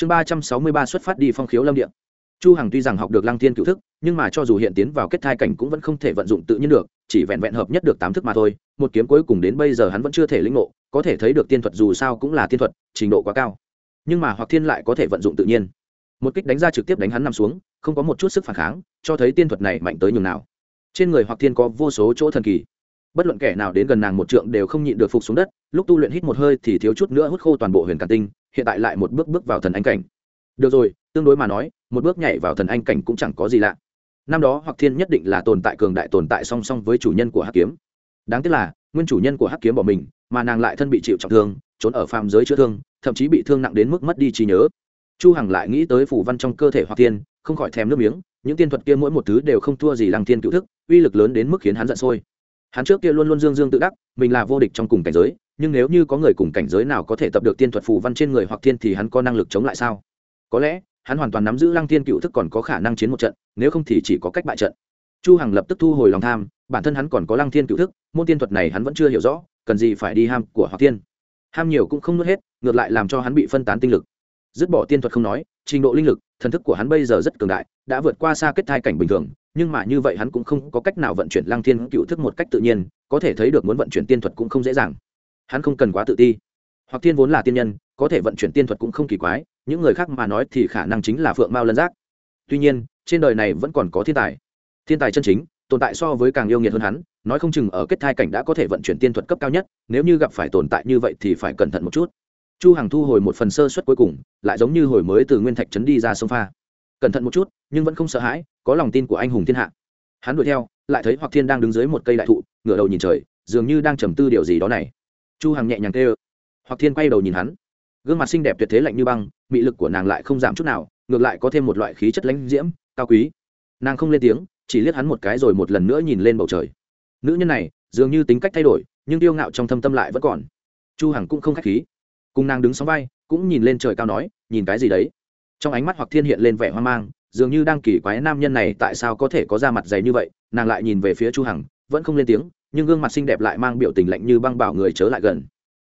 chương ba trăm sáu mươi ba xuất phát đi phong khiếu lâm địa. Chu hằng tuy rằng học được lăng thiên cựu thức, nhưng mà cho dù hiện tiến vào kết thai cảnh cũng vẫn không thể vận dụng tự nhiên được, chỉ vẹn vẹn hợp nhất được tám thức mà thôi, một kiếm cuối cùng đến bây giờ hắn vẫn chưa thể lĩnh ngộ, có thể thấy được tiên thuật dù sao cũng là tiên thuật, trình độ quá cao. Nhưng mà hoặc thiên lại có thể vận dụng tự nhiên. Một kích đánh ra trực tiếp đánh hắn nằm xuống, không có một chút sức phản kháng, cho thấy tiên thuật này mạnh tới nhường nào. Trên người hoặc thiên có vô số chỗ thần kỳ bất luận kẻ nào đến gần nàng một trượng đều không nhịn được phục xuống đất lúc tu luyện hít một hơi thì thiếu chút nữa hút khô toàn bộ huyền càn tinh hiện tại lại một bước bước vào thần anh cảnh. Được rồi tương đối mà nói một bước nhảy vào thần anh cảnh cũng chẳng có gì lạ. Năm đó hoặc thiên nhất định là tồn tại cường đại tồn tại song song với chủ nhân của hắc kiếm. Đáng tiếc là nguyên chủ nhân của hắc kiếm bỏ mình mà nàng lại thân bị chịu trọng thương trốn ở phàm giới chữa thương thậm chí bị thương nặng đến mức mất đi trí nhớ. Chu hằng lại nghĩ tới phủ văn trong cơ thể hoặc Thiên, không khỏi thèm nước miếng những tiên thuật kia mỗi một thứ đều không thua gì lăng thiên cựu thức uy lực lớn đến mức khiến hắn giận sôi hắn trước kia luôn luôn dương dương tự đắc, mình là vô địch trong cùng cảnh giới, nhưng nếu như có người cùng cảnh giới nào có thể tập được tiên thuật phù văn trên người hoặc thiên thì hắn có năng lực chống lại sao? Có lẽ, hắn hoàn toàn nắm giữ lăng thiên cựu thức còn có khả năng chiến một trận, nếu không thì chỉ có cách bại trận. Chu hằng lập tức thu hồi lòng tham, bản thân hắn còn có lăng thiên cựu thức, môn tiên thuật này hắn vẫn chưa hiểu rõ, cần gì phải đi ham của hoặc thiên. Ham nhiều cũng không nuốt hết, ngược lại làm cho hắn bị phân tán tinh lực. Dứt bỏ tiên thuật không nói, trình độ linh lực, thần thức của hắn bây giờ rất cường đại, đã vượt qua xa kết thai cảnh bình thường nhưng mà như vậy hắn cũng không có cách nào vận chuyển lăng thiên cựu thức một cách tự nhiên, có thể thấy được muốn vận chuyển tiên thuật cũng không dễ dàng. Hắn không cần quá tự ti. Hoặc thiên vốn là tiên nhân, có thể vận chuyển tiên thuật cũng không kỳ quái, những người khác mà nói thì khả năng chính là phượng mao lân giác. Tuy nhiên, trên đời này vẫn còn có thiên tài. Thiên tài chân chính, tồn tại so với càng yêu nghiệt hơn hắn, nói không chừng ở kết thai cảnh đã có thể vận chuyển tiên thuật cấp cao nhất, nếu như gặp phải tồn tại như vậy thì phải cẩn thận một chút. Chu hằng thu hồi một phần sơ suất cuối cùng, lại giống như hồi mới từ nguyên thạch trấn đi ra sông pha cẩn thận một chút, nhưng vẫn không sợ hãi, có lòng tin của anh hùng thiên hạ. Hắn đuổi theo, lại thấy hoặc thiên đang đứng dưới một cây đại thụ, ngửa đầu nhìn trời, dường như đang trầm tư điều gì đó này. Chu hằng nhẹ nhàng kêu. Hoặc thiên quay đầu nhìn hắn. Gương mặt xinh đẹp tuyệt thế lạnh như băng, mị lực của nàng lại không giảm chút nào, ngược lại có thêm một loại khí chất lãnh diễm, cao quý. Nàng không lên tiếng, chỉ liếc hắn một cái rồi một lần nữa nhìn lên bầu trời. Nữ nhân này, dường như tính cách thay đổi, nhưng tiêu ngạo trong thâm tâm lại vẫn còn. Chu hằng cũng không khách khí. Cùng nàng đứng sóng vai, cũng nhìn lên trời cao nói, nhìn cái gì đấy? Trong ánh mắt hoặc thiên hiện lên vẻ hoang mang, dường như đang kỳ quái nam nhân này tại sao có thể có da mặt dày như vậy, nàng lại nhìn về phía chu hằng, vẫn không lên tiếng, nhưng gương mặt xinh đẹp lại mang biểu tình lạnh như băng bảo người chớ lại gần.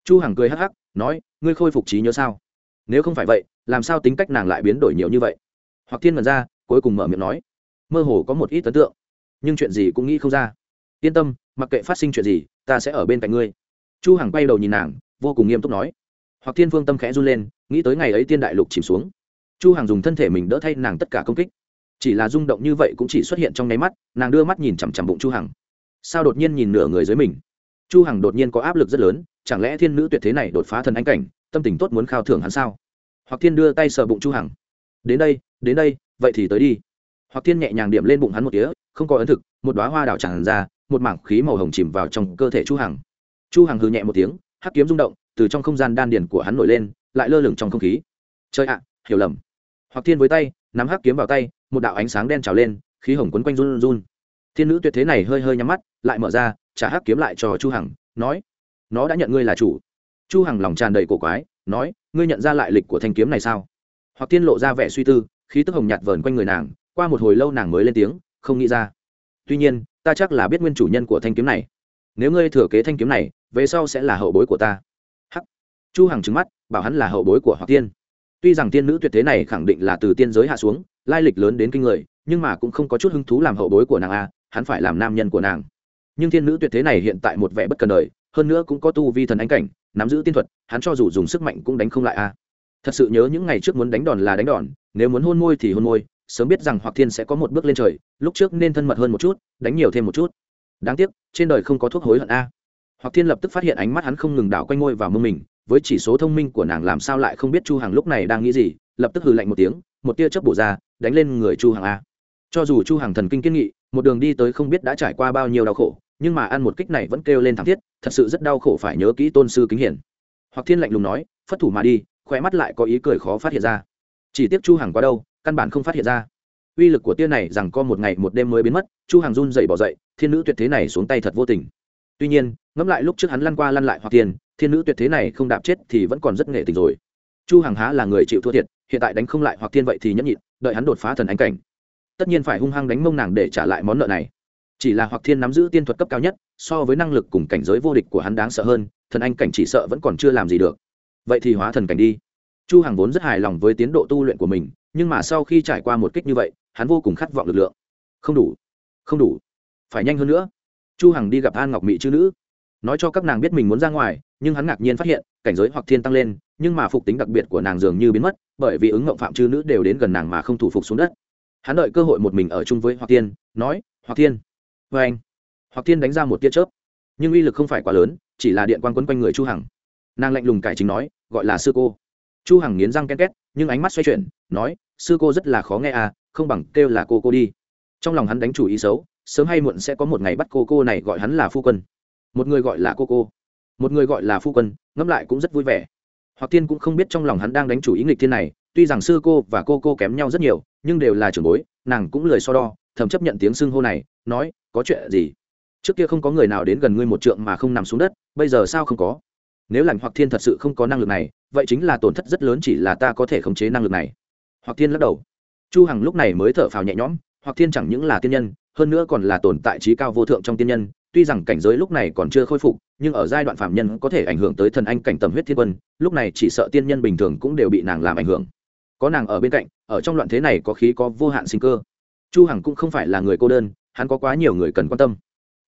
Chu hằng cười hắc hắc, nói, ngươi khôi phục trí nhớ sao? Nếu không phải vậy, làm sao tính cách nàng lại biến đổi nhiều như vậy? Hoặc thiên mật ra, cuối cùng mở miệng nói, mơ hồ có một ít ấn tượng, nhưng chuyện gì cũng nghĩ không ra. Yên tâm, mặc kệ phát sinh chuyện gì, ta sẽ ở bên cạnh ngươi. Chu hằng quay đầu nhìn nàng, vô cùng nghiêm túc nói. Hoặc thiên phương tâm khẽ run lên, nghĩ tới ngày ấy tiên đại lục chìm xuống chu hằng dùng thân thể mình đỡ thay nàng tất cả công kích. Chỉ là rung động như vậy cũng chỉ xuất hiện trong nháy mắt, nàng đưa mắt nhìn chằm chằm bụng chu hằng. Sao đột nhiên nhìn nửa người dưới mình? Chu hằng đột nhiên có áp lực rất lớn, chẳng lẽ thiên nữ tuyệt thế này đột phá thần anh cảnh, tâm tình tốt muốn khao thưởng hắn sao? Hoặc thiên đưa tay sờ bụng chu hằng. Đến đây đến đây, vậy thì tới đi. Hoặc thiên nhẹ nhàng điểm lên bụng hắn một tía, không có ấn thực, một đóa hoa đào tràn ra, một mảng khí màu hồng chìm vào trong cơ thể chu hằng. Chu hằng hừ nhẹ một tiếng, hắc kiếm rung động, từ trong không gian đan điền của hắn nổi lên, lại lơ lửng trong không khí. Trời ạ hiểu lầm. Hoặc thiên với tay, nắm hắc kiếm vào tay, một đạo ánh sáng đen trào lên, khí hồng quấn quanh run run. Thiên nữ tuyệt thế này hơi hơi nhắm mắt, lại mở ra, trả hắc kiếm lại cho chu hằng, nói, nó đã nhận ngươi là chủ. Chu hằng lòng tràn đầy cổ quái, nói, ngươi nhận ra lại lịch của thanh kiếm này sao? Hoặc Thiên lộ ra vẻ suy tư, khí tức hồng nhạt vờn quanh người nàng, qua một hồi lâu nàng mới lên tiếng, không nghĩ ra. Tuy nhiên, ta chắc là biết nguyên chủ nhân của thanh kiếm này. Nếu ngươi thừa kế thanh kiếm này, về sau sẽ là hậu bối của ta. Hắc. Chu hằng trừng mắt, bảo hắn là hậu bối của hoặc tiên tuy rằng tiên nữ tuyệt thế này khẳng định là từ tiên giới hạ xuống, lai lịch lớn đến kinh người, nhưng mà cũng không có chút hứng thú làm hậu bối của nàng a hắn phải làm nam nhân của nàng. Nhưng thiên nữ tuyệt thế này hiện tại một vẻ bất cần đời, hơn nữa cũng có tu vi thần ánh cảnh, nắm giữ tiên thuật, hắn cho dù dùng sức mạnh cũng đánh không lại a thật sự nhớ những ngày trước muốn đánh đòn là đánh đòn, nếu muốn hôn môi thì hôn môi, sớm biết rằng hoặc thiên sẽ có một bước lên trời, lúc trước nên thân mật hơn một chút, đánh nhiều thêm một chút. Đáng tiếc, trên đời không có thuốc hối hận à. a hoặc thiên lập tức phát hiện ánh mắt hắn không ngừng đảo quanh ngôi vào mông mình với chỉ số thông minh của nàng làm sao lại không biết chu hằng lúc này đang nghĩ gì, lập tức hừ lạnh một tiếng, một tia chớp bổ ra, đánh lên người chu hằng a. Cho dù chu hằng thần kinh kiên nghị, một đường đi tới không biết đã trải qua bao nhiêu đau khổ, nhưng mà ăn một kích này vẫn kêu lên thảm thiết, thật sự rất đau khổ phải nhớ kỹ tôn sư kính hiển. Hoặc thiên lạnh lùng nói, phất thủ mà đi. Khỏe mắt lại có ý cười khó phát hiện ra. Chỉ tiếc chu hằng qua đâu, căn bản không phát hiện ra. Uy lực của tia này rằng có một ngày một đêm mới biến mất, chu hằng run dậy bỏ dậy, thiên nữ tuyệt thế này xuống tay thật vô tình tuy nhiên, ngẫm lại lúc trước hắn lăn qua lăn lại hoặc tiền, thiên nữ tuyệt thế này không đạp chết thì vẫn còn rất nghệ tình rồi. Chu hằng há là người chịu thua thiệt, hiện tại đánh không lại hoặc thiên vậy thì nhẫn nhịn, đợi hắn đột phá thần ánh cảnh. Tất nhiên phải hung hăng đánh mông nàng để trả lại món nợ này. Chỉ là hoặc thiên nắm giữ tiên thuật cấp cao nhất, so với năng lực cùng cảnh giới vô địch của hắn đáng sợ hơn, thần anh cảnh chỉ sợ vẫn còn chưa làm gì được. Vậy thì hóa thần cảnh đi. Chu hằng vốn rất hài lòng với tiến độ tu luyện của mình, nhưng mà sau khi trải qua một kích như vậy, hắn vô cùng khát vọng lực lượng. Không đủ. Không đủ. Phải nhanh hơn nữa chu hằng đi gặp an ngọc mỹ chư nữ. Nói cho các nàng biết mình muốn ra ngoài nhưng hắn ngạc nhiên phát hiện cảnh giới hoặc thiên tăng lên nhưng mà phục tính đặc biệt của nàng dường như biến mất bởi vì ứng ngộng phạm chư nữ đều đến gần nàng mà không thủ phục xuống đất. Hắn đợi cơ hội một mình ở chung với hoặc tiên nói hoặc Thiên, vê anh. Hoặc Thiên đánh ra một tia chớp nhưng uy lực không phải quá lớn chỉ là điện quan quấn quanh người chu hằng. Nàng lạnh lùng cải chính nói gọi là sư cô. Chu hằng nghiến răng ken két nhưng ánh mắt xoay chuyển nói sư cô rất là khó nghe à không bằng kêu là cô cô đi. Trong lòng hắn đánh chủ ý xấu sớm hay muộn sẽ có một ngày bắt cô cô này gọi hắn là phu quân. Một người gọi là cô cô. Một người gọi là phu quân, ngẫm lại cũng rất vui vẻ. Hoặc tiên cũng không biết trong lòng hắn đang đánh chủ ý nghịch thiên này, tuy rằng sư cô và cô cô kém nhau rất nhiều, nhưng đều là trưởng bối, nàng cũng lười so đo, thầm chấp nhận tiếng xưng hô này, nói, có chuyện gì? Trước kia không có người nào đến gần ngươi một trượng mà không nằm xuống đất, bây giờ sao không có? Nếu lành hoặc thiên thật sự không có năng lực này, vậy chính là tổn thất rất lớn chỉ là ta có thể khống chế năng lực này. Hoặc thiên lắc đầu. Chu hằng lúc này mới thở phào nhẹ nhõm, hoặc thiên chẳng những là tiên nhân hơn nữa còn là tồn tại trí cao vô thượng trong tiên nhân, tuy rằng cảnh giới lúc này còn chưa khôi phục, nhưng ở giai đoạn phạm nhân có thể ảnh hưởng tới thần anh cảnh tầm huyết thiên quân, lúc này chỉ sợ tiên nhân bình thường cũng đều bị nàng làm ảnh hưởng. Có nàng ở bên cạnh, ở trong loạn thế này có khí có vô hạn sinh cơ. Chu hằng cũng không phải là người cô đơn, hắn có quá nhiều người cần quan tâm.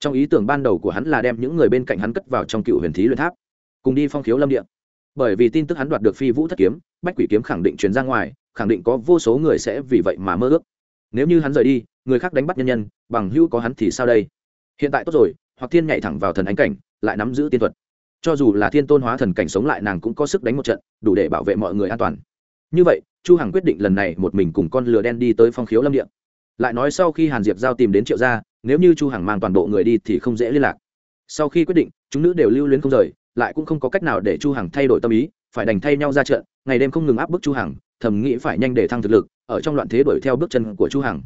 Trong ý tưởng ban đầu của hắn là đem những người bên cạnh hắn cất vào trong cựu huyền thí luyện tháp, cùng đi phong khiếu lâm địa. Bởi vì tin tức hắn đoạt được phi vũ thất kiếm, bách quỷ kiếm khẳng định truyền ra ngoài, khẳng định có vô số người sẽ vì vậy mà mơ ước nếu như hắn rời đi, người khác đánh bắt nhân nhân, bằng hữu có hắn thì sao đây? Hiện tại tốt rồi, hoặc thiên nhảy thẳng vào thần ánh cảnh, lại nắm giữ tiên thuật. Cho dù là thiên tôn hóa thần cảnh sống lại, nàng cũng có sức đánh một trận, đủ để bảo vệ mọi người an toàn. Như vậy, chu hằng quyết định lần này một mình cùng con lừa đen đi tới phong khiếu lâm địa. Lại nói sau khi hàn diệp giao tìm đến triệu gia, nếu như chu hằng mang toàn bộ người đi thì không dễ liên lạc. Sau khi quyết định, chúng nữ đều lưu luyến không rời, lại cũng không có cách nào để chu hằng thay đổi tâm ý phải đành thay nhau ra trận, ngày đêm không ngừng áp bức chu hằng, thầm nghĩ phải nhanh để thăng thực lực, ở trong loạn thế đuổi theo bước chân của chu hằng.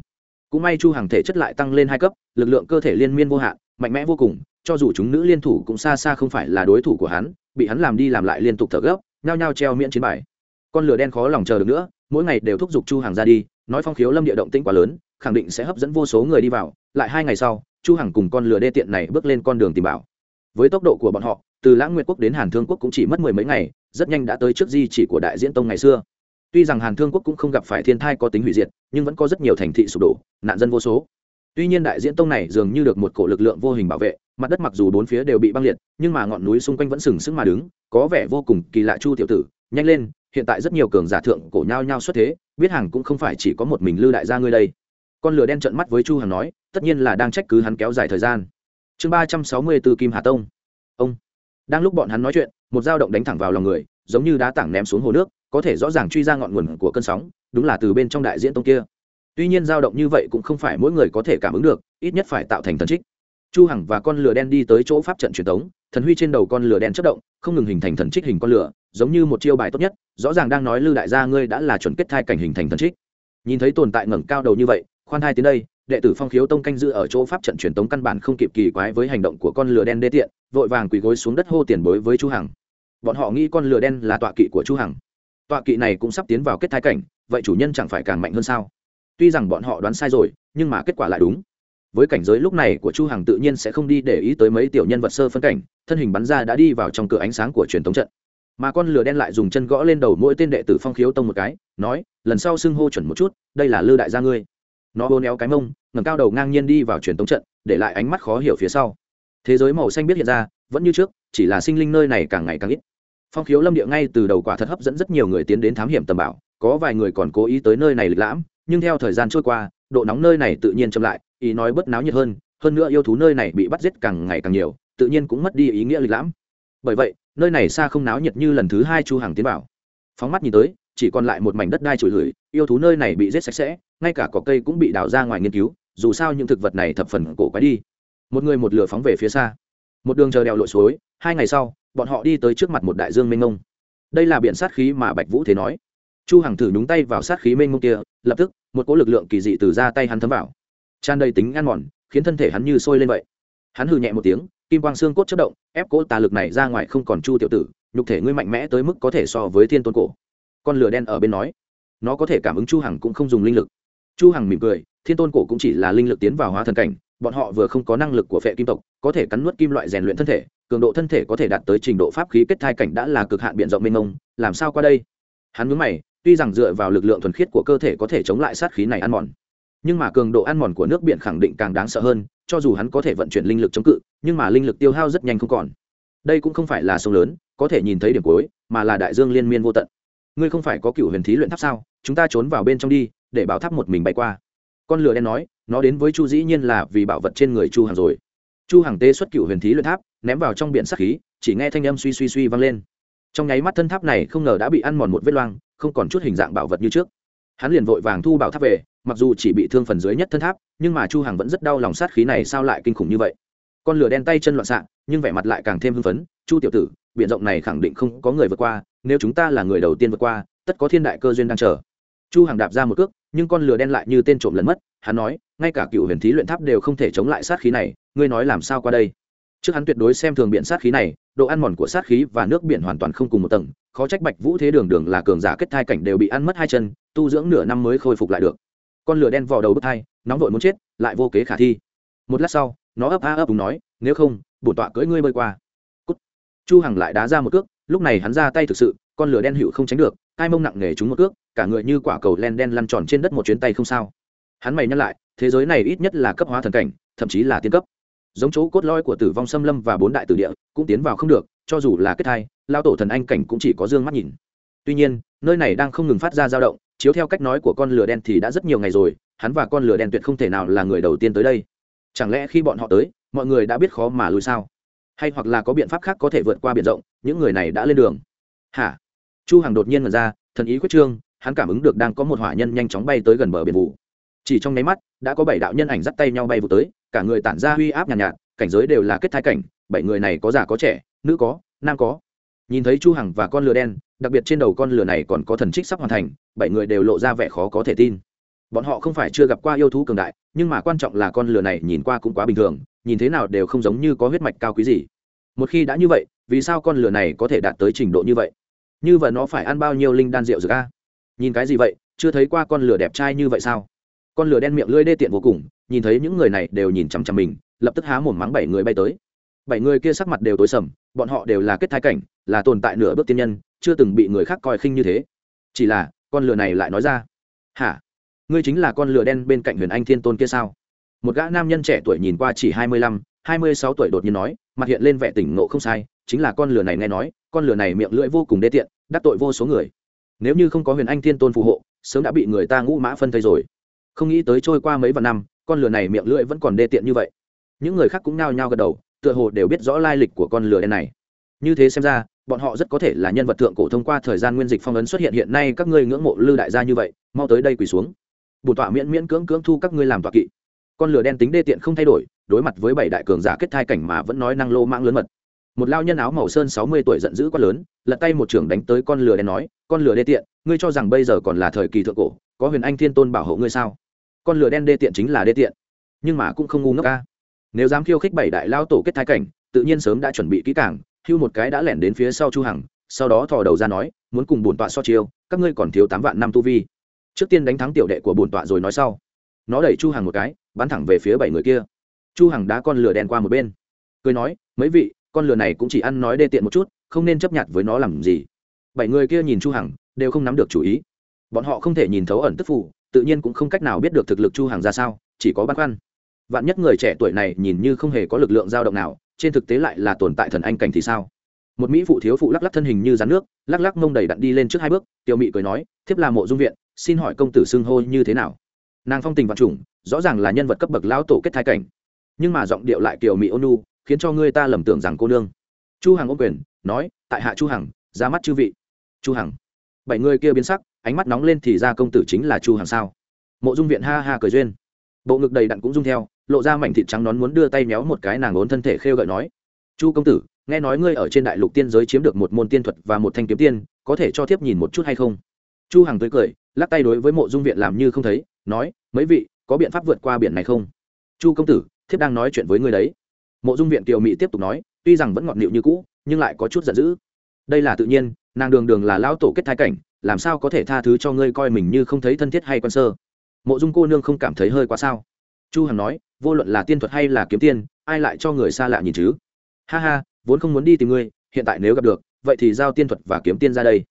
Cũng may chu hằng thể chất lại tăng lên hai cấp, lực lượng cơ thể liên miên vô hạn, mạnh mẽ vô cùng, cho dù chúng nữ liên thủ cũng xa xa không phải là đối thủ của hắn, bị hắn làm đi làm lại liên tục thở gấp, nhao nhao treo miễn chiến bài. Con lửa đen khó lòng chờ được nữa, mỗi ngày đều thúc giục chu Hằng ra đi, nói phong khiếu lâm địa động tĩnh quá lớn, khẳng định sẽ hấp dẫn vô số người đi vào. Lại hai ngày sau, chu hằng cùng con lửa đê tiện này bước lên con đường tìm bảo. Với tốc độ của bọn họ, từ lãng nguyệt quốc đến hàn thương quốc cũng chỉ mất mười mấy ngày rất nhanh đã tới trước di chỉ của đại diễn tông ngày xưa. Tuy rằng hàn thương quốc cũng không gặp phải thiên thai có tính hủy diệt, nhưng vẫn có rất nhiều thành thị sụp đổ, nạn dân vô số. Tuy nhiên đại diễn tông này dường như được một cổ lực lượng vô hình bảo vệ, mặt đất mặc dù bốn phía đều bị băng liệt, nhưng mà ngọn núi xung quanh vẫn sừng sững mà đứng, có vẻ vô cùng kỳ lạ chu tiểu tử. Nhanh lên, hiện tại rất nhiều cường giả thượng cổ nhao nhao xuất thế, biết hàng cũng không phải chỉ có một mình lư đại gia ngươi đây. Con lửa đen trợn mắt với chu hằng nói, tất nhiên là đang trách cứ hắn kéo dài thời gian. Chương ba trăm sáu mươi từ kim hà tông. Ông. Đang lúc bọn hắn nói chuyện một dao động đánh thẳng vào lòng người, giống như đá tảng ném xuống hồ nước, có thể rõ ràng truy ra ngọn nguồn của cơn sóng, đúng là từ bên trong đại diễn tông kia. Tuy nhiên dao động như vậy cũng không phải mỗi người có thể cảm ứng được, ít nhất phải tạo thành thần trích. Chu hằng và con lửa đen đi tới chỗ pháp trận truyền tống, thần huy trên đầu con lửa đen chất động, không ngừng hình thành thần trích hình con lửa, giống như một chiêu bài tốt nhất, rõ ràng đang nói lư đại gia ngươi đã là chuẩn kết thai cảnh hình thành thần trích. Nhìn thấy tồn tại ngẩng cao đầu như vậy, khoan hai tiếng đây, đệ tử phong khiếu tông canh giữ ở chỗ pháp trận truyền tống căn bản không kịp kỳ quái với hành động của con lửa đen đê tiện, vội vàng quỳ gối xuống đất hô tiền bối với chu hằng bọn họ nghĩ con lừa đen là tọa kỵ của chu hằng. Tọa kỵ này cũng sắp tiến vào kết thai cảnh, vậy chủ nhân chẳng phải càng mạnh hơn sao? Tuy rằng bọn họ đoán sai rồi, nhưng mà kết quả lại đúng. Với cảnh giới lúc này của chu hằng tự nhiên sẽ không đi để ý tới mấy tiểu nhân vật sơ phân cảnh, thân hình bắn ra đã đi vào trong cửa ánh sáng của truyền thống trận. Mà con lừa đen lại dùng chân gõ lên đầu mỗi tên đệ tử phong khiếu tông một cái, nói, lần sau xưng hô chuẩn một chút, đây là lư đại gia ngươi. Nó hôn éo cái mông, ngẩng cao đầu ngang nhiên đi vào truyền thống trận, để lại ánh mắt khó hiểu phía sau. Thế giới màu xanh biết hiện ra, vẫn như trước, chỉ là sinh linh nơi này càng ngày càng ít phong khiếu lâm địa ngay từ đầu quả thật hấp dẫn rất nhiều người tiến đến thám hiểm tầm bảo, có vài người còn cố ý tới nơi này lịch lãm, nhưng theo thời gian trôi qua, độ nóng nơi này tự nhiên chậm lại, ý nói bớt náo nhiệt hơn hơn nữa yêu thú nơi này bị bắt giết càng ngày càng nhiều, tự nhiên cũng mất đi ý nghĩa lịch lãm. Bởi vậy, nơi này xa không náo nhiệt như lần thứ hai chu hàng tiến bảo phóng mắt nhìn tới, chỉ còn lại một mảnh đất đai trụi lưỡi yêu thú nơi này bị giết sạch sẽ, ngay cả cỏ cây cũng bị đào ra ngoài nghiên cứu, dù sao những thực vật này thập phần cổ quái đi. Một người một lửa phóng về phía xa một đường chờ đèo lội suối, hai ngày sau, bọn họ đi tới trước mặt một đại dương mênh mông. Đây là biển sát khí mà bạch vũ thế nói. Chu hằng thử nhúng tay vào sát khí mênh mông kia, lập tức, một cỗ lực lượng kỳ dị từ ra tay hắn thấm vào. Tràn đầy tính ăn mòn, khiến thân thể hắn như sôi lên vậy. Hắn hừ nhẹ một tiếng, kim quang xương cốt chất động, ép cỗ tà lực này ra ngoài không còn chu tiểu tử, nhục thể ngươi mạnh mẽ tới mức có thể so với thiên tôn cổ. Con lửa đen ở bên nói. Nó có thể cảm ứng chu hằng cũng không dùng linh lực. Chu hằng mỉm cười, thiên tôn cổ cũng chỉ là linh lực tiến vào hóa thần cảnh bọn họ vừa không có năng lực của phệ kim tộc, có thể cắn nuốt kim loại rèn luyện thân thể, cường độ thân thể có thể đạt tới trình độ pháp khí kết thai cảnh đã là cực hạn biện rộng mênh mông, làm sao qua đây? Hắn mướn mày, tuy rằng dựa vào lực lượng thuần khiết của cơ thể có thể chống lại sát khí này ăn mòn, nhưng mà cường độ ăn mòn của nước biển khẳng định càng đáng sợ hơn, cho dù hắn có thể vận chuyển linh lực chống cự, nhưng mà linh lực tiêu hao rất nhanh không còn. Đây cũng không phải là sông lớn, có thể nhìn thấy điểm cuối, mà là đại dương liên miên vô tận. Ngươi không phải có cựu huyền thí luyện tháp sao? Chúng ta trốn vào bên trong đi, để bảo tháp một mình bay qua. Con lửa đen nói nó đến với chu dĩ nhiên là vì bảo vật trên người chu Hằng rồi. Chu Hằng tê xuất cựu huyền thí luyện tháp, ném vào trong biển sắc khí, chỉ nghe thanh âm suy suy suy vang lên. Trong nháy mắt thân tháp này không ngờ đã bị ăn mòn một vết loang, không còn chút hình dạng bảo vật như trước. Hắn liền vội vàng thu bảo tháp về, mặc dù chỉ bị thương phần dưới nhất thân tháp, nhưng mà chu hằng vẫn rất đau lòng sát khí này sao lại kinh khủng như vậy. Con lửa đen tay chân loạn xạ, nhưng vẻ mặt lại càng thêm hưng phấn, chu tiểu tử, biển rộng này khẳng định không có người vượt qua, nếu chúng ta là người đầu tiên vượt qua, tất có thiên đại cơ duyên đang chờ. Chu hằng đạp ra một cước, nhưng con lửa đen lại như tên trộm lẫn mất, hắn nói ngay cả cựu huyền thí luyện tháp đều không thể chống lại sát khí này, ngươi nói làm sao qua đây? Trước hắn tuyệt đối xem thường biện sát khí này, độ ăn mòn của sát khí và nước biển hoàn toàn không cùng một tầng, khó trách bạch vũ thế đường đường là cường giả kết thai cảnh đều bị ăn mất hai chân, tu dưỡng nửa năm mới khôi phục lại được. Con lửa đen vò đầu bức thai nóng vội muốn chết, lại vô kế khả thi. Một lát sau, nó ấp a ấp đúng nói, nếu không, bổn tọa cưỡi ngươi bơi qua. Cút. chu hằng lại đá ra một cước, lúc này hắn ra tay thực sự, con lửa đen hữu không tránh được, hai mông nặng nề trúng một cước, cả người như quả cầu len đen lăn tròn trên đất một chuyến tay không sao. Hắn mày nhăn lại thế giới này ít nhất là cấp hóa thần cảnh, thậm chí là tiên cấp. Giống chỗ cốt lõi của tử vong xâm lâm và bốn đại tử địa cũng tiến vào không được, cho dù là kết thai lao tổ thần anh cảnh cũng chỉ có dương mắt nhìn. Tuy nhiên, nơi này đang không ngừng phát ra dao động, chiếu theo cách nói của con lửa đen thì đã rất nhiều ngày rồi, hắn và con lửa đen tuyệt không thể nào là người đầu tiên tới đây. Chẳng lẽ khi bọn họ tới, mọi người đã biết khó mà lùi sao? Hay hoặc là có biện pháp khác có thể vượt qua biển rộng, những người này đã lên đường? Hả? Chu hằng đột nhiên mật ra, thần ý quyết trương, hắn cảm ứng được đang có một hỏa nhân nhanh chóng bay tới gần bờ biển vụ chỉ trong nháy mắt đã có bảy đạo nhân ảnh dắt tay nhau bay vụ tới cả người tản ra huy áp nhàn nhạt, nhạt cảnh giới đều là kết thai cảnh bảy người này có già có trẻ nữ có nam có. Nhìn thấy chu hằng và con lừa đen đặc biệt trên đầu con lừa này còn có thần trích sắp hoàn thành bảy người đều lộ ra vẻ khó có thể tin. Bọn họ không phải chưa gặp qua yêu thú cường đại nhưng mà quan trọng là con lừa này nhìn qua cũng quá bình thường nhìn thế nào đều không giống như có huyết mạch cao quý gì. Một khi đã như vậy vì sao con lừa này có thể đạt tới trình độ như vậy? Như vậy nó phải ăn bao nhiêu linh đan rượu dược a? Nhìn cái gì vậy chưa thấy qua con lừa đẹp trai như vậy sao? Con lừa đen miệng lưỡi đê tiện vô cùng, nhìn thấy những người này đều nhìn chằm chằm mình, lập tức há mồm mắng bảy người bay tới. Bảy người kia sắc mặt đều tối sầm, bọn họ đều là kết thái cảnh, là tồn tại nửa bước tiên nhân, chưa từng bị người khác coi khinh như thế. Chỉ là, con lừa này lại nói ra, hả? Ngươi chính là con lừa đen bên cạnh huyền anh thiên tôn kia sao? Một gã nam nhân trẻ tuổi nhìn qua chỉ hai mươi lăm, hai mươi sáu tuổi đột nhiên nói, mặt hiện lên vẻ tỉnh ngộ không sai, chính là con lừa này nghe nói, con lừa này miệng lưỡi vô cùng đê tiện, đắc tội vô số người. Nếu như không có huyền anh thiên tôn phù hộ, sớm đã bị người ta ngũ mã phân thây rồi không nghĩ tới trôi qua mấy vạn năm, con lừa này miệng lưỡi vẫn còn đê tiện như vậy. Những người khác cũng nao nhao gật đầu, tựa hồ đều biết rõ lai lịch của con lừa đen này. Như thế xem ra, bọn họ rất có thể là nhân vật thượng cổ thông qua thời gian nguyên dịch phong ấn xuất hiện hiện nay các ngươi ngưỡng mộ lư đại gia như vậy, mau tới đây quỳ xuống. Bổn tọa miễn miễn cưỡng cưỡng thu các ngươi làm tọa kỵ. Con lửa đen tính đê tiện không thay đổi, đối mặt với bảy đại cường giả kết thai cảnh mà vẫn nói năng lô mạng lớn mật. Một lao nhân áo màu sơn sáu mươi tuổi giận dữ quá lớn, lật tay một trưởng đánh tới con lửa đen nói, con lửa đê tiện, ngươi cho rằng bây giờ còn là thời kỳ thượng cổ có huyền anh thiên tôn bảo hộ ngươi sao? Con lửa đen đê tiện chính là đê tiện. Nhưng mà cũng không ngu ngốc ca nếu dám khiêu khích bảy đại lao tổ kết thái cảnh, tự nhiên sớm đã chuẩn bị kỹ càng, hưu một cái đã lẻn đến phía sau chu hằng, sau đó thò đầu ra nói, muốn cùng bổn tọa so chiêu, các ngươi còn thiếu tám vạn năm tu vi. Trước tiên đánh thắng tiểu đệ của bổn tọa rồi nói sau. Nó đẩy chu hằng một cái, bắn thẳng về phía bảy người kia. Chu hằng đá con lửa đen qua một bên. Cười nói, mấy vị, con lửa này cũng chỉ ăn nói đê tiện một chút, không nên chấp nhận với nó làm gì. Bảy người kia nhìn chu hằng, đều không nắm được chủ ý bọn họ không thể nhìn thấu ẩn tức phụ tự nhiên cũng không cách nào biết được thực lực chu hàng ra sao, chỉ có băn khoăn. Vạn nhất người trẻ tuổi này nhìn như không hề có lực lượng dao động nào, trên thực tế lại là tồn tại thần anh cảnh thì sao? Một mỹ phụ thiếu phụ lắc lắc thân hình như rắn nước, lắc lắc mông đầy đặn đi lên trước hai bước, tiểu mỹ cười nói, thiếp là mộ dung viện, xin hỏi công tử xưng hô như thế nào? Nàng phong tình vạn trùng, rõ ràng là nhân vật cấp bậc lão tổ kết thai cảnh. Nhưng mà giọng điệu lại kiểu mỹ ôn khiến cho người ta lầm tưởng rằng cô nương. Chu hằng ôm quyền, nói, tại hạ chu hằng, ra mắt chư vị. Chu hằng. Bảy người kia biến sắc ánh mắt nóng lên thì ra công tử chính là chu hằng sao? Mộ dung viện ha ha cười duyên. Bộ ngực đầy đặn cũng dung theo, lộ ra mảnh thịt trắng nón muốn đưa tay méo một cái nàng ốn thân thể khêu gợi nói, chu công tử, nghe nói ngươi ở trên đại lục tiên giới chiếm được một môn tiên thuật và một thanh kiếm tiên, có thể cho thiếp nhìn một chút hay không? Chu hằng tươi cười, lắc tay đối với mộ dung viện làm như không thấy, nói, mấy vị, có biện pháp vượt qua biển này không? Chu công tử, thiếp đang nói chuyện với ngươi đấy. Mộ dung viện kiều mỹ tiếp tục nói, tuy rằng vẫn ngọt nịu như cũ, nhưng lại có chút giận dữ. Đây là tự nhiên, nàng đường đường là lão tổ kết thai cảnh làm sao có thể tha thứ cho ngươi coi mình như không thấy thân thiết hay quan sơ? Mộ dung cô nương không cảm thấy hơi quá sao? Chu hằng nói, vô luận là tiên thuật hay là kiếm tiên, ai lại cho người xa lạ nhìn chứ? Ha ha, vốn không muốn đi tìm ngươi, hiện tại nếu gặp được, vậy thì giao tiên thuật và kiếm tiên ra đây.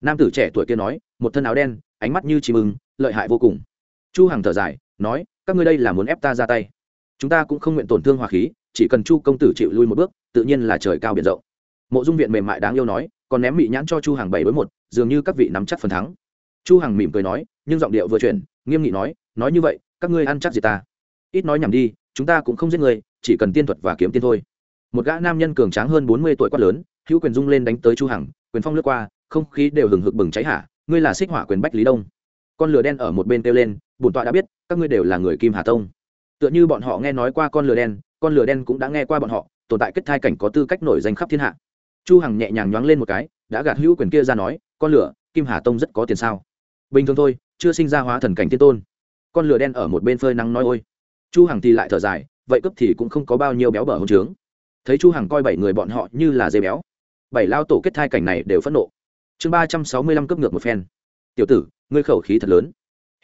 Nam tử trẻ tuổi kia nói, một thân áo đen, ánh mắt như chim ưng, lợi hại vô cùng. Chu hằng thở dài, nói, các ngươi đây là muốn ép ta ra tay. Chúng ta cũng không nguyện tổn thương hòa khí, chỉ cần chu công tử chịu lui một bước, tự nhiên là trời cao biển rộng. Mộ dung viện mềm mại đáng yêu nói còn ném mị nhãn cho chu hàng bảy đối một, dường như các vị nắm chắc phần thắng. Chu hàng mỉm cười nói, nhưng giọng điệu vừa chuyển, nghiêm nghị nói nói như vậy, các ngươi ăn chắc gì ta? Ít nói nhảm đi, chúng ta cũng không giết người, chỉ cần tiên thuật và kiếm tiên thôi. Một gã nam nhân cường tráng hơn bốn mươi tuổi quát lớn, hữu quyền dung lên đánh tới chu hằng, quyền phong lướt qua, không khí đều hừng hực bừng cháy hả ngươi là xích hỏa quyền bách lý đông. Con lửa đen ở một bên kêu lên, bổn tọa đã biết, các ngươi đều là người kim hà tông. Tựa như bọn họ nghe nói qua con lửa đen, con lửa đen cũng đã nghe qua bọn họ, tồn tại kết thai cảnh có tư cách nổi danh khắp thiên hạ chu hằng nhẹ nhàng nhoáng lên một cái, đã gạt hữu quyền kia ra nói, con lửa, kim hà tông rất có tiền sao? Bình thường thôi, chưa sinh ra hóa thần cảnh tiên tôn. Con lửa đen ở một bên phơi nắng nói ôi. Chu hằng thì lại thở dài, vậy cấp thì cũng không có bao nhiêu béo bở hôn trướng. Thấy chu hằng coi bảy người bọn họ như là dê béo, bảy lao tổ kết thai cảnh này đều phẫn nộ. Chương ba trăm sáu mươi lăm cướp ngược một phen. Tiểu tử, ngươi khẩu khí thật lớn.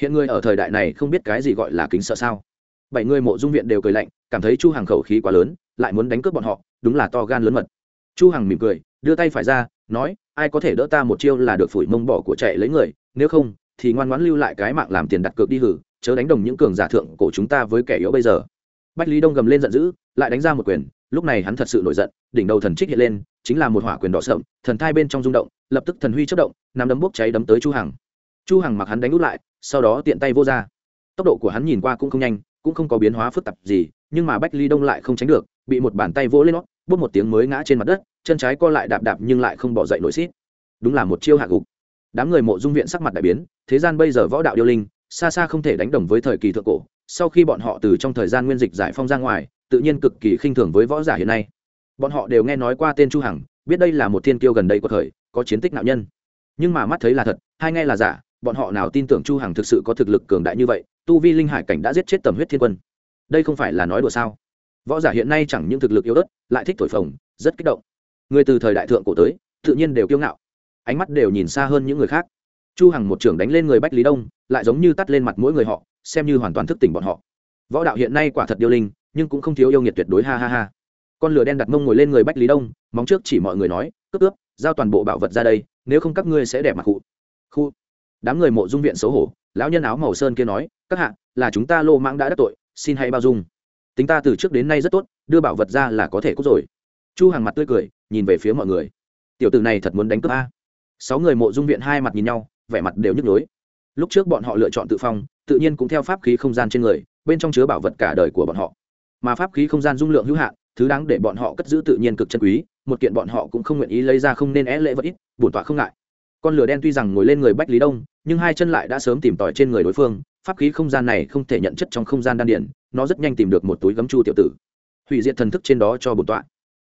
Hiện ngươi ở thời đại này không biết cái gì gọi là kính sợ sao? Bảy người mộ dung viện đều cười lạnh, cảm thấy chu hằng khẩu khí quá lớn, lại muốn đánh cướp bọn họ, đúng là to gan lớn mật chu hằng mỉm cười, đưa tay phải ra, nói, ai có thể đỡ ta một chiêu là được phủi mông bỏ của chạy lấy người, nếu không, thì ngoan ngoãn lưu lại cái mạng làm tiền đặt cược đi hử, chớ đánh đồng những cường giả thượng cổ chúng ta với kẻ yếu bây giờ bách lý đông gầm lên giận dữ, lại đánh ra một quyền, lúc này hắn thật sự nổi giận, đỉnh đầu thần trích hiện lên, chính là một hỏa quyền đỏ sậm, thần thai bên trong rung động, lập tức thần huy chất động, nắm đấm bốc cháy đấm tới chu hằng chu hằng mặc hắn đánh út lại, sau đó tiện tay vô ra tốc độ của hắn nhìn qua cũng không nhanh, cũng không có biến hóa phức tạp gì, nhưng mà bách ly đông lại không tránh được, bị một bàn tay vỗ lên nó bút một tiếng mới ngã trên mặt đất, chân trái co lại đạp đạp nhưng lại không bỏ dậy nổi xít. Đúng là một chiêu hạ gục. Đám người mộ dung viện sắc mặt đại biến, thế gian bây giờ võ đạo điêu linh, xa xa không thể đánh đồng với thời kỳ thượng cổ, sau khi bọn họ từ trong thời gian nguyên dịch giải phong ra ngoài, tự nhiên cực kỳ khinh thường với võ giả hiện nay. Bọn họ đều nghe nói qua tên chu hằng, biết đây là một thiên kiêu gần đây của thời, có chiến tích nạo nhân. Nhưng mà mắt thấy là thật, hai nghe là giả, bọn họ nào tin tưởng chu hằng thực sự có thực lực cường đại như vậy, tu vi linh hải cảnh đã giết chết tầm huyết thiên quân. Đây không phải là nói đùa sao? Võ giả hiện nay chẳng những thực lực yếu ớt, lại thích thổi phồng, rất kích động. Người từ thời đại thượng cổ tới, tự nhiên đều kiêu ngạo. Ánh mắt đều nhìn xa hơn những người khác. Chu hằng một trưởng đánh lên người bách lý đông, lại giống như tắt lên mặt mỗi người họ, xem như hoàn toàn thức tỉnh bọn họ. Võ đạo hiện nay quả thật điêu linh, nhưng cũng không thiếu yêu nghiệt tuyệt đối, ha ha ha. Con lửa đen đặt mông ngồi lên người bách lý đông, móng trước chỉ mọi người nói, cướp cướp, giao toàn bộ bảo vật ra đây, nếu không các ngươi sẽ đẹp mặt cụ khu. Đám người mộ dung viện xấu hổ, lão nhân áo màu sơn kia nói, các hạ, là chúng ta lô mãng đã đắc tội, xin hãy bao dung tính ta từ trước đến nay rất tốt, đưa bảo vật ra là có thể cút rồi. Chu hàng mặt tươi cười, nhìn về phía mọi người. Tiểu tử này thật muốn đánh cướp a. Sáu người mộ dung viện hai mặt nhìn nhau, vẻ mặt đều nhức nhối. Lúc trước bọn họ lựa chọn tự phong, tự nhiên cũng theo pháp khí không gian trên người, bên trong chứa bảo vật cả đời của bọn họ. Mà pháp khí không gian dung lượng hữu hạn, thứ đáng để bọn họ cất giữ tự nhiên cực chân quý, một kiện bọn họ cũng không nguyện ý lấy ra không nên é lễ vật ít, bổn tọa không ngại. Con lửa đen tuy rằng ngồi lên người bách lý đông, nhưng hai chân lại đã sớm tìm tòi trên người đối phương pháp khí không gian này không thể nhận chất trong không gian đan điển, nó rất nhanh tìm được một túi gấm chu tiểu tử. Hủy diệt thần thức trên đó cho bổn tọa.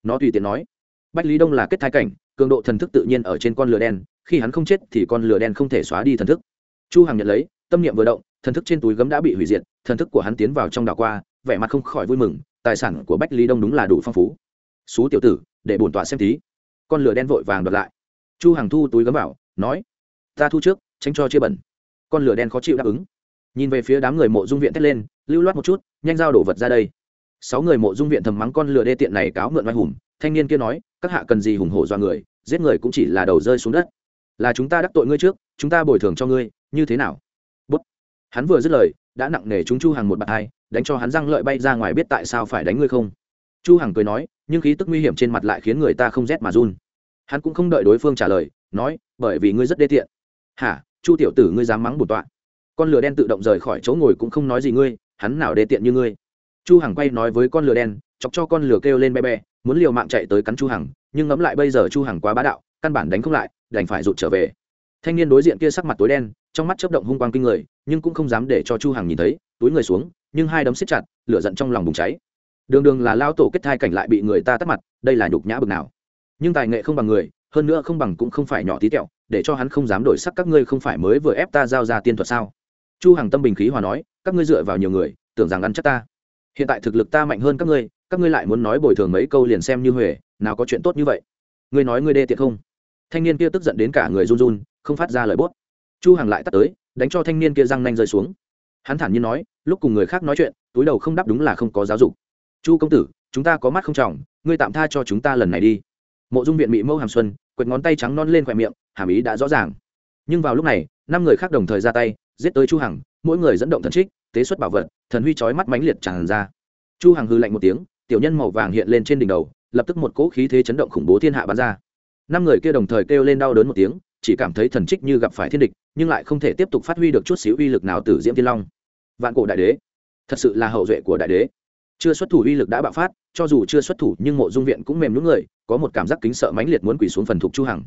Nó tùy tiện nói, bách lý đông là kết thái cảnh, cường độ thần thức tự nhiên ở trên con lửa đen, khi hắn không chết thì con lửa đen không thể xóa đi thần thức. Chu hằng nhận lấy, tâm niệm vừa động, thần thức trên túi gấm đã bị hủy diệt, thần thức của hắn tiến vào trong đảo qua, vẻ mặt không khỏi vui mừng, tài sản của bách lý đông đúng là đủ phong phú. Xú tiểu tử, để bổn tọa xem tí con lửa đen vội vàng đoạt lại. Chu hằng thu túi gấm vào, nói, ta thu trước, tránh cho chia bẩn. Con lửa đen khó chịu đáp ứng nhìn về phía đám người mộ dung viện thét lên, lưu loát một chút, nhanh giao đổ vật ra đây. Sáu người mộ dung viện thầm mắng con lừa đê tiện này cáo mượn vai hùng, thanh niên kia nói, các hạ cần gì hùng hổ do người, giết người cũng chỉ là đầu rơi xuống đất. Là chúng ta đắc tội ngươi trước, chúng ta bồi thường cho ngươi, như thế nào? Bút. Hắn vừa dứt lời, đã nặng nề chúng chu hàng một bạt hai, đánh cho hắn răng lợi bay ra ngoài biết tại sao phải đánh ngươi không? Chu hằng cười nói, nhưng khí tức nguy hiểm trên mặt lại khiến người ta không rét mà run. Hắn cũng không đợi đối phương trả lời, nói, bởi vì ngươi rất đê tiện. Hả, chu tiểu tử ngươi dám mắng bổn tọa con lửa đen tự động rời khỏi chỗ ngồi cũng không nói gì ngươi, hắn nào đê tiện như ngươi. Chu hằng quay nói với con lửa đen, chọc cho con lửa kêu lên be be muốn liều mạng chạy tới cắn chu hằng, nhưng ngẫm lại bây giờ chu hằng quá bá đạo, căn bản đánh không lại, đành phải rụt trở về. Thanh niên đối diện kia sắc mặt tối đen, trong mắt chớp động hung quang kinh người, nhưng cũng không dám để cho chu hằng nhìn thấy, túi người xuống, nhưng hai đấm siết chặt, lửa giận trong lòng bùng cháy. Đường đường là lao tổ kết thai cảnh lại bị người ta tắt mặt, đây là nhục nhã bực nào. Nhưng tài nghệ không bằng người, hơn nữa không bằng cũng không phải nhỏ tí tẹo, để cho hắn không dám đổi sắc các ngươi không phải mới vừa ép ta giao ra tiên thuật sao? Chu hằng tâm bình khí hòa nói, các ngươi dựa vào nhiều người, tưởng rằng ăn chắc ta. Hiện tại thực lực ta mạnh hơn các ngươi các ngươi lại muốn nói bồi thường mấy câu liền xem như huề, nào có chuyện tốt như vậy. Ngươi nói ngươi đê tiện không? Thanh niên kia tức giận đến cả người run run, không phát ra lời bốt. Chu hằng lại tắt tới, đánh cho thanh niên kia răng nanh rơi xuống. Hắn thản nhiên nói, lúc cùng người khác nói chuyện, túi đầu không đáp đúng là không có giáo dục. Chu công tử, chúng ta có mắt không trọng, ngươi tạm tha cho chúng ta lần này đi. Mộ dung viện mỹ mâu hàm xuân, quệt ngón tay trắng non lên khỏe miệng, hàm ý đã rõ ràng. Nhưng vào lúc này, năm người khác đồng thời ra tay giết tới chu hằng, mỗi người dẫn động thần trích, tế xuất bảo vật, thần huy chói mắt mãnh liệt tràn ra. Chu hằng hư lạnh một tiếng, tiểu nhân màu vàng hiện lên trên đỉnh đầu, lập tức một cỗ khí thế chấn động khủng bố thiên hạ bắn ra. Năm người kia đồng thời kêu lên đau đớn một tiếng, chỉ cảm thấy thần trích như gặp phải thiên địch, nhưng lại không thể tiếp tục phát huy được chút xíu uy lực nào từ diễm thiên long. Vạn cổ đại đế, thật sự là hậu duệ của đại đế. Chưa xuất thủ uy lực đã bạo phát, cho dù chưa xuất thủ nhưng mộ dung viện cũng mềm nhún người, có một cảm giác kính sợ mãnh liệt muốn quỳ xuống phần thục chu hằng.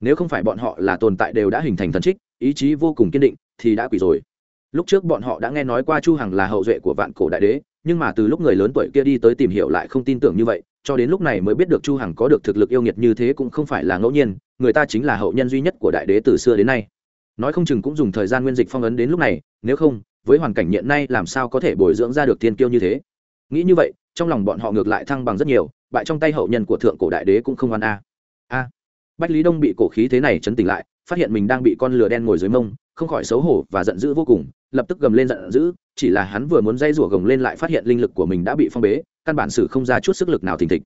Nếu không phải bọn họ là tồn tại đều đã hình thành thần trích, ý chí vô cùng kiên định thì đã quỳ rồi. Lúc trước bọn họ đã nghe nói qua chu hằng là hậu duệ của vạn cổ đại đế, nhưng mà từ lúc người lớn tuổi kia đi tới tìm hiểu lại không tin tưởng như vậy, cho đến lúc này mới biết được chu hằng có được thực lực yêu nghiệt như thế cũng không phải là ngẫu nhiên, người ta chính là hậu nhân duy nhất của đại đế từ xưa đến nay. Nói không chừng cũng dùng thời gian nguyên dịch phong ấn đến lúc này, nếu không, với hoàn cảnh hiện nay làm sao có thể bồi dưỡng ra được tiên kiêu như thế? Nghĩ như vậy, trong lòng bọn họ ngược lại thăng bằng rất nhiều, bại trong tay hậu nhân của thượng cổ đại đế cũng không oan a. A. Bách lý đông bị cổ khí thế này chấn tỉnh lại phát hiện mình đang bị con lừa đen ngồi dưới mông, không khỏi xấu hổ và giận dữ vô cùng, lập tức gầm lên giận dữ, chỉ là hắn vừa muốn dây rủa gồng lên lại phát hiện linh lực của mình đã bị phong bế, căn bản sử không ra chút sức lực nào thình thịch.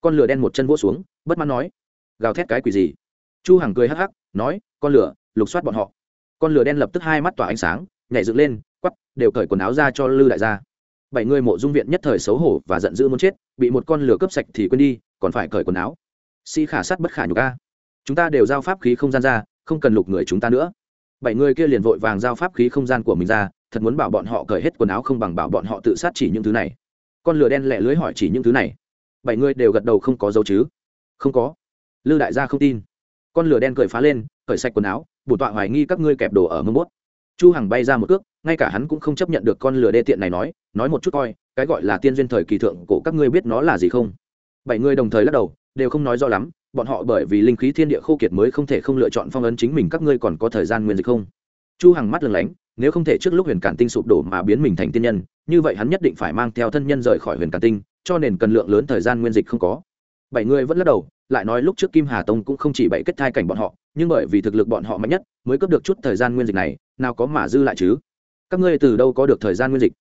Con lửa đen một chân vỗ xuống, bất mãn nói, gào thét cái quỷ gì? Chu hằng cười hắc hắc, nói, con lửa lục soát bọn họ. Con lửa đen lập tức hai mắt tỏa ánh sáng, nhảy dựng lên, quắp, đều cởi quần áo ra cho lư đại gia. Bảy người mộ dung viện nhất thời xấu hổ và giận dữ muốn chết, bị một con lửa cướp sạch thì quên đi, còn phải cởi quần áo. Si khả sát bất khả nhục a. Chúng ta đều giao pháp khí không gian ra không cần lục người chúng ta nữa. Bảy người kia liền vội vàng giao pháp khí không gian của mình ra, thật muốn bảo bọn họ cởi hết quần áo không bằng bảo bọn họ tự sát chỉ những thứ này. Con lửa đen lẹ lưới hỏi chỉ những thứ này. Bảy người đều gật đầu không có dấu chứ. Không có. Lư đại gia không tin. Con lửa đen cởi phá lên, cởi sạch quần áo bổn tọa hoài nghi các ngươi kẹp đồ ở mông bốt. Chu hằng bay ra một cước, ngay cả hắn cũng không chấp nhận được con lửa đê tiện này nói nói một chút coi, cái gọi là tiên duyên thời kỳ thượng cổ các ngươi biết nó là gì không? Bảy người đồng thời lắc đầu, đều không nói rõ lắm bọn họ bởi vì linh khí thiên địa khô kiệt mới không thể không lựa chọn phong ấn chính mình. Các ngươi còn có thời gian nguyên dịch không? Chu hằng mắt lừng lánh, nếu không thể trước lúc huyền cản tinh sụp đổ mà biến mình thành tiên nhân, như vậy hắn nhất định phải mang theo thân nhân rời khỏi huyền cản tinh, cho nên cần lượng lớn thời gian nguyên dịch không có. Bảy người vẫn lắc đầu, lại nói lúc trước kim hà tông cũng không chỉ bảy kết thai cảnh bọn họ, nhưng bởi vì thực lực bọn họ mạnh nhất, mới cướp được chút thời gian nguyên dịch này, nào có mà dư lại chứ? Các ngươi từ đâu có được thời gian nguyên dịch?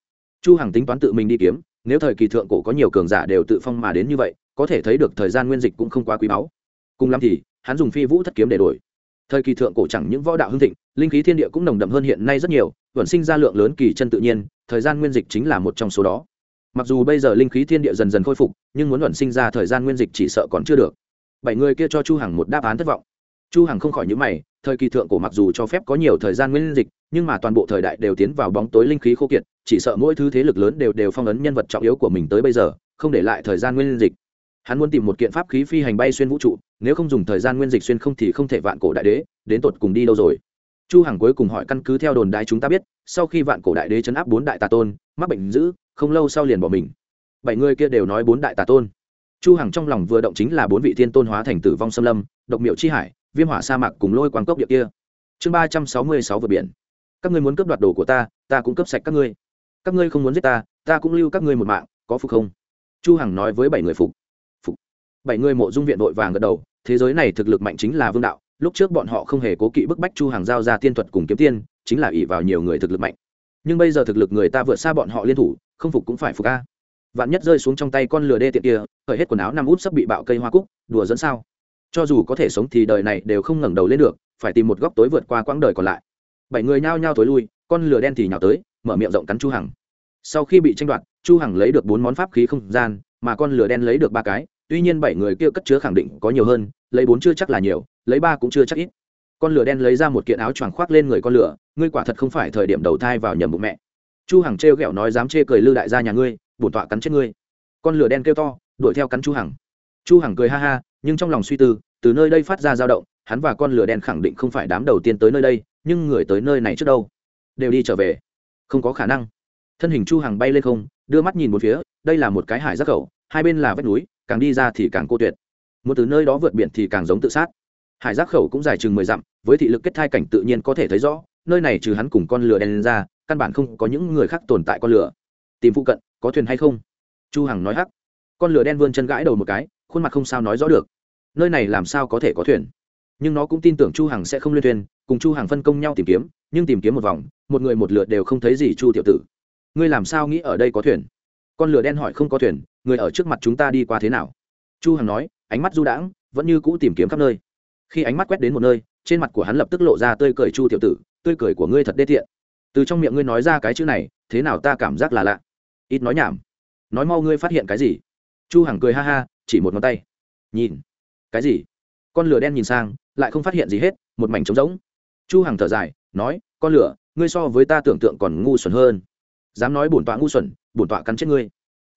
Chu hằng tính toán tự mình đi kiếm, nếu thời kỳ thượng cổ có nhiều cường giả đều tự phong mà đến như vậy, có thể thấy được thời gian nguyên dịch cũng không quá quý báu cùng lắm thì, hắn dùng phi vũ thất kiếm để đổi. Thời kỳ thượng cổ chẳng những võ đạo hưng thịnh, linh khí thiên địa cũng nồng đậm hơn hiện nay rất nhiều, vẫn sinh ra lượng lớn kỳ chân tự nhiên, thời gian nguyên dịch chính là một trong số đó. Mặc dù bây giờ linh khí thiên địa dần dần khôi phục, nhưng muốn luận sinh ra thời gian nguyên dịch chỉ sợ còn chưa được. Bảy người kia cho chu hằng một đáp án thất vọng. Chu hằng không khỏi những mày, thời kỳ thượng cổ mặc dù cho phép có nhiều thời gian nguyên dịch, nhưng mà toàn bộ thời đại đều tiến vào bóng tối linh khí khô kiệt, chỉ sợ mỗi thứ thế lực lớn đều đều phong ấn nhân vật trọng yếu của mình tới bây giờ, không để lại thời gian nguyên dịch hắn muốn tìm một kiện pháp khí phi hành bay xuyên vũ trụ, nếu không dùng thời gian nguyên dịch xuyên không thì không thể vạn cổ đại đế, đến tột cùng đi đâu rồi? Chu hằng cuối cùng hỏi căn cứ theo đồn đại chúng ta biết, sau khi vạn cổ đại đế chấn áp bốn đại tà tôn, mắc bệnh dữ, không lâu sau liền bỏ mình. Bảy người kia đều nói bốn đại tà tôn. Chu hằng trong lòng vừa động chính là bốn vị thiên tôn hóa thành tử vong xâm lâm, độc miệu chi hải, viêm hỏa sa mạc cùng lôi quang cốc địa kia. Chương ba trăm sáu mươi sáu vượt biển. Các ngươi muốn cướp đoạt đồ của ta ta cũng cướp sạch các ngươi. Các ngươi không muốn giết ta ta cũng lưu các ngươi một mạng, có phục không? Chu hằng nói với bảy người phục bảy người mộ dung viện đội vàng gật đầu, thế giới này thực lực mạnh chính là vương đạo, lúc trước bọn họ không hề cố kỵ bức bách chu hàng giao ra tiên thuật cùng kiếm tiên, chính là ỷ vào nhiều người thực lực mạnh. Nhưng bây giờ thực lực người ta vượt xa bọn họ liên thủ, không phục cũng phải phục a. Vạn nhất rơi xuống trong tay con lừa đê tiện kia khởi hết quần áo nằm út sắp bị bạo cây hoa cúc, đùa dẫn sao? Cho dù có thể sống thì đời này đều không ngẩng đầu lên được, phải tìm một góc tối vượt qua quãng đời còn lại. Bảy người nhao nhao tối lui, con lừa đen thì nhào tới, mở miệng rộng cắn chu hằng. Sau khi bị tranh đoạt, chu hằng lấy được bốn món pháp khí không gian, mà con lừa đen lấy được ba cái tuy nhiên bảy người kia cất chứa khẳng định có nhiều hơn, lấy bốn chưa chắc là nhiều, lấy ba cũng chưa chắc ít. Con lửa đen lấy ra một kiện áo choàng khoác lên người con lửa, ngươi quả thật không phải thời điểm đầu thai vào nhầm bụng mẹ. Chu hằng trêu ghẹo nói dám chê cười lư đại gia nhà ngươi, bổn tọa cắn chết ngươi. Con lửa đen kêu to, đuổi theo cắn chu hằng. Chu hằng cười ha ha, nhưng trong lòng suy tư, từ nơi đây phát ra dao động, hắn và con lửa đen khẳng định không phải đám đầu tiên tới nơi đây, nhưng người tới nơi này trước đâu? Đều đi trở về. Không có khả năng. Thân hình chu hằng bay lên không, đưa mắt nhìn một phía, đây là một cái hải rác khẩu, hai bên là vách núi càng đi ra thì càng cô tuyệt. Muốn từ nơi đó vượt biển thì càng giống tự sát. Hải giác khẩu cũng dài chừng mười dặm, với thị lực kết thai cảnh tự nhiên có thể thấy rõ, nơi này trừ hắn cùng con lửa đen lên ra, căn bản không có những người khác tồn tại con lửa. Tìm phụ cận, có thuyền hay không? Chu hằng nói hắc. Con lửa đen vươn chân gãi đầu một cái, khuôn mặt không sao nói rõ được. Nơi này làm sao có thể có thuyền? Nhưng nó cũng tin tưởng chu hằng sẽ không liên thuyền, cùng chu hằng phân công nhau tìm kiếm, nhưng tìm kiếm một vòng, một người một lượt đều không thấy gì chu tiểu tử. Ngươi làm sao nghĩ ở đây có thuyền? Con lửa đen hỏi không có thuyền người ở trước mặt chúng ta đi qua thế nào? Chu hằng nói, ánh mắt du đãng, vẫn như cũ tìm kiếm khắp nơi. Khi ánh mắt quét đến một nơi, trên mặt của hắn lập tức lộ ra tươi cười chu tiểu tử, tươi cười của ngươi thật đê tiện. Từ trong miệng ngươi nói ra cái chữ này, thế nào ta cảm giác là lạ. Ít nói nhảm. Nói mau ngươi phát hiện cái gì? Chu hằng cười ha ha, chỉ một ngón tay. Nhìn. Cái gì? Con lửa đen nhìn sang, lại không phát hiện gì hết, một mảnh trống rỗng. Chu hằng thở dài, nói, con lửa, ngươi so với ta tưởng tượng còn ngu xuẩn hơn. Dám nói bổn tọa ngu xuẩn, bổn tọa cắn chết ngươi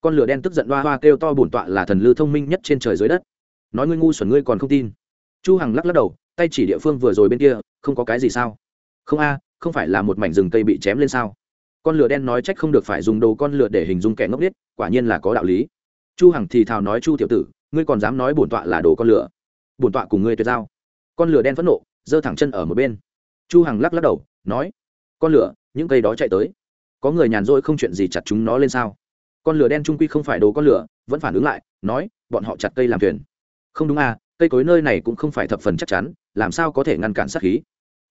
con lửa đen tức giận hoa hoa kêu to bổn tọa là thần lư thông minh nhất trên trời dưới đất. Nói ngươi ngu xuẩn ngươi còn không tin. Chu hằng lắc lắc đầu, tay chỉ địa phương vừa rồi bên kia, không có cái gì sao? Không a, không phải là một mảnh rừng cây bị chém lên sao? Con lửa đen nói trách không được phải dùng đồ con lửa để hình dung kẻ ngốc biết quả nhiên là có đạo lý. Chu hằng thì thào nói chu tiểu tử, ngươi còn dám nói bổn tọa là đồ con lửa? Bổn tọa cùng ngươi tuyệt giao. Con lửa đen phẫn nộ, giơ thẳng chân ở một bên. Chu hằng lắc lắc đầu, nói, con lửa, những cây đó chạy tới. Có người nhàn rỗi không chuyện gì chặt chúng nó lên sao? Con lửa đen trung quy không phải đồ con lửa, vẫn phản ứng lại, nói, bọn họ chặt cây làm thuyền. Không đúng à cây cối nơi này cũng không phải thập phần chắc chắn, làm sao có thể ngăn cản sát khí?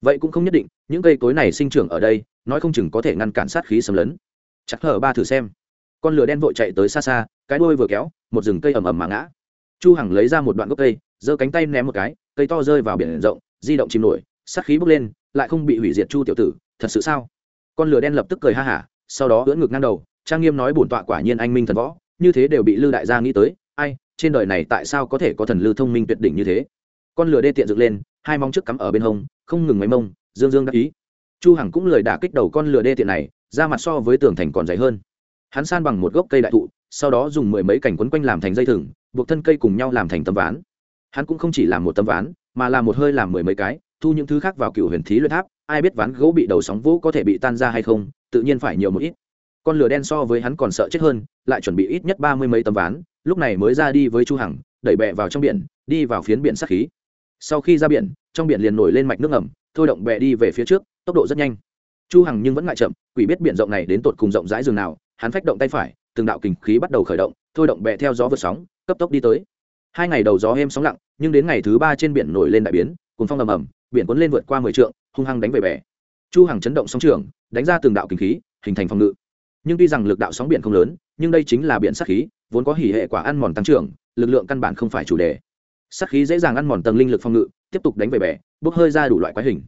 Vậy cũng không nhất định, những cây cối này sinh trưởng ở đây, nói không chừng có thể ngăn cản sát khí xâm lấn. Chắc hở ba thử xem. Con lửa đen vội chạy tới xa xa, cái đuôi vừa kéo, một rừng cây ầm ầm mà ngã. Chu hằng lấy ra một đoạn gốc cây, giơ cánh tay ném một cái, cây to rơi vào biển rộng, di động chìm nổi, sát khí bốc lên, lại không bị hủy diệt chu tiểu tử, thật sự sao? Con lửa đen lập tức cười ha hả, sau đó ưỡn ngực ngang đầu trang nghiêm nói bổn tọa quả nhiên anh minh thần võ, như thế đều bị lư đại gia nghĩ tới, ai, trên đời này tại sao có thể có thần lư thông minh tuyệt đỉnh như thế? Con lửa đê tiện dựng lên, hai móng trước cắm ở bên hông, không ngừng máy mông, dương dương đắc ý. Chu hằng cũng lời đả kích đầu con lửa đê tiện này ra mặt so với tường thành còn dày hơn. Hắn san bằng một gốc cây đại thụ, sau đó dùng mười mấy cảnh quấn quanh làm thành dây thừng, buộc thân cây cùng nhau làm thành tấm ván. Hắn cũng không chỉ làm một tấm ván, mà làm một hơi làm mười mấy cái, thu những thứ khác vào cựu huyền thí luyện tháp, ai biết ván gỗ bị đầu sóng vũ có thể bị tan ra hay không, tự nhiên phải nhiều một ít con lửa đen so với hắn còn sợ chết hơn, lại chuẩn bị ít nhất ba mươi mấy tấm ván, lúc này mới ra đi với chu hằng, đẩy bẹ vào trong biển, đi vào phiến biển sát khí. Sau khi ra biển, trong biển liền nổi lên mạch nước ngầm, thôi động bẹ đi về phía trước, tốc độ rất nhanh. Chu hằng nhưng vẫn ngại chậm, quỷ biết biển rộng này đến tột cùng rộng rãi dường nào, hắn phách động tay phải, từng đạo kình khí bắt đầu khởi động, thôi động bẹ theo gió vượt sóng, cấp tốc đi tới. Hai ngày đầu gió êm sóng lặng, nhưng đến ngày thứ ba trên biển nổi lên đại biến cùng phong ầm ầm, biển cuốn lên vượt qua mười trượng, hung hăng đánh về bè. Chu hằng chấn động sóng trường, đánh ra từng đạo kình khí, hình thành phòng ngự nhưng tuy rằng lực đạo sóng biển không lớn, nhưng đây chính là biển sát khí, vốn có hỉ hệ quả ăn mòn tăng trưởng, lực lượng căn bản không phải chủ đề. Sát khí dễ dàng ăn mòn tầng linh lực phòng ngự, tiếp tục đánh về bè, bốc hơi ra đủ loại quái hình.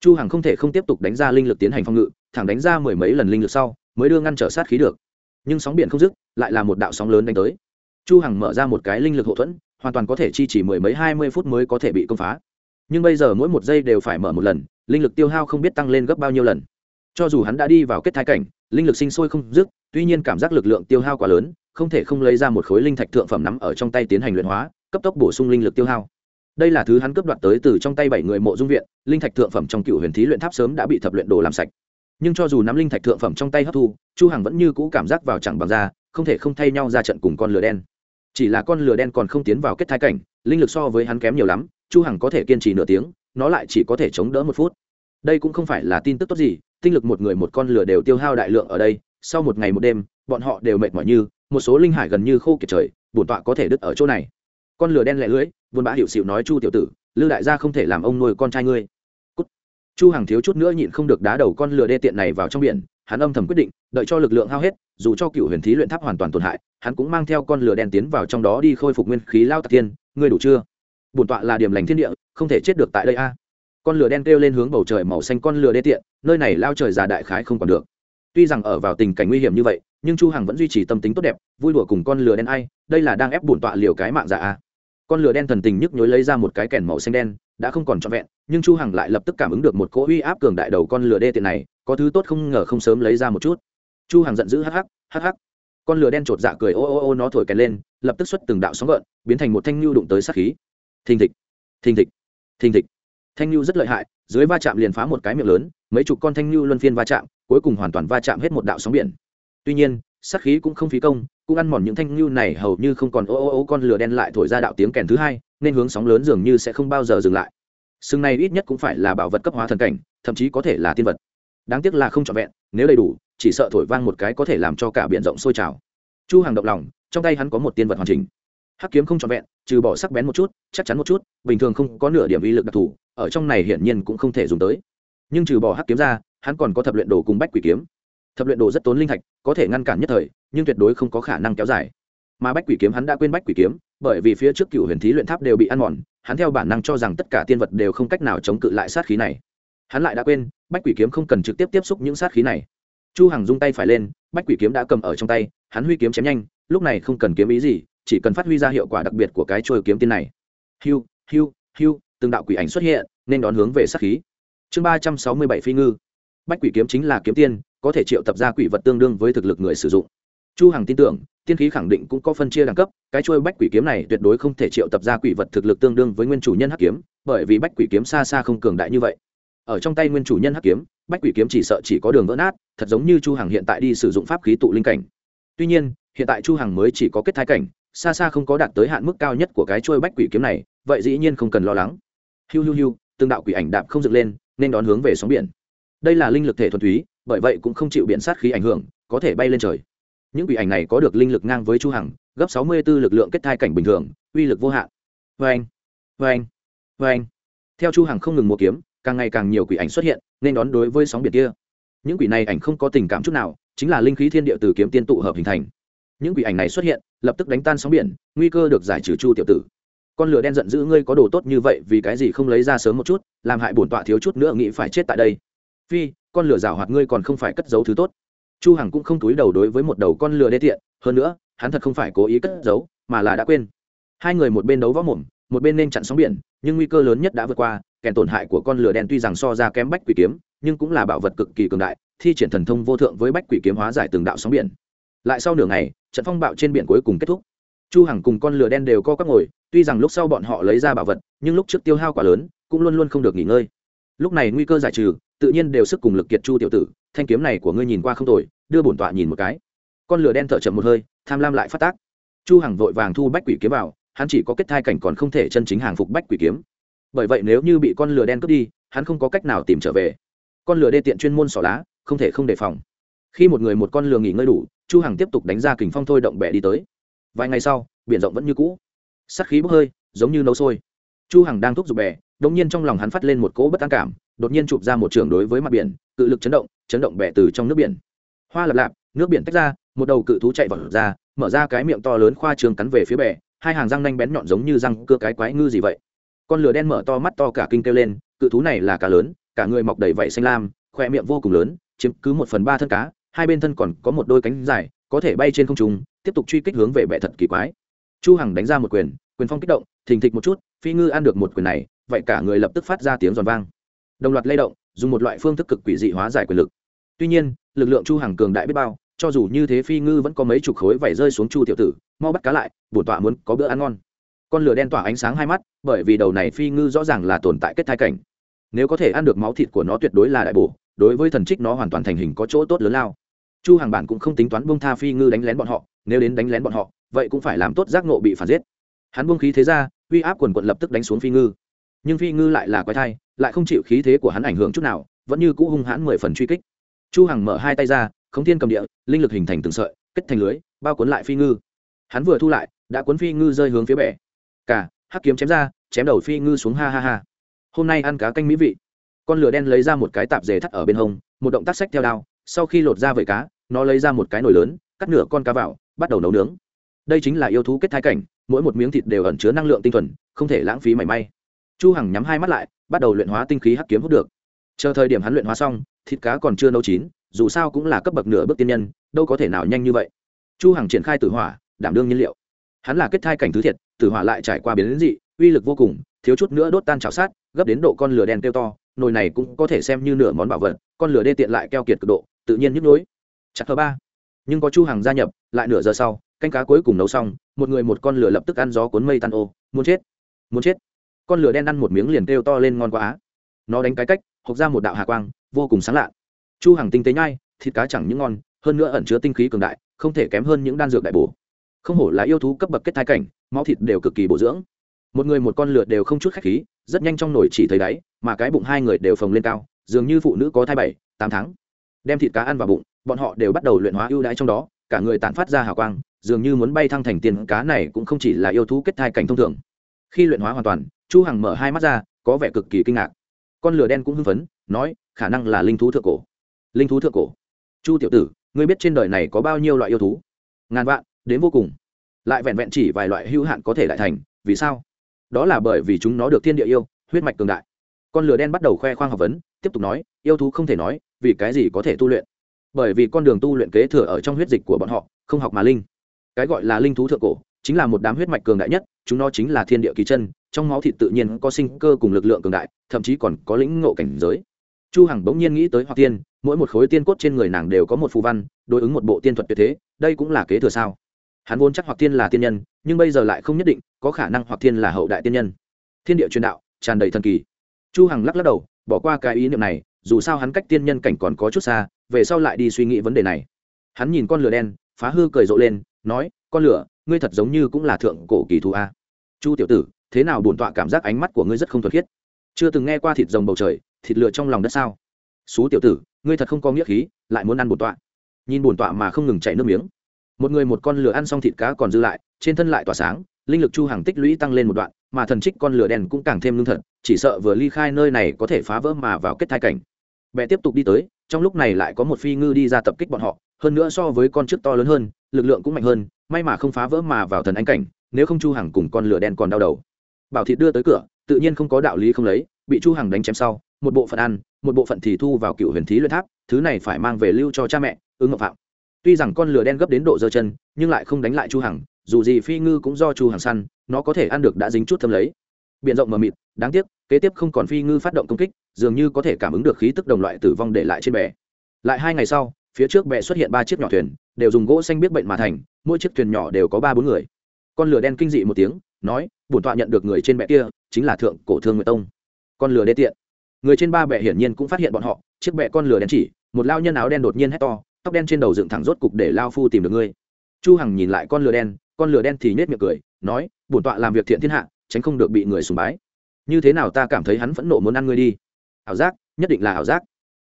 Chu hằng không thể không tiếp tục đánh ra linh lực tiến hành phòng ngự, thẳng đánh ra mười mấy lần linh lực sau, mới đưa ngăn trở sát khí được. Nhưng sóng biển không dứt, lại là một đạo sóng lớn đánh tới. Chu hằng mở ra một cái linh lực hậu thuẫn, hoàn toàn có thể chi chỉ mười mấy hai mươi phút mới có thể bị công phá. Nhưng bây giờ mỗi một giây đều phải mở một lần, linh lực tiêu hao không biết tăng lên gấp bao nhiêu lần cho dù hắn đã đi vào kết thai cảnh, linh lực sinh sôi không dứt, tuy nhiên cảm giác lực lượng tiêu hao quá lớn, không thể không lấy ra một khối linh thạch thượng phẩm nắm ở trong tay tiến hành luyện hóa, cấp tốc bổ sung linh lực tiêu hao. Đây là thứ hắn cướp đoạt tới từ trong tay bảy người mộ dung viện, linh thạch thượng phẩm trong cựu huyền thí luyện tháp sớm đã bị thập luyện đồ làm sạch. Nhưng cho dù nắm linh thạch thượng phẩm trong tay hấp thu, chu hằng vẫn như cũ cảm giác vào chẳng bằng da, không thể không thay nhau ra trận cùng con lửa đen. Chỉ là con lửa đen còn không tiến vào kết thai cảnh, linh lực so với hắn kém nhiều lắm, chu hằng có thể kiên trì nửa tiếng, nó lại chỉ có thể chống đỡ một phút. Đây cũng không phải là tin tức tốt gì tinh lực một người một con lửa đều tiêu hao đại lượng ở đây, sau một ngày một đêm, bọn họ đều mệt mỏi như, một số linh hải gần như khô kiệt trời, bổn tọa có thể đứt ở chỗ này. Con lửa đen lẹ lưỡi buồn bã hiệu xịu nói chu tiểu tử, lư đại gia không thể làm ông nuôi con trai ngươi. Cút. chu hằng thiếu chút nữa nhịn không được đá đầu con lửa đê tiện này vào trong biển, hắn âm thầm quyết định, đợi cho lực lượng hao hết, dù cho cựu huyền thí luyện tháp hoàn toàn tổn hại, hắn cũng mang theo con lửa đen tiến vào trong đó đi khôi phục nguyên khí lao tạc tiên ngươi đủ chưa? Bổn tọa là điểm lành thiên địa, không thể chết được tại đây a con lửa đen kêu lên hướng bầu trời màu xanh con lửa đê tiện, nơi này lao trời già đại khái không còn được. Tuy rằng ở vào tình cảnh nguy hiểm như vậy, nhưng chu hằng vẫn duy trì tâm tính tốt đẹp, vui đùa cùng con lửa đen ai, đây là đang ép bổn tọa liều cái mạng giả a. Con lửa đen thần tình nhức nhối lấy ra một cái kèn màu xanh đen, đã không còn trọn vẹn, nhưng chu hằng lại lập tức cảm ứng được một cỗ uy áp cường đại đầu con lửa đê tiện này, có thứ tốt không ngờ không sớm lấy ra một chút. Chu hằng giận dữ hắc hắc hắc hắc. Con lửa đen trột dạ cười ô ô ô nó thổi kèn lên, lập tức xuất từng đạo sóng gợn, biến thành một thanh lưu đụng tới sát khí. Thình thịch thình thịch thình thịch thanh lưu rất lợi hại, dưới va chạm liền phá một cái miệng lớn, mấy chục con thanh lưu luân phiên va chạm, cuối cùng hoàn toàn va chạm hết một đạo sóng biển. Tuy nhiên, sát khí cũng không phí công, cũng ăn mòn những thanh lưu này hầu như không còn ô ô ô con lửa đen lại thổi ra đạo tiếng kèn thứ hai, nên hướng sóng lớn dường như sẽ không bao giờ dừng lại. Sừng này ít nhất cũng phải là bảo vật cấp hóa thần cảnh, thậm chí có thể là tiên vật. Đáng tiếc là không trọn vẹn, nếu đầy đủ, chỉ sợ thổi vang một cái có thể làm cho cả biển rộng sôi trào. Chu hàng động lòng, trong tay hắn có một tiên vật hoàn chỉnh. Hắc kiếm không trọn vẹn trừ bỏ sắc bén một chút, chắc chắn một chút, bình thường không có nửa điểm uy lực đặc thù, ở trong này hiển nhiên cũng không thể dùng tới. Nhưng trừ bỏ hắc kiếm ra, hắn còn có thập luyện đồ cùng bách quỷ kiếm. Thập luyện đồ rất tốn linh thạch, có thể ngăn cản nhất thời, nhưng tuyệt đối không có khả năng kéo dài. Mà bách quỷ kiếm hắn đã quên bách quỷ kiếm, bởi vì phía trước cựu huyền thí luyện tháp đều bị ăn mòn, hắn theo bản năng cho rằng tất cả tiên vật đều không cách nào chống cự lại sát khí này. Hắn lại đã quên, bách quỷ kiếm không cần trực tiếp tiếp xúc những sát khí này. Chu hằng dung tay phải lên, bách quỷ kiếm đã cầm ở trong tay, hắn huy kiếm chém nhanh, lúc này không cần kiếm ý gì chỉ cần phát huy ra hiệu quả đặc biệt của cái trôi kiếm tiên này. Hiu hiu hiu, từng đạo quỷ ảnh xuất hiện, nên đón hướng về sát khí. Chương ba trăm sáu mươi bảy phi ngư. Bách quỷ kiếm chính là kiếm tiên, có thể triệu tập ra quỷ vật tương đương với thực lực người sử dụng. Chu hằng tin tưởng, tiên khí khẳng định cũng có phân chia đẳng cấp, cái trôi bách quỷ kiếm này tuyệt đối không thể triệu tập ra quỷ vật thực lực tương đương với nguyên chủ nhân hắc kiếm, bởi vì bách quỷ kiếm xa xa không cường đại như vậy. Ở trong tay nguyên chủ nhân hắc kiếm, bách quỷ kiếm chỉ sợ chỉ có đường vỡ nát, thật giống như chu hằng hiện tại đi sử dụng pháp khí tụ linh cảnh. Tuy nhiên, hiện tại chu hằng mới chỉ có kết thái cảnh xa xa không có đạt tới hạn mức cao nhất của cái trôi bách quỷ kiếm này, vậy dĩ nhiên không cần lo lắng. Hiu hiu hiu tương đạo quỷ ảnh đạp không dựng lên, nên đón hướng về sóng biển. Đây là linh lực thể thuần túy, bởi vậy cũng không chịu biển sát khí ảnh hưởng, có thể bay lên trời. Những quỷ ảnh này có được linh lực ngang với chu hằng, gấp 64 lực lượng kết thai cảnh bình thường, uy lực vô hạn. Vâng vâng vâng theo chu hằng không ngừng mua kiếm, càng ngày càng nhiều quỷ ảnh xuất hiện, nên đón đối với sóng biển kia. Những quỷ này ảnh không có tình cảm chút nào, chính là linh khí thiên địa từ kiếm tiên tụ hợp hình thành. Những quỷ ảnh này xuất hiện lập tức đánh tan sóng biển, nguy cơ được giải trừ chu tiểu tử. Con lửa đen giận dữ, ngươi có đồ tốt như vậy vì cái gì không lấy ra sớm một chút, làm hại bổn tọa thiếu chút nữa nghĩ phải chết tại đây. Phi, con lửa rào hoạt ngươi còn không phải cất giấu thứ tốt. Chu hằng cũng không túi đầu đối với một đầu con lửa đê tiện, hơn nữa, hắn thật không phải cố ý cất giấu, mà là đã quên. Hai người một bên đấu võ mồm, một bên nên chặn sóng biển, nhưng nguy cơ lớn nhất đã vượt qua kèn tổn hại của con lửa đen tuy rằng so ra kém bách quỷ kiếm, nhưng cũng là bảo vật cực kỳ cường đại, thi triển thần thông vô thượng với bách quỷ kiếm hóa giải từng đạo sóng biển lại sau nửa ngày, trận phong bạo trên biển cuối cùng kết thúc. Chu hằng cùng con lửa đen đều co các ngồi, tuy rằng lúc sau bọn họ lấy ra bảo vật, nhưng lúc trước tiêu hao quá lớn, cũng luôn luôn không được nghỉ ngơi. Lúc này nguy cơ giải trừ, tự nhiên đều sức cùng lực kiệt chu tiểu tử, thanh kiếm này của ngươi nhìn qua không tồi, đưa bổn tọa nhìn một cái. Con lửa đen thở chậm một hơi, tham lam lại phát tác. Chu hằng vội vàng thu bách quỷ kiếm vào, hắn chỉ có kết thai cảnh còn không thể chân chính hàng phục bách quỷ kiếm. Bởi vậy nếu như bị con lửa đen cướp đi, hắn không có cách nào tìm trở về. Con lửa đê tiện chuyên môn xỏ lá, không thể không đề phòng khi một người một con lừa nghỉ ngơi đủ chu hằng tiếp tục đánh ra kình phong thôi động bẻ đi tới. Vài ngày sau biển rộng vẫn như cũ. Sắt khí bốc hơi giống như nấu sôi. Chu hằng đang thúc giục bẻ, đột nhiên trong lòng hắn phát lên một cỗ bất an cảm đột nhiên chụp ra một trường đối với mặt biển cự lực chấn động chấn động bẻ từ trong nước biển. Hoa lập lạp nước biển tách ra một đầu cự thú chạy vào ra mở ra cái miệng to lớn khoa trường cắn về phía bè hai hàng răng nanh bén nhọn giống như răng cưa cái quái ngư gì vậy. Con lửa đen mở to mắt to cả kinh kêu lên cự thú này là cá lớn cả người mọc đầy vảy xanh lam khoe miệng vô cùng lớn chiếm cứ một phần ba thân cá hai bên thân còn có một đôi cánh dài, có thể bay trên không trung, tiếp tục truy kích hướng về bệ thật kỳ quái. Chu hằng đánh ra một quyền quyền phong kích động, thình thịch một chút, phi ngư ăn được một quyền này, vậy cả người lập tức phát ra tiếng giòn vang. Đồng loạt lay động, dùng một loại phương thức cực quỷ dị hóa giải quyền lực. Tuy nhiên, lực lượng chu hằng cường đại biết bao, cho dù như thế phi ngư vẫn có mấy chục khối vảy rơi xuống chu tiểu tử, mau bắt cá lại, bổn tọa muốn có bữa ăn ngon. Con lửa đen tỏa ánh sáng hai mắt, bởi vì đầu này phi ngư rõ ràng là tồn tại kết thai cảnh. Nếu có thể ăn được máu thịt của nó tuyệt đối là đại bổ đối với thần trích nó hoàn toàn thành hình có chỗ tốt lớn lao. Chu hàng bản cũng không tính toán bông tha phi ngư đánh lén bọn họ, nếu đến đánh lén bọn họ, vậy cũng phải làm tốt giác nộ bị phản giết. Hắn buông khí thế ra, uy áp quần quận lập tức đánh xuống phi ngư. Nhưng phi ngư lại là quái thai, lại không chịu khí thế của hắn ảnh hưởng chút nào, vẫn như cũ hung hãn mười phần truy kích. Chu hằng mở hai tay ra, khống thiên cầm địa, linh lực hình thành từng sợi, kết thành lưới, bao cuốn lại phi ngư. Hắn vừa thu lại, đã cuốn phi ngư rơi hướng phía bể cả, hắc kiếm chém ra, chém đầu phi ngư xuống, ha ha ha. Hôm nay ăn cá canh mỹ vị con lửa đen lấy ra một cái tạp dề thắt ở bên hông, một động tác sách theo đao, sau khi lột ra vẩy cá, nó lấy ra một cái nồi lớn, cắt nửa con cá vào, bắt đầu nấu nướng. Đây chính là yêu thú kết thai cảnh, mỗi một miếng thịt đều ẩn chứa năng lượng tinh thuần, không thể lãng phí mảy may. Chu hằng nhắm hai mắt lại, bắt đầu luyện hóa tinh khí hắc kiếm hút được. Chờ thời điểm hắn luyện hóa xong, thịt cá còn chưa nấu chín, dù sao cũng là cấp bậc nửa bước tiên nhân, đâu có thể nào nhanh như vậy. Chu hằng triển khai tử hỏa, đảm đương nhiên liệu. Hắn là kết thai cảnh thứ thiệt, tử hỏa lại trải qua biến dị, uy lực vô cùng, thiếu chút nữa đốt tan chảo sát, gấp đến độ con lửa đen tiêu to nồi này cũng có thể xem như nửa món bảo vật, con lửa đê tiện lại keo kiệt cực độ, tự nhiên nhức nhối. Chặt thứ ba. Nhưng có chu hàng gia nhập, lại nửa giờ sau, canh cá cuối cùng nấu xong, một người một con lửa lập tức ăn gió cuốn mây tan ô, muốn chết muốn chết. Con lửa đen ăn một miếng liền kêu to lên ngon quá. Nó đánh cái cách, hộc ra một đạo hà quang, vô cùng sáng lạ. Chu hàng tinh tế nhai, thịt cá chẳng những ngon, hơn nữa ẩn chứa tinh khí cường đại, không thể kém hơn những đan dược đại bổ. Không hổ là yêu thú cấp bậc kết thai cảnh, máu thịt đều cực kỳ bổ dưỡng. Một người một con lửa đều không chút khách khí rất nhanh trong nồi chỉ thấy đáy, mà cái bụng hai người đều phồng lên cao, dường như phụ nữ có thai bảy, tám tháng. Đem thịt cá ăn vào bụng, bọn họ đều bắt đầu luyện hóa ưu đãi trong đó, cả người tản phát ra hào quang, dường như muốn bay thăng thành tiền cá này cũng không chỉ là yêu thú kết thai cảnh thông thường. Khi luyện hóa hoàn toàn, chu hằng mở hai mắt ra, có vẻ cực kỳ kinh ngạc. Con lửa đen cũng hưng phấn, nói, khả năng là linh thú thượng cổ. Linh thú thượng cổ? Chu tiểu tử, ngươi biết trên đời này có bao nhiêu loại yêu thú? Ngàn vạn, đến vô cùng. Lại vẹn vẹn chỉ vài loại hữu hạn có thể đại thành, vì sao? Đó là bởi vì chúng nó được thiên địa yêu, huyết mạch cường đại. Con lửa đen bắt đầu khoe khoang học vấn, tiếp tục nói, yêu thú không thể nói, vì cái gì có thể tu luyện? Bởi vì con đường tu luyện kế thừa ở trong huyết dịch của bọn họ, không học mà linh. Cái gọi là linh thú thượng cổ, chính là một đám huyết mạch cường đại nhất, chúng nó chính là thiên địa kỳ chân, trong máu thịt tự nhiên có sinh cơ cùng lực lượng cường đại, thậm chí còn có lĩnh ngộ cảnh giới. Chu hằng bỗng nhiên nghĩ tới hoặc tiên, mỗi một khối tiên cốt trên người nàng đều có một phù văn, đối ứng một bộ tiên thuật tuyệt thế, đây cũng là kế thừa sao? Hắn vốn chắc hoặc thiên là tiên nhân, nhưng bây giờ lại không nhất định, có khả năng hoặc thiên là hậu đại tiên nhân. Thiên địa truyền đạo, tràn đầy thần kỳ. Chu hằng lắc lắc đầu, bỏ qua cái ý niệm này, dù sao hắn cách tiên nhân cảnh còn có chút xa, về sau lại đi suy nghĩ vấn đề này. Hắn nhìn con lửa đen, phá hư cười rộ lên, nói, con lửa, ngươi thật giống như cũng là thượng cổ kỳ thú a. Chu tiểu tử, thế nào bổn tọa cảm giác ánh mắt của ngươi rất không thuật khiết? Chưa từng nghe qua thịt rồng bầu trời, thịt lửa trong lòng đất sao? Xú tiểu tử, ngươi thật không có nghĩa khí, lại muốn ăn bổn tọa. Nhìn bổn tọa mà không ngừng chảy nước miếng một người một con lửa ăn xong thịt cá còn dư lại, trên thân lại tỏa sáng, linh lực chu hàng tích lũy tăng lên một đoạn, mà thần trích con lửa đen cũng càng thêm lương thật, chỉ sợ vừa ly khai nơi này có thể phá vỡ mà vào kết thai cảnh. Bè tiếp tục đi tới, trong lúc này lại có một phi ngư đi ra tập kích bọn họ, hơn nữa so với con trước to lớn hơn, lực lượng cũng mạnh hơn, may mà không phá vỡ mà vào thần anh cảnh, nếu không chu hằng cùng con lửa đen còn đau đầu. Bảo thịt đưa tới cửa, tự nhiên không có đạo lý không lấy, bị chu hằng đánh chém sau, một bộ phận ăn, một bộ phận thì thu vào cựu huyền thí luyện tháp, thứ này phải mang về lưu cho cha mẹ, ứng ngọc phạm tuy rằng con lửa đen gấp đến độ dơ chân, nhưng lại không đánh lại chu hằng, dù gì phi ngư cũng do chu hằng săn, nó có thể ăn được đã dính chút thâm lấy. Biện rộng mờ mịt, đáng tiếc, kế tiếp không còn phi ngư phát động công kích, dường như có thể cảm ứng được khí tức đồng loại tử vong để lại trên bè. Lại hai ngày sau, phía trước bè xuất hiện ba chiếc nhỏ thuyền, đều dùng gỗ xanh biết bệnh mà thành, mỗi chiếc thuyền nhỏ đều có ba bốn người. Con lửa đen kinh dị một tiếng, nói, bổn tọa nhận được người trên bệ kia, chính là thượng cổ thương nguyệt tông. Con lửa đê tiện. Người trên ba bệ hiển nhiên cũng phát hiện bọn họ, chiếc bệ con lửa đen chỉ, một lao nhân áo đen đột nhiên hét to tóc đen trên đầu dựng thẳng rốt cục để lao phu tìm được ngươi. Chu hằng nhìn lại con lừa đen, con lừa đen thì nết miệng cười, nói, bổn tọa làm việc thiện thiên hạ, tránh không được bị người sùng bái. Như thế nào ta cảm thấy hắn phẫn nộ muốn ăn ngươi đi. Ảo giác, nhất định là ảo giác.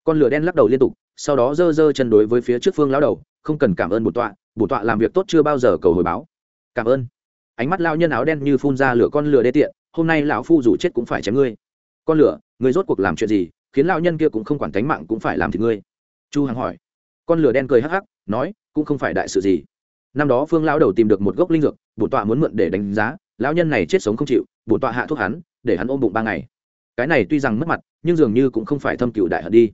Con lừa đen lắc đầu liên tục, sau đó giơ giơ chân đối với phía trước phương lão đầu, không cần cảm ơn bổn tọa bổn tọa làm việc tốt chưa bao giờ cầu hồi báo. Cảm ơn. Ánh mắt lao nhân áo đen như phun ra lửa con lửa đê tiện, hôm nay lão phu dù chết cũng phải chém ngươi. Con lửa ngươi rốt cuộc làm chuyện gì, khiến lao nhân kia cũng không quản cánh mạng cũng phải làm thì ngươi. Chu hằng hỏi con lửa đen cười hắc hắc, nói, cũng không phải đại sự gì. Năm đó phương lão đầu tìm được một gốc linh dược, bổn tọa muốn mượn để đánh giá, lão nhân này chết sống không chịu, bổn tọa hạ thuốc hắn, để hắn ôm bụng ba ngày. Cái này tuy rằng mất mặt, nhưng dường như cũng không phải thâm cựu đại hận đi.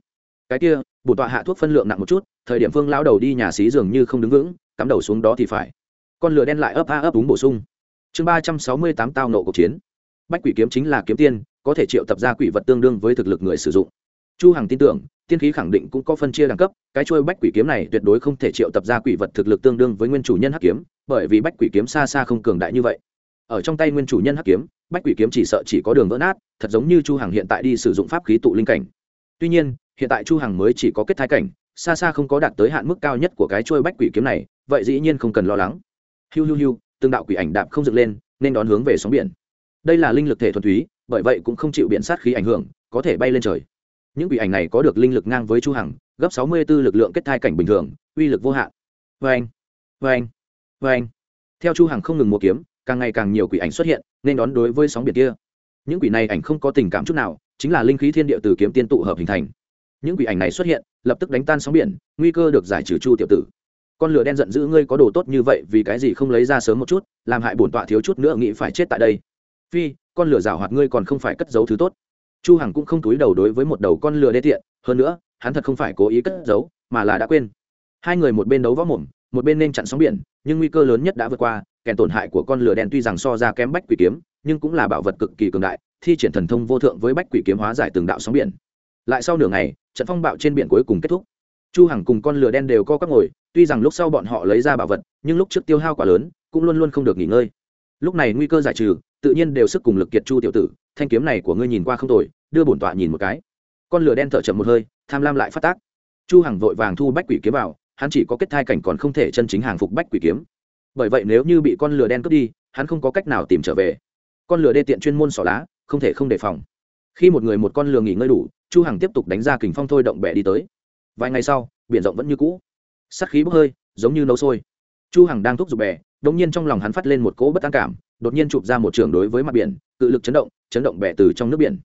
Cái kia, bổn tọa hạ thuốc phân lượng nặng một chút, thời điểm phương lão đầu đi nhà xí dường như không đứng vững, cắm đầu xuống đó thì phải. Con lửa đen lại ấp a ấp úng bổ sung. Chương ba trăm sáu mươi tám tao nộ cuộc chiến. Bách quỷ kiếm chính là kiếm tiên, có thể triệu tập ra quỷ vật tương đương với thực lực người sử dụng chu hằng tin tưởng, tiên khí khẳng định cũng có phân chia đẳng cấp, cái chuôi bách quỷ kiếm này tuyệt đối không thể triệu tập ra quỷ vật thực lực tương đương với nguyên chủ nhân hắc kiếm, bởi vì bách quỷ kiếm xa xa không cường đại như vậy. Ở trong tay nguyên chủ nhân hắc kiếm, bách quỷ kiếm chỉ sợ chỉ có đường vỡ nát, thật giống như chu hằng hiện tại đi sử dụng pháp khí tụ linh cảnh. Tuy nhiên, hiện tại chu hằng mới chỉ có kết thái cảnh, xa xa không có đạt tới hạn mức cao nhất của cái chuôi bách quỷ kiếm này, vậy dĩ nhiên không cần lo lắng. Hiu hiu hiu, từng đạo quỷ ảnh đạp không dựng lên, nên đón hướng về sóng biển. Đây là linh lực thể thuần túy, bởi vậy cũng không chịu biển sát khí ảnh hưởng, có thể bay lên trời những quỷ ảnh này có được linh lực ngang với chu hằng, gấp 64 lực lượng kết thai cảnh bình thường, uy lực vô hạn. Vâng vâng vâng theo chu hằng không ngừng mua kiếm, càng ngày càng nhiều quỷ ảnh xuất hiện, nên đón đối với sóng biển kia. Những quỷ này ảnh không có tình cảm chút nào, chính là linh khí thiên địa từ kiếm tiên tụ hợp hình thành. Những quỷ ảnh này xuất hiện, lập tức đánh tan sóng biển, nguy cơ được giải trừ chu tiểu tử. Con lửa đen giận dữ ngươi có đồ tốt như vậy vì cái gì không lấy ra sớm một chút, làm hại bổn tọa thiếu chút nữa nghĩ phải chết tại đây. Phi, con lửa rào hoạt ngươi còn không phải cất giấu thứ tốt chu hằng cũng không túi đầu đối với một đầu con lừa đê tiện, hơn nữa, hắn thật không phải cố ý cất giấu, mà là đã quên. Hai người một bên đấu võ mồm, một bên nên chặn sóng biển, nhưng nguy cơ lớn nhất đã vượt qua kèn tổn hại của con lửa đen tuy rằng so ra kém bách quỷ kiếm, nhưng cũng là bảo vật cực kỳ cường đại, thi triển thần thông vô thượng với bách quỷ kiếm hóa giải từng đạo sóng biển. Lại sau nửa ngày, trận phong bạo trên biển cuối cùng kết thúc. Chu hằng cùng con lửa đen đều co các ngồi, tuy rằng lúc sau bọn họ lấy ra bảo vật, nhưng lúc trước tiêu hao quá lớn, cũng luôn luôn không được nghỉ ngơi lúc này nguy cơ giải trừ, tự nhiên đều sức cùng lực kiệt chu tiểu tử, thanh kiếm này của ngươi nhìn qua không tồi, đưa bổn tọa nhìn một cái. Con lửa đen thở chậm một hơi, tham lam lại phát tác. Chu hằng vội vàng thu bách quỷ kiếm vào, hắn chỉ có kết thai cảnh còn không thể chân chính hàng phục bách quỷ kiếm. Bởi vậy nếu như bị con lửa đen cướp đi, hắn không có cách nào tìm trở về. Con lửa đê tiện chuyên môn xỏ lá, không thể không đề phòng. Khi một người một con lừa nghỉ ngơi đủ, chu hằng tiếp tục đánh ra kình phong thôi động bẻ đi tới. Vài ngày sau, biển rộng vẫn như cũ. Sắc khí bốc hơi, giống như nấu sôi. Chu hằng đang thúc giục bè đột nhiên trong lòng hắn phát lên một cỗ bất an cảm, đột nhiên chụp ra một trường đối với mặt biển, cự lực chấn động chấn động bẻ từ trong nước biển.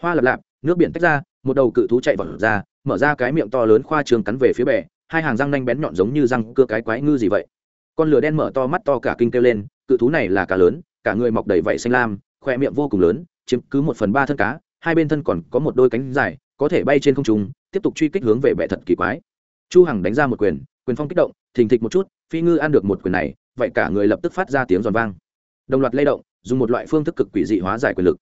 Hoa lập lạp, nước biển tách ra, một đầu cự thú chạy vào ra, mở ra cái miệng to lớn khoa trường cắn về phía bè, hai hàng răng nanh bén nhọn giống như răng cưa cái quái ngư gì vậy. Con lửa đen mở to mắt to cả kinh kêu lên, cự thú này là cá lớn, cả người mọc đầy vảy xanh lam khoe miệng vô cùng lớn, chiếm cứ một phần ba thân cá, hai bên thân còn có một đôi cánh dài, có thể bay trên không trung, tiếp tục truy kích hướng về bệ thật kỳ quái. Chu hằng đánh ra một quyền quyền phong kích động, thình thịch một chút, phi ngư ăn được một quyền này vậy cả người lập tức phát ra tiếng giòn vang. Đồng loạt lay động, dùng một loại phương thức cực quỷ dị hóa giải quyền lực.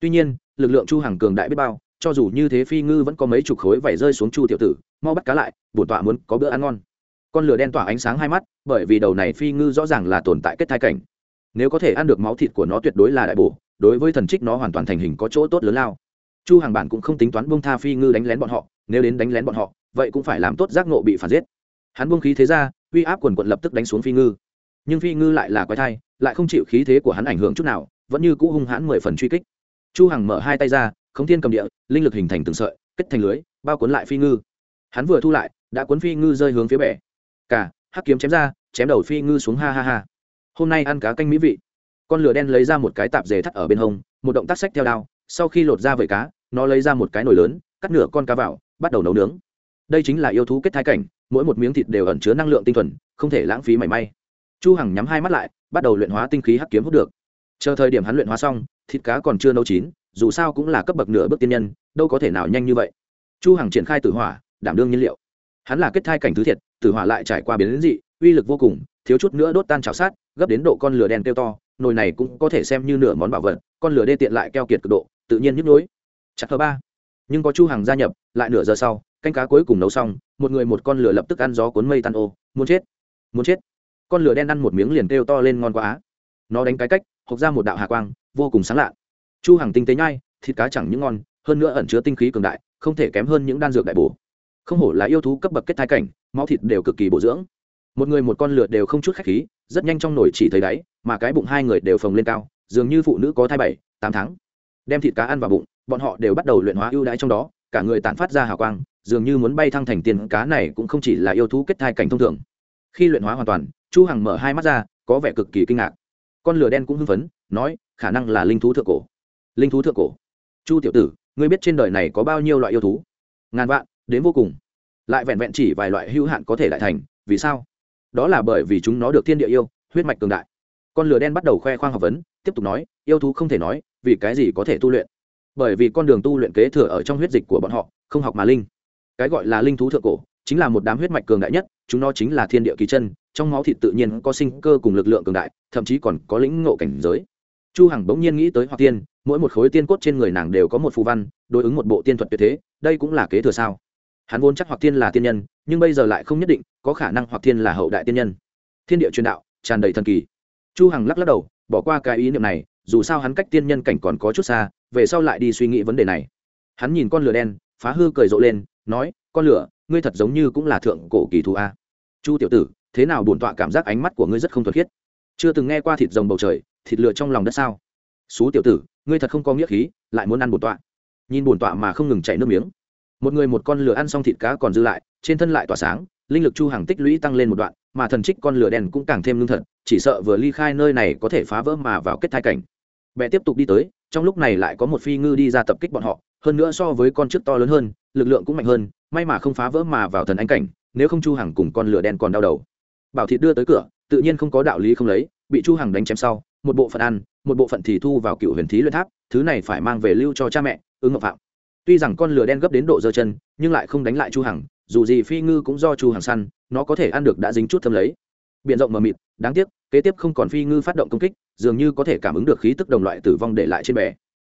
Tuy nhiên, lực lượng chu hằng cường đại biết bao, cho dù như thế phi ngư vẫn có mấy chục khối vảy rơi xuống chu tiểu tử, mau bắt cá lại, bổn tọa muốn có bữa ăn ngon. Con lửa đen tỏa ánh sáng hai mắt, bởi vì đầu này phi ngư rõ ràng là tồn tại kết thai cảnh. Nếu có thể ăn được máu thịt của nó tuyệt đối là đại bổ, đối với thần trích nó hoàn toàn thành hình có chỗ tốt lớn lao. Chu hàng bản cũng không tính toán bông tha phi ngư đánh lén bọn họ, nếu đến đánh lén bọn họ, vậy cũng phải làm tốt giác nộ bị phản giết. Hắn buông khí thế ra, uy áp quần quận lập tức đánh xuống phi ngư nhưng phi ngư lại là quái thai, lại không chịu khí thế của hắn ảnh hưởng chút nào, vẫn như cũ hung hãn mười phần truy kích. Chu hằng mở hai tay ra, khống thiên cầm địa, linh lực hình thành từng sợi, kết thành lưới, bao cuốn lại phi ngư. Hắn vừa thu lại, đã cuốn phi ngư rơi hướng phía bể cả, hắc kiếm chém ra, chém đầu phi ngư xuống, ha ha ha. Hôm nay ăn cá canh mỹ vị. Con lửa đen lấy ra một cái tạp dề thắt ở bên hông, một động tác sách theo đao, sau khi lột ra vẩy cá, nó lấy ra một cái nồi lớn, cắt nửa con cá vào, bắt đầu nấu nướng. Đây chính là yêu thú kết thai cảnh, mỗi một miếng thịt đều ẩn chứa năng lượng tinh thuần, không thể lãng phí mảy may chu hằng nhắm hai mắt lại, bắt đầu luyện hóa tinh khí hắc kiếm hút được. Chờ thời điểm hắn luyện hóa xong, thịt cá còn chưa nấu chín, dù sao cũng là cấp bậc nửa bước tiên nhân, đâu có thể nào nhanh như vậy. Chu hằng triển khai tử hỏa, đảm đương nhiên liệu. Hắn là kết thai cảnh thứ thiệt, tử hỏa lại trải qua biến đến dị, uy lực vô cùng, thiếu chút nữa đốt tan chảo sát, gấp đến độ con lửa đen tiêu to, nồi này cũng có thể xem như nửa món bảo vật, con lửa đê tiện lại keo kiệt cực độ, tự nhiên nhức nhối. Chặt thứ ba. Nhưng có chu hàng gia nhập, lại nửa giờ sau, canh cá cuối cùng nấu xong, một người một con lửa lập tức ăn gió cuốn mây tan ô, muốn chết muốn chết con lửa đen ăn một miếng liền kêu to lên ngon quá nó đánh cái cách, hộc ra một đạo hạ quang, vô cùng sáng lạ chu hàng tinh tế nhai, thịt cá chẳng những ngon, hơn nữa ẩn chứa tinh khí cường đại, không thể kém hơn những đan dược đại bổ. Không hổ là yêu thú cấp bậc kết thai cảnh, máu thịt đều cực kỳ bổ dưỡng. Một người một con lửa đều không chút khách khí, rất nhanh trong nồi chỉ thấy đáy, mà cái bụng hai người đều phồng lên cao, dường như phụ nữ có thai bảy, tám tháng. Đem thịt cá ăn vào bụng, bọn họ đều bắt đầu luyện hóa ưu đãi trong đó, cả người tản phát ra hào quang, dường như muốn bay thăng thành tiền cá này cũng không chỉ là yêu thú kết thai cảnh thông thường. Khi luyện hóa hoàn toàn chu hằng mở hai mắt ra, có vẻ cực kỳ kinh ngạc. Con lửa đen cũng hưng phấn, nói, khả năng là linh thú thượng cổ. Linh thú thượng cổ? Chu tiểu tử, ngươi biết trên đời này có bao nhiêu loại yêu thú? Ngàn vạn, đến vô cùng. Lại vẹn vẹn chỉ vài loại hữu hạn có thể lại thành, vì sao? Đó là bởi vì chúng nó được thiên địa yêu, huyết mạch cường đại. Con lửa đen bắt đầu khoe khoang học vấn, tiếp tục nói, yêu thú không thể nói, vì cái gì có thể tu luyện? Bởi vì con đường tu luyện kế thừa ở trong huyết dịch của bọn họ, không học mà linh. Cái gọi là linh thú thượng cổ, chính là một đám huyết mạch cường đại nhất, chúng nó chính là thiên địa kỳ chân trong máu thịt tự nhiên có sinh cơ cùng lực lượng cường đại, thậm chí còn có lĩnh ngộ cảnh giới. Chu hằng bỗng nhiên nghĩ tới hoặc tiên, mỗi một khối tiên cốt trên người nàng đều có một phù văn, đối ứng một bộ tiên thuật tuyệt thế, đây cũng là kế thừa sao? Hắn vốn chắc hoặc tiên là tiên nhân, nhưng bây giờ lại không nhất định, có khả năng hoặc tiên là hậu đại tiên nhân. Thiên địa truyền đạo, tràn đầy thần kỳ. Chu hằng lắc lắc đầu, bỏ qua cái ý niệm này, dù sao hắn cách tiên nhân cảnh còn có chút xa, về sau lại đi suy nghĩ vấn đề này. Hắn nhìn con lửa đen, phá hư cười rộ lên, nói, con lửa, ngươi thật giống như cũng là thượng cổ kỳ thú a. Chu tiểu tử thế nào bổn tọa cảm giác ánh mắt của ngươi rất không thuật khiết? Chưa từng nghe qua thịt rồng bầu trời, thịt lửa trong lòng đất sao? Xú tiểu tử, ngươi thật không có nghĩa khí, lại muốn ăn bổn tọa. Nhìn bổn tọa mà không ngừng chảy nước miếng. Một người một con lửa ăn xong thịt cá còn dư lại, trên thân lại tỏa sáng, linh lực chu hàng tích lũy tăng lên một đoạn, mà thần trích con lửa đen cũng càng thêm lương thật, chỉ sợ vừa ly khai nơi này có thể phá vỡ mà vào kết thai cảnh. Bè tiếp tục đi tới, trong lúc này lại có một phi ngư đi ra tập kích bọn họ, hơn nữa so với con trước to lớn hơn, lực lượng cũng mạnh hơn, may mà không phá vỡ mà vào thần ánh cảnh, nếu không chu hàng cùng con lửa đen còn đau đầu bảo thịt đưa tới cửa, tự nhiên không có đạo lý không lấy, bị chu hằng đánh chém sau, một bộ phận ăn, một bộ phận thì thu vào cựu huyền thí luyện tháp, thứ này phải mang về lưu cho cha mẹ, ứng ngọc phạm. Tuy rằng con lửa đen gấp đến độ dơ chân, nhưng lại không đánh lại chu hằng, dù gì phi ngư cũng do chu hằng săn, nó có thể ăn được đã dính chút thâm lấy. Biển rộng mờ mịt, đáng tiếc, kế tiếp không còn phi ngư phát động công kích, dường như có thể cảm ứng được khí tức đồng loại tử vong để lại trên bè.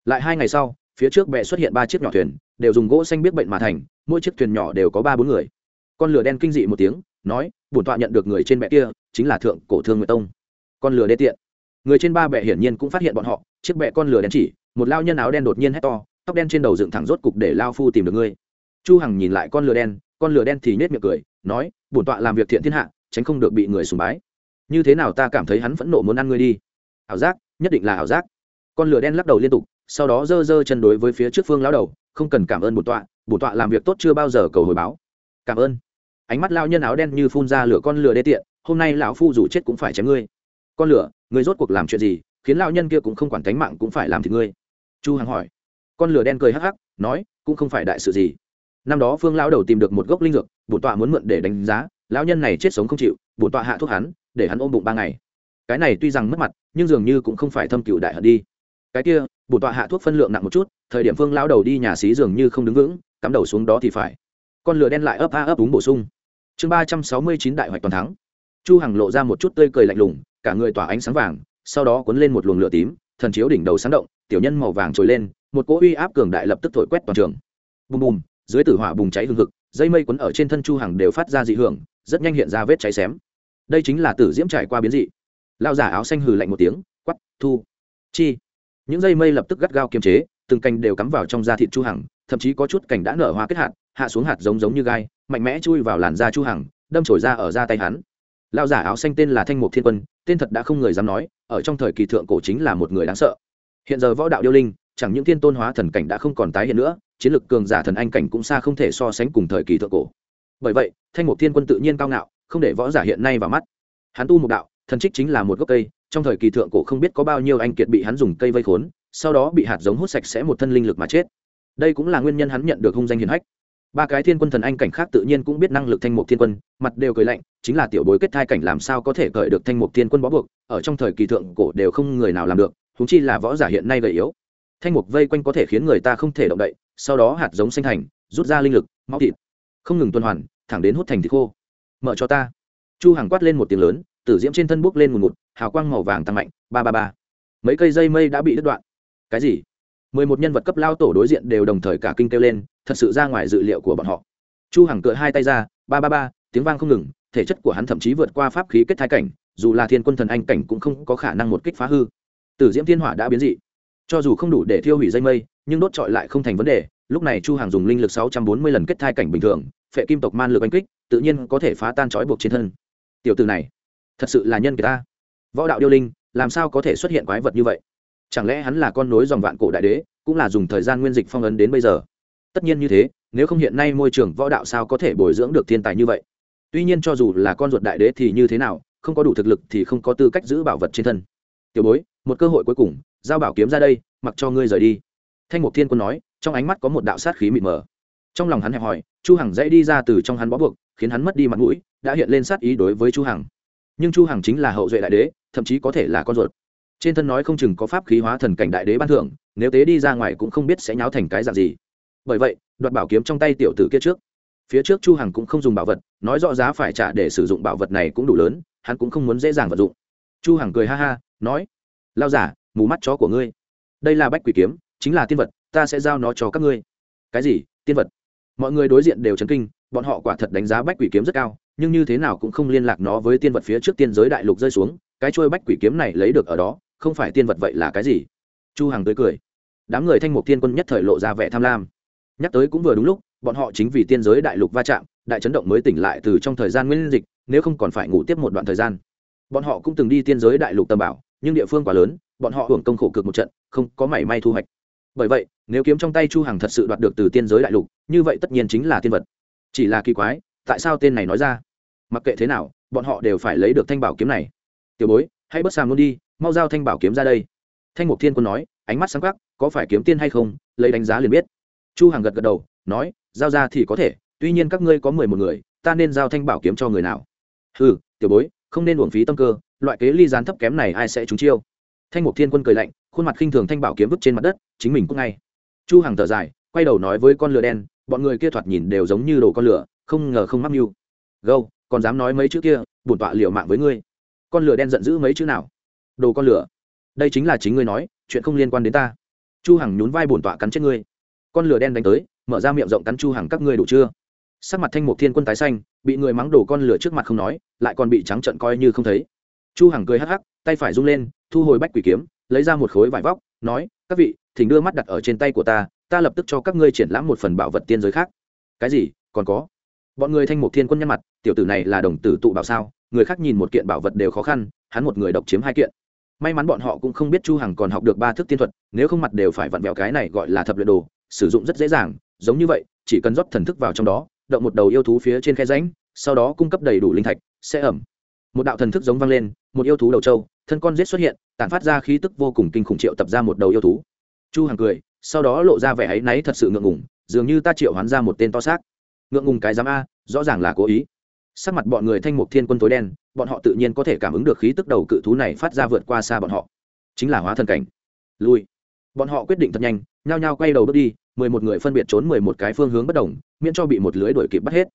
Lại hai ngày sau, phía trước bè xuất hiện ba chiếc nhỏ thuyền, đều dùng gỗ xanh biết bệnh mà thành, mỗi chiếc thuyền nhỏ đều có ba bốn người. Con lửa đen kinh dị một tiếng nói, bổn tọa nhận được người trên bệ kia, chính là thượng cổ thương nguyệt tông. Con lừa đê tiện. Người trên ba bệ hiển nhiên cũng phát hiện bọn họ, chiếc bệ con lừa đen chỉ, một lao nhân áo đen đột nhiên hét to, tóc đen trên đầu dựng thẳng rốt cục để lao phu tìm được ngươi. Chu hằng nhìn lại con lừa đen, con lừa đen thì nhếch miệng cười, nói, bổn tọa làm việc thiện thiên hạ, tránh không được bị người sùng bái. Như thế nào ta cảm thấy hắn phẫn nộ muốn ăn ngươi đi. Ảo giác, nhất định là ảo giác. Con lửa đen lắc đầu liên tục, sau đó giơ giơ chân đối với phía trước phương lão đầu, không cần cảm ơn bổn tọa bổn tọa làm việc tốt chưa bao giờ cầu hồi báo. Cảm ơn ánh mắt lao nhân áo đen như phun ra lửa con lửa đê tiện, hôm nay lão phu dù chết cũng phải chém ngươi. Con lửa, ngươi rốt cuộc làm chuyện gì, khiến lão nhân kia cũng không quản tánh mạng cũng phải làm thì ngươi? Chu hằng hỏi. Con lửa đen cười hắc hắc, nói, cũng không phải đại sự gì. Năm đó phương lão đầu tìm được một gốc linh dược, bổn tọa muốn mượn để đánh giá, lão nhân này chết sống không chịu, bổn tọa hạ thuốc hắn, để hắn ôm bụng ba ngày. Cái này tuy rằng mất mặt, nhưng dường như cũng không phải thâm cựu đại hận đi. Cái kia, bổn tọa hạ thuốc phân lượng nặng một chút, thời điểm phương lão đầu đi nhà xí dường như không đứng vững, cắm đầu xuống đó thì phải. Con lửa đen lại ấp a ấp úng bổ sung chương ba trăm sáu mươi chín đại hoạch toàn thắng. Chu hằng lộ ra một chút tươi cười lạnh lùng, cả người tỏa ánh sáng vàng, sau đó cuốn lên một luồng lửa tím, thần chiếu đỉnh đầu sáng động, tiểu nhân màu vàng trồi lên, một cỗ uy áp cường đại lập tức thổi quét toàn trường. Bùm bùm, dưới tử hỏa bùng cháy hừng hực, dây mây cuốn ở trên thân chu hằng đều phát ra dị hưởng, rất nhanh hiện ra vết cháy xém. Đây chính là tử diễm trải qua biến dị. Lao giả áo xanh hừ lạnh một tiếng quắp thu, chi. Những dây mây lập tức gắt gao kiềm chế, từng cành đều cắm vào trong da thịt chu hằng, thậm chí có chút cành đã nở hoa kết hạt hạ xuống hạt giống giống như gai, mạnh mẽ chui vào làn da chu hằng, đâm chổi ra ở da tay hắn. Lao giả áo xanh tên là thanh mục thiên quân, tên thật đã không người dám nói, ở trong thời kỳ thượng cổ chính là một người đáng sợ. Hiện giờ võ đạo điêu linh, chẳng những thiên tôn hóa thần cảnh đã không còn tái hiện nữa, chiến lực cường giả thần anh cảnh cũng xa không thể so sánh cùng thời kỳ thượng cổ. Bởi vậy, thanh mục thiên quân tự nhiên cao ngạo, không để võ giả hiện nay vào mắt. Hắn tu một đạo, thần trích chính là một gốc cây, trong thời kỳ thượng cổ không biết có bao nhiêu anh kiệt bị hắn dùng cây vây khốn, sau đó bị hạt giống hút sạch sẽ một thân linh lực mà chết. Đây cũng là nguyên nhân hắn nhận được hung danh hiền hách ba cái thiên quân thần anh cảnh khác tự nhiên cũng biết năng lực thanh mục thiên quân, mặt đều cười lạnh, chính là tiểu bối kết thai cảnh làm sao có thể cởi được thanh mục thiên quân bó buộc, ở trong thời kỳ thượng cổ đều không người nào làm được thúng chi là võ giả hiện nay gầy yếu. Thanh mục vây quanh có thể khiến người ta không thể động đậy, sau đó hạt giống sinh thành, rút ra linh lực, máu thịt. Không ngừng tuần hoàn, thẳng đến hút thành thịt khô. Mở cho ta. Chu hàng quát lên một tiếng lớn, tử diễm trên thân bốc lên một ngụt, hào quang màu vàng tăng mạnh, ba ba ba. Mấy cây dây mây đã bị đứt đoạn. Cái gì? Mười một nhân vật cấp lao tổ đối diện đều đồng thời cả kinh kêu lên thật sự ra ngoài dự liệu của bọn họ. Chu hằng cựa hai tay ra, ba ba ba, tiếng vang không ngừng, thể chất của hắn thậm chí vượt qua pháp khí kết thái cảnh, dù là thiên quân thần anh cảnh cũng không có khả năng một kích phá hư. Tử diễm thiên hỏa đã biến dị. Cho dù không đủ để thiêu hủy dây mây, nhưng đốt trọi lại không thành vấn đề, lúc này chu hàng dùng linh lực sáu trăm bốn mươi lần kết thai cảnh bình thường, phệ kim tộc man lực đánh kích, tự nhiên có thể phá tan trói buộc trên thân. Tiểu tử này, thật sự là nhân người ta. Võ đạo điêu linh, làm sao có thể xuất hiện quái vật như vậy? Chẳng lẽ hắn là con nối dòng vạn cổ đại đế, cũng là dùng thời gian nguyên dịch phong ấn đến bây giờ? Tất nhiên như thế, nếu không hiện nay môi trường võ đạo sao có thể bồi dưỡng được thiên tài như vậy? Tuy nhiên cho dù là con ruột đại đế thì như thế nào, không có đủ thực lực thì không có tư cách giữ bảo vật trên thân. Tiểu bối, một cơ hội cuối cùng, giao bảo kiếm ra đây, mặc cho ngươi rời đi. Thanh mục thiên quân nói, trong ánh mắt có một đạo sát khí mịt mờ. Trong lòng hắn hẹp hỏi chu hằng dãy đi ra từ trong hắn bó buộc, khiến hắn mất đi mặt mũi, đã hiện lên sát ý đối với chu hằng. Nhưng chu hằng chính là hậu duệ đại đế, thậm chí có thể là con ruột. Trên thân nói không chừng có pháp khí hóa thần cảnh đại đế ban thưởng, nếu tế đi ra ngoài cũng không biết sẽ nháo thành cái dạng gì bởi vậy, đoạt bảo kiếm trong tay tiểu tử kia trước. Phía trước chu hằng cũng không dùng bảo vật, nói rõ giá phải trả để sử dụng bảo vật này cũng đủ lớn, hắn cũng không muốn dễ dàng vận dụng. Chu hằng cười ha ha, nói lao giả, mù mắt chó của ngươi. Đây là bách quỷ kiếm, chính là tiên vật, ta sẽ giao nó cho các ngươi. Cái gì? Tiên vật? Mọi người đối diện đều chấn kinh, bọn họ quả thật đánh giá bách quỷ kiếm rất cao, nhưng như thế nào cũng không liên lạc nó với tiên vật phía trước tiên giới đại lục rơi xuống, cái trôi bách quỷ kiếm này lấy được ở đó, không phải tiên vật vậy là cái gì? Chu hằng tươi cười. Đám người thanh mục tiên quân nhất thời lộ ra vẻ tham lam nhắc tới cũng vừa đúng lúc, bọn họ chính vì tiên giới đại lục va chạm, đại chấn động mới tỉnh lại từ trong thời gian nguyên dịch, nếu không còn phải ngủ tiếp một đoạn thời gian. Bọn họ cũng từng đi tiên giới đại lục tầm bảo, nhưng địa phương quá lớn, bọn họ hưởng công khổ cực một trận, không có mảy may thu hoạch. Bởi vậy, nếu kiếm trong tay chu hằng thật sự đoạt được từ tiên giới đại lục, như vậy tất nhiên chính là tiên vật. Chỉ là kỳ quái, tại sao tên này nói ra? Mặc kệ thế nào, bọn họ đều phải lấy được thanh bảo kiếm này. Tiểu bối, hãy bớt sàm luôn đi, mau giao thanh bảo kiếm ra đây. Thanh mục thiên quân nói, ánh mắt sáng khắc có phải kiếm tiên hay không? Lấy đánh giá liền biết chu hằng gật gật đầu, nói, giao ra thì có thể, tuy nhiên các ngươi có mười một người, ta nên giao thanh bảo kiếm cho người nào? Ừ tiểu bối, không nên uổng phí tâm cơ, loại kế ly gián thấp kém này ai sẽ trúng chiêu? Thanh mục thiên quân cười lạnh, khuôn mặt khinh thường thanh bảo kiếm vứt trên mặt đất, chính mình cũng ngay. Chu hằng thở dài, quay đầu nói với con lửa đen, bọn người kia thoạt nhìn đều giống như đồ con lửa, không ngờ không mắc mưu. Gâu, còn dám nói mấy chữ kia, bổn tọa liều mạng với ngươi. Con lửa đen giận dữ mấy chữ nào? Đồ con lửa, đây chính là chính ngươi nói, chuyện không liên quan đến ta. Chu hằng nhún vai bổn tọa cắn chết ngươi con lửa đen đánh tới, mở ra miệng rộng cắn chu hằng các ngươi đủ chưa? Sắc mặt thanh mục thiên quân tái xanh, bị người mắng đổ con lửa trước mặt không nói, lại còn bị trắng trợn coi như không thấy. Chu hằng cười hắc hắc, tay phải rung lên, thu hồi bách quỷ kiếm, lấy ra một khối vải vóc, nói, các vị, thỉnh đưa mắt đặt ở trên tay của ta ta lập tức cho các ngươi triển lãm một phần bảo vật tiên giới khác. Cái gì? Còn có? Bọn người thanh mục thiên quân nhăn mặt, tiểu tử này là đồng tử tụ bảo sao, người khác nhìn một kiện bảo vật đều khó khăn, hắn một người độc chiếm hai kiện. May mắn bọn họ cũng không biết chu hằng còn học được ba thức tiên thuật, nếu không mặt đều phải vặn vẹo cái này gọi là thập luyện đồ sử dụng rất dễ dàng, giống như vậy, chỉ cần rót thần thức vào trong đó, động một đầu yêu thú phía trên khe rãnh, sau đó cung cấp đầy đủ linh thạch, sẽ ẩm. Một đạo thần thức giống vang lên, một yêu thú đầu trâu, thân con rết xuất hiện, tản phát ra khí tức vô cùng kinh khủng triệu tập ra một đầu yêu thú. Chu hằng cười, sau đó lộ ra vẻ áy náy thật sự ngượng ngùng, dường như ta triệu hoán ra một tên to xác. Ngượng ngùng cái giám a, rõ ràng là cố ý. Sắc mặt bọn người thanh mục thiên quân tối đen, bọn họ tự nhiên có thể cảm ứng được khí tức đầu cự thú này phát ra vượt qua xa bọn họ. Chính là hóa thần cảnh. Lui. Bọn họ quyết định thật nhanh nhao nhao quay đầu bước đi, mười một người phân biệt trốn mười một cái phương hướng bất đồng, miễn cho bị một lưới đuổi kịp bắt hết.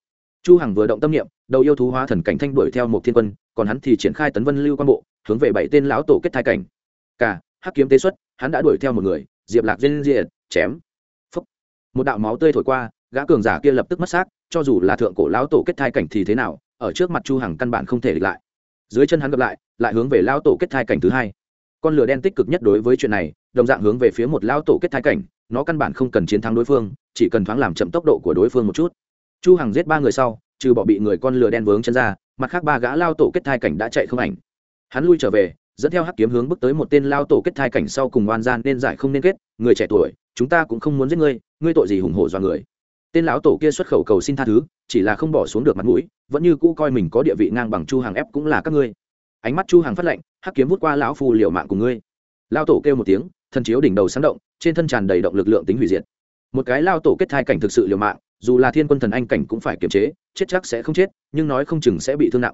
Chu hằng vừa động tâm niệm, đầu yêu thú hóa thần cảnh thanh đuổi theo một thiên quân, còn hắn thì triển khai tấn vân lưu quan bộ, hướng về bảy tên lão tổ kết thai cảnh. Cả, hắc kiếm tế xuất, hắn đã đuổi theo một người, diệp lạc duyên diệt, chém. Phúc. một đạo máu tươi thổi qua, gã cường giả kia lập tức mất xác, cho dù là thượng cổ lão tổ kết thai cảnh thì thế nào, ở trước mặt chu hằng căn bản không thể địch lại. Dưới chân hắn gặp lại lại hướng về lão tổ kết thai cảnh thứ hai con lửa đen tích cực nhất đối với chuyện này, đồng dạng hướng về phía một lão tổ kết thai cảnh, nó căn bản không cần chiến thắng đối phương, chỉ cần thoáng làm chậm tốc độ của đối phương một chút. Chu hằng giết ba người sau, trừ bỏ bị người con lửa đen vướng chân ra, mặt khác ba gã lao tổ kết thai cảnh đã chạy không ảnh. Hắn lui trở về, dẫn theo hắc kiếm hướng bước tới một tên lao tổ kết thai cảnh sau cùng oan gian nên giải không nên kết, người trẻ tuổi, chúng ta cũng không muốn giết ngươi ngươi tội gì hùng hổ do người. Tên lão tổ kia xuất khẩu cầu xin tha thứ, chỉ là không bỏ xuống được mặt mũi, vẫn như cũ coi mình có địa vị ngang bằng chu hàng ép cũng là các ngươi ánh mắt chu hàng phát lệnh hắc kiếm vút qua lão phu liệu mạng của ngươi. Lao tổ kêu một tiếng, thân chiếu đỉnh đầu sáng động, trên thân tràn đầy động lực lượng tính hủy diệt. Một cái lao tổ kết thai cảnh thực sự liều mạng, dù là thiên quân thần anh cảnh cũng phải kiềm chế, chết chắc sẽ không chết, nhưng nói không chừng sẽ bị thương nặng.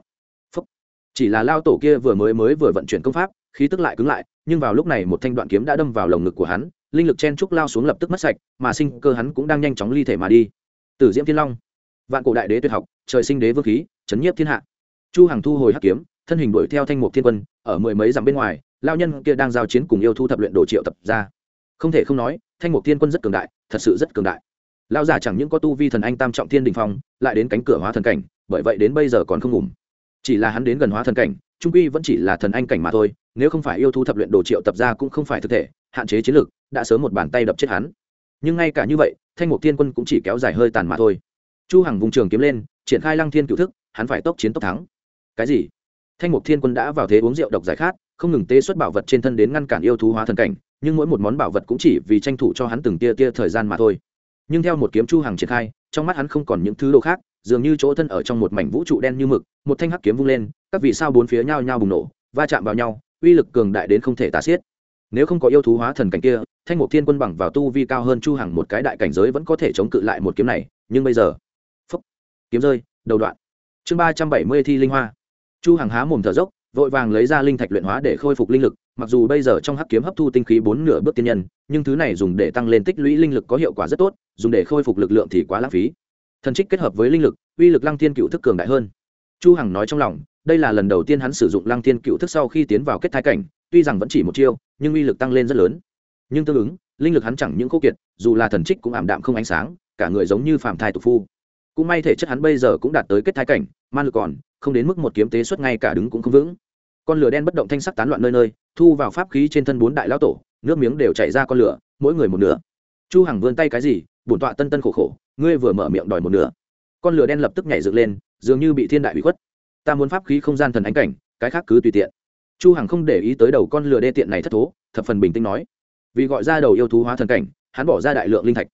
Phúc. chỉ là lao tổ kia vừa mới mới vừa vận chuyển công pháp, khí tức lại cứng lại, nhưng vào lúc này một thanh đoạn kiếm đã đâm vào lồng ngực của hắn, linh lực chen trúc lao xuống lập tức mất sạch, mà sinh cơ hắn cũng đang nhanh chóng ly thể mà đi. Tử diễm thiên long. Vạn cổ đại đế tuyệt học, trời sinh đế vương khí, chấn nhiếp thiên hạ. Chu hằng thu hồi hắc kiếm thân hình đuổi theo thanh mục thiên quân, ở mười mấy dặm bên ngoài lao nhân kia đang giao chiến cùng yêu thu thập luyện đồ triệu tập ra. Không thể không nói, thanh mục thiên quân rất cường đại, thật sự rất cường đại. Lao giả chẳng những có tu vi thần anh tam trọng thiên đình phong, lại đến cánh cửa hóa thần cảnh, bởi vậy đến bây giờ còn không ngủ chỉ là hắn đến gần hóa thần cảnh, trung quy vẫn chỉ là thần anh cảnh mà thôi, nếu không phải yêu thu thập luyện đồ triệu tập ra cũng không phải thực thể, hạn chế chiến lược đã sớm một bàn tay đập chết hắn. Nhưng ngay cả như vậy, thanh mục thiên quân cũng chỉ kéo dài hơi tàn mà thôi. Chu hằng vùng trường kiếm lên, triển khai lăng thiên cựu thức, hắn phải tốc chiến tốc thắng. Cái gì? Thanh mục thiên quân đã vào thế uống rượu độc giải khát không ngừng tê xuất bảo vật trên thân đến ngăn cản yêu thú hóa thần cảnh nhưng mỗi một món bảo vật cũng chỉ vì tranh thủ cho hắn từng tia tia thời gian mà thôi. Nhưng theo một kiếm chu hàng triển khai trong mắt hắn không còn những thứ đồ khác dường như chỗ thân ở trong một mảnh vũ trụ đen như mực một thanh hắc kiếm vung lên các vì sao bốn phía nhau nhau bùng nổ va chạm vào nhau uy lực cường đại đến không thể tả xiết. Nếu không có yêu thú hóa thần cảnh kia thanh mục thiên quân bằng vào tu vi cao hơn chu hằng một cái đại cảnh giới vẫn có thể chống cự lại một kiếm này nhưng bây giờ phúc, kiếm rơi đầu đoạn. Chương ba trăm bảy mươi thi linh hoa chu hằng há mồm thở dốc, vội vàng lấy ra linh thạch luyện hóa để khôi phục linh lực, mặc dù bây giờ trong hắc kiếm hấp thu tinh khí bốn nửa bước tiên nhân, nhưng thứ này dùng để tăng lên tích lũy linh lực có hiệu quả rất tốt, dùng để khôi phục lực lượng thì quá lãng phí. Thần trích kết hợp với linh lực, uy lực lăng thiên cựu thức cường đại hơn. Chu hằng nói trong lòng, đây là lần đầu tiên hắn sử dụng lăng thiên cựu thức sau khi tiến vào kết thái cảnh, tuy rằng vẫn chỉ một chiêu, nhưng uy lực tăng lên rất lớn. Nhưng tương ứng, linh lực hắn chẳng những khô kiệt, dù là thần trích cũng ảm đạm không ánh sáng, cả người giống như phàm thai tục phu. Cũng may thể chất hắn bây giờ cũng đạt tới kết thái cảnh, man lực còn không đến mức một kiếm tế xuất ngay cả đứng cũng không vững. Con lửa đen bất động thanh sắc tán loạn nơi nơi, thu vào pháp khí trên thân bốn đại lão tổ, nước miếng đều chảy ra con lửa, mỗi người một nửa. Chu hằng vươn tay cái gì, bổn tọa tân tân khổ khổ, ngươi vừa mở miệng đòi một nửa. Con lửa đen lập tức nhảy dựng lên, dường như bị thiên đại bị khuất. Ta muốn pháp khí không gian thần ánh cảnh, cái khác cứ tùy tiện. Chu hằng không để ý tới đầu con lửa đê tiện này thất thố, thập phần bình tĩnh nói. Vì gọi ra đầu yêu thú hóa thần cảnh, hắn bỏ ra đại lượng linh thạch.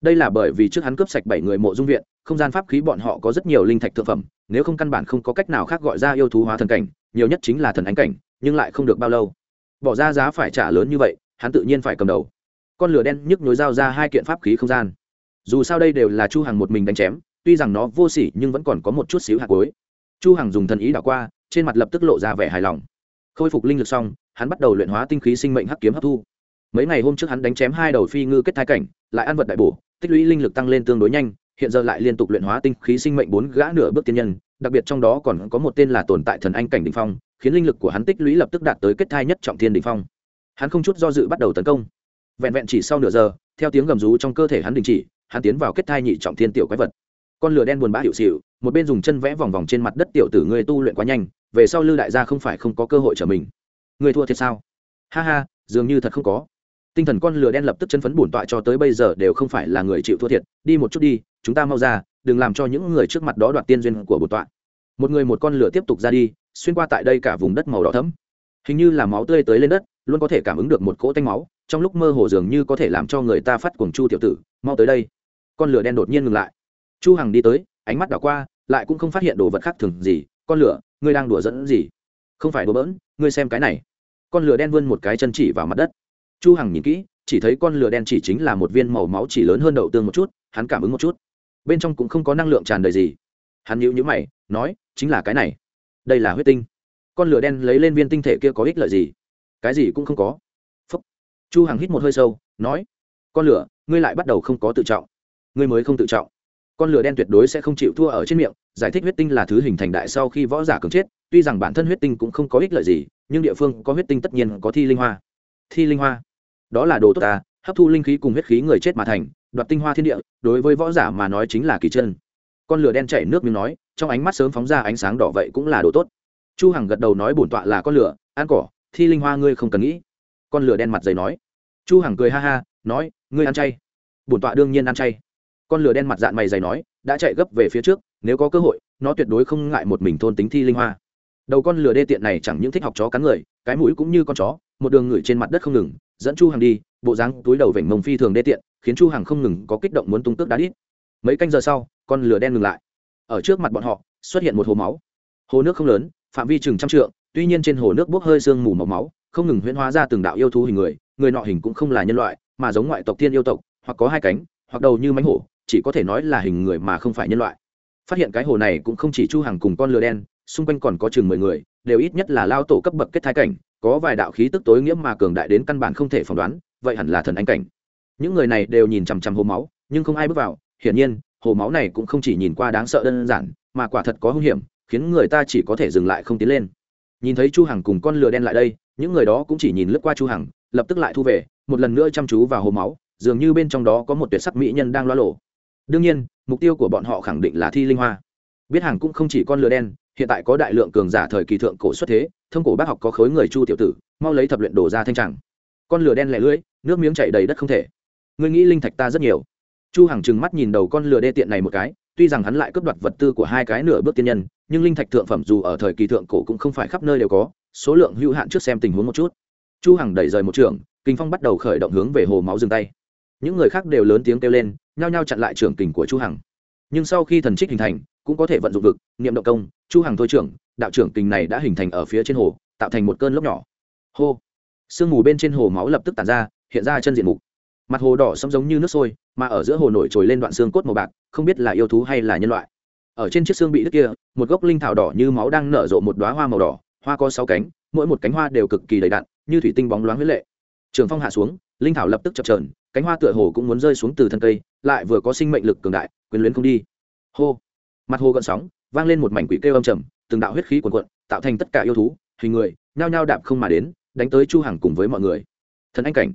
Đây là bởi vì trước hắn cướp sạch bảy người mộ dung viện, không gian pháp khí bọn họ có rất nhiều linh thạch thượng phẩm nếu không căn bản không có cách nào khác gọi ra yêu thú hóa thần cảnh, nhiều nhất chính là thần ánh cảnh, nhưng lại không được bao lâu. Bỏ ra giá phải trả lớn như vậy, hắn tự nhiên phải cầm đầu. Con lửa đen nhức nhối dao ra hai kiện pháp khí không gian. Dù sao đây đều là chu hằng một mình đánh chém, tuy rằng nó vô sỉ nhưng vẫn còn có một chút xíu hạt cuối chu hằng dùng thần ý đảo qua, trên mặt lập tức lộ ra vẻ hài lòng. Khôi phục linh lực xong, hắn bắt đầu luyện hóa tinh khí sinh mệnh hắc kiếm hấp thu. Mấy ngày hôm trước hắn đánh chém hai đầu phi ngư kết thai cảnh, lại ăn vật đại bổ, tích lũy linh lực tăng lên tương đối nhanh hiện giờ lại liên tục luyện hóa tinh khí sinh mệnh bốn gã nửa bước tiên nhân, đặc biệt trong đó còn có một tên là tồn tại thần anh cảnh đỉnh phong, khiến linh lực của hắn tích lũy lập tức đạt tới kết thai nhất trọng thiên đỉnh phong. Hắn không chút do dự bắt đầu tấn công. Vẹn vẹn chỉ sau nửa giờ, theo tiếng gầm rú trong cơ thể hắn đình chỉ, hắn tiến vào kết thai nhị trọng thiên tiểu quái vật. Con lửa đen buồn bã hiệu xịu, một bên dùng chân vẽ vòng vòng trên mặt đất tiểu tử ngươi tu luyện quá nhanh, về sau lư đại gia không phải không có cơ hội trở mình. Ngươi thua thiệt sao? Ha ha, dường như thật không có tinh thần con lửa đen lập tức chân phấn bổn tọa cho tới bây giờ đều không phải là người chịu thua thiệt. Đi một chút đi, chúng ta mau ra, đừng làm cho những người trước mặt đó đoạt tiên duyên của bổn tọa. Một người một con lửa tiếp tục ra đi, xuyên qua tại đây cả vùng đất màu đỏ thẫm. Hình như là máu tươi tới lên đất, luôn có thể cảm ứng được một cỗ tanh máu, trong lúc mơ hồ dường như có thể làm cho người ta phát cuồng chu tiểu tử, mau tới đây. Con lửa đen đột nhiên ngừng lại. Chu hằng đi tới, ánh mắt đảo qua, lại cũng không phát hiện đồ vật khác thường gì. Con lửa, ngươi đang đùa dẫn gì? Không phải đùa bỡn, ngươi xem cái này. Con lửa đen vươn một cái chân chỉ vào mặt đất chu hằng nhìn kỹ, chỉ thấy con lửa đen chỉ chính là một viên màu máu chỉ lớn hơn đậu tương một chút, hắn cảm ứng một chút. Bên trong cũng không có năng lượng tràn đầy gì. Hắn nhíu nhíu mày, nói, chính là cái này. Đây là huyết tinh. Con lửa đen lấy lên viên tinh thể kia có ích lợi gì? Cái gì cũng không có. Phúc. chu hằng hít một hơi sâu, nói, con lửa, ngươi lại bắt đầu không có tự trọng. Ngươi mới không tự trọng. Con lửa đen tuyệt đối sẽ không chịu thua ở trên miệng, giải thích huyết tinh là thứ hình thành đại sau khi võ giả cường chết, tuy rằng bản thân huyết tinh cũng không có ích lợi gì, nhưng địa phương có huyết tinh tất nhiên có thi linh hoa. Thi linh hoa đó là đồ tốt ta, hấp thu linh khí cùng huyết khí người chết mà thành, đoạt tinh hoa thiên địa, đối với võ giả mà nói chính là kỳ chân. Con lửa đen chảy nước miếng nói, trong ánh mắt sớm phóng ra ánh sáng đỏ vậy cũng là đồ tốt. Chu hằng gật đầu nói bổn tọa là con lửa, ăn cỏ, thi linh hoa ngươi không cần nghĩ. Con lửa đen mặt dày nói. Chu hằng cười ha ha, nói, ngươi ăn chay. Bổn tọa đương nhiên ăn chay. Con lửa đen mặt dạn mày dày nói, đã chạy gấp về phía trước, nếu có cơ hội, nó tuyệt đối không ngại một mình thôn tính thi linh hoa. Đầu con lửa đê tiện này chẳng những thích học chó cắn người, cái mũi cũng như con chó, một đường ngửi trên mặt đất không ngừng dẫn chu hằng đi, bộ dáng túi đầu vểnh mông phi thường đê tiện, khiến chu hằng không ngừng có kích động muốn tung tước đá đít. Mấy canh giờ sau, con lửa đen ngừng lại. Ở trước mặt bọn họ, xuất hiện một hồ máu. Hồ nước không lớn, phạm vi chừng trăm trượng, tuy nhiên trên hồ nước bốc hơi sương mù màu máu, không ngừng huyễn hóa ra từng đạo yêu thú hình người người nọ hình cũng không là nhân loại, mà giống ngoại tộc thiên yêu tộc, hoặc có hai cánh, hoặc đầu như mánh hổ, chỉ có thể nói là hình người mà không phải nhân loại. Phát hiện cái hồ này cũng không chỉ chu hàng cùng con lừa đen, xung quanh còn có chừng mười người, đều ít nhất là lao tổ cấp bậc kết thái cảnh có vài đạo khí tức tối nghĩa mà cường đại đến căn bản không thể phỏng đoán, vậy hẳn là thần anh cảnh. Những người này đều nhìn chằm chằm hồ máu, nhưng không ai bước vào. Hiển nhiên, hồ máu này cũng không chỉ nhìn qua đáng sợ đơn giản, mà quả thật có hung hiểm, khiến người ta chỉ có thể dừng lại không tiến lên. Nhìn thấy chu hằng cùng con lừa đen lại đây, những người đó cũng chỉ nhìn lướt qua chu hằng, lập tức lại thu về, một lần nữa chăm chú vào hồ máu, dường như bên trong đó có một tuyệt sắc mỹ nhân đang loa lộ. Đương nhiên, mục tiêu của bọn họ khẳng định là thi linh hoa. Biết hàng cũng không chỉ con lừa đen, hiện tại có đại lượng cường giả thời kỳ thượng cổ xuất thế thông cổ bác học có khối người chu tiểu tử, mau lấy thập luyện đổ ra thanh tràng. Con lừa đen lẻ lưỡi, nước miếng chảy đầy đất không thể. Ngươi nghĩ linh thạch ta rất nhiều. Chu hằng trừng mắt nhìn đầu con lừa đê tiện này một cái, tuy rằng hắn lại cướp đoạt vật tư của hai cái nửa bước tiên nhân, nhưng linh thạch thượng phẩm dù ở thời kỳ thượng cổ cũng không phải khắp nơi đều có, số lượng hữu hạn trước xem tình huống một chút. Chu hằng đẩy rời một trường, kinh phong bắt đầu khởi động hướng về hồ máu dừng tay. Những người khác đều lớn tiếng kêu lên, nhao nhao chặn lại trưởng kình của chu hằng. Nhưng sau khi thần trích hình thành, cũng có thể vận dụng vực niệm động công chu hằng thôi trưởng, đạo trưởng kình này đã hình thành ở phía trên hồ, tạo thành một cơn lốc nhỏ. Hô! Sương mù bên trên hồ máu lập tức tản ra, hiện ra chân diện mục. Mặt hồ đỏ sẫm giống như nước sôi, mà ở giữa hồ nổi trồi lên đoạn xương cốt màu bạc, không biết là yêu thú hay là nhân loại. Ở trên chiếc xương bị đứt kia, một gốc linh thảo đỏ như máu đang nở rộ một đóa hoa màu đỏ, hoa có sáu cánh, mỗi một cánh hoa đều cực kỳ đầy đặn, như thủy tinh bóng loáng huyết lệ. Trường phong hạ xuống, linh thảo lập tức chập trờn cánh hoa tựa hồ cũng muốn rơi xuống từ thân cây, lại vừa có sinh mệnh lực cường đại quyền luyến không đi. Hô! Mặt hồ gợn sóng vang lên một mảnh quỷ kêu âm trầm, từng đạo huyết khí cuồn cuộn, tạo thành tất cả yêu thú, hình người, nhao nhao đạp không mà đến, đánh tới chu hằng cùng với mọi người. Thần anh cảnh.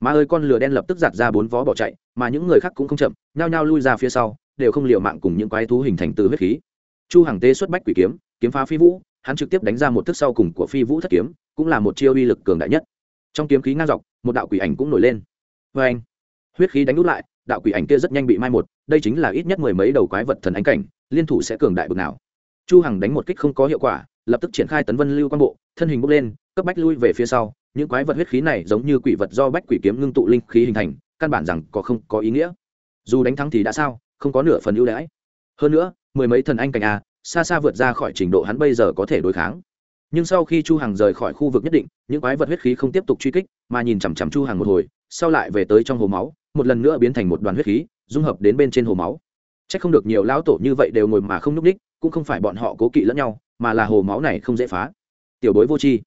Mà ơi, con lửa đen lập tức giạt ra bốn vó bỏ chạy, mà những người khác cũng không chậm, nhao nhao lui ra phía sau, đều không liều mạng cùng những quái thú hình thành từ huyết khí. Chu hằng tê xuất bách quỷ kiếm kiếm phá phi vũ, hắn trực tiếp đánh ra một thức sau cùng của phi vũ thất kiếm, cũng là một chiêu uy lực cường đại nhất. Trong kiếm khí ngang dọc, một đạo quỷ ảnh cũng nổi lên. Vê anh huyết khí đánh nút lại đạo quỷ ảnh kia rất nhanh bị mai một, đây chính là ít nhất mười mấy đầu quái vật thần ánh cảnh, liên thủ sẽ cường đại bực nào. Chu hằng đánh một kích không có hiệu quả, lập tức triển khai tấn vân lưu quan bộ, thân hình bốc lên, cấp bách lui về phía sau, những quái vật huyết khí này giống như quỷ vật do bách quỷ kiếm ngưng tụ linh khí hình thành, căn bản rằng có không có ý nghĩa. Dù đánh thắng thì đã sao, không có nửa phần ưu đãi. Hơn nữa, mười mấy thần anh cảnh a xa xa vượt ra khỏi trình độ hắn bây giờ có thể đối kháng. Nhưng sau khi chu hằng rời khỏi khu vực nhất định, những quái vật huyết khí không tiếp tục truy kích, mà nhìn chằm chằm chu hằng một hồi, sau lại về tới trong hồ máu một lần nữa biến thành một đoàn huyết khí, dung hợp đến bên trên hồ máu. Chắc không được nhiều lão tổ như vậy đều ngồi mà không nhúc đích cũng không phải bọn họ cố kỵ lẫn nhau, mà là hồ máu này không dễ phá. Tiểu bối vô tri.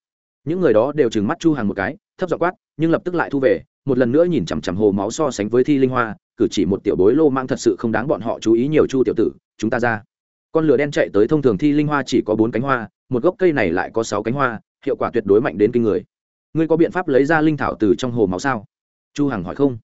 Những người đó đều trừng mắt chu hàng một cái, thấp dọ quát, nhưng lập tức lại thu về, một lần nữa nhìn chằm chằm hồ máu so sánh với thi linh hoa, cử chỉ một tiểu bối lô mang thật sự không đáng bọn họ chú ý nhiều chu tiểu tử, chúng ta ra. Con lửa đen chạy tới thông thường thi linh hoa chỉ có bốn cánh hoa, một gốc cây này lại có sáu cánh hoa, hiệu quả tuyệt đối mạnh đến kinh người. Ngươi có biện pháp lấy ra linh thảo từ trong hồ máu sao? Chu hằng hỏi không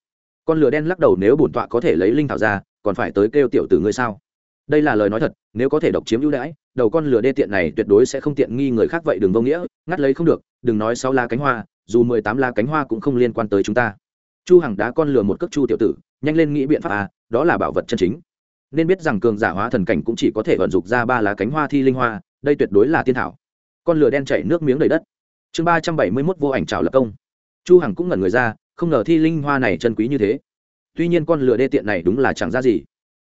con lửa đen lắc đầu nếu bổn tọa có thể lấy linh thảo ra, còn phải tới kêu tiểu tử ngươi sao? Đây là lời nói thật, nếu có thể độc chiếm ưu đãi, đầu con lửa đê tiện này tuyệt đối sẽ không tiện nghi người khác vậy đừng vô nghĩa, ngắt lấy không được, đừng nói sáu la cánh hoa, dù mười tám la cánh hoa cũng không liên quan tới chúng ta. Chu hằng đá con lừa một cước chu tiểu tử, nhanh lên nghĩ biện pháp à đó là bảo vật chân chính. Nên biết rằng cường giả hóa thần cảnh cũng chỉ có thể vận dụng ra ba lá cánh hoa thi linh hoa, đây tuyệt đối là tiên thảo. Con lừa đen chảy nước miếng đầy đất. Chương ba trăm bảy mươi 371 vô ảnh trào lập công. Chu hằng cũng ngẩn người ra không ngờ thi linh hoa này chân quý như thế. Tuy nhiên con lừa đê tiện này đúng là chẳng ra gì.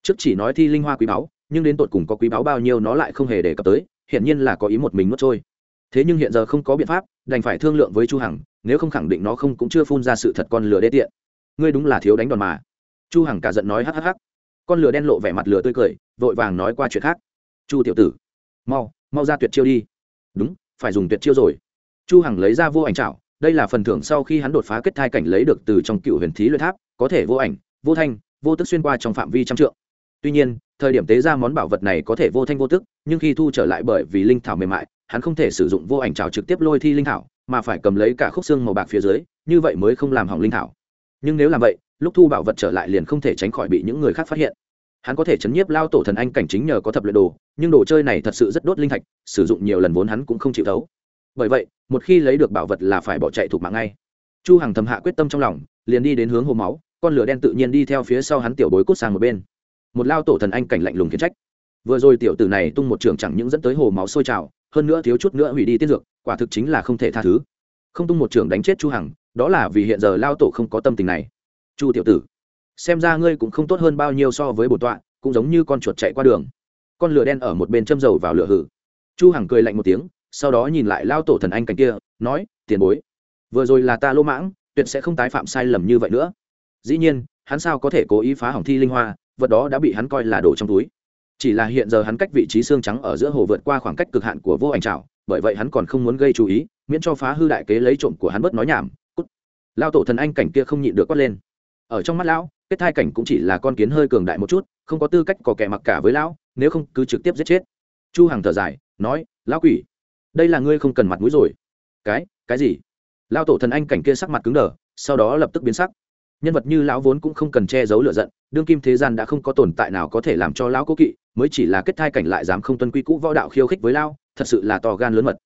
Trước chỉ nói thi linh hoa quý báu, nhưng đến tột cùng có quý báu bao nhiêu nó lại không hề đề cập tới hiện nhiên là có ý một mình nuốt trôi. Thế nhưng hiện giờ không có biện pháp, đành phải thương lượng với chu hằng, nếu không khẳng định nó không cũng chưa phun ra sự thật con lừa đê tiện. Ngươi đúng là thiếu đánh đòn mà. Chu hằng cả giận nói hắc hắc hắc. Con lừa đen lộ vẻ mặt lừa tươi cười, vội vàng nói qua chuyện khác. Chu tiểu tử, mau mau ra tuyệt chiêu đi. Đúng, phải dùng tuyệt chiêu rồi. Chu hằng lấy ra vô ảnh trảo đây là phần thưởng sau khi hắn đột phá kết thai cảnh lấy được từ trong cựu huyền thí luyện tháp, có thể vô ảnh, vô thanh, vô tức xuyên qua trong phạm vi trăm trượng. Tuy nhiên, thời điểm tế ra món bảo vật này có thể vô thanh vô tức, nhưng khi thu trở lại bởi vì linh thảo mềm mại, hắn không thể sử dụng vô ảnh trào trực tiếp lôi thi linh thảo, mà phải cầm lấy cả khúc xương màu bạc phía dưới, như vậy mới không làm hỏng linh thảo. Nhưng nếu làm vậy, lúc thu bảo vật trở lại liền không thể tránh khỏi bị những người khác phát hiện. Hắn có thể chấn nhiếp lao tổ thần anh cảnh chính nhờ có thập luyện đồ, nhưng đồ chơi này thật sự rất đốt linh thạch, sử dụng nhiều lần vốn hắn cũng không chịu thấu bởi vậy, một khi lấy được bảo vật là phải bỏ chạy thuộc mạng ngay. Chu hằng thầm hạ quyết tâm trong lòng, liền đi đến hướng hồ máu, con lửa đen tự nhiên đi theo phía sau hắn tiểu bối cút sang một bên. Một lao tổ thần anh cảnh lạnh lùng khiển trách. Vừa rồi tiểu tử này tung một trường chẳng những dẫn tới hồ máu sôi trào, hơn nữa thiếu chút nữa hủy đi tiên dược, quả thực chính là không thể tha thứ. Không tung một trường đánh chết chu hằng, đó là vì hiện giờ lao tổ không có tâm tình này. Chu tiểu tử, xem ra ngươi cũng không tốt hơn bao nhiêu so với bổn tọa, cũng giống như con chuột chạy qua đường. Con lửa đen ở một bên châm dầu vào lửa hử. Chu hằng cười lạnh một tiếng sau đó nhìn lại lao tổ thần anh cảnh kia, nói, tiền bối, vừa rồi là ta lỗ mãng, tuyệt sẽ không tái phạm sai lầm như vậy nữa. Dĩ nhiên, hắn sao có thể cố ý phá hỏng thi linh hoa, vật đó đã bị hắn coi là đồ trong túi. Chỉ là hiện giờ hắn cách vị trí xương trắng ở giữa hồ vượt qua khoảng cách cực hạn của vô ảnh trào bởi vậy hắn còn không muốn gây chú ý, miễn cho phá hư đại kế lấy trộm của hắn bớt nói nhảm. Cút. Lao tổ thần anh cảnh kia không nhịn được quát lên. Ở trong mắt lão, kết thai cảnh cũng chỉ là con kiến hơi cường đại một chút, không có tư cách có kẻ mặc cả với lão, nếu không cứ trực tiếp giết chết. Chu hằng thở dài, nói, lão quỷ đây là ngươi không cần mặt mũi rồi. Cái cái gì? Lao tổ thần anh cảnh kia sắc mặt cứng đờ, sau đó lập tức biến sắc. Nhân vật như lão vốn cũng không cần che giấu lựa giận, đương kim thế gian đã không có tồn tại nào có thể làm cho lão cố kỵ, mới chỉ là kết thai cảnh lại dám không tuân quy cũ võ đạo khiêu khích với lao thật sự là to gan lớn mật.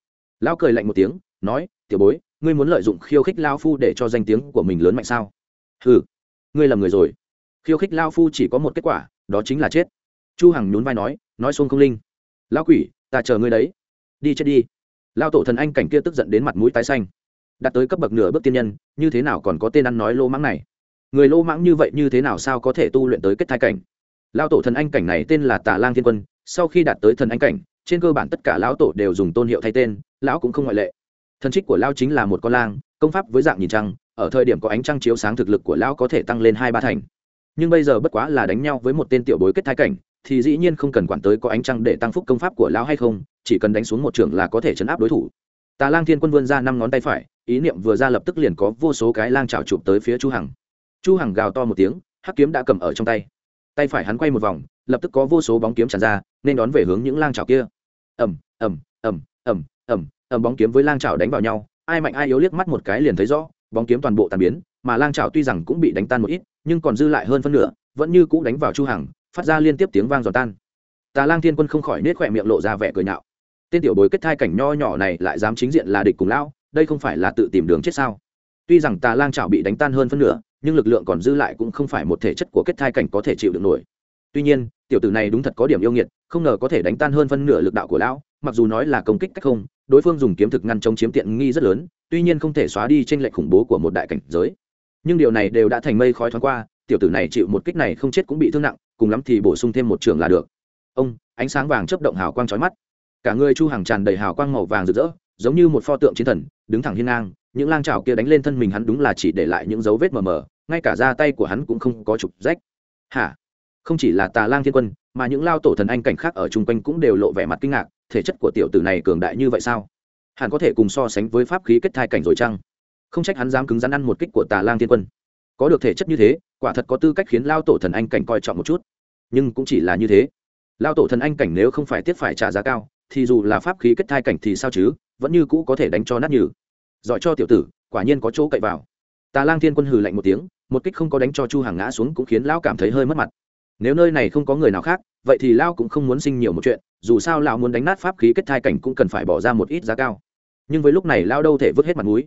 Lão cười lạnh một tiếng, nói, tiểu bối, ngươi muốn lợi dụng khiêu khích lao phu để cho danh tiếng của mình lớn mạnh sao? Ừ ngươi lầm người rồi. Khiêu khích lao phu chỉ có một kết quả, đó chính là chết. Chu hằng nhún vai nói nói xuông không linh. Lão quỷ, ta chờ ngươi đấy. Đi chết đi lao tổ thần anh cảnh kia tức giận đến mặt mũi tái xanh. Đạt tới cấp bậc nửa bước tiên nhân, như thế nào còn có tên ăn nói lô mãng này? Người lô mãng như vậy như thế nào sao có thể tu luyện tới kết thai cảnh? Lao tổ thần anh cảnh này tên là tà lang thiên quân, sau khi đạt tới thần anh cảnh, trên cơ bản tất cả lão tổ đều dùng tôn hiệu thay tên, lão cũng không ngoại lệ. Thần trích của lao chính là một con lang, công pháp với dạng nhìn trăng, ở thời điểm có ánh trăng chiếu sáng thực lực của lão có thể tăng lên hai ba thành. Nhưng bây giờ bất quá là đánh nhau với một tên tiểu bối kết thai cảnh thì dĩ nhiên không cần quản tới có ánh trăng để tăng phúc công pháp của lão hay không, chỉ cần đánh xuống một trường là có thể chấn áp đối thủ. Tà lang thiên quân vươn ra năm ngón tay phải, ý niệm vừa ra lập tức liền có vô số cái lang trào chụp tới phía chu hằng. Chu hằng gào to một tiếng, hắc kiếm đã cầm ở trong tay. Tay phải hắn quay một vòng, lập tức có vô số bóng kiếm tràn ra, nên đón về hướng những lang trào kia. Ầm ầm ầm ầm ầm ầm bóng kiếm với lang trào đánh vào nhau, ai mạnh ai yếu liếc mắt một cái liền thấy rõ, bóng kiếm toàn bộ tàn biến, mà lang trào tuy rằng cũng bị đánh tan một ít, nhưng còn dư lại hơn phân nửa, vẫn như cũ đánh vào chu hằng phát ra liên tiếp tiếng vang giòn tan. Tà lang thiên quân không khỏi nết khỏe miệng lộ ra vẻ cười nhạo. Tên tiểu bối kết thai cảnh nho nhỏ này lại dám chính diện là địch cùng lão, đây không phải là tự tìm đường chết sao? Tuy rằng tà lang chảo bị đánh tan hơn phân nửa, nhưng lực lượng còn dư lại cũng không phải một thể chất của kết thai cảnh có thể chịu được nổi. Tuy nhiên, tiểu tử này đúng thật có điểm yêu nghiệt, không ngờ có thể đánh tan hơn phân nửa lực đạo của lão, mặc dù nói là công kích cách không, đối phương dùng kiếm thực ngăn chống chiếm tiện nghi rất lớn, tuy nhiên không thể xóa đi tranh lệch khủng bố của một đại cảnh giới. Nhưng điều này đều đã thành mây khói thoáng qua, tiểu tử này chịu một kích này không chết cũng bị thương nặng cùng lắm thì bổ sung thêm một trường là được. Ông, ánh sáng vàng chớp động hào quang chói mắt. Cả người chu hàng tràn đầy hào quang màu vàng rực rỡ, giống như một pho tượng chiến thần, đứng thẳng hiên ngang, những lang trào kia đánh lên thân mình hắn đúng là chỉ để lại những dấu vết mờ mờ, ngay cả da tay của hắn cũng không có trục rách. Hả? Không chỉ là tà lang thiên quân, mà những lao tổ thần anh cảnh khác ở chung quanh cũng đều lộ vẻ mặt kinh ngạc, thể chất của tiểu tử này cường đại như vậy sao? Hẳn có thể cùng so sánh với pháp khí kết thai cảnh rồi chăng? Không trách hắn dám cứng rắn ăn một kích của tà lang thiên quân có được thể chất như thế, quả thật có tư cách khiến lao tổ thần anh cảnh coi trọng một chút. Nhưng cũng chỉ là như thế. Lao tổ thần anh cảnh nếu không phải tiết phải trả giá cao, thì dù là pháp khí kết thai cảnh thì sao chứ, vẫn như cũ có thể đánh cho nát nhừ. Giỏi cho tiểu tử, quả nhiên có chỗ cậy vào. Tà lang thiên quân hừ lạnh một tiếng, một kích không có đánh cho chu hàng ngã xuống cũng khiến lão cảm thấy hơi mất mặt. Nếu nơi này không có người nào khác, vậy thì lão cũng không muốn sinh nhiều một chuyện, dù sao lão muốn đánh nát pháp khí kết thai cảnh cũng cần phải bỏ ra một ít giá cao. Nhưng với lúc này lão đâu thể vứt hết mặt mũi.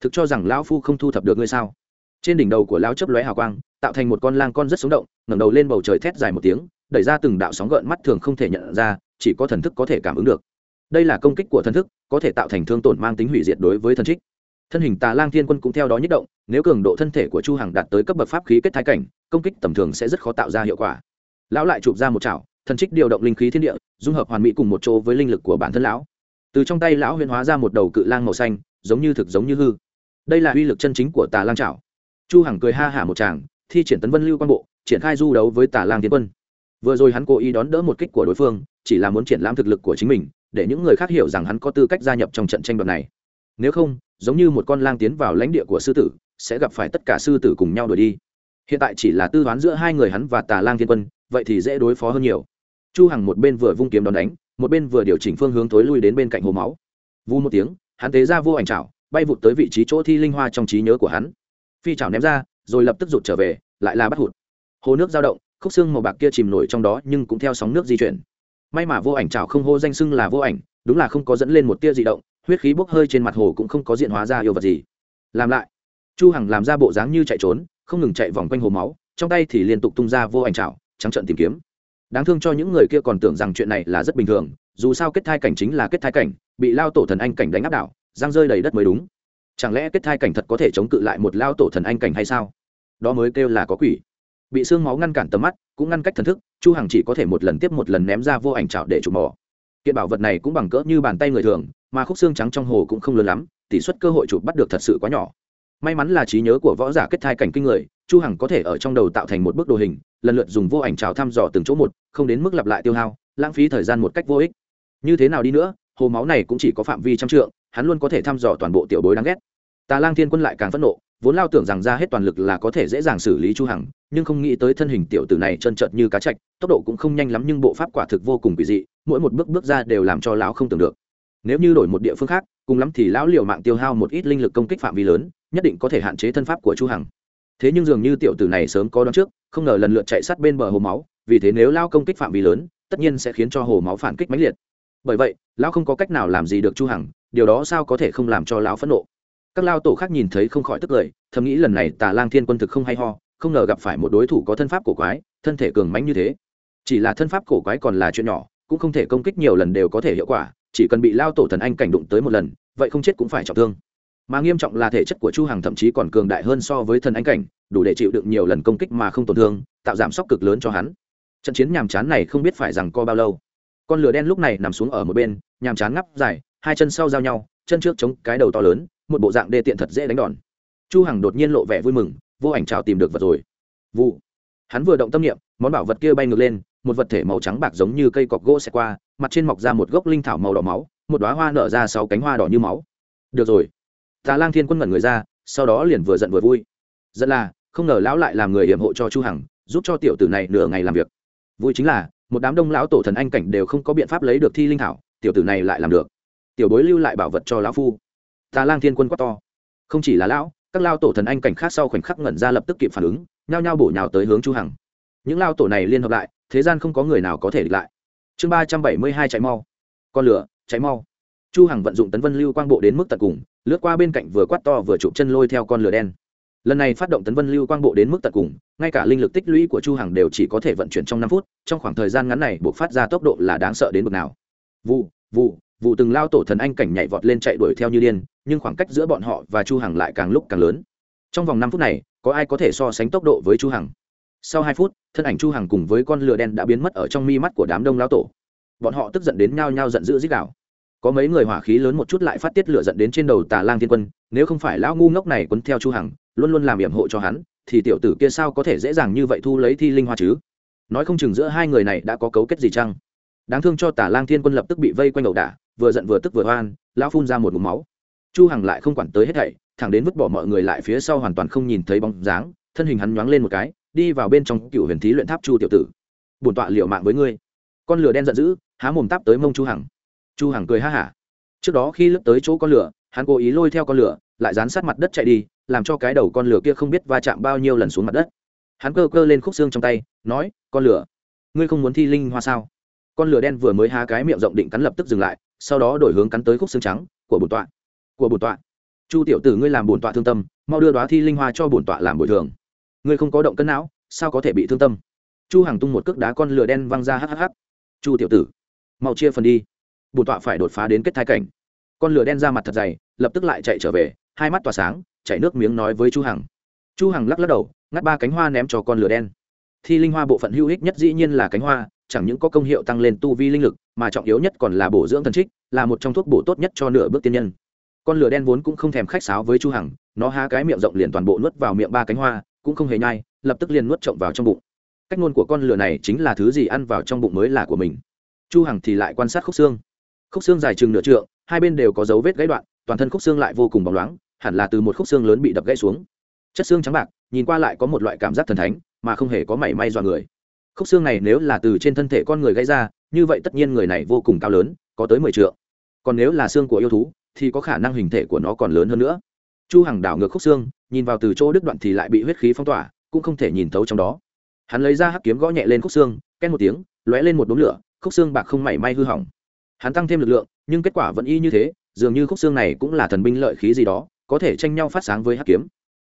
Thực cho rằng lão phu không thu thập được ngươi sao? Trên đỉnh đầu của lão chớp lóe hào quang, tạo thành một con lang con rất sống động, ngẩng đầu lên bầu trời thét dài một tiếng, đẩy ra từng đạo sóng gợn mắt thường không thể nhận ra, chỉ có thần thức có thể cảm ứng được. Đây là công kích của thần thức, có thể tạo thành thương tổn mang tính hủy diệt đối với thần trích. Thân hình tà lang thiên quân cũng theo đó nhất động, nếu cường độ thân thể của chu hằng đạt tới cấp bậc pháp khí kết thái cảnh, công kích tầm thường sẽ rất khó tạo ra hiệu quả. Lão lại chụp ra một chảo, thần trích điều động linh khí thiên địa, dung hợp hoàn mỹ cùng một chỗ với linh lực của bản thân lão. Từ trong tay lão huyễn hóa ra một đầu cự lang màu xanh, giống như thực giống như hư. Đây là uy lực chân chính của tà lang chảo chu hằng cười ha hả một tràng, thi triển tấn vân lưu quan bộ, triển khai du đấu với tà lang thiên quân. Vừa rồi hắn cố ý đón đỡ một kích của đối phương, chỉ là muốn triển lãm thực lực của chính mình, để những người khác hiểu rằng hắn có tư cách gia nhập trong trận tranh đoạt này. Nếu không, giống như một con lang tiến vào lãnh địa của sư tử, sẽ gặp phải tất cả sư tử cùng nhau đuổi đi. Hiện tại chỉ là tư đoán giữa hai người hắn và tà lang thiên quân, vậy thì dễ đối phó hơn nhiều. Chu hằng một bên vừa vung kiếm đón đánh, một bên vừa điều chỉnh phương hướng tối lui đến bên cạnh hồ máu. Vu một tiếng, hắn tế ra vô ảnh chảo bay vụt tới vị trí chỗ thi linh hoa trong trí nhớ của hắn phi chảo ném ra, rồi lập tức rụt trở về, lại là bắt hụt. Hồ nước dao động, khúc xương màu bạc kia chìm nổi trong đó nhưng cũng theo sóng nước di chuyển. May mà vô ảnh chảo không hô danh xưng là vô ảnh, đúng là không có dẫn lên một tia di động, huyết khí bốc hơi trên mặt hồ cũng không có diện hóa ra yêu vật gì. Làm lại. Chu hằng làm ra bộ dáng như chạy trốn, không ngừng chạy vòng quanh hồ máu, trong tay thì liên tục tung ra vô ảnh chảo, trắng trợn tìm kiếm. Đáng thương cho những người kia còn tưởng rằng chuyện này là rất bình thường, dù sao kết thai cảnh chính là kết thai cảnh, bị lao tổ thần anh cảnh đánh áp đảo giang rơi đầy đất mới đúng chẳng lẽ kết thai cảnh thật có thể chống cự lại một lao tổ thần anh cảnh hay sao? Đó mới kêu là có quỷ. Bị xương máu ngăn cản tầm mắt, cũng ngăn cách thần thức, chu hằng chỉ có thể một lần tiếp một lần ném ra vô ảnh trào để chụp mỏ kiện bảo vật này cũng bằng cỡ như bàn tay người thường, mà khúc xương trắng trong hồ cũng không lớn lắm tỷ suất cơ hội chụp bắt được thật sự quá nhỏ. May mắn là trí nhớ của võ giả kết thai cảnh kinh người, chu hằng có thể ở trong đầu tạo thành một bức đồ hình, lần lượt dùng vô ảnh trào thăm dò từng chỗ một, không đến mức lặp lại tiêu hao, lãng phí thời gian một cách vô ích. Như thế nào đi nữa, hồ máu này cũng chỉ có phạm vi trăm trượng, hắn luôn có thể thăm dò toàn bộ tiểu bối đáng ghét tà lang thiên quân lại càng phẫn nộ, vốn lao tưởng rằng ra hết toàn lực là có thể dễ dàng xử lý chu hằng, nhưng không nghĩ tới thân hình tiểu tử này chân trợt như cá chạch, tốc độ cũng không nhanh lắm nhưng bộ pháp quả thực vô cùng kỳ dị, mỗi một bước bước ra đều làm cho lão không tưởng được. Nếu như đổi một địa phương khác, cùng lắm thì lão liều mạng tiêu hao một ít linh lực công kích phạm vi lớn, nhất định có thể hạn chế thân pháp của chu hằng. Thế nhưng dường như tiểu tử này sớm có đoán trước, không ngờ lần lượt chạy sát bên bờ hồ máu, vì thế nếu lao công kích phạm vi lớn, tất nhiên sẽ khiến cho hồ máu phản kích mãnh liệt. Bởi vậy, lão không có cách nào làm gì được chu hằng, điều đó sao có thể không làm cho lão phẫn nộ? Các lao tổ khác nhìn thấy không khỏi tức cười, thầm nghĩ lần này tà lang thiên quân thực không hay ho, không ngờ gặp phải một đối thủ có thân pháp cổ quái, thân thể cường mánh như thế. Chỉ là thân pháp cổ quái còn là chuyện nhỏ, cũng không thể công kích nhiều lần đều có thể hiệu quả, chỉ cần bị lao tổ thần anh cảnh đụng tới một lần, vậy không chết cũng phải trọng thương. Mà nghiêm trọng là thể chất của chu hằng thậm chí còn cường đại hơn so với thần anh cảnh, đủ để chịu đựng nhiều lần công kích mà không tổn thương, tạo giảm sốc cực lớn cho hắn. Trận chiến nhàm chán này không biết phải rằng co bao lâu. Con lửa đen lúc này nằm xuống ở một bên, nhàm chán ngắp dài, hai chân sau giao nhau, chân trước chống cái đầu to lớn một bộ dạng đê tiện thật dễ đánh đòn. Chu hằng đột nhiên lộ vẻ vui mừng, vô ảnh chào tìm được vật rồi. Vụ. Hắn vừa động tâm niệm, món bảo vật kia bay ngược lên, một vật thể màu trắng bạc giống như cây cọc gỗ xẹt qua, mặt trên mọc ra một gốc linh thảo màu đỏ máu, một đóa hoa nở ra sáu cánh hoa đỏ như máu. Được rồi. Tà lang thiên quân ngẩn người ra, sau đó liền vừa giận vừa vui. Giận là, không ngờ lão lại làm người hiểm hộ cho chu hằng, giúp cho tiểu tử này nửa ngày làm việc. Vui chính là, một đám đông lão tổ thần anh cảnh đều không có biện pháp lấy được thi linh thảo, tiểu tử này lại làm được. Tiểu bối lưu lại bảo vật cho lão phu tà lang thiên quân quá to. Không chỉ là lão, các lao tổ thần anh cảnh khác sau khoảnh khắc ngẩn ra lập tức kịp phản ứng, nhao nhao bổ nhào tới hướng chu hằng. Những lao tổ này liên hợp lại, thế gian không có người nào có thể địch lại. Chương ba trăm bảy mươi hai chạy mau. Con lửa cháy mau. Chu hằng vận dụng tấn vân lưu quang bộ đến mức tận cùng, lướt qua bên cạnh vừa quát to vừa chụp chân lôi theo con lửa đen. Lần này phát động tấn vân lưu quang bộ đến mức tận cùng, ngay cả linh lực tích lũy của chu hằng đều chỉ có thể vận chuyển trong năm phút, trong khoảng thời gian ngắn này buộc phát ra tốc độ là đáng sợ đến mức nào. Vụ vụ vụ từng lao tổ thần anh cảnh nhảy vọt lên chạy đuổi theo như điên, nhưng khoảng cách giữa bọn họ và chu hằng lại càng lúc càng lớn. Trong vòng năm phút này, có ai có thể so sánh tốc độ với chu hằng? Sau hai phút, thân ảnh chu hằng cùng với con lửa đen đã biến mất ở trong mi mắt của đám đông lao tổ. Bọn họ tức giận đến nhao nhao giận dữ dí gào. có mấy người hỏa khí lớn một chút lại phát tiết lửa giận đến trên đầu tà lang thiên quân, nếu không phải lão ngu ngốc này quấn theo chu hằng, luôn luôn làm yểm hộ cho hắn, thì tiểu tử kia sao có thể dễ dàng như vậy thu lấy thi linh hoa chứ? Nói không chừng giữa hai người này đã có cấu kết gì chăng? Đáng thương cho tà lang thiên quân lập tức bị vây quanh ẩu đả vừa giận vừa tức vừa hoan lão phun ra một mụm máu. Chu hằng lại không quản tới hết thảy, thẳng đến vứt bỏ mọi người lại phía sau hoàn toàn không nhìn thấy bóng dáng, thân hình hắn nhoáng lên một cái, đi vào bên trong cựu huyền thí luyện tháp chu tiểu tử. Bổn tọa liệu mạng với ngươi. Con lửa đen giận dữ, há mồm táp tới mông chu hằng. Chu hằng cười ha hả. Trước đó khi lướt tới chỗ con lửa, hắn cố ý lôi theo con lửa, lại dán sát mặt đất chạy đi, làm cho cái đầu con lửa kia không biết va chạm bao nhiêu lần xuống mặt đất. Hắn cơ cơ lên khúc xương trong tay, nói, con lửa, ngươi không muốn thi linh hoa sao? Con lửa đen vừa mới há cái miệng rộng định cắn lập tức dừng lại sau đó đổi hướng cắn tới khúc xương trắng của bổn tọa. Của bổn tọa. Chu tiểu tử ngươi làm bổn tọa thương tâm, mau đưa đoá thi linh hoa cho bổn tọa làm bồi thường. Ngươi không có động cân não, sao có thể bị thương tâm? Chu hàng tung một cước đá con lửa đen văng ra hhh chu tiểu tử, mau chia phần đi. Bổn tọa phải đột phá đến kết thai cảnh. Con lửa đen ra mặt thật dày, lập tức lại chạy trở về, hai mắt tỏa sáng, chảy nước miếng nói với chu hằng. Chu hằng lắc lắc đầu, ngắt ba cánh hoa ném cho con lửa đen. Thi linh hoa bộ phận hữu ích nhất dĩ nhiên là cánh hoa chẳng những có công hiệu tăng lên tu vi linh lực, mà trọng yếu nhất còn là bổ dưỡng thần trích, là một trong thuốc bổ tốt nhất cho nửa bước tiên nhân. Con lửa đen vốn cũng không thèm khách sáo với chu hằng, nó há cái miệng rộng liền toàn bộ nuốt vào miệng ba cánh hoa, cũng không hề nhai, lập tức liền nuốt trộm vào trong bụng. Cách ngôn của con lửa này chính là thứ gì ăn vào trong bụng mới là của mình. Chu hằng thì lại quan sát khúc xương. Khúc xương dài chừng nửa trượng, hai bên đều có dấu vết gãy đoạn, toàn thân khúc xương lại vô cùng bóng loáng, hẳn là từ một khúc xương lớn bị đập gãy xuống. Chất xương trắng bạc, nhìn qua lại có một loại cảm giác thần thánh, mà không hề có mảy may dọa người khúc xương này nếu là từ trên thân thể con người gây ra, như vậy tất nhiên người này vô cùng cao lớn, có tới mười triệu còn nếu là xương của yêu thú, thì có khả năng hình thể của nó còn lớn hơn nữa. Chu hằng đảo ngược khúc xương, nhìn vào từ chỗ đứt đoạn thì lại bị huyết khí phong tỏa, cũng không thể nhìn thấu trong đó. Hắn lấy ra hắc kiếm gõ nhẹ lên khúc xương, két một tiếng, lóe lên một đốm lửa, khúc xương bạc không mảy may hư hỏng. Hắn tăng thêm lực lượng, nhưng kết quả vẫn y như thế, dường như khúc xương này cũng là thần binh lợi khí gì đó, có thể tranh nhau phát sáng với hắc kiếm.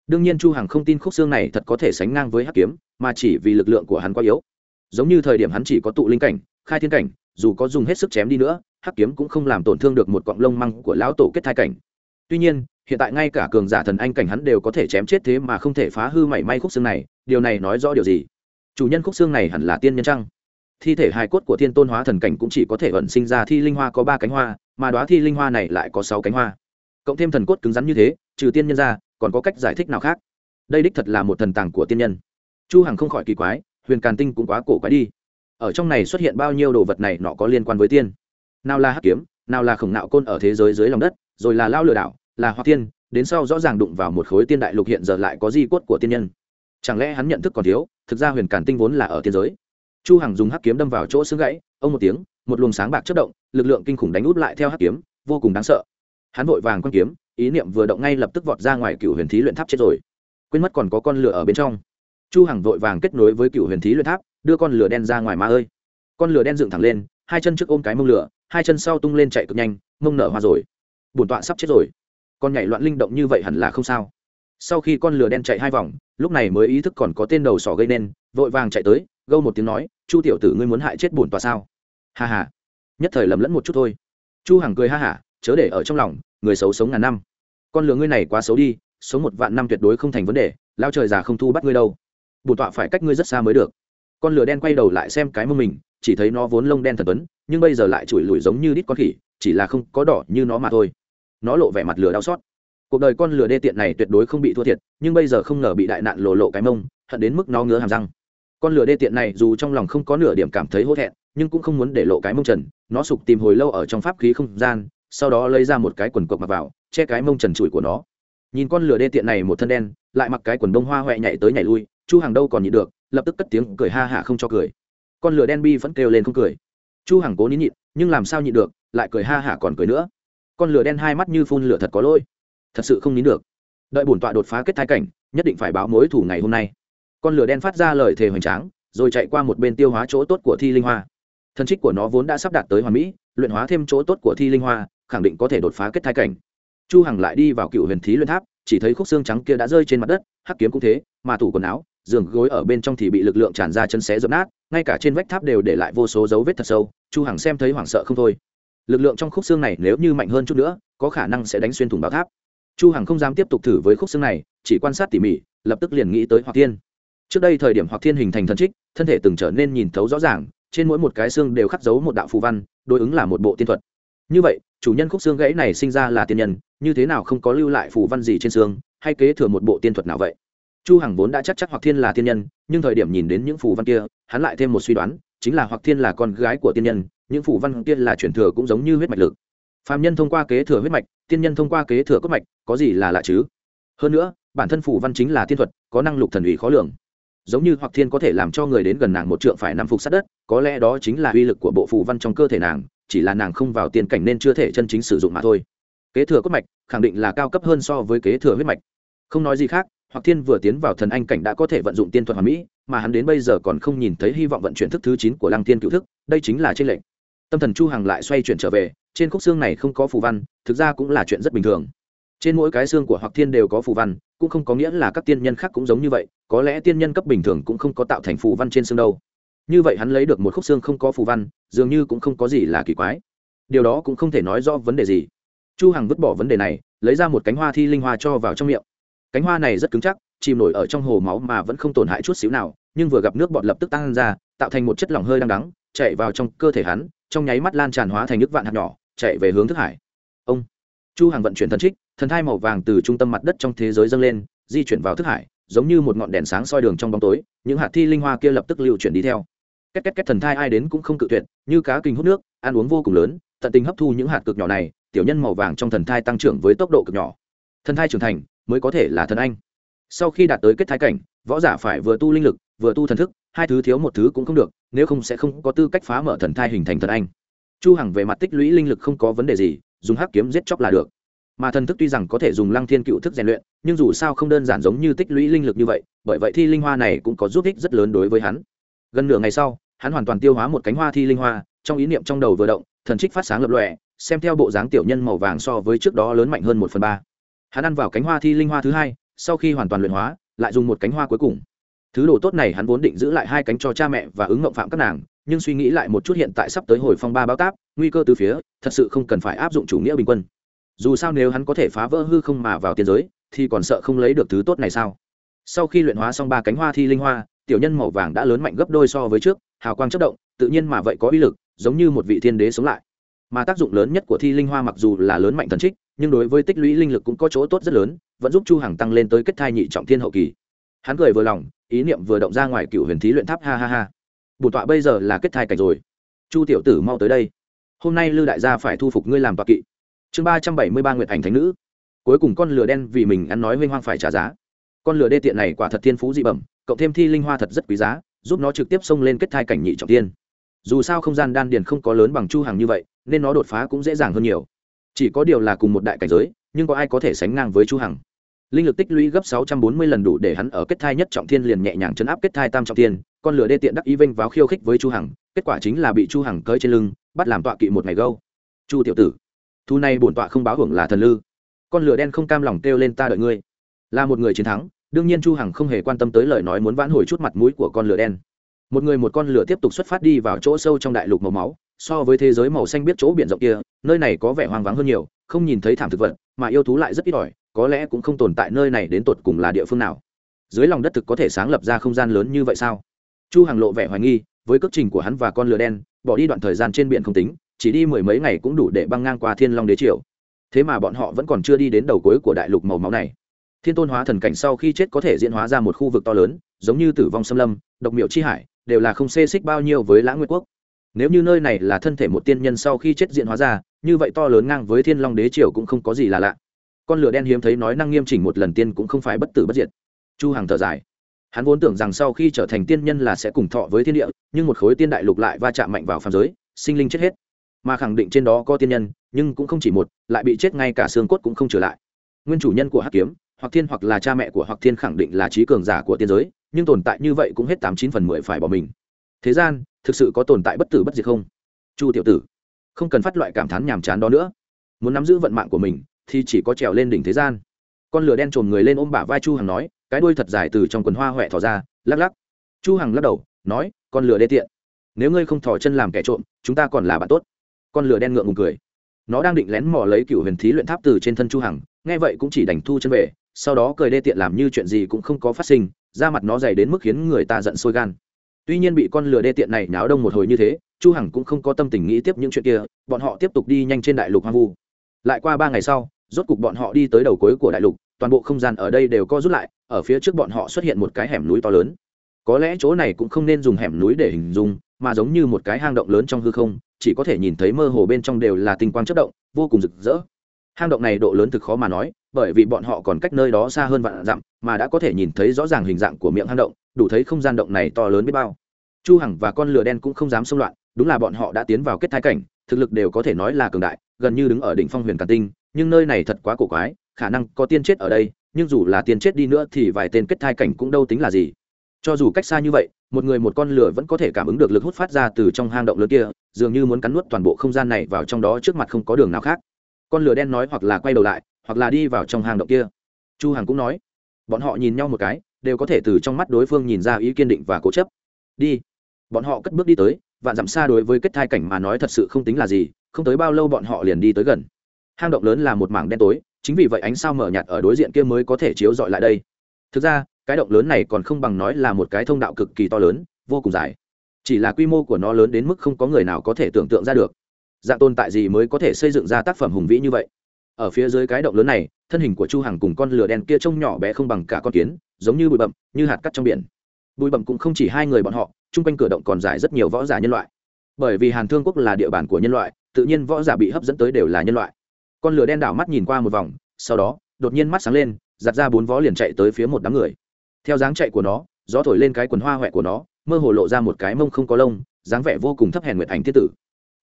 Đương nhiên chu hằng không tin khúc xương này thật có thể sánh ngang với hắc kiếm, mà chỉ vì lực lượng của hắn quá yếu giống như thời điểm hắn chỉ có tụ linh cảnh, khai thiên cảnh, dù có dùng hết sức chém đi nữa, hắc kiếm cũng không làm tổn thương được một cọng lông măng của lão tổ kết thai cảnh. Tuy nhiên, hiện tại ngay cả cường giả thần anh cảnh hắn đều có thể chém chết thế mà không thể phá hư mảy may khúc xương này, điều này nói rõ điều gì? Chủ nhân khúc xương này hẳn là tiên nhân trăng thi thể hài cốt của thiên tôn hóa thần cảnh cũng chỉ có thể ẩn sinh ra thi linh hoa có ba cánh hoa, mà đoá thi linh hoa này lại có sáu cánh hoa. Cộng thêm thần cốt cứng rắn như thế, trừ tiên nhân ra, còn có cách giải thích nào khác? Đây đích thật là một thần tàng của tiên nhân. Chu hằng không khỏi kỳ quái huyền càn tinh cũng quá cổ quái đi. Ở trong này xuất hiện bao nhiêu đồ vật này nọ có liên quan với tiên? Nào là hắc kiếm, nào là khổng nạo côn ở thế giới dưới lòng đất, rồi là lao lừa đảo, là hoa tiên, đến sau rõ ràng đụng vào một khối tiên đại lục hiện giờ lại có di cốt của tiên nhân. Chẳng lẽ hắn nhận thức còn thiếu, thực ra huyền càn tinh vốn là ở tiên giới. Chu hằng dùng hắc kiếm đâm vào chỗ xương gãy, ông một tiếng, một luồng sáng bạc chớp động, lực lượng kinh khủng đánh út lại theo hắc kiếm, vô cùng đáng sợ. Hắn vội vàng quan kiếm, ý niệm vừa động ngay lập tức vọt ra ngoài cựu huyền thí luyện tháp chết rồi. Quên mất còn có con lửa ở bên trong chu hằng vội vàng kết nối với cựu huyền thí luyện tháp, đưa con lửa đen ra ngoài ma ơi. Con lửa đen dựng thẳng lên, hai chân trước ôm cái mông lửa, hai chân sau tung lên chạy cực nhanh, mông nở hoa rồi. Bổn tọa sắp chết rồi. Con nhảy loạn linh động như vậy hẳn là không sao. Sau khi con lửa đen chạy hai vòng, lúc này mới ý thức còn có tên đầu sỏ gây nên, vội vàng chạy tới, gâu một tiếng nói, chu tiểu tử ngươi muốn hại chết bổn tọa sao? Ha ha. Nhất thời lầm lẫn một chút thôi. Chu hằng cười ha hả, chớ để ở trong lòng, người xấu sống ngàn năm. Con lừa ngươi này quá xấu đi, sống một vạn năm tuyệt đối không thành vấn đề, lao trời già không thu bắt ngươi đâu bổn tọa phải cách ngươi rất xa mới được. Con lừa đen quay đầu lại xem cái mông mình, chỉ thấy nó vốn lông đen thần tuấn, nhưng bây giờ lại chùi lùi giống như đít con khỉ, chỉ là không có đỏ như nó mà thôi. Nó lộ vẻ mặt lừa đau xót. Cuộc đời con lừa đê tiện này tuyệt đối không bị thua thiệt, nhưng bây giờ không ngờ bị đại nạn lộ lộ cái mông, hận đến mức nó ngứa hàm răng. Con lừa đê tiện này dù trong lòng không có nửa điểm cảm thấy hốt thẹn, nhưng cũng không muốn để lộ cái mông trần, nó sục tìm hồi lâu ở trong pháp khí không gian, sau đó lấy ra một cái quần cộc mặc vào, che cái mông trần trụi của nó. Nhìn con lửa đê tiện này một thân đen, lại mặc cái quần bông hoa huệ nhảy tới nhảy lui chu Hằng đâu còn nhịn được, lập tức cất tiếng cười ha hả không cho cười. Con lửa đen bi vẫn kêu lên không cười. Chu Hằng cố nín nhịn, nhưng làm sao nhịn được, lại cười ha hả còn cười nữa. Con lửa đen hai mắt như phun lửa thật có lỗi. Thật sự không nín được. Đợi bổn tọa đột phá kết thái cảnh, nhất định phải báo mối thủ ngày hôm nay. Con lửa đen phát ra lời thề hoành tráng, rồi chạy qua một bên tiêu hóa chỗ tốt của thi linh hoa. Thân trích của nó vốn đã sắp đạt tới hoàn mỹ, luyện hóa thêm chỗ tốt của thi linh hoa, khẳng định có thể đột phá kết thai cảnh. Chu hằng lại đi vào cựu huyền thí luyện tháp, chỉ thấy khúc xương trắng kia đã rơi trên mặt đất, hắc kiếm cũng thế, mà tủ quần áo giường gối ở bên trong thì bị lực lượng tràn ra chân xé dập nát, ngay cả trên vách tháp đều để lại vô số dấu vết thật sâu, chu hằng xem thấy hoảng sợ không thôi. Lực lượng trong khúc xương này nếu như mạnh hơn chút nữa, có khả năng sẽ đánh xuyên thủng bảo tháp. Chu hằng không dám tiếp tục thử với khúc xương này, chỉ quan sát tỉ mỉ, lập tức liền nghĩ tới hoặc thiên. Trước đây thời điểm hoặc thiên hình thành thần trích, thân thể từng trở nên nhìn thấu rõ ràng, trên mỗi một cái xương đều khắc dấu một đạo phù văn, đối ứng là một bộ tiên thuật. Như vậy, chủ nhân khúc xương gãy này sinh ra là tiên nhân, như thế nào không có lưu lại phù văn gì trên xương, hay kế thừa một bộ tiên thuật nào vậy? Chu hằng vốn đã chắc chắc hoặc thiên là tiên nhân, nhưng thời điểm nhìn đến những phù văn kia, hắn lại thêm một suy đoán, chính là hoặc thiên là con gái của tiên nhân, những phù văn kia là chuyển thừa cũng giống như huyết mạch lực. Phàm nhân thông qua kế thừa huyết mạch, tiên nhân thông qua kế thừa cốt mạch, có gì là lạ chứ? Hơn nữa, bản thân phù văn chính là tiên thuật, có năng lực thần ủy khó lường. Giống như hoặc thiên có thể làm cho người đến gần nàng một trượng phải nằm phục sát đất, có lẽ đó chính là uy lực của bộ phù văn trong cơ thể nàng, chỉ là nàng không vào tiên cảnh nên chưa thể chân chính sử dụng mà thôi. Kế thừa cốt mạch, khẳng định là cao cấp hơn so với kế thừa huyết mạch. Không nói gì khác hoặc thiên vừa tiến vào thần anh cảnh đã có thể vận dụng tiên thuật hoàn mỹ, mà hắn đến bây giờ còn không nhìn thấy hy vọng vận chuyển thức thứ chín của lăng tiên cựu thức, đây chính là trên lệnh tâm thần chu hằng lại xoay chuyển trở về, trên khúc xương này không có phù văn, thực ra cũng là chuyện rất bình thường. Trên mỗi cái xương của hoặc thiên đều có phù văn, cũng không có nghĩa là các tiên nhân khác cũng giống như vậy, có lẽ tiên nhân cấp bình thường cũng không có tạo thành phù văn trên xương đâu. Như vậy hắn lấy được một khúc xương không có phù văn, dường như cũng không có gì là kỳ quái. Điều đó cũng không thể nói rõ vấn đề gì. Chu hằng vứt bỏ vấn đề này, lấy ra một cánh hoa thi linh hoa cho vào trong miệng cánh hoa này rất cứng chắc, chìm nổi ở trong hồ máu mà vẫn không tổn hại chút xíu nào, nhưng vừa gặp nước bọt lập tức tăng ra, tạo thành một chất lỏng hơi đang đắng, chạy vào trong cơ thể hắn, trong nháy mắt lan tràn hóa thành nước vạn hạt nhỏ, chạy về hướng thức hải. Ông chu hằng vận chuyển thần trích, thần thai màu vàng từ trung tâm mặt đất trong thế giới dâng lên, di chuyển vào thức hải, giống như một ngọn đèn sáng soi đường trong bóng tối, những hạt thi linh hoa kia lập tức lưu chuyển đi theo. Két két két thần thai ai đến cũng không cự tuyệt, như cá kinh hút nước, ăn uống vô cùng lớn, tận tình hấp thu những hạt cực nhỏ này, tiểu nhân màu vàng trong thần thai tăng trưởng với tốc độ cực nhỏ. Thần thai trưởng thành mới có thể là thần anh. Sau khi đạt tới kết thái cảnh, võ giả phải vừa tu linh lực, vừa tu thần thức, hai thứ thiếu một thứ cũng không được, nếu không sẽ không có tư cách phá mở thần thai hình thành thần anh. Chu hằng về mặt tích lũy linh lực không có vấn đề gì, dùng hắc kiếm giết chóc là được. Mà thần thức tuy rằng có thể dùng lăng thiên cựu thức rèn luyện, nhưng dù sao không đơn giản giống như tích lũy linh lực như vậy, bởi vậy thi linh hoa này cũng có giúp ích rất lớn đối với hắn. Gần nửa ngày sau, hắn hoàn toàn tiêu hóa một cánh hoa thi linh hoa, trong ý niệm trong đầu vừa động, thần trích phát sáng lập lòe, xem theo bộ dáng tiểu nhân màu vàng so với trước đó lớn mạnh hơn một phần ba hắn ăn vào cánh hoa thi linh hoa thứ hai, sau khi hoàn toàn luyện hóa, lại dùng một cánh hoa cuối cùng. Thứ đồ tốt này hắn vốn định giữ lại hai cánh cho cha mẹ và ứng ngộng phạm các nàng, nhưng suy nghĩ lại một chút hiện tại sắp tới hồi phong ba báo táp, nguy cơ từ phía, thật sự không cần phải áp dụng chủ nghĩa bình quân. Dù sao nếu hắn có thể phá vỡ hư không mà vào tiên giới, thì còn sợ không lấy được thứ tốt này sao? Sau khi luyện hóa xong ba cánh hoa thi linh hoa, tiểu nhân màu vàng đã lớn mạnh gấp đôi so với trước, hào quang chất động, tự nhiên mà vậy có uy lực, giống như một vị thiên đế sống lại. Mà tác dụng lớn nhất của thi linh hoa mặc dù là lớn mạnh thần trích nhưng đối với tích lũy linh lực cũng có chỗ tốt rất lớn, vẫn giúp chu hằng tăng lên tới kết thai nhị trọng thiên hậu kỳ. Hắn cười vừa lòng, ý niệm vừa động ra ngoài cựu huyền thí luyện tháp, ha ha ha. Bổn tọa bây giờ là kết thai cảnh rồi. Chu tiểu tử mau tới đây. Hôm nay lư đại gia phải thu phục ngươi làm tọa kỵ. Chương ba trăm bảy mươi ba nguyện ảnh thánh nữ. Cuối cùng con lửa đen vì mình ăn nói huynh hoang phải trả giá. Con lửa đê tiện này quả thật thiên phú dị bẩm, cộng thêm thi linh hoa thật rất quý giá, giúp nó trực tiếp xông lên kết thai cảnh nhị trọng tiên dù sao không gian đan điền không có lớn bằng chu hàng như vậy, nên nó đột phá cũng dễ dàng hơn nhiều chỉ có điều là cùng một đại cảnh giới, nhưng có ai có thể sánh ngang với chu hằng? Linh lực tích lũy gấp 640 lần đủ để hắn ở kết thai nhất trọng thiên liền nhẹ nhàng chấn áp kết thai tam trọng thiên, con lửa đê tiện đắc ý vinh vào khiêu khích với chu hằng, kết quả chính là bị chu hằng cơi trên lưng, bắt làm tọa kỵ một ngày gâu. Chu tiểu tử, thu này bổn tọa không báo hưởng là thần lư. Con lửa đen không cam lòng kêu lên ta đợi ngươi. Là một người chiến thắng, đương nhiên chu hằng không hề quan tâm tới lời nói muốn vãn hồi chút mặt mũi của con lửa đen. Một người một con lửa tiếp tục xuất phát đi vào chỗ sâu trong đại lục màu máu, so với thế giới màu xanh biết chỗ biển rộng kia nơi này có vẻ hoang vắng hơn nhiều, không nhìn thấy thảm thực vật, mà yêu thú lại rất ít ỏi, có lẽ cũng không tồn tại nơi này đến tột cùng là địa phương nào. Dưới lòng đất thực có thể sáng lập ra không gian lớn như vậy sao? Chu hằng lộ vẻ hoài nghi, với cước trình của hắn và con lửa đen, bỏ đi đoạn thời gian trên biển không tính, chỉ đi mười mấy ngày cũng đủ để băng ngang qua thiên long đế triều. Thế mà bọn họ vẫn còn chưa đi đến đầu cuối của đại lục màu máu này. Thiên tôn hóa thần cảnh sau khi chết có thể diễn hóa ra một khu vực to lớn, giống như tử vong xâm lâm, độc miệu chi hải, đều là không xê xích bao nhiêu với lãng nguyệt quốc nếu như nơi này là thân thể một tiên nhân sau khi chết diện hóa ra, như vậy to lớn ngang với thiên long đế triều cũng không có gì là lạ. Con lửa đen hiếm thấy nói năng nghiêm chỉnh một lần tiên cũng không phải bất tử bất diệt. Chu hằng thở dài. Hắn vốn tưởng rằng sau khi trở thành tiên nhân là sẽ cùng thọ với thiên địa, nhưng một khối tiên đại lục lại va chạm mạnh vào phàm giới, sinh linh chết hết. Mà khẳng định trên đó có tiên nhân, nhưng cũng không chỉ một, lại bị chết ngay cả xương cốt cũng không trở lại. Nguyên chủ nhân của hắc kiếm, hoặc thiên hoặc là cha mẹ của hoặc thiên khẳng định là trí cường giả của tiên giới, nhưng tồn tại như vậy cũng hết tám chín phần mười phải bỏ mình. Thế gian thực sự có tồn tại bất tử bất diệt không? Chu tiểu tử, không cần phát loại cảm thán nhàm chán đó nữa. Muốn nắm giữ vận mạng của mình, thì chỉ có trèo lên đỉnh thế gian. Con lửa đen trồm người lên ôm bả vai chu hằng nói, cái đuôi thật dài từ trong quần hoa huệ thò ra, lắc lắc. Chu hằng lắc đầu, nói, con lửa đê tiện. Nếu ngươi không thò chân làm kẻ trộm, chúng ta còn là bạn tốt. Con lửa đen ngượng ngùng cười. Nó đang định lén mò lấy cựu huyền thí luyện tháp từ trên thân chu hằng, nghe vậy cũng chỉ đành thu chân về, sau đó cười đê tiện làm như chuyện gì cũng không có phát sinh, da mặt nó dày đến mức khiến người ta giận sôi gan tuy nhiên bị con lừa đê tiện này náo đông một hồi như thế, chu hằng cũng không có tâm tình nghĩ tiếp những chuyện kia, bọn họ tiếp tục đi nhanh trên đại lục hoang vu. Lại qua ba ngày sau, rốt cục bọn họ đi tới đầu cuối của đại lục, toàn bộ không gian ở đây đều co rút lại, ở phía trước bọn họ xuất hiện một cái hẻm núi to lớn. Có lẽ chỗ này cũng không nên dùng hẻm núi để hình dung, mà giống như một cái hang động lớn trong hư không, chỉ có thể nhìn thấy mơ hồ bên trong đều là tinh quang chất động, vô cùng rực rỡ. Hang động này độ lớn thực khó mà nói, bởi vì bọn họ còn cách nơi đó xa hơn vạn dặm, mà đã có thể nhìn thấy rõ ràng hình dạng của miệng hang động, đủ thấy không gian động này to lớn biết bao chu hằng và con lửa đen cũng không dám xông loạn, đúng là bọn họ đã tiến vào kết thái cảnh, thực lực đều có thể nói là cường đại, gần như đứng ở đỉnh phong huyền càn tinh, nhưng nơi này thật quá cổ quái, khả năng có tiên chết ở đây, nhưng dù là tiên chết đi nữa thì vài tên kết thai cảnh cũng đâu tính là gì. Cho dù cách xa như vậy, một người một con lửa vẫn có thể cảm ứng được lực hút phát ra từ trong hang động lớn kia, dường như muốn cắn nuốt toàn bộ không gian này vào trong đó trước mặt không có đường nào khác. Con lửa đen nói hoặc là quay đầu lại, hoặc là đi vào trong hang động kia. Chu hằng cũng nói. Bọn họ nhìn nhau một cái, đều có thể từ trong mắt đối phương nhìn ra ý kiên định và cố chấp. Đi bọn họ cất bước đi tới, vạn dặm xa đối với kết thai cảnh mà nói thật sự không tính là gì, không tới bao lâu bọn họ liền đi tới gần. Hang động lớn là một mảng đen tối, chính vì vậy ánh sao mở nhạt ở đối diện kia mới có thể chiếu dọi lại đây. Thực ra, cái động lớn này còn không bằng nói là một cái thông đạo cực kỳ to lớn, vô cùng dài. Chỉ là quy mô của nó lớn đến mức không có người nào có thể tưởng tượng ra được. Dạng tồn tại gì mới có thể xây dựng ra tác phẩm hùng vĩ như vậy? Ở phía dưới cái động lớn này, thân hình của chu hằng cùng con lửa đen kia trông nhỏ bé không bằng cả con kiến, giống như bụi bậm như hạt cát trong biển. Bụi bậm cũng không chỉ hai người bọn họ chung quanh cửa động còn giải rất nhiều võ giả nhân loại. Bởi vì hàn thương quốc là địa bàn của nhân loại, tự nhiên võ giả bị hấp dẫn tới đều là nhân loại. Con lửa đen đảo mắt nhìn qua một vòng, sau đó, đột nhiên mắt sáng lên, giặt ra bốn vó liền chạy tới phía một đám người. Theo dáng chạy của nó, gió thổi lên cái quần hoa huệ của nó, mơ hồ lộ ra một cái mông không có lông, dáng vẻ vô cùng thấp hèn nguyệt ảnh tiết tử.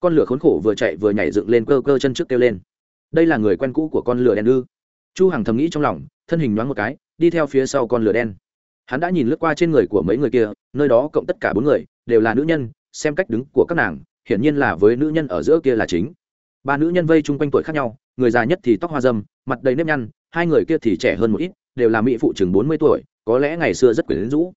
Con lửa khốn khổ vừa chạy vừa nhảy dựng lên cơ cơ chân trước kêu lên. Đây là người quen cũ của con lửa đen ư? Chu hằng thầm nghĩ trong lòng, thân hình nhoáng một cái, đi theo phía sau con lửa đen hắn đã nhìn lướt qua trên người của mấy người kia, nơi đó cộng tất cả bốn người, đều là nữ nhân, xem cách đứng của các nàng, hiển nhiên là với nữ nhân ở giữa kia là chính. Ba nữ nhân vây chung quanh tuổi khác nhau, người già nhất thì tóc hoa dâm, mặt đầy nếp nhăn, hai người kia thì trẻ hơn một ít, đều là mỹ phụ chừng bốn mươi tuổi, có lẽ ngày xưa rất quyến rũ.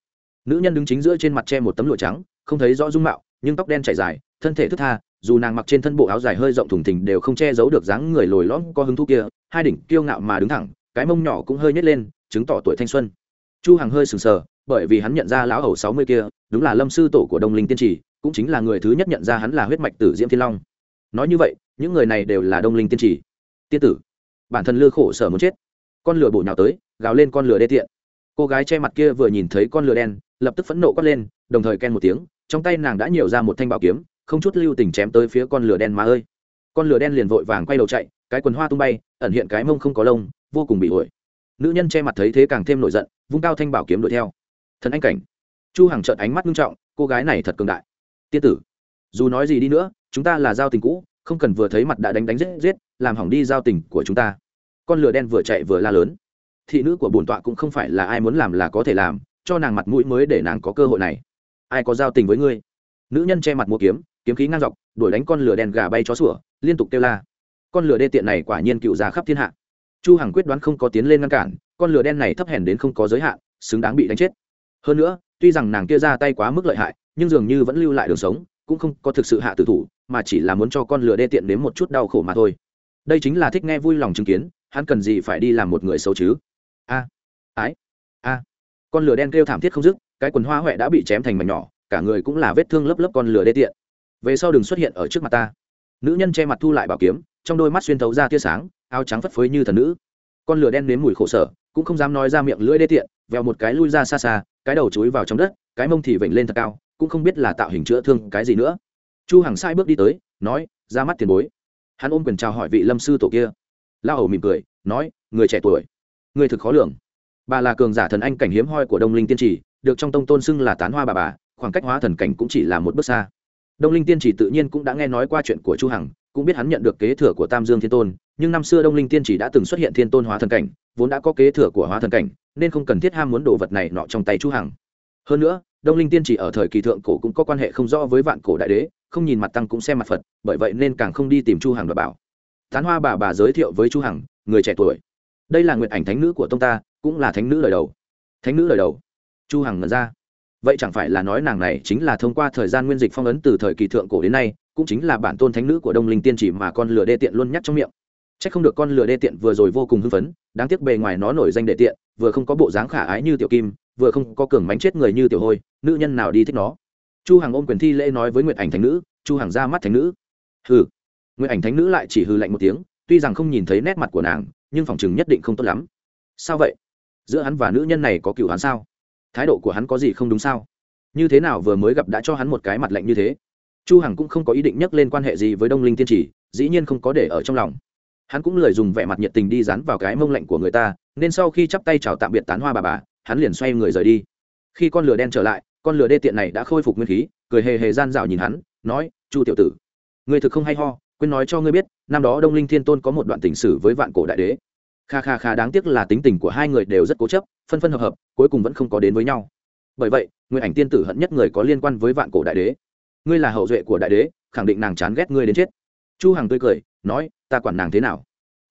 Nữ nhân đứng chính giữa trên mặt che một tấm lụa trắng, không thấy rõ dung mạo, nhưng tóc đen chảy dài, thân thể thức tha, dù nàng mặc trên thân bộ áo dài hơi rộng thùng thình đều không che giấu được dáng người lồi lõm có hứng thú kia, hai đỉnh kiêu ngạo mà đứng thẳng, cái mông nhỏ cũng hơi nhét lên, chứng tỏ tuổi thanh xuân chu hằng hơi sừng sờ, bởi vì hắn nhận ra lão hầu sáu mươi kia, đúng là lâm sư tổ của đông linh tiên trì, cũng chính là người thứ nhất nhận ra hắn là huyết mạch tử diễm thiên long. Nói như vậy, những người này đều là đông linh tiên trì. Tiên tử, bản thân lư khổ sở muốn chết. Con lửa bổ nhào tới, gào lên con lửa đê tiện. Cô gái che mặt kia vừa nhìn thấy con lửa đen, lập tức phẫn nộ quát lên, đồng thời ken một tiếng, trong tay nàng đã nhiều ra một thanh bảo kiếm, không chút lưu tình chém tới phía con lửa đen mà ơi. Con lửa đen liền vội vàng quay đầu chạy, cái quần hoa tung bay, ẩn hiện cái mông không có lông, vô cùng bị ổi nữ nhân che mặt thấy thế càng thêm nổi giận, vung cao thanh bảo kiếm đuổi theo. Thần anh cảnh. Chu hằng trợn ánh mắt nghiêm trọng, cô gái này thật cường đại. Tiên tử, dù nói gì đi nữa, chúng ta là giao tình cũ, không cần vừa thấy mặt đã đánh đánh giết giết, làm hỏng đi giao tình của chúng ta. Con lửa đen vừa chạy vừa la lớn. Thị nữ của bổn tọa cũng không phải là ai muốn làm là có thể làm, cho nàng mặt mũi mới để nàng có cơ hội này. Ai có giao tình với ngươi? Nữ nhân che mặt mua kiếm kiếm khí ngang dọc, đuổi đánh con lửa đen gà bay chó sủa, liên tục kêu la. Con lửa đê tiện này quả nhiên cựu già khắp thiên hạ chu hằng quyết đoán không có tiến lên ngăn cản, con lửa đen này thấp hèn đến không có giới hạn, xứng đáng bị đánh chết. Hơn nữa, tuy rằng nàng kia ra tay quá mức lợi hại, nhưng dường như vẫn lưu lại đường sống, cũng không có thực sự hạ tử thủ, mà chỉ là muốn cho con lửa đê tiện đến một chút đau khổ mà thôi. Đây chính là thích nghe vui lòng chứng kiến, hắn cần gì phải đi làm một người xấu chứ? A, ái, a. Con lửa đen kêu thảm thiết không dứt, cái quần hoa huệ đã bị chém thành mảnh nhỏ, cả người cũng là vết thương lấp lấp con lửa đê tiện. Về sau đừng xuất hiện ở trước mặt ta. Nữ nhân che mặt thu lại bảo kiếm, trong đôi mắt xuyên thấu ra tia sáng áo trắng phất phới như thần nữ. Con lửa đen nếm mùi khổ sở, cũng không dám nói ra miệng lưỡi đê tiện, vèo một cái lui ra xa xa, cái đầu chúi vào trong đất, cái mông thì vểnh lên thật cao, cũng không biết là tạo hình chữa thương cái gì nữa. Chu hằng sai bước đi tới, nói, ra mắt tiền bối. Hắn ôm quyền chào hỏi vị lâm sư tổ kia. Lao hầu mỉm cười, nói, người trẻ tuổi, người thực khó lường. Bà là cường giả thần anh cảnh hiếm hoi của đông linh tiên trì, được trong tông tôn xưng là tán hoa bà bà, khoảng cách hóa thần cảnh cũng chỉ là một bước xa. Đông linh tiên trì tự nhiên cũng đã nghe nói qua chuyện của chu hằng cũng biết hắn nhận được kế thừa của tam dương thiên tôn, nhưng năm xưa đông linh tiên Chỉ đã từng xuất hiện thiên tôn hóa thần cảnh, vốn đã có kế thừa của hóa thần cảnh, nên không cần thiết ham muốn đồ vật này nọ trong tay chu hằng. Hơn nữa, đông linh tiên chỉ ở thời kỳ thượng cổ cũng có quan hệ không rõ với vạn cổ đại đế, không nhìn mặt tăng cũng xem mặt phật, bởi vậy nên càng không đi tìm chu hằng đoạt bảo. Tán hoa bà bà giới thiệu với chu hằng, người trẻ tuổi. Đây là nguyện ảnh thánh nữ của tông ta, cũng là thánh nữ đời đầu. Thánh nữ đời đầu. Chu hằng ngẩn ra. Vậy chẳng phải là nói nàng này chính là thông qua thời gian nguyên dịch phong ấn từ thời kỳ thượng cổ đến nay cũng chính là bản tôn thánh nữ của đông linh tiên chỉ mà con lừa đê tiện luôn nhắc trong miệng. Chắc không được con lừa đê tiện vừa rồi vô cùng hưng phấn, đáng tiếc bề ngoài nó nổi danh đệ tiện, vừa không có bộ dáng khả ái như tiểu kim, vừa không có cường mánh chết người như tiểu hôi, nữ nhân nào đi thích nó. Chu hằng ôm quyền thi lễ nói với nguyệt ảnh thánh nữ, chu hằng ra mắt thánh nữ. Hừ. Nguyệt ảnh thánh nữ lại chỉ hừ lạnh một tiếng, tuy rằng không nhìn thấy nét mặt của nàng, nhưng phòng chừng nhất định không tốt lắm. Sao vậy? Giữa hắn và nữ nhân này có cựu hắn sao? Thái độ của hắn có gì không đúng sao? Như thế nào vừa mới gặp đã cho hắn một cái mặt lạnh như thế? Chu hằng cũng không có ý định nhắc lên quan hệ gì với đông linh tiên Chỉ, dĩ nhiên không có để ở trong lòng. Hắn cũng lười dùng vẻ mặt nhiệt tình đi dán vào cái mông lạnh của người ta nên sau khi chắp tay chào tạm biệt tán hoa bà bà hắn liền xoay người rời đi. Khi con lửa đen trở lại con lửa đê tiện này đã khôi phục nguyên khí cười hề hề gian dạo nhìn hắn nói chu tiểu tử người thực không hay ho quên nói cho ngươi biết năm đó đông linh thiên tôn có một đoạn tình sử với vạn cổ đại đế. Kha kha kha đáng tiếc là tính tình của hai người đều rất cố chấp phân phân hợp hợp cuối cùng vẫn không có đến với nhau. Bởi vậy nguyên ảnh tiên tử hận nhất người có liên quan với vạn cổ đại đế ngươi là hậu duệ của đại đế, khẳng định nàng chán ghét ngươi đến chết. Chu hằng tươi cười, nói, ta quản nàng thế nào?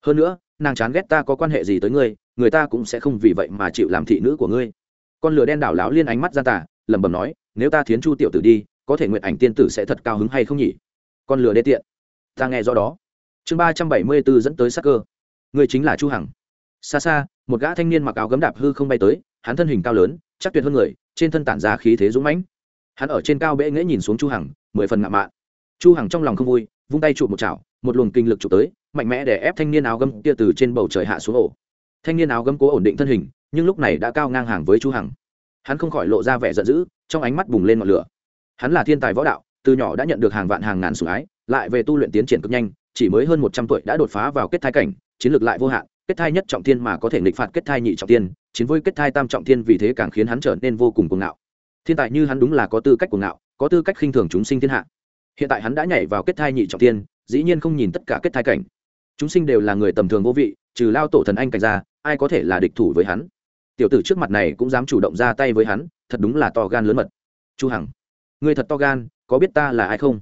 Hơn nữa, nàng chán ghét ta có quan hệ gì tới ngươi, người ta cũng sẽ không vì vậy mà chịu làm thị nữ của ngươi. Con lửa đen đảo lão liên ánh mắt ra tà, lẩm bẩm nói, nếu ta thiến chu tiểu tử đi, có thể nguyện ảnh tiên tử sẽ thật cao hứng hay không nhỉ? Con lửa đê tiện. Ta nghe rõ đó. Chương ba trăm bảy mươi b ố dẫn tới sắc cơ. Người chính là chu hằng. Xa xa, một gã thanh niên mặc áo gấm đạp hư không bay tới, hắn thân hình cao lớn, chắc tuyệt hơn người, trên thân tản ra khí thế dũng mãnh hắn ở trên cao bệ nghễ nhìn xuống chu hằng, mười phần ngạo mạn. Chu hằng trong lòng không vui, vung tay chụp một chảo, một luồng kinh lực chụp tới, mạnh mẽ để ép thanh niên áo gấm kia từ trên bầu trời hạ xuống ổ. Thanh niên áo gấm cố ổn định thân hình, nhưng lúc này đã cao ngang hàng với chu hằng. Hắn không khỏi lộ ra vẻ giận dữ, trong ánh mắt bùng lên ngọn lửa. Hắn là thiên tài võ đạo, từ nhỏ đã nhận được hàng vạn hàng ngàn sủng ái, lại về tu luyện tiến triển cực nhanh, chỉ mới hơn một trăm tuổi đã đột phá vào kết thai cảnh, chiến lược lại vô hạn, kết thai nhất trọng thiên mà có thể nghịch phạt kết thai nhị trọng thiên, chiến với kết thai tam trọng thiên vì thế càng khiến hắn trở nên vô cùng cuồng ngạo thiên tài như hắn đúng là có tư cách cuồng ngạo, có tư cách khinh thường chúng sinh thiên hạ. Hiện tại hắn đã nhảy vào kết thai nhị trọng thiên, dĩ nhiên không nhìn tất cả kết thai cảnh. Chúng sinh đều là người tầm thường vô vị, trừ lao tổ thần anh cảnh ra, ai có thể là địch thủ với hắn? Tiểu tử trước mặt này cũng dám chủ động ra tay với hắn, thật đúng là to gan lớn mật. Chu hằng người thật to gan, có biết ta là ai không?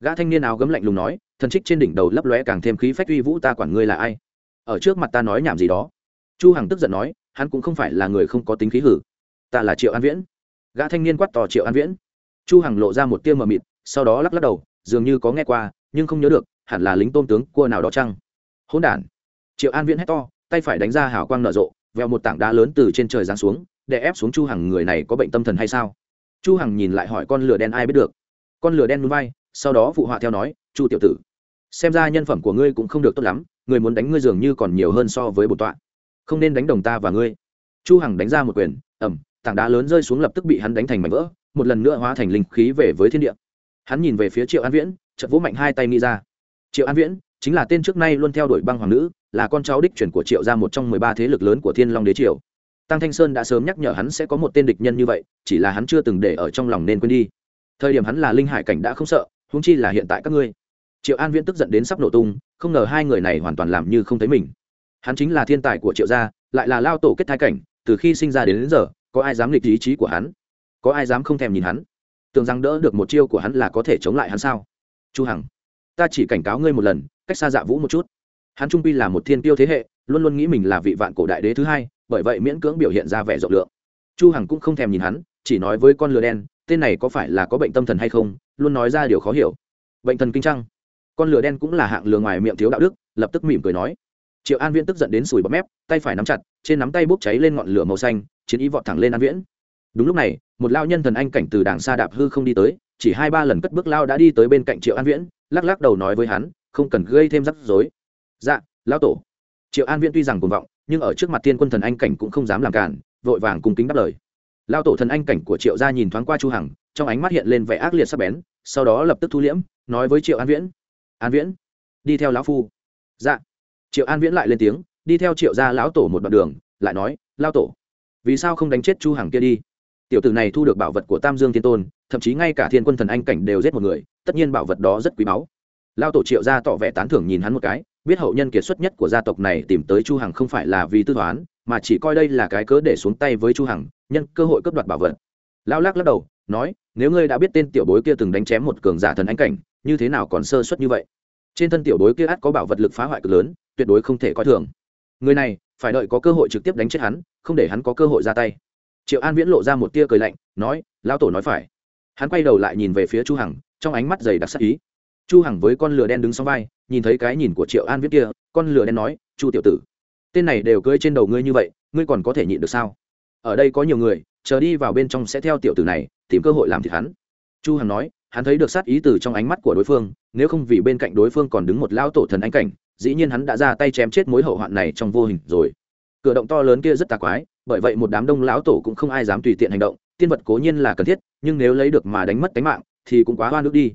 Gã thanh niên áo gấm lạnh lùng nói, thần trích trên đỉnh đầu lấp lóe càng thêm khí phách uy vũ ta quản ngươi là ai? Ở trước mặt ta nói nhảm gì đó. Chu hằng tức giận nói, hắn cũng không phải là người không có tính khí hử. Ta là triệu an viễn gã thanh niên quát to triệu an viễn. Chu hằng lộ ra một tia mờ mịt, sau đó lắc lắc đầu, dường như có nghe qua, nhưng không nhớ được, hẳn là lính tôm tướng cua nào đó chăng. Hỗn đản. Triệu an viễn hét to, tay phải đánh ra hào quang nở rộ vèo một tảng đá lớn từ trên trời giáng xuống để ép xuống chu hằng, người này có bệnh tâm thần hay sao? Chu hằng nhìn lại hỏi con lửa đen ai biết được? Con lửa đen núi vai, sau đó phụ họa theo nói, chu tiểu tử, xem ra nhân phẩm của ngươi cũng không được tốt lắm, người muốn đánh ngươi dường như còn nhiều hơn so với bổn tọa. Không nên đánh đồng ta và ngươi. Chu hằng đánh ra một quyền ẩm tảng đá lớn rơi xuống lập tức bị hắn đánh thành mảnh vỡ một lần nữa hóa thành linh khí về với thiên địa. Hắn nhìn về phía triệu an viễn chật vỗ mạnh hai tay nghĩ ra. Triệu an viễn chính là tên trước nay luôn theo đuổi băng hoàng nữ là con cháu đích truyền của triệu gia một trong mười ba thế lực lớn của thiên long đế triều. Tăng thanh sơn đã sớm nhắc nhở hắn sẽ có một tên địch nhân như vậy chỉ là hắn chưa từng để ở trong lòng nên quên đi. Thời điểm hắn là linh hải cảnh đã không sợ húng chi là hiện tại các ngươi. Triệu an viễn tức giận đến sắp nổ tung không ngờ hai người này hoàn toàn làm như không thấy mình. Hắn chính là thiên tài của triệu gia lại là lao tổ kết thai cảnh từ khi sinh ra đến, đến giờ có ai dám nghịch ý chí của hắn? Có ai dám không thèm nhìn hắn? Tưởng rằng đỡ được một chiêu của hắn là có thể chống lại hắn sao? Chu hằng, ta chỉ cảnh cáo ngươi một lần, cách xa dạ vũ một chút. Hắn trung pi là một thiên tiêu thế hệ, luôn luôn nghĩ mình là vị vạn cổ đại đế thứ hai, bởi vậy miễn cưỡng biểu hiện ra vẻ rộng lượng. Chu hằng cũng không thèm nhìn hắn, chỉ nói với con lừa đen, tên này có phải là có bệnh tâm thần hay không, luôn nói ra điều khó hiểu. Bệnh thần kinh trăng con lừa đen cũng là hạng lừa ngoài miệng thiếu đạo đức, lập tức mỉm cười nói. Triệu an viễn tức giận đến sùi bọt mép, tay phải nắm chặt, trên nắm tay bốc cháy lên ngọn lửa màu xanh chiến ý vọt thẳng lên an viễn. Đúng lúc này, một lao nhân thần anh cảnh từ đàng xa đạp hư không đi tới, chỉ hai ba lần cất bước lao đã đi tới bên cạnh triệu an viễn, lắc lắc đầu nói với hắn, không cần gây thêm rắc rối. Dạ lão tổ. Triệu an viễn tuy rằng cuồng vọng, nhưng ở trước mặt thiên quân thần anh cảnh cũng không dám làm cản, vội vàng cùng kính đáp lời. Lao tổ thần anh cảnh của triệu gia nhìn thoáng qua chu hằng, trong ánh mắt hiện lên vẻ ác liệt sắc bén, sau đó lập tức thu liễm, nói với triệu an viễn. An viễn, đi theo lão phu. Dạ. Triệu an viễn lại lên tiếng, đi theo triệu gia lão tổ một đoạn đường, lại nói lao tổ vì sao không đánh chết chu hằng kia đi? Tiểu tử này thu được bảo vật của tam dương thiên tôn, thậm chí ngay cả thiên quân thần anh cảnh đều giết một người, tất nhiên bảo vật đó rất quý báu. Lao tổ triệu gia tỏ vẻ tán thưởng nhìn hắn một cái, biết hậu nhân kiệt xuất nhất của gia tộc này tìm tới chu hằng không phải là vì tư toán, mà chỉ coi đây là cái cớ để xuống tay với chu hằng, nhân cơ hội cướp đoạt bảo vật. Lao lắc lắc đầu, nói, nếu ngươi đã biết tên tiểu bối kia từng đánh chém một cường giả thần anh cảnh, như thế nào còn sơ suất như vậy? Trên thân tiểu bối kia ắt có bảo vật lực phá hoại cực lớn, tuyệt đối không thể coi thường. Người này phải đợi có cơ hội trực tiếp đánh chết hắn, không để hắn có cơ hội ra tay. Triệu an viễn lộ ra một tia cười lạnh, nói, lão tổ nói phải. Hắn quay đầu lại nhìn về phía chu hằng, trong ánh mắt dày đặc sắc ý. Chu hằng với con lửa đen đứng sau vai, nhìn thấy cái nhìn của triệu an viễn kia, con lửa đen nói, chu tiểu tử, tên này đều cưỡi trên đầu ngươi như vậy, ngươi còn có thể nhịn được sao? Ở đây có nhiều người, chờ đi vào bên trong sẽ theo tiểu tử này, tìm cơ hội làm thịt hắn. Chu hằng nói, hắn thấy được sát ý từ trong ánh mắt của đối phương, nếu không vì bên cạnh đối phương còn đứng một lão tổ thần anh cảnh dĩ nhiên hắn đã ra tay chém chết mối hậu hoạn này trong vô hình rồi. Cửa động to lớn kia rất tà quái, bởi vậy một đám đông lão tổ cũng không ai dám tùy tiện hành động, tiên vật cố nhiên là cần thiết, nhưng nếu lấy được mà đánh mất tính mạng, thì cũng quá hoa nước đi.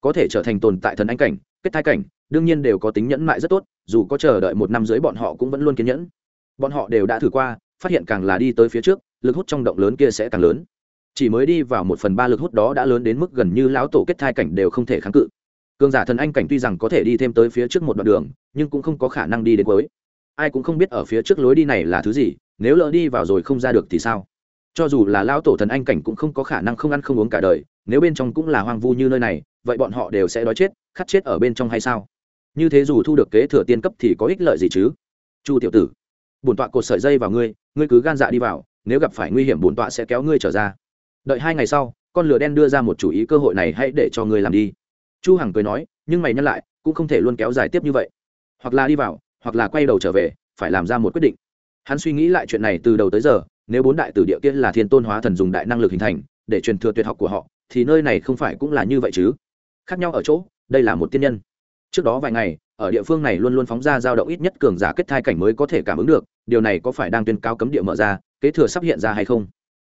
Có thể trở thành tồn tại thần anh cảnh, kết thai cảnh, đương nhiên đều có tính nhẫn mại rất tốt, dù có chờ đợi một năm dưới bọn họ cũng vẫn luôn kiên nhẫn. Bọn họ đều đã thử qua, phát hiện càng là đi tới phía trước, lực hút trong động lớn kia sẽ càng lớn. Chỉ mới đi vào một phần ba lực hút đó đã lớn đến mức gần như lão tổ kết thai cảnh đều không thể kháng cự cường giả thần anh cảnh tuy rằng có thể đi thêm tới phía trước một đoạn đường, nhưng cũng không có khả năng đi đến cuối. Ai cũng không biết ở phía trước lối đi này là thứ gì, nếu lỡ đi vào rồi không ra được thì sao? Cho dù là lão tổ thần anh cảnh cũng không có khả năng không ăn không uống cả đời, nếu bên trong cũng là hoang vu như nơi này, vậy bọn họ đều sẽ đói chết, khát chết ở bên trong hay sao? Như thế dù thu được kế thừa tiên cấp thì có ích lợi gì chứ? Chu tiểu tử, bổn tọa cột sợi dây vào ngươi ngươi cứ gan dạ đi vào, nếu gặp phải nguy hiểm bổn tọa sẽ kéo ngươi trở ra. Đợi hai ngày sau, con lửa đen đưa ra một chủ ý cơ hội này hãy để cho ngươi làm đi chu hằng cười nói, nhưng mày nhắc lại, cũng không thể luôn kéo dài tiếp như vậy. Hoặc là đi vào, hoặc là quay đầu trở về, phải làm ra một quyết định. Hắn suy nghĩ lại chuyện này từ đầu tới giờ, nếu bốn đại tử địa kia là thiên tôn hóa thần dùng đại năng lực hình thành, để truyền thừa tuyệt học của họ, thì nơi này không phải cũng là như vậy chứ? Khác nhau ở chỗ, đây là một tiên nhân. Trước đó vài ngày, ở địa phương này luôn luôn phóng ra dao động ít nhất cường giả kết thai cảnh mới có thể cảm ứng được, điều này có phải đang tuyên cao cấm địa mở ra, kế thừa sắp hiện ra hay không?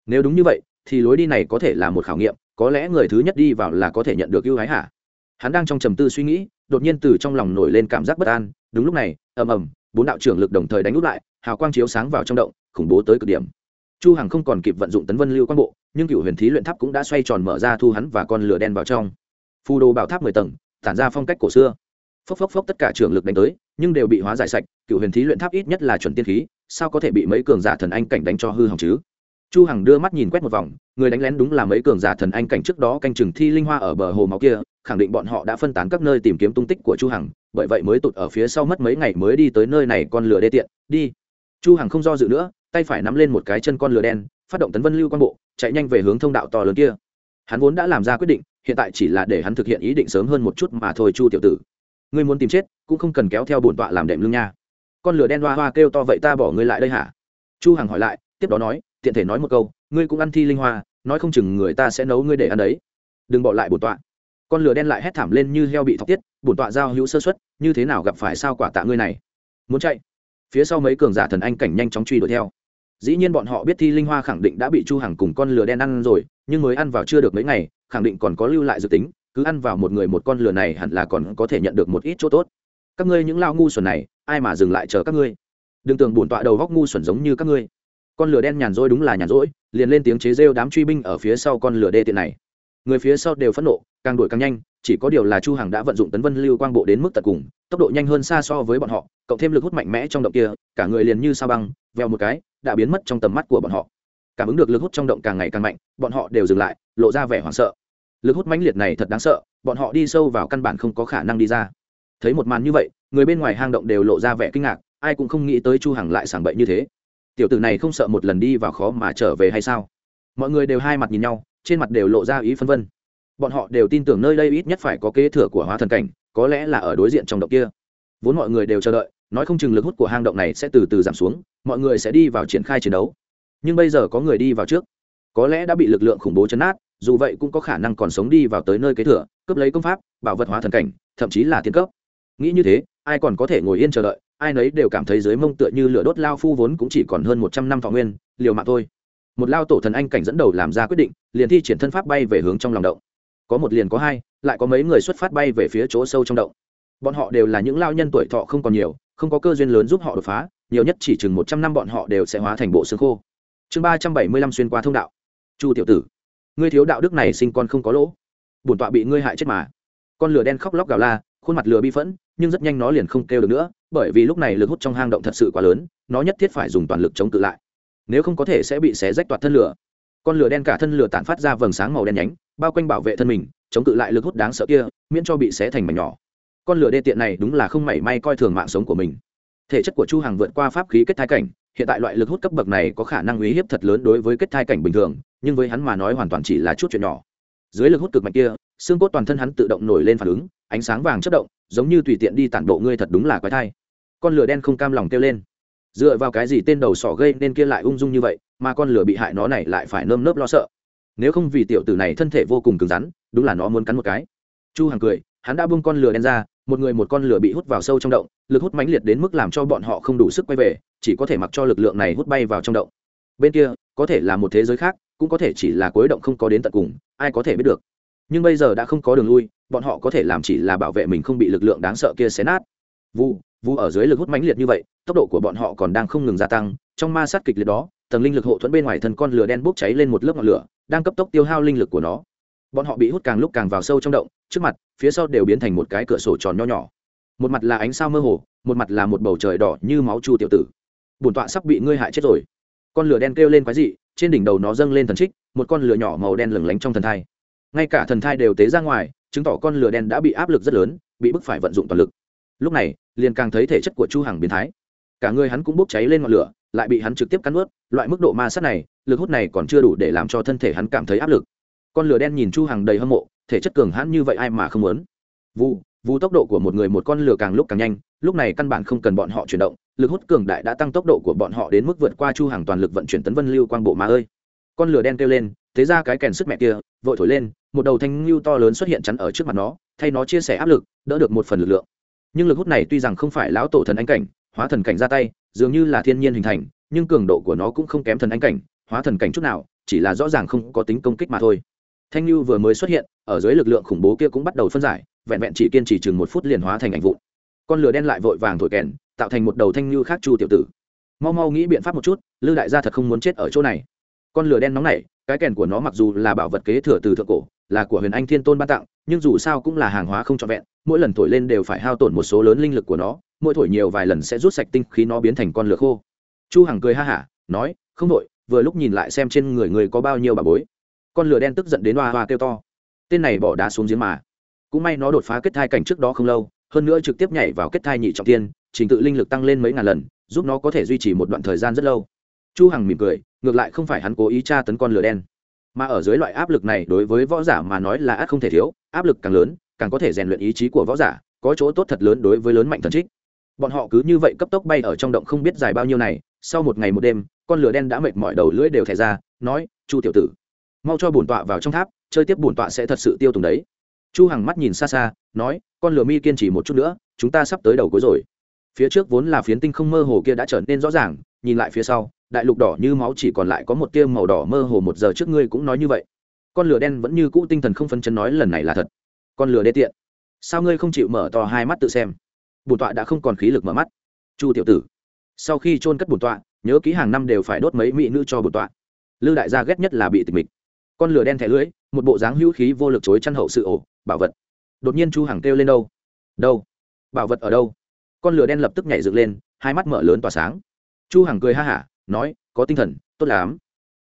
Nếu đúng như vậy, thì lối đi này có thể là một khảo nghiệm, có lẽ người thứ nhất đi vào là có thể nhận được ưu hái hả? Hắn đang trong trầm tư suy nghĩ, đột nhiên từ trong lòng nổi lên cảm giác bất an. Đúng lúc này, ầm ầm, bốn đạo trưởng lực đồng thời đánh úp lại, hào quang chiếu sáng vào trong động, khủng bố tới cực điểm. Chu hằng không còn kịp vận dụng tấn vân lưu quang bộ, nhưng cựu huyền thí luyện tháp cũng đã xoay tròn mở ra thu hắn và con lửa đen vào trong. Phù đồ bảo tháp mười tầng, tản ra phong cách cổ xưa. Phốc phốc phốc tất cả trưởng lực đánh tới, nhưng đều bị hóa giải sạch. Cựu huyền thí luyện tháp ít nhất là chuẩn tiên khí, sao có thể bị mấy cường giả thần anh cảnh đánh cho hư hỏng chứ? Chu hằng đưa mắt nhìn quét một vòng, người đánh lén đúng là mấy cường giả thần anh cảnh trước đó canh chừng thi linh hoa ở bờ hồ máu kia, khẳng định bọn họ đã phân tán các nơi tìm kiếm tung tích của chu hằng, bởi vậy mới tụt ở phía sau mất mấy ngày mới đi tới nơi này con lửa đê tiện, đi. Chu hằng không do dự nữa, tay phải nắm lên một cái chân con lửa đen, phát động tấn vân lưu quan bộ, chạy nhanh về hướng thông đạo to lớn kia. Hắn vốn đã làm ra quyết định, hiện tại chỉ là để hắn thực hiện ý định sớm hơn một chút mà thôi chu tiểu tử. Ngươi muốn tìm chết, cũng không cần kéo theo bổn tọa làm đệm lưng nha. Con lửa đen hoa hoa kêu to vậy ta bỏ ngươi lại đây hả? Chu hằng hỏi lại, tiếp đó nói tiện thể nói một câu, ngươi cũng ăn thi linh hoa, nói không chừng người ta sẽ nấu ngươi để ăn đấy. Đừng bỏ lại bổn tọa. Con lửa đen lại hét thảm lên như heo bị thọc tiết, bổn tọa giao hữu sơ xuất như thế nào gặp phải sao quả tạ ngươi này? Muốn chạy. Phía sau mấy cường giả thần anh cảnh nhanh chóng truy đuổi theo. Dĩ nhiên bọn họ biết thi linh hoa khẳng định đã bị chu hằng cùng con lửa đen ăn rồi, nhưng mới ăn vào chưa được mấy ngày, khẳng định còn có lưu lại dự tính, cứ ăn vào một người một con lửa này hẳn là còn có thể nhận được một ít chỗ tốt. Các ngươi những lao ngu xuẩn này, ai mà dừng lại chờ các ngươi? Đừng tưởng bổn tọa đầu góc ngu xuẩn giống như các ngươi con lửa đen nhàn rỗi đúng là nhàn rỗi, liền lên tiếng chế rêu đám truy binh ở phía sau con lửa đê tiện này. Người phía sau đều phẫn nộ, càng đuổi càng nhanh, chỉ có điều là chu hằng đã vận dụng tấn vân lưu quang bộ đến mức tận cùng, tốc độ nhanh hơn xa so với bọn họ, cộng thêm lực hút mạnh mẽ trong động kia, cả người liền như sao băng, vèo một cái, đã biến mất trong tầm mắt của bọn họ. Cảm ứng được lực hút trong động càng ngày càng mạnh, bọn họ đều dừng lại, lộ ra vẻ hoảng sợ. Lực hút mãnh liệt này thật đáng sợ, bọn họ đi sâu vào căn bản không có khả năng đi ra. Thấy một màn như vậy, người bên ngoài hang động đều lộ ra vẻ kinh ngạc, ai cũng không nghĩ tới chu hằng lại sảng bậy như thế tiểu tử này không sợ một lần đi vào khó mà trở về hay sao? Mọi người đều hai mặt nhìn nhau, trên mặt đều lộ ra ý phân vân. Bọn họ đều tin tưởng nơi đây ít nhất phải có kế thừa của hóa thần cảnh, có lẽ là ở đối diện trong động kia. Vốn mọi người đều chờ đợi, nói không chừng lực hút của hang động này sẽ từ từ giảm xuống, mọi người sẽ đi vào triển khai chiến đấu. Nhưng bây giờ có người đi vào trước. Có lẽ đã bị lực lượng khủng bố chấn át dù vậy cũng có khả năng còn sống đi vào tới nơi kế thừa, cướp lấy công pháp, bảo vật hóa thần cảnh, thậm chí là thiên cấp. Nghĩ như thế, ai còn có thể ngồi yên chờ đợi? Ai nấy đều cảm thấy dưới mông tựa như lửa đốt lao phu vốn cũng chỉ còn hơn một trăm năm thọ nguyên, liều mạng thôi. Một lao tổ thần anh cảnh dẫn đầu làm ra quyết định, liền thi triển thân pháp bay về hướng trong lòng động. Có một liền có hai, lại có mấy người xuất phát bay về phía chỗ sâu trong động. Bọn họ đều là những lao nhân tuổi thọ không còn nhiều, không có cơ duyên lớn giúp họ đột phá, nhiều nhất chỉ chừng một trăm năm bọn họ đều sẽ hóa thành bộ xương khô. Chương ba trăm bảy mươi lăm xuyên qua thông đạo. Chu tiểu tử, ngươi thiếu đạo đức này sinh con không có lỗ. Bổn tọa bị ngươi hại chết mà. Con lửa đen khóc lóc gào la, khuôn mặt lửa bi phẫn nhưng rất nhanh nó liền không kêu được nữa, bởi vì lúc này lực hút trong hang động thật sự quá lớn, nó nhất thiết phải dùng toàn lực chống cự lại. Nếu không có thể sẽ bị xé rách toạt thân lửa. Con lửa đen cả thân lửa tản phát ra vầng sáng màu đen nhánh, bao quanh bảo vệ thân mình, chống cự lại lực hút đáng sợ kia, miễn cho bị xé thành mảnh nhỏ. Con lửa đê tiện này đúng là không mảy may coi thường mạng sống của mình. Thể chất của chu hằng vượt qua pháp khí kết thai cảnh, hiện tại loại lực hút cấp bậc này có khả năng uy hiếp thật lớn đối với kết thai cảnh bình thường, nhưng với hắn mà nói hoàn toàn chỉ là chút chuyện nhỏ. Dưới lực hút cực mạnh kia xương cốt toàn thân hắn tự động nổi lên phản ứng, ánh sáng vàng chất động, giống như tùy tiện đi tản bộ ngươi thật đúng là quái thai. Con lửa đen không cam lòng kêu lên. Dựa vào cái gì tên đầu sỏ gây nên kia lại ung dung như vậy, mà con lửa bị hại nó này lại phải nơm nớp lo sợ. Nếu không vì tiểu tử này thân thể vô cùng cứng rắn, đúng là nó muốn cắn một cái. Chu hằng cười, hắn đã buông con lửa đen ra, một người một con lửa bị hút vào sâu trong động, lực hút mãnh liệt đến mức làm cho bọn họ không đủ sức quay về, chỉ có thể mặc cho lực lượng này hút bay vào trong động. Bên kia, có thể là một thế giới khác, cũng có thể chỉ là cuối động không có đến tận cùng, ai có thể biết được nhưng bây giờ đã không có đường lui, bọn họ có thể làm chỉ là bảo vệ mình không bị lực lượng đáng sợ kia xé nát. Vu vu ở dưới lực hút mãnh liệt như vậy, tốc độ của bọn họ còn đang không ngừng gia tăng, trong ma sát kịch liệt đó, tầng linh lực hộ thuẫn bên ngoài thân con lửa đen bốc cháy lên một lớp ngọn lửa, đang cấp tốc tiêu hao linh lực của nó. Bọn họ bị hút càng lúc càng vào sâu trong động, trước mặt, phía sau đều biến thành một cái cửa sổ tròn nho nhỏ. Một mặt là ánh sao mơ hồ, một mặt là một bầu trời đỏ như máu chu tiểu tử. Bổn tọa sắp bị ngươi hại chết rồi. Con lửa đen kêu lên quái dị, trên đỉnh đầu nó dâng lên thần trích, một con lửa nhỏ màu đen lửng lánh trong thần thai ngay cả thần thai đều tế ra ngoài, chứng tỏ con lửa đen đã bị áp lực rất lớn, bị bức phải vận dụng toàn lực. Lúc này, liền càng thấy thể chất của chu hằng biến thái. Cả người hắn cũng bốc cháy lên ngọn lửa, lại bị hắn trực tiếp cắn ướt loại mức độ ma sát này, lực hút này còn chưa đủ để làm cho thân thể hắn cảm thấy áp lực. Con lửa đen nhìn chu hằng đầy hâm mộ, thể chất cường hãn như vậy ai mà không muốn? Vu vu tốc độ của một người một con lửa càng lúc càng nhanh, lúc này căn bản không cần bọn họ chuyển động, lực hút cường đại đã tăng tốc độ của bọn họ đến mức vượt qua chu hằng toàn lực vận chuyển tấn vân lưu quang bộ mà ơi. Con lửa đen kêu lên, thế ra cái kèn sức mẹ kia, vội thổi lên một đầu thanh lưu to lớn xuất hiện chắn ở trước mặt nó, thay nó chia sẻ áp lực, đỡ được một phần lực lượng. Nhưng lực hút này tuy rằng không phải lão tổ thần anh cảnh, hóa thần cảnh ra tay, dường như là thiên nhiên hình thành, nhưng cường độ của nó cũng không kém thần anh cảnh, hóa thần cảnh chút nào, chỉ là rõ ràng không có tính công kích mà thôi. Thanh lưu vừa mới xuất hiện, ở dưới lực lượng khủng bố kia cũng bắt đầu phân giải, vẹn vẹn chỉ kiên trì chừng một phút liền hóa thành ảnh vụn. Con lửa đen lại vội vàng thổi kèn, tạo thành một đầu thanh lưu khác chu tiểu tử. Mau mau nghĩ biện pháp một chút, lư đại gia thật không muốn chết ở chỗ này. Con lửa đen nóng này cái kèn của nó mặc dù là bảo vật kế thừa từ thượng cổ là của huyền anh thiên tôn ban tặng, nhưng dù sao cũng là hàng hóa không trọn vẹn, mỗi lần thổi lên đều phải hao tổn một số lớn linh lực của nó, mỗi thổi nhiều vài lần sẽ rút sạch tinh khí nó biến thành con lửa khô. Chu hằng cười ha hả, nói, không đội vừa lúc nhìn lại xem trên người người có bao nhiêu bà bối. Con lửa đen tức giận đến hoa hoa kêu to. Tên này bỏ đá xuống giếng mà. Cũng may nó đột phá kết thai cảnh trước đó không lâu, hơn nữa trực tiếp nhảy vào kết thai nhị trọng tiên, trình tự linh lực tăng lên mấy ngàn lần, giúp nó có thể duy trì một đoạn thời gian rất lâu. Chu hằng mỉm cười, ngược lại không phải hắn cố ý tra tấn con lửa đen mà ở dưới loại áp lực này, đối với võ giả mà nói là ác không thể thiếu, áp lực càng lớn, càng có thể rèn luyện ý chí của võ giả, có chỗ tốt thật lớn đối với lớn mạnh thần trích. Bọn họ cứ như vậy cấp tốc bay ở trong động không biết dài bao nhiêu này, sau một ngày một đêm, con lửa đen đã mệt mỏi đầu lưỡi đều thẻ ra, nói, chu tiểu tử, mau cho bổn tọa vào trong tháp, chơi tiếp bổn tọa sẽ thật sự tiêu tùng đấy. Chu hằng mắt nhìn xa xa, nói, con lửa mi kiên trì một chút nữa, chúng ta sắp tới đầu cuối rồi. Phía trước vốn là phiến tinh không mơ hồ kia đã trở nên rõ ràng, nhìn lại phía sau đại lục đỏ như máu chỉ còn lại có một tia màu đỏ mơ hồ một giờ trước ngươi cũng nói như vậy. Con lửa đen vẫn như cũ tinh thần không phân chân nói lần này là thật. Con lửa đê tiện. Sao ngươi không chịu mở to hai mắt tự xem? Bổn tọa đã không còn khí lực mở mắt. Chu tiểu tử. Sau khi chôn cất bổn tọa, nhớ ký hàng năm đều phải đốt mấy mỹ nữ cho bổn tọa. Lư đại gia ghét nhất là bị tịch mịch. Con lửa đen thẻ lưới một bộ dáng hữu khí vô lực chối chăn hậu sự ổ bảo vật. Đột nhiên chu hằng kêu lên đâu? Đâu? Bảo vật ở đâu? Con lửa đen lập tức nhảy dựng lên, hai mắt mở lớn tỏa sáng. Chu hằng cười ha hả nói, có tinh thần, tốt lắm.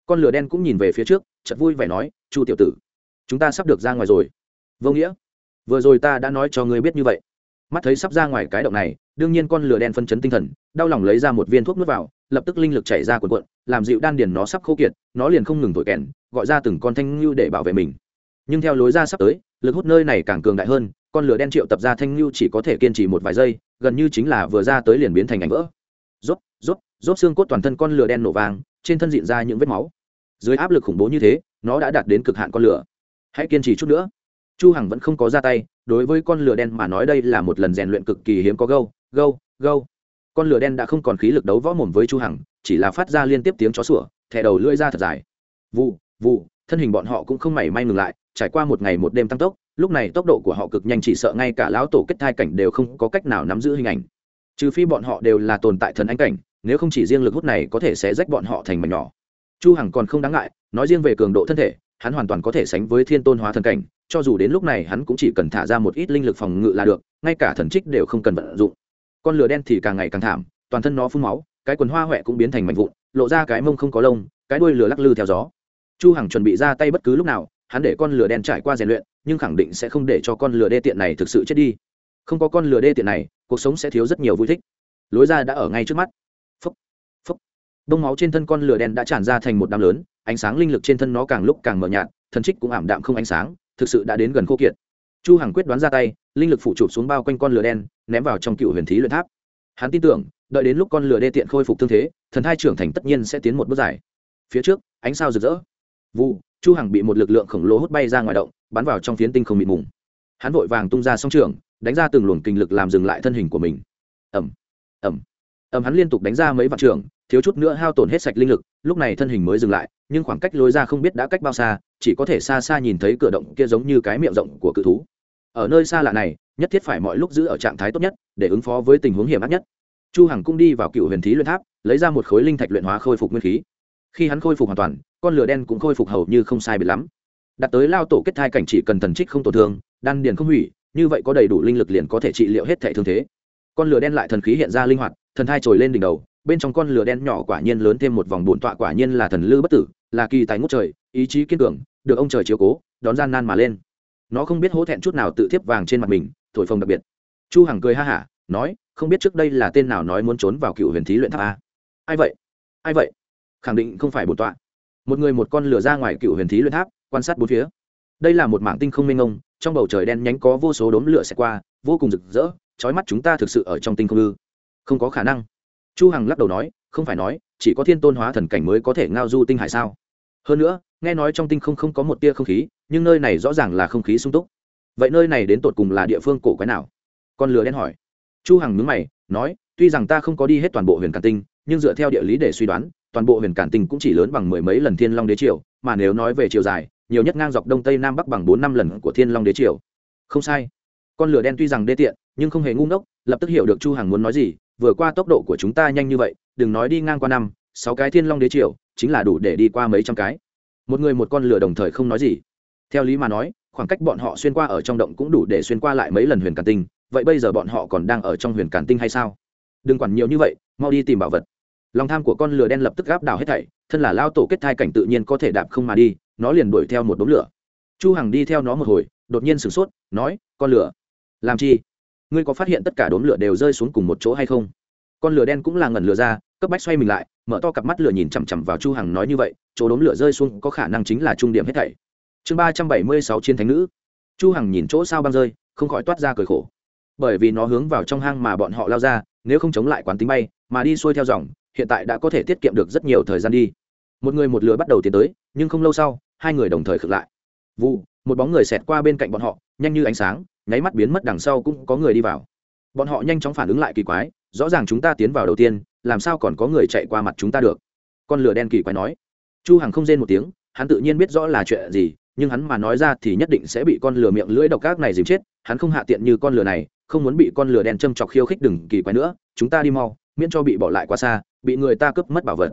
Con lửa đen cũng nhìn về phía trước, chợt vui vẻ nói, chu tiểu tử, chúng ta sắp được ra ngoài rồi. Vô nghĩa. Vừa rồi ta đã nói cho ngươi biết như vậy. Mắt thấy sắp ra ngoài cái động này, đương nhiên con lửa đen phân chấn tinh thần, đau lòng lấy ra một viên thuốc nuốt vào, lập tức linh lực chảy ra cuộn cuộn, làm dịu đan điền nó sắp khô kiệt, nó liền không ngừng thổi kèn, gọi ra từng con thanh lưu để bảo vệ mình. Nhưng theo lối ra sắp tới, lực hút nơi này càng cường đại hơn, con lửa đen triệu tập ra thanh lưu chỉ có thể kiên trì một vài giây, gần như chính là vừa ra tới liền biến thành ảnh vỡ. Rốt rốt rốt xương cốt toàn thân con lửa đen nổ vàng, trên thân diện ra những vết máu. Dưới áp lực khủng bố như thế, nó đã đạt đến cực hạn con lửa. Hãy kiên trì chút nữa. Chu hằng vẫn không có ra tay, đối với con lửa đen mà nói đây là một lần rèn luyện cực kỳ hiếm có gâu gâu gâu. Con lửa đen đã không còn khí lực đấu võ mồm với chu hằng, chỉ là phát ra liên tiếp tiếng chó sủa, thẻ đầu lưỡi ra thật dài. Vụ vụ thân hình bọn họ cũng không mảy may ngừng lại, trải qua một ngày một đêm tăng tốc, lúc này tốc độ của họ cực nhanh chỉ sợ ngay cả lão tổ kết thai cảnh đều không có cách nào nắm giữ hình ảnh. Trừ phi bọn họ đều là tồn tại thần anh cảnh nếu không chỉ riêng lực hút này có thể sẽ rách bọn họ thành mảnh nhỏ. Chu hằng còn không đáng ngại, nói riêng về cường độ thân thể, hắn hoàn toàn có thể sánh với thiên tôn hóa thần cảnh, cho dù đến lúc này hắn cũng chỉ cần thả ra một ít linh lực phòng ngự là được, ngay cả thần trích đều không cần vận dụng. Con lửa đen thì càng ngày càng thảm, toàn thân nó phun máu, cái quần hoa huệ cũng biến thành mảnh vụn, lộ ra cái mông không có lông, cái đuôi lửa lắc lư theo gió. Chu hằng chuẩn bị ra tay bất cứ lúc nào, hắn để con lửa đen trải qua rèn luyện, nhưng khẳng định sẽ không để cho con lửa đê tiện này thực sự chết đi. Không có con lửa đê tiện này, cuộc sống sẽ thiếu rất nhiều vui thích. Lối ra đã ở ngay trước mắt đông máu trên thân con lửa đen đã tràn ra thành một đám lớn ánh sáng linh lực trên thân nó càng lúc càng mờ nhạt thần trích cũng ảm đạm không ánh sáng thực sự đã đến gần khô kiệt. Chu hằng quyết đoán ra tay linh lực phủ chụp xuống bao quanh con lửa đen ném vào trong cựu huyền thí luyện tháp. Hắn tin tưởng đợi đến lúc con lửa đê tiện khôi phục thương thế thần thai trưởng thành tất nhiên sẽ tiến một bước dài. Phía trước ánh sao rực rỡ. Vụ chu hằng bị một lực lượng khổng lồ hút bay ra ngoài động bắn vào trong phiến tinh không mịt mùng. Hắn vội vàng tung ra song trường đánh ra từng luồng kinh lực làm dừng lại thân hình của mình. Ầm, ầm, ầm. Hắn liên tục đánh ra mấy vạn trường thiếu chút nữa hao tổn hết sạch linh lực, lúc này thân hình mới dừng lại, nhưng khoảng cách lối ra không biết đã cách bao xa, chỉ có thể xa xa nhìn thấy cửa động kia giống như cái miệng rộng của cự thú. Ở nơi xa lạ này, nhất thiết phải mọi lúc giữ ở trạng thái tốt nhất, để ứng phó với tình huống hiểm ác nhất. Chu hằng cũng đi vào cựu huyền thí luyện tháp, lấy ra một khối linh thạch luyện hóa khôi phục nguyên khí. Khi hắn khôi phục hoàn toàn, con lửa đen cũng khôi phục hầu như không sai biệt lắm. Đặt tới lao tổ kết thai cảnh chỉ cần thần trích không tổn thương, đan điền không hủy, như vậy có đầy đủ linh lực liền có thể trị liệu hết thể thương thế. Con lửa đen lại thần khí hiện ra linh hoạt, thần thai trồi lên đỉnh đầu bên trong con lửa đen nhỏ quả nhiên lớn thêm một vòng bổn tọa quả nhiên là thần lư bất tử, là kỳ tài ngút trời, ý chí kiên cường, được ông trời chiếu cố, đón gian nan mà lên. Nó không biết hố thẹn chút nào tự thiếp vàng trên mặt mình, thổi phồng đặc biệt. Chu hằng cười ha hả, nói, không biết trước đây là tên nào nói muốn trốn vào cựu huyền thí luyện tháp a. Ai vậy? Ai vậy? Khẳng định không phải bổn tọa. Một người một con lửa ra ngoài cựu huyền thí luyện tháp, quan sát bốn phía. Đây là một mảng tinh không mênh ngông trong bầu trời đen nhánh có vô số đốm lửa xẹt qua, vô cùng rực rỡ, chói mắt chúng ta thực sự ở trong tinh không ư. Không có khả năng chu hằng lắc đầu nói, không phải nói, chỉ có thiên tôn hóa thần cảnh mới có thể ngao du tinh hải sao? Hơn nữa, nghe nói trong tinh không không có một tia không khí, nhưng nơi này rõ ràng là không khí sung túc. Vậy nơi này đến tột cùng là địa phương cổ quái nào? Con lừa đen hỏi. Chu hằng nhướng mày, nói, tuy rằng ta không có đi hết toàn bộ huyền càn tinh, nhưng dựa theo địa lý để suy đoán, toàn bộ huyền cản tinh cũng chỉ lớn bằng mười mấy lần thiên long đế triều, mà nếu nói về chiều dài, nhiều nhất ngang dọc đông tây nam bắc bằng bốn năm lần của thiên long đế triều. Không sai. Con lửa đen tuy rằng đê tiện, nhưng không hề ngu ngốc, lập tức hiểu được chu hằng muốn nói gì vừa qua tốc độ của chúng ta nhanh như vậy, đừng nói đi ngang qua năm, sáu cái thiên long đế triều, chính là đủ để đi qua mấy trăm cái. Một người một con lửa đồng thời không nói gì. Theo lý mà nói, khoảng cách bọn họ xuyên qua ở trong động cũng đủ để xuyên qua lại mấy lần huyền càn tinh, vậy bây giờ bọn họ còn đang ở trong huyền càn tinh hay sao? Đừng quản nhiều như vậy, mau đi tìm bảo vật. Lòng tham của con lửa đen lập tức gáp đảo hết thảy, thân là lao tổ kết thai cảnh tự nhiên có thể đạp không mà đi, nó liền đuổi theo một đống lửa. Chu hằng đi theo nó một hồi, đột nhiên sửng sốt, nói, con lửa, làm chi? Ngươi có phát hiện tất cả đốm lửa đều rơi xuống cùng một chỗ hay không? Con lửa đen cũng là ngẩn lửa ra, cấp bách xoay mình lại, mở to cặp mắt lửa nhìn chằm chằm vào chu hằng nói như vậy, chỗ đốm lửa rơi xuống có khả năng chính là trung điểm hết thảy. Chương ba trăm bảy mươi sáu chiến thánh nữ. Chu hằng nhìn chỗ sao băng rơi, không khỏi toát ra cười khổ. Bởi vì nó hướng vào trong hang mà bọn họ lao ra, nếu không chống lại quán tính bay, mà đi xuôi theo dòng, hiện tại đã có thể tiết kiệm được rất nhiều thời gian đi. Một người một lửa bắt đầu tiến tới, nhưng không lâu sau, hai người đồng thời khựng lại. Vụ một bóng người xẹt qua bên cạnh bọn họ, nhanh như ánh sáng, nháy mắt biến mất đằng sau cũng có người đi vào. Bọn họ nhanh chóng phản ứng lại kỳ quái, rõ ràng chúng ta tiến vào đầu tiên, làm sao còn có người chạy qua mặt chúng ta được? Con lửa đen kỳ quái nói. Chu hằng không rên một tiếng, hắn tự nhiên biết rõ là chuyện gì, nhưng hắn mà nói ra thì nhất định sẽ bị con lửa miệng lưỡi độc ác này dìm chết, hắn không hạ tiện như con lửa này, không muốn bị con lửa đen châm chọc khiêu khích đừng kỳ quái nữa, chúng ta đi mau, miễn cho bị bỏ lại quá xa, bị người ta cướp mất bảo vật.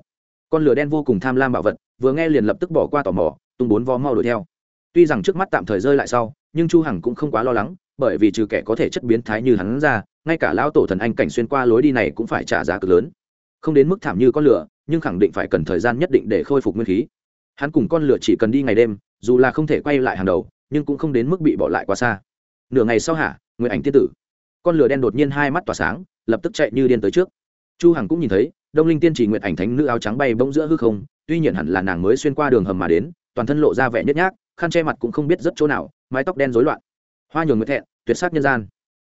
Con lửa đen vô cùng tham lam bảo vật, vừa nghe liền lập tức bỏ qua tò mò, tung bốn vó mau đuổi theo tuy rằng trước mắt tạm thời rơi lại sau, nhưng chu hằng cũng không quá lo lắng, bởi vì trừ kẻ có thể chất biến thái như hắn ra, ngay cả lão tổ thần anh cảnh xuyên qua lối đi này cũng phải trả giá cực lớn. Không đến mức thảm như con lửa, nhưng khẳng định phải cần thời gian nhất định để khôi phục nguyên khí. Hắn cùng con lửa chỉ cần đi ngày đêm, dù là không thể quay lại hàng đầu, nhưng cũng không đến mức bị bỏ lại quá xa. Nửa ngày sau hả nguyện ảnh tiên tử? Con lửa đen đột nhiên hai mắt tỏa sáng, lập tức chạy như điên tới trước. Chu hằng cũng nhìn thấy, đông linh tiên chỉ nguyện ảnh thánh nữ áo trắng bay bỗng giữa hư không, tuy nhiên hẳn là nàng mới xuyên qua đường hầm mà đến, toàn thân lộ ra vẻ nhếch nhác khăn che mặt cũng không biết rất chỗ nào, mái tóc đen rối loạn. Hoa nhường nguyệt thẹn, tuyệt sắc nhân gian.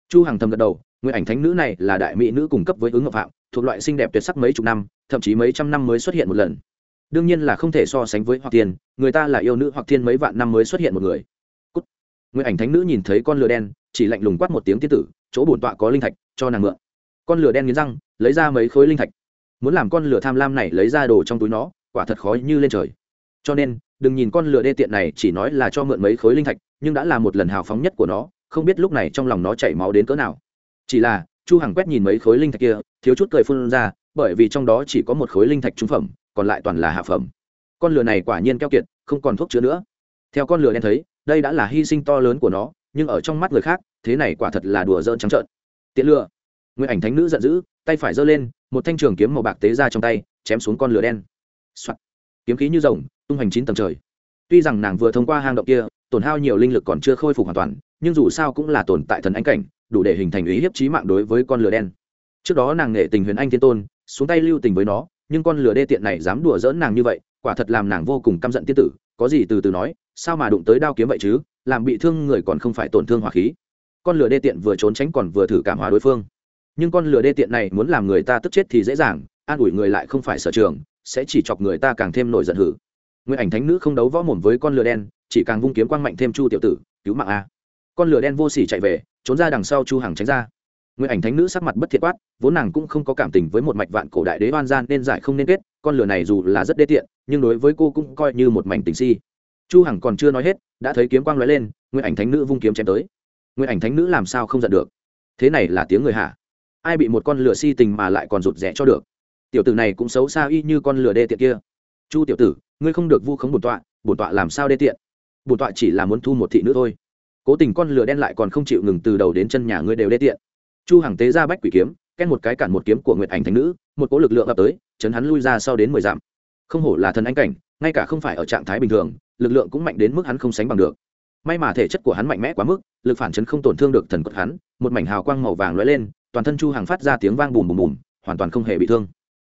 Chu hằng thầm gật đầu nguyện ảnh thánh nữ này là đại mỹ nữ cung cấp với ứng ngọc phạm, thuộc loại xinh đẹp tuyệt sắc mấy chục năm, thậm chí mấy trăm năm mới xuất hiện một lần. Đương nhiên là không thể so sánh với hoặc tiền người ta là yêu nữ hoặc thiên mấy vạn năm mới xuất hiện một người. Cút. nguyện ảnh thánh nữ nhìn thấy con lừa đen, chỉ lạnh lùng quát một tiếng tiên tử, chỗ bổn tọa có linh thạch, cho nàng mượn. Con lừa đen nghiến răng, lấy ra mấy khối linh thạch. Muốn làm con lừa tham lam này lấy ra đồ trong túi nó, quả thật khó như lên trời. Cho nên đừng nhìn con lừa đê tiện này chỉ nói là cho mượn mấy khối linh thạch, nhưng đã là một lần hào phóng nhất của nó, không biết lúc này trong lòng nó chảy máu đến cỡ nào. Chỉ là, chu hằng quét nhìn mấy khối linh thạch kia, thiếu chút cười phun ra, bởi vì trong đó chỉ có một khối linh thạch trung phẩm, còn lại toàn là hạ phẩm. Con lừa này quả nhiên keo kiệt, không còn thuốc chữa nữa. Theo con lừa đen thấy, đây đã là hy sinh to lớn của nó, nhưng ở trong mắt người khác, thế này quả thật là đùa dơn trắng trợn. Tiện lừa nguyên ảnh thánh nữ giận dữ, tay phải giơ lên, một thanh trường kiếm màu bạc tế ra trong tay, chém xuống con lửa đen、Soạn. kiếm khí như rồng tung hành chín tầng trời. Tuy rằng nàng vừa thông qua hang động kia, tổn hao nhiều linh lực còn chưa khôi phục hoàn toàn, nhưng dù sao cũng là tồn tại thần ánh cảnh, đủ để hình thành ý hiếp trí mạng đối với con lửa đen. Trước đó nàng nghệ tình huyền anh thiên tôn, xuống tay lưu tình với nó, nhưng con lửa đê tiện này dám đùa dỡn nàng như vậy, quả thật làm nàng vô cùng căm giận tiên tử, có gì từ từ nói, sao mà đụng tới đao kiếm vậy chứ, làm bị thương người còn không phải tổn thương hỏa khí. Con lửa đê tiện vừa trốn tránh còn vừa thử cảm hóa đối phương. Nhưng con lửa đê tiện này muốn làm người ta tức chết thì dễ dàng, an ủi người lại không phải sở trường, sẽ chỉ chọc người ta càng thêm nổi giận hử nguyện ảnh thánh nữ không đấu võ mồm với con lửa đen, chỉ càng vung kiếm quang mạnh thêm chu tiểu tử, cứu mạng a. Con lửa đen vô sỉ chạy về, trốn ra đằng sau chu hằng tránh ra. Nguyện ảnh thánh nữ sắc mặt bất thiện quát, vốn nàng cũng không có cảm tình với một mạch vạn cổ đại đế oan gian nên giải không nên kết, con lửa này dù là rất đê tiện, nhưng đối với cô cũng coi như một mảnh tình si. Chu hằng còn chưa nói hết, đã thấy kiếm quang lóe lên nguyện ảnh thánh nữ vung kiếm chém tới. Nguyện ảnh thánh nữ làm sao không giận được? Thế này là tiếng người hả? ai bị một con lửa si tình mà lại còn rụt rẻ cho được? Tiểu tử này cũng xấu xa y như con lửa đê tiện kia chu tiểu tử, ngươi không được vu khống bổn tọa bổn tọa làm sao đê tiện? Bổn tọa chỉ là muốn thu một thị nữ thôi. Cố tình con lửa đen lại còn không chịu ngừng từ đầu đến chân nhà ngươi đều đê tiện. Chu hàng tế ra bách quỷ kiếm ken một cái cản một kiếm của nguyệt ảnh thành nữ, một cỗ lực lượng ập tới, chấn hắn lui ra sau đến mười dặm. Không hổ là thần anh cảnh, ngay cả không phải ở trạng thái bình thường, lực lượng cũng mạnh đến mức hắn không sánh bằng được. May mà thể chất của hắn mạnh mẽ quá mức, lực phản chấn không tổn thương được thần quật hắn, một mảnh hào quang màu vàng lóe lên, toàn thân chu hàng phát ra tiếng vang bùm bùm bùm, hoàn toàn không hề bị thương.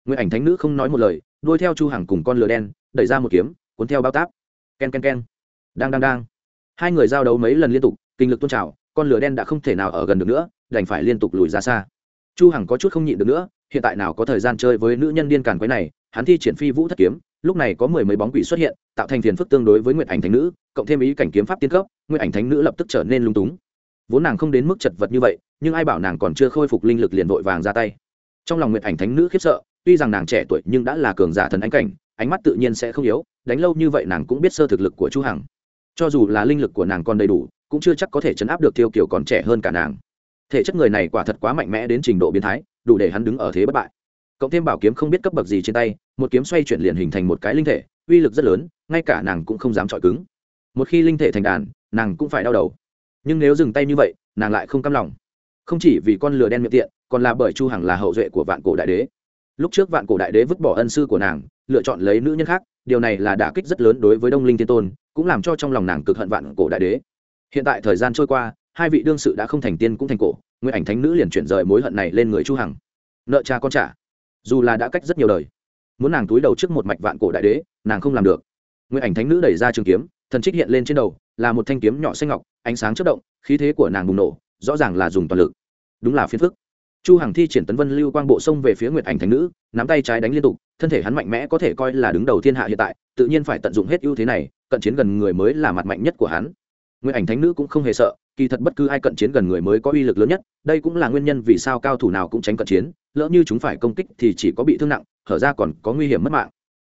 Nguyện ảnh thánh nữ không nói một lời đuôi theo chu Hằng cùng con lửa đen, đẩy ra một kiếm, cuốn theo bao táp. Ken ken ken. Đang đang đang. Hai người giao đấu mấy lần liên tục, kinh lực tôn trào, con lửa đen đã không thể nào ở gần được nữa, đành phải liên tục lùi ra xa. Chu hằng có chút không nhịn được nữa, hiện tại nào có thời gian chơi với nữ nhân điên càn quái này, hắn thi triển phi vũ thất kiếm, lúc này có mười mấy bóng quỷ xuất hiện, tạo thành phiền phức tương đối với nguyện ảnh thánh nữ, cộng thêm ý cảnh kiếm pháp tiên cấp nguyện ảnh thánh nữ lập tức trở nên lung túng. Vốn nàng không đến mức chật vật như vậy, nhưng ai bảo nàng còn chưa khôi phục linh lực liền vội vàng ra tay. Trong lòng nguyệt ảnh thánh nữ khiếp sợ tuy rằng nàng trẻ tuổi nhưng đã là cường giả thần ánh cảnh, ánh mắt tự nhiên sẽ không yếu, đánh lâu như vậy nàng cũng biết sơ thực lực của chu hằng. Cho dù là linh lực của nàng còn đầy đủ, cũng chưa chắc có thể chấn áp được tiêu kiều còn trẻ hơn cả nàng. Thể chất người này quả thật quá mạnh mẽ đến trình độ biến thái, đủ để hắn đứng ở thế bất bại. Cộng thêm bảo kiếm không biết cấp bậc gì trên tay, một kiếm xoay chuyển liền hình thành một cái linh thể, uy lực rất lớn, ngay cả nàng cũng không dám chọi cứng. Một khi linh thể thành đàn, nàng cũng phải đau đầu. Nhưng nếu dừng tay như vậy, nàng lại không cam lòng. Không chỉ vì con lừa đen miệng tiện, còn là bởi chu hằng là hậu duệ của vạn cổ đại đế lúc trước vạn cổ đại đế vứt bỏ ân sư của nàng, lựa chọn lấy nữ nhân khác, điều này là đả kích rất lớn đối với đông linh tiên tôn, cũng làm cho trong lòng nàng cực hận vạn cổ đại đế. Hiện tại thời gian trôi qua, hai vị đương sự đã không thành tiên cũng thành cổ, nguyên ảnh thánh nữ liền chuyển rời mối hận này lên người chu hằng. Nợ cha con trả. Dù là đã cách rất nhiều đời, muốn nàng túi đầu trước một mạch vạn cổ đại đế, nàng không làm được. Nguyên ảnh thánh nữ đẩy ra trường kiếm, thần trích hiện lên trên đầu, là một thanh kiếm nhỏ xanh ngọc, ánh sáng chớp động, khí thế của nàng bùng nổ, rõ ràng là dùng toàn lực. Đúng là phiền phức chu hằng thi triển tấn vân lưu quang bộ sông về phía nguyệt ảnh thánh nữ, nắm tay trái đánh liên tục, thân thể hắn mạnh mẽ có thể coi là đứng đầu thiên hạ hiện tại, tự nhiên phải tận dụng hết ưu thế này, cận chiến gần người mới là mặt mạnh nhất của hắn. Nguyệt ảnh thánh nữ cũng không hề sợ, kỳ thật bất cứ ai cận chiến gần người mới có uy lực lớn nhất, đây cũng là nguyên nhân vì sao cao thủ nào cũng tránh cận chiến, lỡ như chúng phải công kích thì chỉ có bị thương nặng hở ra còn có nguy hiểm mất mạng.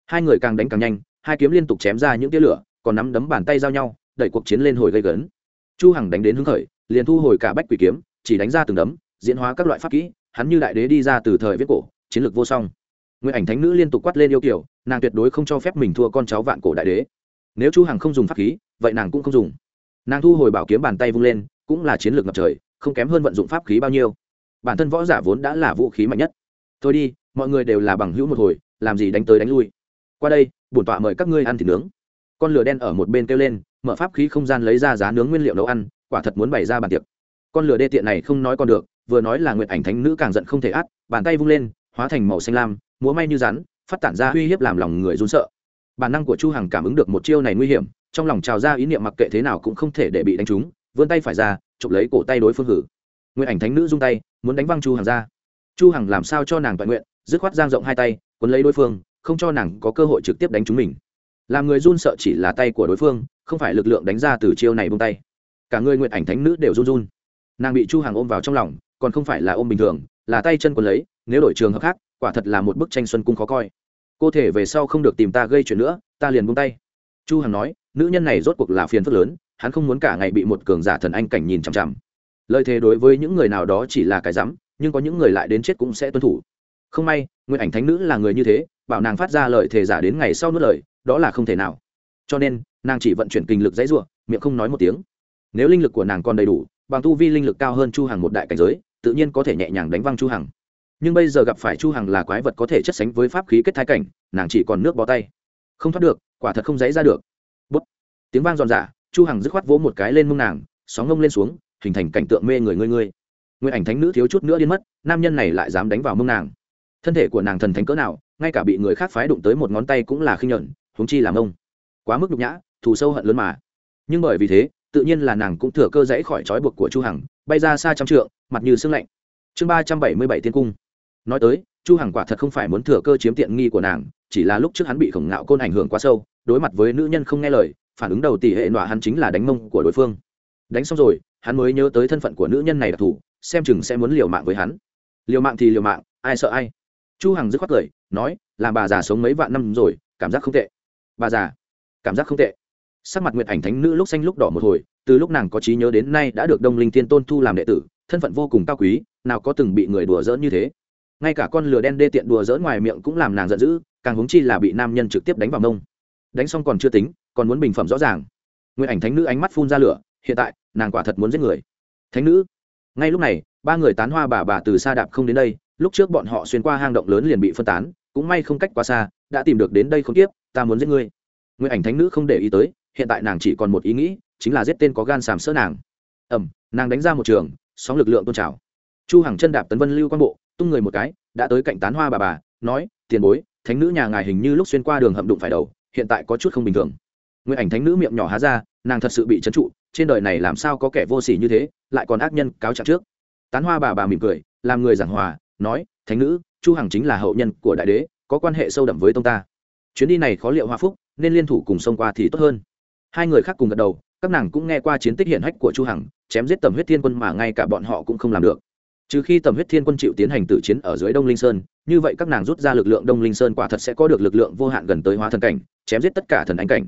Hai người càng đánh càng nhanh, hai kiếm liên tục chém ra những tia lửa, còn nắm đấm bàn tay giao nhau, đẩy cuộc chiến lên hồi gây gớn chu hằng đánh đến hứng khởi, liền thu hồi cả bách quỷ kiếm, chỉ đánh ra từng đấm diễn hóa các loại pháp kỹ, hắn như đại đế đi ra từ thời viết cổ, chiến lược vô song. Nguyện ảnh thánh nữ liên tục quát lên yêu kiểu nàng tuyệt đối không cho phép mình thua con cháu vạn cổ đại đế. Nếu chu hằng không dùng pháp khí vậy nàng cũng không dùng. Nàng thu hồi bảo kiếm bàn tay vung lên, cũng là chiến lược ngập trời, không kém hơn vận dụng pháp khí bao nhiêu. Bản thân võ giả vốn đã là vũ khí mạnh nhất. Thôi đi, mọi người đều là bằng hữu một hồi, làm gì đánh tới đánh lui. Qua đây, bổn tọa mời các ngươi ăn thịt nướng. Con lửa đen ở một bên kêu lên, mở pháp khí không gian lấy ra giá nướng nguyên liệu nấu ăn, quả thật muốn bày ra bàn tiệc. Con lửa đê tiện này không nói còn được vừa nói là nguyện ảnh thánh nữ càng giận không thể át, bàn tay vung lên, hóa thành màu xanh lam, múa may như rắn, phát tản ra uy hiếp làm lòng người run sợ. Bản năng của chu hằng cảm ứng được một chiêu này nguy hiểm, trong lòng trào ra ý niệm mặc kệ thế nào cũng không thể để bị đánh trúng, vươn tay phải ra, chụp lấy cổ tay đối phương hử. Nguyện ảnh thánh nữ rung tay, muốn đánh văng chu hằng ra. Chu hằng làm sao cho nàng toàn nguyện, dứt khoát giang rộng hai tay, cuốn lấy đối phương, không cho nàng có cơ hội trực tiếp đánh trúng mình. Làm người run sợ chỉ là tay của đối phương, không phải lực lượng đánh ra từ chiêu này buông tay. Cả người nguyện ảnh thánh nữ đều run run. Nàng bị chu hằng ôm vào trong lòng còn không phải là ôm bình thường, là tay chân quần lấy, nếu đổi trường hợp khác, quả thật là một bức tranh xuân cung khó coi. Cô thể về sau không được tìm ta gây chuyện nữa, ta liền buông tay. Chu hằng nói, nữ nhân này rốt cuộc là phiền phức lớn, hắn không muốn cả ngày bị một cường giả thần anh cảnh nhìn chằm chằm. Lời thế đối với những người nào đó chỉ là cái rắm, nhưng có những người lại đến chết cũng sẽ tuân thủ. Không may nguyện ảnh thánh nữ là người như thế, bảo nàng phát ra lời thề giả đến ngày sau nuốt lời, đó là không thể nào. Cho nên, nàng chỉ vận chuyển kinh lực dãy ruộng miệng không nói một tiếng. Nếu linh lực của nàng còn đầy đủ, bằng tu vi linh lực cao hơn chu hằng một đại cảnh giới tự nhiên có thể nhẹ nhàng đánh văng chu hằng. Nhưng bây giờ gặp phải chu hằng là quái vật có thể chất sánh với pháp khí kết thái cảnh, nàng chỉ còn nước bó tay. Không thoát được, quả thật không dãy ra được. Bút. Tiếng vang giòn giả chu hằng dứt khoát vỗ một cái lên mông nàng, sóng ngông lên xuống, hình thành cảnh tượng mê người ngươi ngươi. Nguyên ảnh thánh nữ thiếu chút nữa điên mất, nam nhân này lại dám đánh vào mông nàng. Thân thể của nàng thần thánh cỡ nào, ngay cả bị người khác phái đụng tới một ngón tay cũng là khinh nhẫn, huống chi làm ông quá mức nhục nhã, thù sâu hận lớn mà. Nhưng bởi vì thế, tự nhiên là nàng cũng thừa cơ dãy khỏi trói buộc của chu hằng bay ra xa trăm trượng, mặt như sương lạnh. Chương ba trăm bảy mươi bảy tiên cung. Nói tới, chu hằng quả thật không phải muốn thừa cơ chiếm tiện nghi của nàng, chỉ là lúc trước hắn bị khổng ngạo côn ảnh hưởng quá sâu, đối mặt với nữ nhân không nghe lời, phản ứng đầu tỷ hệ nọa hắn chính là đánh mông của đối phương. Đánh xong rồi, hắn mới nhớ tới thân phận của nữ nhân này đặc thù, xem chừng sẽ muốn liều mạng với hắn. Liều mạng thì liều mạng, ai sợ ai? Chu hằng dứt khoát cười, nói làm bà già sống mấy vạn năm rồi, cảm giác không tệ. Bà già? Cảm giác không tệ. Sắc mặt nguyệt ảnh thánh nữ lúc xanh lúc đỏ một hồi từ lúc nàng có trí nhớ đến nay đã được đông linh thiên tôn thu làm đệ tử, thân phận vô cùng cao quý, nào có từng bị người đùa giỡn như thế. Ngay cả con lừa đen đê tiện đùa giỡn ngoài miệng cũng làm nàng giận dữ, càng húng chi là bị nam nhân trực tiếp đánh vào mông. Đánh xong còn chưa tính, còn muốn bình phẩm rõ ràng. Nguyệt ảnh thánh nữ ánh mắt phun ra lửa, hiện tại, nàng quả thật muốn giết người. Thánh nữ, ngay lúc này, ba người tán hoa bà bà từ xa đạp không đến đây, lúc trước bọn họ xuyên qua hang động lớn liền bị phân tán, cũng may không cách quá xa, đã tìm được đến đây không tiếp, ta muốn giết ngươi. Nguyện ảnh thánh nữ không để ý tới, hiện tại nàng chỉ còn một ý nghĩ chính là giết tên có gan sàm sỡ nàng. Ẩm nàng đánh ra một trường, sóng lực lượng tôn trào. Chu hàng chân đạp tấn vân lưu quan bộ, tung người một cái, đã tới cạnh tán hoa bà bà, nói, tiền bối, thánh nữ nhà ngài hình như lúc xuyên qua đường hậm đụng phải đầu, hiện tại có chút không bình thường. Nguyện ảnh thánh nữ miệng nhỏ há ra, nàng thật sự bị trấn trụ, trên đời này làm sao có kẻ vô s ỉ như thế, lại còn ác nhân cáo trạng trước. Tán hoa bà bà mỉm cười, làm người giảng hòa, nói, thánh nữ, chu hằng chính là hậu nhân của đại đế, có quan hệ sâu đậm với tông ta. Chuyến đi này khó liệu hoa phúc, nên liên thủ cùng xông qua thì tốt hơn. Hai người khác cùng gật đầu các nàng cũng nghe qua chiến tích hiển hách của chu hằng, chém giết tầm huyết thiên quân mà ngay cả bọn họ cũng không làm được. Trừ khi tầm huyết thiên quân chịu tiến hành tử chiến ở dưới đông linh sơn, như vậy các nàng rút ra lực lượng đông linh sơn quả thật sẽ có được lực lượng vô hạn gần tới hóa thần cảnh, chém giết tất cả thần ánh cảnh.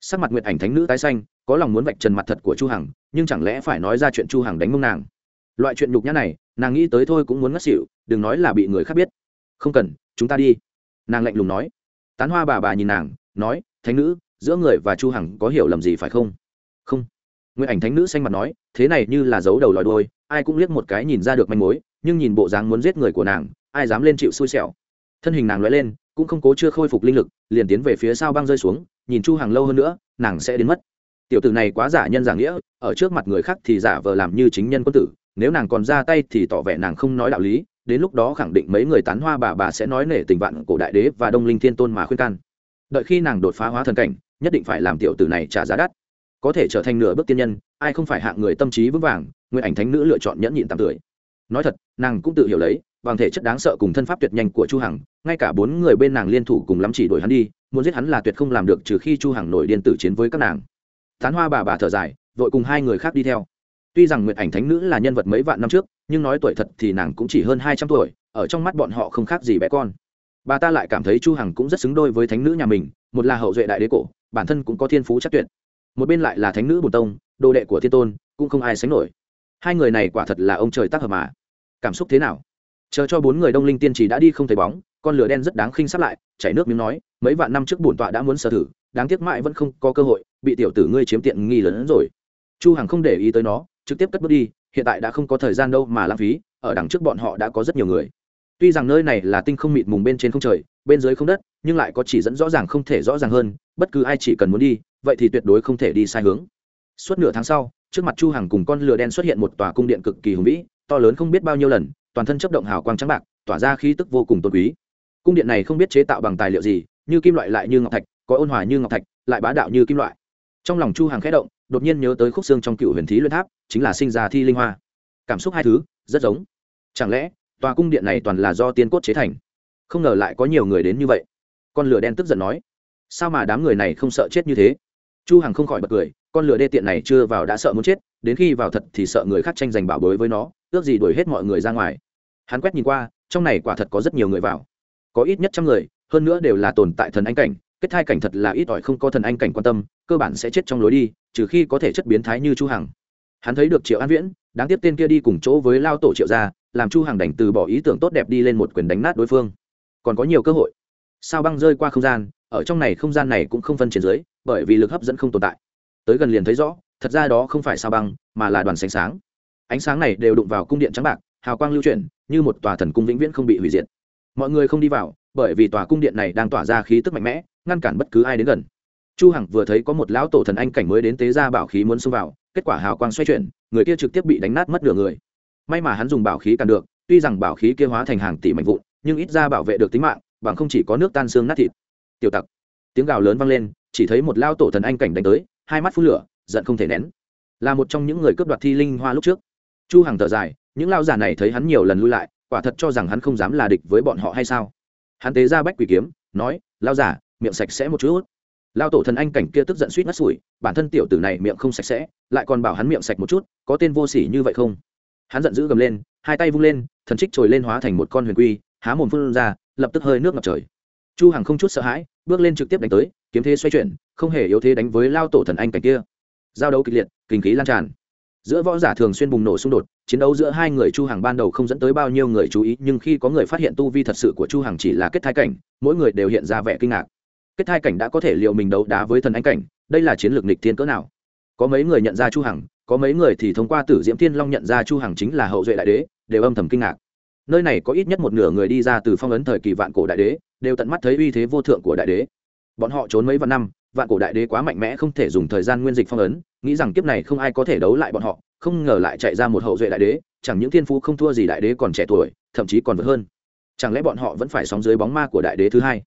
Sắc mặt nguyệt ảnh thánh nữ tái xanh, có lòng muốn vạch trần mặt thật của chu hằng, nhưng chẳng lẽ phải nói ra chuyện chu hằng đánh mông nàng? Loại chuyện nhục nhã này, nàng nghĩ tới thôi cũng muốn ngất xỉu, đừng nói là bị người khác biết. Không cần, chúng ta đi. Nàng lạnh lùng nói. Tán hoa bà bà nhìn nàng, nói, thánh nữ, giữa người và chu hằng có hiểu lầm gì phải không? Không. Nguyện ảnh thánh nữ xanh mặt nói, thế này như là giấu đầu lòi đôi ai cũng liếc một cái nhìn ra được manh mối, nhưng nhìn bộ dáng muốn giết người của nàng, ai dám lên chịu xui xẻo. Thân hình nàng lóe lên, cũng không cố chưa khôi phục linh lực, liền tiến về phía sau băng rơi xuống, nhìn chu hàng lâu hơn nữa, nàng sẽ đến mất. Tiểu tử này quá giả nhân giả nghĩa, ở trước mặt người khác thì giả vờ làm như chính nhân quân tử, nếu nàng còn ra tay thì tỏ vẻ nàng không nói đạo lý, đến lúc đó khẳng định mấy người tán hoa bà bà sẽ nói nể tình vạn cổ đại đế và đông linh thiên tôn mà khuyên can. Đợi khi nàng đột phá hóa thần cảnh, nhất định phải làm tiểu tử này trả giá đắt có thể trở thành nửa bước tiên nhân, ai không phải hạng người tâm trí vững vàng, nguyện ảnh thánh nữ lựa chọn nhẫn nhịn tạm tuổi nói thật, nàng cũng tự hiểu lấy, bằng thể chất đáng sợ cùng thân pháp tuyệt nhanh của chu hằng, ngay cả bốn người bên nàng liên thủ cùng lắm chỉ đuổi hắn đi, muốn giết hắn là tuyệt không làm được trừ khi chu hằng nổi điên tử chiến với các nàng. Tán hoa bà bà thở dài, vội cùng hai người khác đi theo. Tuy rằng nguyệt ảnh thánh nữ là nhân vật mấy vạn năm trước, nhưng nói tuổi thật thì nàng cũng chỉ hơn hai trăm tuổi, ở trong mắt bọn họ không khác gì bé con. Bà ta lại cảm thấy chu hằng cũng rất xứng đôi với thánh nữ nhà mình, một là hậu duệ đại đế cổ, bản thân cũng có thiên phú chắc tuyệt một bên lại là thánh nữ bùn tông, đồ đệ của thiên tôn, cũng không ai sánh nổi. Hai người này quả thật là ông trời tác hợp mà. Cảm xúc thế nào? Chờ cho bốn người đông linh tiên chỉ đã đi không thấy bóng, con lửa đen rất đáng khinh sắp lại, chảy nước miếng nói, mấy vạn năm trước bổn tọa đã muốn sở thử, đáng tiếc mãi vẫn không có cơ hội, bị tiểu tử ngươi chiếm tiện nghi lớn hơn rồi. Chu hằng không để ý tới nó, trực tiếp cất bước đi, hiện tại đã không có thời gian đâu mà lãng phí, ở đằng trước bọn họ đã có rất nhiều người. Tuy rằng nơi này là tinh không mịt mùng bên trên không trời, bên dưới không đất, nhưng lại có chỉ dẫn rõ ràng không thể rõ ràng hơn, bất cứ ai chỉ cần muốn đi vậy thì tuyệt đối không thể đi sai hướng. Suốt nửa tháng sau, trước mặt chu hằng cùng con lửa đen xuất hiện một tòa cung điện cực kỳ hùng vĩ, to lớn không biết bao nhiêu lần, toàn thân chấp động hào quang trắng bạc, tỏa ra khí tức vô cùng tôn quý. Cung điện này không biết chế tạo bằng tài liệu gì, như kim loại lại như ngọc thạch, có ôn hòa như ngọc thạch, lại bá đạo như kim loại. Trong lòng chu hằng khẽ động, đột nhiên nhớ tới khúc xương trong cựu huyền thí luyện tháp, chính là sinh ra thi linh hoa. Cảm xúc hai thứ, rất giống. Chẳng lẽ, tòa cung điện này toàn là do tiên cốt chế thành? Không ngờ lại có nhiều người đến như vậy. Con lửa đen tức giận nói. Sao mà đám người này không sợ chết như thế? Chu hằng không khỏi bật cười, con lửa đê tiện này chưa vào đã sợ muốn chết, đến khi vào thật thì sợ người khác tranh giành bảo bối với nó, ước gì đuổi hết mọi người ra ngoài. Hắn quét nhìn qua, trong này quả thật có rất nhiều người vào. Có ít nhất trăm người, hơn nữa đều là tồn tại thần anh cảnh, kết thai cảnh thật là ít ỏi không có thần anh cảnh quan tâm, cơ bản sẽ chết trong lối đi, trừ khi có thể chất biến thái như chu hằng. Hắn thấy được triệu an viễn, đáng tiếc tên kia đi cùng chỗ với lao tổ triệu gia làm chu hằng đành từ bỏ ý tưởng tốt đẹp đi lên một quyền đánh nát đối phương. Còn có nhiều cơ hội. Sao băng rơi qua không gian, ở trong này không gian này cũng không phân trên dưới bởi vì lực hấp dẫn không tồn tại. Tới gần liền thấy rõ, thật ra đó không phải sao băng, mà là đoàn sáng sáng. Ánh sáng này đều đụng vào cung điện trắng bạc, hào quang lưu chuyển, như một tòa thần cung vĩnh viễn không bị hủy diệt. Mọi người không đi vào, bởi vì tòa cung điện này đang tỏa ra khí tức mạnh mẽ, ngăn cản bất cứ ai đến gần. Chu hằng vừa thấy có một lão tổ thần anh cảnh mới đến tế ra bảo khí muốn xông vào, kết quả hào quang xoay chuyển, người kia trực tiếp bị đánh nát mất nửa người. May mà hắn dùng bảo khí cản được, tuy rằng bảo khí kia hóa thành hàng tỷ mảnh vụn, nhưng ít ra bảo vệ được tính mạng, bằng không chỉ có nước tan xương nát thịt. Tiểu tặc! Tiếng gào lớn vang lên chỉ thấy một lao tổ thần anh cảnh đánh tới, hai mắt phun lửa, giận không thể nén. Là một trong những người cướp đoạt thi linh hoa lúc trước. Chu hằng thở dài, những lao giả này thấy hắn nhiều lần lui lại, quả thật cho rằng hắn không dám là địch với bọn họ hay sao? Hắn tế ra bách quỷ kiếm, nói, lao giả, miệng sạch sẽ một chút. Lao tổ thần anh cảnh kia tức giận suýt ngất sủi bản thân tiểu tử này miệng không sạch sẽ, lại còn bảo hắn miệng sạch một chút, có tên vô sỉ như vậy không? Hắn giận dữ gầm lên, hai tay vung lên, thần trích trồi lên hóa thành một con huyền quy, há mồm phun ra, lập tức hơi nước ngập trời chu hằng không chút sợ hãi, bước lên trực tiếp đánh tới, kiếm thế xoay chuyển, không hề yếu thế đánh với lao tổ thần anh cảnh kia. Giao đấu kịch liệt, kinh khí lan tràn. Giữa võ giả thường xuyên bùng nổ xung đột, chiến đấu giữa hai người chu hằng ban đầu không dẫn tới bao nhiêu người chú ý, nhưng khi có người phát hiện tu vi thật sự của chu hằng chỉ là kết thai cảnh, mỗi người đều hiện ra vẻ kinh ngạc. Kết thai cảnh đã có thể liệu mình đấu đá với thần anh cảnh, đây là chiến lược nịch thiên cỡ nào? Có mấy người nhận ra chu hằng, có mấy người thì thông qua tử diễm thiên long nhận ra chu hằng chính là hậu duệ đại đế, đều âm thầm kinh ngạc nơi này có ít nhất một nửa người đi ra từ phong ấn thời kỳ vạn cổ đại đế, đều tận mắt thấy uy thế vô thượng của đại đế. Bọn họ trốn mấy vạn năm, vạn cổ đại đế quá mạnh mẽ không thể dùng thời gian nguyên dịch phong ấn, nghĩ rằng kiếp này không ai có thể đấu lại bọn họ, không ngờ lại chạy ra một hậu duệ đại đế, chẳng những thiên phú không thua gì đại đế còn trẻ tuổi, thậm chí còn vượt hơn. Chẳng lẽ bọn họ vẫn phải sóng dưới bóng ma của đại đế thứ hai?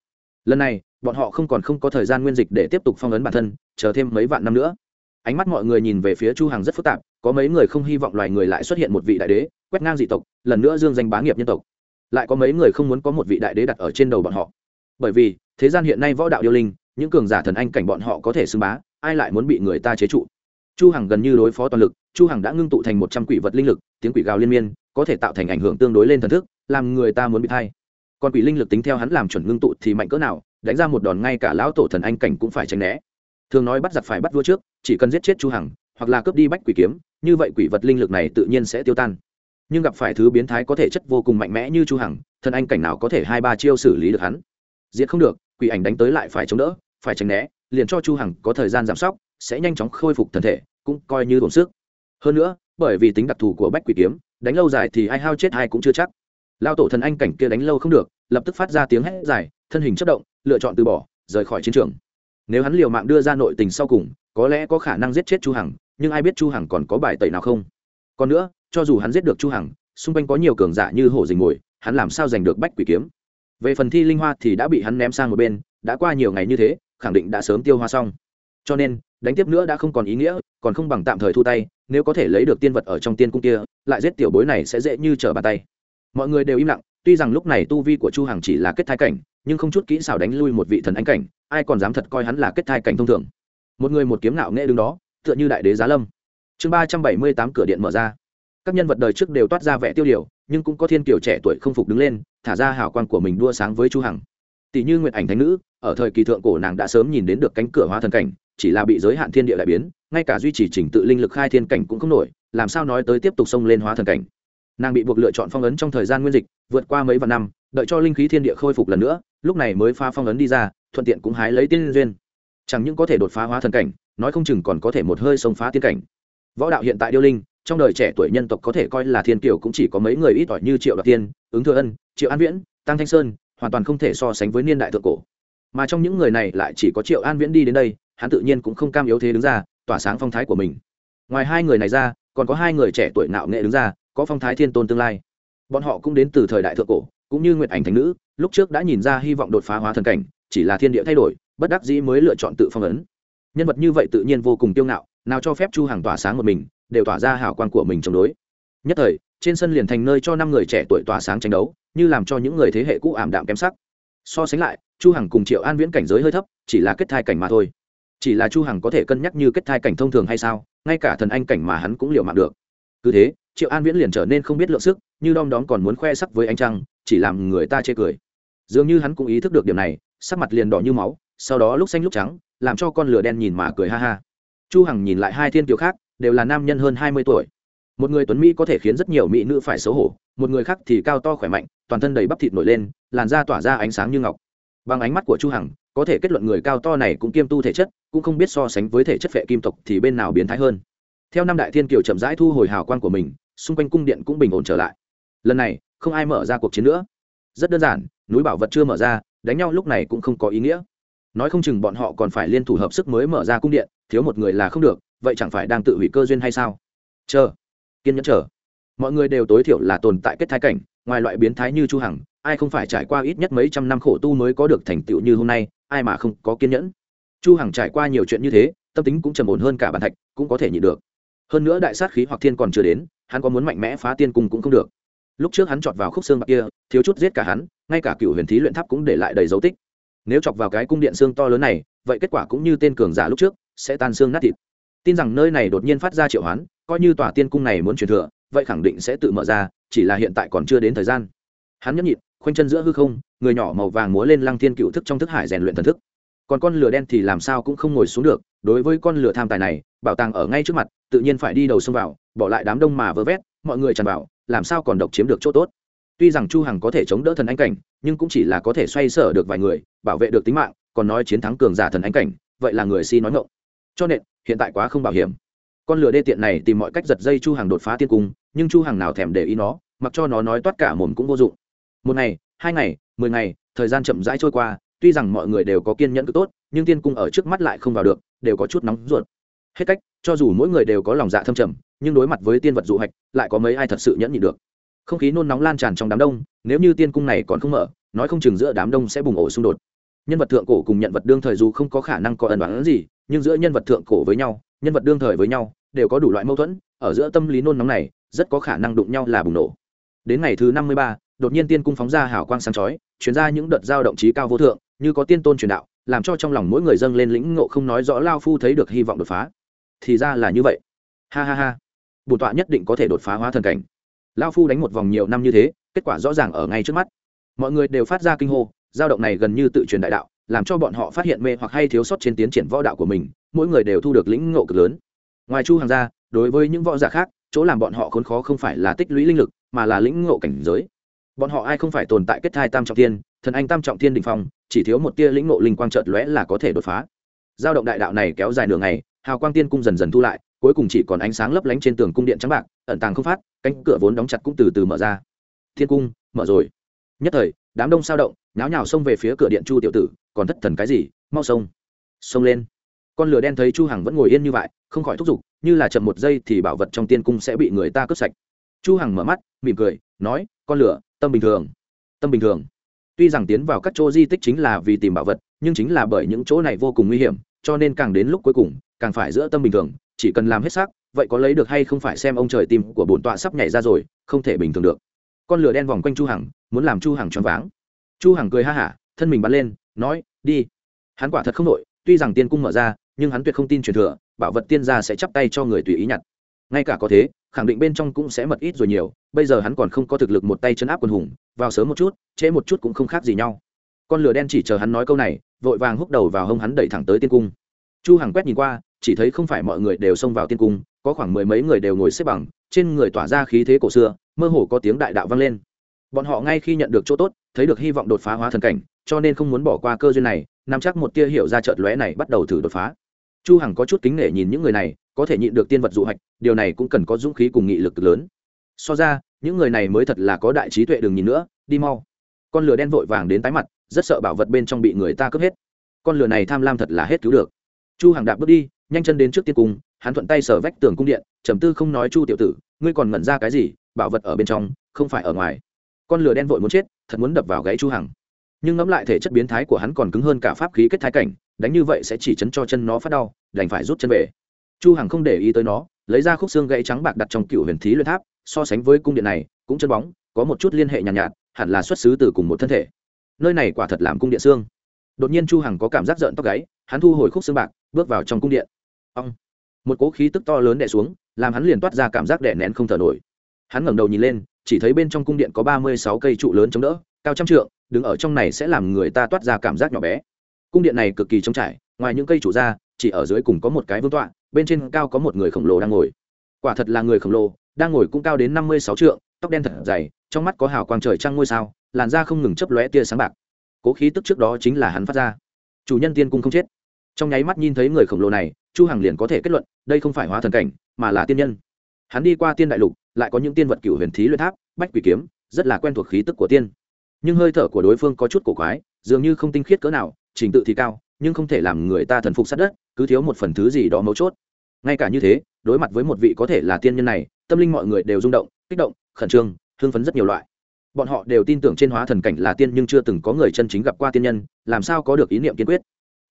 Lần này, bọn họ không còn không có thời gian nguyên dịch để tiếp tục phong ấn bản thân, chờ thêm mấy vạn năm nữa. Ánh mắt mọi người nhìn về phía chu hằng rất phức tạp, có mấy người không hy vọng loài người lại xuất hiện một vị đại đế quét ngang dị tộc, lần nữa dương danh bá nghiệp nhân tộc. Lại có mấy người không muốn có một vị đại đế đặt ở trên đầu bọn họ. Bởi vì, thế gian hiện nay võ đạo điêu linh, những cường giả thần anh cảnh bọn họ có thể xưng bá, ai lại muốn bị người ta chế trụ? Chu hằng gần như đối phó toàn lực, chu hằng đã ngưng tụ thành một trăm quỷ vật linh lực, tiếng quỷ gào liên miên, có thể tạo thành ảnh hưởng tương đối lên thần thức, làm người ta muốn bị thay. Còn quỷ linh lực tính theo hắn làm chuẩn ngưng tụ thì mạnh cỡ nào, đánh ra một đòn ngay cả lão tổ thần anh cảnh cũng phải tránh né. Thường nói bắt giặc phải bắt vua trước, chỉ cần giết chết chu hằng, hoặc là cướp đi bách quỷ kiếm, như vậy quỷ vật linh lực này tự nhiên sẽ tiêu tan nhưng gặp phải thứ biến thái có thể chất vô cùng mạnh mẽ như chu hằng, thân anh cảnh nào có thể hai ba chiêu xử lý được hắn? Diệt không được, quỷ ảnh đánh tới lại phải chống đỡ, phải tránh né, liền cho chu hằng có thời gian giảm sóc, sẽ nhanh chóng khôi phục thân thể, cũng coi như tổn sức. Hơn nữa, bởi vì tính đặc thù của bách quỷ kiếm, đánh lâu dài thì ai hao chết ai cũng chưa chắc. Lao tổ thần anh cảnh kia đánh lâu không được, lập tức phát ra tiếng hét dài, thân hình chất động, lựa chọn từ bỏ, rời khỏi chiến trường. Nếu hắn liều mạng đưa ra nội tình sau cùng, có lẽ có khả năng giết chết chu hằng, nhưng ai biết chu hằng còn có bài tẩy nào không? Còn nữa cho dù hắn giết được chu hằng, xung quanh có nhiều cường giả như hổ dình mồi, hắn làm sao giành được bách quỷ kiếm? Về phần thi linh hoa thì đã bị hắn ném sang một bên, đã qua nhiều ngày như thế, khẳng định đã sớm tiêu hoa xong. Cho nên, đánh tiếp nữa đã không còn ý nghĩa, còn không bằng tạm thời thu tay, nếu có thể lấy được tiên vật ở trong tiên cung kia, lại giết tiểu bối này sẽ dễ như trở bàn tay. Mọi người đều im lặng, tuy rằng lúc này tu vi của chu hằng chỉ là kết thai cảnh, nhưng không chút kỹ xảo đánh lui một vị thần ánh cảnh, ai còn dám thật coi hắn là kết thai cảnh thông thường. Một người một kiếm ngạo nghệ đứng đó, tựa như đại đế giá lâm. Chương ba trăm bảy mươi tám cửa điện mở ra các nhân vật đời trước đều toát ra vẻ tiêu điều, nhưng cũng có thiên kiều trẻ tuổi không phục đứng lên, thả ra hào quang của mình đua sáng với chu hằng. Tỷ như nguyệt ảnh thánh nữ, ở thời kỳ thượng cổ nàng đã sớm nhìn đến được cánh cửa hóa thần cảnh, chỉ là bị giới hạn thiên địa đại biến, ngay cả duy trì chỉnh tự linh lực khai thiên cảnh cũng không nổi, làm sao nói tới tiếp tục xông lên hóa thần cảnh. Nàng bị buộc lựa chọn phong ấn trong thời gian nguyên dịch, vượt qua mấy vạn năm, đợi cho linh khí thiên địa khôi phục lần nữa, lúc này mới pha phong ấn đi ra, thuận tiện cũng hái lấy tiên duyên. Chẳng những có thể đột phá hóa thần cảnh, nói không chừng còn có thể một hơi xông phá tiên cảnh. Võ đạo hiện tại điêu linh trong đời trẻ tuổi nhân tộc có thể coi là thiên kiều cũng chỉ có mấy người ít ỏi như triệu đoạt tiên, ứng thừa ân, triệu an viễn, tăng thanh sơn, hoàn toàn không thể so sánh với niên đại thượng cổ. Mà trong những người này lại chỉ có triệu an viễn đi đến đây, hắn tự nhiên cũng không cam yếu thế đứng ra, tỏa sáng phong thái của mình. Ngoài hai người này ra, còn có hai người trẻ tuổi nạo nghệ đứng ra, có phong thái thiên tôn tương lai. Bọn họ cũng đến từ thời đại thượng cổ, cũng như nguyệt ảnh thành nữ, lúc trước đã nhìn ra hy vọng đột phá hóa thần cảnh, chỉ là thiên địa thay đổi, bất đắc dĩ mới lựa chọn tự phong ấn. Nhân vật như vậy tự nhiên vô cùng tiêu ngạo, nào cho phép chu hàng tỏa sáng một mình đều tỏa ra hào quang của mình chống đối. Nhất thời, trên sân liền thành nơi cho năm người trẻ tuổi tỏa sáng tranh đấu, như làm cho những người thế hệ cũ ảm đạm kém sắc. So sánh lại, chu hằng cùng triệu an viễn cảnh giới hơi thấp, chỉ là kết thai cảnh mà thôi. Chỉ là chu hằng có thể cân nhắc như kết thai cảnh thông thường hay sao, ngay cả thần anh cảnh mà hắn cũng liều mạng được. Cứ thế, triệu an viễn liền trở nên không biết lượng sức, như đom đóm còn muốn khoe sắc với anh trăng, chỉ làm người ta chê cười. Dường như hắn cũng ý thức được điểm này, sắc mặt liền đỏ như máu, sau đó lúc xanh lúc trắng, làm cho con lửa đen nhìn mà cười ha ha. Chu hằng nhìn lại hai thiên kiều khác đều là nam nhân hơn hai mươi tuổi. Một người tuấn mỹ có thể khiến rất nhiều mỹ nữ phải xấu hổ, một người khác thì cao to khỏe mạnh, toàn thân đầy bắp thịt nổi lên, làn da tỏa ra ánh sáng như ngọc. Bằng ánh mắt của chu hằng, có thể kết luận người cao to này cũng kiêm tu thể chất, cũng không biết so sánh với thể chất phệ kim tộc thì bên nào biến thái hơn. Theo năm đại thiên kiều chậm rãi thu hồi hào quang của mình, xung quanh cung điện cũng bình ổn trở lại. Lần này, không ai mở ra cuộc chiến nữa. Rất đơn giản, núi bảo vật chưa mở ra, đánh nhau lúc này cũng không có ý nghĩa. Nói không chừng bọn họ còn phải liên thủ hợp sức mới mở ra cung điện, thiếu một người là không được vậy chẳng phải đang tự hủy cơ duyên hay sao? Chờ, kiên nhẫn chờ. Mọi người đều tối thiểu là tồn tại kết thái cảnh, ngoài loại biến thái như chu hằng, ai không phải trải qua ít nhất mấy trăm năm khổ tu mới có được thành tựu như hôm nay, ai mà không có kiên nhẫn? Chu hằng trải qua nhiều chuyện như thế, tâm tính cũng trầm ổn hơn cả bản thạch, cũng có thể nhịn được. Hơn nữa đại sát khí hoặc thiên còn chưa đến, hắn có muốn mạnh mẽ phá tiên cung cũng không được. Lúc trước hắn chọt vào khúc xương bạc kia, thiếu chút giết cả hắn, ngay cả cựu huyền thí luyện tháp cũng để lại đầy dấu tích. Nếu chọc vào cái cung điện xương to lớn này, vậy kết quả cũng như tên cường giả lúc trước, sẽ tan xương nát thịt tin rằng nơi này đột nhiên phát ra triệu hoán, coi như tòa tiên cung này muốn truyền thừa, vậy khẳng định sẽ tự mở ra, chỉ là hiện tại còn chưa đến thời gian. Hắn nhẫn nhịn, khoanh chân giữa hư không, người nhỏ màu vàng múa lên lăng thiên cựu thức trong thức hải rèn luyện thần thức. Còn con lửa đen thì làm sao cũng không ngồi xuống được, đối với con lửa tham tài này, bảo tàng ở ngay trước mặt, tự nhiên phải đi đầu xông vào, bỏ lại đám đông mà vơ vét, mọi người tràn vào, làm sao còn độc chiếm được chỗ tốt. Tuy rằng chu hằng có thể chống đỡ thần anh cảnh, nhưng cũng chỉ là có thể xoay sở được vài người, bảo vệ được tính mạng, còn nói chiến thắng cường giả thần anh cảnh, vậy là người si nói ngọng. Cho nên hiện tại quá không bảo hiểm. Con lửa đê tiện này tìm mọi cách giật dây chu hàng đột phá tiên cung, nhưng chu hàng nào thèm để ý nó, mặc cho nó nói toát cả mồm cũng vô dụng. Một ngày, hai ngày, mười ngày, thời gian chậm rãi trôi qua, tuy rằng mọi người đều có kiên nhẫn cứ tốt, nhưng tiên cung ở trước mắt lại không vào được, đều có chút nóng ruột. Hết cách, cho dù mỗi người đều có lòng dạ thâm trầm, nhưng đối mặt với tiên vật dụ hạch, lại có mấy ai thật sự nhẫn nhịn được. Không khí nôn nóng lan tràn trong đám đông, nếu như tiên cung này còn không mở, nói không chừng giữa đám đông sẽ bùng ổ xung đột. Nhân vật thượng cổ cùng nhận vật đương thời dù không có khả năng có ẩn đoán gì nhưng giữa nhân vật thượng cổ với nhau, nhân vật đương thời với nhau, đều có đủ loại mâu thuẫn, ở giữa tâm lý nôn nóng này, rất có khả năng đụng nhau là bùng nổ. Đến ngày thứ năm mươi ba, đột nhiên tiên cung phóng ra hào quang sáng chói, chuyển ra những đợt giao động trí cao vô thượng, như có tiên tôn truyền đạo, làm cho trong lòng mỗi người dâng lên lĩnh ngộ không nói rõ lao phu thấy được hy vọng đột phá. Thì ra là như vậy. Ha ha ha. Bổn tọa nhất định có thể đột phá hóa thần cảnh. Lao phu đánh một vòng nhiều năm như thế, kết quả rõ ràng ở ngay trước mắt. Mọi người đều phát ra kinh hô, giao động này gần như tự truyền đại đạo làm cho bọn họ phát hiện mê hoặc hay thiếu sót trên tiến triển võ đạo của mình, mỗi người đều thu được lĩnh ngộ cực lớn. Ngoài chu hàng ra, đối với những võ giả khác, chỗ làm bọn họ khốn khó không phải là tích lũy linh lực, mà là lĩnh ngộ cảnh giới. Bọn họ ai không phải tồn tại kết thai tam trọng thiên, thần anh tam trọng thiên đình phong, chỉ thiếu một tia lĩnh ngộ linh quang trợt lóe là có thể đột phá. Giao động đại đạo này kéo dài nửa ngày, hào quang tiên cung dần dần thu lại, cuối cùng chỉ còn ánh sáng lấp lánh trên tường cung điện trắng bạc, ẩn tàng không phát, cánh cửa vốn đóng chặt cũng từ từ mở ra. Thiên cung, mở rồi. Nhất thời, đám đông sao động nháo nhào xông về phía cửa điện chu tiểu tử, còn thất thần cái gì, mau xông. Xông lên. Con lửa đen thấy chu hằng vẫn ngồi yên như vậy, không khỏi thúc giục, như là chậm một giây thì bảo vật trong tiên cung sẽ bị người ta cướp sạch. Chu hằng mở mắt, mỉm cười, nói, con lửa, tâm bình thường. Tâm bình thường. Tuy rằng tiến vào các chỗ di tích chính là vì tìm bảo vật, nhưng chính là bởi những chỗ này vô cùng nguy hiểm, cho nên càng đến lúc cuối cùng, càng phải giữa tâm bình thường, chỉ cần làm hết xác, vậy có lấy được hay không phải xem ông trời tim của bổn tọa sắp nhảy ra rồi, không thể bình thường được. Con lửa đen vòng quanh chu hằng, muốn làm chu hằng choáng váng chu hằng cười ha hả, thân mình bắn lên, nói, đi. Hắn quả thật không nội tuy rằng tiên cung mở ra, nhưng hắn tuyệt không tin truyền thừa, bảo vật tiên gia sẽ chắp tay cho người tùy ý nhặt. Ngay cả có thế, khẳng định bên trong cũng sẽ mật ít rồi nhiều, bây giờ hắn còn không có thực lực một tay chấn áp quần hùng, vào sớm một chút, trễ một chút cũng không khác gì nhau. Con lửa đen chỉ chờ hắn nói câu này, vội vàng húc đầu vào hông hắn đẩy thẳng tới tiên cung. Chu hằng quét nhìn qua, chỉ thấy không phải mọi người đều xông vào tiên cung, có khoảng mười mấy người đều ngồi xếp bằng, trên người tỏa ra khí thế cổ xưa, mơ hồ có tiếng đại đạo vang lên bọn họ ngay khi nhận được chỗ tốt, thấy được hy vọng đột phá hóa thần cảnh, cho nên không muốn bỏ qua cơ duyên này, nắm chắc một tia hiểu ra chợt lóe này bắt đầu thử đột phá. Chu hằng có chút kính nể nhìn những người này, có thể nhịn được tiên vật dụ hạch, điều này cũng cần có dũng khí cùng nghị lực lớn. So ra, những người này mới thật là có đại trí tuệ đừng nhìn nữa, đi mau. Con lửa đen vội vàng đến tái mặt, rất sợ bảo vật bên trong bị người ta cướp hết. Con lửa này tham lam thật là hết cứu được. Chu hằng đạp bước đi, nhanh chân đến trước tiên cung, hắn thuận tay sở vách tường cung điện, trầm tư không nói chu tiểu tử, ngươi còn ngẩn ra cái gì, bảo vật ở bên trong, không phải ở ngoài con lửa đen vội muốn chết thật muốn đập vào gáy chu hằng. Nhưng ngẫm lại thể chất biến thái của hắn còn cứng hơn cả pháp khí kết thái cảnh đánh như vậy sẽ chỉ chấn cho chân nó phát đau đành phải rút chân về. Chu hằng không để ý tới nó lấy ra khúc xương gãy trắng bạc đặt trong cựu huyền thí luyện tháp so sánh với cung điện này cũng chân bóng có một chút liên hệ nhàn nhạt, nhạt hẳn là xuất xứ từ cùng một thân thể. Nơi này quả thật làm cung điện xương. Đột nhiên chu hằng có cảm giác giận tóc gáy hắn thu hồi khúc xương bạc bước vào trong cung điện. Ông một cỗ khí tức to lớn đè xuống làm hắn liền toát ra cảm giác đè nén không thở nổi hắn ngẩng đầu nhìn lên, chỉ thấy bên trong cung điện có ba mươi sáu cây trụ lớn chống đỡ, cao trăm trượng, đứng ở trong này sẽ làm người ta toát ra cảm giác nhỏ bé. Cung điện này cực kỳ trống trải, ngoài những cây trụ ra, chỉ ở dưới cùng có một cái vương tọa, bên trên cao có một người khổng lồ đang ngồi. Quả thật là người khổng lồ, đang ngồi cũng cao đến năm mươi sáu trượng, tóc đen thật dày, trong mắt có hào quang trời trăng ngôi sao, làn da không ngừng chấp lóe tia sáng bạc. Cố khí tức trước đó chính là hắn phát ra. Chủ nhân tiên cung không chết. Trong nháy mắt nhìn thấy người khổng lồ này, chu hằng liền có thể kết luận, đây không phải hóa thần cảnh, mà là tiên nhân. Hắn đi qua tiên đại lục lại có những tiên vật cửu huyền thí luyện tháp, bách quỷ kiếm, rất là quen thuộc khí tức của tiên. Nhưng hơi thở của đối phương có chút cổ quái, dường như không tinh khiết cỡ nào, trình tự thì cao, nhưng không thể làm người ta thần phục sát đất, cứ thiếu một phần thứ gì đó mấu chốt. Ngay cả như thế, đối mặt với một vị có thể là tiên nhân này, tâm linh mọi người đều rung động, kích động, khẩn trương, hưng phấn rất nhiều loại. Bọn họ đều tin tưởng trên hóa thần cảnh là tiên nhưng chưa từng có người chân chính gặp qua tiên nhân, làm sao có được ý niệm kiên quyết.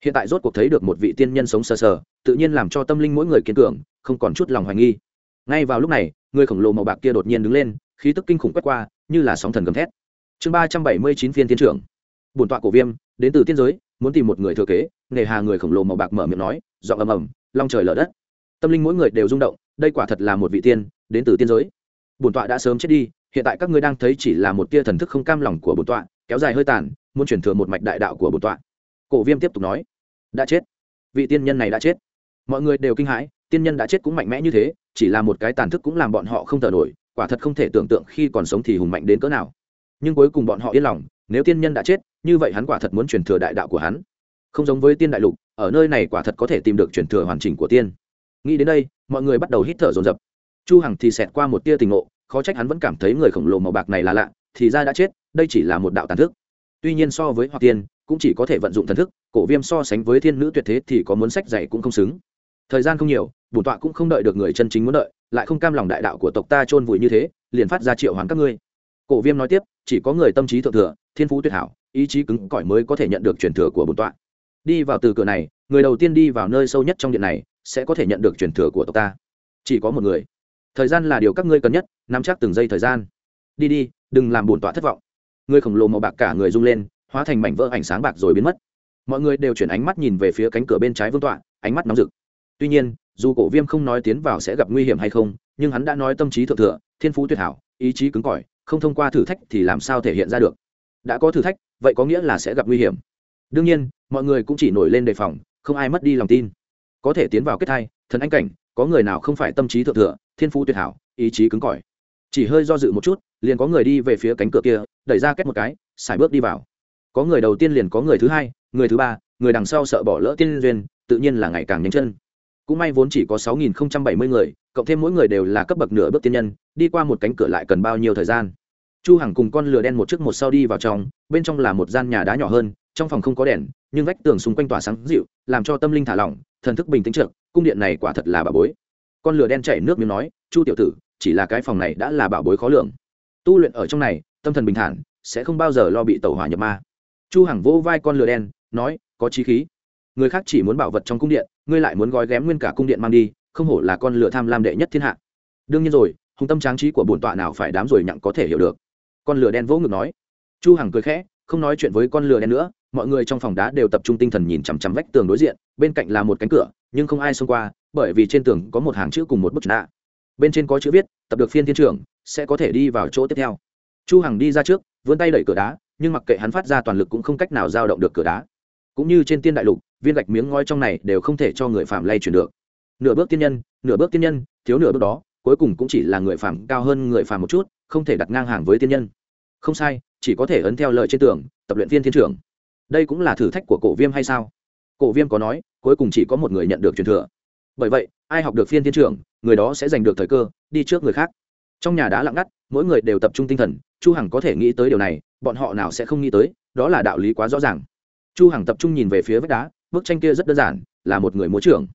Hiện tại rốt cuộc thấy được một vị tiên nhân sống sờ sờ, tự nhiên làm cho tâm linh mỗi người kiên cường, không còn chút lòng hoài nghi ngay vào lúc này, người khổng lồ màu bạc kia đột nhiên đứng lên, khí tức kinh khủng quét qua, như là sóng thần gầm thét. Chương ba trăm bảy mươi chín phiên tiến trưởng. Bổn tọa cổ viêm, đến từ tiên giới, muốn tìm một người thừa kế nghề hà người khổng lồ màu bạc mở miệng nói, giọng ầm ầm, long trời lở đất. Tâm linh mỗi người đều rung động, đây quả thật là một vị tiên, đến từ tiên giới. Bổn tọa đã sớm chết đi, hiện tại các ngươi đang thấy chỉ là một tia thần thức không cam lòng của bổn tọa, kéo dài hơi tàn, muốn chuyển thừa một mạch đại đạo của bổn tọa. Cổ viêm tiếp tục nói, đã chết. Vị tiên nhân này đã chết. Mọi người đều kinh hãi, tiên nhân đã chết cũng mạnh mẽ như thế chỉ là một cái tàn thức cũng làm bọn họ không thở nổi, quả thật không thể tưởng tượng khi còn sống thì hùng mạnh đến cỡ nào. Nhưng cuối cùng bọn họ yên lòng, nếu tiên nhân đã chết, như vậy hắn quả thật muốn truyền thừa đại đạo của hắn. Không giống với tiên đại lục, ở nơi này quả thật có thể tìm được truyền thừa hoàn chỉnh của tiên. Nghĩ đến đây, mọi người bắt đầu hít thở dồn dập. Chu hằng thì xẹt qua một tia tình ngộ, khó trách hắn vẫn cảm thấy người khổng lồ màu bạc này là lạ, thì ra đã chết, đây chỉ là một đạo tàn thức. Tuy nhiên so với hoặc tiên, cũng chỉ có thể vận dụng thần thức, cổ viêm so sánh với thiên nữ tuyệt thế thì có muốn sách dạy cũng không xứng thời gian không nhiều, bổn tọa cũng không đợi được người chân chính muốn đợi, lại không cam lòng đại đạo của tộc ta chôn vùi như thế, liền phát ra triệu hoán các ngươi. Cổ viêm nói tiếp, chỉ có người tâm trí thượng thừa, thiên phú tuyệt hảo, ý chí cứng cỏi mới có thể nhận được truyền thừa của bổn tọa. Đi vào từ cửa này, người đầu tiên đi vào nơi sâu nhất trong điện này, sẽ có thể nhận được truyền thừa của tộc ta. Chỉ có một người. Thời gian là điều các ngươi cần nhất, nắm chắc từng giây thời gian. Đi đi, đừng làm bổn tọa thất vọng. Người khổng lồ màu bạc cả người rung lên, hóa thành mảnh vỡ ánh sáng bạc rồi biến mất. Mọi người đều chuyển ánh mắt nhìn về phía cánh cửa bên trái vương tọa, ánh mắt nóng rực tuy nhiên, dù cổ viêm không nói tiến vào sẽ gặp nguy hiểm hay không, nhưng hắn đã nói tâm trí thượng thừa, thiên phú tuyệt hảo, ý chí cứng cỏi, không thông qua thử thách thì làm sao thể hiện ra được? Đã có thử thách, vậy có nghĩa là sẽ gặp nguy hiểm. Đương nhiên, mọi người cũng chỉ nổi lên đề phòng, không ai mất đi lòng tin. Có thể tiến vào kết thai, thần anh cảnh, có người nào không phải tâm trí thượng thừa, thiên phú tuyệt hảo, ý chí cứng cỏi? Chỉ hơi do dự một chút, liền có người đi về phía cánh cửa kia, đẩy ra kết một cái, xài bước đi vào. Có người đầu tiên liền có người thứ hai, người thứ ba, người đằng sau sợ bỏ lỡ tiên duyên, tự nhiên là ngày càng nhanh chân cũng may vốn chỉ có sáu nghìn bảy mươi người, cộng thêm mỗi người đều là cấp bậc nửa bước tiên nhân, đi qua một cánh cửa lại cần bao nhiêu thời gian? Chu hằng cùng con lừa đen một trước một sau đi vào trong, bên trong là một gian nhà đá nhỏ hơn, trong phòng không có đèn, nhưng vách tường xung quanh tỏa sáng dịu, làm cho tâm linh thả lỏng, thần thức bình tĩnh trở. cung điện này quả thật là bà bối. Con lừa đen chảy nước miếng nói, chu tiểu tử, chỉ là cái phòng này đã là bảo bối khó lường. Tu luyện ở trong này, tâm thần bình thản, sẽ không bao giờ lo bị tẩu hỏa nhập ma. Chu hằng vô vai con lừa đen, nói, có chí khí người khác chỉ muốn bảo vật trong cung điện, ngươi lại muốn gói ghém nguyên cả cung điện mang đi, không hổ là con lửa tham lam đệ nhất thiên hạ. Đương nhiên rồi, hùng tâm tráng trí của bổn tọa nào phải đám rồi nhặng có thể hiểu được. Con lửa đen vỗ ngực nói. Chu hằng cười khẽ, không nói chuyện với con lửa đen nữa, mọi người trong phòng đá đều tập trung tinh thần nhìn chằm chằm vách tường đối diện, bên cạnh là một cánh cửa, nhưng không ai xông qua, bởi vì trên tường có một hàng chữ cùng một bức nạ bên trên có chữ viết, tập được phiên thiên trưởng, sẽ có thể đi vào chỗ tiếp theo. Chu hằng đi ra trước, vươn tay đẩy cửa đá, nhưng mặc kệ hắn phát ra toàn lực cũng không cách nào giao động được cửa đá. Cũng như trên tiên đại lục viên gạch miếng ngói trong này đều không thể cho người phạm lay chuyển được. Nửa bước tiên nhân, nửa bước tiên nhân, thiếu nửa bước đó, cuối cùng cũng chỉ là người phạm cao hơn người phạm một chút, không thể đặt ngang hàng với tiên nhân. Không sai, chỉ có thể ấn theo lời trên tường, tập luyện viên thiên trưởng. Đây cũng là thử thách của cổ viêm hay sao? Cổ viêm có nói, cuối cùng chỉ có một người nhận được truyền thừa. Bởi vậy, ai học được phiên thiên trưởng, người đó sẽ giành được thời cơ, đi trước người khác. Trong nhà đã lặng ngắt, mỗi người đều tập trung tinh thần, chu hằng có thể nghĩ tới điều này, bọn họ nào sẽ không nghĩ tới, đó là đạo lý quá rõ ràng. Chu hằng tập trung nhìn về phía vách đá bức tranh kia rất đơn giản, là một người múa trưởng.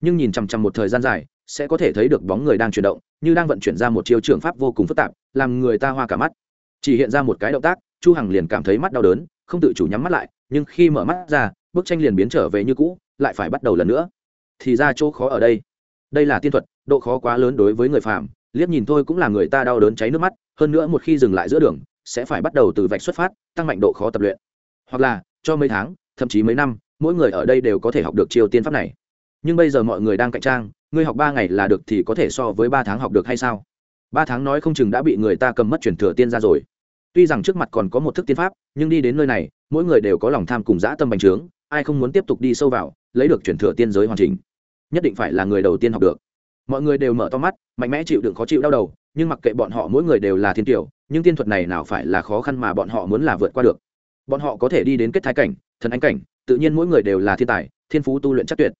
Nhưng nhìn chằm chằm một thời gian dài, sẽ có thể thấy được bóng người đang chuyển động, như đang vận chuyển ra một chiêu trưởng pháp vô cùng phức tạp, làm người ta hoa cả mắt. Chỉ hiện ra một cái động tác, chu hằng liền cảm thấy mắt đau đớn, không tự chủ nhắm mắt lại, nhưng khi mở mắt ra, bức tranh liền biến trở về như cũ, lại phải bắt đầu lần nữa. Thì ra chỗ khó ở đây. Đây là tiên thuật, độ khó quá lớn đối với người phàm, liếc nhìn thôi cũng là người ta đau đớn cháy nước mắt, hơn nữa một khi dừng lại giữa đường, sẽ phải bắt đầu từ vạch xuất phát, tăng mạnh độ khó tập luyện. Hoặc là, cho mấy tháng, thậm chí mấy năm mỗi người ở đây đều có thể học được chiêu tiên pháp này. Nhưng bây giờ mọi người đang cạnh trang, ngươi học ba ngày là được thì có thể so với ba tháng học được hay sao? Ba tháng nói không chừng đã bị người ta cầm mất truyền thừa tiên ra rồi. Tuy rằng trước mặt còn có một thức tiên pháp, nhưng đi đến nơi này, mỗi người đều có lòng tham cùng dã tâm bành trướng, ai không muốn tiếp tục đi sâu vào, lấy được truyền thừa tiên giới hoàn chỉnh, nhất định phải là người đầu tiên học được. Mọi người đều mở to mắt, mạnh mẽ chịu đựng khó chịu đau đầu, nhưng mặc kệ bọn họ mỗi người đều là thiên tiểu nhưng tiên thuật này nào phải là khó khăn mà bọn họ muốn là vượt qua được. Bọn họ có thể đi đến kết thái cảnh, thần ánh cảnh tự nhiên mỗi người đều là thiên tài, thiên phú tu luyện chắc tuyệt.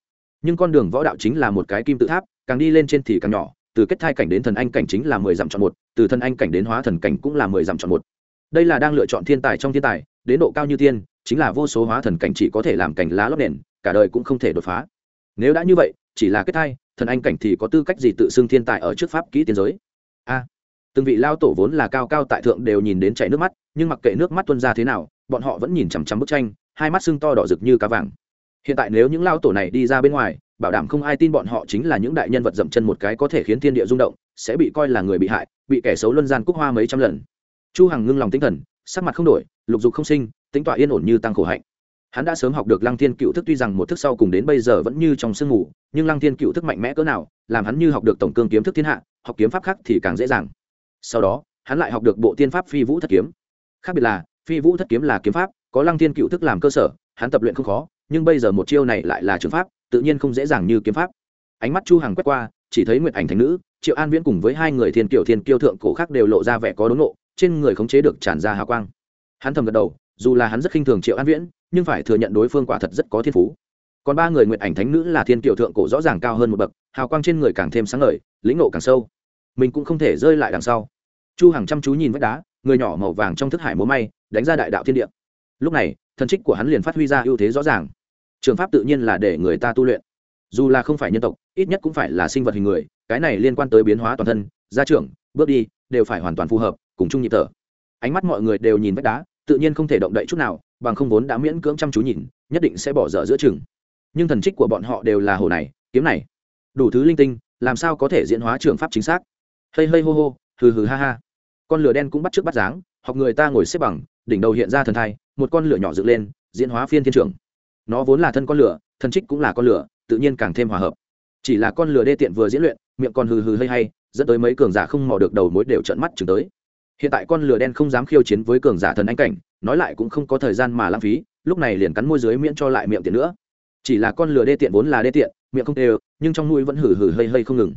Nhưng con đường võ đạo chính là một cái kim tự tháp, càng đi lên trên thì càng nhỏ, từ kết thai cảnh đến thần anh cảnh chính là mười dặm chọn một, từ thần anh cảnh đến hóa thần cảnh cũng là mười dặm chọn một. Đây là đang lựa chọn thiên tài trong thiên tài, đến độ cao như tiên, chính là vô số hóa thần cảnh chỉ có thể làm cảnh lá lót nền, cả đời cũng không thể đột phá. Nếu đã như vậy, chỉ là kết thai, thần anh cảnh thì có tư cách gì tự xưng thiên tài ở trước pháp kỹ tiến giới? A, từng vị lao tổ vốn là cao cao tại thượng đều nhìn đến chảy nước mắt, nhưng mặc kệ nước mắt tuân ra thế nào, bọn họ vẫn nhìn chằm chằm bức tranh hai mắt sưng to đỏ rực như cá vàng. Hiện tại nếu những lao tổ này đi ra bên ngoài, bảo đảm không ai tin bọn họ chính là những đại nhân vật dậm chân một cái có thể khiến thiên địa rung động, sẽ bị coi là người bị hại, bị kẻ xấu luân gian cúc hoa mấy trăm lần. Chu hằng ngưng lòng tinh thần, sắc mặt không đổi, lục dục không sinh, tính tọa yên ổn như tăng khổ hạnh. Hắn đã sớm học được lăng thiên cựu thức tuy rằng một thức sau cùng đến bây giờ vẫn như trong sương ngủ nhưng lăng thiên cựu thức mạnh mẽ cỡ nào, làm hắn như học được tổng cương kiếm thức thiên hạ, học kiếm pháp khác thì càng dễ dàng. Sau đó, hắn lại học được bộ tiên pháp phi vũ thất kiếm. Khác biệt là, phi vũ thất kiếm là kiếm pháp có lăng thiên cựu thức làm cơ sở, hắn tập luyện không khó, nhưng bây giờ một chiêu này lại là trường pháp, tự nhiên không dễ dàng như kiếm pháp. Ánh mắt chu hằng quét qua, chỉ thấy nguyệt ảnh thành nữ, triệu an viễn cùng với hai người thiên kiều thiên kiêu thượng cổ khác đều lộ ra vẻ có đốn ngộ, trên người khống chế được tràn ra hào quang. Hắn thầm gật đầu, dù là hắn rất khinh thường triệu an viễn, nhưng phải thừa nhận đối phương quả thật rất có thiên phú. Còn ba người nguyệt ảnh thánh nữ là thiên kiều thượng cổ rõ ràng cao hơn một bậc, hào quang trên người càng thêm sáng ngời, lĩnh ngộ càng sâu. Mình cũng không thể rơi lại đằng sau. Chu hằng chăm chú nhìn vách đá, người nhỏ màu vàng trong thức hải múa may, đánh ra đại đạo thiên địa lúc này, thần trích của hắn liền phát huy ra ưu thế rõ ràng. Trường pháp tự nhiên là để người ta tu luyện. Dù là không phải nhân tộc, ít nhất cũng phải là sinh vật hình người, cái này liên quan tới biến hóa toàn thân, gia trưởng, bước đi, đều phải hoàn toàn phù hợp, cùng chung nhịp thở. Ánh mắt mọi người đều nhìn vách đá, tự nhiên không thể động đậy chút nào, bằng không vốn đã miễn cưỡng chăm chú nhìn, nhất định sẽ bỏ dở giữa chừng. Nhưng thần trích của bọn họ đều là hồ này, kiếm này. Đủ thứ linh tinh, làm sao có thể diễn hóa trường pháp chính xác? Hây hây hô hô, hừ hừ ha ha. Con lửa đen cũng bắt trước bắt dáng, học người ta ngồi xếp bằng, đỉnh đầu hiện ra thần thai một con lửa nhỏ dựng lên, diễn hóa phiên thiên trưởng nó vốn là thân con lửa, thân trích cũng là con lửa, tự nhiên càng thêm hòa hợp. Chỉ là con lửa đê tiện vừa diễn luyện, miệng còn hừ hừ hay hay, dẫn tới mấy cường giả không mò được đầu mối đều trợn mắt chừng tới. Hiện tại con lửa đen không dám khiêu chiến với cường giả thần anh cảnh, nói lại cũng không có thời gian mà lãng phí, lúc này liền cắn môi dưới miễn cho lại miệng tiện nữa. Chỉ là con lửa đê tiện vốn là đê tiện, miệng không đều, nhưng trong mũi vẫn hử hử hơi hơi không ngừng.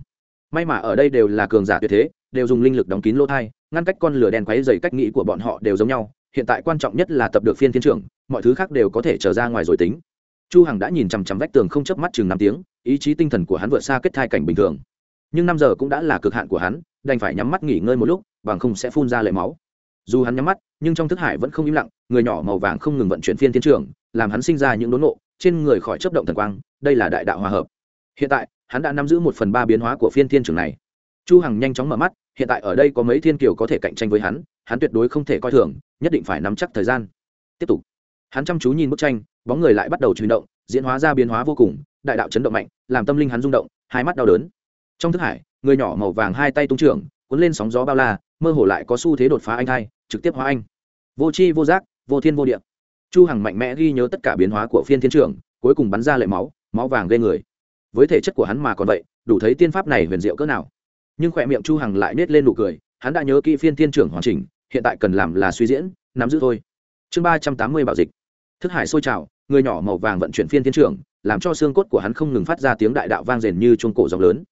May mà ở đây đều là cường giả tuyệt thế, đều dùng linh lực đóng kín lỗ thai, ngăn cách con lửa đen quấy dày cách nghĩ của bọn họ đều giống nhau hiện tại quan trọng nhất là tập được phiên thiên trưởng, mọi thứ khác đều có thể trở ra ngoài rồi tính. Chu hằng đã nhìn chằm chằm vách tường không chớp mắt chừng năm tiếng, ý chí tinh thần của hắn vượt xa kết thai cảnh bình thường. Nhưng năm giờ cũng đã là cực hạn của hắn, đành phải nhắm mắt nghỉ ngơi một lúc, bằng không sẽ phun ra lệ máu. Dù hắn nhắm mắt, nhưng trong thức hải vẫn không im lặng, người nhỏ màu vàng không ngừng vận chuyển phiên thiên trường làm hắn sinh ra những đốn nộ trên người khỏi chấp động thần quang, đây là đại đạo hòa hợp. Hiện tại, hắn đã nắm giữ một phần ba biến hóa của phiên thiên trường này. Chu hằng nhanh chóng mở mắt, hiện tại ở đây có mấy thiên kiều có thể cạnh tranh với hắn hắn tuyệt đối không thể coi thường, nhất định phải nắm chắc thời gian. Tiếp tục. Hắn chăm chú nhìn bức tranh, bóng người lại bắt đầu chuyển động, diễn hóa ra biến hóa vô cùng, đại đạo chấn động mạnh, làm tâm linh hắn rung động, hai mắt đau đớn. Trong thức hải, người nhỏ màu vàng hai tay tung trưởng, cuốn lên sóng gió bao la, mơ hồ lại có xu thế đột phá anh hai, trực tiếp hóa anh. Vô c vô giác, vô thiên, vô địa. Chu hằng mạnh mẽ ghi nhớ tất cả biến hóa của phiên thiên trưởng cuối cùng bắn ra lệ máu máu vàng gây người. Với thể chất của hắn mà còn vậy, đủ thấy tiên pháp này huyền diệu cỡ nào. Nhưng khỏe miệng chu hằng lại nết lên nụ cười, hắn đã nhớ kỹ phiên thiên trưởng hoàn chỉnh hiện tại cần làm là suy diễn, nắm giữ thôi. Chương ba trăm tám mươi bảo dịch. Thức hải sôi trào, người nhỏ màu vàng vận chuyển phiên thiên trưởng, làm cho xương cốt của hắn không ngừng phát ra tiếng đại đạo vang rền như chuông cổ dòng lớn.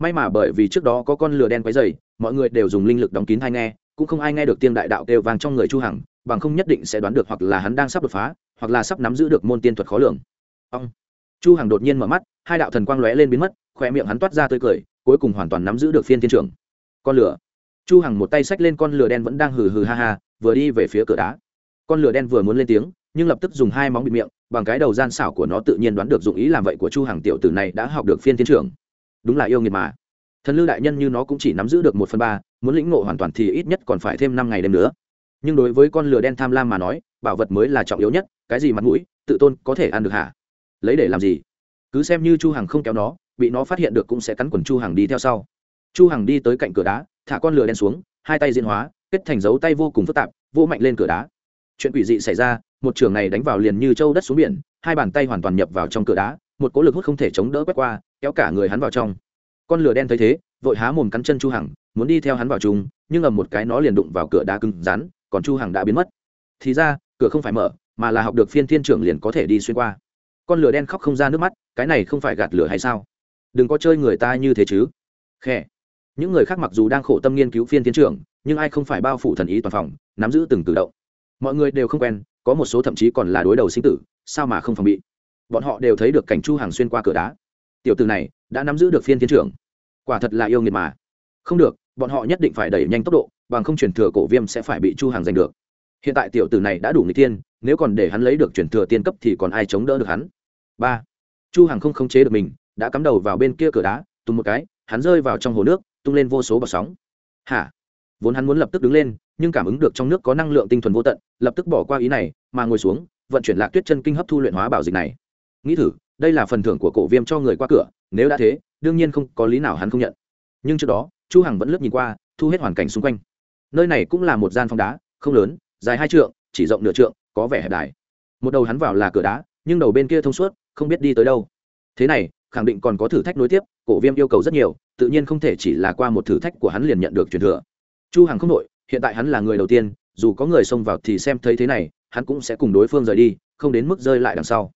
May mà bởi vì trước đó có con lửa đen quấy dày mọi người đều dùng linh lực đóng kín hay nghe, cũng không ai nghe được tiếng đại đạo kêu vang trong người chu hằng, bằng không nhất định sẽ đoán được hoặc là hắn đang sắp đột phá, hoặc là sắp nắm giữ được môn tiên thuật khó lường. Ông. Chu hằng đột nhiên mở mắt, hai đạo thần quang lóe lên biến mất khỏe miệng hắn toát ra tươi cười, cuối cùng hoàn toàn nắm giữ được phiên thiên trưởng. Con lửa chu hằng một tay xách lên con lửa đen vẫn đang hừ hừ ha ha, vừa đi về phía cửa đá. Con lửa đen vừa muốn lên tiếng, nhưng lập tức dùng hai móng bịt miệng, bằng cái đầu gian xảo của nó tự nhiên đoán được dụng ý làm vậy của chu hằng tiểu tử này đã học được phiên tiến trưởng. Đúng là yêu nghiệt mà. Thần lư đại nhân như nó cũng chỉ nắm giữ được một phần ba, muốn lĩnh ngộ hoàn toàn thì ít nhất còn phải thêm năm ngày đêm nữa. Nhưng đối với con lừa đen tham lam mà nói, bảo vật mới là trọng yếu nhất, cái gì mặt mũi, tự tôn có thể ăn được hả? Lấy để làm gì? Cứ xem như chu hằng không kéo nó, bị nó phát hiện được cũng sẽ cắn quần chu hằng đi theo sau. Chu hằng đi tới cạnh cửa đá thả con lừa đen xuống, hai tay diễn hóa, kết thành dấu tay vô cùng phức tạp vô mạnh lên cửa đá. Chuyện quỷ dị xảy ra, một trường này đánh vào liền như châu đất xuống biển, hai bàn tay hoàn toàn nhập vào trong cửa đá, một cỗ lực hút không thể chống đỡ quét qua, kéo cả người hắn vào trong. Con lửa đen thấy thế, vội há mồm cắn chân chu hằng, muốn đi theo hắn vào chung, nhưng ầm một cái nó liền đụng vào cửa đá cứng rắn, còn chu hằng đã biến mất. Thì ra, cửa không phải mở, mà là học được phiên thiên trưởng liền có thể đi xuyên qua. Con lửa đen khóc không ra nước mắt, cái này không phải gạt lửa hay sao? Đừng có chơi người ta như thế chứ. Khe những người khác mặc dù đang khổ tâm nghiên cứu phiên tiến trưởng nhưng ai không phải bao phủ thần ý toàn phòng, nắm giữ từng tự động. Mọi người đều không quen, có một số thậm chí còn là đối đầu sinh tử, sao mà không phòng bị? Bọn họ đều thấy được cảnh chu hàng xuyên qua cửa đá. Tiểu từ này đã nắm giữ được phiên tiến trưởng quả thật là yêu nghiệt mà. Không được, bọn họ nhất định phải đẩy nhanh tốc độ, bằng không chuyển thừa cổ viêm sẽ phải bị chu hàng giành được. Hiện tại tiểu tử này đã đủ người tiên nếu còn để hắn lấy được chuyển thừa tiên cấp thì còn ai chống đỡ được hắn? Ba. Chu hàng không khống chế được mình, đã cắm đầu vào bên kia cửa đá tung một cái, hắn rơi vào trong hồ nước tung lên vô số bọt sóng. Hả? Vốn hắn muốn lập tức đứng lên, nhưng cảm ứng được trong nước có năng lượng tinh thuần vô tận, lập tức bỏ qua ý này, mà ngồi xuống, vận chuyển lạc tuyết chân kinh hấp thu luyện hóa bảo dịch này. Nghĩ thử, đây là phần thưởng của cổ viêm cho người qua cửa, nếu đã thế, đương nhiên không có lý nào hắn không nhận. Nhưng trước đó, chu hằng vẫn lướt nhìn qua, thu hết hoàn cảnh xung quanh. Nơi này cũng là một gian phòng đá, không lớn, dài hai trượng, chỉ rộng nửa trượng, có vẻ hẹp đài. Một đầu hắn vào là cửa đá, nhưng đầu bên kia thông suốt, không biết đi tới đâu. Thế này khẳng định còn có thử thách nối tiếp, cổ viêm yêu cầu rất nhiều, tự nhiên không thể chỉ là qua một thử thách của hắn liền nhận được truyền thừa. Chu hằng không nội hiện tại hắn là người đầu tiên, dù có người xông vào thì xem thấy thế này, hắn cũng sẽ cùng đối phương rời đi, không đến mức rơi lại đằng sau.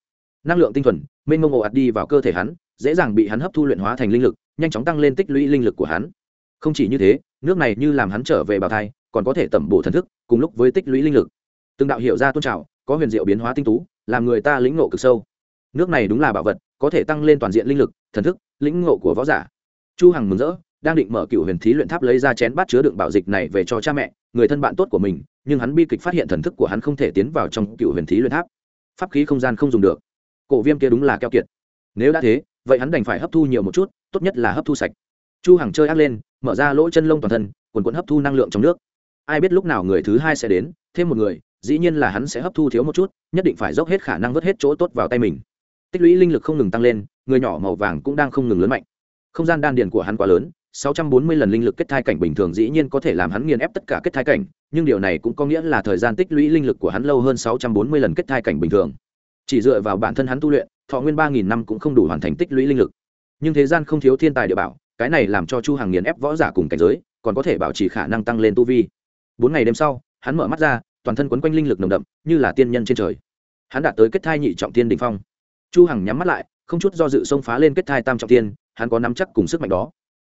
Năng lượng tinh thuần, mênh mông ồ ạt đi vào cơ thể hắn, dễ dàng bị hắn hấp thu luyện hóa thành linh lực, nhanh chóng tăng lên tích lũy linh lực của hắn. Không chỉ như thế, nước này như làm hắn trở về bào thai, còn có thể tẩm bổ thần thức, cùng lúc với tích lũy linh lực. Từng đạo hiệu ra tôn trào, có huyền diệu biến hóa tinh tú, làm người ta lĩnh ngộ cực sâu. Nước này đúng là bảo vật có thể tăng lên toàn diện linh lực, thần thức, lĩnh ngộ của võ giả. Chu hằng mừng rỡ, đang định mở cựu huyền thí luyện tháp lấy ra chén bát chứa đựng bảo dịch này về cho cha mẹ, người thân bạn tốt của mình, nhưng hắn bi kịch phát hiện thần thức của hắn không thể tiến vào trong cựu huyền thí luyện tháp. Pháp khí không gian không dùng được. Cổ viêm kia đúng là keo kiệt. Nếu đã thế, vậy hắn đành phải hấp thu nhiều một chút, tốt nhất là hấp thu sạch. Chu hằng chơi ác lên, mở ra lỗ chân lông toàn thân, quần quần hấp thu năng lượng trong nước. Ai biết lúc nào người thứ hai sẽ đến, thêm một người, dĩ nhiên là hắn sẽ hấp thu thiếu một chút, nhất định phải dốc hết khả năng vớt hết chỗ tốt vào tay mình tích lũy linh lực không ngừng tăng lên người nhỏ màu vàng cũng đang không ngừng lớn mạnh không gian đan điền của hắn quá lớn 640 lần linh lực kết thai cảnh bình thường dĩ nhiên có thể làm hắn nghiền ép tất cả kết thai cảnh, nhưng điều này cũng có nghĩa là thời gian tích lũy linh lực của hắn lâu hơn 640 lần kết thai cảnh bình thường. Chỉ dựa vào bản thân hắn tu luyện, thọ nguyên 3000 năm cũng không đủ hoàn thành tích lũy linh lực. Nhưng thế gian không thiếu thiên tài địa bảo, cái này làm cho Chu Hàng nghiền ép võ giả cùng cảnh giới, còn có thể bảo trì khả năng tăng lên tu vi. bốn ngày đêm sau hắn mở mắt ra toàn thân quấn quanh linh lực nồng đậm như là tiên nhân trên trời hắn đạt tới kết thai nhị trọng tiên đình phong chu hằng nhắm mắt lại, không chút do dự xông phá lên kết thai tam trọng tiên hắn có nắm chắc cùng sức mạnh đó.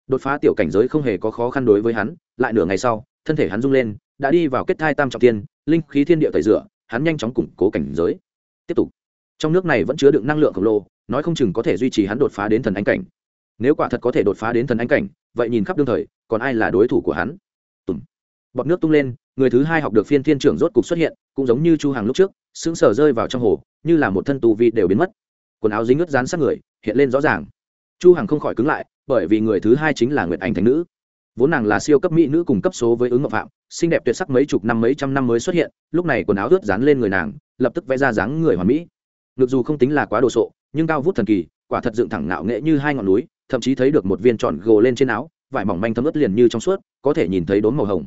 Đột phá tiểu cảnh giới không hề có khó khăn đối với hắn, lại nửa ngày sau, thân thể hắn rung lên, đã đi vào kết thai tam trọng tiên linh khí thiên địa tẩy rửa, hắn nhanh chóng củng cố cảnh giới. Tiếp tục. Trong nước này vẫn chứa đựng năng lượng khổng lồ, nói không chừng có thể duy trì hắn đột phá đến thần ánh cảnh. Nếu quả thật có thể đột phá đến thần ánh cảnh, vậy nhìn khắp đương thời, còn ai là đối thủ của hắn? Tùng. bọt nước tung lên, người thứ hai học được phiên thiên trưởng rốt cục xuất hiện, cũng giống như chu hàng lúc trước, sững sờ rơi vào trong hồ, như là một thân tù vị đều biến mất quần áo dính ướt dán sát người, hiện lên rõ ràng. Chu hằng không khỏi cứng lại, bởi vì người thứ hai chính là nguyệt ảnh thánh nữ. Vốn nàng là siêu cấp mỹ nữ cùng cấp số với ứng ngọc phạm, xinh đẹp tuyệt sắc mấy chục năm mấy trăm năm mới xuất hiện, lúc này quần áo ướt dán lên người nàng, lập tức vẽ ra dáng người hoàn mỹ. Ngược dù không tính là quá đồ sộ, nhưng cao vút thần kỳ, quả thật dựng thẳng ngạo nghệ như hai ngọn núi, thậm chí thấy được một viên tròn gồ lên trên áo, vải mỏng manh thấm ướt liền như trong suốt, có thể nhìn thấy đốm màu hồng.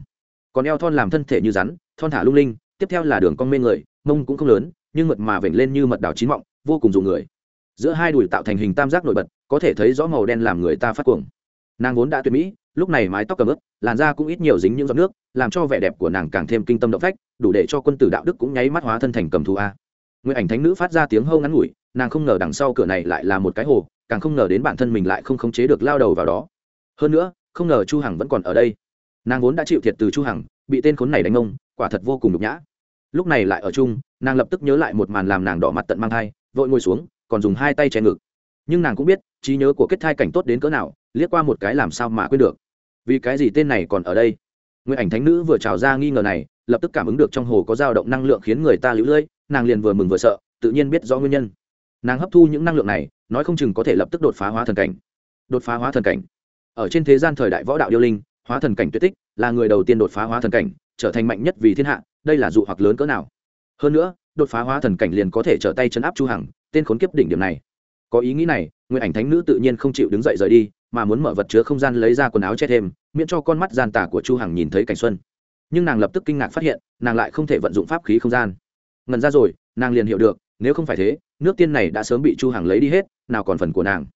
Còn eo thon làm thân thể như rắn, thon thả lung linh, tiếp theo là đường cong mê người, mông cũng không lớn, nhưng mượt mà vểnh lên như mật đảo chín mọng, vô cùng dụ người giữa hai đùi tạo thành hình tam giác nổi bật, có thể thấy rõ màu đen làm người ta phát cuồng. Nàng vốn đã tuyệt mỹ, lúc này mái tóc cầm ướp làn da cũng ít nhiều dính những giọt nước, làm cho vẻ đẹp của nàng càng thêm kinh tâm động phách, đủ để cho quân tử đạo đức cũng nháy mắt hóa thân thành cầm thù a. Nguyện ảnh thánh nữ phát ra tiếng hâu ngắn ngủi, nàng không ngờ đằng sau cửa này lại là một cái hồ, càng không ngờ đến bản thân mình lại không khống chế được lao đầu vào đó. Hơn nữa, không ngờ chu hằng vẫn còn ở đây. Nàng vốn đã chịu thiệt từ chu hằng, bị tên khốn này đánh ông, quả thật vô cùng nhục nhã. Lúc này lại ở chung, nàng lập tức nhớ lại một màn làm nàng đỏ mặt tận mang thai, vội ngồi xuống còn dùng hai tay che ngực. Nhưng nàng cũng biết, trí nhớ của kết thai cảnh tốt đến cỡ nào, liếc qua một cái làm sao mà quên được. Vì cái gì tên này còn ở đây? Nguyện ảnh thánh nữ vừa trào ra nghi ngờ này, lập tức cảm ứng được trong hồ có dao động năng lượng khiến người ta lũ lưỡi, nàng liền vừa mừng vừa sợ, tự nhiên biết rõ nguyên nhân. Nàng hấp thu những năng lượng này, nói không chừng có thể lập tức đột phá hóa thần cảnh. Đột phá hóa thần cảnh. Ở trên thế gian thời đại võ đạo điêu linh, hóa thần cảnh tuyệt tích, là người đầu tiên đột phá hóa thần cảnh, trở thành mạnh nhất vì thiên hạ, đây là dụ hoặc lớn cỡ nào. Hơn nữa, đột phá hóa thần cảnh liền có thể trở tay chấn áp chu hằng tên khốn kiếp đỉnh điểm này. Có ý nghĩ này nguyện ảnh thánh nữ tự nhiên không chịu đứng dậy rời đi, mà muốn mở vật chứa không gian lấy ra quần áo che thêm, miễn cho con mắt gian tà của chu hằng nhìn thấy cảnh xuân. Nhưng nàng lập tức kinh ngạc phát hiện, nàng lại không thể vận dụng pháp khí không gian. Ngần ra rồi, nàng liền hiểu được, nếu không phải thế, nước tiên này đã sớm bị chu hằng lấy đi hết, nào còn phần của nàng.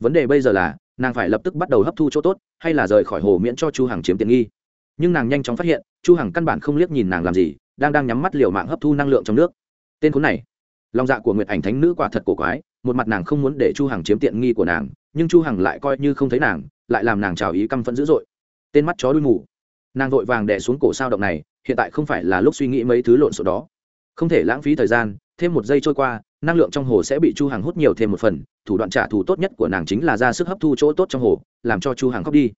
Vấn đề bây giờ là, nàng phải lập tức bắt đầu hấp thu chỗ tốt, hay là rời khỏi hồ miễn cho chu hằng chiếm tiện nghi. Nhưng nàng nhanh chóng phát hiện, chu hằng căn bản không liếc nhìn nàng làm gì, đang đang nhắm mắt liều mạng hấp thu năng lượng trong nước. Tên khốn này lòng dạ của nguyệt ảnh thánh nữ quả thật cổ quái, một mặt nàng không muốn để chu hằng chiếm tiện nghi của nàng, nhưng chu hằng lại coi như không thấy nàng, lại làm nàng trào ý căm phẫn dữ dội. Tên mắt chó đuôi mù. Nàng vội vàng đè xuống cổ sao động này, hiện tại không phải là lúc suy nghĩ mấy thứ lộn xộn đó. Không thể lãng phí thời gian, thêm một giây trôi qua, năng lượng trong hồ sẽ bị chu hằng hút nhiều thêm một phần, thủ đoạn trả thù tốt nhất của nàng chính là ra sức hấp thu chỗ tốt trong hồ, làm cho chu hằng khóc đi.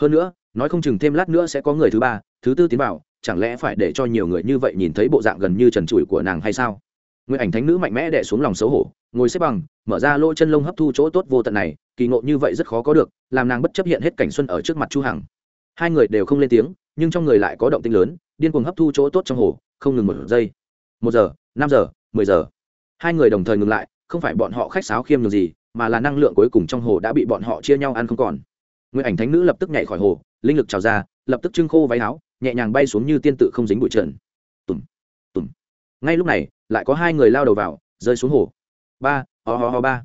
Hơn nữa, nói không chừng thêm lát nữa sẽ có người thứ ba, thứ tư tiến vào, chẳng lẽ phải để cho nhiều người như vậy nhìn thấy bộ dạng gần như trần trụi của nàng hay sao? Nguyệt ảnh thánh nữ mạnh mẽ đè xuống lòng xấu hổ, ngồi xếp bằng, mở ra lỗ chân lông hấp thu chỗ tốt vô tận này, kỳ ngộ như vậy rất khó có được, làm nàng bất chấp hiện hết cảnh xuân ở trước mặt chu hằng. Hai người đều không lên tiếng, nhưng trong người lại có động tĩnh lớn, điên cuồng hấp thu chỗ tốt trong hồ, không ngừng một giây. Một giờ, năm giờ, mười giờ. Hai người đồng thời ngừng lại, không phải bọn họ khách sáo khiêm nhường gì, mà là năng lượng cuối cùng trong hồ đã bị bọn họ chia nhau ăn không còn. Nguyệt ảnh thánh nữ lập tức nhảy khỏi hồ, linh lực trào ra, lập tức trưng khô váy áo, nhẹ nhàng bay xuống như tiên tự không dính bụi trần. Tùm tùm. Ngay lúc này lại có hai người lao đầu vào, rơi xuống hồ. Ba, ho ho ho, ba.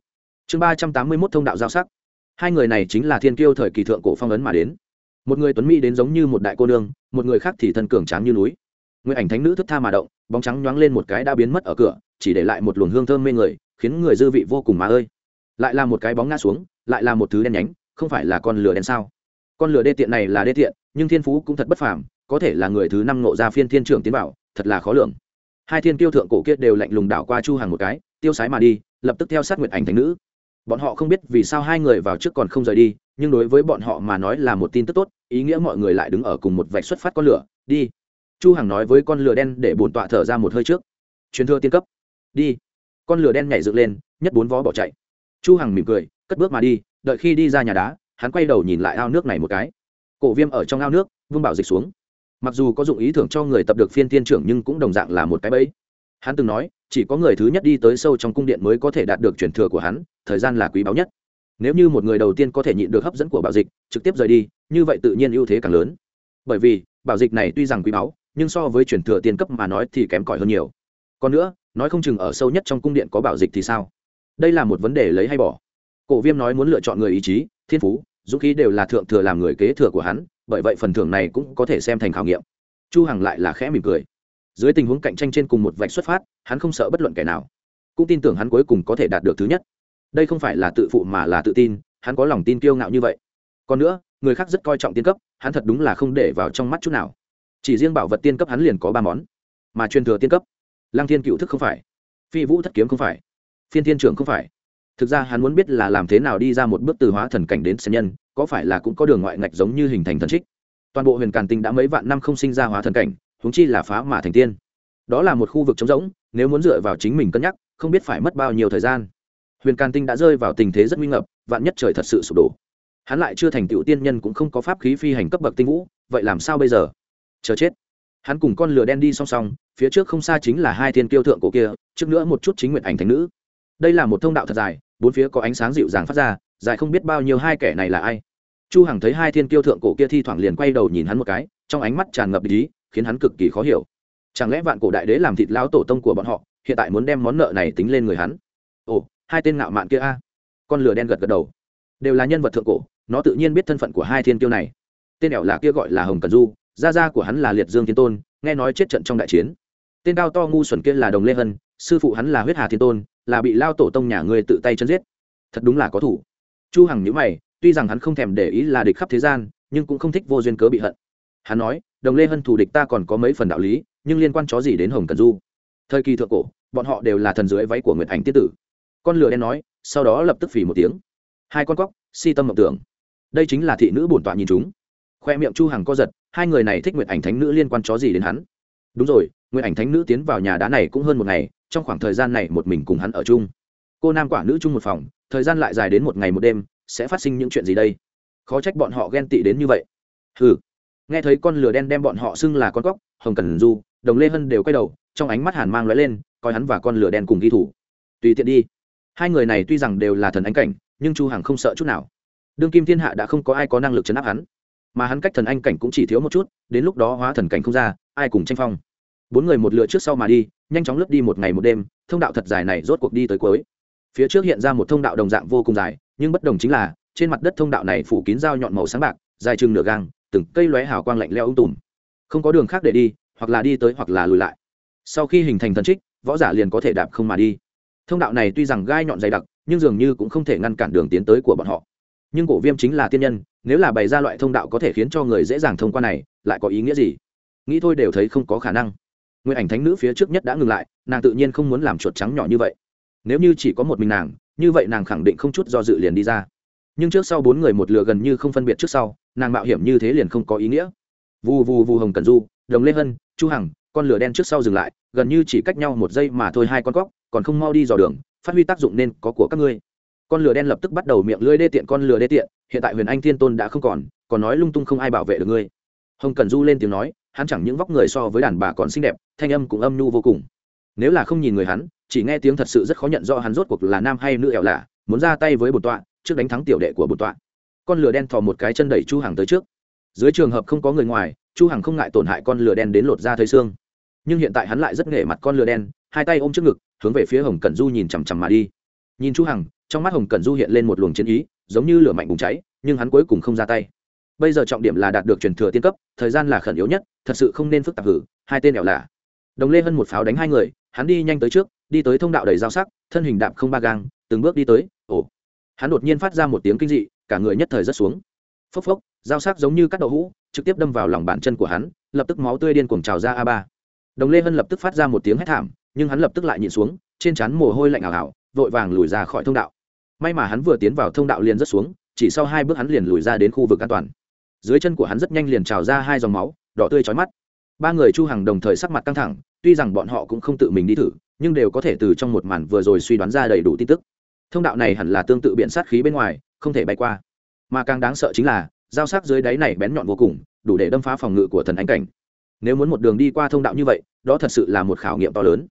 Chương ba trăm tám mươi mốt thông đạo giao sắc. Hai người này chính là thiên kiêu thời kỳ thượng cổ phong ấn mà đến. Một người tuấn mỹ đến giống như một đại cô nương, một người khác thì thân cường tráng như núi. Người ảnh thánh nữ thức tha mà động, bóng trắng nhoáng lên một cái đã biến mất ở cửa, chỉ để lại một luồng hương thơm mê người, khiến người dư vị vô cùng mà ơi. Lại là một cái bóng ngã xuống, lại là một thứ đen nhánh, không phải là con lửa đen sao? Con lửa đê tiện này là đê tiện, nhưng thiên phú cũng thật bất phàm, có thể là người thứ năm nộ ra phiên thiên trưởng tiến bảo thật là khó lường hai thiên tiêu thượng cổ kia đều lạnh lùng đảo qua chu hàng một cái, tiêu sái mà đi, lập tức theo sát nguyệt ảnh thành nữ. Bọn họ không biết vì sao hai người vào trước còn không rời đi, nhưng đối với bọn họ mà nói là một tin tức tốt, ý nghĩa mọi người lại đứng ở cùng một vạch xuất phát con lửa, đi. Chu hằng nói với con lửa đen để bổn tọa thở ra một hơi trước. Truyền thừa tiên cấp. Đi. Con lửa đen nhảy dựng lên, nhất bốn vó bỏ chạy. Chu hằng mỉm cười, cất bước mà đi, đợi khi đi ra nhà đá, hắn quay đầu nhìn lại ao nước này một cái. Cổ viêm ở trong ao nước vương bảo dịch xuống mặc dù có dụng ý thưởng cho người tập được phiên tiên trưởng nhưng cũng đồng dạng là một cái bẫy. Hắn từng nói, chỉ có người thứ nhất đi tới sâu trong cung điện mới có thể đạt được truyền thừa của hắn, thời gian là quý báu nhất. Nếu như một người đầu tiên có thể nhịn được hấp dẫn của bảo dịch, trực tiếp rời đi, như vậy tự nhiên ưu thế càng lớn. Bởi vì, bảo dịch này tuy rằng quý báu, nhưng so với truyền thừa tiên cấp mà nói thì kém cỏi hơn nhiều. Còn nữa, nói không chừng ở sâu nhất trong cung điện có bảo dịch thì sao? Đây là một vấn đề lấy hay bỏ. Cổ viêm nói muốn lựa chọn người ý chí, thiên phú, dũng khí đều là thượng thừa làm người kế thừa của hắn bởi vậy phần thưởng này cũng có thể xem thành khảo nghiệm. Chu hằng lại là khẽ mỉm cười. Dưới tình huống cạnh tranh trên cùng một vạch xuất phát, hắn không sợ bất luận kẻ nào. Cũng tin tưởng hắn cuối cùng có thể đạt được thứ nhất. Đây không phải là tự phụ mà là tự tin, hắn có lòng tin kiêu ngạo như vậy. Còn nữa, người khác rất coi trọng tiên cấp, hắn thật đúng là không để vào trong mắt chút nào. Chỉ riêng bảo vật tiên cấp hắn liền có ba món, mà truyền thừa tiên cấp, lăng thiên cựu thức không phải, phi vũ thất kiếm không phải, phiên thiên trưởng không phải. Thực ra hắn muốn biết là làm thế nào đi ra một bước từ hóa thần cảnh đến sen nhân có phải là cũng có đường ngoại ngạch giống như hình thành thần trích? Toàn bộ huyền càn tinh đã mấy vạn năm không sinh ra hóa thần cảnh húng chi là phá mà thành tiên. Đó là một khu vực trống rỗng, nếu muốn dựa vào chính mình cân nhắc, không biết phải mất bao nhiêu thời gian. Huyền càn tinh đã rơi vào tình thế rất nguy ngập, vạn nhất trời thật sự sụp đổ. Hắn lại chưa thành tựu tiên nhân cũng không có pháp khí phi hành cấp bậc tinh vũ, vậy làm sao bây giờ? Chờ chết. Hắn cùng con lửa đen đi song song, phía trước không xa chính là hai thiên kiêu thượng cổ kia, trước nữa một chút chính nguyện ảnh thành nữ. Đây là một thông đạo thật dài, bốn phía có ánh sáng dịu dàng phát ra dài không biết bao nhiêu hai kẻ này là ai. Chu hằng thấy hai thiên kiêu thượng cổ kia thi thoảng liền quay đầu nhìn hắn một cái, trong ánh mắt tràn ngập ý, khiến hắn cực kỳ khó hiểu. Chẳng lẽ vạn cổ đại đế làm thịt lão tổ tông của bọn họ, hiện tại muốn đem món nợ này tính lên người hắn? Ồ, hai tên ngạo mạn kia a. Con lửa đen gật gật đầu. Đều là nhân vật thượng cổ, nó tự nhiên biết thân phận của hai thiên kiêu này. Tên ẻo là kia gọi là hồng cần du, gia gia của hắn là liệt dương thiên tôn, nghe nói chết trận trong đại chiến. Tên cao to ngu xuẩn kia là đồng lê hân, sư phụ hắn là huyết hà thiên tôn, là bị lao tổ tông nhà ngươi tự tay chân giết. Thật đúng là có thủ chu hằng nhíu mày, tuy rằng hắn không thèm để ý là địch khắp thế gian, nhưng cũng không thích vô duyên cớ bị hận. Hắn nói, đồng lê hân thù địch ta còn có mấy phần đạo lý, nhưng liên quan chó gì đến hồng cần du? Thời kỳ thượng cổ, bọn họ đều là thần dưới váy của nguyệt ảnh tiết tử. Con lửa đen nói, sau đó lập tức phì một tiếng. Hai con cóc, si tâm mộng tưởng. Đây chính là thị nữ bổn tọa nhìn chúng. Khoe miệng chu hằng co giật, hai người này thích nguyệt ảnh thánh nữ liên quan chó gì đến hắn? Đúng rồi, nguyệt ảnh thánh nữ tiến vào nhà đá này cũng hơn một ngày, trong khoảng thời gian này một mình cùng hắn ở chung. Cô nam quả nữ chung một phòng thời gian lại dài đến một ngày một đêm, sẽ phát sinh những chuyện gì đây? Khó trách bọn họ ghen tị đến như vậy. Hừ. Nghe thấy con lửa đen đem bọn họ xưng là con cóc, hồng cần du, đồng lê hân đều quay đầu, trong ánh mắt hàn mang lóe lên, coi hắn và con lửa đen cùng ghi thủ. Tùy tiện đi. Hai người này tuy rằng đều là thần ánh cảnh, nhưng chu hằng không sợ chút nào. Đương kim thiên hạ đã không có ai có năng lực chấn áp hắn. Mà hắn cách thần anh cảnh cũng chỉ thiếu một chút, đến lúc đó hóa thần cảnh không ra, ai cùng tranh phong? Bốn người một lựa trước sau mà đi, nhanh chóng lướt đi một ngày một đêm, thông đạo thật dài này rốt cuộc đi tới cuối phía trước hiện ra một thông đạo đồng dạng vô cùng dài, nhưng bất đồng chính là, trên mặt đất thông đạo này phủ kín dao nhọn màu sáng bạc, dài chừng nửa gang, từng cây lóe hào quang lạnh leo ung tùm. Không có đường khác để đi, hoặc là đi tới hoặc là lùi lại. Sau khi hình thành thần trích, võ giả liền có thể đạp không mà đi. Thông đạo này tuy rằng gai nhọn dày đặc, nhưng dường như cũng không thể ngăn cản đường tiến tới của bọn họ. Nhưng cổ viêm chính là tiên nhân, nếu là bày ra loại thông đạo có thể khiến cho người dễ dàng thông qua này, lại có ý nghĩa gì? Nghĩ thôi đều thấy không có khả năng. Nguyên ảnh thánh nữ phía trước nhất đã ngừng lại, nàng tự nhiên không muốn làm chuột trắng nhỏ như vậy nếu như chỉ có một mình nàng, như vậy nàng khẳng định không chút do dự liền đi ra. Nhưng trước sau bốn người một lừa gần như không phân biệt trước sau, nàng mạo hiểm như thế liền không có ý nghĩa. Vù vù vù hồng cần du, đồng lê hân, chu hằng, con lửa đen trước sau dừng lại, gần như chỉ cách nhau một giây mà thôi hai con cóc, còn không mau đi dò đường, phát huy tác dụng nên có của các ngươi. Con lửa đen lập tức bắt đầu miệng lưỡi đê tiện, con lửa đê tiện, hiện tại huyền anh thiên tôn đã không còn còn nói lung tung không ai bảo vệ được ngươi. Hồng cần du lên tiếng nói, hắn chẳng những vóc người so với đàn bà còn xinh đẹp, thanh âm cũng âm nhu vô cùng nếu là không nhìn người hắn, chỉ nghe tiếng thật sự rất khó nhận rõ hắn rốt cuộc là nam hay nữ ẻo lạ, muốn ra tay với bột tọa, trước đánh thắng tiểu đệ của bột tọa. Con lửa đen thò một cái chân đẩy chu hằng tới trước. Dưới trường hợp không có người ngoài, chu hằng không ngại tổn hại con lửa đen đến lột ra thấy xương. Nhưng hiện tại hắn lại rất nghề mặt con lửa đen, hai tay ôm trước ngực, hướng về phía hồng cẩn du nhìn chằm chằm mà đi. Nhìn chu hằng, trong mắt hồng cẩn du hiện lên một luồng chiến ý, giống như lửa mạnh bùng cháy, nhưng hắn cuối cùng không ra tay. Bây giờ trọng điểm là đạt được truyền thừa tiên cấp, thời gian là khẩn yếu nhất, thật sự không nên phức tạp hử, hai tên đẻo lạ. Đồng lê hân một pháo đánh hai người hắn đi nhanh tới trước, đi tới thông đạo đầy dao sắc, thân hình đạp không ba gang, từng bước đi tới, ồ. Hắn đột nhiên phát ra một tiếng kinh dị, cả người nhất thời rất xuống. Phốc phốc, dao sắc giống như cắt đậu hũ, trực tiếp đâm vào lòng bàn chân của hắn, lập tức máu tươi điên cuồng trào ra a ba. Đồng lê hân lập tức phát ra một tiếng hét thảm, nhưng hắn lập tức lại nhịn xuống, trên trán mồ hôi lạnh ảo ảo, vội vàng lùi ra khỏi thông đạo. May mà hắn vừa tiến vào thông đạo liền rất xuống, chỉ sau hai bước hắn liền lùi ra đến khu vực an toàn. Dưới chân của hắn rất nhanh liền trào ra hai dòng máu, đỏ tươi chói mắt ba người chu Hằng đồng thời sắc mặt căng thẳng, tuy rằng bọn họ cũng không tự mình đi thử, nhưng đều có thể từ trong một màn vừa rồi suy đoán ra đầy đủ tin tức. Thông đạo này hẳn là tương tự biện sát khí bên ngoài, không thể bay qua. Mà càng đáng sợ chính là, giao sắc dưới đáy này bén nhọn vô cùng, đủ để đâm phá phòng ngự của thần ánh cảnh. Nếu muốn một đường đi qua thông đạo như vậy, đó thật sự là một khảo nghiệm to lớn.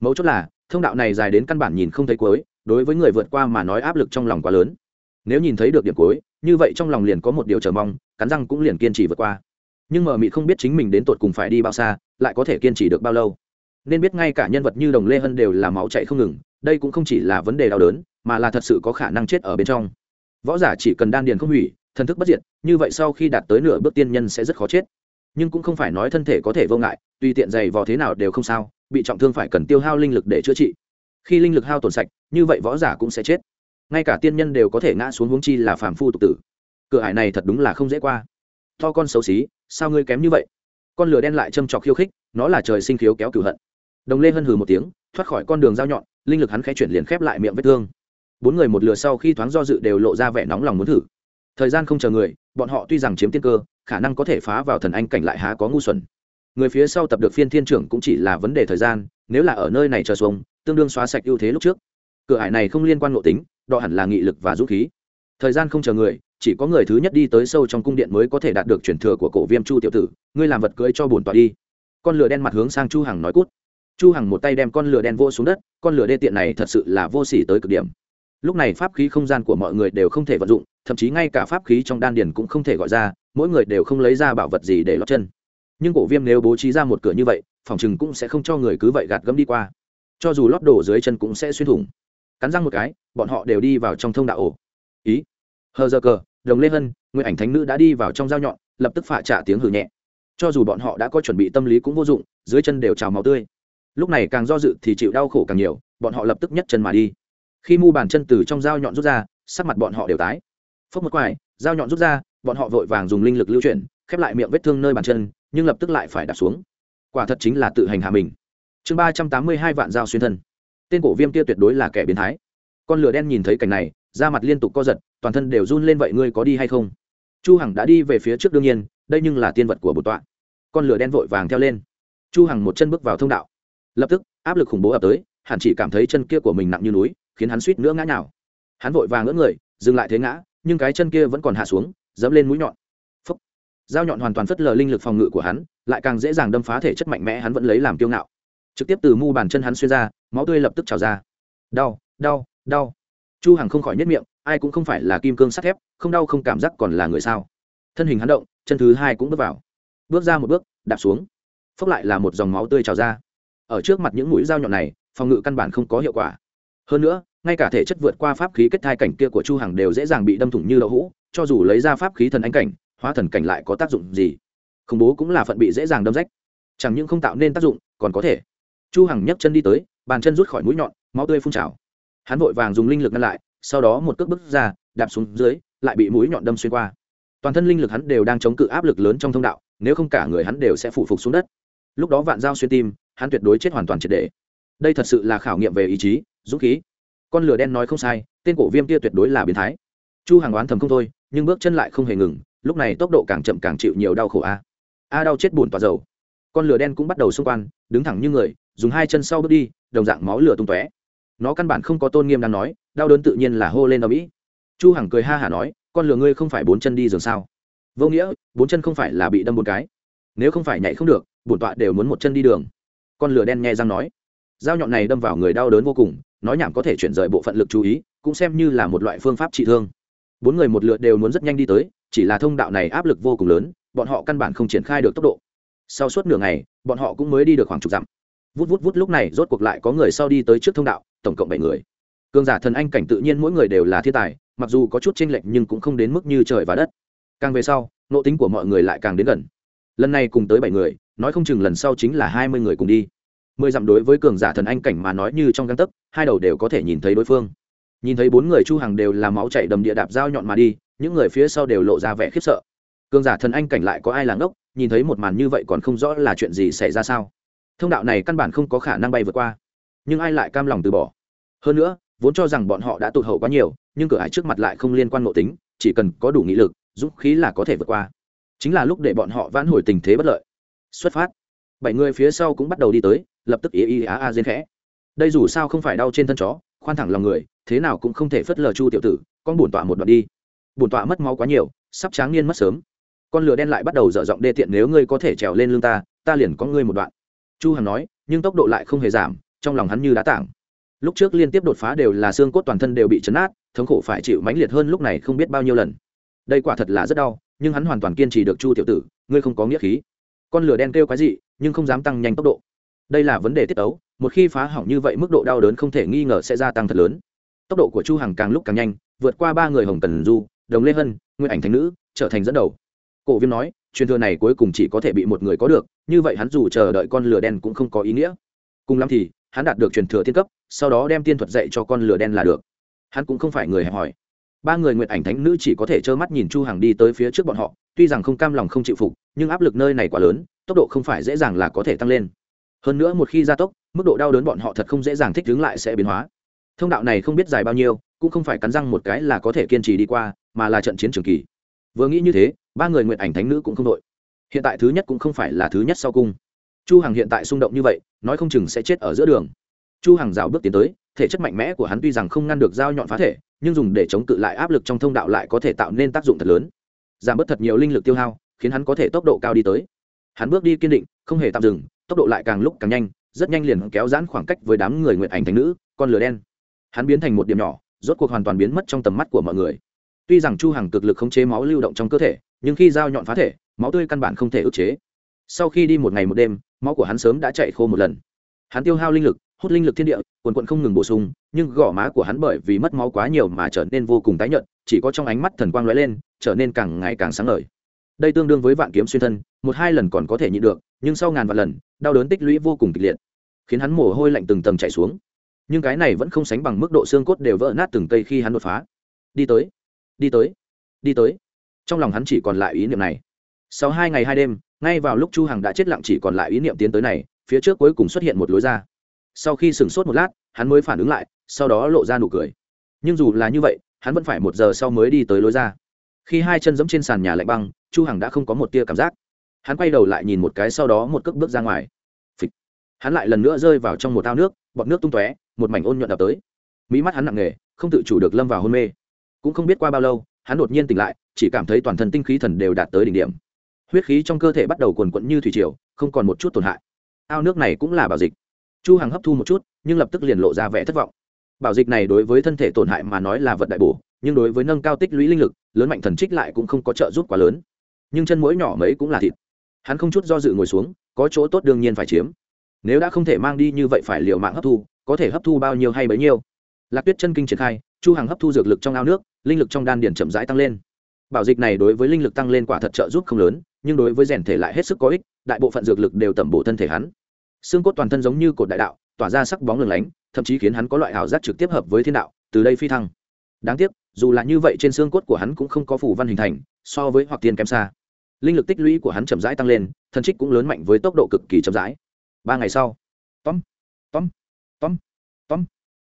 Mấu chốt là, thông đạo này dài đến căn bản nhìn không thấy cuối, đối với người vượt qua mà nói áp lực trong lòng quá lớn. Nếu nhìn thấy được điểm cuối, như vậy trong lòng liền có một điều chờ mong, cắn răng cũng liền kiên trì vượt qua nhưng mờ mịt không biết chính mình đến tột cùng phải đi bao xa, lại có thể kiên trì được bao lâu. Nên biết ngay cả nhân vật như đồng lê hân đều là máu chạy không ngừng, đây cũng không chỉ là vấn đề đau đớn, mà là thật sự có khả năng chết ở bên trong. Võ giả chỉ cần đan điền không hủy, thần thức bất diệt, như vậy sau khi đạt tới nửa bước tiên nhân sẽ rất khó chết. Nhưng cũng không phải nói thân thể có thể vô ngại, tùy tiện dày vò thế nào đều không sao, bị trọng thương phải cần tiêu hao linh lực để chữa trị. Khi linh lực hao tổn sạch, như vậy võ giả cũng sẽ chết. Ngay cả tiên nhân đều có thể ngã xuống huống chi là phàm phu tục tử. Cửa hải này thật đúng là không dễ qua. To con xấu xí sao ngươi kém như vậy? Con lửa đen lại châm trọc khiêu khích, nó là trời sinh khiếu kéo cửu hận. Đồng lê hân hừ một tiếng, thoát khỏi con đường dao nhọn, linh lực hắn khẽ chuyển liền khép lại miệng vết thương. Bốn người một lửa sau khi thoáng do dự đều lộ ra vẻ nóng lòng muốn thử. Thời gian không chờ người, bọn họ tuy rằng chiếm tiên cơ, khả năng có thể phá vào thần anh cảnh lại há có ngu xuẩn. Người phía sau tập được phiên thiên trưởng cũng chỉ là vấn đề thời gian, nếu là ở nơi này chờ xuống, tương đương xóa sạch ưu thế lúc trước. Cửa hải này không liên quan nội tính đọ hẳn là nghị lực và dũng khí. Thời gian không chờ người chỉ có người thứ nhất đi tới sâu trong cung điện mới có thể đạt được truyền thừa của cổ viêm chu tiểu tử, ngươi làm vật cưới cho bổn tọa đi. Con lửa đen mặt hướng sang chu hằng nói cút. Chu hằng một tay đem con lửa đen vô xuống đất, con lửa đê tiện này thật sự là vô sỉ tới cực điểm. Lúc này pháp khí không gian của mọi người đều không thể vận dụng, thậm chí ngay cả pháp khí trong đan điền cũng không thể gọi ra, mỗi người đều không lấy ra bảo vật gì để lót chân. Nhưng cổ viêm nếu bố trí ra một cửa như vậy, phòng chừng cũng sẽ không cho người cứ vậy gạt gẫm đi qua. Cho dù lót đổ dưới chân cũng sẽ xuyên thủng. Cắn răng một cái, bọn họ đều đi vào trong thông đạo ổ. Ý. Hờ giờ cờ đồng lê hân nguyên ảnh thánh nữ đã đi vào trong dao nhọn, lập tức phạ trả tiếng hử nhẹ. Cho dù bọn họ đã có chuẩn bị tâm lý cũng vô dụng, dưới chân đều trào máu tươi. Lúc này càng do dự thì chịu đau khổ càng nhiều, bọn họ lập tức nhấc chân mà đi. Khi mu bàn chân từ trong dao nhọn rút ra, sắc mặt bọn họ đều tái. Phốc một quải dao nhọn rút ra, bọn họ vội vàng dùng linh lực lưu chuyển, khép lại miệng vết thương nơi bàn chân, nhưng lập tức lại phải đạp xuống. Quả thật chính là tự hành hạ mình. Chương ba trăm tám mươi hai vạn dao xuyên thân. Tên cổ viêm kia tuyệt đối là kẻ biến thái. Con lửa đen nhìn thấy cảnh này da mặt liên tục co giật, toàn thân đều run lên vậy ngươi có đi hay không? Chu hằng đã đi về phía trước đương nhiên, đây nhưng là tiên vật của bột tọa. Con lửa đen vội vàng theo lên. Chu hằng một chân bước vào thông đạo. Lập tức, áp lực khủng bố ập tới, hẳn chỉ cảm thấy chân kia của mình nặng như núi, khiến hắn suýt nữa ngã nhào. Hắn vội vàng ngỡ người, dừng lại thế ngã, nhưng cái chân kia vẫn còn hạ xuống, dẫm lên mũi nhọn. Phúc. dao nhọn hoàn toàn phất lờ linh lực phòng ngự của hắn, lại càng dễ dàng đâm phá thể chất mạnh mẽ hắn vẫn lấy làm kiêu ngạo. Trực tiếp từ mu bàn chân hắn xuyên ra, máu tươi lập tức trào ra. Đau đau đau chu hằng không khỏi nhất miệng, ai cũng không phải là kim cương sắt thép, không đau không cảm giác còn là người sao. Thân hình hắn động, chân thứ hai cũng bước vào. Bước ra một bước, đạp xuống. Phốc lại là một dòng máu tươi trào ra. Ở trước mặt những mũi dao nhọn này, phòng ngự căn bản không có hiệu quả. Hơn nữa, ngay cả thể chất vượt qua pháp khí kết thai cảnh kia của chu hằng đều dễ dàng bị đâm thủng như đậu hũ, cho dù lấy ra pháp khí thần ánh cảnh, hóa thần cảnh lại có tác dụng gì? Khủng bố cũng là phận bị dễ dàng đâm rách. Chẳng những không tạo nên tác dụng, còn có thể. Chu hằng nhấc chân đi tới, bàn chân rút khỏi mũi nhọn, máu tươi phun trào hắn vội vàng dùng linh lực ngăn lại, sau đó một cước bước ra, đạp xuống dưới, lại bị mũi nhọn đâm xuyên qua. Toàn thân linh lực hắn đều đang chống cự áp lực lớn trong thông đạo, nếu không cả người hắn đều sẽ phụ phục xuống đất. Lúc đó vạn dao xuyên tim, hắn tuyệt đối chết hoàn toàn triệt đề đây thật sự là khảo nghiệm về ý chí, dũng khí. Con lửa đen nói không sai, tên cổ viêm kia tuyệt đối là biến thái. Chu hàng oán thầm không thôi, nhưng bước chân lại không hề ngừng, lúc này tốc độ càng chậm càng chịu nhiều đau khổ a. A đau chết bùn tỏa dầu. Con lửa đen cũng bắt đầu xung quanh, đứng thẳng như người, dùng hai chân sau bước đi, đồng dạng máu lửa tung tóe nó căn bản không có tôn nghiêm đang nói, đau đớn tự nhiên là hô lên ở mỹ chu hằng cười ha hả nói, con lừa ngươi không phải bốn chân đi giường sao? Vô nghĩa, bốn chân không phải là bị đâm bốn cái. Nếu không phải nhảy không được, bổn tọa đều muốn một chân đi đường. Con lừa đen nghe răng nói. Dao nhọn này đâm vào người đau đớn vô cùng, nói nhảm có thể chuyển rời bộ phận lực chú ý, cũng xem như là một loại phương pháp trị thương. Bốn người một lượt đều muốn rất nhanh đi tới, chỉ là thông đạo này áp lực vô cùng lớn, bọn họ căn bản không triển khai được tốc độ. Sau suốt nửa ngày, bọn họ cũng mới đi được khoảng chục dặm vút vút vút lúc này rốt cuộc lại có người sau đi tới trước thông đạo, tổng cộng bảy người. Cường giả thần anh cảnh tự nhiên mỗi người đều là thiên tài, mặc dù có chút tranh lệch nhưng cũng không đến mức như trời và đất. Càng về sau, nộ tính của mọi người lại càng đến gần. Lần này cùng tới bảy người, nói không chừng lần sau chính là hai mươi người cùng đi. Mười dặm đối với cường giả thần anh cảnh mà nói như trong găng tấc, hai đầu đều có thể nhìn thấy đối phương. Nhìn thấy bốn người chu hàng đều là máu chảy đầm địa đạp dao nhọn mà đi, những người phía sau đều lộ ra vẻ khiếp sợ. Cường giả thần anh cảnh lại có ai là ngốc, nhìn thấy một màn như vậy còn không rõ là chuyện gì xảy ra sao? Thông đạo này căn bản không có khả năng bay vượt qua. Nhưng ai lại cam lòng từ bỏ? Hơn nữa, vốn cho rằng bọn họ đã tụt hậu quá nhiều, nhưng cửa ải trước mặt lại không liên quan ngộ tính, chỉ cần có đủ nghị lực, dũng khí là có thể vượt qua. Chính là lúc để bọn họ vãn hồi tình thế bất lợi. Xuất phát. Bảy người phía sau cũng bắt đầu đi tới, lập tức ý ý á a dên khẽ. Đây dù sao không phải đau trên thân chó, khoan thẳng lòng người, thế nào cũng không thể phất lờ chu tiểu tử, con bổn tọa một đoạn đi. Bổn tọa mất máu quá nhiều, sắp tráng niên mất sớm. Con lửa đen lại bắt đầu dở giọng đê tiện, nếu ngươi có thể trèo lên lưng ta ta liền có ngươi một đoạn chu hằng nói, nhưng tốc độ lại không hề giảm, trong lòng hắn như đá tảng. Lúc trước liên tiếp đột phá đều là xương cốt toàn thân đều bị chấn át, thống khổ phải chịu mãnh liệt hơn lúc này không biết bao nhiêu lần. Đây quả thật là rất đau, nhưng hắn hoàn toàn kiên trì được chu tiểu tử, ngươi không có nghĩa khí. Con lửa đen kêu cái gì nhưng không dám tăng nhanh tốc độ. Đây là vấn đề tiết tấu, một khi phá hỏng như vậy mức độ đau đớn không thể nghi ngờ sẽ gia tăng thật lớn. Tốc độ của chu hằng càng lúc càng nhanh, vượt qua ba người hồng Tần du, đồng lê hân, nguyên ảnh thánh nữ, trở thành dẫn đầu. Cổ viêm nói, truyền thừa này cuối cùng chỉ có thể bị một người có được như vậy hắn dù chờ đợi con lửa đen cũng không có ý nghĩa. Cùng lắm thì, hắn đạt được truyền thừa thiên cấp, sau đó đem tiên thuật dạy cho con lửa đen là được. Hắn cũng không phải người hẹp hòi. Ba người nguyện ảnh thánh nữ chỉ có thể trơ mắt nhìn chu hằng đi tới phía trước bọn họ, tuy rằng không cam lòng không chịu phục, nhưng áp lực nơi này quá lớn, tốc độ không phải dễ dàng là có thể tăng lên. Hơn nữa một khi gia tốc, mức độ đau đớn bọn họ thật không dễ dàng thích ứng lại sẽ biến hóa. Thông đạo này không biết dài bao nhiêu, cũng không phải cắn răng một cái là có thể kiên trì đi qua, mà là trận chiến trường kỳ. Vừa nghĩ như thế, ba người nguyện ảnh thánh nữ cũng không đội hiện tại thứ nhất cũng không phải là thứ nhất sau cung. Chu hằng hiện tại xung động như vậy, nói không chừng sẽ chết ở giữa đường. Chu hằng rào bước tiến tới, thể chất mạnh mẽ của hắn tuy rằng không ngăn được dao nhọn phá thể, nhưng dùng để chống cự lại áp lực trong thông đạo lại có thể tạo nên tác dụng thật lớn. Giảm bớt thật nhiều linh lực tiêu hao, khiến hắn có thể tốc độ cao đi tới. Hắn bước đi kiên định, không hề tạm dừng, tốc độ lại càng lúc càng nhanh, rất nhanh liền kéo giãn khoảng cách với đám người nguyện ảnh thành nữ, con lửa đen. Hắn biến thành một điểm nhỏ, rốt cuộc hoàn toàn biến mất trong tầm mắt của mọi người. Tuy rằng chu hằng cực lực khống chế máu lưu động trong cơ thể, nhưng khi dao nhọn phá thể máu tươi căn bản không thể ức chế. Sau khi đi một ngày một đêm, máu của hắn sớm đã chạy khô một lần. Hắn tiêu hao linh lực, hút linh lực thiên địa, quần quận không ngừng bổ sung, nhưng gò má của hắn bởi vì mất máu quá nhiều mà trở nên vô cùng tái nhợt, chỉ có trong ánh mắt thần quang lóe lên, trở nên càng ngày càng sáng ngời. Đây tương đương với vạn kiếm xuyên thân, một hai lần còn có thể nhịn được, nhưng sau ngàn vạn lần, đau đớn tích lũy vô cùng kịch liệt, khiến hắn mồ hôi lạnh từng tầng chảy xuống. Nhưng cái này vẫn không sánh bằng mức độ xương cốt đều vỡ nát từng cây khi hắn đột phá. Đi tới đi tới đi tới. Trong lòng hắn chỉ còn lại ý niệm này sau hai ngày hai đêm, ngay vào lúc chu hằng đã chết lặng chỉ còn lại ý niệm tiến tới này, phía trước cuối cùng xuất hiện một lối ra. Sau khi sửng sốt một lát, hắn mới phản ứng lại, sau đó lộ ra nụ cười. Nhưng dù là như vậy, hắn vẫn phải một giờ sau mới đi tới lối ra. Khi hai chân giẫm trên sàn nhà lạnh băng, chu hằng đã không có một tia cảm giác. Hắn quay đầu lại nhìn một cái sau đó một cước bước ra ngoài. Phịch. hắn lại lần nữa rơi vào trong một ao nước, bọt nước tung tóe, một mảnh ôn nhuận đập tới. Mỹ mắt hắn nặng nề, không tự chủ được lâm vào hôn mê. Cũng không biết qua bao lâu, hắn đột nhiên tỉnh lại, chỉ cảm thấy toàn thân tinh khí thần đều đạt tới đỉnh điểm huyết khí trong cơ thể bắt đầu cuồn cuộn như thủy triều, không còn một chút tổn hại. Ao nước này cũng là bảo dịch. Chu hằng hấp thu một chút, nhưng lập tức liền lộ ra vẻ thất vọng. Bảo dịch này đối với thân thể tổn hại mà nói là vật đại bổ, nhưng đối với nâng cao tích lũy linh lực, lớn mạnh thần trích lại cũng không có trợ giúp quá lớn. Nhưng chân mũi nhỏ mấy cũng là thịt. Hắn không chút do dự ngồi xuống, có chỗ tốt đương nhiên phải chiếm. Nếu đã không thể mang đi như vậy phải liều mạng hấp thu, có thể hấp thu bao nhiêu hay bấy nhiêu. Lạc tuyết chân kinh triển khai, chu hằng hấp thu dược lực trong ao nước, linh lực trong đan điển chậm rãi tăng lên bảo dịch này đối với linh lực tăng lên quả thật trợ giúp không lớn, nhưng đối với rèn thể lại hết sức có ích, đại bộ phận dược lực đều tẩm bổ thân thể hắn. Xương cốt toàn thân giống như cột đại đạo, tỏa ra sắc bóng lừng lánh, thậm chí khiến hắn có loại ảo giác trực tiếp hợp với thiên đạo, từ đây phi thăng. Đáng tiếc, dù là như vậy trên xương cốt của hắn cũng không có phủ văn hình thành, so với hoặc tiên kém xa. Linh lực tích lũy của hắn chậm rãi tăng lên, thân trích cũng lớn mạnh với tốc độ cực kỳ chậm rãi. Ba ngày sau, tóm tóm tóm tóm.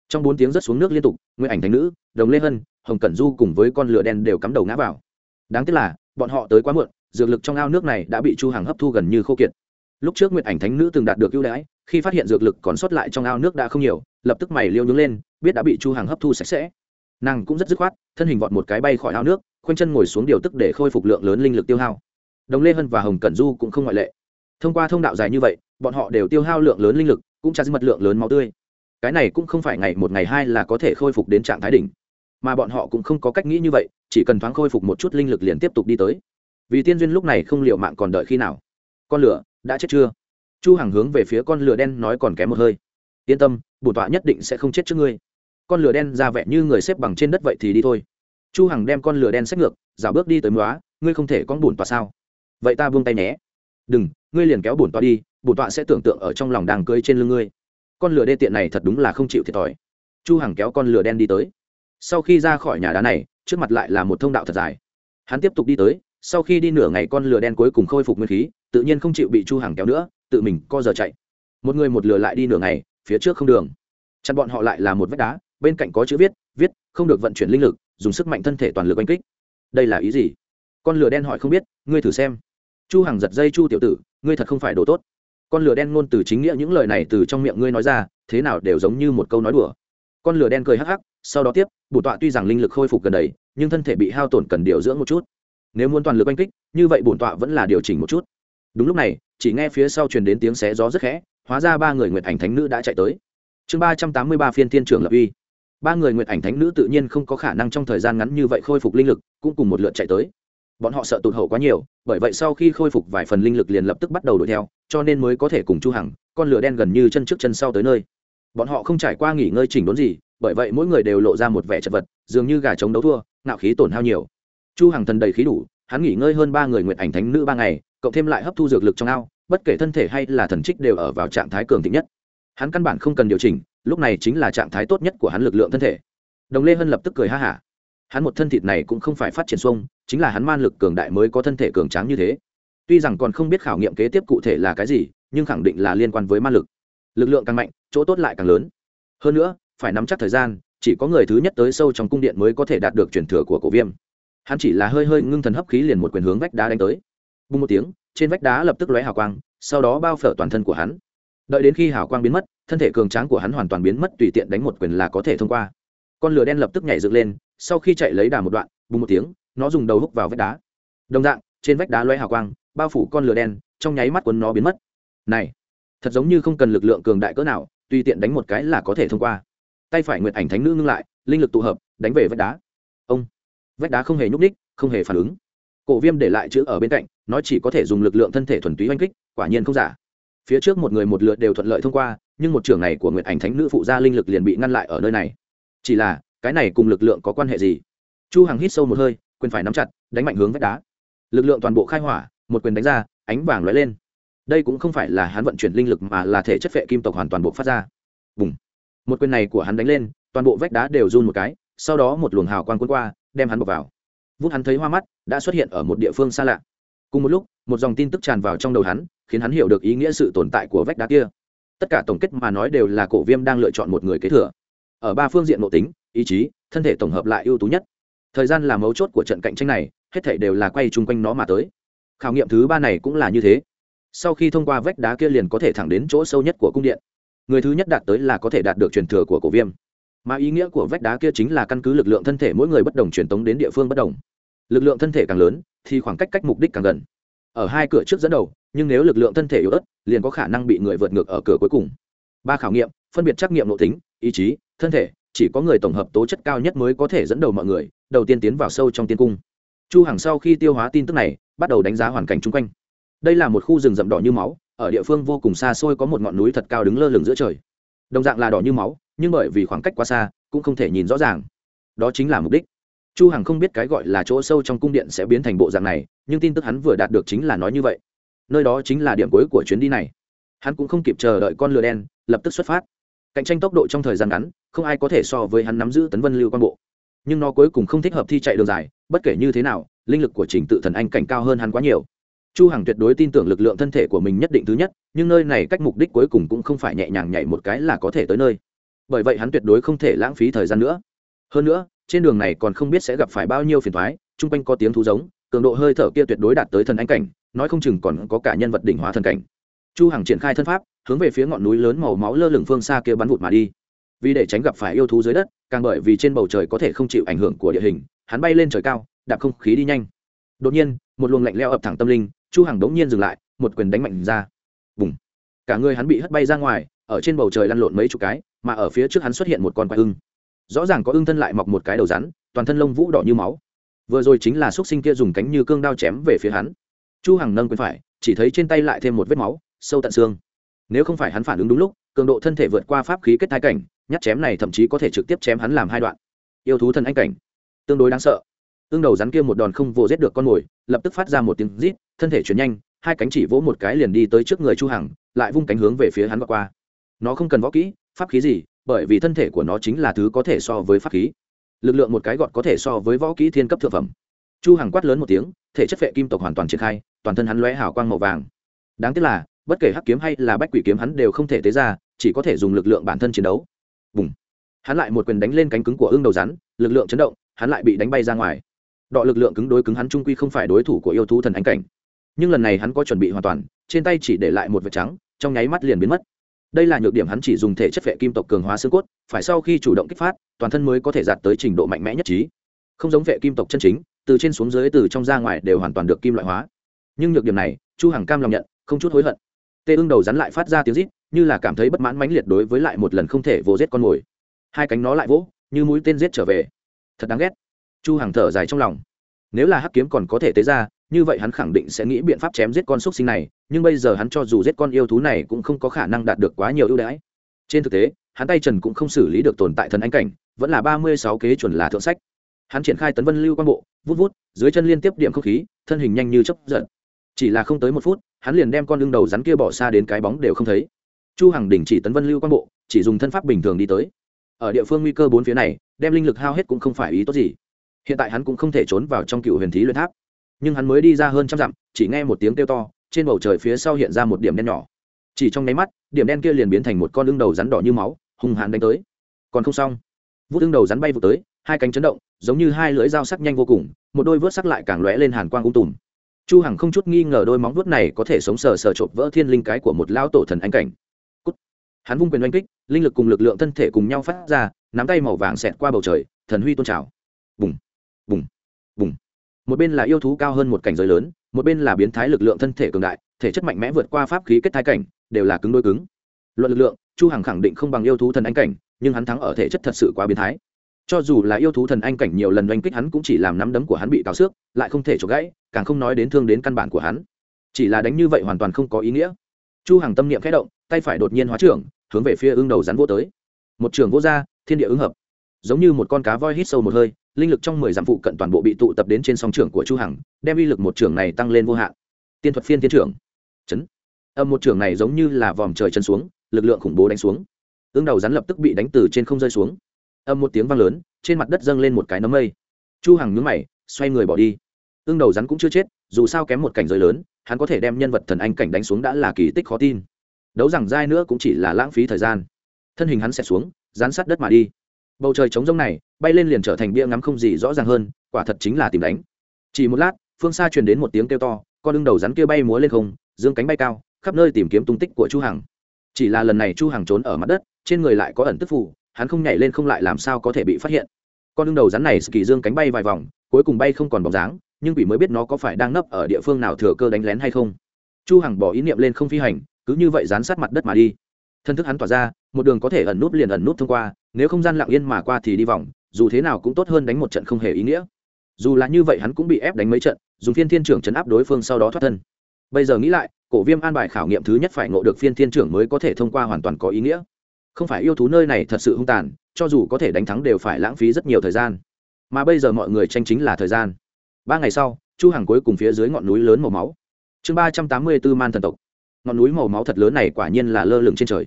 Trong bốn tiếng rớt xuống nước liên tục, nguyên ảnh thành nữ, đồng lê hân, hồng cẩn du cùng với con lửa đen đều cắm đầu ngã vào đáng tiếc là, bọn họ tới quá muộn, dược lực trong ao nước này đã bị chu hàng hấp thu gần như khô kiệt. Lúc trước nguyệt ảnh thánh nữ từng đạt được ưu đãi, khi phát hiện dược lực còn sót lại trong ao nước đã không nhiều, lập tức mày liêu nhướng lên, biết đã bị chu hàng hấp thu sạch sẽ. Nàng cũng rất dứt khoát, thân hình vọt một cái bay khỏi ao nước, khoanh chân ngồi xuống điều tức để khôi phục lượng lớn linh lực tiêu hao. Đồng lê hân và hồng cẩn du cũng không ngoại lệ. Thông qua thông đạo dài như vậy, bọn họ đều tiêu hao lượng lớn linh lực, cũng trả mật lượng lớn máu tươi. Cái này cũng không phải ngày một ngày hai là có thể khôi phục đến trạng thái đỉnh mà bọn họ cũng không có cách nghĩ như vậy, chỉ cần thoáng khôi phục một chút linh lực liền tiếp tục đi tới. Vì tiên duyên lúc này không liệu mạng còn đợi khi nào? Con lửa, đã chết chưa? Chu hằng hướng về phía con lửa đen nói còn kém một hơi. Yên tâm bổn tọa nhất định sẽ không chết trước ngươi. Con lửa đen ra vẻ như người xếp bằng trên đất vậy thì đi thôi. Chu hằng đem con lửa đen xếp ngược, dạo bước đi tới móa ngươi không thể con bổn tọa sao? Vậy ta buông tay nhé. Đừng, ngươi liền kéo bổn tọa đi, bổn tọa sẽ tưởng tượng ở trong lòng đang cưới trên lưng ngươi. Con lửa đê tiện này thật đúng là không chịu thiệt thòi. Chu hằng kéo con lửa đen đi tới sau khi ra khỏi nhà đá này, trước mặt lại là một thông đạo thật dài. Hắn tiếp tục đi tới, sau khi đi nửa ngày con lửa đen cuối cùng khôi phục nguyên khí, tự nhiên không chịu bị chu hằng kéo nữa, tự mình co giờ chạy. Một người một lửa lại đi nửa ngày, phía trước không đường. Chặn bọn họ lại là một vách đá, bên cạnh có chữ viết viết, không được vận chuyển linh lực, dùng sức mạnh thân thể toàn lực oanh kích. Đây là ý gì? Con lửa đen hỏi không biết, ngươi thử xem. Chu hằng giật dây chu tiểu tử, ngươi thật không phải đồ tốt. Con lửa đen ngôn từ chính nghĩa những lời này từ trong miệng ngươi nói ra, thế nào đều giống như một câu nói đùa. Con lửa đen cười hắc hắc sau đó tiếp bổn tọa tuy rằng linh lực khôi phục gần đầy nhưng thân thể bị hao tổn cần điều dưỡng một chút. Nếu muốn toàn lực oanh kích, như vậy bổn tọa vẫn là điều chỉnh một chút. Đúng lúc này, chỉ nghe phía sau truyền đến tiếng xé gió rất khẽ, hóa ra ba người nguyệt ảnh thánh nữ đã chạy tới. Chương ba trăm tám mươi ba phiên thiên trưởng lập uy. Ba người nguyệt ảnh thánh nữ tự nhiên không có khả năng trong thời gian ngắn như vậy khôi phục linh lực, cũng cùng một lượt chạy tới. Bọn họ sợ tụt hậu quá nhiều, bởi vậy sau khi khôi phục vài phần linh lực liền lập tức bắt đầu đuổi theo, cho nên mới có thể cùng chu hằng, con lửa đen gần như chân trước chân sau tới nơi. Bọn họ không trải qua nghỉ ngơi chỉnh đốn gì bởi vậy mỗi người đều lộ ra một vẻ chật vật, dường như gà trống đấu thua, ngạo khí tổn hao nhiều. Chu hằng thần đầy khí đủ, hắn nghỉ ngơi hơn ba người nguyện ảnh thánh nữ ba ngày, cộng thêm lại hấp thu dược lực trong ao, bất kể thân thể hay là thần trích đều ở vào trạng thái cường thịnh nhất. Hắn căn bản không cần điều chỉnh, lúc này chính là trạng thái tốt nhất của hắn lực lượng thân thể. Đồng lê hân lập tức cười ha hả. Hắn một thân thịt này cũng không phải phát triển xuông, chính là hắn man lực cường đại mới có thân thể cường tráng như thế. Tuy rằng còn không biết khảo nghiệm kế tiếp cụ thể là cái gì, nhưng khẳng định là liên quan với man lực. Lực lượng càng mạnh, chỗ tốt lại càng lớn. Hơn nữa phải nắm chắc thời gian, chỉ có người thứ nhất tới sâu trong cung điện mới có thể đạt được truyền thừa của cổ viêm. Hắn chỉ là hơi hơi ngưng thần hấp khí liền một quyền hướng vách đá đánh tới. Bùng một tiếng, trên vách đá lập tức lóe hào quang, sau đó bao phở toàn thân của hắn. Đợi đến khi hào quang biến mất, thân thể cường tráng của hắn hoàn toàn biến mất, tùy tiện đánh một quyền là có thể thông qua. Con lửa đen lập tức nhảy dựng lên, sau khi chạy lấy đà một đoạn, bùng một tiếng, nó dùng đầu húc vào vách đá. Đồng dạng, trên vách đá loé hào quang, bao phủ con lửa đen, trong nháy mắt quấn nó biến mất. Này, thật giống như không cần lực lượng cường đại cỡ nào, tùy tiện đánh một cái là có thể thông qua tay phải nguyệt ảnh thánh nữ ngưng lại, linh lực tụ hợp, đánh về vách đá. Ông, vách đá không hề nhúc ních không hề phản ứng. Cổ viêm để lại chữ ở bên cạnh, nó chỉ có thể dùng lực lượng thân thể thuần túy oanh kích, quả nhiên không giả. Phía trước một người một lượt đều thuận lợi thông qua, nhưng một trường này của nguyệt ảnh thánh nữ phụ gia linh lực liền bị ngăn lại ở nơi này. Chỉ là, cái này cùng lực lượng có quan hệ gì? Chu hằng hít sâu một hơi, quyền phải nắm chặt, đánh mạnh hướng vách đá. Lực lượng toàn bộ khai hỏa, một quyền đánh ra, ánh vàng lóe lên. Đây cũng không phải là hắn vận chuyển linh lực mà là thể chất vệ kim tộc hoàn toàn bộ phát ra. Bùng một quyền này của hắn đánh lên, toàn bộ vách đá đều run một cái, sau đó một luồng hào quang cuốn qua, đem hắn bọc vào. Vút hắn thấy hoa mắt, đã xuất hiện ở một địa phương xa lạ. Cùng một lúc, một dòng tin tức tràn vào trong đầu hắn, khiến hắn hiểu được ý nghĩa sự tồn tại của vách đá kia. Tất cả tổng kết mà nói đều là cổ viêm đang lựa chọn một người kế thừa. Ở ba phương diện nội tính, ý chí, thân thể tổng hợp lại ưu tú nhất. Thời gian là mấu chốt của trận cạnh tranh này, hết thể đều là quay chung quanh nó mà tới. Khảo nghiệm thứ ba này cũng là như thế. Sau khi thông qua vách đá kia liền có thể thẳng đến chỗ sâu nhất của cung điện người thứ nhất đạt tới là có thể đạt được truyền thừa của cổ viêm. Mà ý nghĩa của vách đá kia chính là căn cứ lực lượng thân thể mỗi người bất đồng truyền tống đến địa phương bất đồng. Lực lượng thân thể càng lớn, thì khoảng cách cách mục đích càng gần. Ở hai cửa trước dẫn đầu, nhưng nếu lực lượng thân thể yếu ớt, liền có khả năng bị người vượt ngược ở cửa cuối cùng. Ba khảo nghiệm, phân biệt trắc nghiệm nội tính, ý chí, thân thể, chỉ có người tổng hợp tố chất cao nhất mới có thể dẫn đầu mọi người, đầu tiên tiến vào sâu trong tiên cung. Chu hằng sau khi tiêu hóa tin tức này, bắt đầu đánh giá hoàn cảnh chung quanh. Đây là một khu rừng rậm đỏ như máu ở địa phương vô cùng xa xôi có một ngọn núi thật cao đứng lơ lửng giữa trời. Đồng dạng là đỏ như máu, nhưng bởi vì khoảng cách quá xa, cũng không thể nhìn rõ ràng. Đó chính là mục đích. Chu hằng không biết cái gọi là chỗ sâu trong cung điện sẽ biến thành bộ dạng này, nhưng tin tức hắn vừa đạt được chính là nói như vậy. Nơi đó chính là điểm cuối của chuyến đi này. Hắn cũng không kịp chờ đợi con lừa đen, lập tức xuất phát. Cạnh tranh tốc độ trong thời gian ngắn, không ai có thể so với hắn nắm giữ tấn vân lưu quan bộ. Nhưng nó cuối cùng không thích hợp thi chạy đường dài, bất kể như thế nào, linh lực của trình tự thần anh cảnh cao hơn hắn quá nhiều chu hằng tuyệt đối tin tưởng lực lượng thân thể của mình nhất định thứ nhất, nhưng nơi này cách mục đích cuối cùng cũng không phải nhẹ nhàng nhảy một cái là có thể tới nơi. Bởi vậy hắn tuyệt đối không thể lãng phí thời gian nữa. Hơn nữa, trên đường này còn không biết sẽ gặp phải bao nhiêu phiền toái, chung quanh có tiếng thú giống, cường độ hơi thở kia tuyệt đối đạt tới thần anh cảnh, nói không chừng còn có cả nhân vật đỉnh hóa thần cảnh. Chu hằng triển khai thân pháp, hướng về phía ngọn núi lớn màu máu lơ lửng phương xa kia bắn vụt mà đi. Vì để tránh gặp phải yêu thú dưới đất, càng bởi vì trên bầu trời có thể không chịu ảnh hưởng của địa hình, hắn bay lên trời cao, đạp không khí đi nhanh. Đột nhiên, một luồng lạnh leo ập thẳng tâm linh chu hằng đống nhiên dừng lại, một quyền đánh mạnh ra. Bùng. Cả người hắn bị hất bay ra ngoài, ở trên bầu trời lăn lộn mấy chục cái, mà ở phía trước hắn xuất hiện một con quái ưng. Rõ ràng có ưng thân lại mọc một cái đầu rắn, toàn thân lông vũ đỏ như máu. Vừa rồi chính là xuất sinh kia dùng cánh như cương đao chém về phía hắn. Chu hằng nâng quyền phải, chỉ thấy trên tay lại thêm một vết máu, sâu tận xương. Nếu không phải hắn phản ứng đúng lúc, cường độ thân thể vượt qua pháp khí kết thai cảnh, nhát chém này thậm chí có thể trực tiếp chém hắn làm hai đoạn. Yêu thú thân anh cảnh. Tương đối đáng sợ. Ương đầu rắn kia một đòn không vồ giết được con mồi, lập tức phát ra một tiếng rít thân thể chuyển nhanh, hai cánh chỉ vỗ một cái liền đi tới trước người chu hằng, lại vung cánh hướng về phía hắn và qua. Nó không cần võ kỹ, pháp khí gì, bởi vì thân thể của nó chính là thứ có thể so với pháp khí. Lực lượng một cái gọt có thể so với võ kỹ thiên cấp thượng phẩm. Chu hằng quát lớn một tiếng, thể chất vệ kim tộc hoàn toàn triển khai, toàn thân hắn lóe hào quang màu vàng. Đáng tiếc là, bất kể hắc kiếm hay là bách quỷ kiếm hắn đều không thể tế ra, chỉ có thể dùng lực lượng bản thân chiến đấu. Bùng. Hắn lại một quyền đánh lên cánh cứng của ương đầu rắn, lực lượng chấn động, hắn lại bị đánh bay ra ngoài. Đọ lực lượng cứng đối cứng hắn trung quy không phải đối thủ của yêu thú thần ánh cảnh nhưng lần này hắn có chuẩn bị hoàn toàn, trên tay chỉ để lại một vệt trắng, trong nháy mắt liền biến mất. Đây là nhược điểm hắn chỉ dùng thể chất vệ kim tộc cường hóa xương cốt, phải sau khi chủ động kích phát, toàn thân mới có thể đạt tới trình độ mạnh mẽ nhất trí. Không giống vệ kim tộc chân chính, từ trên xuống dưới, từ trong ra ngoài đều hoàn toàn được kim loại hóa. Nhưng nhược điểm này, chu hằng cam lòng nhận, không chút hối hận. Tê ưng đầu rắn lại phát ra tiếng rít, như là cảm thấy bất mãn mãnh liệt đối với lại một lần không thể vô giết con mồi. Hai cánh nó lại vỗ, như mũi tên giết trở về. Thật đáng ghét. Chu hằng thở dài trong lòng nếu là hắc kiếm còn có thể tế ra, như vậy hắn khẳng định sẽ nghĩ biện pháp chém giết con xúc sinh này, nhưng bây giờ hắn cho dù giết con yêu thú này cũng không có khả năng đạt được quá nhiều ưu đãi. Trên thực tế, hắn tay trần cũng không xử lý được tồn tại thần anh cảnh, vẫn là ba mươi sáu kế chuẩn là thượng sách. Hắn triển khai tấn vân lưu quang bộ, vút vút, dưới chân liên tiếp điểm không khí, thân hình nhanh như chấp giận chỉ là không tới một phút, hắn liền đem con lưng đầu rắn kia bỏ xa đến cái bóng đều không thấy. Chu hằng đình chỉ tấn vân lưu quang bộ, chỉ dùng thân pháp bình thường đi tới. Ở địa phương nguy cơ bốn phía này, đem linh lực hao hết cũng không phải ý tốt gì hiện tại hắn cũng không thể trốn vào trong cựu huyền thí luyện tháp. Nhưng hắn mới đi ra hơn trăm dặm, chỉ nghe một tiếng kêu to, trên bầu trời phía sau hiện ra một điểm đen nhỏ. Chỉ trong nháy mắt, điểm đen kia liền biến thành một con lưng đầu rắn đỏ như máu, hung hãn đánh tới. Còn không xong. Vút lưng đầu rắn bay vụt tới, hai cánh chấn động, giống như hai lưỡi dao sắc nhanh vô cùng, một đôi vớt sắc lại càng lóe lên hàn quang ung tùm. Chu hằng không chút nghi ngờ đôi móng vuốt này có thể sống sờ sờ trộm vỡ thiên linh cái của một lão tổ thần anh cảnh. Cút. hắn vung quyền oanh kích, linh lực cùng lực lượng thân thể cùng nhau phát ra, nắm tay màu vàng xẹt qua bầu trời, thần huy tôn trào bùng bùng. Một bên là yêu thú cao hơn một cảnh giới lớn, một bên là biến thái lực lượng thân thể cường đại, thể chất mạnh mẽ vượt qua pháp khí kết thái cảnh, đều là cứng đôi cứng. Luận lực lượng, chu hằng khẳng định không bằng yêu thú thần anh cảnh, nhưng hắn thắng ở thể chất thật sự quá biến thái. Cho dù là yêu thú thần anh cảnh nhiều lần oanh kích hắn cũng chỉ làm nắm đấm của hắn bị cào xước, lại không thể trộm gãy, càng không nói đến thương đến căn bản của hắn. Chỉ là đánh như vậy hoàn toàn không có ý nghĩa. Chu hằng tâm niệm khẽ động, tay phải đột nhiên hóa trưởng, hướng về phía ương đầu rắn vô tới. Một trường vô ra, thiên địa ứng hợp. Giống như một con cá voi hít sâu một hơi linh lực trong mười dặm phụ cận toàn bộ bị tụ tập đến trên song trưởng của chu hằng, đem uy lực một trưởng này tăng lên vô hạn. Tiên thuật phiên tiên trưởng. Chấn. Âm một trưởng này giống như là vòm trời chân xuống, lực lượng khủng bố đánh xuống. Ương đầu rắn lập tức bị đánh từ trên không rơi xuống. Âm một tiếng vang lớn, trên mặt đất dâng lên một cái nấm mây. Chu hằng nhướng mày, xoay người bỏ đi. Ương đầu rắn cũng chưa chết, dù sao kém một cảnh giới lớn, hắn có thể đem nhân vật thần anh cảnh đánh xuống đã là kỳ tích khó tin. Đấu rằng dai nữa cũng chỉ là lãng phí thời gian. Thân hình hắn sẽ xuống, dán sát đất mà đi bầu trời trống rông này, bay lên liền trở thành bia ngắm không gì rõ ràng hơn, quả thật chính là tìm đánh. Chỉ một lát, phương xa truyền đến một tiếng kêu to, con lưng đầu rắn kia bay múa lên không, dương cánh bay cao, khắp nơi tìm kiếm tung tích của chu hằng. Chỉ là lần này chu hằng trốn ở mặt đất, trên người lại có ẩn tức phù, hắn không nhảy lên không lại làm sao có thể bị phát hiện. Con lưng đầu rắn này kỳ dương cánh bay vài vòng, cuối cùng bay không còn bóng dáng, nhưng quỷ mới biết nó có phải đang nấp ở địa phương nào thừa cơ đánh lén hay không. Chu hằng bỏ ý niệm lên không phi hành, cứ như vậy dán sát mặt đất mà đi. Thân thức hắn tỏa ra, một đường có thể ẩn nút liền ẩn nút thông qua nếu không gian lặng yên mà qua thì đi vòng, dù thế nào cũng tốt hơn đánh một trận không hề ý nghĩa. Dù là như vậy hắn cũng bị ép đánh mấy trận, dùng phiên thiên trưởng chấn áp đối phương sau đó thoát thân. Bây giờ nghĩ lại, cổ viêm an bài khảo nghiệm thứ nhất phải ngộ được phiên thiên trưởng mới có thể thông qua hoàn toàn có ý nghĩa. Không phải yêu thú nơi này thật sự hung tàn, cho dù có thể đánh thắng đều phải lãng phí rất nhiều thời gian. Mà bây giờ mọi người tranh chính là thời gian. Ba ngày sau, chu hàng cuối cùng phía dưới ngọn núi lớn màu máu. Chương ba trăm tám mươi b ố man thần tộc. Ngọn núi màu máu thật lớn này quả nhiên là lơ lửng trên trời.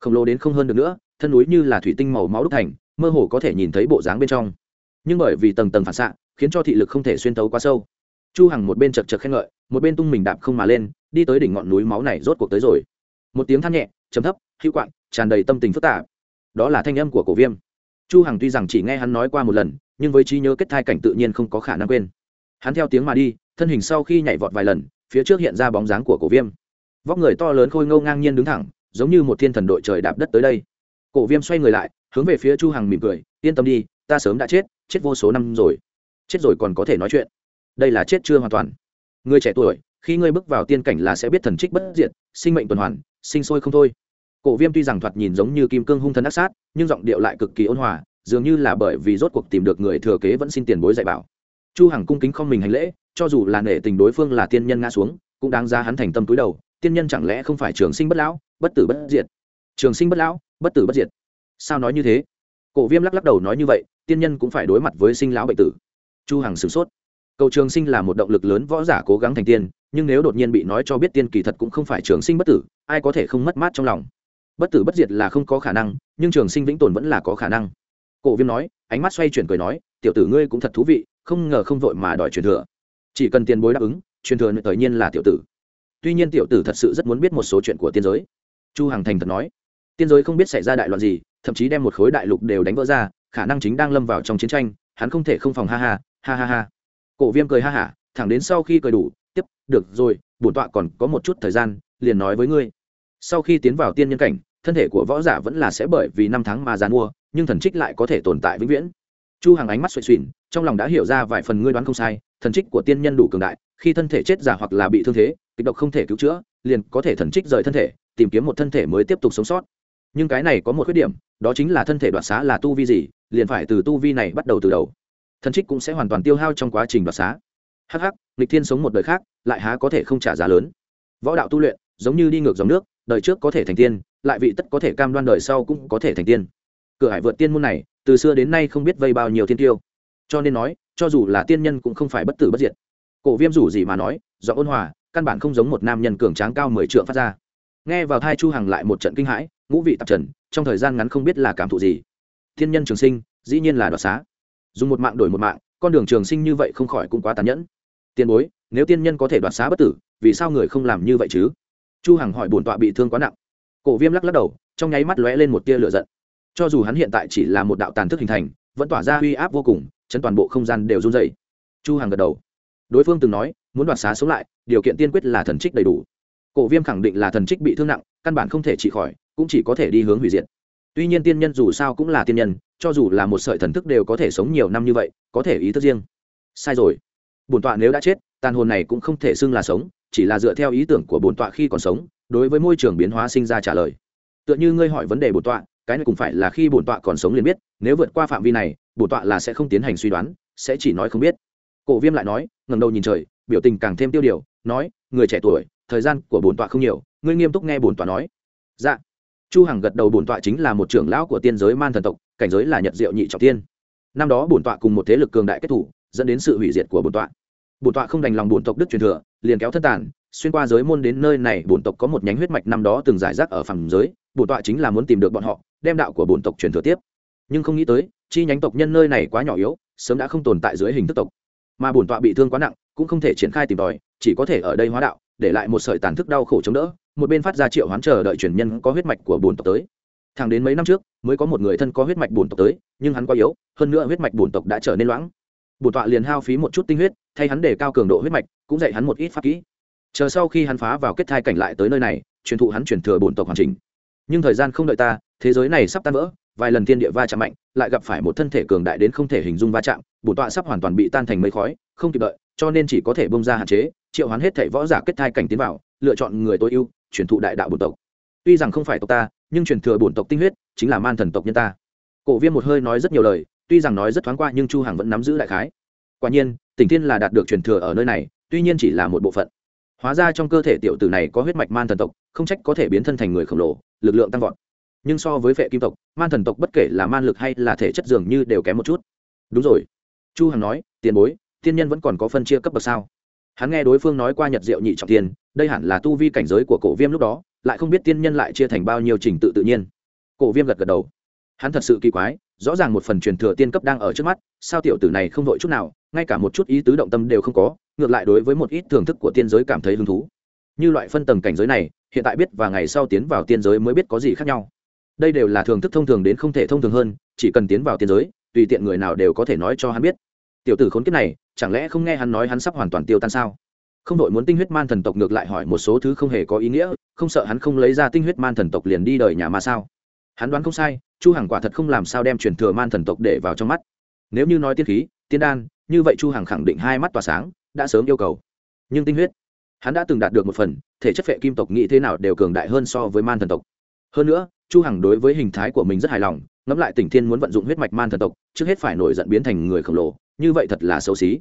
Khổng lồ đến không hơn được nữa thân núi như là thủy tinh màu máu đúc thành, mơ hồ có thể nhìn thấy bộ dáng bên trong. Nhưng bởi vì tầng tầng phản xạ, khiến cho thị lực không thể xuyên tấu quá sâu. Chu hằng một bên chật chật khen ngợi, một bên tung mình đạp không mà lên, đi tới đỉnh ngọn núi máu này rốt cuộc tới rồi. Một tiếng than nhẹ chấm thấp, hữu quạng, tràn đầy tâm tình phức tạp. Đó là thanh âm của cổ viêm. Chu hằng tuy rằng chỉ nghe hắn nói qua một lần, nhưng với trí nhớ kết thai cảnh tự nhiên không có khả năng quên. Hắn theo tiếng mà đi, thân hình sau khi nhảy vọt vài lần, phía trước hiện ra bóng dáng của cổ viêm. Vóc người to lớn khôi ngâu ngang nhiên đứng thẳng, giống như một thiên thần đội trời đạp đất tới đây cổ viêm xoay người lại, hướng về phía chu hằng mỉm cười, yên tâm đi, ta sớm đã chết chết vô số năm rồi. Chết rồi còn có thể nói chuyện. Đây là chết chưa hoàn toàn. Người trẻ tuổi, khi ngươi bước vào tiên cảnh là sẽ biết thần trích bất diệt, sinh mệnh tuần hoàn, sinh sôi không thôi. Cổ viêm tuy rằng thoạt nhìn giống như kim cương hung thần ác sát, nhưng giọng điệu lại cực kỳ ôn hòa, dường như là bởi vì rốt cuộc tìm được người thừa kế vẫn xin tiền bối dạy bảo. Chu hằng cung kính không mình hành lễ, cho dù là nể tình đối phương là tiên nhân ngã xuống, cũng đáng ra hắn thành tâm túi đầu, tiên nhân chẳng lẽ không phải trường sinh bất lão, bất tử bất diệt? Trường sinh bất lão bất tử bất diệt. Sao nói như thế? Cổ viêm lắc lắc đầu nói như vậy, tiên nhân cũng phải đối mặt với sinh lão bệnh tử. Chu hằng sửng sốt. Cầu trường sinh là một động lực lớn võ giả cố gắng thành tiên, nhưng nếu đột nhiên bị nói cho biết tiên kỳ thật cũng không phải trường sinh bất tử, ai có thể không mất mát trong lòng? Bất tử bất diệt là không có khả năng, nhưng trường sinh vĩnh tồn vẫn là có khả năng. Cổ viêm nói, ánh mắt xoay chuyển cười nói, tiểu tử ngươi cũng thật thú vị, không ngờ không vội mà đòi truyền thừa. Chỉ cần tiền bối đáp ứng, truyền thừa tự nhiên là tiểu tử. Tuy nhiên tiểu tử thật sự rất muốn biết một số chuyện của tiên giới. Chu hằng thành thật nói tiên giới không biết xảy ra đại loạn gì, thậm chí đem một khối đại lục đều đánh vỡ ra, khả năng chính đang lâm vào trong chiến tranh, hắn không thể không phòng ha ha ha ha ha. Cổ viêm cười ha hả, thẳng đến sau khi cười đủ, tiếp, được rồi, bổn tọa còn có một chút thời gian, liền nói với ngươi. Sau khi tiến vào tiên nhân cảnh, thân thể của võ giả vẫn là sẽ bởi vì năm tháng mà dàn mua, nhưng thần trích lại có thể tồn tại vĩnh viễn. Chu hàng ánh mắt xoay xuyển trong lòng đã hiểu ra vài phần ngươi đoán không sai, thần trích của tiên nhân đủ cường đại, khi thân thể chết giả hoặc là bị thương thế, kịch độc không thể cứu chữa, liền có thể thần trích rời thân thể, tìm kiếm một thân thể mới tiếp tục sống sót nhưng cái này có một khuyết điểm, đó chính là thân thể đoạt xá là tu vi gì, liền phải từ tu vi này bắt đầu từ đầu. Thần trích cũng sẽ hoàn toàn tiêu hao trong quá trình đoạt xá. Hh lịch thiên sống một đời khác, lại há có thể không trả giá lớn. Võ đạo tu luyện, giống như đi ngược dòng nước, đời trước có thể thành tiên, lại vị tất có thể cam đoan đời sau cũng có thể thành tiên. Cửa hải vượt tiên môn này, từ xưa đến nay không biết vây bao nhiêu thiên tiêu. Cho nên nói, cho dù là tiên nhân cũng không phải bất tử bất diệt. Cổ viêm rủ gì mà nói do ôn hòa, căn bản không giống một nam nhân cường tráng cao mười trượng phát ra. Nghe vào thai chu hằng lại một trận kinh hãi ngũ vị tạp trần, trong thời gian ngắn không biết là cảm thụ gì. Thiên nhân trường sinh, dĩ nhiên là đoạt xá. Dùng một mạng đổi một mạng, con đường trường sinh như vậy không khỏi cũng quá tàn nhẫn. Tiền bối, nếu tiên nhân có thể đoạt xá bất tử, vì sao người không làm như vậy chứ? Chu hằng hỏi bổn tọa bị thương quá nặng. Cổ viêm lắc lắc đầu, trong nháy mắt lóe lên một tia lửa giận. Cho dù hắn hiện tại chỉ là một đạo tàn thức hình thành, vẫn tỏa ra uy áp vô cùng, chân toàn bộ không gian đều run rẩy. Chu hằng gật đầu. Đối phương từng nói, muốn đoạt xá sống lại, điều kiện tiên quyết là thần trích đầy đủ. Cổ viêm khẳng định là thần trích bị thương nặng căn bản không thể trị khỏi, cũng chỉ có thể đi hướng hủy diệt. Tuy nhiên tiên nhân dù sao cũng là tiên nhân, cho dù là một sợi thần thức đều có thể sống nhiều năm như vậy, có thể ý thức riêng. Sai rồi. Bổn tọa nếu đã chết, tàn hồn này cũng không thể xưng là sống, chỉ là dựa theo ý tưởng của bổn tọa khi còn sống, đối với môi trường biến hóa sinh ra trả lời. Tựa như ngươi hỏi vấn đề bổn tọa, cái này cũng phải là khi bổn tọa còn sống liền biết, nếu vượt qua phạm vi này, bổn tọa là sẽ không tiến hành suy đoán, sẽ chỉ nói không biết. Cổ viêm lại nói ngầm đầu nhìn trời, biểu tình càng thêm tiêu điều, nói, người trẻ tuổi, thời gian của bổn tọa không nhiều ngươi nghiêm túc nghe bổn tọa nói. Dạ. Chu hằng gật đầu bổn tọa chính là một trưởng lão của tiên giới man thần tộc, cảnh giới là nhật diệu nhị trọng tiên năm đó bổn tọa cùng một thế lực cường đại kết thủ, dẫn đến sự hủy diệt của bổn tọa. Bổn tọa không đành lòng bổn tộc đức truyền thừa, liền kéo thân tàn, xuyên qua giới môn đến nơi này bổn tộc có một nhánh huyết mạch năm đó từng giải rác ở phẳng giới, bổn tọa chính là muốn tìm được bọn họ, đem đạo của bổn tộc truyền thừa tiếp. Nhưng không nghĩ tới, chi nhánh tộc nhân nơi này quá nhỏ yếu, sớm đã không tồn tại dưới hình thức tộc. Mà bổn tọa bị thương quá nặng, cũng không thể triển khai tìm tòi, chỉ có thể ở đây hóa đạo để lại một sợi tàn thức đau khổ chống đỡ, một bên phát ra triệu hoán chờ đợi truyền nhân có huyết mạch của bổn tộc tới. Thẳng đến mấy năm trước, mới có một người thân có huyết mạch bổn tộc tới, nhưng hắn quá yếu, hơn nữa huyết mạch bổn tộc đã trở nên loãng. Bổn tọa liền hao phí một chút tinh huyết, thay hắn để cao cường độ huyết mạch, cũng dạy hắn một ít pháp kỹ. Chờ sau khi hắn phá vào kết thai cảnh lại tới nơi này, truyền thụ hắn truyền thừa bổn tộc hoàn chỉnh. Nhưng thời gian không đợi ta, thế giới này sắp tan vỡ, vài lần thiên địa va chạm mạnh, lại gặp phải một thân thể cường đại đến không thể hình dung va chạm, bổn tọa sắp hoàn toàn bị tan thành mây khói, không kịp đợi, cho nên chỉ có thể bông ra hạn chế triệu hoán hết thể võ giả kết thai cảnh tiến vào, lựa chọn người tối ưu, truyền thụ đại đạo bổn tộc. Tuy rằng không phải tộc ta, nhưng truyền thừa bổn tộc tinh huyết chính là man thần tộc nhân ta. Cổ viêm một hơi nói rất nhiều lời, tuy rằng nói rất thoáng qua nhưng chu hằng vẫn nắm giữ đại khái. Quả nhiên, tỉnh thiên là đạt được truyền thừa ở nơi này, tuy nhiên chỉ là một bộ phận. Hóa ra trong cơ thể tiểu tử này có huyết mạch man thần tộc, không trách có thể biến thân thành người khổng lồ, lực lượng tăng vọt. Nhưng so với vệ kim tộc, man thần tộc bất kể là man lực hay là thể chất dường như đều kém một chút. Đúng rồi. Chu hằng nói, tiền bối, thiên nhân vẫn còn có phân chia cấp bậc sao? Hắn nghe đối phương nói qua nhật diệu nhị trọng thiên đây hẳn là tu vi cảnh giới của cổ viêm lúc đó, lại không biết tiên nhân lại chia thành bao nhiêu trình tự tự nhiên. Cổ viêm gật gật đầu. Hắn thật sự kỳ quái, rõ ràng một phần truyền thừa tiên cấp đang ở trước mắt, sao tiểu tử này không vội chút nào, ngay cả một chút ý tứ động tâm đều không có, ngược lại đối với một ít thưởng thức của tiên giới cảm thấy hứng thú. Như loại phân tầng cảnh giới này, hiện tại biết và ngày sau tiến vào tiên giới mới biết có gì khác nhau. Đây đều là thưởng thức thông thường đến không thể thông thường hơn, chỉ cần tiến vào tiên giới, tùy tiện người nào đều có thể nói cho hắn biết. Tiểu tử khốn kiếp này chẳng lẽ không nghe hắn nói hắn sắp hoàn toàn tiêu tan sao? Không đội muốn tinh huyết man thần tộc ngược lại hỏi một số thứ không hề có ý nghĩa, không sợ hắn không lấy ra tinh huyết man thần tộc liền đi đời nhà ma sao? Hắn đoán không sai, chu hằng quả thật không làm sao đem truyền thừa man thần tộc để vào trong mắt. Nếu như nói tiên khí, tiên đan, như vậy chu hằng khẳng định hai mắt tỏa sáng, đã sớm yêu cầu. Nhưng tinh huyết, hắn đã từng đạt được một phần, thể chất phệ kim tộc nghĩ thế nào đều cường đại hơn so với man thần tộc. Hơn nữa, chu hằng đối với hình thái của mình rất hài lòng, ngẫm lại tỉnh thiên muốn vận dụng huyết mạch man thần tộc, trước hết phải nổi giận biến thành người khổng lồ như vậy thật là xấu xí.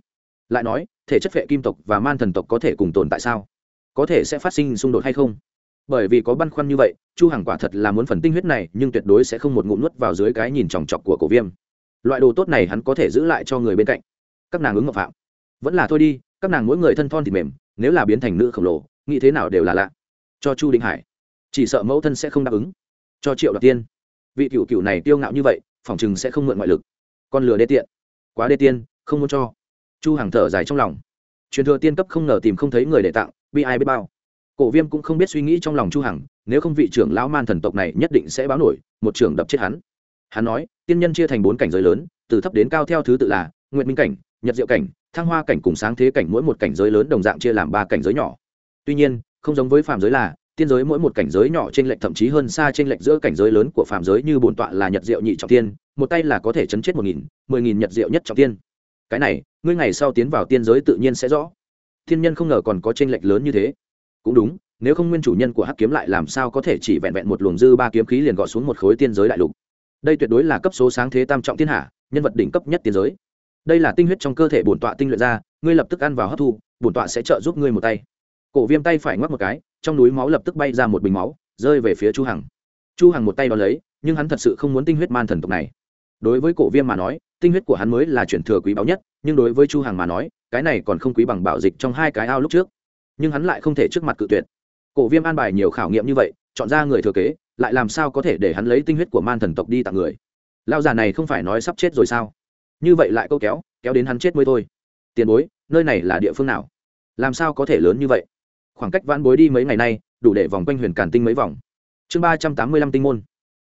Lại nói, thể chất phệ kim tộc và man thần tộc có thể cùng tồn tại sao? Có thể sẽ phát sinh xung đột hay không? Bởi vì có băn khoăn như vậy, chu hằng quả thật là muốn phần tinh huyết này, nhưng tuyệt đối sẽ không một ngụm nuốt vào dưới cái nhìn chòng chọc của cổ viêm. Loại đồ tốt này hắn có thể giữ lại cho người bên cạnh. Các nàng ứng ngọc phạm. Vẫn là thôi đi, các nàng mỗi người thân thon thì mềm, nếu là biến thành nữ khổng lồ, nghĩ thế nào đều là lạ. Cho chu đình hải. Chỉ sợ mẫu thân sẽ không đáp ứng. Cho triệu đoạt tiên. Vị cựu cựu này tiêu ngạo như vậy phỏng chừng sẽ không mượn ngoại lực. Con lừa đê tiện. Quá đê tiên không muốn cho. Chu hàng thở dài trong lòng. Truyền thừa tiên cấp không ngờ tìm không thấy người để tặng, bi ai biết bao. Cổ viêm cũng không biết suy nghĩ trong lòng chu hằng, nếu không vị trưởng lão man thần tộc này nhất định sẽ báo nổi, một trưởng đập chết hắn. Hắn nói, tiên nhân chia thành bốn cảnh giới lớn, từ thấp đến cao theo thứ tự là, Nguyệt minh cảnh, nhật diệu cảnh, thăng hoa cảnh cùng sáng thế cảnh mỗi một cảnh giới lớn đồng dạng chia làm ba cảnh giới nhỏ. Tuy nhiên, không giống với phàm giới là, tiên giới mỗi một cảnh giới nhỏ trên lệnh thậm chí hơn xa trên lệnh giữa cảnh giới lớn của phàm giới như bổn tọa là nhật diệu nhị trọng tiên, một tay là có thể chấn chết một nghìn, mười nghìn nhật diệu nhất trọng tiên cái này, ngươi ngày sau tiến vào tiên giới tự nhiên sẽ rõ. Thiên nhân không ngờ còn có tranh lệch lớn như thế. Cũng đúng, nếu không nguyên chủ nhân của hắc kiếm lại làm sao có thể chỉ vẹn vẹn một luồng dư ba kiếm khí liền gọt xuống một khối tiên giới đại lục? Đây tuyệt đối là cấp số sáng thế tam trọng thiên hạ, nhân vật đỉnh cấp nhất tiên giới. Đây là tinh huyết trong cơ thể bổn tọa tinh luyện ra, ngươi lập tức ăn vào hấp thu, bổn tọa sẽ trợ giúp ngươi một tay. Cổ viêm tay phải ngoắc một cái, trong núi máu lập tức bay ra một bình máu, rơi về phía chu hằng. Chu hằng một tay đo lấy, nhưng hắn thật sự không muốn tinh huyết man thần tộc này. Đối với cổ viêm mà nói tinh huyết của hắn mới là chuyển thừa quý báu nhất, nhưng đối với chu hằng mà nói, cái này còn không quý bằng bảo dịch trong hai cái ao lúc trước. Nhưng hắn lại không thể trước mặt cự tuyệt. Cổ viêm an bài nhiều khảo nghiệm như vậy, chọn ra người thừa kế, lại làm sao có thể để hắn lấy tinh huyết của man thần tộc đi tặng người? Lao già này không phải nói sắp chết rồi sao? Như vậy lại câu kéo kéo đến hắn chết mới thôi. Tiền bối, nơi này là địa phương nào? Làm sao có thể lớn như vậy? Khoảng cách vãn bối đi mấy ngày nay, đủ để vòng quanh huyền càn tinh mấy vòng. Chương ba trăm tám mươi lăm tinh môn.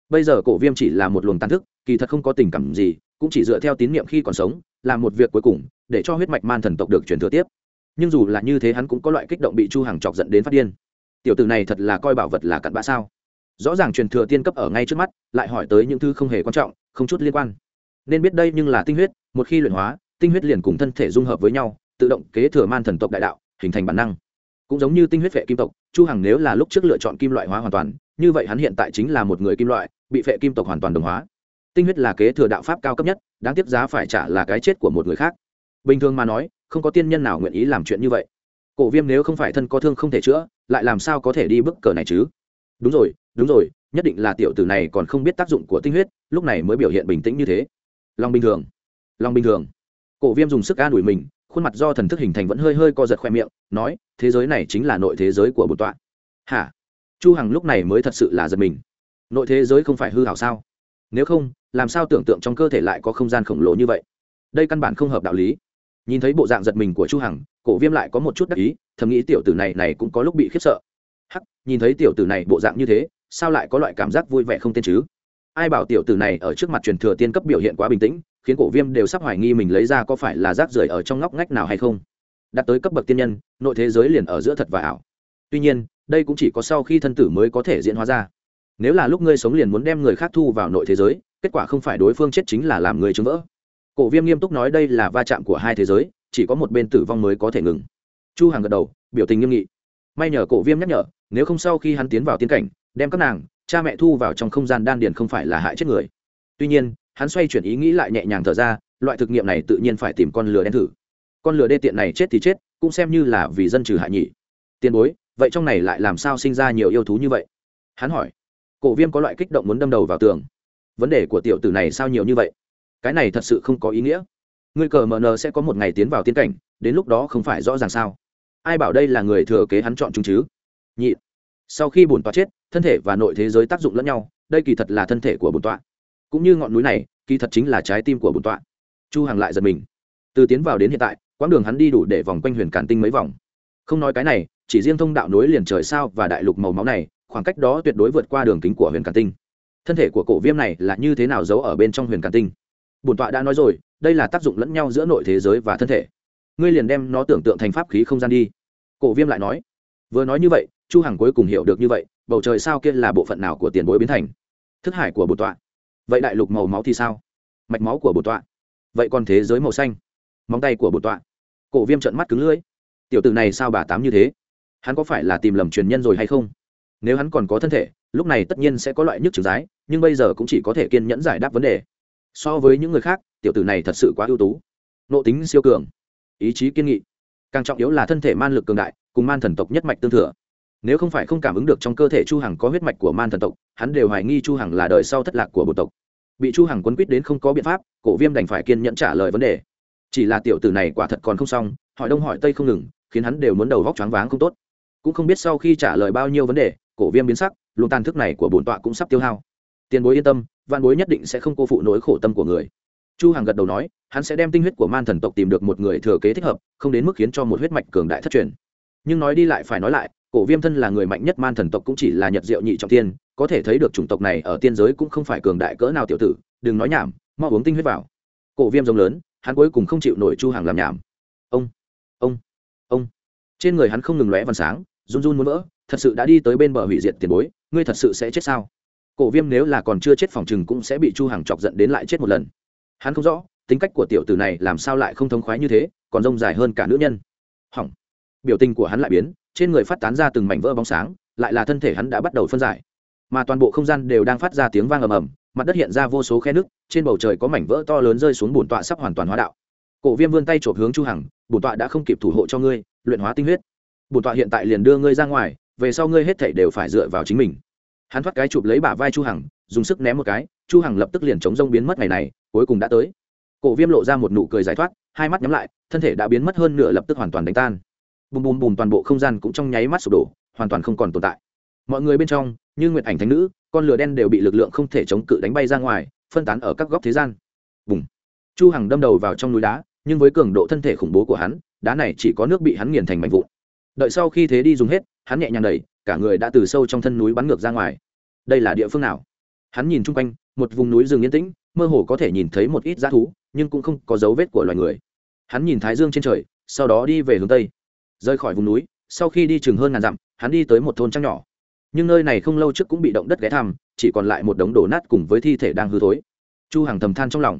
Bây giờ cổ viêm chỉ là một luồng tàn thức, kỳ thật không có tình cảm gì cũng chỉ dựa theo tín nhiệm khi còn sống, làm một việc cuối cùng, để cho huyết mạch man thần tộc được truyền thừa tiếp. Nhưng dù là như thế hắn cũng có loại kích động bị chu Hằng chọc giận đến phát điên. Tiểu tử này thật là coi bảo vật là cặn bã sao? Rõ ràng truyền thừa tiên cấp ở ngay trước mắt, lại hỏi tới những thứ không hề quan trọng, không chút liên quan. Nên biết đây nhưng là tinh huyết, một khi luyện hóa, tinh huyết liền cùng thân thể dung hợp với nhau, tự động kế thừa man thần tộc đại đạo, hình thành bản năng. Cũng giống như tinh huyết vệ kim tộc, chu hằng nếu là lúc trước lựa chọn kim loại hóa hoàn toàn, như vậy hắn hiện tại chính là một người kim loại, bị phệ kim tộc hoàn toàn đồng hóa tinh huyết là kế thừa đạo pháp cao cấp nhất, đáng tiếc giá phải trả là cái chết của một người khác. Bình thường mà nói, không có tiên nhân nào nguyện ý làm chuyện như vậy. Cổ viêm nếu không phải thân có thương không thể chữa, lại làm sao có thể đi bức cờ này chứ? Đúng rồi đúng rồi, nhất định là tiểu tử này còn không biết tác dụng của tinh huyết, lúc này mới biểu hiện bình tĩnh như thế. Lòng bình thường. Lòng bình thường. Cổ viêm dùng sức an ủi mình, khuôn mặt do thần thức hình thành vẫn hơi hơi co giật khoe miệng, nói, thế giới này chính là nội thế giới của bột tọa. Hả? Chu hằng lúc này mới thật sự là giật mình. Nội thế giới không phải hư hảo sao? Nếu không làm sao tưởng tượng trong cơ thể lại có không gian khổng lồ như vậy? Đây căn bản không hợp đạo lý. Nhìn thấy bộ dạng giật mình của chu hằng, cổ viêm lại có một chút đắc ý, thầm nghĩ tiểu tử này này cũng có lúc bị khiếp sợ. Hắc, nhìn thấy tiểu tử này bộ dạng như thế, sao lại có loại cảm giác vui vẻ không tên chứ? Ai bảo tiểu tử này ở trước mặt truyền thừa tiên cấp biểu hiện quá bình tĩnh, khiến cổ viêm đều sắp hoài nghi mình lấy ra có phải là rác rưởi ở trong ngóc ngách nào hay không? Đạt tới cấp bậc tiên nhân, nội thế giới liền ở giữa thật và ảo. Tuy nhiên, đây cũng chỉ có sau khi thân tử mới có thể diễn hóa ra. Nếu là lúc ngươi sống liền muốn đem người khác thu vào nội thế giới kết quả không phải đối phương chết chính là làm người chứng vỡ. Cổ viêm nghiêm túc nói đây là va chạm của hai thế giới, chỉ có một bên tử vong mới có thể ngừng. Chu hàng gật đầu, biểu tình nghiêm nghị. May nhờ cổ viêm nhắc nhở, nếu không sau khi hắn tiến vào tiến cảnh, đem các nàng, cha mẹ thu vào trong không gian đan điền không phải là hại chết người. Tuy nhiên, hắn xoay chuyển ý nghĩ lại nhẹ nhàng thở ra, loại thực nghiệm này tự nhiên phải tìm con lừa đen thử. Con lừa đê tiện này chết thì chết, cũng xem như là vì dân trừ hại nhỉ. Tiền bối, vậy trong này lại làm sao sinh ra nhiều yêu thú như vậy? Hắn hỏi. Cổ viêm có loại kích động muốn đâm đầu vào tường vấn đề của tiểu tử này sao nhiều như vậy? Cái này thật sự không có ý nghĩa. Ngươi cờ mờ nờ sẽ có một ngày tiến vào tiến cảnh, đến lúc đó không phải rõ ràng sao? Ai bảo đây là người thừa kế hắn chọn chúng chứ? Nhị, sau khi bổn tọa chết, thân thể và nội thế giới tác dụng lẫn nhau, đây kỳ thật là thân thể của bổn tọa. Cũng như ngọn núi này, kỳ thật chính là trái tim của bổn tọa. Chu hàng lại giật mình. Từ tiến vào đến hiện tại, quãng đường hắn đi đủ để vòng quanh huyền cản tinh mấy vòng. Không nói cái này, chỉ riêng thông đạo nối liền trời sao và đại lục màu máu này, khoảng cách đó tuyệt đối vượt qua đường kính của huyền cản tinh thân thể của cổ viêm này là như thế nào giấu ở bên trong huyền càn tinh? Bổn tọa đã nói rồi, đây là tác dụng lẫn nhau giữa nội thế giới và thân thể. Ngươi liền đem nó tưởng tượng thành pháp khí không gian đi. Cổ viêm lại nói. Vừa nói như vậy, chu hằng cuối cùng hiểu được như vậy, bầu trời sao kia là bộ phận nào của tiền bối biến thành? Thức hải của bổn tọa. Vậy đại lục màu máu thì sao? Mạch máu của bổn tọa. Vậy còn thế giới màu xanh. Móng tay của bổn tọa. Cổ viêm trợn mắt cứng lưỡi. Tiểu tử này sao bà tám như thế? Hắn có phải là tìm lầm truyền nhân rồi hay không? Nếu hắn còn có thân thể, lúc này tất nhiên sẽ có loại nhức trứng rái nhưng bây giờ cũng chỉ có thể kiên nhẫn giải đáp vấn đề. So với những người khác, tiểu tử này thật sự quá ưu tú. Nộ tính siêu cường, ý chí kiên nghị. Càng trọng yếu là thân thể man lực cường đại, cùng man thần tộc nhất mạch tương thừa. Nếu không phải không cảm ứng được trong cơ thể chu hằng có huyết mạch của man thần tộc, hắn đều hoài nghi chu hằng là đời sau thất lạc của bộ tộc. Bị chu hằng quấn quýt đến không có biện pháp, cổ viêm đành phải kiên nhẫn trả lời vấn đề. Chỉ là tiểu tử này quả thật còn không xong, hỏi đông hỏi tây không ngừng, khiến hắn đều muốn đầu vóc choáng váng không tốt. Cũng không biết sau khi trả lời bao nhiêu vấn đề, cổ viêm biến sắc, luồng tàn thức này của bổn tọa cũng sắp tiêu hao tiền bối yên tâm văn bối nhất định sẽ không cô phụ nỗi khổ tâm của người. Chu hằng gật đầu nói, hắn sẽ đem tinh huyết của man thần tộc tìm được một người thừa kế thích hợp, không đến mức khiến cho một huyết mạch cường đại thất truyền. Nhưng nói đi lại phải nói lại, cổ viêm thân là người mạnh nhất man thần tộc cũng chỉ là nhật diệu nhị trọng tiên, có thể thấy được chủng tộc này ở tiên giới cũng không phải cường đại cỡ nào tiểu tử, đừng nói nhảm, mau uống tinh huyết vào. Cổ viêm rồng lớn, hắn cuối cùng không chịu nổi chu hàng làm nhảm. Ông ông ông. Trên người hắn không ngừng lóe văn sáng, run run muốn vỡ, thật sự đã đi tới bên bờ hủy diệt tiền bối, ngươi thật sự sẽ chết sao? Cổ viêm nếu là còn chưa chết phòng chừng cũng sẽ bị chu Hằng chọc giận đến lại chết một lần. Hắn không rõ, tính cách của tiểu tử này làm sao lại không thống khoái như thế, còn rông dài hơn cả nữ nhân. Hỏng. Biểu tình của hắn lại biến, trên người phát tán ra từng mảnh vỡ bóng sáng, lại là thân thể hắn đã bắt đầu phân giải. Mà toàn bộ không gian đều đang phát ra tiếng vang ầm ầm, mặt đất hiện ra vô số khe nước, trên bầu trời có mảnh vỡ to lớn rơi xuống bổn tọa sắp hoàn toàn hóa đạo. Cổ viêm vươn tay chộp hướng chu hằng, bổn tọa đã không kịp thủ hộ cho ngươi, luyện hóa tinh huyết. Bổn tọa hiện tại liền đưa ngươi ra ngoài, về sau ngươi hết thảy đều phải dựa vào chính mình hắn thoát cái chụp lấy bả vai chu hằng, dùng sức ném một cái, chu hằng lập tức liền chống rông biến mất ngày này, cuối cùng đã tới. Cổ viêm lộ ra một nụ cười giải thoát, hai mắt nhắm lại, thân thể đã biến mất hơn nửa lập tức hoàn toàn đánh tan. Bùm bùm bùm toàn bộ không gian cũng trong nháy mắt sụp đổ, hoàn toàn không còn tồn tại. Mọi người bên trong, như nguyệt ảnh thánh nữ, con lửa đen đều bị lực lượng không thể chống cự đánh bay ra ngoài, phân tán ở các góc thế gian. Bùm. Chu hằng đâm đầu vào trong núi đá, nhưng với cường độ thân thể khủng bố của hắn, đá này chỉ có nước bị hắn nghiền thành mảnh vụn. Đợi sau khi thế đi dùng hết, hắn nhẹ nhàng đẩy cả người đã từ sâu trong thân núi bắn ngược ra ngoài. Đây là địa phương nào? Hắn nhìn chung quanh, một vùng núi rừng yên tĩnh, mơ hồ có thể nhìn thấy một ít dã thú, nhưng cũng không có dấu vết của loài người. Hắn nhìn thái dương trên trời, sau đó đi về hướng tây. Rời khỏi vùng núi, sau khi đi chừng hơn ngàn dặm, hắn đi tới một thôn trăng nhỏ. Nhưng nơi này không lâu trước cũng bị động đất ghé thăm, chỉ còn lại một đống đổ nát cùng với thi thể đang hư thối. Chu hằng thầm than trong lòng.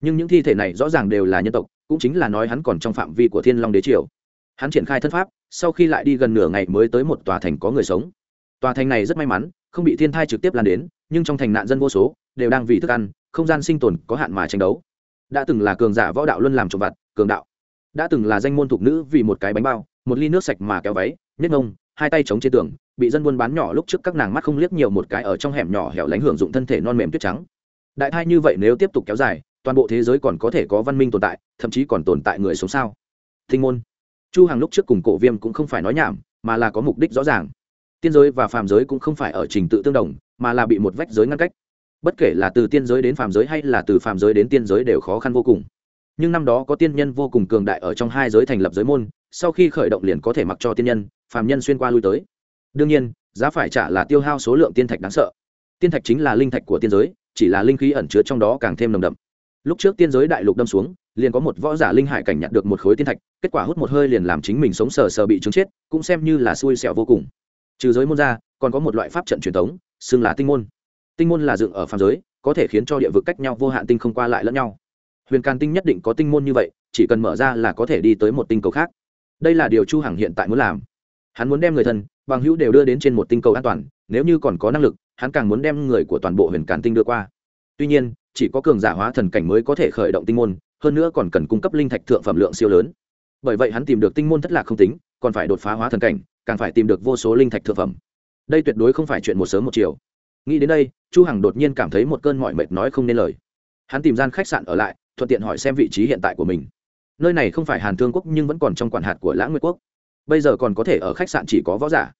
Nhưng những thi thể này rõ ràng đều là nhân tộc, cũng chính là nói hắn còn trong phạm vi của thiên long đế triều. Hắn triển khai thân pháp sau khi lại đi gần nửa ngày mới tới một tòa thành có người sống. Tòa thành này rất may mắn, không bị thiên thai trực tiếp lan đến, nhưng trong thành nạn dân vô số, đều đang vì thức ăn, không gian sinh tồn có hạn mà tranh đấu. Đã từng là cường giả võ đạo luôn làm trộm vặt, cường đạo. Đã từng là danh môn thục nữ vì một cái bánh bao, một ly nước sạch mà kéo váy nhất ngông, hai tay chống trên tường, bị dân buôn bán nhỏ lúc trước các nàng mắt không liếc nhiều một cái ở trong hẻm nhỏ hẻo lánh hưởng dụng thân thể non mềm tuyết trắng. Đại thai như vậy nếu tiếp tục kéo dài, toàn bộ thế giới còn có thể có văn minh tồn tại, thậm chí còn tồn tại người sống sao? Thinh môn chu hàng lúc trước cùng cổ viêm cũng không phải nói nhảm, mà là có mục đích rõ ràng. Tiên giới và phàm giới cũng không phải ở trình tự tương đồng, mà là bị một vách giới ngăn cách. Bất kể là từ tiên giới đến phàm giới hay là từ phàm giới đến tiên giới đều khó khăn vô cùng. Nhưng năm đó có tiên nhân vô cùng cường đại ở trong hai giới thành lập giới môn, sau khi khởi động liền có thể mặc cho tiên nhân, phàm nhân xuyên qua lui tới. Đương nhiên, giá phải trả là tiêu hao số lượng tiên thạch đáng sợ. Tiên thạch chính là linh thạch của tiên giới, chỉ là linh khí ẩn chứa trong đó càng thêm nồng đậm. Lúc trước tiên giới đại lục đâm xuống liền có một võ giả linh hải cảnh nhặt được một khối tiên thạch, kết quả hút một hơi liền làm chính mình sống sờ sờ bị trúng chết, cũng xem như là xui xẻo vô cùng. Trừ giới môn ra, còn có một loại pháp trận truyền thống, xưng là tinh môn. Tinh môn là dựng ở phàm giới, có thể khiến cho địa vực cách nhau vô hạn tinh không qua lại lẫn nhau. Huyền can tinh nhất định có tinh môn như vậy, chỉ cần mở ra là có thể đi tới một tinh cầu khác. Đây là điều chu hằng hiện tại muốn làm. Hắn muốn đem người thân, bằng hữu đều đưa đến trên một tinh cầu an toàn, nếu như còn có năng lực, hắn càng muốn đem người của toàn bộ huyền càn tinh đưa qua. Tuy nhiên, chỉ có cường giả hóa thần cảnh mới có thể khởi động tinh môn hơn nữa còn cần cung cấp linh thạch thượng phẩm lượng siêu lớn. Bởi vậy hắn tìm được tinh môn thất lạc không tính, còn phải đột phá hóa thần cảnh, càng phải tìm được vô số linh thạch thượng phẩm. Đây tuyệt đối không phải chuyện một sớm một chiều. Nghĩ đến đây, chu hằng đột nhiên cảm thấy một cơn mỏi mệt nói không nên lời. Hắn tìm gian khách sạn ở lại, thuận tiện hỏi xem vị trí hiện tại của mình. Nơi này không phải hàn thương quốc nhưng vẫn còn trong quản hạt của lãng nguyệt quốc. Bây giờ còn có thể ở khách sạn chỉ có võ giả.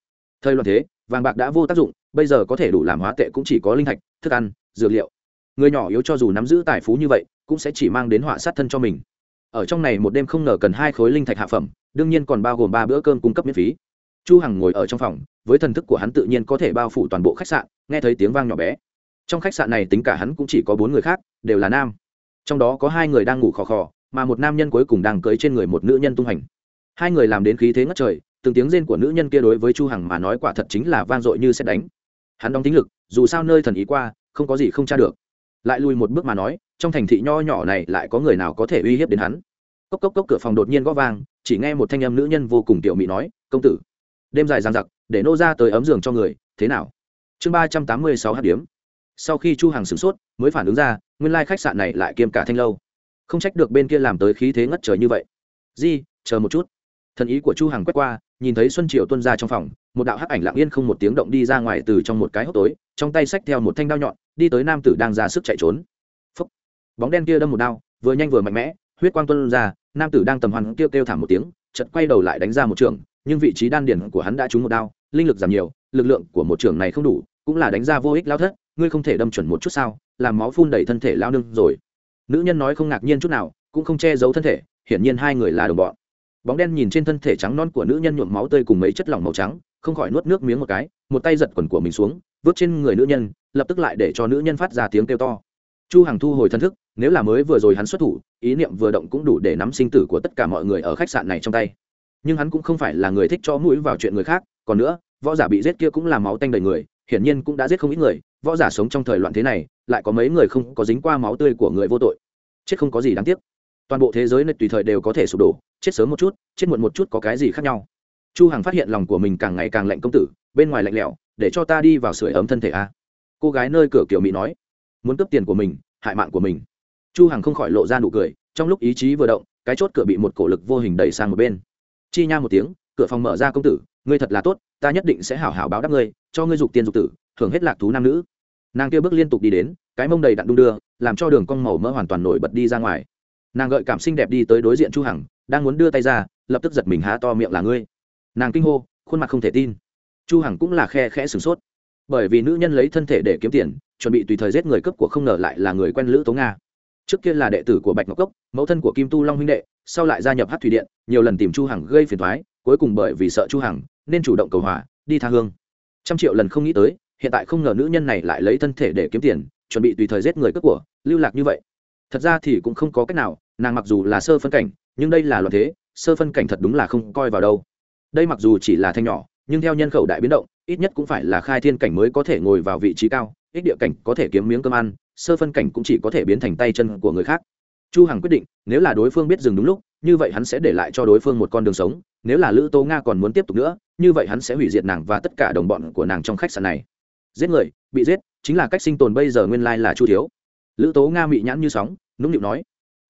Thời loạn thế, vàng bạc đã vô tác dụng, bây giờ có thể đủ làm hóa tệ cũng chỉ có linh thạch, thức ăn, dược liệu người nhỏ yếu cho dù nắm giữ tài phú như vậy, cũng sẽ chỉ mang đến họa sát thân cho mình. Ở trong này một đêm không ngờ cần hai khối linh thạch hạ phẩm, đương nhiên còn bao gồm ba bữa cơm cung cấp miễn phí. Chu hằng ngồi ở trong phòng, với thần thức của hắn tự nhiên có thể bao phủ toàn bộ khách sạn, nghe thấy tiếng vang nhỏ bé. Trong khách sạn này tính cả hắn cũng chỉ có bốn người khác, đều là nam. Trong đó có hai người đang ngủ khò khò, mà một nam nhân cuối cùng đang cưới trên người một nữ nhân tung hành hai người làm đến khí thế ngất trời, từng tiếng rên của nữ nhân kia đối với chu hằng mà nói quả thật chính là vang dội như xét đánh. Hắn đóng tính lực, dù sao nơi thần ý qua, không có gì không tra được lại lùi một bước mà nói, trong thành thị nho nhỏ này lại có người nào có thể uy hiếp đến hắn? Cốc cốc cốc cửa phòng đột nhiên gõ vang, chỉ nghe một thanh âm nữ nhân vô cùng tiểu mị nói, công tử. Đêm dài giang giặc để nô ra tới ấm giường cho người, thế nào? Chương ba trăm tám mươi sáu hát điếm. Sau khi chu hàng sửng sốt, mới phản ứng ra, nguyên lai khách sạn này lại kiêm cả thanh lâu. Không trách được bên kia làm tới khí thế ngất trời như vậy. Di, chờ một chút. Thần ý của chu hàng quét qua nhìn thấy xuân triều tuân ra trong phòng, một đạo hắc ảnh lặng yên không một tiếng động đi ra ngoài từ trong một cái hốc tối, trong tay xách theo một thanh đao nhọn, đi tới nam tử đang ra sức chạy trốn. Phúc. bóng đen kia đâm một đao, vừa nhanh vừa mạnh mẽ, huyết quang tuân ra, nam tử đang tầm hoan kêu kêu thảm một tiếng, chợt quay đầu lại đánh ra một trường, nhưng vị trí đan điển của hắn đã trúng một đao, linh lực giảm nhiều, lực lượng của một trường này không đủ, cũng là đánh ra vô ích lao thất, ngươi không thể đâm chuẩn một chút sao, làm máu phun đầy thân thể lao nương rồi. Nữ nhân nói không ngạc nhiên chút nào, cũng không che giấu thân thể, hiển nhiên hai người là đồng bọn bóng đen nhìn trên thân thể trắng non của nữ nhân nhuộm máu tươi cùng mấy chất lỏng màu trắng, không khỏi nuốt nước miếng một cái, một tay giật quần của mình xuống vớt trên người nữ nhân, lập tức lại để cho nữ nhân phát ra tiếng kêu to. Chu hằng thu hồi thân thức, nếu là mới vừa rồi hắn xuất thủ, ý niệm vừa động cũng đủ để nắm sinh tử của tất cả mọi người ở khách sạn này trong tay. Nhưng hắn cũng không phải là người thích cho mũi vào chuyện người khác, còn nữa, võ giả bị giết kia cũng là máu tanh đầy người, hiển nhiên cũng đã giết không ít người, võ giả sống trong thời loạn thế này, lại có mấy người không có dính qua máu tươi của người vô tội. Chết không có gì đáng tiếc. Toàn bộ thế giới này tùy thời đều có thể sụp đổ chết sớm một chút, chết muộn một chút có cái gì khác nhau. Chu hằng phát hiện lòng của mình càng ngày càng lạnh công tử, bên ngoài lạnh lẽo, để cho ta đi vào sưởi ấm thân thể a. Cô gái nơi cửa kiểu mỹ nói, muốn cướp tiền của mình, hại mạng của mình. Chu hằng không khỏi lộ ra nụ cười, trong lúc ý chí vừa động, cái chốt cửa bị một cổ lực vô hình đẩy sang một bên. Chi nha một tiếng, cửa phòng mở ra công tử, ngươi thật là tốt, ta nhất định sẽ hảo hảo báo đáp ngươi, cho ngươi dục tiền dục tử, thưởng hết lạc thú nam nữ. Nàng kia bước liên tục đi đến, cái mông đầy đặn đung đưa, làm cho đường cong màu mỡ hoàn toàn nổi bật đi ra ngoài. Nàng gợi cảm xinh đẹp đi tới đối diện chu hằng đang muốn đưa tay ra lập tức giật mình há to miệng là ngươi. Nàng kinh hô khuôn mặt không thể tin. Chu hằng cũng là khe khẽ sửng sốt. Bởi vì nữ nhân lấy thân thể để kiếm tiền chuẩn bị tùy thời giết người cướp của không ngờ lại là người quen lữ tố nga. Trước kia là đệ tử của bạch ngọc cốc mẫu thân của kim tu long huynh đệ sau lại gia nhập hát thủy điện nhiều lần tìm chu hằng gây phiền toái, cuối cùng bởi vì sợ chu hằng nên chủ động cầu hòa đi tha hương. Trăm triệu lần không nghĩ tới hiện tại không ngờ nữ nhân này lại lấy thân thể để kiếm tiền chuẩn bị tùy thời giết người cướp của lưu lạc như vậy. Thật ra thì cũng không có cách nào nàng mặc dù là sơ phân cảnh nhưng đây là loạn thế, sơ phân cảnh thật đúng là không coi vào đâu. Đây mặc dù chỉ là thanh nhỏ, nhưng theo nhân khẩu đại biến động, ít nhất cũng phải là khai thiên cảnh mới có thể ngồi vào vị trí cao ích địa cảnh có thể kiếm miếng cơm ăn, sơ phân cảnh cũng chỉ có thể biến thành tay chân của người khác. Chu hằng quyết định, nếu là đối phương biết dừng đúng lúc, như vậy hắn sẽ để lại cho đối phương một con đường sống, nếu là lữ tô nga còn muốn tiếp tục nữa, như vậy hắn sẽ hủy diệt nàng và tất cả đồng bọn của nàng trong khách sạn này. Giết người, bị giết, chính là cách sinh tồn bây giờ nguyên lai là chu thiếu. Lữ tố nga mị nhãn như sóng, nũng nịu nói.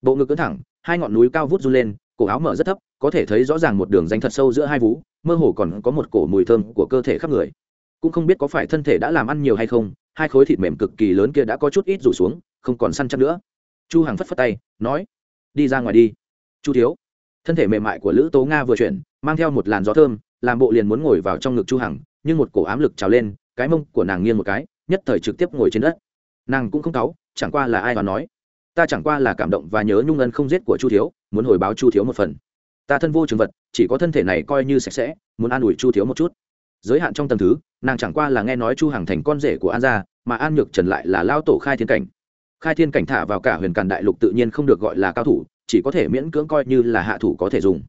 Bộ ngực cứng thẳng hai ngọn núi cao vút run lên, cổ áo mở rất thấp, có thể thấy rõ ràng một đường danh thật sâu giữa hai vú, mơ hồ còn có một cổ mùi thơm của cơ thể khắp người. Cũng không biết có phải thân thể đã làm ăn nhiều hay không, hai khối thịt mềm cực kỳ lớn kia đã có chút ít rủ xuống, không còn săn chắc nữa. Chu hằng phất phất tay, nói, đi ra ngoài đi. Chu thiếu. Thân thể mềm mại của lữ tố nga vừa chuyển, mang theo một làn gió thơm, làm bộ liền muốn ngồi vào trong ngực chu hằng, nhưng một cổ ám lực trào lên, cái mông của nàng nghiêng một cái, nhất thời trực tiếp ngồi trên đất. Nàng cũng không cáu, chẳng qua là ai mà nói ta chẳng qua là cảm động và nhớ nhung ân không giết của chu thiếu, muốn hồi báo chu thiếu một phần. Ta thân vô trường vật, chỉ có thân thể này coi như sạch sẽ, muốn an ủi chu thiếu một chút. Giới hạn trong tầng thứ, nàng chẳng qua là nghe nói chu hằng thành con rể của an gia, mà an nhược trần lại là lao tổ khai thiên cảnh. Khai thiên cảnh thả vào cả huyền càn đại lục tự nhiên không được gọi là cao thủ, chỉ có thể miễn cưỡng coi như là hạ thủ có thể dùng.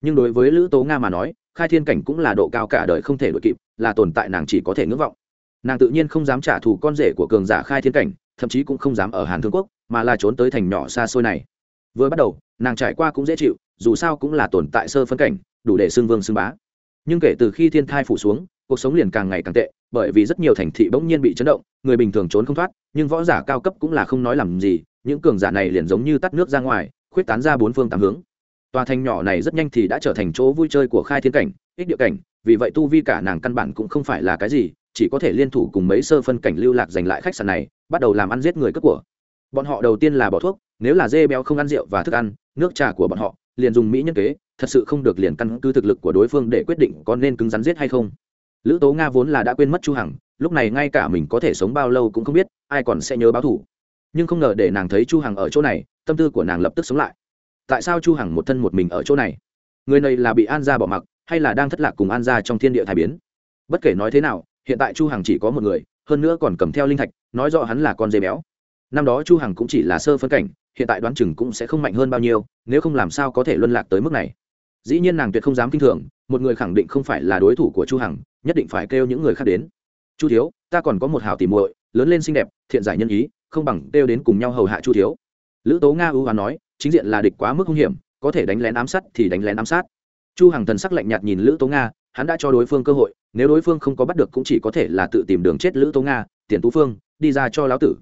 Nhưng đối với lữ tố nga mà nói, khai thiên cảnh cũng là độ cao cả đời không thể đội kịp, là tồn tại nàng chỉ có thể ngưỡng vọng. Nàng tự nhiên không dám trả thù con rể của cường giả khai thiên cảnh thậm chí cũng không dám ở hàn thương quốc, mà là trốn tới thành nhỏ xa xôi này. Vừa bắt đầu, nàng trải qua cũng dễ chịu, dù sao cũng là tồn tại sơ phân cảnh, đủ để xưng vương xưng bá. Nhưng kể từ khi thiên thai phủ xuống, cuộc sống liền càng ngày càng tệ, bởi vì rất nhiều thành thị bỗng nhiên bị chấn động, người bình thường trốn không thoát, nhưng võ giả cao cấp cũng là không nói làm gì, những cường giả này liền giống như tắt nước ra ngoài, khuyết tán ra bốn phương tám hướng. Tòa thành nhỏ này rất nhanh thì đã trở thành chỗ vui chơi của khai thiên cảnh, ích địa cảnh, vì vậy tu vi cả nàng căn bản cũng không phải là cái gì chỉ có thể liên thủ cùng mấy sơ phân cảnh lưu lạc giành lại khách sạn này, bắt đầu làm ăn giết người cướp của. Bọn họ đầu tiên là bỏ thuốc, nếu là dê béo không ăn rượu và thức ăn, nước trà của bọn họ, liền dùng mỹ nhân kế, thật sự không được liền căn cứ thực lực của đối phương để quyết định có nên cứng rắn giết hay không. Lữ tố nga vốn là đã quên mất chu hằng, lúc này ngay cả mình có thể sống bao lâu cũng không biết, ai còn sẽ nhớ báo thủ nhưng không ngờ để nàng thấy chu hằng ở chỗ này, tâm tư của nàng lập tức sống lại. Tại sao chu hằng một thân một mình ở chỗ này? Người này là bị an gia bỏ mặc, hay là đang thất lạc cùng an gia trong thiên địa thái biến? Bất kể nói thế nào hiện tại chu hằng chỉ có một người, hơn nữa còn cầm theo linh thạch, nói rõ hắn là con dê béo. Năm đó chu hằng cũng chỉ là sơ phân cảnh, hiện tại đoán chừng cũng sẽ không mạnh hơn bao nhiêu, nếu không làm sao có thể luân lạc tới mức này. Dĩ nhiên nàng tuyệt không dám kinh thường, một người khẳng định không phải là đối thủ của chu hằng, nhất định phải kêu những người khác đến. Chu thiếu, ta còn có một hảo tỉ muội, lớn lên xinh đẹp, thiện giải nhân ý, không bằng kêu đến cùng nhau hầu hạ chu thiếu. Lữ tố nga ưu hoán nói, chính diện là địch quá mức hung hiểm, có thể đánh lén ám sát thì đánh lén ám sát. Chu hằng thần sắc lạnh nhạt nhìn lữ tố nga hắn đã cho đối phương cơ hội, nếu đối phương không có bắt được cũng chỉ có thể là tự tìm đường chết lữ tố nga, tiền tú phương, đi ra cho lão tử.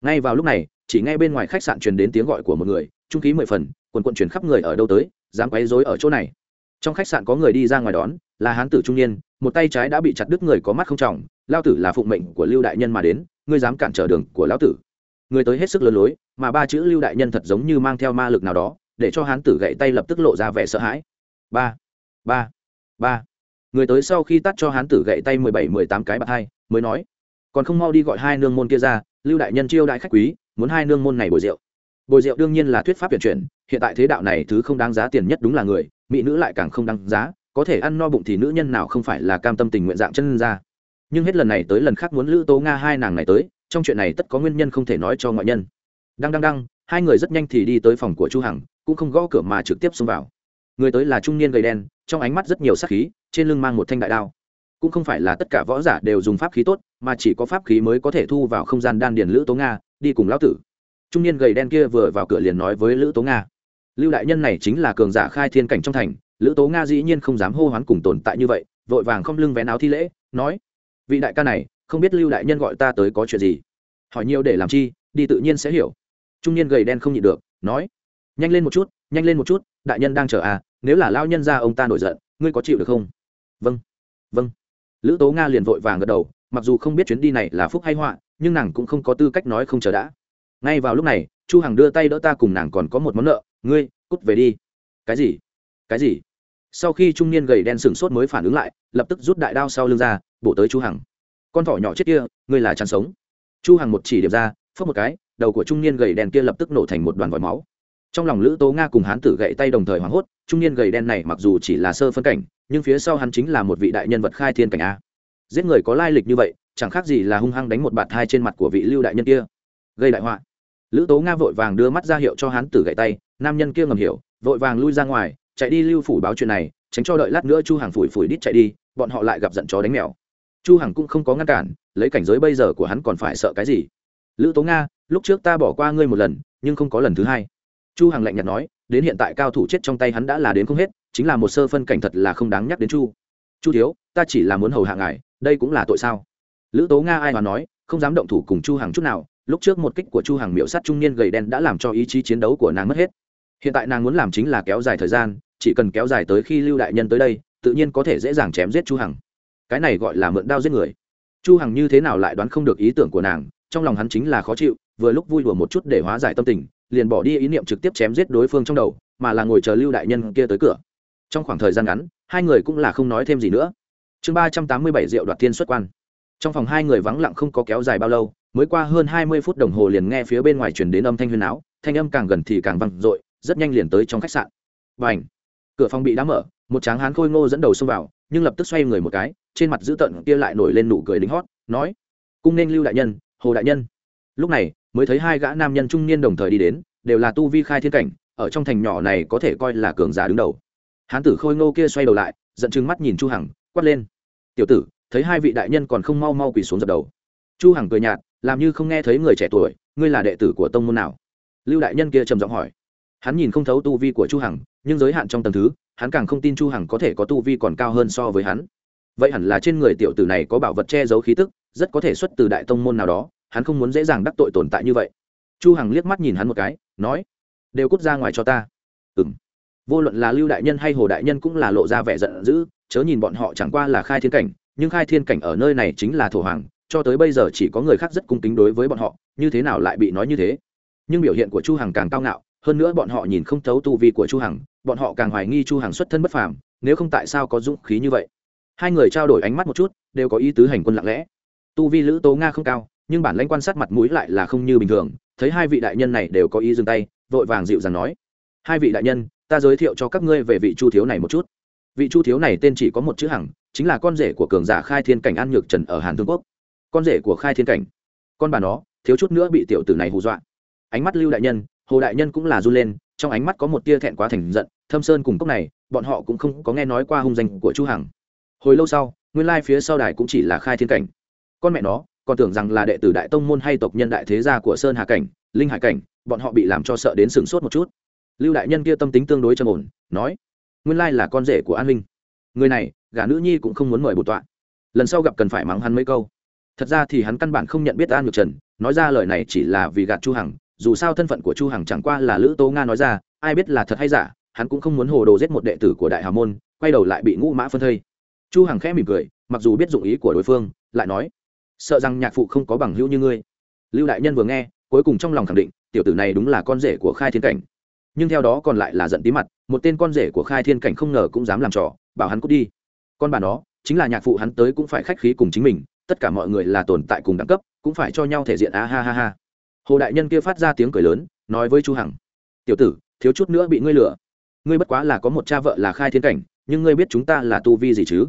Ngay vào lúc này, chỉ ngay bên ngoài khách sạn truyền đến tiếng gọi của một người, trung ký mười phần, quần quận chuyển khắp người ở đâu tới, dám quấy rối ở chỗ này. Trong khách sạn có người đi ra ngoài đón, là hán tử trung niên, một tay trái đã bị chặt đứt người có mắt không trọng lao tử là phụng mệnh của lưu đại nhân mà đến, ngươi dám cản trở đường của lão tử. Người tới hết sức lớn lối, mà ba chữ lưu đại nhân thật giống như mang theo ma lực nào đó, để cho hán tử gậy tay lập tức lộ ra vẻ sợ hãi. Ba ba ba người tới sau khi tắt cho hán tử gậy tay mười bảy, mười tám cái bạc hai, mới nói, còn không mau đi gọi hai nương môn kia ra, lưu đại nhân chiêu đại khách quý, muốn hai nương môn này bồi rượu. Bồi rượu đương nhiên là thuyết pháp tuyển chuyển, hiện tại thế đạo này thứ không đáng giá tiền nhất đúng là người, mỹ nữ lại càng không đáng giá, có thể ăn no bụng thì nữ nhân nào không phải là cam tâm tình nguyện dạng chân ra. Nhưng hết lần này tới lần khác muốn lữ tố nga hai nàng này tới, trong chuyện này tất có nguyên nhân không thể nói cho ngoại nhân. Đăng đăng đăng, hai người rất nhanh thì đi tới phòng của chu hằng, cũng không gõ cửa mà trực tiếp xông vào người tới là trung niên gầy đen, trong ánh mắt rất nhiều sát khí, trên lưng mang một thanh đại đao. Cũng không phải là tất cả võ giả đều dùng pháp khí tốt, mà chỉ có pháp khí mới có thể thu vào không gian đan điền lữ tố nga, đi cùng lão tử. Trung niên gầy đen kia vừa vào cửa liền nói với lữ tố nga. Lưu đại nhân này chính là cường giả khai thiên cảnh trong thành, lữ tố nga dĩ nhiên không dám hô hoán cùng tồn tại như vậy, vội vàng không lưng vén áo thi lễ, nói, vị đại ca này, không biết lưu đại nhân gọi ta tới có chuyện gì? Hỏi nhiều để làm chi, đi tự nhiên sẽ hiểu. Trung niên gầy đen không nhịn được, nói, nhanh lên một chút, nhanh lên một chút đại nhân đang chờ à nếu là lao nhân ra ông ta nổi giận, ngươi có chịu được không? Vâng vâng. Lữ tố nga liền vội vàng gật đầu, mặc dù không biết chuyến đi này là phúc hay họa, nhưng nàng cũng không có tư cách nói không chờ đã. Ngay vào lúc này, chu hằng đưa tay đỡ ta cùng nàng còn có một món nợ, ngươi, cút về đi. Cái gì? Cái gì? Sau khi trung niên gầy đen sừng sốt mới phản ứng lại, lập tức rút đại đao sau lưng ra, bổ tới chu hằng. Con thỏ nhỏ chết kia, ngươi là chăn sống. Chu hằng một chỉ điểm ra phất một cái, đầu của trung niên gầy đen kia lập tức nổ thành một đoàn vòi máu trong lòng lữ tố nga cùng hán tử gậy tay đồng thời hoảng hốt, trung niên gầy đen này mặc dù chỉ là sơ phân cảnh, nhưng phía sau hắn chính là một vị đại nhân vật khai thiên cảnh a. Giết người có lai lịch như vậy, chẳng khác gì là hung hăng đánh một bạt hai trên mặt của vị lưu đại nhân kia. Gây đại họa. Lữ tố nga vội vàng đưa mắt ra hiệu cho hán tử gậy tay, nam nhân kia ngầm hiểu, vội vàng lui ra ngoài, chạy đi lưu phủ báo chuyện này, tránh cho đợi lát nữa chu hàng phủi phủi đít chạy đi, bọn họ lại gặp giận chó đánh mèo. Chu hằng cũng không có ngăn cản, lấy cảnh giới bây giờ của hắn còn phải sợ cái gì. Lữ tố nga, lúc trước ta bỏ qua ngươi một lần, nhưng không có lần thứ hai chu hằng lạnh nhạt nói, đến hiện tại cao thủ chết trong tay hắn đã là đến không hết, chính là một sơ phân cảnh thật là không đáng nhắc đến chu. Chu thiếu, ta chỉ là muốn hầu hạ ngài, đây cũng là tội sao? Lữ tố nga ai mà nói, không dám động thủ cùng chu hằng chút nào, lúc trước một kích của chu hằng miệu sát trung niên gầy đen đã làm cho ý chí chiến đấu của nàng mất hết. Hiện tại nàng muốn làm chính là kéo dài thời gian, chỉ cần kéo dài tới khi lưu đại nhân tới đây, tự nhiên có thể dễ dàng chém giết chu hằng. Cái này gọi là mượn đao giết người. Chu hằng như thế nào lại đoán không được ý tưởng của nàng, trong lòng hắn chính là khó chịu, vừa lúc vui đùa một chút để hóa giải tâm tình liền bỏ đi ý niệm trực tiếp chém giết đối phương trong đầu, mà là ngồi chờ lưu đại nhân kia tới cửa. Trong khoảng thời gian ngắn, hai người cũng là không nói thêm gì nữa. Chương ba trăm tám mươi bảy rượu đoạt thiên xuất quan. Trong phòng hai người vắng lặng không có kéo dài bao lâu, mới qua hơn hai mươi phút đồng hồ liền nghe phía bên ngoài chuyển đến âm thanh huyền áo thanh âm càng gần thì càng văng r rất nhanh liền tới trong khách sạn. Và ảnh cửa phòng bị đá mở, một tráng hán khôi ngô dẫn đầu xông vào, nhưng lập tức xoay người một cái, trên mặt dữ tợn kia lại nổi lên nụ cười đính hót, nói, cung nên lưu đại nhân, hồ đại nhân. Lúc này mới thấy hai gã nam nhân trung niên đồng thời đi đến, đều là tu vi khai thiên cảnh, ở trong thành nhỏ này có thể coi là cường giả đứng đầu. Hán tử khôi ngô kia xoay đầu lại, giận chừng mắt nhìn chu hằng, quát lên. Tiểu tử, thấy hai vị đại nhân còn không mau mau quỳ xuống dập đầu. Chu hằng cười nhạt, làm như không nghe thấy người trẻ tuổi, ngươi là đệ tử của tông môn nào? Lưu đại nhân kia trầm giọng hỏi. Hắn nhìn không thấu tu vi của chu hằng, nhưng giới hạn trong tầng thứ, hắn càng không tin chu hằng có thể có tu vi còn cao hơn so với hắn. Vậy hẳn là trên người tiểu tử này có bảo vật che giấu khí tức, rất có thể xuất từ đại tông môn nào đó hắn không muốn dễ dàng đắc tội tồn tại như vậy. Chu hằng liếc mắt nhìn hắn một cái, nói, đều cút ra ngoài cho ta. Ừm. Vô luận là lưu đại nhân hay hồ đại nhân cũng là lộ ra vẻ giận dữ, chớ nhìn bọn họ chẳng qua là khai thiên cảnh, nhưng khai thiên cảnh ở nơi này chính là thổ hoàng, cho tới bây giờ chỉ có người khác rất cung kính đối với bọn họ, như thế nào lại bị nói như thế? Nhưng biểu hiện của chu hằng càng cao ngạo, hơn nữa bọn họ nhìn không thấu tu vi của chu hằng, bọn họ càng hoài nghi chu hằng xuất thân bất phàm, nếu không tại sao có dũng khí như vậy? Hai người trao đổi ánh mắt một chút, đều có ý tứ hành quân lặng lẽ. Tu vi lữ tố nga không cao nhưng bản lãnh quan sát mặt mũi lại là không như bình thường, thấy hai vị đại nhân này đều có ý dừng tay, vội vàng dịu dàng nói, hai vị đại nhân, ta giới thiệu cho các ngươi về vị chu thiếu này một chút. Vị chu thiếu này tên chỉ có một chữ hằng, chính là con rể của cường giả khai thiên cảnh an nhược trần ở hàn thương quốc. Con rể của khai thiên cảnh. Con bà nó, thiếu chút nữa bị tiểu tử này hù dọa. Ánh mắt lưu đại nhân, hồ đại nhân cũng là run lên, trong ánh mắt có một tia thẹn quá thành giận, thâm sơn cùng cốc này, bọn họ cũng không có nghe nói qua hung danh của chu hằng. Hồi lâu sau, nguyên lai phía sau đài cũng chỉ là khai thiên cảnh. Con mẹ nó còn tưởng rằng là đệ tử đại tông môn hay tộc nhân đại thế gia của sơn hà cảnh, linh hải cảnh, bọn họ bị làm cho sợ đến sửng sốt một chút. Lưu đại nhân kia tâm tính tương đối trầm ổn, nói, nguyên lai là con rể của an huynh người này, gả nữ nhi cũng không muốn mời bột tọa. Lần sau gặp cần phải mắng hắn mấy câu. Thật ra thì hắn căn bản không nhận biết an nhược trần, nói ra lời này chỉ là vì gạt chu hằng, dù sao thân phận của chu hằng chẳng qua là lữ tố nga nói ra, ai biết là thật hay giả, hắn cũng không muốn hồ đồ giết một đệ tử của đại hào môn, quay đầu lại bị ngũ mã phân thây. Chu hằng khẽ mỉm cười, mặc dù biết dụng ý của đối phương, lại nói sợ rằng nhạc phụ không có bằng hữu như ngươi. Lưu đại nhân vừa nghe, cuối cùng trong lòng khẳng định, tiểu tử này đúng là con rể của khai thiên cảnh. Nhưng theo đó còn lại là giận tí mặt, một tên con rể của khai thiên cảnh không ngờ cũng dám làm trò, bảo hắn cút đi. Con bà nó, chính là nhạc phụ hắn tới cũng phải khách khí cùng chính mình, tất cả mọi người là tồn tại cùng đẳng cấp, cũng phải cho nhau thể diện, a ha ha ha. Hồ đại nhân kia phát ra tiếng cười lớn, nói với chu hằng, tiểu tử, thiếu chút nữa bị ngươi lừa. Ngươi bất quá là có một cha vợ là khai thiên cảnh, nhưng ngươi biết chúng ta là tu vi gì chứ?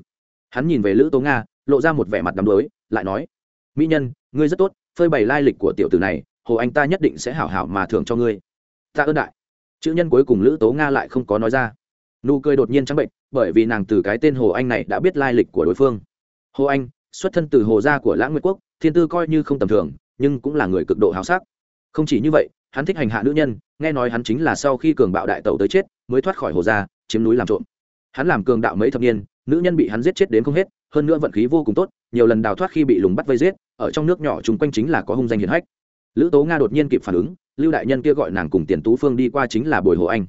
Hắn nhìn về lữ tố nga, lộ ra một vẻ mặt đắm đuối, lại nói mỹ nhân, ngươi rất tốt, phơi bày lai lịch của tiểu tử này, hồ anh ta nhất định sẽ hảo hảo mà thưởng cho ngươi. Ta ơn đại. Chữ nhân cuối cùng lữ tố nga lại không có nói ra. Nụ cười đột nhiên trắng bệnh bởi vì nàng từ cái tên hồ anh này đã biết lai lịch của đối phương. Hồ anh, xuất thân từ hồ gia của lãng nguyệt quốc, thiên tư coi như không tầm thường, nhưng cũng là người cực độ háo sắc. Không chỉ như vậy, hắn thích hành hạ nữ nhân, nghe nói hắn chính là sau khi cường bạo đại tẩu tới chết, mới thoát khỏi hồ gia, chiếm núi làm trộm. Hắn làm cường đạo mấy thập niên, nữ nhân bị hắn giết chết đến không hết, hơn nữa vận khí vô cùng tốt, nhiều lần đào thoát khi bị lùng bắt vây giết ở trong nước nhỏ chúng quanh chính là có hung danh hiển hách. Lữ tố nga đột nhiên kịp phản ứng, lưu đại nhân kia gọi nàng cùng tiền tú phương đi qua chính là bồi hồ anh.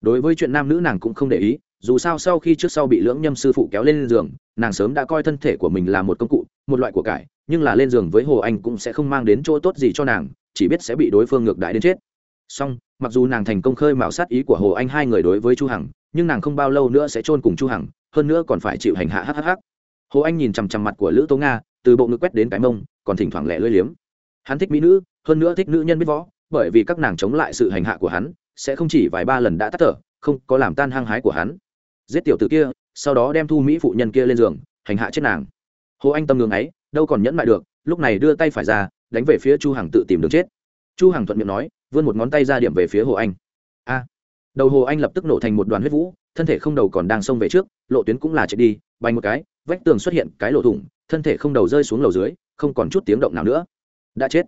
Đối với chuyện nam nữ nàng cũng không để ý, dù sao sau khi trước sau bị lưỡng nhâm sư phụ kéo lên giường, nàng sớm đã coi thân thể của mình là một công cụ, một loại của cải, nhưng là lên giường với hồ anh cũng sẽ không mang đến chỗ tốt gì cho nàng, chỉ biết sẽ bị đối phương ngược đại đến chết. Song mặc dù nàng thành công khơi mào sát ý của hồ anh hai người đối với chu hằng, nhưng nàng không bao lâu nữa sẽ chôn cùng chu hằng, hơn nữa còn phải chịu hành hạ hhh hồ anh nhìn chằm chằm mặt của lữ tố nga từ bộ ngực quét đến cái mông, còn thỉnh thoảng lẹ lưỡi liếm. Hắn thích mỹ nữ, hơn nữa thích nữ nhân biết võ, bởi vì các nàng chống lại sự hành hạ của hắn, sẽ không chỉ vài ba lần đã tắt thở, không có làm tan hăng hái của hắn. Giết tiểu tử kia, sau đó đem thu mỹ phụ nhân kia lên giường, hành hạ chết nàng. Hồ anh tâm ngưng ấy, đâu còn nhẫn lại được, lúc này đưa tay phải ra, đánh về phía chu hằng tự tìm đường chết. Chu hằng thuận miệng nói, vươn một ngón tay ra điểm về phía hồ anh. A! Đầu hồ anh lập tức nổ thành một đoàn huyết vũ, thân thể không đầu còn đang xông về trước, lộ tuyến cũng là chạy đi, bay một cái vách tường xuất hiện cái lỗ thủng, thân thể không đầu rơi xuống lầu dưới, không còn chút tiếng động nào nữa. Đã chết.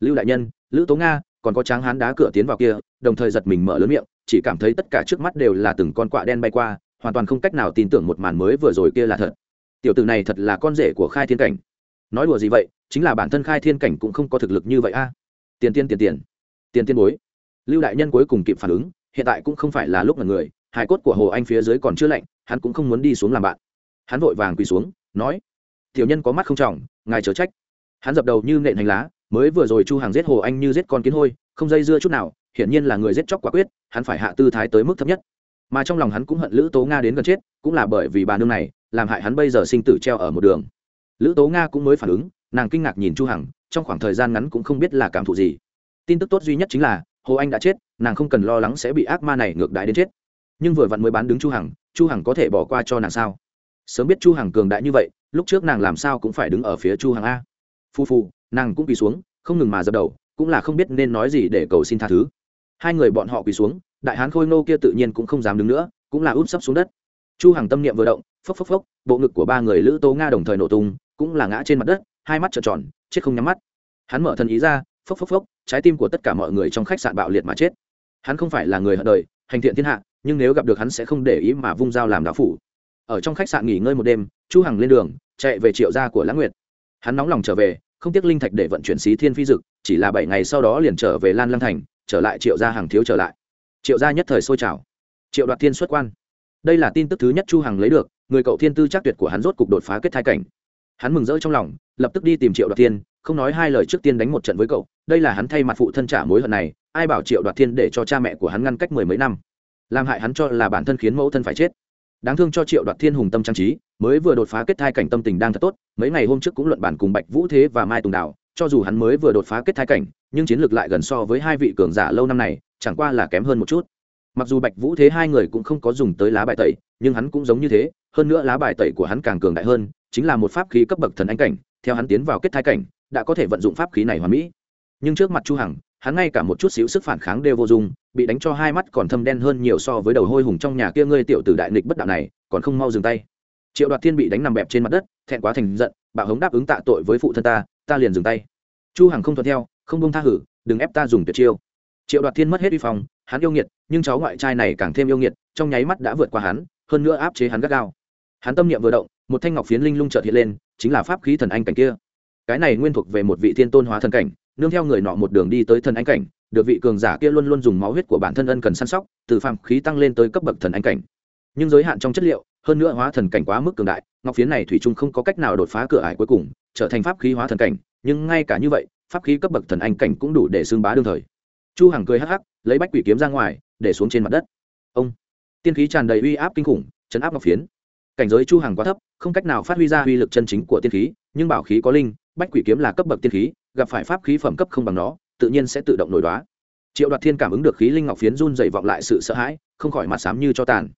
Lưu đại nhân, lữ tố nga, còn có tráng hán đá cửa tiến vào kia, đồng thời giật mình mở lớn miệng, chỉ cảm thấy tất cả trước mắt đều là từng con quạ đen bay qua, hoàn toàn không cách nào tin tưởng một màn mới vừa rồi kia là thật. Tiểu tử này thật là con rể của khai thiên cảnh. Nói đùa gì vậy, chính là bản thân khai thiên cảnh cũng không có thực lực như vậy a. Tiền tiên tiền tiền. Tiền tiên bối. Lưu đại nhân cuối cùng kịp phản ứng, hiện tại cũng không phải là lúc là người, hài cốt của hồ anh phía dưới còn chưa lạnh, hắn cũng không muốn đi xuống làm bạn hắn vội vàng quỳ xuống, nói, tiểu nhân có mắt không trọng, ngài chớ trách. Hắn dập đầu như nện hành lá, mới vừa rồi chu hàng giết hồ anh như giết con kiến hôi, không dây dưa chút nào, hiển nhiên là người giết chóc quả quyết, hắn phải hạ tư thái tới mức thấp nhất. Mà trong lòng hắn cũng hận lữ tố nga đến gần chết, cũng là bởi vì bà nương này, làm hại hắn bây giờ sinh tử treo ở một đường. Lữ tố nga cũng mới phản ứng, nàng kinh ngạc nhìn chu hằng, trong khoảng thời gian ngắn cũng không biết là cảm thụ gì. Tin tức tốt duy nhất chính là, hồ anh đã chết, nàng không cần lo lắng sẽ bị ác ma này ngược đãi đến chết. Nhưng vừa vặn mới bán đứng chu hằng chu hằng có thể bỏ qua cho nàng sao? Sớm biết chu hằng cường đại như vậy, lúc trước nàng làm sao cũng phải đứng ở phía chu hằng a. Phu phu, nàng cũng quỳ xuống, không ngừng mà dập đầu, cũng là không biết nên nói gì để cầu xin tha thứ. Hai người bọn họ quỳ xuống, đại hán khôi nô kia tự nhiên cũng không dám đứng nữa, cũng là úp sấp xuống đất. Chu hằng tâm niệm vừa động, phốc phốc phốc, bộ ngực của ba người lữ tố nga đồng thời nổ tung, cũng là ngã trên mặt đất, hai mắt trợn tròn, chết không nhắm mắt. Hắn mở thần ý ra, phốc phốc phốc, trái tim của tất cả mọi người trong khách sạn bạo liệt mà chết. Hắn không phải là người hận đời, hành thiện thiên hạ, nhưng nếu gặp được hắn sẽ không để ý mà vung dao làm đạo phủ ở trong khách sạn nghỉ ngơi một đêm, chu hằng lên đường, chạy về triệu gia của lãng nguyệt. Hắn nóng lòng trở về, không tiếc linh thạch để vận chuyển xí thiên phi dực, chỉ là bảy ngày sau đó liền trở về lan lăng thành, trở lại triệu gia hàng thiếu trở lại. Triệu gia nhất thời sôi trào. Triệu đoạt thiên xuất quan. Đây là tin tức thứ nhất chu hằng lấy được, người cậu thiên tư chắc tuyệt của hắn rốt cục đột phá kết thai cảnh. Hắn mừng rỡ trong lòng, lập tức đi tìm triệu đoạt thiên, không nói hai lời trước tiên đánh một trận với cậu, đây là hắn thay mặt phụ thân trả mối hận này, ai bảo triệu đoạt thiên để cho cha mẹ của hắn ngăn cách mười mấy năm? Làm hại hắn cho là bản thân khiến mẫu thân phải chết đáng thương cho triệu đoạt thiên hùng tâm trang trí, mới vừa đột phá kết thai cảnh tâm tình đang thật tốt, mấy ngày hôm trước cũng luận bản cùng bạch vũ thế và mai tùng đào, cho dù hắn mới vừa đột phá kết thai cảnh, nhưng chiến lược lại gần so với hai vị cường giả lâu năm này, chẳng qua là kém hơn một chút. Mặc dù bạch vũ thế hai người cũng không có dùng tới lá bài tẩy, nhưng hắn cũng giống như thế, hơn nữa lá bài tẩy của hắn càng cường đại hơn, chính là một pháp khí cấp bậc thần anh cảnh, theo hắn tiến vào kết thai cảnh, đã có thể vận dụng pháp khí này hoàn mỹ. Nhưng trước mặt chu hằng hắn ngay cả một chút xíu sức phản kháng đều vô dụng, bị đánh cho hai mắt còn thâm đen hơn nhiều so với đầu hôi hùng trong nhà kia ngươi tiểu tử đại nghịch bất đạo này, còn không mau dừng tay. Triệu đoạt thiên bị đánh nằm bẹp trên mặt đất, thẹn quá thành giận, bạo hống đáp ứng tạ tội với phụ thân ta ta liền dừng tay. Chu hằng không thuận theo, không buông tha hử, đừng ép ta dùng tuyệt chiêu. Triệu đoạt thiên mất hết uy phong, hắn yêu nghiệt, nhưng cháu ngoại trai này càng thêm yêu nghiệt, trong nháy mắt đã vượt qua hắn, hơn nữa áp chế hắn gắt gao. Hắn tâm niệm vừa động, một thanh ngọc phiến linh lung chợt hiện lên, chính là pháp khí thần anh cảnh kia. Cái này nguyên thuộc về một vị thiên tôn hóa thần cảnh nương theo người nọ một đường đi tới thần anh cảnh, được vị cường giả kia luôn luôn dùng máu huyết của bản thân ân cần săn sóc, từ phạm khí tăng lên tới cấp bậc thần anh cảnh. Nhưng giới hạn trong chất liệu, hơn nữa hóa thần cảnh quá mức cường đại, ngọc phiến này thủy chung không có cách nào đột phá cửa ải cuối cùng, trở thành pháp khí hóa thần cảnh, nhưng ngay cả như vậy, pháp khí cấp bậc thần anh cảnh cũng đủ để xưng bá đương thời. Chu hằng cười hắc hắc, lấy bách quỷ kiếm ra ngoài, để xuống trên mặt đất. Ông, tiên khí tràn đầy uy áp kinh khủng, chấn áp ngọc phiến. Cảnh giới chu hằng quá thấp, không cách nào phát huy ra uy lực chân chính của tiên khí, nhưng bảo khí có linh, bách quỷ kiếm là cấp bậc tiên khí gặp phải pháp khí phẩm cấp không bằng nó, tự nhiên sẽ tự động nổi đoá. Triệu đoạt thiên cảm ứng được khí linh ngọc phiến run dày vọng lại sự sợ hãi, không khỏi mặt sám như cho tàn.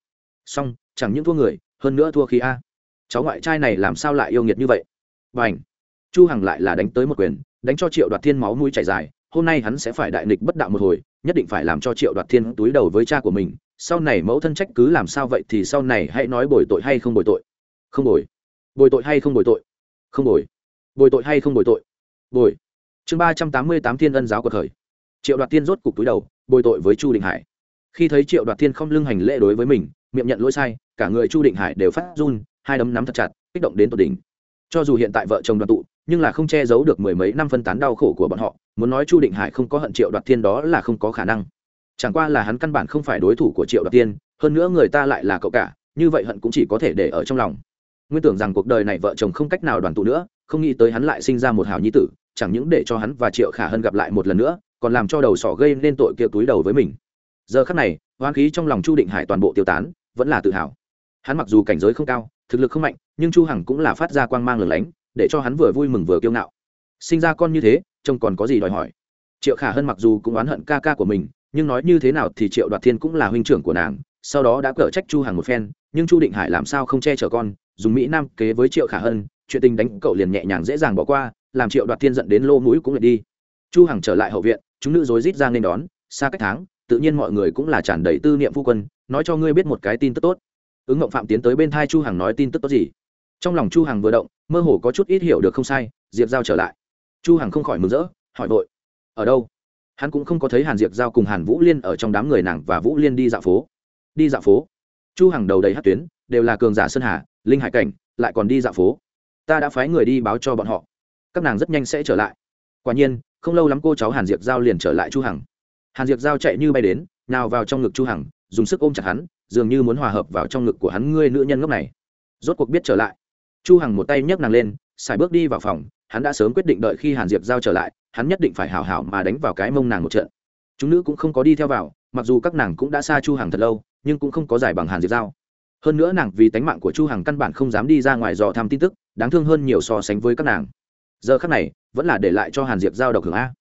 Song, chẳng những thua người, hơn nữa thua khí a. Cháu ngoại trai này làm sao lại yêu nghiệt như vậy? Và ảnh chu hằng lại là đánh tới một quyền, đánh cho triệu đoạt thiên máu mũi chảy dài, hôm nay hắn sẽ phải đại nghịch bất đạo một hồi, nhất định phải làm cho triệu đoạt thiên túi đầu với cha của mình, sau này mẫu thân trách cứ làm sao vậy thì sau này hãy nói bồi tội hay không bồi tội. Không bồi. Bồi tội hay không bồi tội? Không bồi. Bồi tội hay không bồi tội? Bồi. Chương ba trăm tám mươi tám thiên ân giáo của thời triệu đoạt tiên rốt cục túi đầu, bồi tội với chu định hải. Khi thấy triệu đoạt tiên không lưng hành lễ đối với mình, miệng nhận lỗi sai, cả người chu định hải đều phát run, hai đấm nắm thật chặt, kích động đến tột đỉnh. Cho dù hiện tại vợ chồng đoàn tụ, nhưng là không che giấu được mười mấy năm phân tán đau khổ của bọn họ, muốn nói chu định hải không có hận triệu đoạt tiên đó là không có khả năng. Chẳng qua là hắn căn bản không phải đối thủ của triệu đoạt tiên hơn nữa người ta lại là cậu cả, như vậy hận cũng chỉ có thể để ở trong lòng. Nguyên tưởng rằng cuộc đời này vợ chồng không cách nào đoàn tụ nữa, không nghĩ tới hắn lại sinh ra một hào nhi tử chẳng những để cho hắn và triệu khả hân gặp lại một lần nữa, còn làm cho đầu sỏ gây nên tội kia túi đầu với mình. Giờ khắc này hoán khí trong lòng chu định hải toàn bộ tiêu tán, vẫn là tự hào. Hắn mặc dù cảnh giới không cao, thực lực không mạnh, nhưng chu hằng cũng là phát ra quang mang lửng lánh, để cho hắn vừa vui mừng vừa kiêu ngạo. Sinh ra con như thế, trông còn có gì đòi hỏi? Triệu khả hân mặc dù cũng oán hận ca ca của mình, nhưng nói như thế nào thì triệu đoạt thiên cũng là huynh trưởng của nàng, sau đó đã cở trách chu hằng một phen, nhưng chu định hải làm sao không che chở con, dùng mỹ nam kế với triệu khả hân, chuyện tình đánh cậu liền nhẹ nhàng dễ dàng bỏ qua làm triệu đoạt thiên giận đến lô mũi cũng lại đi. Chu hằng trở lại hậu viện, chúng nữ rối rít ra nên đón, xa cách tháng, tự nhiên mọi người cũng là tràn đầy tư niệm phu quân, nói cho ngươi biết một cái tin tức tốt. Ứng ngộng phạm tiến tới bên thai chu hằng nói tin tức tốt gì? Trong lòng chu hằng vừa động, mơ hồ có chút ít hiểu được không sai, diệp giao trở lại. Chu hằng không khỏi mừng rỡ, hỏi vội, ở đâu? Hắn cũng không có thấy hàn diệp giao cùng hàn vũ liên ở trong đám người nàng và vũ liên đi dạo phố. Đi dạo phố? Chu hằng đầu đầy hát tuyến, đều là cường giả sơn hà, linh hải cảnh, lại còn đi dạo phố. Ta đã phái người đi báo cho bọn họ các nàng rất nhanh sẽ trở lại. Quả nhiên, không lâu lắm cô cháu hàn diệp giao liền trở lại chu hằng. Hàn diệp giao chạy như bay đến, nào vào trong ngực chu hằng, dùng sức ôm chặt hắn, dường như muốn hòa hợp vào trong ngực của hắn ngươi nữ nhân ngốc này. Rốt cuộc biết trở lại. Chu hằng một tay nhấc nàng lên, xài bước đi vào phòng, hắn đã sớm quyết định đợi khi hàn diệp giao trở lại, hắn nhất định phải hảo hảo mà đánh vào cái mông nàng một trận. Chúng nữ cũng không có đi theo vào, mặc dù các nàng cũng đã xa chu hằng thật lâu, nhưng cũng không có giải bằng hàn diệp giao. Hơn nữa nàng vì tánh mạng của chu hằng căn bản không dám đi ra ngoài dò thăm tin tức, đáng thương hơn nhiều so sánh với các nàng giờ khắc này, vẫn là để lại cho hàn diệp giao độc hưởng a.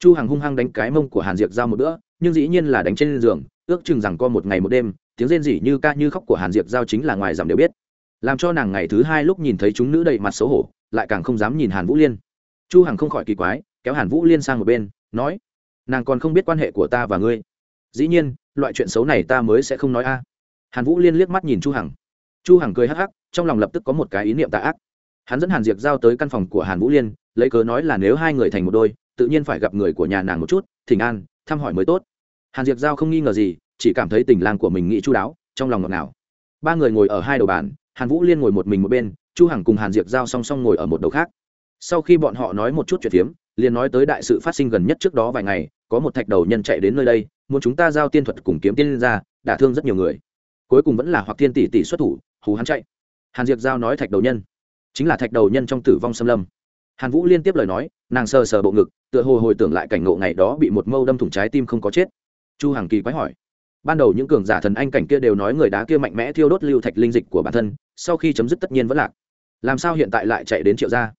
Chu hằng hung hăng đánh cái mông của hàn diệp giao một bữa, nhưng dĩ nhiên là đánh trên giường, ước chừng rằng co một ngày một đêm, tiếng rên rỉ như ca như khóc của hàn diệp giao chính là ngoài giảm đều biết. Làm cho nàng ngày thứ hai lúc nhìn thấy chúng nữ đầy mặt xấu hổ, lại càng không dám nhìn hàn vũ liên. Chu hằng không khỏi kỳ quái, kéo hàn vũ liên sang một bên, nói, nàng còn không biết quan hệ của ta và ngươi. Dĩ nhiên, loại chuyện xấu này ta mới sẽ không nói a. Hàn vũ liên liếc mắt nhìn chu hằng. Chu hằng cười hắc hắc, trong lòng lập tức có một cái ý niệm tà ác hắn dẫn hàn diệp giao tới căn phòng của hàn vũ liên, lấy cớ nói là nếu hai người thành một đôi, tự nhiên phải gặp người của nhà nàng một chút, thỉnh an, thăm hỏi mới tốt. Hàn diệp giao không nghi ngờ gì, chỉ cảm thấy tình lang của mình nghĩ chu đáo, trong lòng ngọt ngào. Ba người ngồi ở hai đầu bàn, hàn vũ liên ngồi một mình một bên, chu hằng cùng hàn diệp giao song song ngồi ở một đầu khác. Sau khi bọn họ nói một chút chuyện phiếm, liền nói tới đại sự phát sinh gần nhất trước đó vài ngày, có một thạch đầu nhân chạy đến nơi đây, muốn chúng ta giao tiên thuật cùng kiếm tiên ra, đả thương rất nhiều người. Cuối cùng vẫn là hoặc thiên tỷ tỷ xuất thủ, hù hắn chạy. Hàn diệp giao nói thạch đầu nhân chính là thạch đầu nhân trong tử vong xâm lâm. Hàn vũ liên tiếp lời nói, nàng sờ sờ bộ ngực, tựa hồ hồi tưởng lại cảnh ngộ ngày đó bị một mâu đâm thủng trái tim không có chết. Chu hằng kỳ quái hỏi, ban đầu những cường giả thần anh cảnh kia đều nói người đá kia mạnh mẽ thiêu đốt lưu thạch linh dịch của bản thân, sau khi chấm dứt tất nhiên vẫn lạc. Làm sao hiện tại lại chạy đến triệu gia?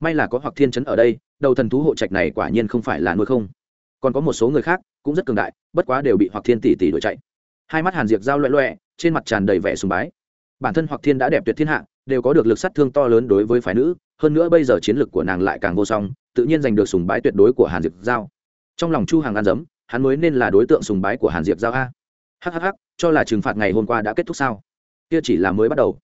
May là có hoặc thiên chấn ở đây, đầu thần thú hộ trạch này quả nhiên không phải là nuôi không. Còn có một số người khác, cũng rất cường đại, bất quá đều bị hoặc thiên tỷ tỷ đuổi chạy. Hai mắt hàn diệt giao loẹ loẹ, trên mặt tràn đầy vẻ sùng bái. Bản thân hoặc thiên đã đẹp tuyệt thiên hạ đều có được lực sát thương to lớn đối với phái nữ, hơn nữa bây giờ chiến lược của nàng lại càng vô song, tự nhiên giành được sùng bái tuyệt đối của hàn diệp giao. Trong lòng chu hàng ăn dấm, hắn mới nên là đối tượng sùng bái của hàn diệp giao a. Hhh cho là trừng phạt ngày hôm qua đã kết thúc sao? Kia chỉ là mới bắt đầu.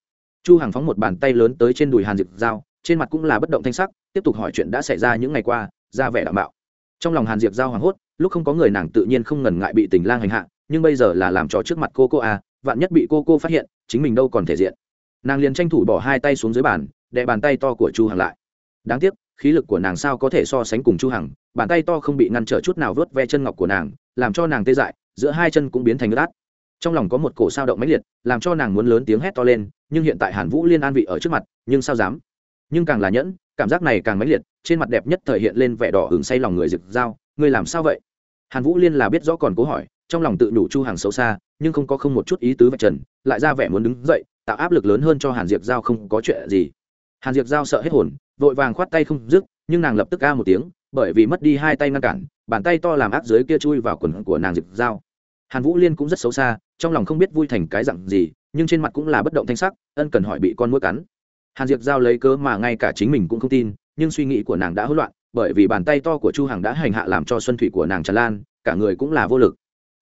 Chu hàng phóng một bàn tay lớn tới trên đùi hàn diệp giao, trên mặt cũng là bất động thanh sắc, tiếp tục hỏi chuyện đã xảy ra những ngày qua, ra vẻ đảm bảo. Trong lòng hàn diệp giao hoảng hốt, lúc không có người nàng tự nhiên không ngần ngại bị tình lang hành hạ, nhưng bây giờ là làm trò trước mặt cô cô a, vạn nhất bị cô cô phát hiện, chính mình đâu còn thể diện nàng liền tranh thủ bỏ hai tay xuống dưới bàn, đè bàn tay to của chu hằng lại. Đáng tiếc, khí lực của nàng sao có thể so sánh cùng chu hằng, bàn tay to không bị ngăn trở chút nào vớt ve chân ngọc của nàng, làm cho nàng tê dại, giữa hai chân cũng biến thành ướt át trong lòng có một cổ sao động mãnh liệt, làm cho nàng muốn lớn tiếng hét to lên, nhưng hiện tại hàn vũ liên an vị ở trước mặt, nhưng sao dám? Nhưng càng là nhẫn, cảm giác này càng mãnh liệt, trên mặt đẹp nhất thể hiện lên vẻ đỏ ửng say lòng người rực dao ngươi làm sao vậy? Hàn vũ liên là biết rõ còn cố hỏi, trong lòng tự đủ chu hàng xấu xa, nhưng không có không một chút ý tứ vạch trần, lại ra vẻ muốn đứng dậy tạo áp lực lớn hơn cho hàn diệp giao không có chuyện gì. Hàn diệp giao sợ hết hồn, vội vàng khoát tay không dứt, nhưng nàng lập tức ca một tiếng, bởi vì mất đi hai tay ngăn cản, bàn tay to làm áp dưới kia chui vào quần của nàng diệp giao. Hàn vũ liên cũng rất xấu xa, trong lòng không biết vui thành cái dặn gì, nhưng trên mặt cũng là bất động thanh sắc, ân cần hỏi bị con mũi cắn. Hàn diệp giao lấy cớ mà ngay cả chính mình cũng không tin, nhưng suy nghĩ của nàng đã hỗn loạn, bởi vì bàn tay to của chu hằng đã hành hạ làm cho xuân thủy của nàng tràn lan, cả người cũng là vô lực.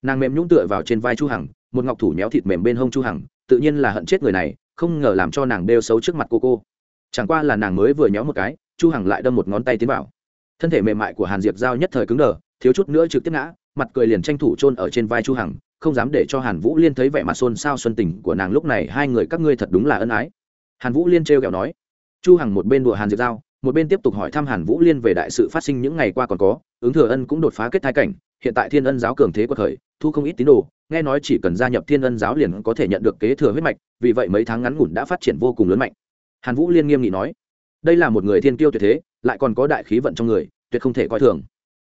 Nàng mềm nhũng tựa vào trên vai chu hằng một ngọc thủ méo thịt mềm bên hông chu hằng, tự nhiên là hận chết người này, không ngờ làm cho nàng đeo xấu trước mặt cô cô. Chẳng qua là nàng mới vừa nhéo một cái, chu hằng lại đâm một ngón tay tiến vào. Thân thể mềm mại của hàn diệp giao nhất thời cứng đờ, thiếu chút nữa trực tiếp ngã, mặt cười liền tranh thủ chôn ở trên vai chu hằng, không dám để cho hàn vũ liên thấy vẻ mặt xôn xao xuân tình của nàng lúc này, hai người các ngươi thật đúng là ân ái. Hàn vũ liên trêu ghẹo nói. Chu hằng một bên đùa hàn diệp giao, một bên tiếp tục hỏi thăm hàn vũ liên về đại sự phát sinh những ngày qua còn có, ứng thừa ân cũng đột phá kết thai cảnh hiện tại thiên ân giáo cường thế của thời thu không ít tín đồ, nghe nói chỉ cần gia nhập thiên ân giáo liền có thể nhận được kế thừa huyết mạch, vì vậy mấy tháng ngắn ngủn đã phát triển vô cùng lớn mạnh. Hàn vũ liên nghiêm nghị nói, đây là một người thiên tiêu tuyệt thế, lại còn có đại khí vận trong người, tuyệt không thể coi thường.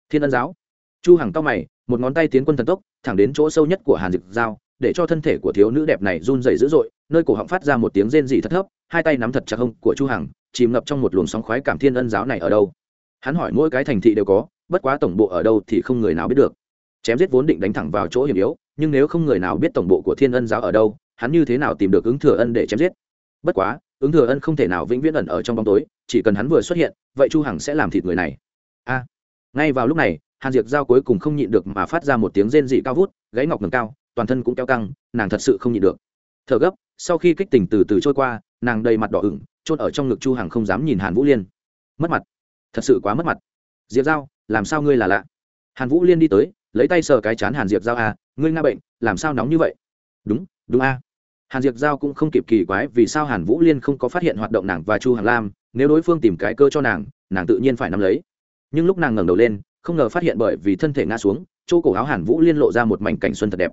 Thiên ân giáo, chu hằng cao mày, một ngón tay tiến quân thần tốc, thẳng đến chỗ sâu nhất của hàn dịch giao, để cho thân thể của thiếu nữ đẹp này run rẩy dữ dội, nơi cổ họng phát ra một tiếng rên rỉ thất thấp, hai tay nắm thật chặt hông của chu hằng, chìm ngập trong một luồng sóng khoái cảm thiên ân giáo này ở đâu. Hắn hỏi mỗi cái thành thị đều có bất quá tổng bộ ở đâu thì không người nào biết được. Chém giết vốn định đánh thẳng vào chỗ hiểm yếu, nhưng nếu không người nào biết tổng bộ của thiên ân giáo ở đâu, hắn như thế nào tìm được ứng thừa ân để chém giết? Bất quá, ứng thừa ân không thể nào vĩnh viễn ẩn ở trong bóng tối, chỉ cần hắn vừa xuất hiện, vậy chu hằng sẽ làm thịt người này. A. Ngay vào lúc này, hàn diệp giao cuối cùng không nhịn được mà phát ra một tiếng rên dị cao vút, gáy ngọc ngừng cao, toàn thân cũng kéo căng, nàng thật sự không nhịn được. Thở gấp, sau khi kích tình từ từ trôi qua, nàng đầy mặt đỏ ửng trôn ở trong ngực chu hằng không dám nhìn hàn vũ liên. Mất mặt. Thật sự quá mất mặt. Diệp giao làm sao ngươi là lạ? Hàn vũ liên đi tới, lấy tay sờ cái chán hàn diệp giao à ngươi nga bệnh, làm sao nóng như vậy? Đúng đúng a hàn diệp giao cũng không kịp kỳ quái vì sao hàn vũ liên không có phát hiện hoạt động nàng và chu hàn lam, nếu đối phương tìm cái cơ cho nàng nàng tự nhiên phải nắm lấy. Nhưng lúc nàng ngẩng đầu lên, không ngờ phát hiện bởi vì thân thể ngã xuống, chỗ cổ áo hàn vũ liên lộ ra một mảnh cảnh xuân thật đẹp.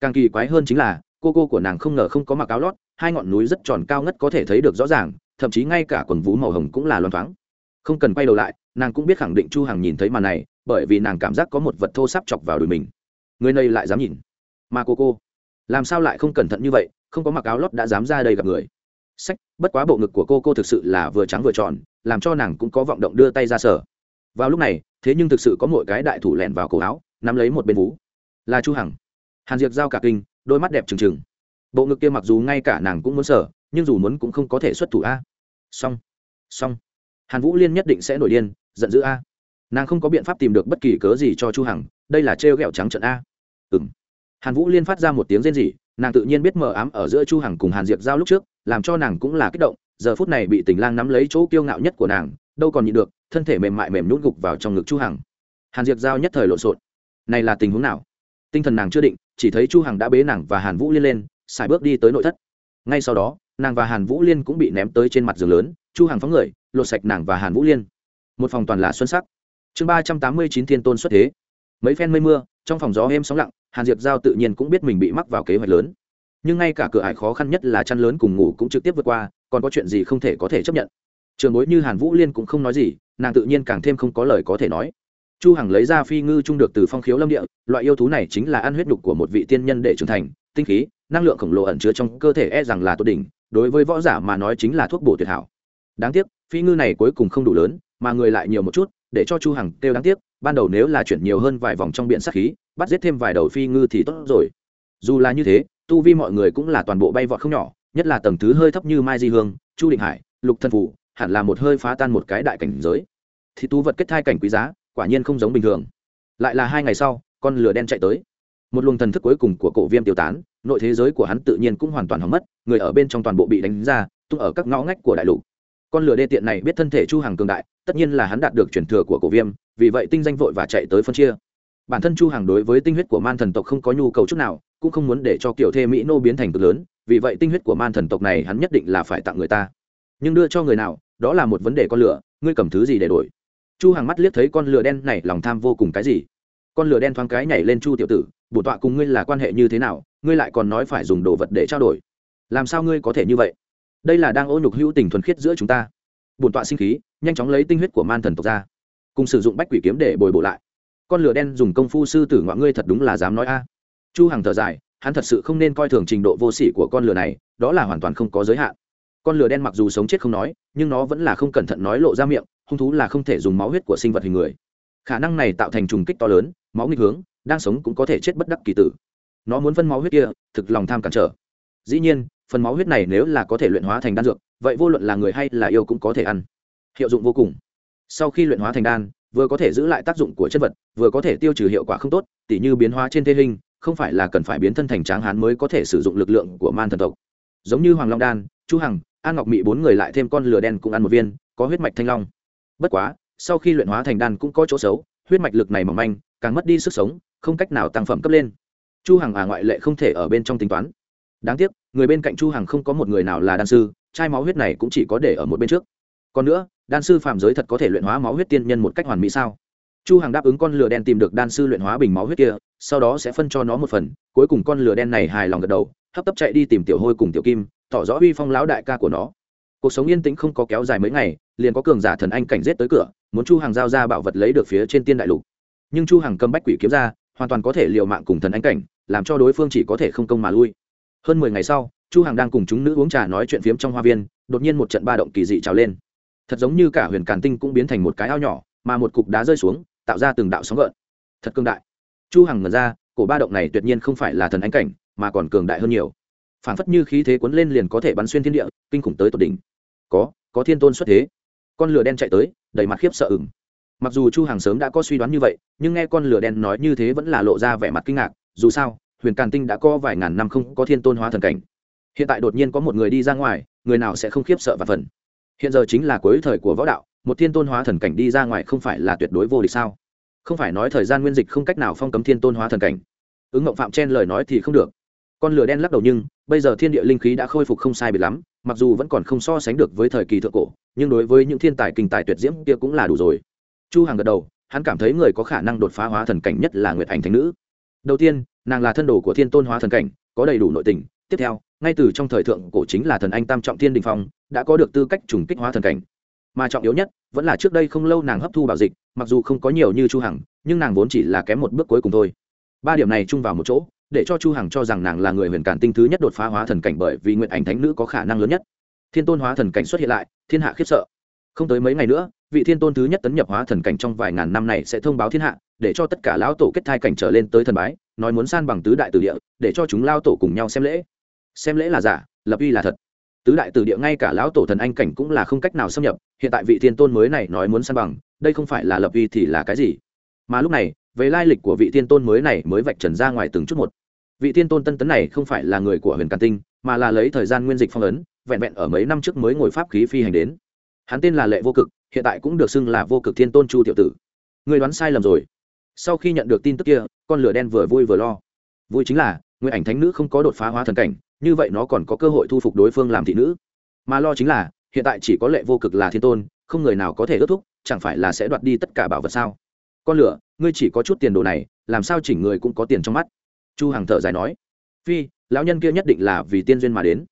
Càng kỳ quái hơn chính là, cô cô của nàng không ngờ không có mặc áo lót, hai ngọn núi rất tròn cao ngất có thể thấy được rõ ràng, thậm chí ngay cả quần vú màu hồng cũng là loan thoáng. Không cần quay đầu lại nàng cũng biết khẳng định chu hằng nhìn thấy màn này, bởi vì nàng cảm giác có một vật thô sắp chọc vào đùi mình. Người này lại dám nhìn. Mà cô cô, làm sao lại không cẩn thận như vậy, không có mặc áo lót đã dám ra đây gặp người. Sách, bất quá bộ ngực của cô cô thực sự là vừa trắng vừa tròn, làm cho nàng cũng có vọng động đưa tay ra sở vào lúc này, thế nhưng thực sự có một cái đại thủ lẹn vào cổ áo, nắm lấy một bên vú. Là chu hằng. Hàn diệp giao cả kinh, đôi mắt đẹp trừng trừng. Bộ ngực kia mặc dù ngay cả nàng cũng muốn sở nhưng dù muốn cũng không có thể xuất thủ a. Xong. Xong. Hàn vũ liên nhất định sẽ nổi điên giận dữ a. Nàng không có biện pháp tìm được bất kỳ cớ gì cho chu hằng, đây là trêu ghẹo trắng trận a. Ừm. Hàn vũ liên phát ra một tiếng rên rỉ, nàng tự nhiên biết mờ ám ở giữa chu hằng cùng hàn diệp giao lúc trước, làm cho nàng cũng là kích động, giờ phút này bị tình lang nắm lấy chỗ kiêu ngạo nhất của nàng, đâu còn nhịn được, thân thể mềm mại mềm nhún gục vào trong ngực chu hằng. Hàn diệp giao nhất thời lộn xộn. Này là tình huống nào? Tinh thần nàng chưa định, chỉ thấy chu hằng đã bế nàng và hàn vũ liên lên, xài bước đi tới nội thất. Ngay sau đó, nàng và hàn vũ liên cũng bị ném tới trên mặt giường lớn, chu hằng phóng người, lột sạch nàng và hàn vũ liên một phòng toàn là xuân sắc. Chương ba trăm tám mươi chín thiên tôn xuất thế. Mấy phen mây mưa, trong phòng gió êm sóng lặng, hàn diệp giao tự nhiên cũng biết mình bị mắc vào kế hoạch lớn. Nhưng ngay cả cửa ải khó khăn nhất là chăn lớn cùng ngủ cũng trực tiếp vượt qua, còn có chuyện gì không thể có thể chấp nhận. Trường bối như hàn vũ liên cũng không nói gì, nàng tự nhiên càng thêm không có lời có thể nói. Chu hằng lấy ra phi ngư trung được từ phong khiếu lâm địa, loại yêu thú này chính là ăn huyết đục của một vị tiên nhân để trưởng thành, tinh khí, năng lượng khổng lồ ẩn chứa trong cơ thể e rằng là tốt đỉnh, đối với võ giả mà nói chính là thuốc bổ tuyệt hảo. Đáng tiếc, phi ngư này cuối cùng không đủ lớn mà người lại nhiều một chút, để cho chu hằng kêu đáng tiếc, ban đầu nếu là chuyển nhiều hơn vài vòng trong biển sát khí, bắt giết thêm vài đầu phi ngư thì tốt rồi. Dù là như thế, tu vi mọi người cũng là toàn bộ bay vọt không nhỏ, nhất là tầng thứ hơi thấp như mai di hương, chu định hải, lục thân phủ, hẳn là một hơi phá tan một cái đại cảnh giới. Thì tu vật kết thai cảnh quý giá, quả nhiên không giống bình thường. Lại là hai ngày sau, con lửa đen chạy tới. Một luồng thần thức cuối cùng của cổ viêm tiêu tán, nội thế giới của hắn tự nhiên cũng hoàn toàn hỏng mất, người ở bên trong toàn bộ bị đánh ra, tung ở các ngõ ngách của đại lục con lửa đê tiện này biết thân thể chu hàng cường đại, tất nhiên là hắn đạt được truyền thừa của cổ viêm, vì vậy tinh danh vội và chạy tới phân chia. Bản thân chu hàng đối với tinh huyết của man thần tộc không có nhu cầu chút nào, cũng không muốn để cho kiểu thê mỹ nô biến thành cực lớn, vì vậy tinh huyết của man thần tộc này hắn nhất định là phải tặng người ta. Nhưng đưa cho người nào, đó là một vấn đề con lửa, ngươi cầm thứ gì để đổi? Chu hàng mắt liếc thấy con lửa đen này, lòng tham vô cùng cái gì? Con lửa đen thoáng cái nhảy lên chu tiểu tử, bổ tọa cùng ngươi là quan hệ như thế nào, ngươi lại còn nói phải dùng đồ vật để trao đổi. Làm sao ngươi có thể như vậy? Đây là đang ô nhục hữu tình thuần khiết giữa chúng ta. Bổn tọa sinh khí, nhanh chóng lấy tinh huyết của man thần tộc ra, cùng sử dụng bách quỷ kiếm để bồi bổ lại. Con lửa đen dùng công phu sư tử ngoại ngươi thật đúng là dám nói a. Chu hằng thở dài, hắn thật sự không nên coi thường trình độ vô sỉ của con lửa này, đó là hoàn toàn không có giới hạn. Con lửa đen mặc dù sống chết không nói, nhưng nó vẫn là không cẩn thận nói lộ ra miệng, hung thú là không thể dùng máu huyết của sinh vật hình người. Khả năng này tạo thành trùng kích to lớn, máu nghịch hướng, đang sống cũng có thể chết bất đắc kỳ tử. Nó muốn phân máu huyết kia, thực lòng tham cản trở. Dĩ nhiên phần máu huyết này nếu là có thể luyện hóa thành đan dược, vậy vô luận là người hay là yêu cũng có thể ăn. Hiệu dụng vô cùng. Sau khi luyện hóa thành đan, vừa có thể giữ lại tác dụng của chất vật, vừa có thể tiêu trừ hiệu quả không tốt, tỉ như biến hóa trên thế hình, không phải là cần phải biến thân thành tráng hán mới có thể sử dụng lực lượng của man thần tộc. Giống như hoàng long đan, chu hằng, an ngọc mỹ bốn người lại thêm con lửa đen cũng ăn một viên, có huyết mạch thanh long. Bất quá, sau khi luyện hóa thành đan cũng có chỗ xấu, huyết mạch lực này mỏng manh, càng mất đi sức sống, không cách nào tăng phẩm cấp lên. Chu hằng à ngoại lệ không thể ở bên trong tính toán. Đáng tiếc người bên cạnh chu hằng không có một người nào là đan sư, chai máu huyết này cũng chỉ có để ở một bên trước. Còn nữa, đan sư phạm giới thật có thể luyện hóa máu huyết tiên nhân một cách hoàn mỹ sao? Chu hằng đáp ứng con lửa đen tìm được đan sư luyện hóa bình máu huyết kia, sau đó sẽ phân cho nó một phần, cuối cùng con lửa đen này hài lòng gật đầu, hấp tấp chạy đi tìm tiểu hôi cùng tiểu kim, tỏ rõ uy phong lão đại ca của nó. Cuộc sống yên tĩnh không có kéo dài mấy ngày, liền có cường giả thần anh cảnh giết tới cửa, muốn chu Hằng giao ra bảo vật lấy được phía trên tiên đại lục. Nhưng chu hằng cầm bách quỷ kiếm ra, hoàn toàn có thể liều mạng cùng thần Anh cảnh, làm cho đối phương chỉ có thể không công mà lui hơn mười ngày sau, chu hằng đang cùng chúng nữ uống trà nói chuyện phiếm trong hoa viên, đột nhiên một trận ba động kỳ dị trào lên. Thật giống như cả huyền càn tinh cũng biến thành một cái ao nhỏ, mà một cục đá rơi xuống, tạo ra từng đạo sóng gợn. Thật cương đại. Chu hằng ngẩn ra, cổ ba động này tuyệt nhiên không phải là thần ánh cảnh, mà còn cường đại hơn nhiều. Phảng phất như khí thế cuốn lên liền có thể bắn xuyên thiên địa, kinh khủng tới tột đỉnh. Có có thiên tôn xuất thế. Con lửa đen chạy tới, đầy mặt khiếp sợ ửng. Mặc dù chu hằng sớm đã có suy đoán như vậy, nhưng nghe con lửa đen nói như thế vẫn là lộ ra vẻ mặt kinh ngạc, dù sao huyền càn tinh đã có vài ngàn năm không có thiên tôn hóa thần cảnh. Hiện tại đột nhiên có một người đi ra ngoài, người nào sẽ không khiếp sợ và phần. Hiện giờ chính là cuối thời của võ đạo, một thiên tôn hóa thần cảnh đi ra ngoài không phải là tuyệt đối vô địch sao? Không phải nói thời gian nguyên dịch không cách nào phong cấm thiên tôn hóa thần cảnh. Ứng mộng phạm chen lời nói thì không được. Con lửa đen lắc đầu nhưng, bây giờ thiên địa linh khí đã khôi phục không sai biệt lắm, mặc dù vẫn còn không so sánh được với thời kỳ thượng cổ, nhưng đối với những thiên tài kinh tài tuyệt diễm kia cũng là đủ rồi. Chu hàng gật đầu, hắn cảm thấy người có khả năng đột phá hóa thần cảnh nhất là nguyệt ảnh thánh nữ. Đầu tiên nàng là thân đồ của thiên tôn hóa thần cảnh, có đầy đủ nội tình. Tiếp theo, ngay từ trong thời thượng cổ chính là thần anh tam trọng thiên đình phong, đã có được tư cách trùng kích hóa thần cảnh. Mà trọng yếu nhất, vẫn là trước đây không lâu nàng hấp thu bảo dịch, mặc dù không có nhiều như chu hằng, nhưng nàng vốn chỉ là kém một bước cuối cùng thôi. Ba điểm này chung vào một chỗ, để cho chu hằng cho rằng nàng là người huyền cản tinh thứ nhất đột phá hóa thần cảnh bởi vì nguyện ảnh thánh nữ có khả năng lớn nhất. Thiên tôn hóa thần cảnh xuất hiện lại, thiên hạ khiếp sợ. Không tới mấy ngày nữa, vị thiên tôn thứ nhất tấn nhập hóa thần cảnh trong vài ngàn năm này sẽ thông báo thiên hạ, để cho tất cả lão tổ kết thai cảnh trở lên tới thần bái nói muốn san bằng tứ đại tử địa, để cho chúng lao tổ cùng nhau xem lễ. Xem lễ là giả, lập uy là thật. Tứ đại tử địa ngay cả lão tổ thần anh cảnh cũng là không cách nào xâm nhập, hiện tại vị thiên tôn mới này nói muốn san bằng, đây không phải là lập uy thì là cái gì? Mà lúc này, về lai lịch của vị thiên tôn mới này mới vạch trần ra ngoài từng chút một. Vị thiên tôn tân tấn này không phải là người của huyền càn tinh, mà là lấy thời gian nguyên dịch phong ấn, vẹn vẹn ở mấy năm trước mới ngồi pháp khí phi hành đến. Hắn tên là lệ vô cực, hiện tại cũng được xưng là vô cực thiên tôn chu tiểu tử. Người đoán sai lầm rồi sau khi nhận được tin tức kia, con lửa đen vừa vui vừa lo. Vui chính là nguyện ảnh thánh nữ không có đột phá hóa thần cảnh, như vậy nó còn có cơ hội thu phục đối phương làm thị nữ. Mà lo chính là, hiện tại chỉ có lệ vô cực là thiên tôn, không người nào có thể ước thúc, chẳng phải là sẽ đoạt đi tất cả bảo vật sao? Con lửa, ngươi chỉ có chút tiền đồ này, làm sao chỉnh người cũng có tiền trong mắt? Chu hằng thở dài nói. Phi, lão nhân kia nhất định là vì tiên duyên mà đến.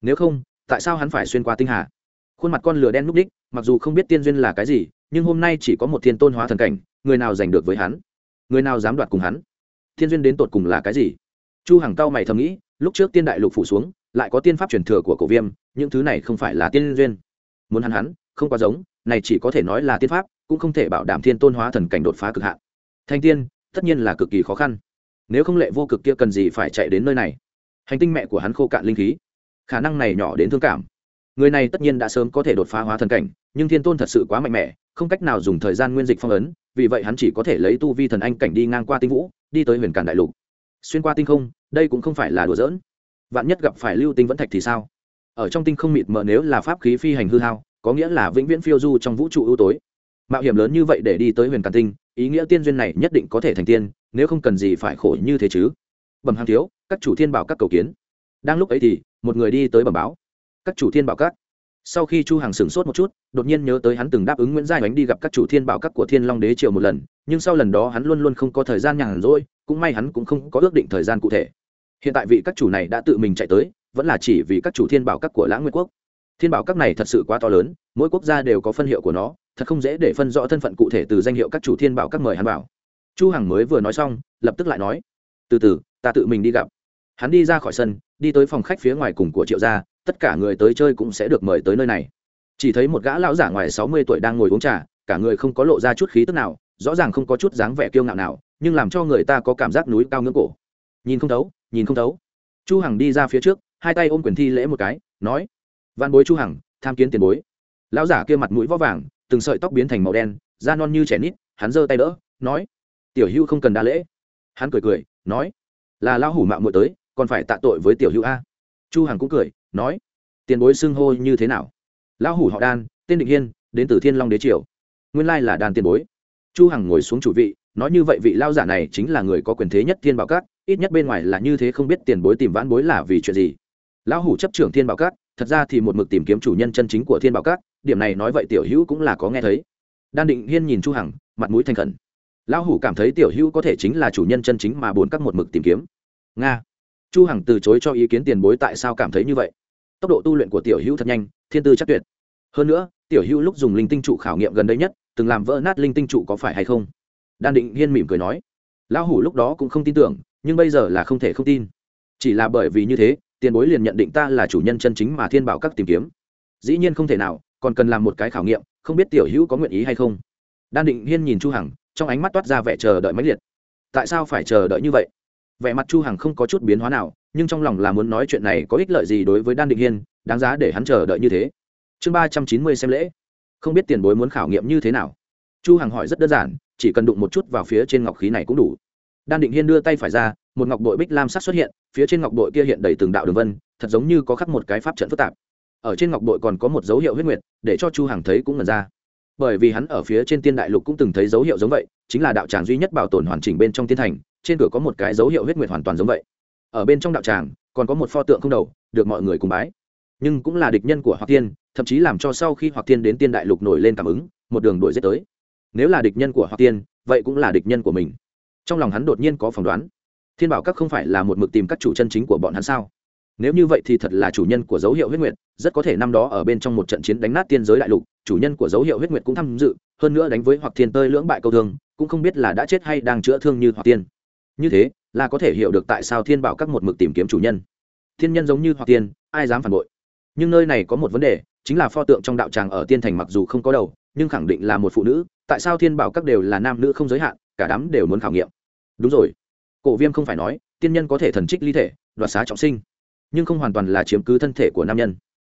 Nếu không, tại sao hắn phải xuyên qua tinh hà? Khuôn mặt con lửa đen núp đích, mặc dù không biết tiên duyên là cái gì, nhưng hôm nay chỉ có một thiên tôn hóa thần cảnh, người nào giành được với hắn? Người nào dám đoạt cùng hắn? Thiên duyên đến tột cùng là cái gì? Chu hằng cao mày thầm nghĩ, lúc trước tiên đại lục phủ xuống, lại có tiên pháp truyền thừa của cổ viêm, những thứ này không phải là tiên duyên. Muốn hắn hắn, không quá giống, này chỉ có thể nói là tiên pháp, cũng không thể bảo đảm thiên tôn hóa thần cảnh đột phá cực hạn. Thanh tiên, tất nhiên là cực kỳ khó khăn. Nếu không lệ vô cực kia cần gì phải chạy đến nơi này? Hành tinh mẹ của hắn khô cạn linh khí. Khả năng này nhỏ đến thương cảm người này tất nhiên đã sớm có thể đột phá hóa thần cảnh, nhưng thiên tôn thật sự quá mạnh mẽ, không cách nào dùng thời gian nguyên dịch phong ấn, vì vậy hắn chỉ có thể lấy tu vi thần anh cảnh đi ngang qua tinh vũ, đi tới huyền cản đại lục. Xuyên qua tinh không, đây cũng không phải là đùa giỡn. Vạn nhất gặp phải lưu tinh vẫn thạch thì sao? Ở trong tinh không mịt mờ nếu là pháp khí phi hành hư hao, có nghĩa là vĩnh viễn phiêu du trong vũ trụ ưu tối. Mạo hiểm lớn như vậy để đi tới huyền càn tinh, ý nghĩa tiên duyên này nhất định có thể thành tiên, nếu không cần gì phải khổ như thế chứ. Bẩm hàng thiếu, các chủ thiên bảo các cầu kiến. Đang lúc ấy thì, một người đi tới bẩm báo các chủ thiên bảo các. Sau khi chu Hằng sửng sốt một chút, đột nhiên nhớ tới hắn từng đáp ứng nguyễn giai ánh đi gặp các chủ thiên bảo các của thiên long đế triều một lần, nhưng sau lần đó hắn luôn luôn không có thời gian nhàn rỗi, cũng may hắn cũng không có ước định thời gian cụ thể. Hiện tại vị các chủ này đã tự mình chạy tới, vẫn là chỉ vì các chủ thiên bảo các của lãng nguyên quốc. Thiên bảo các này thật sự quá to lớn, mỗi quốc gia đều có phân hiệu của nó, thật không dễ để phân rõ thân phận cụ thể từ danh hiệu các chủ thiên bảo các mời hắn bảo chu hằng mới vừa nói xong, lập tức lại nói, từ từ, ta tự mình đi gặp. Hắn đi ra khỏi sân, đi tới phòng khách phía ngoài cùng của triệu gia tất cả người tới chơi cũng sẽ được mời tới nơi này. Chỉ thấy một gã lão giả ngoài sáu mươi tuổi đang ngồi uống trà, cả người không có lộ ra chút khí tức nào, rõ ràng không có chút dáng vẻ kiêu ngạo nào, nhưng làm cho người ta có cảm giác núi cao ngưỡng cổ. Nhìn không thấu, nhìn không thấu. Chu hằng đi ra phía trước, hai tay ôm quyền thi lễ một cái, nói văn bối chu hằng, tham kiến tiền bối. Lão giả kia mặt mũi võ vàng, từng sợi tóc biến thành màu đen, da non như trẻ nít, hắn giơ tay đỡ, nói, tiểu hữu không cần đa lễ. Hắn cười cười, nói, là lão hủ mạo muội tới, còn phải tạ tội với tiểu hữu a. Chu hằng cũng cười nói, tiền bối xưng hô như thế nào? Lão hủ họ đan, tên định hiên, đến từ thiên long đế triều. Nguyên lai là đan tiền bối. Chu hằng ngồi xuống chủ vị, nói như vậy vị lao giả này chính là người có quyền thế nhất thiên bảo cát, ít nhất bên ngoài là như thế không biết tiền bối tìm vãn bối là vì chuyện gì. Lão hủ chấp trưởng thiên bảo cát, thật ra thì một mực tìm kiếm chủ nhân chân chính của thiên bảo cát, điểm này nói vậy tiểu hữu cũng là có nghe thấy. Đan định hiên nhìn chu hằng, mặt mũi thành khẩn. Lão hủ cảm thấy tiểu hữu có thể chính là chủ nhân chân chính mà bốn các một mực tìm kiếm. Nga. Chu hằng từ chối cho ý kiến tiền bối tại sao cảm thấy như vậy tốc độ tu luyện của tiểu hữu thật nhanh, thiên tư chắc tuyệt. Hơn nữa, tiểu hữu lúc dùng linh tinh trụ khảo nghiệm gần đây nhất, từng làm vỡ nát linh tinh trụ có phải hay không? Đan định hiên mỉm cười nói. Lão hủ lúc đó cũng không tin tưởng, nhưng bây giờ là không thể không tin. Chỉ là bởi vì như thế, tiền bối liền nhận định ta là chủ nhân chân chính mà thiên bảo các tìm kiếm. Dĩ nhiên không thể nào, còn cần làm một cái khảo nghiệm, không biết tiểu hữu có nguyện ý hay không. Đan định hiên nhìn chu hằng, trong ánh mắt toát ra vẻ chờ đợi mãnh liệt. Tại sao phải chờ đợi như vậy? Vẻ mặt chu hằng không có chút biến hóa nào nhưng trong lòng là muốn nói chuyện này có ích lợi gì đối với đan định hiên, đáng giá để hắn chờ đợi như thế. Chương ba trăm chín mươi xem lễ. Không biết tiền bối muốn khảo nghiệm như thế nào? Chu hằng hỏi rất đơn giản, chỉ cần đụng một chút vào phía trên ngọc khí này cũng đủ. Đan định hiên đưa tay phải ra, một ngọc bội bích lam sắc xuất hiện, phía trên ngọc bội kia hiện đầy từng đạo đường vân, thật giống như có khắc một cái pháp trận phức tạp. Ở trên ngọc bội còn có một dấu hiệu huyết nguyệt, để cho chu hằng thấy cũng ngần ra. Bởi vì hắn ở phía trên tiên đại lục cũng từng thấy dấu hiệu giống vậy, chính là đạo tràng duy nhất bảo tồn hoàn chỉnh bên trong tiên thành, trên cửa có một cái dấu hiệu huyết nguyệt hoàn toàn giống vậy ở bên trong đạo tràng, còn có một pho tượng không đầu, được mọi người cùng bái. Nhưng cũng là địch nhân của hoặc tiên thậm chí làm cho sau khi hoặc tiên đến tiên đại lục nổi lên cảm ứng, một đường đuổi giết tới. Nếu là địch nhân của hoặc tiên vậy cũng là địch nhân của mình. Trong lòng hắn đột nhiên có phỏng đoán. Thiên bảo các không phải là một mực tìm các chủ chân chính của bọn hắn sao? Nếu như vậy thì thật là chủ nhân của dấu hiệu huyết nguyệt, rất có thể năm đó ở bên trong một trận chiến đánh nát tiên giới đại lục, chủ nhân của dấu hiệu huyết nguyệt cũng tham dự, hơn nữa đánh với hoặc thiên tơi lưỡng bại câu thương, cũng không biết là đã chết hay đang chữa thương như hoặc tiên như thế là có thể hiểu được tại sao thiên bảo các một mực tìm kiếm chủ nhân. Thiên nhân giống như hoặc tiên, ai dám phản bội? Nhưng nơi này có một vấn đề, chính là pho tượng trong đạo tràng ở tiên thành mặc dù không có đầu, nhưng khẳng định là một phụ nữ, tại sao thiên bảo các đều là nam nữ không giới hạn, cả đám đều muốn khảo nghiệm. Đúng rồi. Cổ viêm không phải nói, tiên nhân có thể thần trích ly thể, đoạt xá trọng sinh, nhưng không hoàn toàn là chiếm cứ thân thể của nam nhân.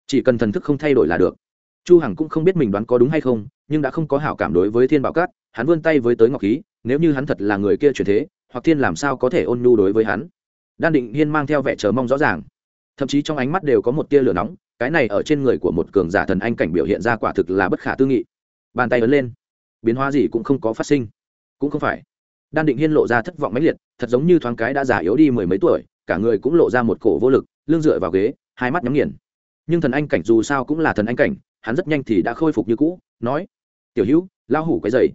Chỉ cần thần thức không thay đổi là được. Chu hằng cũng không biết mình đoán có đúng hay không, nhưng đã không có hảo cảm đối với thiên bảo cát hắn vươn tay với tới ngọc khí, nếu như hắn thật là người kia chuyển thế hoặc thiên làm sao có thể ôn nhu đối với hắn. Đan định hiên mang theo vẻ chờ mong rõ ràng. Thậm chí trong ánh mắt đều có một tia lửa nóng, cái này ở trên người của một cường giả thần anh cảnh biểu hiện ra quả thực là bất khả tư nghị. Bàn tay ấn lên. Biến hóa gì cũng không có phát sinh. Cũng không phải. Đan định hiên lộ ra thất vọng mãnh liệt, thật giống như thoáng cái đã già yếu đi mười mấy tuổi, cả người cũng lộ ra một cổ vô lực, lưng dựa vào ghế, hai mắt nhắm nghiền. Nhưng thần anh cảnh dù sao cũng là thần anh cảnh, hắn rất nhanh thì đã khôi phục như cũ, nói, tiểu hữu lao hủ cái dày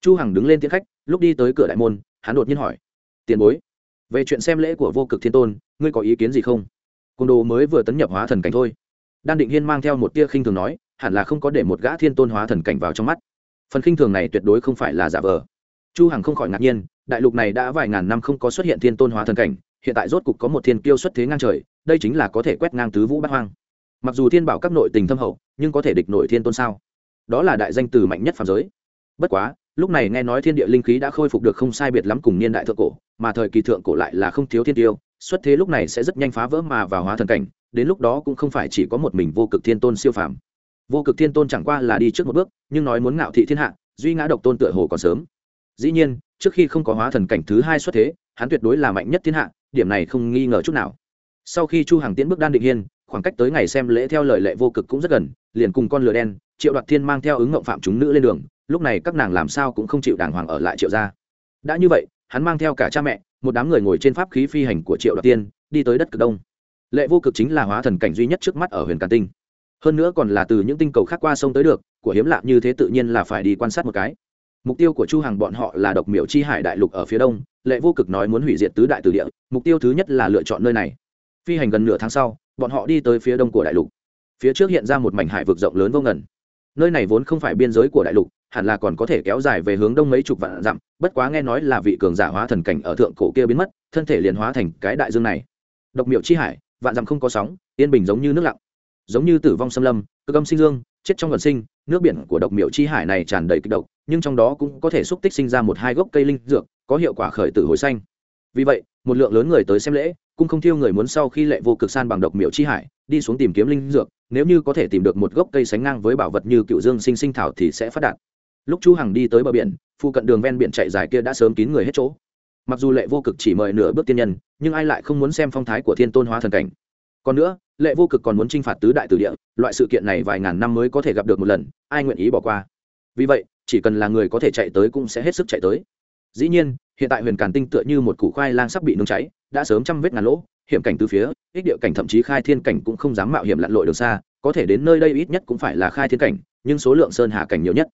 chu hằng đứng lên tiến khách, lúc đi tới cửa đại môn hắn đột nhiên hỏi, tiền bối, về chuyện xem lễ của vô cực thiên tôn, ngươi có ý kiến gì không? Côn đồ mới vừa tấn nhập hóa thần cảnh thôi. Đan định hiên mang theo một tia khinh thường nói, hẳn là không có để một gã thiên tôn hóa thần cảnh vào trong mắt. Phần khinh thường này tuyệt đối không phải là giả vờ. Chu hằng không khỏi ngạc nhiên, đại lục này đã vài ngàn năm không có xuất hiện thiên tôn hóa thần cảnh, hiện tại rốt cục có một thiên kiêu xuất thế ngang trời, đây chính là có thể quét ngang tứ vũ bát hoang. Mặc dù thiên bảo các nội tình thâm hậu, nhưng có thể địch nội thiên tôn sao? Đó là đại danh từ mạnh nhất phàm giới. Bất quá lúc này nghe nói thiên địa linh khí đã khôi phục được không sai biệt lắm cùng niên đại thượng cổ, mà thời kỳ thượng cổ lại là không thiếu thiên tiêu, xuất thế lúc này sẽ rất nhanh phá vỡ mà vào hóa thần cảnh, đến lúc đó cũng không phải chỉ có một mình vô cực thiên tôn siêu phàm. Vô cực thiên tôn chẳng qua là đi trước một bước, nhưng nói muốn ngạo thị thiên hạ, duy ngã độc tôn tựa hồ còn sớm. Dĩ nhiên, trước khi không có hóa thần cảnh thứ hai xuất thế, hắn tuyệt đối là mạnh nhất thiên hạ, điểm này không nghi ngờ chút nào. Sau khi chu hàng tiến bước đan định hiên, khoảng cách tới ngày xem lễ theo lời lệ vô cực cũng rất gần, liền cùng con lửa đen, triệu đoạt thiên mang theo ứng ngộng phạm chúng nữ lên đường lúc này các nàng làm sao cũng không chịu đàng hoàng ở lại triệu gia. Đã như vậy, hắn mang theo cả cha mẹ, một đám người ngồi trên pháp khí phi hành của triệu đoạt tiên, đi tới đất cực đông. Lệ vô cực chính là hóa thần cảnh duy nhất trước mắt ở huyền càn tinh. Hơn nữa còn là từ những tinh cầu khác qua sông tới được, của hiếm lạ như thế tự nhiên là phải đi quan sát một cái. Mục tiêu của chu hàng bọn họ là độc miểu chi hải đại lục ở phía đông, lệ vô cực nói muốn hủy diệt tứ đại từ địa, mục tiêu thứ nhất là lựa chọn nơi này. Phi hành gần nửa tháng sau, bọn họ đi tới phía đông của đại lục. Phía trước hiện ra một mảnh hải vực rộng lớn vô ngần. Nơi này vốn không phải biên giới của đại lục hẳn là còn có thể kéo dài về hướng đông mấy chục vạn dặm, bất quá nghe nói là vị cường giả hóa thần cảnh ở thượng cổ kia biến mất, thân thể liền hóa thành cái đại dương này. Độc miệu chi hải, vạn dặm không có sóng, yên bình giống như nước lặng. Giống như tử vong xâm lâm, cơ âm sinh dương, chết trong gần sinh, nước biển của độc miệu chi hải này tràn đầy kịch độc, nhưng trong đó cũng có thể xúc tích sinh ra một hai gốc cây linh dược, có hiệu quả khởi tử hồi xanh vì vậy, một lượng lớn người tới xem lễ, cũng không thiêu người muốn sau khi lệ vô cực san bằng độc miệu chi hải, đi xuống tìm kiếm linh dược, nếu như có thể tìm được một gốc cây sánh ngang với bảo vật như cựu dương sinh sinh thảo thì sẽ phát đạt lúc chu hằng đi tới bờ biển, phụ cận đường ven biển chạy dài kia đã sớm kín người hết chỗ. Mặc dù lệ vô cực chỉ mời nửa bước tiên nhân, nhưng ai lại không muốn xem phong thái của thiên tôn hóa thần cảnh. Còn nữa, lệ vô cực còn muốn chinh phạt tứ đại tử địa, loại sự kiện này vài ngàn năm mới có thể gặp được một lần, ai nguyện ý bỏ qua? Vì vậy, chỉ cần là người có thể chạy tới cũng sẽ hết sức chạy tới. Dĩ nhiên, hiện tại huyền càn tinh tựa như một củ khoai lang sắp bị nung cháy, đã sớm trăm vết ngàn lỗ, hiểm cảnh từ phía, ích địa cảnh thậm chí khai thiên cảnh cũng không dám mạo hiểm lặn lội đường xa, có thể đến nơi đây ít nhất cũng phải là khai thiên cảnh, nhưng số lượng sơn hà cảnh nhiều nhất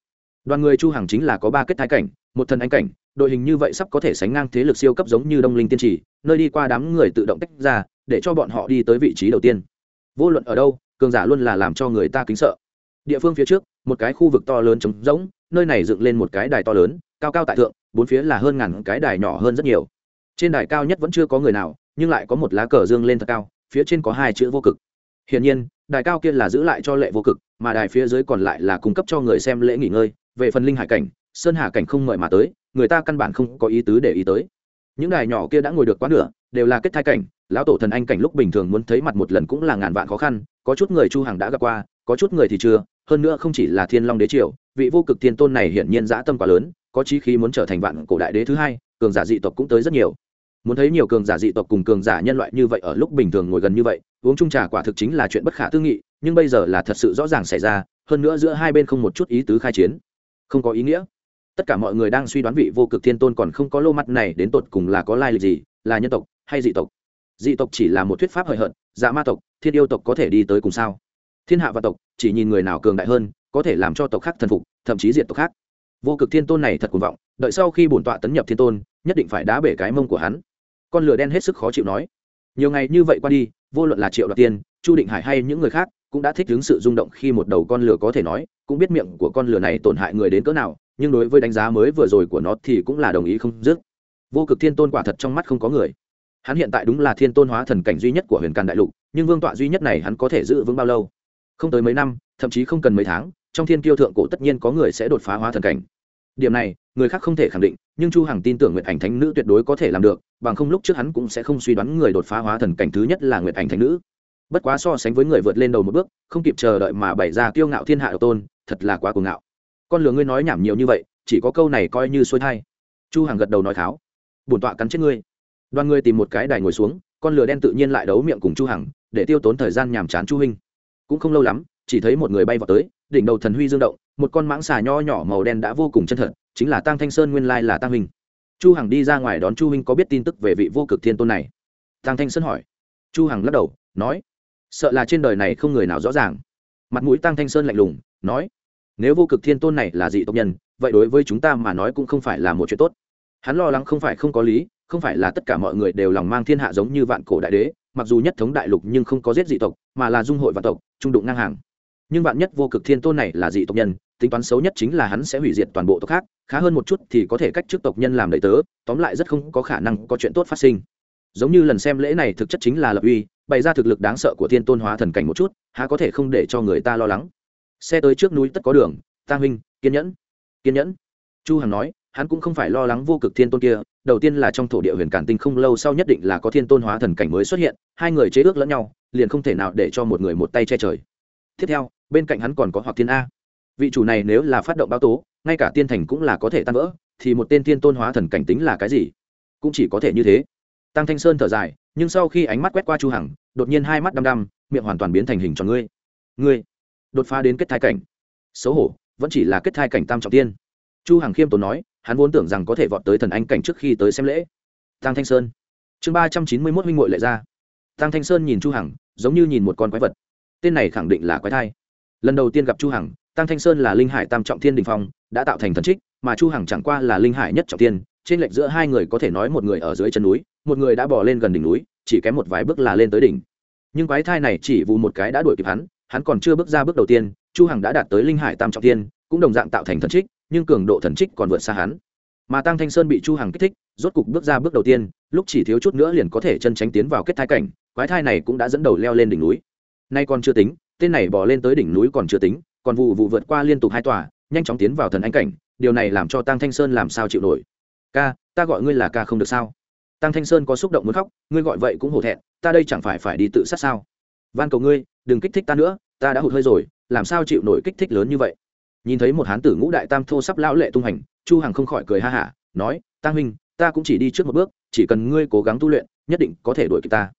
đoàn người chu hàng chính là có ba kết thái cảnh, một thần anh cảnh, đội hình như vậy sắp có thể sánh ngang thế lực siêu cấp giống như đông linh tiên trì, nơi đi qua đám người tự động tách ra, để cho bọn họ đi tới vị trí đầu tiên. Vô luận ở đâu, cường giả luôn là làm cho người ta kính sợ. Địa phương phía trước, một cái khu vực to lớn trống rỗng, nơi này dựng lên một cái đài to lớn, cao cao tại thượng, bốn phía là hơn ngàn cái đài nhỏ hơn rất nhiều. Trên đài cao nhất vẫn chưa có người nào, nhưng lại có một lá cờ dương lên thật cao, phía trên có hai chữ vô cực. Hiển nhiên, đài cao kia là giữ lại cho lệ vô cực, mà đài phía dưới còn lại là cung cấp cho người xem lễ nghỉ ngơi về phần linh hải cảnh, sơn hà cảnh không mời mà tới, người ta căn bản không có ý tứ để ý tới. Những đài nhỏ kia đã ngồi được quá nửa, đều là kết thai cảnh, lão tổ thần anh cảnh lúc bình thường muốn thấy mặt một lần cũng là ngàn vạn khó khăn, có chút người chu hàng đã gặp qua, có chút người thì chưa, hơn nữa không chỉ là thiên long đế triều, vị vô cực thiên tôn này hiển nhiên dã tâm quá lớn, có chí khí muốn trở thành vạn cổ đại đế thứ hai, cường giả dị tộc cũng tới rất nhiều. Muốn thấy nhiều cường giả dị tộc cùng cường giả nhân loại như vậy ở lúc bình thường ngồi gần như vậy, uống chung trà quả thực chính là chuyện bất khả tư nghị, nhưng bây giờ là thật sự rõ ràng xảy ra, hơn nữa giữa hai bên không một chút ý tứ khai chiến không có ý nghĩa. Tất cả mọi người đang suy đoán vị vô cực thiên tôn còn không có lô mặt này đến tột cùng là có lai lịch gì, là nhân tộc hay dị tộc. Dị tộc chỉ là một thuyết pháp hời hợt dạ ma tộc, thiên yêu tộc có thể đi tới cùng sao? Thiên hạ và tộc, chỉ nhìn người nào cường đại hơn, có thể làm cho tộc khác thần phục, thậm chí diệt tộc khác. Vô cực thiên tôn này thật cuồng vọng, đợi sau khi bổn tọa tấn nhập thiên tôn, nhất định phải đá bể cái mông của hắn. Con lửa đen hết sức khó chịu nói. Nhiều ngày như vậy qua đi, vô luận là triệu đoạt tiên, chu định hải hay những người khác cũng đã thích ứng sự rung động khi một đầu con lửa có thể nói, cũng biết miệng của con lửa này tổn hại người đến cỡ nào, nhưng đối với đánh giá mới vừa rồi của nó thì cũng là đồng ý không dứt. Vô cực thiên tôn quả thật trong mắt không có người. Hắn hiện tại đúng là thiên tôn hóa thần cảnh duy nhất của huyền càn đại lục, nhưng vương tọa duy nhất này hắn có thể giữ vững bao lâu? Không tới mấy năm, thậm chí không cần mấy tháng, trong thiên kiêu thượng cổ tất nhiên có người sẽ đột phá hóa thần cảnh. Điểm này, người khác không thể khẳng định, nhưng chu hằng tin tưởng nguyệt ảnh thánh nữ tuyệt đối có thể làm được, bằng không lúc trước hắn cũng sẽ không suy đoán người đột phá hóa thần cảnh thứ nhất là nguyệt ảnh thánh nữ bất quá so sánh với người vượt lên đầu một bước, không kịp chờ đợi mà bày ra kiêu ngạo thiên hạ độc tôn, thật là quá cuồng ngạo. Con lừa ngươi nói nhảm nhiều như vậy, chỉ có câu này coi như xuôi thai. Chu hằng gật đầu nói tháo. bổn tọa cắn chết ngươi. Đoàn ngươi tìm một cái đài ngồi xuống, con lừa đen tự nhiên lại đấu miệng cùng chu hằng, để tiêu tốn thời gian nhàm chán chu huynh. Cũng không lâu lắm, chỉ thấy một người bay vào tới, đỉnh đầu thần huy dương động, một con mãng xà nho nhỏ màu đen đã vô cùng chân thật, chính là tăng thanh sơn nguyên lai là tăng huynh. Chu hằng đi ra ngoài đón chu huynh có biết tin tức về vị vô cực thiên tôn này. Tăng thanh sơn hỏi. Chu hằng lắc đầu, nói sợ là trên đời này không người nào rõ ràng. Mặt mũi tăng thanh sơn lạnh lùng, nói, nếu vô cực thiên tôn này là dị tộc nhân, vậy đối với chúng ta mà nói cũng không phải là một chuyện tốt. Hắn lo lắng không phải không có lý, không phải là tất cả mọi người đều lòng mang thiên hạ giống như vạn cổ đại đế, mặc dù nhất thống đại lục nhưng không có giết dị tộc, mà là dung hội vạn tộc, trung đụng ngang hàng. Nhưng vạn nhất vô cực thiên tôn này là dị tộc nhân, tính toán xấu nhất chính là hắn sẽ hủy diệt toàn bộ tộc khác, khá hơn một chút thì có thể cách trước tộc nhân làm đầy tớ, tóm lại rất không có khả năng có chuyện tốt phát sinh. Giống như lần xem lễ này thực chất chính là lập uy bày ra thực lực đáng sợ của thiên tôn hóa thần cảnh một chút, há có thể không để cho người ta lo lắng. Xe tới trước núi tất có đường ta huynh, kiên nhẫn kiên nhẫn. Chu hằng nói, hắn cũng không phải lo lắng vô cực thiên tôn kia, đầu tiên là trong thổ địa huyền cản tinh không lâu sau nhất định là có thiên tôn hóa thần cảnh mới xuất hiện, hai người chế ước lẫn nhau, liền không thể nào để cho một người một tay che trời. Tiếp theo, bên cạnh hắn còn có hoặc thiên a. Vị chủ này nếu là phát động báo tố, ngay cả tiên thành cũng là có thể tan vỡ, thì một tên thiên tôn hóa thần cảnh tính là cái gì? Cũng chỉ có thể như thế. Tăng thanh sơn thở dài nhưng sau khi ánh mắt quét qua chu hằng, đột nhiên hai mắt đăm đăm, miệng hoàn toàn biến thành hình tròn ngươi. Ngươi, đột phá đến kết thai cảnh. Xấu hổ, vẫn chỉ là kết thai cảnh tam trọng tiên. Chu hằng khiêm tốn nói, hắn vốn tưởng rằng có thể vọt tới thần anh cảnh trước khi tới xem lễ. Tăng thanh sơn. Chương ba trăm chín mươi mốt huynh muội lệ ra. Tăng thanh sơn nhìn chu hằng, giống như nhìn một con quái vật. Tên này khẳng định là quái thai. Lần đầu tiên gặp chu hằng tăng thanh sơn là linh hải tam trọng thiên đình phong, đã tạo thành thần trích, mà chu hằng chẳng qua là linh hải nhất trọng thiên trên lệch giữa hai người có thể nói một người ở dưới chân núi một người đã bò lên gần đỉnh núi, chỉ kém một vài bước là lên tới đỉnh. Nhưng quái thai này chỉ vụ một cái đã đuổi kịp hắn hắn còn chưa bước ra bước đầu tiên, chu hằng đã đạt tới linh hải tam trọng thiên, cũng đồng dạng tạo thành thần trích, nhưng cường độ thần trích còn vượt xa hắn. Mà tăng thanh sơn bị chu hằng kích thích, rốt cục bước ra bước đầu tiên, lúc chỉ thiếu chút nữa liền có thể chân tránh tiến vào kết thai cảnh, quái thai này cũng đã dẫn đầu leo lên đỉnh núi. Nay còn chưa tính, tên này bò lên tới đỉnh núi còn chưa tính, còn vụ vụ vượt qua liên tục hai tòa, nhanh chóng tiến vào thần anh cảnh, điều này làm cho tăng thanh sơn làm sao chịu nổi. Ca, ta gọi ngươi là ca không được sao? Tăng thanh sơn có xúc động muốn khóc, ngươi gọi vậy cũng hổ thẹn, ta đây chẳng phải phải đi tự sát sao? Van cầu ngươi, đừng kích thích ta nữa, ta đã hụt hơi rồi, làm sao chịu nổi kích thích lớn như vậy? Nhìn thấy một hán tử ngũ đại tam thô sắp lão lệ tung hành, chu hằng không khỏi cười ha hả, nói tăng huynh, ta cũng chỉ đi trước một bước, chỉ cần ngươi cố gắng tu luyện, nhất định có thể đuổi kịp ta.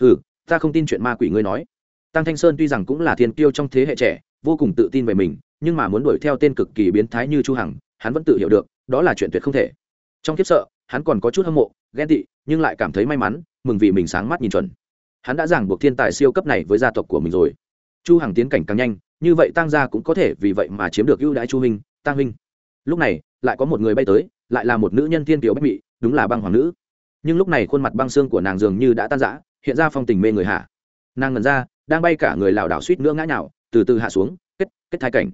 Hừ, ta không tin chuyện ma quỷ ngươi nói. Tăng thanh sơn tuy rằng cũng là thiên kiêu trong thế hệ trẻ, vô cùng tự tin về mình, nhưng mà muốn đuổi theo tên cực kỳ biến thái như chu hằng, hắn vẫn tự hiểu được, đó là chuyện tuyệt không thể. Trong kiếp sợ hắn còn có chút hâm mộ, ghen tị, nhưng lại cảm thấy may mắn, mừng vì mình sáng mắt nhìn chuẩn. Hắn đã giảng buộc thiên tài siêu cấp này với gia tộc của mình rồi. Chu hằng tiến cảnh càng nhanh, như vậy tăng gia cũng có thể vì vậy mà chiếm được ưu đãi chu huynh tăng huynh lúc này, lại có một người bay tới, lại là một nữ nhân thiên tiểu bách mị, đúng là băng hoàng nữ. Nhưng lúc này khuôn mặt băng xương của nàng dường như đã tan rã, hiện ra phong tình mê người hạ. Nàng ngẩn ra, đang bay cả người lảo đảo suýt nữa ngã nhào, từ từ hạ xuống, kết kết thai cảnh.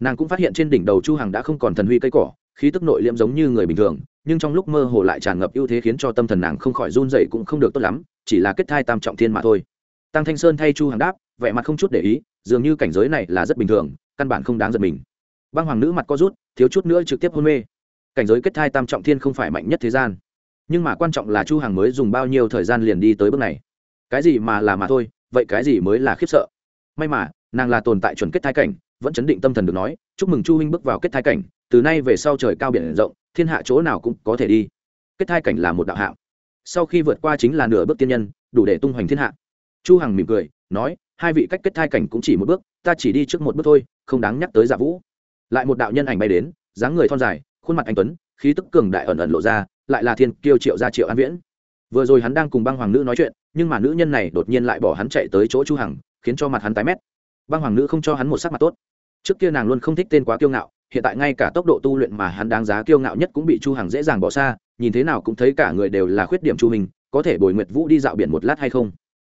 Nàng cũng phát hiện trên đỉnh đầu chu hằng đã không còn thần huy cây cỏ khí tức nội liễm giống như người bình thường, nhưng trong lúc mơ hồ lại tràn ngập ưu thế khiến cho tâm thần nàng không khỏi run dậy cũng không được tốt lắm, chỉ là kết thai tam trọng thiên mà thôi. Tăng thanh sơn thay chu hàng đáp, vẻ mặt không chút để ý, dường như cảnh giới này là rất bình thường, căn bản không đáng giật mình. Băng hoàng nữ mặt co rút, thiếu chút nữa trực tiếp hôn mê. Cảnh giới kết thai tam trọng thiên không phải mạnh nhất thế gian. Nhưng mà quan trọng là chu hàng mới dùng bao nhiêu thời gian liền đi tới bước này. Cái gì mà là mà thôi, vậy cái gì mới là khiếp sợ. May mà, nàng là tồn tại chuẩn kết thai cảnh, vẫn chấn định tâm thần được nói, chúc mừng chu huynh bước vào kết thai cảnh từ nay về sau trời cao biển rộng, thiên hạ chỗ nào cũng có thể đi. Kết thai cảnh là một đạo hạng. Sau khi vượt qua chính là nửa bước tiên nhân, đủ để tung hoành thiên hạ. Chu hằng mỉm cười, nói, hai vị cách kết thai cảnh cũng chỉ một bước, ta chỉ đi trước một bước thôi, không đáng nhắc tới giả vũ. Lại một đạo nhân ảnh bay đến, dáng người thon dài, khuôn mặt anh tuấn, khí tức cường đại ẩn ẩn lộ ra, lại là thiên kiêu triệu gia triệu an viễn. Vừa rồi hắn đang cùng băng hoàng nữ nói chuyện, nhưng mà nữ nhân này đột nhiên lại bỏ hắn chạy tới chỗ chu hằng, khiến cho mặt hắn tái mét. Băng hoàng nữ không cho hắn một sắc mặt tốt. Trước kia nàng luôn không thích tên quá kiêu ngạo hiện tại ngay cả tốc độ tu luyện mà hắn đáng giá kiêu ngạo nhất cũng bị chu hằng dễ dàng bỏ xa, nhìn thế nào cũng thấy cả người đều là khuyết điểm chu hình có thể bồi nguyệt vũ đi dạo biển một lát hay không?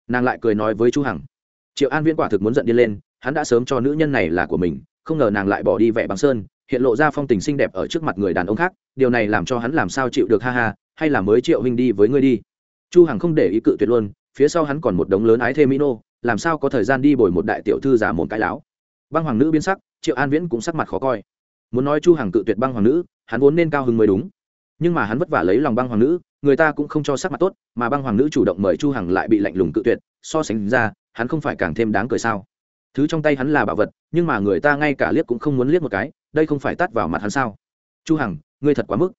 Nàng lại cười nói với chu hằng. Triệu an viễn quả thực muốn giận đi lên, hắn đã sớm cho nữ nhân này là của mình, không ngờ nàng lại bỏ đi vẻ bằng sơn, hiện lộ ra phong tình xinh đẹp ở trước mặt người đàn ông khác, điều này làm cho hắn làm sao chịu được ha ha, hay là mới triệu huynh đi với ngươi đi. Chu hằng không để ý cự tuyệt luôn, phía sau hắn còn một đống lớn ái thê mỹ nô làm sao có thời gian đi bồi một đại tiểu thư giả mồm cái láo. Băng hoàng nữ biến sắc, triệu an viễn cũng sắc mặt khó coi muốn nói chu hằng cự tuyệt băng hoàng nữ, hắn vốn nên cao hứng mới đúng. Nhưng mà hắn vất vả lấy lòng băng hoàng nữ, người ta cũng không cho sắc mặt tốt, mà băng hoàng nữ chủ động mời chu hằng lại bị lạnh lùng cự tuyệt, so sánh ra, hắn không phải càng thêm đáng cười sao? Thứ trong tay hắn là bảo vật, nhưng mà người ta ngay cả liếc cũng không muốn liếc một cái, đây không phải tát vào mặt hắn sao? Chu hằng, ngươi thật quá mức.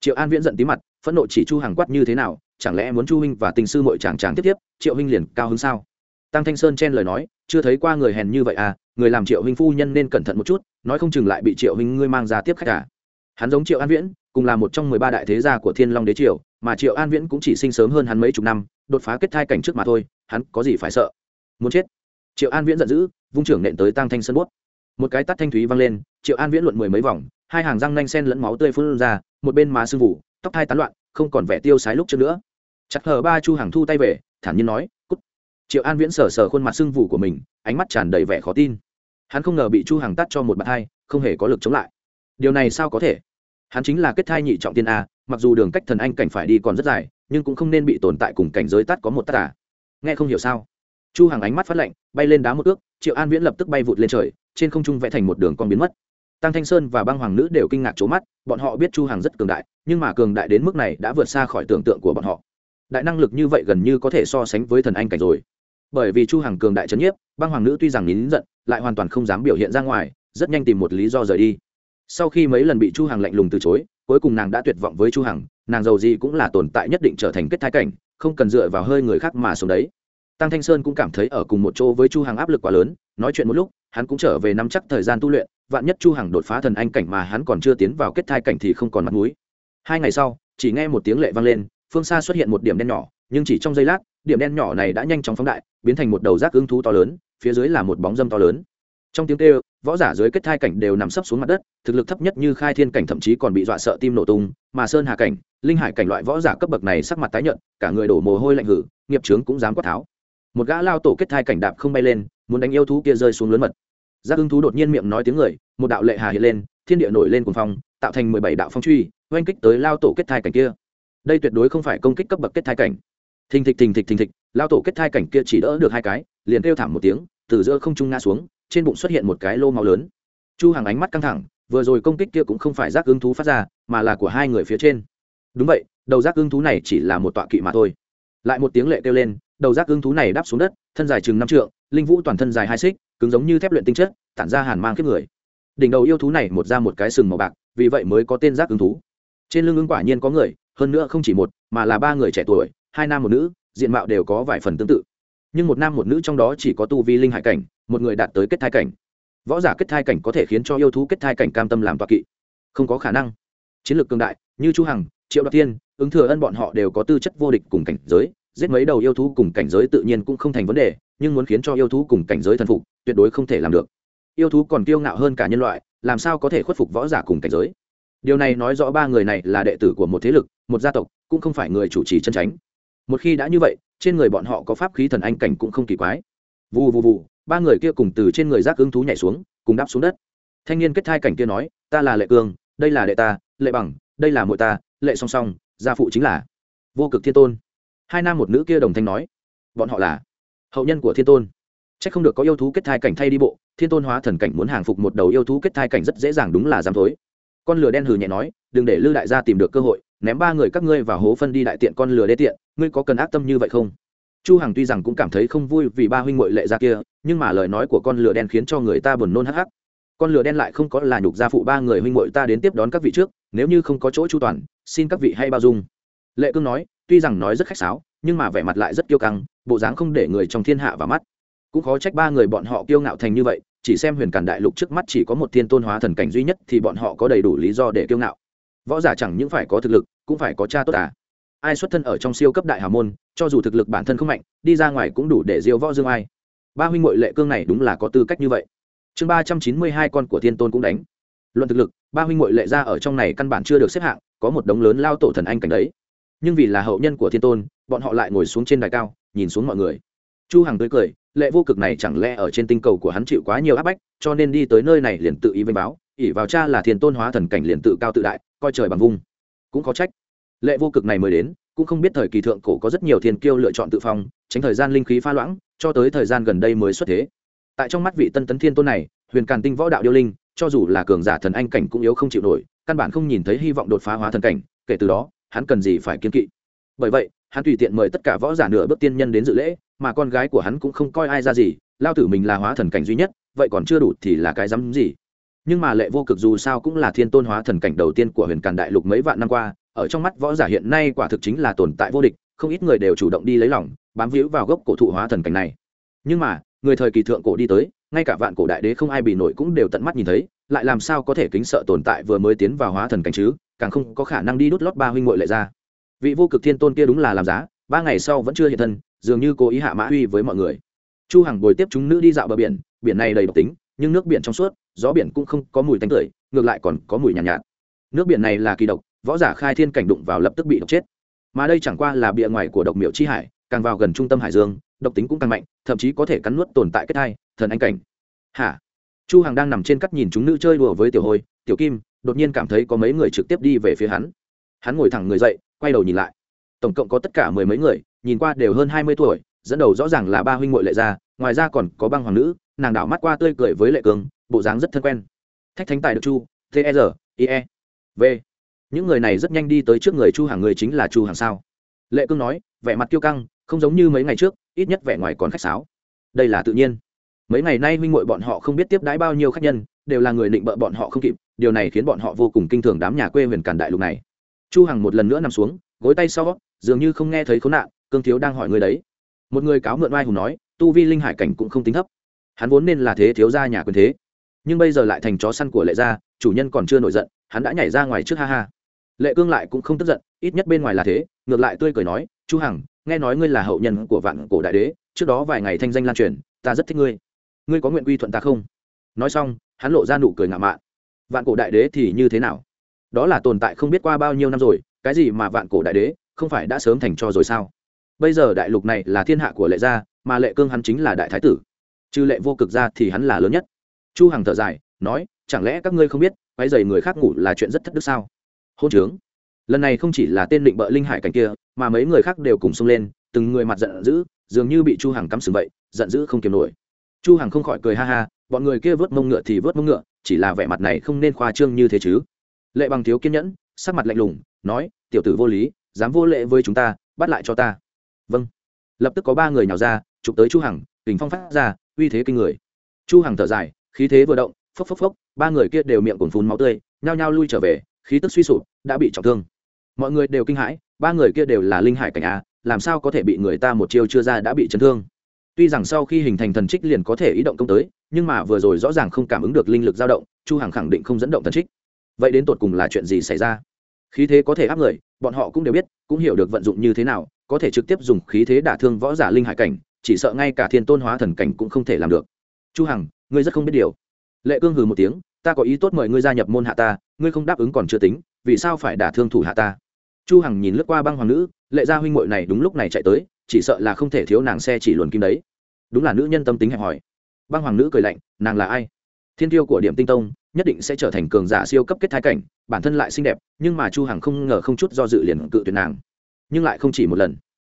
Triệu an viễn giận tí mặt, phẫn nộ chỉ chu hằng quát như thế nào, chẳng lẽ muốn chu huynh và tình sư muội chàng chàng tiếp tiếp, triệu huynh liền cao hứng sao? Tăng thanh sơn chen lời nói chưa thấy qua người hèn như vậy à người làm triệu huynh phu nhân nên cẩn thận một chút, nói không chừng lại bị triệu huynh ngươi mang ra tiếp khách cả hắn giống triệu an viễn, cùng là một trong mười ba đại thế gia của thiên long đế triều, mà triệu an viễn cũng chỉ sinh sớm hơn hắn mấy chục năm, đột phá kết thai cảnh trước mà thôi, hắn có gì phải sợ? Muốn chết. Triệu an viễn giận dữ, vung trưởng nện tới tăng thanh sân bút. Một cái tắt thanh thúy văng lên, triệu an viễn luận mười mấy vòng, hai hàng răng nanh sen lẫn máu tươi phun ra, một bên má sưng vụ tóc thai tán loạn, không còn vẻ tiêu sái lúc trước nữa. Chặt hờ ba chu hàng thu tay về, thản nhiên nói triệu an viễn sờ sờ khuôn mặt sưng vù của mình, ánh mắt tràn đầy vẻ khó tin. Hắn không ngờ bị chu Hằng tắt cho một bạn thai không hề có lực chống lại. Điều này sao có thể? Hắn chính là kết thai nhị trọng tiên a, mặc dù đường cách thần anh cảnh phải đi còn rất dài, nhưng cũng không nên bị tồn tại cùng cảnh giới tắt có một tắt à. Nghe không hiểu sao? Chu Hằng ánh mắt phát lạnh, bay lên đá một ước triệu an viễn lập tức bay vụt lên trời, trên không trung vẽ thành một đường con biến mất. Tăng thanh sơn và băng hoàng nữ đều kinh ngạc trố mắt, bọn họ biết chu Hằng rất cường đại, nhưng mà cường đại đến mức này đã vượt xa khỏi tưởng tượng của bọn họ. Đại năng lực như vậy gần như có thể so sánh với thần anh cảnh rồi bởi vì chu hằng cường đại trấn nhiếp, băng hoàng nữ tuy rằng nín giận, lại hoàn toàn không dám biểu hiện ra ngoài, rất nhanh tìm một lý do rời đi. Sau khi mấy lần bị chu hằng lạnh lùng từ chối, cuối cùng nàng đã tuyệt vọng với chu hằng, nàng giàu gì cũng là tồn tại nhất định trở thành kết thái cảnh, không cần dựa vào hơi người khác mà sống đấy. Tăng thanh sơn cũng cảm thấy ở cùng một chỗ với chu hằng áp lực quá lớn, nói chuyện một lúc, hắn cũng trở về nắm chắc thời gian tu luyện, vạn nhất chu hằng đột phá thần anh cảnh mà hắn còn chưa tiến vào kết thai cảnh thì không còn mặt mũi. Hai ngày sau, chỉ nghe một tiếng lệ vang lên, phương xa xuất hiện một điểm đen nhỏ, nhưng chỉ trong giây lát điểm đen nhỏ này đã nhanh chóng phóng đại, biến thành một đầu rác ưng thú to lớn, phía dưới là một bóng dâm to lớn. Trong tiếng kêu, võ giả dưới kết thai cảnh đều nằm sấp xuống mặt đất, thực lực thấp nhất như khai thiên cảnh thậm chí còn bị dọa sợ tim nổ tung, mà sơn hà cảnh, linh hải cảnh loại võ giả cấp bậc này sắc mặt tái nhợt, cả người đổ mồ hôi lạnh hử, nghiệp trướng cũng dám quát tháo. Một gã lao tổ kết thai cảnh đạp không bay lên, muốn đánh yêu thú kia rơi xuống lớn mật. Giác ưng thú đột nhiên miệng nói tiếng người, một đạo lệ hà hiện lên, thiên địa nổi lên cuồng phong, tạo thành mười bảy đạo phong truy, oanh kích tới lao tổ kết thai cảnh kia. Đây tuyệt đối không phải công kích cấp bậc kết thai cảnh thình thịch thình thịch thình thịch lao tổ kết thai cảnh kia chỉ đỡ được hai cái, liền kêu thảm một tiếng, từ giữa không trung nga xuống, trên bụng xuất hiện một cái lô máu lớn. Chu hàng ánh mắt căng thẳng, vừa rồi công kích kia cũng không phải rác ưng thú phát ra, mà là của hai người phía trên. Đúng vậy, đầu rác ưng thú này chỉ là một tọa kỵ mà thôi. Lại một tiếng lệ kêu lên, đầu rác ưng thú này đáp xuống đất, thân dài chừng năm trượng, linh vũ toàn thân dài hai xích, cứng giống như thép luyện tinh chất, tản ra hàn mang kiếp người. Đỉnh đầu yêu thú này một ra một cái sừng màu bạc, vì vậy mới có tên rác ưng thú. Trên lưng ưng quả nhiên có người, hơn nữa không chỉ một, mà là ba người trẻ tuổi hai nam một nữ, diện mạo đều có vài phần tương tự. Nhưng một nam một nữ trong đó chỉ có tu vi linh hải cảnh, một người đạt tới kết thai cảnh. Võ giả kết thai cảnh có thể khiến cho yêu thú kết thai cảnh cam tâm làm toa kỵ. Không có khả năng. Chiến lược cường đại, như chu hằng, triệu đoạt tiên ứng thừa ân bọn họ đều có tư chất vô địch cùng cảnh giới, giết mấy đầu yêu thú cùng cảnh giới tự nhiên cũng không thành vấn đề, nhưng muốn khiến cho yêu thú cùng cảnh giới thần phục, tuyệt đối không thể làm được. Yêu thú còn kiêu ngạo hơn cả nhân loại, làm sao có thể khuất phục võ giả cùng cảnh giới? Điều này nói rõ ba người này là đệ tử của một thế lực, một gia tộc, cũng không phải người chủ trì chân tránh một khi đã như vậy, trên người bọn họ có pháp khí thần anh cảnh cũng không kỳ quái. Vù vù vù, ba người kia cùng từ trên người giác ứng thú nhảy xuống, cùng đáp xuống đất. Thanh niên kết thai cảnh kia nói, ta là lệ cương đây là đệ ta, lệ bằng, đây là muội ta, lệ song song, gia phụ chính là. Vô cực thiên tôn. Hai nam một nữ kia đồng thanh nói, bọn họ là hậu nhân của thiên tôn. C h ắ c không được có yêu thú kết thai cảnh thay đi bộ, thiên tôn hóa thần cảnh muốn hàng phục một đầu yêu thú kết thai cảnh rất dễ dàng đúng là dám thối. Con lửa đen hừ nhẹ nói, đừng để lư đại gia tìm được cơ hội ném ba người các ngươi vào hố phân đi đại tiện con lừa đê tiện, ngươi có cần ác tâm như vậy không? Chu hằng tuy rằng cũng cảm thấy không vui vì ba huynh muội lệ ra kia, nhưng mà lời nói của con lừa đen khiến cho người ta buồn nôn hắc hắc. Con lừa đen lại không có là nhục gia phụ ba người huynh muội ta đến tiếp đón các vị trước, nếu như không có chỗ chu toàn, xin các vị hay bao dung. Lệ cương nói, tuy rằng nói rất khách sáo, nhưng mà vẻ mặt lại rất kiêu căng, bộ dáng không để người trong thiên hạ vào mắt. Cũng khó trách ba người bọn họ kiêu ngạo thành như vậy, chỉ xem huyền cản đại lục trước mắt chỉ có một thiên tôn hóa thần cảnh duy nhất thì bọn họ có đầy đủ lý do để kiêu ngạo. Võ giả chẳng những phải có thực lực cũng phải có cha tốt à. Ai xuất thân ở trong siêu cấp đại hào môn, cho dù thực lực bản thân không mạnh, đi ra ngoài cũng đủ để diêu võ dương ai. Ba huynh ngội lệ cương này đúng là có tư cách như vậy. Chương ba trăm chín mươi hai con của thiên tôn cũng đánh. Luận thực lực, ba huynh ngội lệ ra ở trong này căn bản chưa được xếp hạng, có một đống lớn lao tổ thần anh cảnh đấy. Nhưng vì là hậu nhân của thiên tôn, bọn họ lại ngồi xuống trên đài cao, nhìn xuống mọi người. Chu hằng tươi cười, lệ vô cực này chẳng lẽ ở trên tinh cầu của hắn chịu quá nhiều áp bách, cho nên đi tới nơi này liền tự ý vênh báo ỉ vào cha là thiên tôn hóa thần cảnh liền tự cao tự đại, coi trời bằng vung cũng có trách. Lệ vô cực này mới đến, cũng không biết thời kỳ thượng cổ có rất nhiều thiên kiêu lựa chọn tự phong, tránh thời gian linh khí pha loãng, cho tới thời gian gần đây mới xuất thế. Tại trong mắt vị tân tấn thiên tôn này, huyền càn tinh võ đạo điêu linh, cho dù là cường giả thần anh cảnh cũng yếu không chịu nổi, căn bản không nhìn thấy hy vọng đột phá hóa thần cảnh, kể từ đó, hắn cần gì phải kiên kỵ. Bởi vậy, hắn tùy tiện mời tất cả võ giả nửa bước tiên nhân đến dự lễ, mà con gái của hắn cũng không coi ai ra gì, lao tử mình là hóa thần cảnh duy nhất, vậy còn chưa đủ thì là cái dám gì? Nhưng mà lệ vô cực dù sao cũng là thiên tôn hóa thần cảnh đầu tiên của huyền càn đại lục mấy vạn năm qua, ở trong mắt võ giả hiện nay quả thực chính là tồn tại vô địch, không ít người đều chủ động đi lấy lòng, bám víu vào gốc cổ thụ hóa thần cảnh này. Nhưng mà, người thời kỳ thượng cổ đi tới, ngay cả vạn cổ đại đế không ai bị nổi cũng đều tận mắt nhìn thấy, lại làm sao có thể kính sợ tồn tại vừa mới tiến vào hóa thần cảnh chứ, càng không có khả năng đi đút lót ba huynh muội lệ ra. Vị vô cực thiên tôn kia đúng là làm giá, ba ngày sau vẫn chưa hiện thân, dường như cố ý hạ mã uy với mọi người. Chu hằng bồi tiếp chúng nữ đi dạo bờ biển biển này đầy độc tính, nhưng nước biển trong suốt gió biển cũng không có mùi tanh tưởi ngược lại còn có mùi nhàn nhạt, nhạt. Nước biển này là kỳ độc võ giả khai thiên cảnh đụng vào lập tức bị độc chết. Mà đây chẳng qua là bìa ngoài của độc miệu chi hải càng vào gần trung tâm hải dương độc tính cũng càng mạnh thậm chí có thể cắn nuốt tồn tại kết thai thần anh cảnh. Hả? Chu hằng đang nằm trên cắt nhìn chúng nữ chơi đùa với tiểu hồi tiểu kim đột nhiên cảm thấy có mấy người trực tiếp đi về phía hắn. Hắn ngồi thẳng người dậy quay đầu nhìn lại. Tổng cộng có tất cả mười mấy người nhìn qua đều hơn hai mươi tuổi dẫn đầu rõ ràng là ba huynh muội lệ gia ngoài ra còn có băng hoàng nữ nàng đảo mắt qua tươi cười với lệ cường bộ dáng rất thân quen. Thách thánh tài được chu, t e r i e v. Những người này rất nhanh đi tới trước người chu hàng người chính là chu hàng sao. Lệ cương nói, vẻ mặt kiêu căng, không giống như mấy ngày trước, ít nhất vẻ ngoài còn khách sáo. Đây là tự nhiên. Mấy ngày nay huynh muội bọn họ không biết tiếp đãi bao nhiêu khách nhân, đều là người định bợ bọn họ không kịp, điều này khiến bọn họ vô cùng kinh thường đám nhà quê huyền càn đại lục này. Chu hằng một lần nữa nằm xuống, gối tay sau, dường như không nghe thấy khốn nạn, cương thiếu đang hỏi người đấy. Một người cáo mượn oai hùng nói, tu vi linh hải cảnh cũng không tính thấp. Hắn vốn nên là thế thiếu gia nhà quyền thế nhưng bây giờ lại thành chó săn của lệ gia, chủ nhân còn chưa nổi giận, hắn đã nhảy ra ngoài trước ha ha. Lệ cương lại cũng không tức giận, ít nhất bên ngoài là thế, ngược lại tươi cười nói, chu hằng, nghe nói ngươi là hậu nhân của vạn cổ đại đế, trước đó vài ngày thanh danh lan truyền, ta rất thích ngươi. Ngươi có nguyện quy thuận ta không? Nói xong, hắn lộ ra nụ cười ngạo mạn. Vạn cổ đại đế thì như thế nào? Đó là tồn tại không biết qua bao nhiêu năm rồi, cái gì mà vạn cổ đại đế, không phải đã sớm thành cho rồi sao? Bây giờ đại lục này là thiên hạ của lệ gia, mà lệ cương hắn chính là đại thái tử. Trừ lệ vô cực ra thì hắn là lớn nhất chu hằng thở dài, nói, chẳng lẽ các ngươi không biết quay dày người khác ngủ là chuyện rất thất đức sao? Hôn trướng. Lần này không chỉ là tên định bợ linh hải cảnh kia, mà mấy người khác đều cùng xông lên, từng người mặt giận dữ, dường như bị chu hằng cắm sừng vậy, giận dữ không kiềm nổi. Chu hằng không khỏi cười ha ha, bọn người kia vớt mông ngựa thì vớt mông ngựa, chỉ là vẻ mặt này không nên khoa trương như thế chứ. Lệ bằng thiếu kiên nhẫn, sắc mặt lạnh lùng, nói, tiểu tử vô lý, dám vô lệ với chúng ta, bắt lại cho ta. Vâng. Lập tức có ba người nhào ra, chụp tới chu hằng, kình phong phát ra, uy thế kinh người. Chu hằng thở dài khí thế vừa động, phốc phốc phốc, ba người kia đều miệng cồn phun máu tươi, nhao nhao lui trở về, khí tức suy sụp, đã bị trọng thương. Mọi người đều kinh hãi, ba người kia đều là linh hải cảnh a, làm sao có thể bị người ta một chiêu chưa ra đã bị chấn thương? Tuy rằng sau khi hình thành thần trích liền có thể ý động công tới, nhưng mà vừa rồi rõ ràng không cảm ứng được linh lực dao động, chu hằng khẳng định không dẫn động thần trích. Vậy đến tột cùng là chuyện gì xảy ra? Khí thế có thể áp người, bọn họ cũng đều biết, cũng hiểu được vận dụng như thế nào, có thể trực tiếp dùng khí thế đả thương võ giả linh hải cảnh, chỉ sợ ngay cả thiên tôn hóa thần cảnh cũng không thể làm được. Chu hằng ngươi rất không biết điều. Lệ cương hừ một tiếng, ta có ý tốt mời ngươi gia nhập môn hạ ta, ngươi không đáp ứng còn chưa tính, vì sao phải đả thương thủ hạ ta? Chu hằng nhìn lướt qua băng hoàng nữ, lệ gia huynh muội này đúng lúc này chạy tới, chỉ sợ là không thể thiếu nàng xe chỉ luồn kim đấy. Đúng là nữ nhân tâm tính hẹp hỏi băng hoàng nữ cười lạnh, nàng là ai? Thiên tiêu của điểm tinh tông, nhất định sẽ trở thành cường giả siêu cấp kết thái cảnh, bản thân lại xinh đẹp, nhưng mà chu hằng không ngờ không chút do dự liền cự tuyệt nàng. Nhưng lại không chỉ một lần.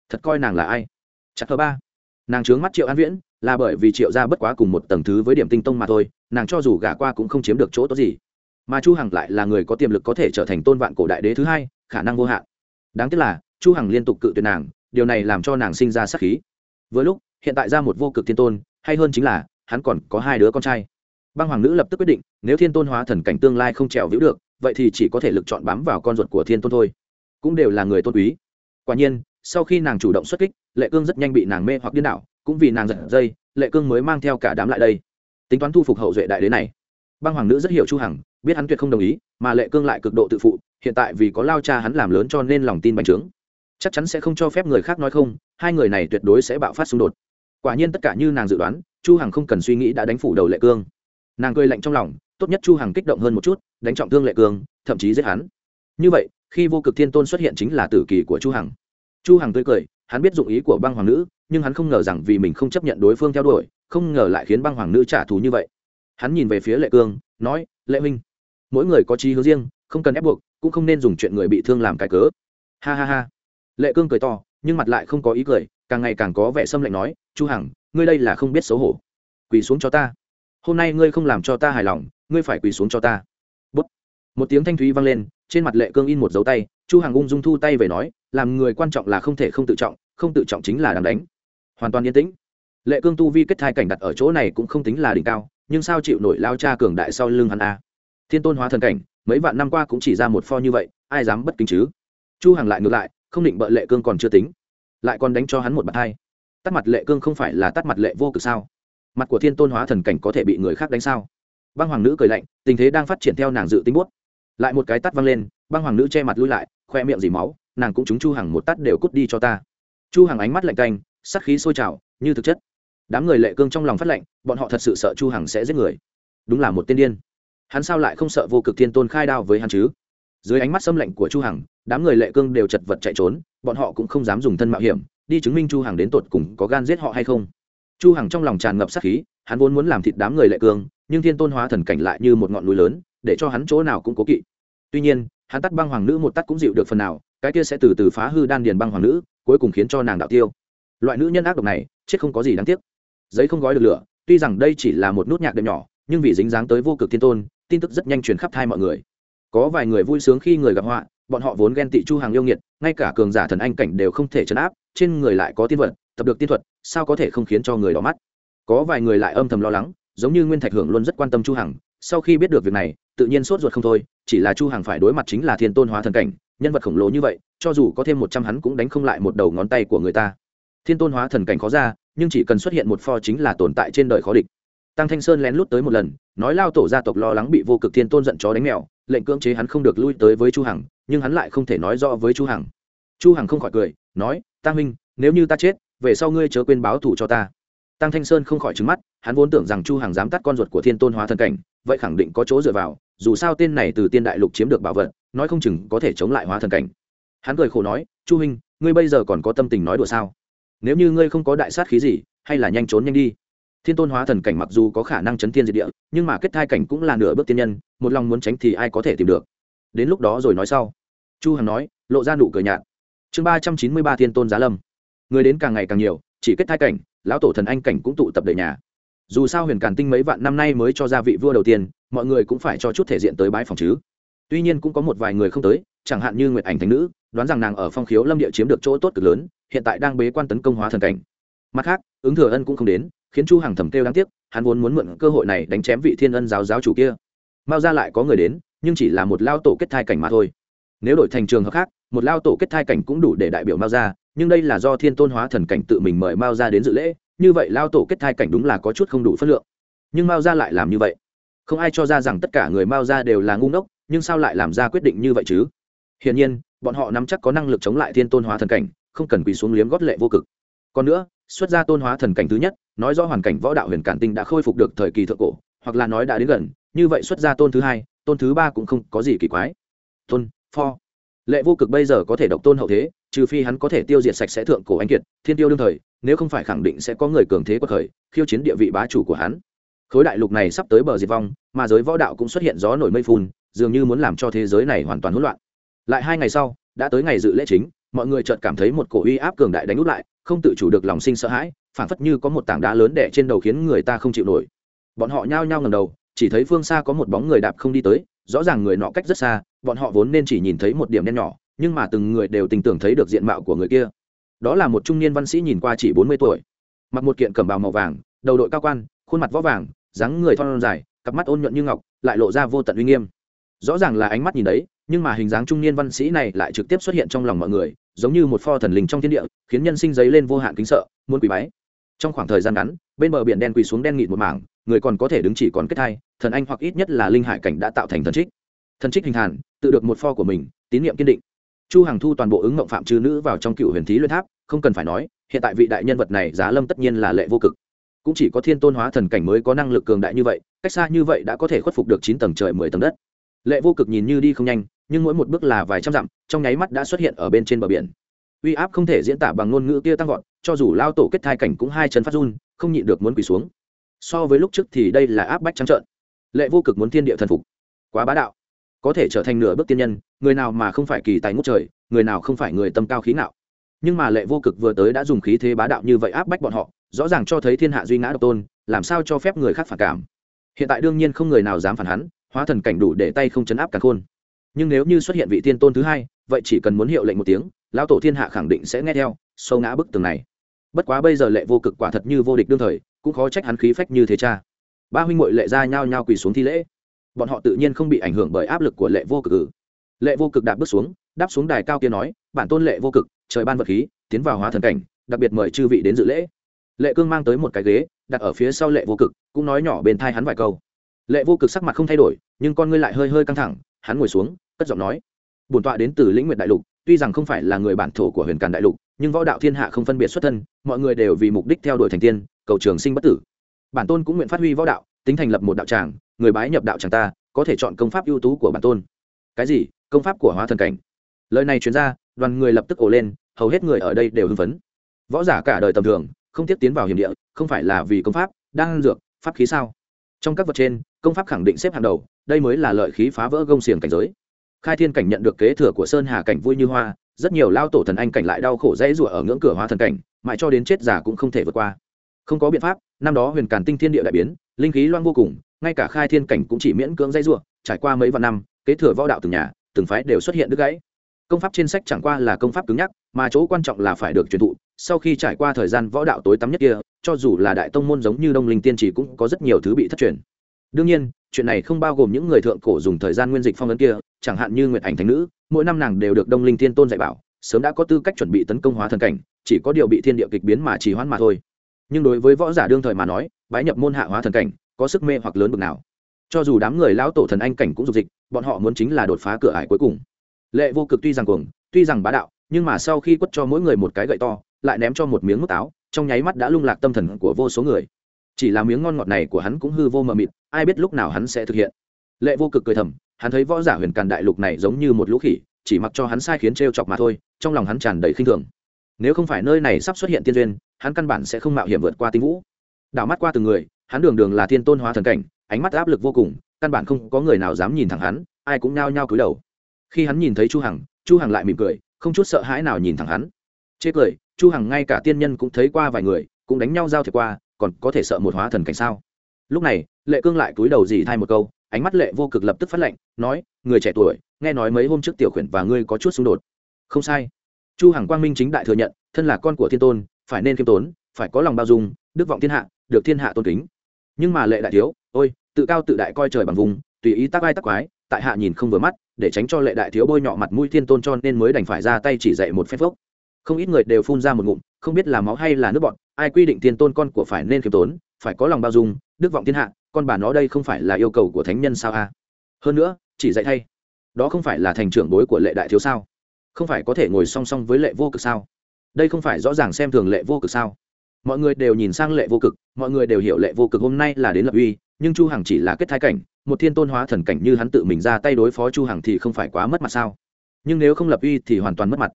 Thật coi nàng là ai? Chặt thứ ba. Nàng trướng mắt triệu an viễn là bởi vì triệu gia bất quá cùng một tầng thứ với điểm tinh tông mà thôi, nàng cho dù gả qua cũng không chiếm được chỗ tốt gì. Mà chu hằng lại là người có tiềm lực có thể trở thành tôn vạn cổ đại đế thứ hai, khả năng vô hạn. Đáng tiếc là, chu hằng liên tục cự tuyệt nàng, điều này làm cho nàng sinh ra sát khí. Vừa lúc, hiện tại ra một vô cực thiên tôn, hay hơn chính là, hắn còn có hai đứa con trai. Băng hoàng nữ lập tức quyết định, nếu thiên tôn hóa thần cảnh tương lai không trèo vĩu được, vậy thì chỉ có thể lực chọn bám vào con ruột của thiên tôn thôi. Cũng đều là người tôn quý. Quả nhiên, sau khi nàng chủ động xuất kích, lệ cương rất nhanh bị nàng mê hoặc điên đảo cũng vì nàng giật dây, lệ cương mới mang theo cả đám lại đây. Tính toán thu phục hậu duệ đại đế này. Băng hoàng nữ rất hiểu chu hằng, biết hắn tuyệt không đồng ý, mà lệ cương lại cực độ tự phụ, hiện tại vì có lao cha hắn làm lớn cho nên lòng tin bành trướng. Chắc chắn sẽ không cho phép người khác nói không, hai người này tuyệt đối sẽ bạo phát xung đột. Quả nhiên tất cả như nàng dự đoán, chu hằng không cần suy nghĩ đã đánh phủ đầu lệ cương. Nàng cười lạnh trong lòng, tốt nhất chu hằng kích động hơn một chút, đánh trọng thương lệ cương, thậm chí giết hắn. Như vậy, khi vô cực thiên tôn xuất hiện chính là tử kỳ của chu hằng. Chu hằng tươi cười, hắn biết dụng ý của băng hoàng nữ nhưng hắn không ngờ rằng vì mình không chấp nhận đối phương theo đuổi, không ngờ lại khiến băng hoàng nữ trả thù như vậy. Hắn nhìn về phía lệ cương, nói, lệ huynh, mỗi người có chí hướng riêng, không cần ép buộc, cũng không nên dùng chuyện người bị thương làm cái cớ. Ha ha ha. Lệ cương cười to, nhưng mặt lại không có ý cười, càng ngày càng có vẻ xâm lạnh nói, chu hằng, ngươi đây là không biết xấu hổ. Quỳ xuống cho ta. Hôm nay ngươi không làm cho ta hài lòng, ngươi phải quỳ xuống cho ta. Bút. một tiếng thanh thúy vang lên, trên mặt lệ cương in một dấu tay, chu hằng ung dung thu tay về nói, làm người quan trọng là không thể không tự trọng, không tự trọng chính là đáng đánh hoàn toàn yên tĩnh. Lệ cương tu vi kết thai cảnh đặt ở chỗ này cũng không tính là đỉnh cao, nhưng sao chịu nổi lao cha cường đại sau lưng hắn a? Thiên tôn hóa thần cảnh, mấy vạn năm qua cũng chỉ ra một pho như vậy, ai dám bất kính chứ? Chu hằng lại ngược lại, không định bợ lệ cương còn chưa tính, lại còn đánh cho hắn một bạt hai tắt mặt lệ cương không phải là tắt mặt lệ vô cực sao? Mặt của thiên tôn hóa thần cảnh có thể bị người khác đánh sao? Băng hoàng nữ cười lạnh, tình thế đang phát triển theo nàng dự tính buốt. Lại một cái tắt văng lên, băng hoàng nữ che mặt lui lại, khoe miệng dì máu, nàng cũng trúng chu hằng một tắt đều cút đi cho ta. Chu hằng ánh mắt lạnh canh sắc khí sôi trào như thực chất. Đám người lệ cương trong lòng phát lệnh, bọn họ thật sự sợ chu hằng sẽ giết người. Đúng là một tiên điên. Hắn sao lại không sợ vô cực thiên tôn khai đao với hắn chứ? Dưới ánh mắt xâm lạnh của chu hằng đám người lệ cương đều chật vật chạy trốn bọn họ cũng không dám dùng thân mạo hiểm đi chứng minh chu hằng đến tột cùng có gan giết họ hay không. Chu hằng trong lòng tràn ngập sát khí hắn vốn muốn làm thịt đám người lệ cương nhưng thiên tôn hóa thần cảnh lại như một ngọn núi lớn để cho hắn chỗ nào cũng cố kỵ. Tuy nhiên hắn tắt băng hoàng nữ một tắt cũng dịu được phần nào cái kia sẽ từ từ phá hư đan điền băng hoàng nữ cuối cùng khiến cho nàng đạo tiêu loại nữ nhân ác độc này, chết không có gì đáng tiếc. Giấy không gói được lửa, tuy rằng đây chỉ là một nút nhạc đệm nhỏ, nhưng vì dính dáng tới vô cực thiên tôn, tin tức rất nhanh truyền khắp thai mọi người. Có vài người vui sướng khi người gặp họa, bọn họ vốn ghen tị chu hàng yêu nghiệt, ngay cả cường giả thần anh cảnh đều không thể chấn áp, trên người lại có tiên vật tập được tiên thuật, sao có thể không khiến cho người đỏ mắt? Có vài người lại âm thầm lo lắng, giống như nguyên thạch hưởng luôn rất quan tâm chu hằng, sau khi biết được việc này, tự nhiên sốt ruột không thôi, chỉ là chu hằng phải đối mặt chính là thiên tôn hóa thần cảnh, nhân vật khổng lồ như vậy, cho dù có thêm một trăm hắn cũng đánh không lại một đầu ngón tay của người ta thiên tôn hóa thần cảnh khó ra, nhưng chỉ cần xuất hiện một pho chính là tồn tại trên đời khó địch. Tăng thanh sơn lén lút tới một lần, nói lao tổ gia tộc lo lắng bị vô cực thiên tôn giận chó đánh mèo, lệnh cưỡng chế hắn không được lui tới với chu hằng, nhưng hắn lại không thể nói rõ với chu hằng. Chu hằng không khỏi cười, nói tăng huynh, nếu như ta chết, về sau ngươi chớ quên báo thù cho ta. Tăng thanh sơn không khỏi trứng mắt, hắn vốn tưởng rằng chu hằng dám tắt con ruột của thiên tôn hóa thần cảnh, vậy khẳng định có chỗ dựa vào, dù sao tên này từ tiên đại lục chiếm được bảo vật, nói không chừng có thể chống lại hóa thần cảnh. Hắn cười khổ nói, chu huynh, ngươi bây giờ còn có tâm tình nói đùa sao? Nếu như ngươi không có đại sát khí gì, hay là nhanh trốn nhanh đi. Thiên tôn hóa thần cảnh mặc dù có khả năng chấn thiên diệt địa, nhưng mà kết thai cảnh cũng là nửa bước tiên nhân, một lòng muốn tránh thì ai có thể tìm được. Đến lúc đó rồi nói sau. Chu hằng nói, lộ ra nụ cười nhạt. Chương ba trăm chín mươi ba thiên tôn giá lâm. Người đến càng ngày càng nhiều, chỉ kết thai cảnh, lão tổ thần anh cảnh cũng tụ tập đầy nhà. Dù sao huyền càn tinh mấy vạn năm nay mới cho ra vị vua đầu tiên, mọi người cũng phải cho chút thể diện tới bãi phòng chứ. Tuy nhiên cũng có một vài người không tới, chẳng hạn như nguyệt ảnh thánh nữ đoán rằng nàng ở phong khiếu lâm địa chiếm được chỗ tốt cực lớn, hiện tại đang bế quan tấn công hóa thần cảnh. Mặt khác, ứng thừa ân cũng không đến, khiến chu hằng thầm kêu đáng tiếc, hắn vốn muốn mượn cơ hội này đánh chém vị thiên ân giáo giáo chủ kia. Mao ra lại có người đến, nhưng chỉ là một lao tổ kết thai cảnh mà thôi. Nếu đổi thành trường hợp khác, một lao tổ kết thai cảnh cũng đủ để đại biểu mao ra nhưng đây là do thiên tôn hóa thần cảnh tự mình mời mao ra đến dự lễ, như vậy lao tổ kết thai cảnh đúng là có chút không đủ phân lượng. Nhưng mao ra lại làm như vậy. Không ai cho ra rằng tất cả người mao ra đều là ngu ngốc, nhưng sao lại làm ra quyết định như vậy chứ? Hiển nhiên bọn họ nắm chắc có năng lực chống lại thiên tôn hóa thần cảnh, không cần quỳ xuống liếm gót lệ vô cực. Còn nữa, xuất gia tôn hóa thần cảnh thứ nhất, nói rõ hoàn cảnh võ đạo huyền cản tinh đã khôi phục được thời kỳ thượng cổ, hoặc là nói đã đến gần, như vậy xuất gia tôn thứ hai, tôn thứ ba cũng không có gì kỳ quái. Tôn, pho. Lệ vô cực bây giờ có thể độc tôn hậu thế, trừ phi hắn có thể tiêu diệt sạch sẽ thượng cổ anh kiệt, thiên tiêu đương thời, nếu không phải khẳng định sẽ có người cường thế của thời khiêu chiến địa vị bá chủ của hắn. Khối đại lục này sắp tới bờ diệt vong, mà giới võ đạo cũng xuất hiện gió nổi mây phun dường như muốn làm cho thế giới này hoàn toàn hỗn loạn lại hai ngày sau, đã tới ngày dự lễ chính, mọi người chợt cảm thấy một cổ uy áp cường đại đánh út lại, không tự chủ được lòng sinh sợ hãi, phảng phất như có một tảng đá lớn đẻ trên đầu khiến người ta không chịu nổi. Bọn họ nhao nhao ngầm đầu, chỉ thấy phương xa có một bóng người đạp không đi tới, rõ ràng người nọ cách rất xa, bọn họ vốn nên chỉ nhìn thấy một điểm đen nhỏ, nhưng mà từng người đều tình tưởng thấy được diện mạo của người kia. Đó là một trung niên văn sĩ nhìn qua chỉ bốn mươi tuổi, mặc một kiện cẩm bào màu vàng, đầu đội cao quan, khuôn mặt võ vàng, dáng người thon dài, cặp mắt ôn nhuận như ngọc, lại lộ ra vô tận uy nghiêm. Rõ ràng là ánh mắt nhìn đấy nhưng mà hình dáng trung niên văn sĩ này lại trực tiếp xuất hiện trong lòng mọi người, giống như một pho thần linh trong thiên địa, khiến nhân sinh giấy lên vô hạn kính sợ, muốn quỳ bái. Trong khoảng thời gian ngắn, bên bờ biển đen quỳ xuống đen nghịt một mảng, người còn có thể đứng chỉ còn kết thai, thần anh hoặc ít nhất là linh hải cảnh đã tạo thành thần trích. Thần trích hình hàn, tự được một pho của mình, tín nhiệm kiên định. Chu hằng thu toàn bộ ứng ngộng phạm trừ nữ vào trong cựu huyền thí luyện tháp, không cần phải nói, hiện tại vị đại nhân vật này giá lâm tất nhiên là lệ vô cực. Cũng chỉ có thiên tôn hóa thần cảnh mới có năng lực cường đại như vậy, cách xa như vậy đã có thể khuất phục được chín tầng trời mười tầng đất lệ vô cực nhìn như đi không nhanh, nhưng mỗi một bước là vài trăm dặm, trong nháy mắt đã xuất hiện ở bên trên bờ biển. Uy áp không thể diễn tả bằng ngôn ngữ kia tăng vọt, cho dù lao tổ kết thai cảnh cũng hai chân phát run, không nhịn được muốn quỳ xuống. So với lúc trước thì đây là áp bách trắng trợn. Lệ vô cực muốn thiên địa thần phục. Quá bá đạo. Có thể trở thành nửa bước tiên nhân, người nào mà không phải kỳ tài ngút trời, người nào không phải người tâm cao khí não nhưng mà lệ vô cực vừa tới đã dùng khí thế bá đạo như vậy áp bách bọn họ, rõ ràng cho thấy thiên hạ duy ngã độc tôn, làm sao cho phép người khác phản cảm. Hiện tại đương nhiên không người nào dám phản hắn hóa thần cảnh đủ để tay không chấn áp cả khôn. Nhưng nếu như xuất hiện vị tiên tôn thứ hai, vậy chỉ cần muốn hiệu lệnh một tiếng, lão tổ thiên hạ khẳng định sẽ nghe theo, sâu ngã bức tường này. Bất quá bây giờ lệ vô cực quả thật như vô địch đương thời, cũng khó trách hắn khí phách như thế cha. Ba huynh muội lệ ra nhao nhao quỳ xuống thi lễ. Bọn họ tự nhiên không bị ảnh hưởng bởi áp lực của lệ vô cực. Ừ. Lệ vô cực đạp bước xuống, đáp xuống đài cao kia nói, bản tôn lệ vô cực, trời ban vật khí, tiến vào hóa thần cảnh, đặc biệt mời chư vị đến dự lễ. Lệ cương mang tới một cái ghế, đặt ở phía sau lệ vô cực, cũng nói nhỏ bên thai hắn vài câu lệ vô cực sắc mặt không thay đổi, nhưng con ngươi lại hơi hơi căng thẳng, hắn ngồi xuống, cất giọng nói, bổn tọa đến từ lĩnh nguyện đại lục, tuy rằng không phải là người bản thổ của huyền càn đại lục, nhưng võ đạo thiên hạ không phân biệt xuất thân, mọi người đều vì mục đích theo đuổi thành tiên, cầu trường sinh bất tử. Bản tôn cũng nguyện phát huy võ đạo, tính thành lập một đạo tràng, người bái nhập đạo tràng ta, có thể chọn công pháp ưu tú của bản tôn. Cái gì? Công pháp của hóa thần cảnh? Lời này truyền ra, đoàn người lập tức ồ lên, hầu hết người ở đây đều hưng phấn. Võ giả cả đời tầm thường, không tiếp tiến vào hiểm địa, không phải là vì công pháp đang dược, pháp khí sao? Trong các vật trên công pháp khẳng định xếp hàng đầu, đây mới là lợi khí phá vỡ gông xiềng cảnh giới. Khai thiên cảnh nhận được kế thừa của sơn hà cảnh vui như hoa, rất nhiều lao tổ thần anh cảnh lại đau khổ dãy rủa ở ngưỡng cửa hóa thần cảnh, mãi cho đến chết già cũng không thể vượt qua. Không có biện pháp, năm đó huyền càn tinh thiên địa đại biến, linh khí loang vô cùng, ngay cả khai thiên cảnh cũng chỉ miễn cưỡng dãy rủa, trải qua mấy vạn năm, kế thừa võ đạo từng nhà, từng phái đều xuất hiện đứt gãy. Công pháp trên sách chẳng qua là công pháp cứng nhắc, mà chỗ quan trọng là phải được truyền thụ, sau khi trải qua thời gian võ đạo tối tăm nhất kia, cho dù là đại tông môn giống như đông linh tiên chỉ cũng có rất nhiều thứ bị thất truyền đương nhiên, chuyện này không bao gồm những người thượng cổ dùng thời gian nguyên dịch phong ấn kia, chẳng hạn như nguyệt ảnh thánh nữ, mỗi năm nàng đều được đông linh thiên tôn dạy bảo, sớm đã có tư cách chuẩn bị tấn công hóa thần cảnh, chỉ có điều bị thiên địa kịch biến mà chỉ hoãn mà thôi. Nhưng đối với võ giả đương thời mà nói, bái nhập môn hạ hóa thần cảnh, có sức mê hoặc lớn bực nào. Cho dù đám người lão tổ thần anh cảnh cũng dục dịch, bọn họ muốn chính là đột phá cửa ải cuối cùng. Lệ vô cực tuy rằng cuồng, tuy rằng bá đạo, nhưng mà sau khi quất cho mỗi người một cái gậy to, lại ném cho một miếng mức táo trong nháy mắt đã lung lạc tâm thần của vô số người chỉ là miếng ngon ngọt này của hắn cũng hư vô mờ mịt, ai biết lúc nào hắn sẽ thực hiện. Lệ vô cực cười thầm, hắn thấy võ giả huyền càn đại lục này giống như một lũ khỉ, chỉ mặc cho hắn sai khiến t r e o chọc mà thôi, trong lòng hắn tràn đầy khinh thường. Nếu không phải nơi này sắp xuất hiện tiên duyên, hắn căn bản sẽ không mạo hiểm vượt qua tinh vũ. Đảo mắt qua từng người, hắn đường đường là thiên tôn hóa thần cảnh, ánh mắt áp lực vô cùng, căn bản không có người nào dám nhìn thẳng hắn, ai cũng nhao nhao cúi đầu. Khi hắn nhìn thấy chu hằng chu hằng lại mỉm cười, không chút sợ hãi nào nhìn thẳng hắn. Chê cười, chu hằng ngay cả tiên nhân cũng thấy qua vài người, cũng đánh nhau giao thiệp qua còn có thể sợ một hóa thần cảnh sao? Lúc này, lệ cương lại cúi đầu dì thay một câu, ánh mắt lệ vô cực lập tức phát lệnh nói, người trẻ tuổi, nghe nói mấy hôm trước tiểu khuyển và ngươi có chút xung đột. Không sai. Chu hằng quang minh chính đại thừa nhận, thân là con của thiên tôn, phải nên kiêm tốn, phải có lòng bao dung, đức vọng thiên hạ, được thiên hạ tôn kính. Nhưng mà lệ đại thiếu, ôi, tự cao tự đại coi trời bằng vùng, tùy ý tác ai tác quái, tại hạ nhìn không vừa mắt, để tránh cho lệ đại thiếu bôi nhọ mặt mũi thiên tôn cho nên mới đành phải ra tay chỉ dạy một phép phốc. Không ít người đều phun ra một ngụm, không biết là máu hay là nước bọn ai quy định thiên tôn con của phải nên khiêm tốn, phải có lòng bao dung, đức vọng thiên hạ, con bà nó đây không phải là yêu cầu của thánh nhân sao a? Hơn nữa, chỉ dạy thay. Đó không phải là thành trưởng bối của lệ đại thiếu sao? Không phải có thể ngồi song song với lệ vô cực sao? Đây không phải rõ ràng xem thường lệ vô cực sao? Mọi người đều nhìn sang lệ vô cực, mọi người đều hiểu lệ vô cực hôm nay là đến lập uy, nhưng chu hằng chỉ là kết thái cảnh, một thiên tôn hóa thần cảnh như hắn tự mình ra tay đối phó chu hằng thì không phải quá mất mặt sao? Nhưng nếu không lập uy thì hoàn toàn mất mặt.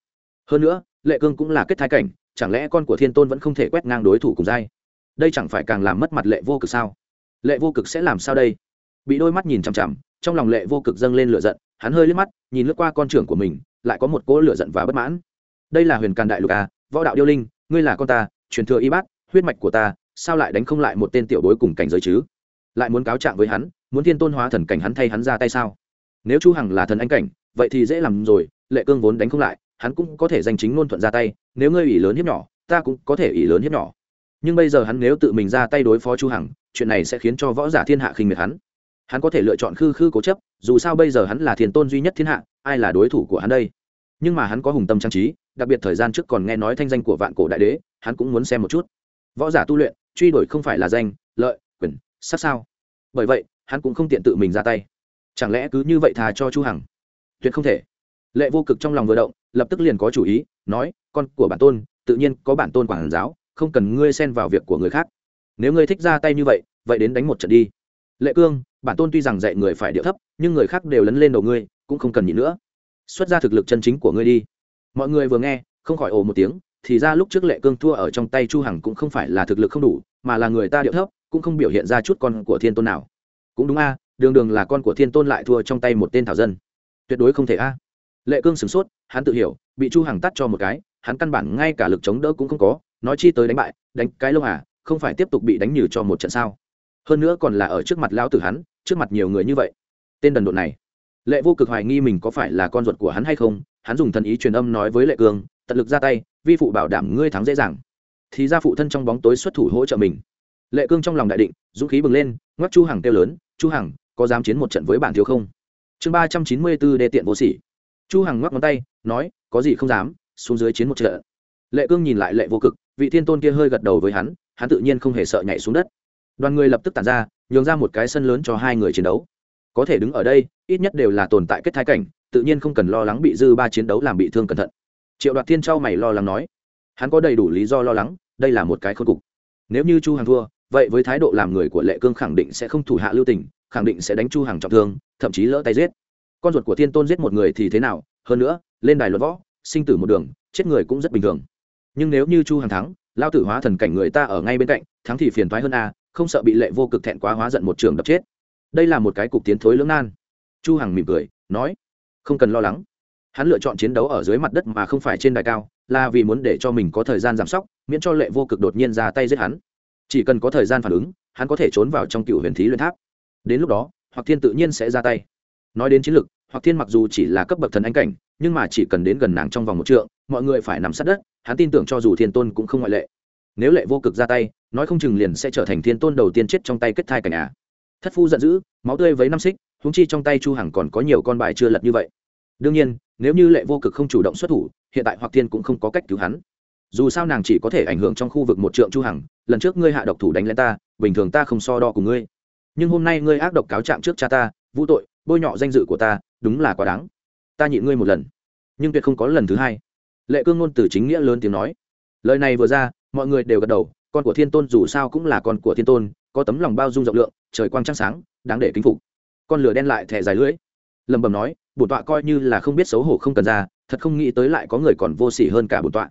Hơn nữa, lệ cương cũng là kết thái cảnh chẳng lẽ con của thiên tôn vẫn không thể quét ngang đối thủ cùng giai? Đây chẳng phải càng làm mất mặt lệ vô cực sao? Lệ vô cực sẽ làm sao đây? Bị đôi mắt nhìn chằm chằm, trong lòng lệ vô cực dâng lên lửa giận, hắn hơi liếc mắt, nhìn lướt qua con trưởng của mình, lại có một cỗ lửa giận và bất mãn. Đây là huyền càn đại lục à võ đạo điêu linh, ngươi là con ta, truyền thừa y bát, huyết mạch của ta, sao lại đánh không lại một tên tiểu bối cùng cảnh giới chứ? Lại muốn cáo trạng với hắn, muốn thiên tôn hóa thần cảnh hắn thay hắn ra tay sao? Nếu chu hằng là thần anh cảnh, vậy thì dễ làm rồi, lệ cương vốn đánh không lại, hắn cũng có thể danh chính ngôn thuận ra tay nếu ngươi ủy lớn hiếp nhỏ, ta cũng có thể ủy lớn hiếp nhỏ. Nhưng bây giờ hắn nếu tự mình ra tay đối phó chu hằng, chuyện này sẽ khiến cho võ giả thiên hạ khinh miệt hắn. Hắn có thể lựa chọn khư khư cố chấp, dù sao bây giờ hắn là thiên tôn duy nhất thiên hạ, ai là đối thủ của hắn đây? Nhưng mà hắn có hùng tâm trang trí, đặc biệt thời gian trước còn nghe nói thanh danh của vạn cổ đại đế, hắn cũng muốn xem một chút. Võ giả tu luyện, truy đuổi không phải là danh, lợi, quyền sát sao. Bởi vậy, hắn cũng không tiện tự mình ra tay. Chẳng lẽ cứ như vậy thà cho chu hằng? Tuyệt không thể lệ vô cực trong lòng vừa động, lập tức liền có chủ ý, nói, con của bản tôn, tự nhiên có bản tôn quản giáo, không cần ngươi xen vào việc của người khác. Nếu ngươi thích ra tay như vậy vậy đến đánh một trận đi. Lệ cương, bản tôn tuy rằng dạy người phải điệu thấp, nhưng người khác đều lấn lên đầu ngươi, cũng không cần nhịn nữa. Xuất ra thực lực chân chính của ngươi đi. Mọi người vừa nghe, không khỏi ồ một tiếng, thì ra lúc trước lệ cương thua ở trong tay chu hằng cũng không phải là thực lực không đủ, mà là người ta điệu thấp, cũng không biểu hiện ra chút con của thiên tôn nào. Cũng đúng a, đường đường là con của thiên tôn lại thua trong tay một tên thảo dân. Tuyệt đối không thể a lệ cương sửng sốt, hắn tự hiểu, bị chu hằng tắt cho một cái, hắn căn bản ngay cả lực chống đỡ cũng không có, nói chi tới đánh bại, đánh cái lông à không phải tiếp tục bị đánh nhừ cho một trận sao? Hơn nữa còn là ở trước mặt lão tử hắn, trước mặt nhiều người như vậy. Tên đần độn này. Lệ vô cực hoài nghi mình có phải là con ruột của hắn hay không, hắn dùng thần ý truyền âm nói với lệ cương, tận lực ra tay, vi phụ bảo đảm ngươi thắng dễ dàng. Thì ra phụ thân trong bóng tối xuất thủ hỗ trợ mình. Lệ cương trong lòng đại định, dũng khí bừng lên, ngoắc chu hằng kêu lớn, chu hằng, có dám chiến một trận với bản thiếu không? Chương ba trăm chín mươi bốn đê tiện vô sỉ chu hằng ngoắc ngón tay, nói, có gì không dám, xuống dưới chiến một trận. Lệ cương nhìn lại lệ vô cực, vị thiên tôn kia hơi gật đầu với hắn hắn tự nhiên không hề sợ nhảy xuống đất. Đoàn người lập tức tản ra, nhường ra một cái sân lớn cho hai người chiến đấu. Có thể đứng ở đây, ít nhất đều là tồn tại kết thái cảnh, tự nhiên không cần lo lắng bị dư ba chiến đấu làm bị thương cẩn thận. Triệu đoạt thiên trao mày lo lắng nói, hắn có đầy đủ lý do lo lắng, đây là một cái khôn cục. Nếu như chu hằng thua, vậy với thái độ làm người của lệ cương khẳng định sẽ không thủ hạ lưu tình, khẳng định sẽ đánh chu hằng trọng thương, thậm chí lỡ tay giết con ruột của thiên tôn giết một người thì thế nào? Hơn nữa, lên đài luận võ, sinh tử một đường, chết người cũng rất bình thường. Nhưng nếu như chu hằng thắng lao tử hóa thần cảnh người ta ở ngay bên cạnh, thắng thì phiền thoái hơn a, không sợ bị lệ vô cực thẹn quá hóa giận một trường đập chết. Đây là một cái cục tiến thối lưỡng nan. Chu hằng mỉm cười, nói, không cần lo lắng. Hắn lựa chọn chiến đấu ở dưới mặt đất mà không phải trên đài cao, là vì muốn để cho mình có thời gian giảm sóc, miễn cho lệ vô cực đột nhiên ra tay giết hắn. Chỉ cần có thời gian phản ứng, hắn có thể trốn vào trong cựu huyền thí luyện tháp. Đến lúc đó hoặc thiên tự nhiên sẽ ra tay nói đến chiến lược hoặc thiên mặc dù chỉ là cấp bậc thần anh cảnh, nhưng mà chỉ cần đến gần nàng trong vòng một trượng, mọi người phải nằm sát đất, hắn tin tưởng cho dù thiên tôn cũng không ngoại lệ. Nếu lệ vô cực ra tay, nói không chừng liền sẽ trở thành thiên tôn đầu tiên chết trong tay kết thai cả nhà. thất phu giận dữ, máu tươi với năm xích húng chi trong tay chu hằng còn có nhiều con bài chưa lật như vậy. Đương nhiên, nếu như lệ vô cực không chủ động xuất thủ, hiện tại hoặc thiên cũng không có cách cứu hắn. Dù sao nàng chỉ có thể ảnh hưởng trong khu vực một trượng chu hằng, lần trước ngươi hạ độc thủ đánh lên ta, bình thường ta không so đo cùng ngươi. Nhưng hôm nay ngươi ác độc cáo trạng trước cha ta, vũ tội bôi nhọ danh dự của ta, đúng là quá đáng. Ta nhịn ngươi một lần. Nhưng tuyệt không có lần thứ hai. Lệ cương ngôn từ chính nghĩa lớn tiếng nói. Lời này vừa ra, mọi người đều gật đầu, con của thiên tôn dù sao cũng là con của thiên tôn, có tấm lòng bao dung rộng lượng, trời quang trăng sáng, đáng để kính phục. Con lửa đen lại thẻ dài lưỡi. Lầm bầm nói bổn tọa coi như là không biết xấu hổ không cần ra, thật không nghĩ tới lại có người còn vô sỉ hơn cả bổn tọa.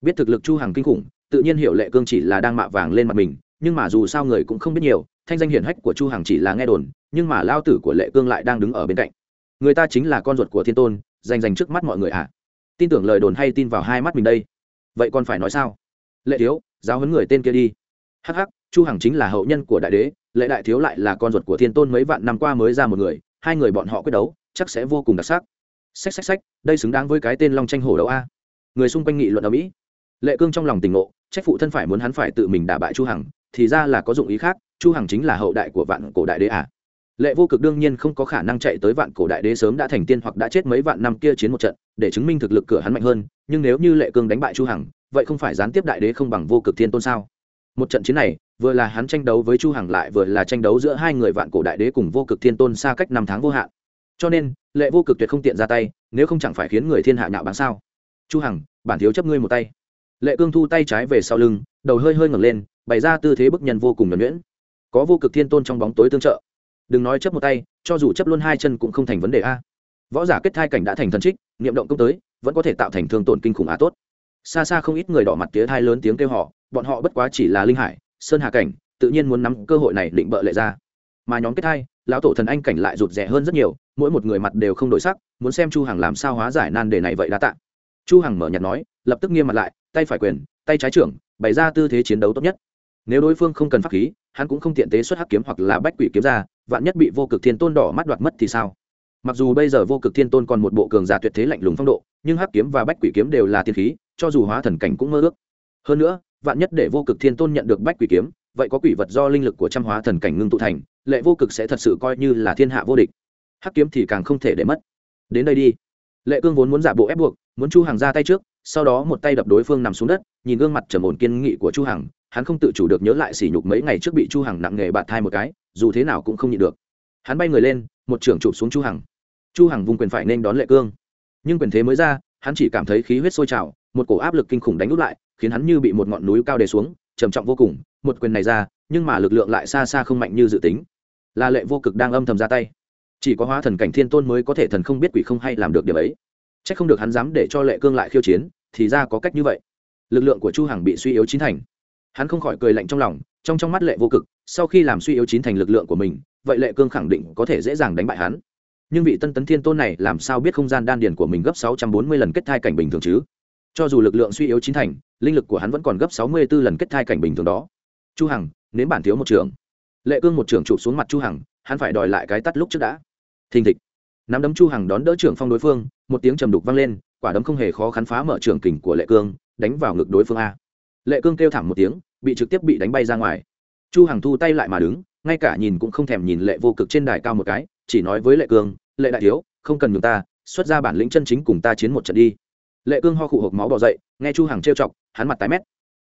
Biết thực lực chu hàng kinh khủng, tự nhiên hiểu lệ cương chỉ là đang mạ vàng lên mặt mình nhưng mà dù sao người cũng không biết nhiều, thanh danh hiển hách của chu Hằng chỉ là nghe đồn, nhưng mà lao tử của lệ cương lại đang đứng ở bên cạnh. Người ta chính là con ruột của thiên tôn danh danh trước mắt mọi người ạ. À. tin tưởng lời đồn hay tin vào hai mắt mình đây. Vậy còn phải nói sao? Lệ thiếu, giáo huấn người tên kia đi. Hắc hắc, chu hằng chính là hậu nhân của đại đế, lệ đại thiếu lại là con ruột của thiên tôn mấy vạn năm qua mới ra một người, hai người bọn họ quyết đấu, chắc sẽ vô cùng đặc sắc. Xách xách xách, đây xứng đáng với cái tên long tranh hổ đấu a. Người xung quanh nghị luận ở mỹ lệ cương trong lòng tình ngộ, trách phụ thân phải muốn hắn phải tự mình đả bại chu hằng, thì ra là có dụng ý khác, chu hằng chính là hậu đại của vạn cổ đại đế à. Lệ vô cực đương nhiên không có khả năng chạy tới vạn cổ đại đế sớm đã thành tiên hoặc đã chết mấy vạn năm kia chiến một trận, để chứng minh thực lực cửa hắn mạnh hơn, nhưng nếu như lệ cương đánh bại chu hằng, vậy không phải gián tiếp đại đế không bằng vô cực thiên tôn sao? Một trận chiến này, vừa là hắn tranh đấu với chu hằng lại vừa là tranh đấu giữa hai người vạn cổ đại đế cùng vô cực thiên tôn xa cách năm tháng vô hạn. Cho nên, lệ vô cực tuyệt không tiện ra tay, nếu không chẳng phải khiến người thiên hạ nhạo báng sao? Chu hằng, bản thiếu chấp ngươi một tay lệ cương thu tay trái về sau lưng, đầu hơi hơi ngẩng lên, bày ra tư thế bức nhân vô cùng nhuẩn nhuyễn. Có vô cực thiên tôn trong bóng tối tương trợ. Đừng nói chấp một tay, cho dù chấp luôn hai chân cũng không thành vấn đề a. Võ giả kết thai cảnh đã thành thần trích, niệm động công tới, vẫn có thể tạo thành thương tổn kinh khủng á tốt. Xa xa không ít người đỏ mặt tía thai lớn tiếng kêu họ, bọn họ bất quá chỉ là linh hải, sơn hà cảnh, tự nhiên muốn nắm cơ hội này định bợ lệ ra. Mà nhóm kết hai lão tổ thần anh cảnh lại rụt rẻ hơn rất nhiều, mỗi một người mặt đều không đổi sắc, muốn xem chu hằng làm sao hóa giải nan đề này vậy đã tạ. Chu hằng mở nhạt nói lập tức nghiêm mặt lại, tay phải quyền, tay trái trưởng, bày ra tư thế chiến đấu tốt nhất. Nếu đối phương không cần pháp khí, hắn cũng không tiện tế xuất hắc kiếm hoặc là bách quỷ kiếm ra, vạn nhất bị vô cực thiên tôn đỏ mắt đoạt mất thì sao? Mặc dù bây giờ vô cực thiên tôn còn một bộ cường giả tuyệt thế lạnh lùng phong độ, nhưng hắc kiếm và bách quỷ kiếm đều là thiên khí, cho dù hóa thần cảnh cũng mơ ước. Hơn nữa, vạn nhất để vô cực thiên tôn nhận được bách quỷ kiếm, vậy có quỷ vật do linh lực của trăm hóa thần cảnh ngưng tụ thành, lệ vô cực sẽ thật sự coi như là thiên hạ vô địch. Hắc kiếm thì càng không thể để mất. Đến đây đi. Lệ cương vốn muốn giả bộ ép buộc, muốn chu hàng ra tay trước sau đó một tay đập đối phương nằm xuống đất, nhìn gương mặt trầm ổn kiên nghị của chu hằng, hắn không tự chủ được nhớ lại sỉ nhục mấy ngày trước bị chu hằng nặng nghề bạt thai một cái, dù thế nào cũng không nhịn được. Hắn bay người lên, một trưởng chụp xuống chu hằng. Chu hằng vùng quyền phải nên đón lệ cương. Nhưng quyền thế mới ra, hắn chỉ cảm thấy khí huyết sôi trào, một cổ áp lực kinh khủng đánh úp lại, khiến hắn như bị một ngọn núi cao đè xuống, trầm trọng vô cùng, một quyền này ra, nhưng mà lực lượng lại xa xa không mạnh như dự tính. Là lệ vô cực đang âm thầm ra tay. Chỉ có hóa thần cảnh thiên tôn mới có thể thần không biết quỷ không hay làm được điều ấy. Chắc không được hắn dám để cho lệ cương lại khiêu chiến thì ra có cách như vậy. Lực lượng của chu hằng bị suy yếu chín thành. Hắn không khỏi cười lạnh trong lòng, trong trong mắt lệ vô cực, sau khi làm suy yếu chín thành lực lượng của mình, vậy lệ cương khẳng định có thể dễ dàng đánh bại hắn. Nhưng vị tân tấn thiên tôn này làm sao biết không gian đan điền của mình gấp sáu trăm bốn mươi lần kết thai cảnh bình thường chứ? Cho dù lực lượng suy yếu chín thành, linh lực của hắn vẫn còn gấp sáu mươi b ố lần kết thai cảnh bình thường đó. Chu hằng, nếm bản thiếu một trường. Lệ cương một trường chụp xuống mặt chu hằng, hắn phải đòi lại cái tắt lúc trước đã. Thình thịch. Nắm đấm chu hằng đón đỡ trưởng phong đối phương, một tiếng trầm đục vang lên quả đấm không hề khó khăn phá mở trường kình của lệ cương, đánh vào ngực đối phương a. Lệ cương kêu thảm một tiếng, bị trực tiếp bị đánh bay ra ngoài. Chu hằng thu tay lại mà đứng, ngay cả nhìn cũng không thèm nhìn lệ vô cực trên đài cao một cái, chỉ nói với lệ cương, lệ đại thiếu, không cần nhường ta, xuất ra bản lĩnh chân chính cùng ta chiến một trận đi. Lệ cương ho khụ hộp máu bỏ dậy, nghe chu hằng trêu chọc, hắn mặt tái mét.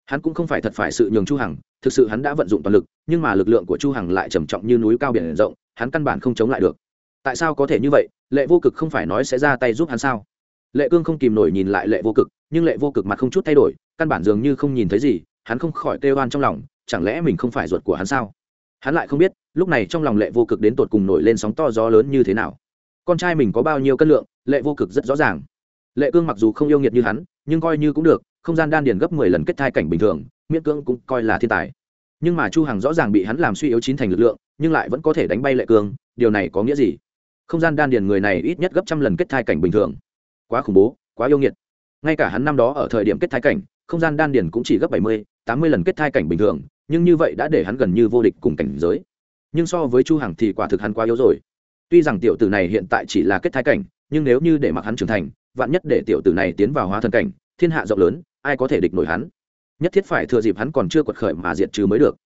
Hắn cũng không phải thật phải sự nhường chu hằng, thực sự hắn đã vận dụng toàn lực, nhưng mà lực lượng của chu hằng lại trầm trọng như núi cao biển rộng, hắn căn bản không chống lại được. Tại sao có thể như vậy? Lệ vô cực không phải nói sẽ ra tay giúp hắn sao? Lệ cương không kìm nổi nhìn lại lệ vô cực, nhưng lệ vô cực mặt không chút thay đổi, căn bản dường như không nhìn thấy gì, hắn không khỏi kêu oan trong lòng, chẳng lẽ mình không phải ruột của hắn sao? Hắn lại không biết, lúc này trong lòng lệ vô cực đến tột cùng nổi lên sóng to gió lớn như thế nào. Con trai mình có bao nhiêu cân lượng, lệ vô cực rất rõ ràng. Lệ cương mặc dù không yêu nghiệt như hắn, nhưng coi như cũng được, không gian đan điền gấp mười lần kết thai cảnh bình thường, miễn cưỡng cũng coi là thiên tài. Nhưng mà chu hằng rõ ràng bị hắn làm suy yếu chín thành lực lượng, nhưng lại vẫn có thể đánh bay lệ cương, điều này có nghĩa gì? Không gian đan điền người này ít nhất gấp trăm lần kết thai cảnh bình thường quá khủng bố, quá yêu nghiệt. Ngay cả hắn năm đó ở thời điểm kết thai cảnh, không gian đan điền cũng chỉ gấp bảy mươi, tám mươi lần kết thai cảnh bình thường, nhưng như vậy đã để hắn gần như vô địch cùng cảnh giới. Nhưng so với chu hằng thì quả thực hắn quá yếu rồi. Tuy rằng tiểu tử này hiện tại chỉ là kết thai cảnh, nhưng nếu như để mặc hắn trưởng thành, vạn nhất để tiểu tử này tiến vào hóa thần cảnh, thiên hạ rộng lớn, ai có thể địch nổi hắn? Nhất thiết phải thừa dịp hắn còn chưa quật khởi mà diệt trừ mới được.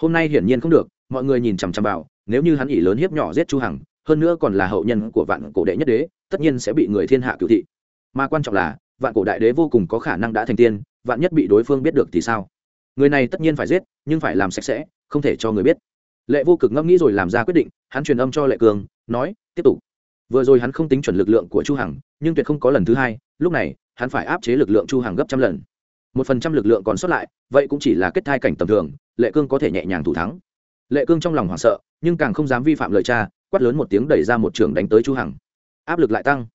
Hôm nay hiển nhiên không được, mọi người nhìn chằm chằm vào, nếu như hắn ỉ lớn hiếp nhỏ giết chu hằng, hơn nữa còn là hậu nhân của vạn cổ đệ nhất đế, tất nhiên sẽ bị người thiên hạ cựu thị mà quan trọng là, vạn cổ đại đế vô cùng có khả năng đã thành tiên, vạn nhất bị đối phương biết được thì sao? Người này tất nhiên phải giết, nhưng phải làm sạch sẽ, không thể cho người biết. Lệ vô cực ngẫm nghĩ rồi làm ra quyết định, hắn truyền âm cho lệ cường, nói, tiếp tục. Vừa rồi hắn không tính chuẩn lực lượng của chu hằng, nhưng tuyệt không có lần thứ hai, lúc này, hắn phải áp chế lực lượng chu hằng gấp trăm lần. Một phần trăm lực lượng còn sót lại, vậy cũng chỉ là kết thai cảnh tầm thường, lệ cương có thể nhẹ nhàng thủ thắng. Lệ cương trong lòng hoảng sợ, nhưng càng không dám vi phạm lời cha, quát lớn một tiếng đẩy ra một trường đánh tới chu hằng. Áp lực lại tăng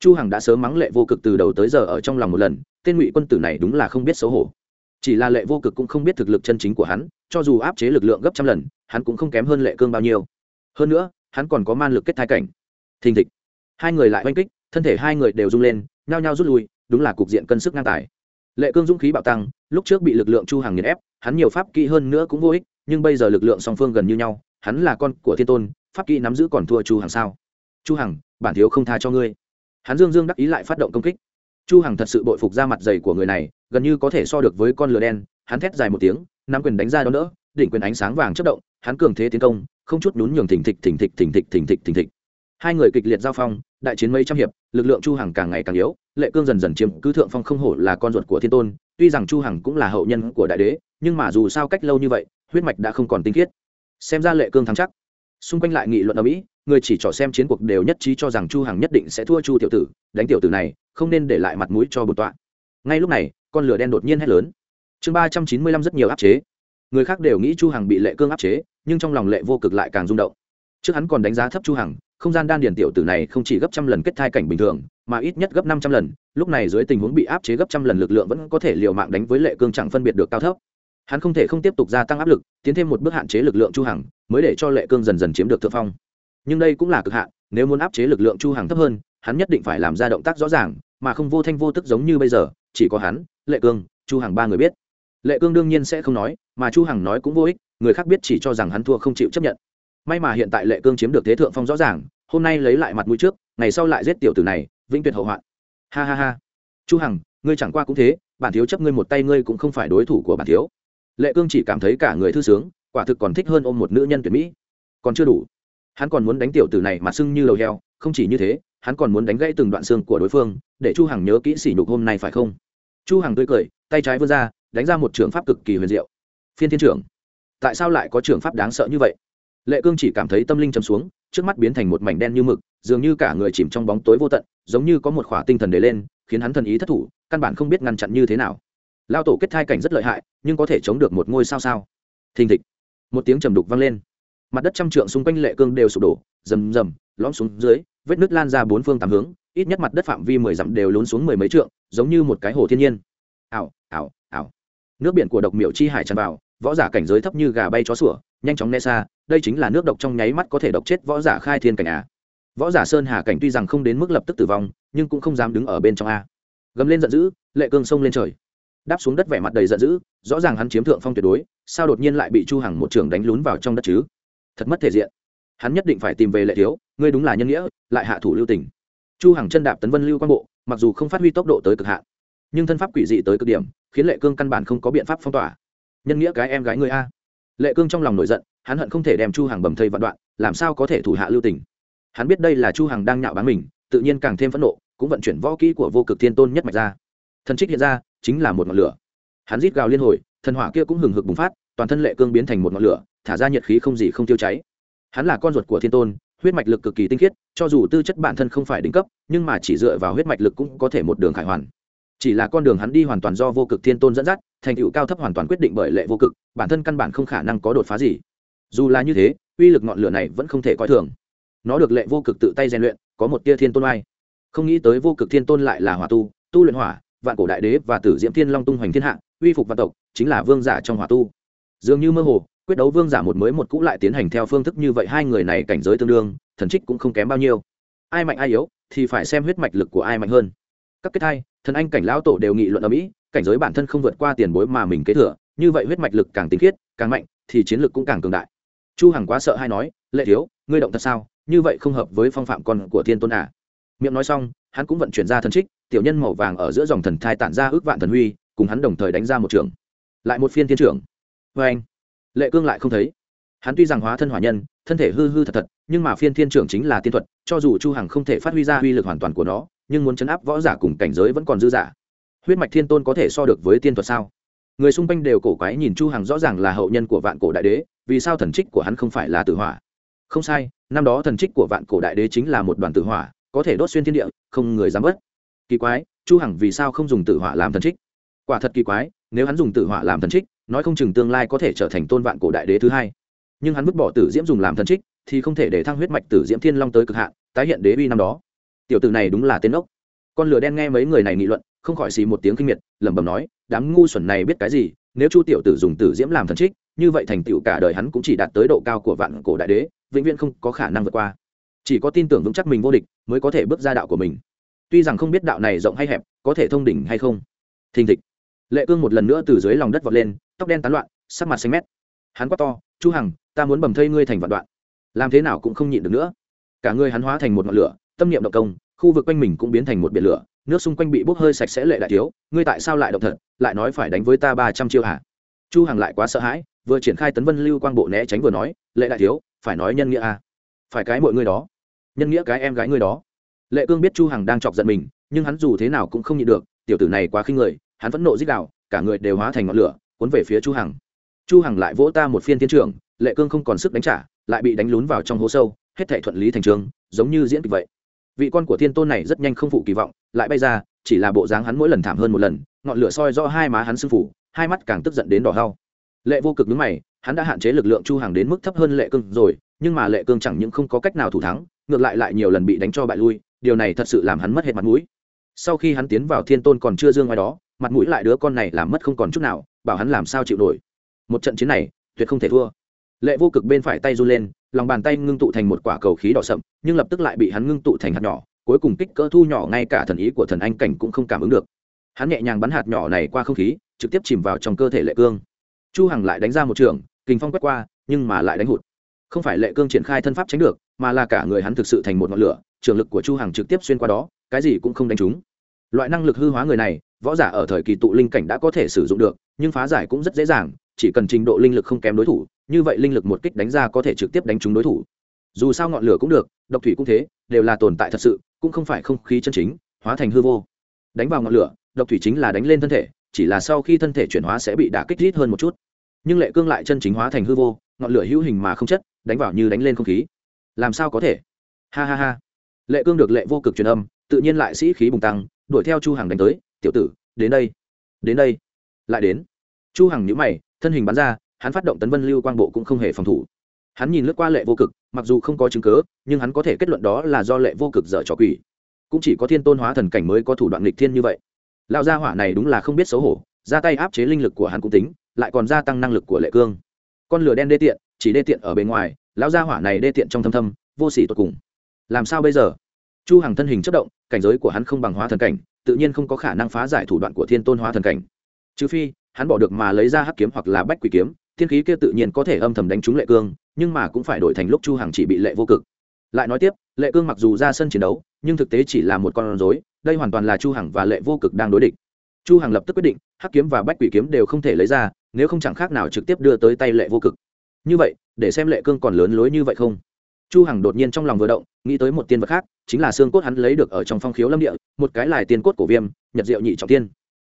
chu hằng đã sớm mắng lệ vô cực từ đầu tới giờ ở trong lòng một lần, tên ngụy quân tử này đúng là không biết xấu hổ. Chỉ là lệ vô cực cũng không biết thực lực chân chính của hắn, cho dù áp chế lực lượng gấp trăm lần, hắn cũng không kém hơn lệ cương bao nhiêu. Hơn nữa, hắn còn có man lực kết thai cảnh. Thình thịch. Hai người lại oanh kích, thân thể hai người đều rung lên, nhao nhao rút lui, đúng là cục diện cân sức ngang tài. Lệ cương dũng khí bạo tăng, lúc trước bị lực lượng chu hàng nghiền ép, hắn nhiều pháp kỹ hơn nữa cũng vô ích, nhưng bây giờ lực lượng song phương gần như nhau, hắn là con của thiên tôn, pháp kỹ nắm giữ còn thua chu hàng sao? Chu hằng, bản thiếu không tha cho ngươi hắn dương dương đắc ý lại phát động công kích. Chu hằng thật sự bội phục ra mặt dày của người này, gần như có thể so được với con lửa đen, hắn thét dài một tiếng, nắm quyền đánh ra đó đỡ, đỉnh quyền ánh sáng vàng chớp động, hắn cường thế tiến công, không chút nhún nhường thỉnh thịch thỉnh thịch thỉnh thịch thỉnh thịch thỉnh thịch. Hai người kịch liệt giao phong, đại chiến mấy trăm hiệp, lực lượng chu hằng càng ngày càng yếu, lệ cương dần dần chiếm cứ thượng phong không hổ là con ruột của thiên tôn, tuy rằng chu hằng cũng là hậu nhân của đại đế, nhưng mà dù sao cách lâu như vậy, huyết mạch đã không còn tinh khiết. Xem ra lệ cương thắng chắc. Xung quanh lại nghị luận ở mỹ người chỉ trỏ xem chiến cuộc đều nhất trí cho rằng chu hằng nhất định sẽ thua chu tiểu tử, đánh tiểu tử này, không nên để lại mặt mũi cho bột tọa. Ngay lúc này, con lửa đen đột nhiên hét lớn. Chương ba trăm chín mươi lăm rất nhiều áp chế. Người khác đều nghĩ chu hằng bị lệ cương áp chế, nhưng trong lòng lệ vô cực lại càng rung động. Trước hắn còn đánh giá thấp chu hằng, không gian đan điền tiểu tử này không chỉ gấp trăm lần kết thai cảnh bình thường, mà ít nhất gấp năm trăm lần, lúc này dưới tình huống bị áp chế gấp trăm lần lực lượng vẫn có thể liều mạng đánh với lệ cương chẳng phân biệt được cao thấp. Hắn không thể không tiếp tục gia tăng áp lực, tiến thêm một bước hạn chế lực lượng chu hằng, mới để cho lệ cương dần dần chiếm được thượng phong nhưng đây cũng là cực hạn, nếu muốn áp chế lực lượng chu hằng thấp hơn, hắn nhất định phải làm ra động tác rõ ràng, mà không vô thanh vô tức giống như bây giờ, chỉ có hắn, lệ cương, chu hằng ba người biết. Lệ cương đương nhiên sẽ không nói, mà chu hằng nói cũng vô ích, người khác biết chỉ cho rằng hắn thua không chịu chấp nhận. May mà hiện tại lệ cương chiếm được thế thượng phong rõ ràng, hôm nay lấy lại mặt mũi trước, ngày sau lại giết tiểu tử này, vĩnh tuyệt hậu hoạn. Ha ha ha. Chu hằng, ngươi chẳng qua cũng thế, bản thiếu chấp ngươi một tay ngươi cũng không phải đối thủ của bản thiếu. Lệ cương chỉ cảm thấy cả người thư sướng, quả thực còn thích hơn ôm một nữ nhân tuyệt mỹ. Còn chưa đủ hắn còn muốn đánh tiểu tử này mà sưng như đầu heo, không chỉ như thế, hắn còn muốn đánh gãy từng đoạn xương của đối phương, để chu hằng nhớ kỹ sỉ nhục hôm nay phải không? Chu hằng tươi cười, tay trái vươn ra, đánh ra một trường pháp cực kỳ huyền diệu. Phiên thiên trưởng, tại sao lại có trường pháp đáng sợ như vậy? Lệ cương chỉ cảm thấy tâm linh chấm xuống, trước mắt biến thành một mảnh đen như mực, dường như cả người chìm trong bóng tối vô tận, giống như có một khỏa tinh thần để lên, khiến hắn thần ý thất thủ, căn bản không biết ngăn chặn như thế nào. Lao tổ kết thai cảnh rất lợi hại, nhưng có thể chống được một ngôi sao sao? Thình thịch. Một tiếng trầm đục vang lên mặt đất trăm trượng xung quanh lệ cương đều sụp đổ, rầm rầm, lõm xuống dưới, vết nứt lan ra bốn phương tám hướng, ít nhất mặt đất phạm vi mười dặm đều lún xuống mười mấy trượng, giống như một cái hồ thiên nhiên. Ảo ảo ảo. Nước biển của độc miểu chi hải tràn vào, võ giả cảnh giới thấp như gà bay chó sủa, nhanh chóng né xa, đây chính là nước độc trong nháy mắt có thể độc chết võ giả khai thiên cảnh à. võ giả sơn hà cảnh tuy rằng không đến mức lập tức tử vong, nhưng cũng không dám đứng ở bên trong a. Gầm lên giận dữ, lệ cương sông lên trời. Đáp xuống đất vẻ mặt đầy giận dữ, rõ ràng hắn chiếm thượng phong tuyệt đối, sao đột nhiên lại bị chu hằng một trường đánh lún vào trong đất chứ? Thật mất thể diện. Hắn nhất định phải tìm về lệ thiếu, ngươi đúng là nhân nghĩa, lại hạ thủ lưu tình. Chu hằng chân đạp tấn vân lưu quang bộ, mặc dù không phát huy tốc độ tới cực hạn, nhưng thân pháp quỷ dị tới cực điểm, khiến lệ cương căn bản không có biện pháp phong tỏa. Nhân nghĩa cái em gái người a. Lệ cương trong lòng nổi giận, hắn hận không thể đem chu hằng bầm thây vạn đoạn, làm sao có thể thủ hạ lưu tình? Hắn biết đây là chu hằng đang nhạo bán mình, tự nhiên càng thêm phẫn nộ, cũng vận chuyển võ kỹ của vô cực thiên tôn nhất mạch ra. Thần trích hiện ra, chính là một ngọn lửa. Hắn rít gào liên hồi, thần hỏa kia cũng hừng hực bùng phát toàn thân lệ cương biến thành một ngọn lửa, thả ra nhiệt khí không gì không tiêu cháy. Hắn là con ruột của thiên tôn, huyết mạch lực cực kỳ tinh khiết, cho dù tư chất bản thân không phải đỉnh cấp, nhưng mà chỉ dựa vào huyết mạch lực cũng có thể một đường khải hoàn. Chỉ là con đường hắn đi hoàn toàn do vô cực thiên tôn dẫn dắt, thành tựu cao thấp hoàn toàn quyết định bởi lệ vô cực, bản thân căn bản không khả năng có đột phá gì. Dù là như thế, uy lực ngọn lửa này vẫn không thể coi thường. Nó được lệ vô cực tự tay rèn luyện, có một tia thiên tôn ai? không nghĩ tới vô cực thiên tôn lại là hỏa tu tu luyện hỏa, vạn cổ đại đế và tử diễm thiên long tung hoành thiên hạ, uy phục vạn tộc, chính là vương giả trong hỏa tu dường như mơ hồ, quyết đấu vương giả một mới một cũ lại tiến hành theo phương thức như vậy, hai người này cảnh giới tương đương, thần trích cũng không kém bao nhiêu. Ai mạnh ai yếu, thì phải xem huyết mạch lực của ai mạnh hơn. Các kết thai thần anh cảnh lão tổ đều nghị luận ở mỹ, cảnh giới bản thân không vượt qua tiền bối mà mình kế thừa, như vậy huyết mạch lực càng tinh khiết, càng mạnh, thì chiến lực cũng càng cường đại. Chu hằng quá sợ hay nói, lệ thiếu, ngươi động thật sao? Như vậy không hợp với phong phạm con của thiên tôn à? Miệng nói xong, hắn cũng vận chuyển ra thần trích, tiểu nhân màu vàng ở giữa dòng thần thai tản ra ước vạn thần huy, cùng hắn đồng thời đánh ra một trường. Lại một phiên thiên trưởng vê anh, lệ cương lại không thấy. Hắn tuy rằng hóa thân hỏa nhân, thân thể hư hư thật thật, nhưng mà phiên thiên trưởng chính là tiên thuật, cho dù chu hằng không thể phát huy ra uy lực hoàn toàn của nó, nhưng muốn chấn áp võ giả cùng cảnh giới vẫn còn dư giả huyết mạch thiên tôn có thể so được với tiên thuật sao? Người xung quanh đều cổ quái nhìn chu hằng rõ ràng là hậu nhân của vạn cổ đại đế, vì sao thần trích của hắn không phải là tử hỏa? Không sai, năm đó thần trích của vạn cổ đại đế chính là một đoàn tử hỏa, có thể đốt xuyên thiên địa, không người dám bớt. Kỳ quái, chu hằng vì sao không dùng tử hỏa làm thần trích? Quả thật kỳ quái, nếu hắn dùng tử hỏa làm thần trích nói không chừng tương lai có thể trở thành tôn vạn cổ đại đế thứ hai. Nhưng hắn vứt bỏ tử diễm dùng làm thần trích, thì không thể để thăng huyết mạch tử diễm thiên long tới cực hạn, tái hiện đế uy năm đó. Tiểu tử này đúng là tên ốc. Con lửa đen nghe mấy người này nghị luận, không khỏi xì một tiếng kinh miệt, lẩm bẩm nói, đám ngu xuẩn này biết cái gì? Nếu chu tiểu tử dùng tử diễm làm thần trích, như vậy thành tựu cả đời hắn cũng chỉ đạt tới độ cao của vạn cổ đại đế, vĩnh viễn không có khả năng vượt qua. Chỉ có tin tưởng vững chắc mình vô địch, mới có thể bước ra đạo của mình. Tuy rằng không biết đạo này rộng hay hẹp, có thể thông đỉnh hay không. Thình thịch lệ cương một lần nữa từ dưới lòng đất vọt lên, tóc đen tán loạn, sắc mặt xanh mét. Hắn quát to, chu hằng, ta muốn bầm thây ngươi thành vạn đoạn. Làm thế nào cũng không nhịn được nữa. Cả người hắn hóa thành một ngọn lửa, tâm niệm động công, khu vực quanh mình cũng biến thành một biển lửa, nước xung quanh bị bốc hơi sạch sẽ lệ đại thiếu, ngươi tại sao lại động thật, lại nói phải đánh với ta ba trăm chiêu hả? Chu hằng lại quá sợ hãi, vừa triển khai tấn vân lưu quang bộ né tránh vừa nói, lệ đại thiếu, phải nói nhân nghĩa à? Phải cái mọi người đó. Nhân nghĩa cái em gái ngươi đó. Lệ cương biết chu hằng đang chọc giận mình, nhưng hắn dù thế nào cũng không nhịn được, tiểu tử này quá khinh người hắn vẫn nộ dích đạo cả người đều hóa thành ngọn lửa cuốn về phía chu hằng. Chu hằng lại vỗ ta một phiên thiên trường, lệ cương không còn sức đánh trả lại bị đánh lún vào trong hố sâu hết thảy thuận lý thành trường giống như diễn kịch vậy. Vị con của thiên tôn này rất nhanh không phụ kỳ vọng lại bay ra chỉ là bộ dáng hắn mỗi lần thảm hơn một lần ngọn lửa soi rõ hai má hắn sưng phủ hai mắt càng tức giận đến đỏ hao lệ vô cực nhướng mày hắn đã hạn chế lực lượng chu hàng đến mức thấp hơn lệ cương rồi nhưng mà lệ cương chẳng những không có cách nào thủ thắng ngược lại lại nhiều lần bị đánh cho bại lui điều này thật sự làm hắn mất hết mặt mũi. Sau khi hắn tiến vào thiên tôn còn chưa dương ngoài đó mặt mũi lại đứa con này làm mất không còn chút nào, bảo hắn làm sao chịu nổi. Một trận chiến này, tuyệt không thể thua. Lệ vô cực bên phải tay run lên, lòng bàn tay ngưng tụ thành một quả cầu khí đỏ sậm, nhưng lập tức lại bị hắn ngưng tụ thành hạt nhỏ, cuối cùng kích cỡ thu nhỏ ngay cả thần ý của thần anh cảnh cũng không cảm ứng được. Hắn nhẹ nhàng bắn hạt nhỏ này qua không khí, trực tiếp chìm vào trong cơ thể lệ cương. Chu hằng lại đánh ra một trường, kình phong quét qua, nhưng mà lại đánh hụt. Không phải lệ cương triển khai thân pháp tránh được, mà là cả người hắn thực sự thành một ngọn lửa, trường lực của chu hằng trực tiếp xuyên qua đó, cái gì cũng không đánh trúng loại năng lực hư hóa người này, võ giả ở thời kỳ tụ linh cảnh đã có thể sử dụng được, nhưng phá giải cũng rất dễ dàng, chỉ cần trình độ linh lực không kém đối thủ, như vậy linh lực một kích đánh ra có thể trực tiếp đánh trúng đối thủ. Dù sao ngọn lửa cũng được, độc thủy cũng thế, đều là tồn tại thật sự, cũng không phải không khí chân chính, hóa thành hư vô. Đánh vào ngọn lửa, độc thủy chính là đánh lên thân thể, chỉ là sau khi thân thể chuyển hóa sẽ bị đả kích rít hơn một chút. Nhưng lệ cương lại chân chính hóa thành hư vô, ngọn lửa hữu hình mà không chất, đánh vào như đánh lên không khí. Làm sao có thể? Ha ha ha. Lệ cương được lệ vô cực truyền âm, tự nhiên lại sĩ khí bùng tăng đuổi theo chu hằng đánh tới, tiểu tử, đến đây đến đây. Lại đến. Chu hằng nhíu mày, thân hình bắn ra, hắn phát động tấn vân lưu quang bộ cũng không hề phòng thủ. Hắn nhìn lướt qua lệ vô cực, mặc dù không có chứng cứ nhưng hắn có thể kết luận đó là do lệ vô cực dở trò quỷ. Cũng chỉ có thiên tôn hóa thần cảnh mới có thủ đoạn lịch thiên như vậy. Lão gia hỏa này đúng là không biết xấu hổ, ra tay áp chế linh lực của hắn cũng tính, lại còn gia tăng năng lực của lệ cương. Con lửa đen đê tiện, chỉ đê tiện ở bên ngoài, lão gia hỏa này đê tiện trong thâm thâm, vô sỉ tột cùng. Làm sao bây giờ? Chu hằng thân hình chất động, cảnh giới của hắn không bằng hóa thần cảnh, tự nhiên không có khả năng phá giải thủ đoạn của thiên tôn hóa thần cảnh. Trừ phi, hắn bỏ được mà lấy ra hắc kiếm hoặc là bách quỷ kiếm, thiên khí kia tự nhiên có thể âm thầm đánh trúng lệ cương, nhưng mà cũng phải đổi thành lúc chu hằng chỉ bị lệ vô cực. Lại nói tiếp, lệ cương mặc dù ra sân chiến đấu, nhưng thực tế chỉ là một con rối, đây hoàn toàn là chu hằng và lệ vô cực đang đối địch. Chu hằng lập tức quyết định, hắc kiếm và bách quỷ kiếm đều không thể lấy ra, nếu không chẳng khác nào trực tiếp đưa tới tay lệ vô cực. Như vậy, để xem lệ cương còn lớn lối như vậy không? Chu hằng đột nhiên trong lòng vừa động, nghĩ tới một tiên vật khác, chính là xương cốt hắn lấy được ở trong phong khiếu lâm địa, một cái là tiên cốt cổ viêm, nhật diệu nhị trọng tiên.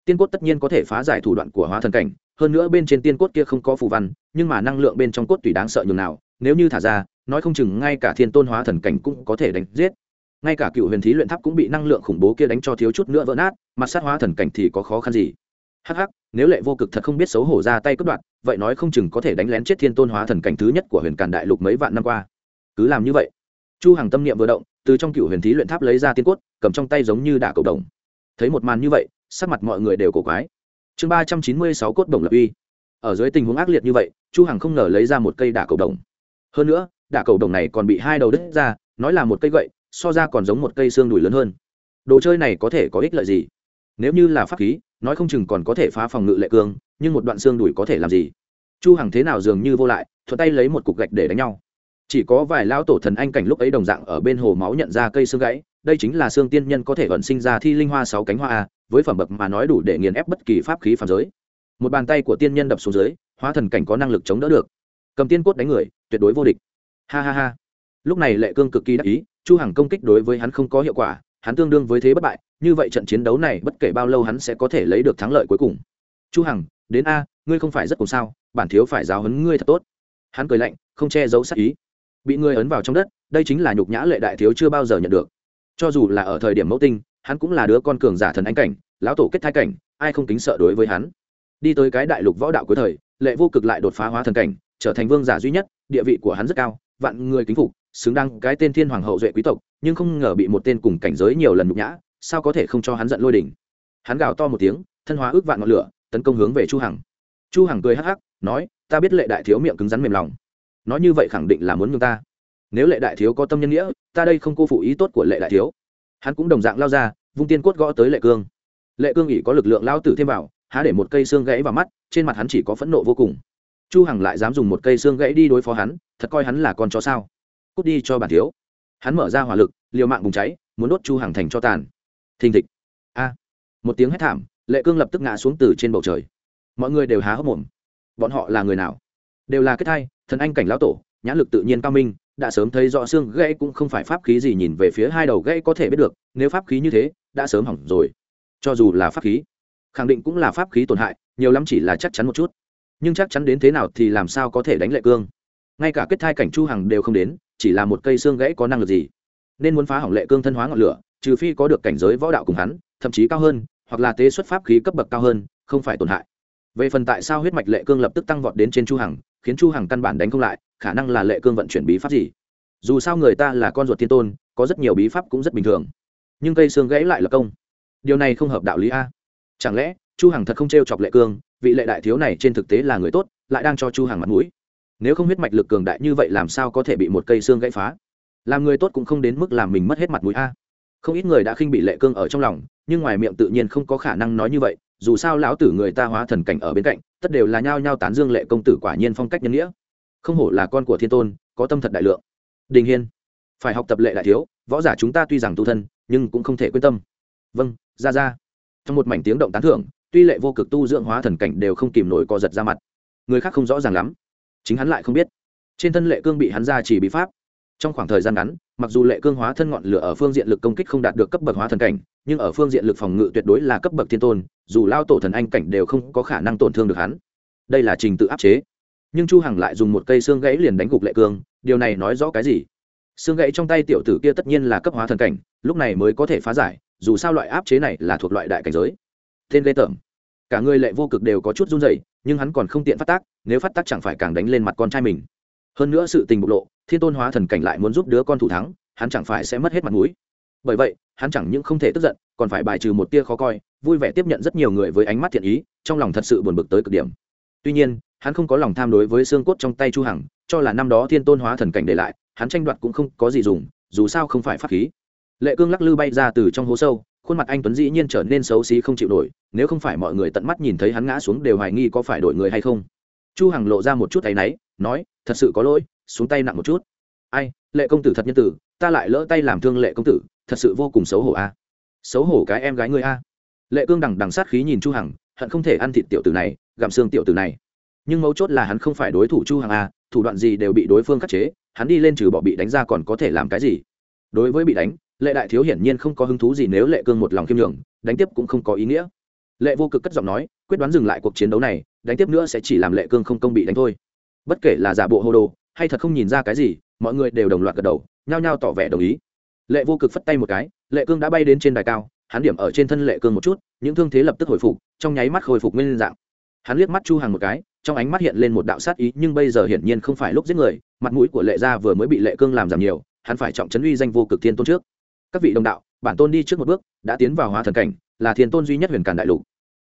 Tiên cốt tất nhiên có thể phá giải thủ đoạn của hóa thần cảnh, hơn nữa bên trên tiên cốt kia không có phù văn, nhưng mà năng lượng bên trong cốt tùy đáng sợ nhường nào, nếu như thả ra, nói không chừng ngay cả thiên tôn hóa thần cảnh cũng có thể đánh giết. Ngay cả cựu huyền thí luyện tháp cũng bị năng lượng khủng bố kia đánh cho thiếu chút nữa vỡ nát mặt sát hóa thần cảnh thì có khó khăn gì? Hắc hắc, nếu lệ vô cực thật không biết xấu hổ ra tay cướp đoạt, vậy nói không chừng có thể đánh lén chết thiên tôn hóa thần cảnh thứ nhất của huyền càn đại lục mấy vạn năm qua cứ làm như vậy. Chu hằng tâm niệm vừa động, từ trong cựu huyền thí luyện tháp lấy ra tiên cốt, cầm trong tay giống như đả cầu đồng. Thấy một màn như vậy, sắc mặt mọi người đều cổ quái. Chương ba trăm chín mươi sáu cốt đồng lập uy. Ở dưới tình huống ác liệt như vậy, chu hằng không ngờ lấy ra một cây đả cầu đồng. Hơn nữa, đả cầu đồng này còn bị hai đầu đứt ra, nói là một cây gậy, so ra còn giống một cây xương đùi lớn hơn. Đồ chơi này có thể có ích lợi gì? Nếu như là pháp khí, nói không chừng còn có thể phá phòng ngự lệ cương, nhưng một đoạn xương đùi có thể làm gì? Chu hằng thế nào dường như vô lại, thuận tay lấy một cục gạch để đánh nhau chỉ có vài lão tổ thần anh cảnh lúc ấy đồng dạng ở bên hồ máu nhận ra cây xương gãy, đây chính là xương tiên nhân có thể vận sinh ra thi linh hoa sáu cánh hoa a, với phẩm bậc mà nói đủ để nghiền ép bất kỳ pháp khí phạm giới. Một bàn tay của tiên nhân đập xuống dưới, hóa thần cảnh có năng lực chống đỡ được. Cầm tiên cốt đánh người, tuyệt đối vô địch. Ha ha ha. Lúc này lệ cương cực kỳ đắc ý, chu hằng công kích đối với hắn không có hiệu quả, hắn tương đương với thế bất bại, như vậy trận chiến đấu này bất kể bao lâu hắn sẽ có thể lấy được thắng lợi cuối cùng. Chu hằng, đến a, ngươi không phải rất cùng sao, bản thiếu phải giáo huấn ngươi thật tốt. Hắn cười lạnh, không che giấu sát ý bị người ấn vào trong đất, đây chính là nhục nhã lệ đại thiếu chưa bao giờ nhận được. Cho dù là ở thời điểm mẫu tinh, hắn cũng là đứa con cường giả thần anh cảnh, lão tổ kết thai cảnh, ai không kính sợ đối với hắn. Đi tới cái đại lục võ đạo cuối thời, lệ vô cực lại đột phá hóa thần cảnh, trở thành vương giả duy nhất, địa vị của hắn rất cao, vạn người kính phục, xứng đáng cái tên thiên hoàng hậu duệ quý tộc, nhưng không ngờ bị một tên cùng cảnh giới nhiều lần nhục nhã, sao có thể không cho hắn giận lôi đỉnh. Hắn gào to một tiếng, thân hóa ước vạn ngọn lửa, tấn công hướng về chu hằng. Chu hằng cười hắc hắc, nói, ta biết lệ đại thiếu miệng cứng rắn mềm lòng nói như vậy khẳng định là muốn nhường ta. Nếu lệ đại thiếu có tâm nhân nghĩa, ta đây không cô phụ ý tốt của lệ đại thiếu. Hắn cũng đồng dạng lao ra, vung tiên cốt gõ tới lệ cương. Lệ cương ỉ có lực lượng lao tử thêm vào, há để một cây xương gãy vào mắt, trên mặt hắn chỉ có phẫn nộ vô cùng. Chu hằng lại dám dùng một cây xương gãy đi đối phó hắn, thật coi hắn là con chó sao. Cút đi cho bản thiếu. Hắn mở ra hỏa lực, liều mạng bùng cháy, muốn đốt chu hằng thành cho tàn. Thình thịch. A. Một tiếng hét thảm, lệ cương lập tức ngã xuống từ trên bầu trời. Mọi người đều há hốc mồm. Bọn họ là người nào? Đều là kết thai, thần anh cảnh lão tổ, nhãn lực tự nhiên cao minh, đã sớm thấy rõ xương gãy cũng không phải pháp khí gì nhìn về phía hai đầu gãy có thể biết được, nếu pháp khí như thế, đã sớm hỏng rồi. Cho dù là pháp khí, khẳng định cũng là pháp khí tổn hại, nhiều lắm chỉ là chắc chắn một chút. Nhưng chắc chắn đến thế nào thì làm sao có thể đánh lệ cương? Ngay cả kết thai cảnh chu hằng đều không đến, chỉ là một cây xương gãy có năng lực gì? Nên muốn phá hỏng lệ cương thân hóa ngọn lửa, trừ phi có được cảnh giới võ đạo cùng hắn, thậm chí cao hơn, hoặc là tế xuất pháp khí cấp bậc cao hơn, không phải tổn hại về phần tại sao huyết mạch lệ cương lập tức tăng vọt đến trên chu hằng, khiến chu hằng căn bản đánh không lại, khả năng là lệ cương vận chuyển bí pháp gì? Dù sao người ta là con ruột thiên tôn, có rất nhiều bí pháp cũng rất bình thường. Nhưng cây xương gãy lại là công. Điều này không hợp đạo lý a. Chẳng lẽ, chu hằng thật không trêu chọc lệ cương, vị lệ đại thiếu này trên thực tế là người tốt, lại đang cho chu hằng mặt mũi? Nếu không huyết mạch lực cường đại như vậy làm sao có thể bị một cây xương gãy phá? Làm người tốt cũng không đến mức làm mình mất hết mặt mũi a. Không ít người đã khinh bị lệ cương ở trong lòng, nhưng ngoài miệng tự nhiên không có khả năng nói như vậy dù sao lão tử người ta hóa thần cảnh ở bên cạnh, tất đều là nhao nhao tán dương lệ công tử quả nhiên phong cách nhân nghĩa. Không hổ là con của thiên tôn, có tâm thật đại lượng. Đình hiên, phải học tập lệ đại thiếu, võ giả chúng ta tuy rằng tu thân, nhưng cũng không thể quyết tâm. Vâng ra ra. Trong một mảnh tiếng động tán thưởng, tuy lệ vô cực tu dưỡng hóa thần cảnh đều không kìm nổi co giật ra mặt. Người khác không rõ ràng lắm. Chính hắn lại không biết. Trên thân lệ cương bị hắn ra chỉ bị pháp trong khoảng thời gian ngắn, mặc dù lệ cương hóa thân ngọn lửa ở phương diện lực công kích không đạt được cấp bậc hóa thần cảnh, nhưng ở phương diện lực phòng ngự tuyệt đối là cấp bậc thiên tôn, dù lao tổ thần anh cảnh đều không có khả năng tổn thương được hắn. Đây là trình tự áp chế. Nhưng chu hằng lại dùng một cây xương gãy liền đánh gục lệ cương, điều này nói rõ cái gì? Xương gãy trong tay tiểu tử kia tất nhiên là cấp hóa thần cảnh, lúc này mới có thể phá giải, dù sao loại áp chế này là thuộc loại đại cảnh giới. Tên lê tởm cả người lệ vô cực đều có chút run rẩy, nhưng hắn còn không tiện phát tác, nếu phát tác chẳng phải càng đánh lên mặt con trai mình. Hơn nữa sự tình bộc lộ thiên tôn hóa thần cảnh lại muốn giúp đứa con thủ thắng, hắn chẳng phải sẽ mất hết mặt mũi. Bởi vậy, hắn chẳng những không thể tức giận, còn phải bài trừ một tia khó coi, vui vẻ tiếp nhận rất nhiều người với ánh mắt thiện ý, trong lòng thật sự buồn bực tới cực điểm. Tuy nhiên, hắn không có lòng tham đối với xương cốt trong tay chu hằng, cho là năm đó thiên tôn hóa thần cảnh để lại, hắn tranh đoạt cũng không có gì dùng, dù sao không phải pháp khí. Lệ cương lắc lư bay ra từ trong hố sâu, khuôn mặt anh tuấn dĩ nhiên trở nên xấu xí không chịu nổi, nếu không phải mọi người tận mắt nhìn thấy hắn ngã xuống đều hoài nghi có phải đổi người hay không. Chu hằng lộ ra một chút tay náy, nói, thật sự có lỗi xuống tay nặng một chút. Ai, lệ công tử thật nhân tử, ta lại lỡ tay làm thương lệ công tử, thật sự vô cùng xấu hổ a. Xấu hổ cái em gái ngươi a. Lệ cương đằng đằng sát khí nhìn chu hằng, hận không thể ăn thịt tiểu tử này, gặm xương tiểu tử này. Nhưng mấu chốt là hắn không phải đối thủ chu hằng a, thủ đoạn gì đều bị đối phương khắc chế, hắn đi lên trừ bỏ bị đánh ra còn có thể làm cái gì? Đối với bị đánh, lệ đại thiếu hiển nhiên không có hứng thú gì nếu lệ cương một lòng khiêm nhường, đánh tiếp cũng không có ý nghĩa. Lệ vô cực cất giọng nói, quyết đoán dừng lại cuộc chiến đấu này, đánh tiếp nữa sẽ chỉ làm lệ cương không công bị đánh thôi. Bất kể là giả bộ hô đồ hay thật không nhìn ra cái gì, mọi người đều đồng loạt gật đầu, nhao nhao tỏ vẻ đồng ý. Lệ vô cực phất tay một cái, lệ cương đã bay đến trên đài cao, hắn điểm ở trên thân lệ cương một chút, những thương thế lập tức hồi phục, trong nháy mắt hồi phục nguyên dạng. Hắn liếc mắt chu hàng một cái, trong ánh mắt hiện lên một đạo sát ý, nhưng bây giờ hiển nhiên không phải lúc giết người, mặt mũi của lệ gia vừa mới bị lệ cương làm giảm nhiều, hắn phải trọng trấn uy danh vô cực thiên tôn trước. Các vị đồng đạo, bản tôn đi trước một bước, đã tiến vào hóa thần cảnh, là thiên tôn duy nhất huyền cản đại lục.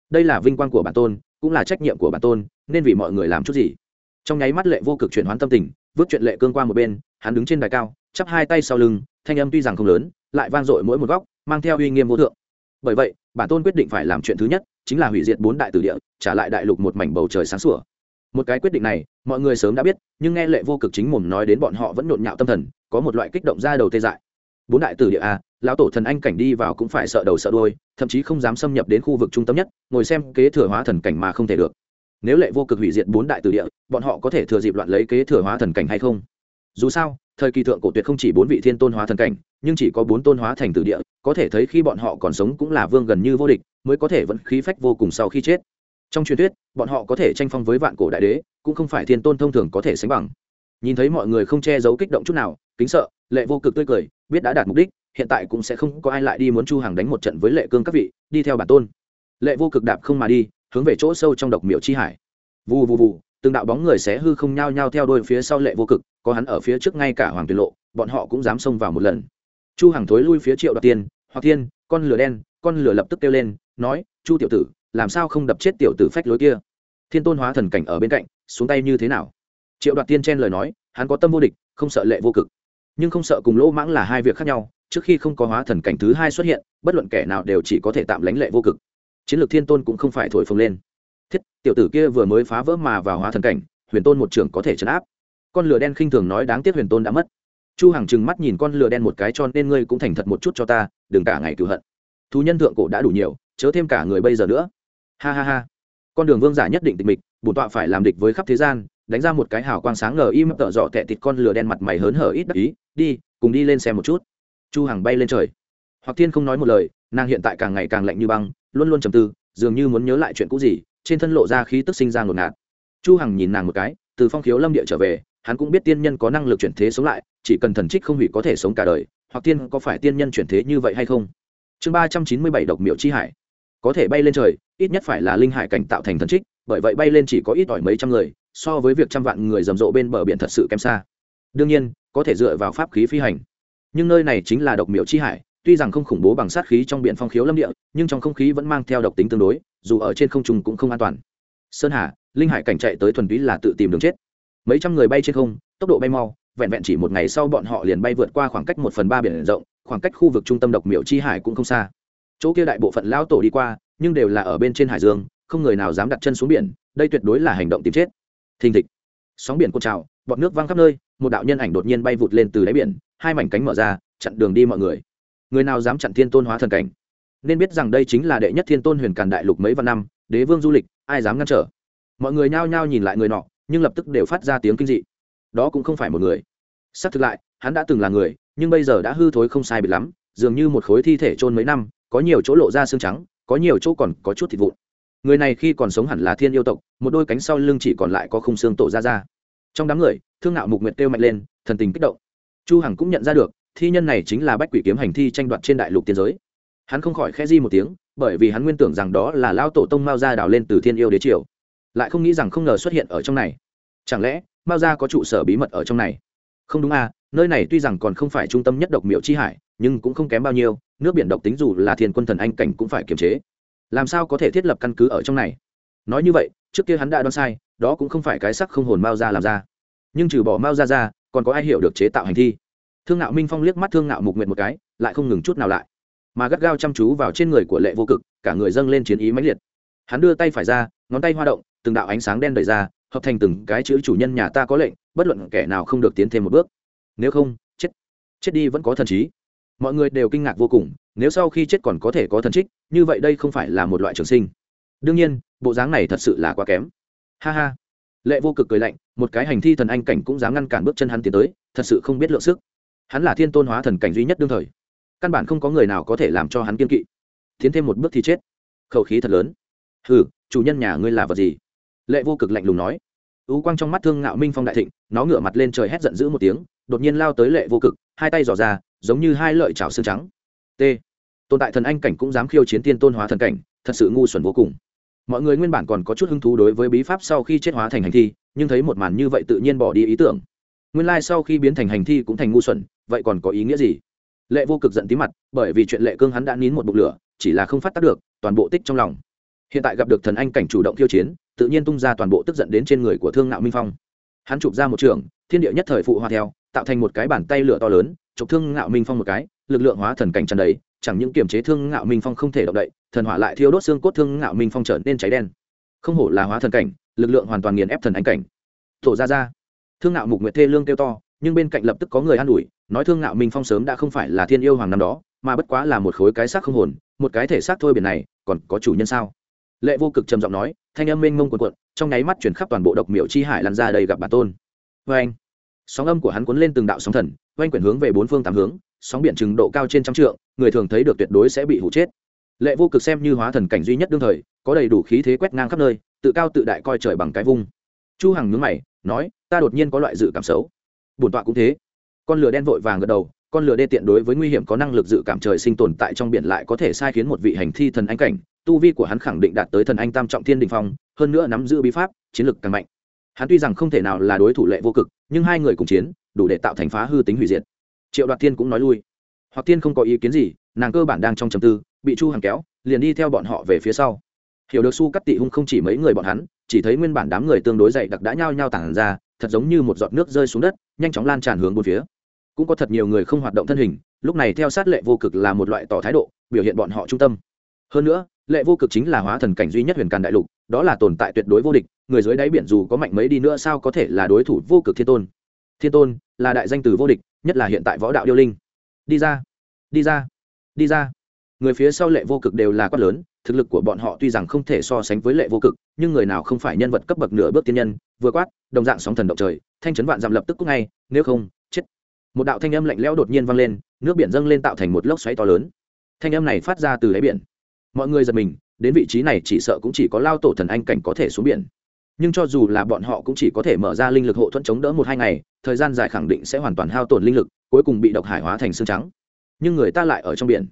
Đây là vinh quang của bản tôn, cũng là trách nhiệm của bản tôn, nên vì mọi người làm chút gì. Trong nháy mắt lệ vô cực chuyển hoán tâm tình vứt chuyện lệ cương qua một bên, hắn đứng trên đài cao, chắp hai tay sau lưng, thanh âm tuy rằng không lớn, lại vang dội mỗi một góc, mang theo uy nghiêm vô thượng. Bởi vậy, bản tôn quyết định phải làm chuyện thứ nhất, chính là hủy diệt bốn đại tử địa, trả lại đại lục một mảnh bầu trời sáng sủa. Một cái quyết định này, mọi người sớm đã biết, nhưng nghe lệ vô cực chính mồm nói đến bọn họ vẫn nhộn nhạo tâm thần, có một loại kích động ra đầu tê dại. Bốn đại tử địa a, lão tổ thần anh cảnh đi vào cũng phải sợ đầu sợ đôi thậm chí không dám xâm nhập đến khu vực trung tâm nhất, ngồi xem kế thừa hóa thần cảnh mà không thể được nếu lệ vô cực hủy diệt bốn đại tử địa, bọn họ có thể thừa dịp loạn lấy kế thừa hóa thần cảnh hay không? Dù sao, thời kỳ thượng cổ tuyệt không chỉ bốn vị thiên tôn hóa thần cảnh, nhưng chỉ có bốn tôn hóa thành tử địa, có thể thấy khi bọn họ còn sống cũng là vương gần như vô địch, mới có thể vẫn khí phách vô cùng sau khi chết. Trong truyền thuyết, bọn họ có thể tranh phong với vạn cổ đại đế, cũng không phải thiên tôn thông thường có thể sánh bằng. Nhìn thấy mọi người không che giấu kích động chút nào, kính sợ, lệ vô cực tươi cười, biết đã đạt mục đích, hiện tại cũng sẽ không có ai lại đi muốn chu hàng đánh một trận với lệ cương các vị, đi theo bản tôn. Lệ vô cực đạp không mà đi hướng về chỗ sâu trong độc miệu chi hải. Vù vù vù, từng đạo bóng người xé hư không nhao nhao theo đôi phía sau lệ vô cực, có hắn ở phía trước ngay cả hoàng tuyệt lộ, bọn họ cũng dám xông vào một lần. Chu hàng thối lui phía triệu đoạt tiên, hoặc thiên, con lửa đen, con lửa lập tức kêu lên, nói, chu tiểu tử, làm sao không đập chết tiểu tử phách lối kia? Thiên tôn hóa thần cảnh ở bên cạnh, xuống tay như thế nào? Triệu đoạt tiên chen lời nói, hắn có tâm vô địch, không sợ lệ vô cực. Nhưng không sợ cùng lỗ mãng là hai việc khác nhau, trước khi không có hóa thần cảnh thứ hai xuất hiện, bất luận kẻ nào đều chỉ có thể tạm lánh lệ vô cực chiến lược thiên tôn cũng không phải thổi phồng lên. Thiết, tiểu tử kia vừa mới phá vỡ mà vào hóa thần cảnh, huyền tôn một trưởng có thể chấn áp. Con lửa đen khinh thường nói đáng tiếc huyền tôn đã mất. Chu hằng trừng mắt nhìn con lửa đen một cái cho nên ngươi cũng thành thật một chút cho ta, đừng cả ngày cựu hận. Thú nhân thượng cổ đã đủ nhiều, chớ thêm cả người bây giờ nữa. Ha ha ha. Con đường vương giả nhất định tịch mịch, bổn tọa phải làm địch với khắp thế gian, đánh ra một cái hào quang sáng ngờ im tợ dọ tệ thịt con lửa đen mặt mày hớn hở ít đắc ý, đi, cùng đi lên xem một chút. Chu hằng bay lên trời. Hoặc thiên không nói một lời, nàng hiện tại càng ngày càng lạnh như băng luôn luôn trầm tư, dường như muốn nhớ lại chuyện cũ gì, trên thân lộ ra khí tức sinh ra ngột ngạt. Chu hằng nhìn nàng một cái, từ phong khiếu lâm địa trở về, hắn cũng biết tiên nhân có năng lực chuyển thế sống lại, chỉ cần thần trích không hủy có thể sống cả đời, hoặc tiên có phải tiên nhân chuyển thế như vậy hay không? Chương ba trăm chín mươi bảy độc miệu chi hải. Có thể bay lên trời, ít nhất phải là linh hải cảnh tạo thành thần trích, bởi vậy bay lên chỉ có ít ỏi mấy trăm người, so với việc trăm vạn người rầm rộ bên bờ biển thật sự kém xa. Đương nhiên, có thể dựa vào pháp khí phi hành. Nhưng nơi này chính là độc miệu chi hải tuy rằng không khủng bố bằng sát khí trong biển phong khiếu lâm địa, nhưng trong không khí vẫn mang theo độc tính tương đối, dù ở trên không trung cũng không an toàn. Sơn hà, linh hải cảnh chạy tới thuần túy là tự tìm đường chết. Mấy trăm người bay trên không, tốc độ bay mau, vẹn vẹn chỉ một ngày sau bọn họ liền bay vượt qua khoảng cách một phần ba biển rộng, khoảng cách khu vực trung tâm độc miểu chi hải cũng không xa. Chỗ kia đại bộ phận lao tổ đi qua, nhưng đều là ở bên trên hải dương, không người nào dám đặt chân xuống biển, đây tuyệt đối là hành động tìm chết. Thình thịch. Sóng biển cuộn trào, bọt nước văng khắp nơi, một đạo nhân ảnh đột nhiên bay vụt lên từ đáy biển, hai mảnh cánh mở ra, chặn đường đi mọi người người nào dám chặn thiên tôn hóa thần cảnh? Nên biết rằng đây chính là đệ nhất thiên tôn huyền càn đại lục mấy vạn năm, đế vương du lịch, ai dám ngăn trở? Mọi người nhao nhao nhìn lại người nọ, nhưng lập tức đều phát ra tiếng kinh dị. Đó cũng không phải một người. Xác thực lại, hắn đã từng là người, nhưng bây giờ đã hư thối không sai biệt lắm, dường như một khối thi thể trôn mấy năm, có nhiều chỗ lộ ra xương trắng, có nhiều chỗ còn có chút thịt vụn. Người này khi còn sống hẳn là thiên yêu tộc, một đôi cánh sau lưng chỉ còn lại có khung xương tổ ra ra. Trong đám người, thương ngạo mục nguyệt kêu mạnh lên, thần tình kích động. Chu hằng cũng nhận ra được thi nhân này chính là bách quỷ kiếm hành thi tranh đoạt trên đại lục tiên giới. Hắn không khỏi khẽ di một tiếng, bởi vì hắn nguyên tưởng rằng đó là lao tổ tông mao gia đào lên từ thiên yêu đế triều. Lại không nghĩ rằng không ngờ xuất hiện ở trong này. Chẳng lẽ, mao gia có trụ sở bí mật ở trong này? Không đúng à nơi này tuy rằng còn không phải trung tâm nhất độc miệu chi hải, nhưng cũng không kém bao nhiêu, nước biển độc tính dù là thiên quân thần anh cảnh cũng phải kiềm chế. Làm sao có thể thiết lập căn cứ ở trong này? Nói như vậy, trước kia hắn đã đoán sai, đó cũng không phải cái sắc không hồn mao ra làm ra. Nhưng trừ bỏ mao ra ra, còn có ai hiểu được chế tạo hành thi? Thương ngạo minh phong liếc mắt thương ngạo mục nguyện một cái, lại không ngừng chút nào lại. Mà gắt gao chăm chú vào trên người của lệ vô cực, cả người dâng lên chiến ý mãnh liệt. Hắn đưa tay phải ra, ngón tay hoa động, từng đạo ánh sáng đen đẩy ra, hợp thành từng cái chữ chủ nhân nhà ta có lệnh, bất luận kẻ nào không được tiến thêm một bước. Nếu không, chết. Chết đi vẫn có thần trí. Mọi người đều kinh ngạc vô cùng, nếu sau khi chết còn có thể có thần trích, như vậy đây không phải là một loại trường sinh. Đương nhiên, bộ dáng này thật sự là quá kém. Ha ha. Lệ vô cực cười lạnh, một cái hành thi thần anh cảnh cũng dám ngăn cản bước chân hắn tiến tới, thật sự không biết lượng sức hắn là thiên tôn hóa thần cảnh duy nhất đương thời. Căn bản không có người nào có thể làm cho hắn kiên kỵ. Tiến thêm một bước thì chết. Khẩu khí thật lớn. Ừ chủ nhân nhà ngươi là vật gì? Lệ vô cực lạnh lùng nói. Ú quang trong mắt thương ngạo minh phong đại thịnh, nó ngửa mặt lên trời hét giận dữ một tiếng, đột nhiên lao tới lệ vô cực, hai tay dò ra, giống như hai lợi chảo xương trắng. T. Tồn tại thần anh cảnh cũng dám khiêu chiến tiên tôn hóa thần cảnh, thật sự ngu xuẩn vô cùng. Mọi người nguyên bản còn có chút hứng thú đối với bí pháp sau khi chết hóa thành hành thi, nhưng thấy một màn như vậy tự nhiên bỏ đi ý tưởng. Nguyên lai、like、sau khi biến thành hành thi cũng thành ngu xuẩn vậy còn có ý nghĩa gì? Lệ vô cực giận tí mặt, bởi vì chuyện lệ cương hắn đã nín một bụng lửa, chỉ là không phát tác được, toàn bộ tích trong lòng. Hiện tại gặp được thần anh cảnh chủ động khiêu chiến, tự nhiên tung ra toàn bộ tức giận đến trên người của thương ngạo minh phong. Hắn chụp ra một trường, thiên địa nhất thời phụ hoa theo, tạo thành một cái bàn tay lửa to lớn, chụp thương ngạo minh phong một cái, lực lượng hóa thần cảnh tràn đầy, chẳng những kiềm chế thương ngạo minh phong không thể động đậy, thần hỏa lại thiêu đốt xương cốt thương ngạo minh phong trở nên cháy đen. Không hổ là hóa thần cảnh, lực lượng hoàn toàn nghiền ép thần anh cảnh. Thổ ra ra. Thương ngạo mục nguyệt thê lương kêu to, nhưng bên cạnh lập tức có người an ủi nói thương ngạo minh phong sớm đã không phải là thiên yêu hoàng năm đó, mà bất quá là một khối cái xác không hồn, một cái thể xác thôi biển này, còn có chủ nhân sao? Lệ vô cực trầm giọng nói, thanh âm mênh mông quần quận trong nháy mắt chuyển khắp toàn bộ độc miệu chi hải lăn ra đầy gặp bản tôn. Vê anh, sóng âm của hắn cuốn lên từng đạo sóng thần, oanh quyển hướng về bốn phương tám hướng, sóng biển chừng độ cao trên trăm trượng, người thường thấy được tuyệt đối sẽ bị hụ chết. Lệ vô cực xem như hóa thần cảnh duy nhất đương thời, có đầy đủ khí thế quét ngang khắp nơi, tự cao tự đại coi trời bằng cái vung. Chu hằng nhướng mày, nói, ta đột nhiên có loại dự cảm xấu. Bổn tọa cũng thế con lửa đen vội vàng gật đầu, con lửa đê tiện đối với nguy hiểm có năng lực dự cảm trời sinh tồn tại trong biển lại có thể sai khiến một vị hành thi thần anh cảnh, tu vi của hắn khẳng định đạt tới thần anh tam trọng thiên đình phong, hơn nữa nắm giữ bí pháp, chiến lực càng mạnh. Hắn tuy rằng không thể nào là đối thủ lệ vô cực, nhưng hai người cùng chiến, đủ để tạo thành phá hư tính hủy diệt. Triệu đoạt thiên cũng nói lui. Hoặc tiên không có ý kiến gì, nàng cơ bản đang trong trầm tư, bị chu hàng kéo, liền đi theo bọn họ về phía sau. Hiểu được su cắt tị hung không chỉ mấy người bọn hắn, chỉ thấy nguyên bản đám người tương đối dậy đặc đã nhao nhao tản ra, thật giống như một giọt nước rơi xuống đất, nhanh chóng lan tràn hướng bốn phía cũng có thật nhiều người không hoạt động thân hình, lúc này theo sát lệ vô cực là một loại tỏ thái độ, biểu hiện bọn họ trung tâm. Hơn nữa, lệ vô cực chính là hóa thần cảnh duy nhất huyền càn đại lục, đó là tồn tại tuyệt đối vô địch, người dưới đáy biển dù có mạnh mấy đi nữa sao có thể là đối thủ vô cực thiên tôn. Thiên tôn là đại danh từ vô địch, nhất là hiện tại võ đạo điêu linh. Đi ra đi ra đi ra. Người phía sau lệ vô cực đều là quát lớn, thực lực của bọn họ tuy rằng không thể so sánh với lệ vô cực, nhưng người nào không phải nhân vật cấp bậc nửa bước tiên nhân, vừa quát, đồng dạng sóng thần động trời, thanh chấn vạn giảm lập tức cúc ngay, nếu không, chết một đạo thanh âm lạnh lẽo đột nhiên vang lên, nước biển dâng lên tạo thành một lốc xoáy to lớn. Thanh âm này phát ra từ đáy biển. Mọi người giật mình, đến vị trí này chỉ sợ cũng chỉ có lao tổ thần anh cảnh có thể xuống biển. Nhưng cho dù là bọn họ cũng chỉ có thể mở ra linh lực hộ thuẫn chống đỡ một hai ngày, thời gian dài khẳng định sẽ hoàn toàn hao tổn linh lực, cuối cùng bị độc hải hóa thành xương trắng. Nhưng người ta lại ở trong biển.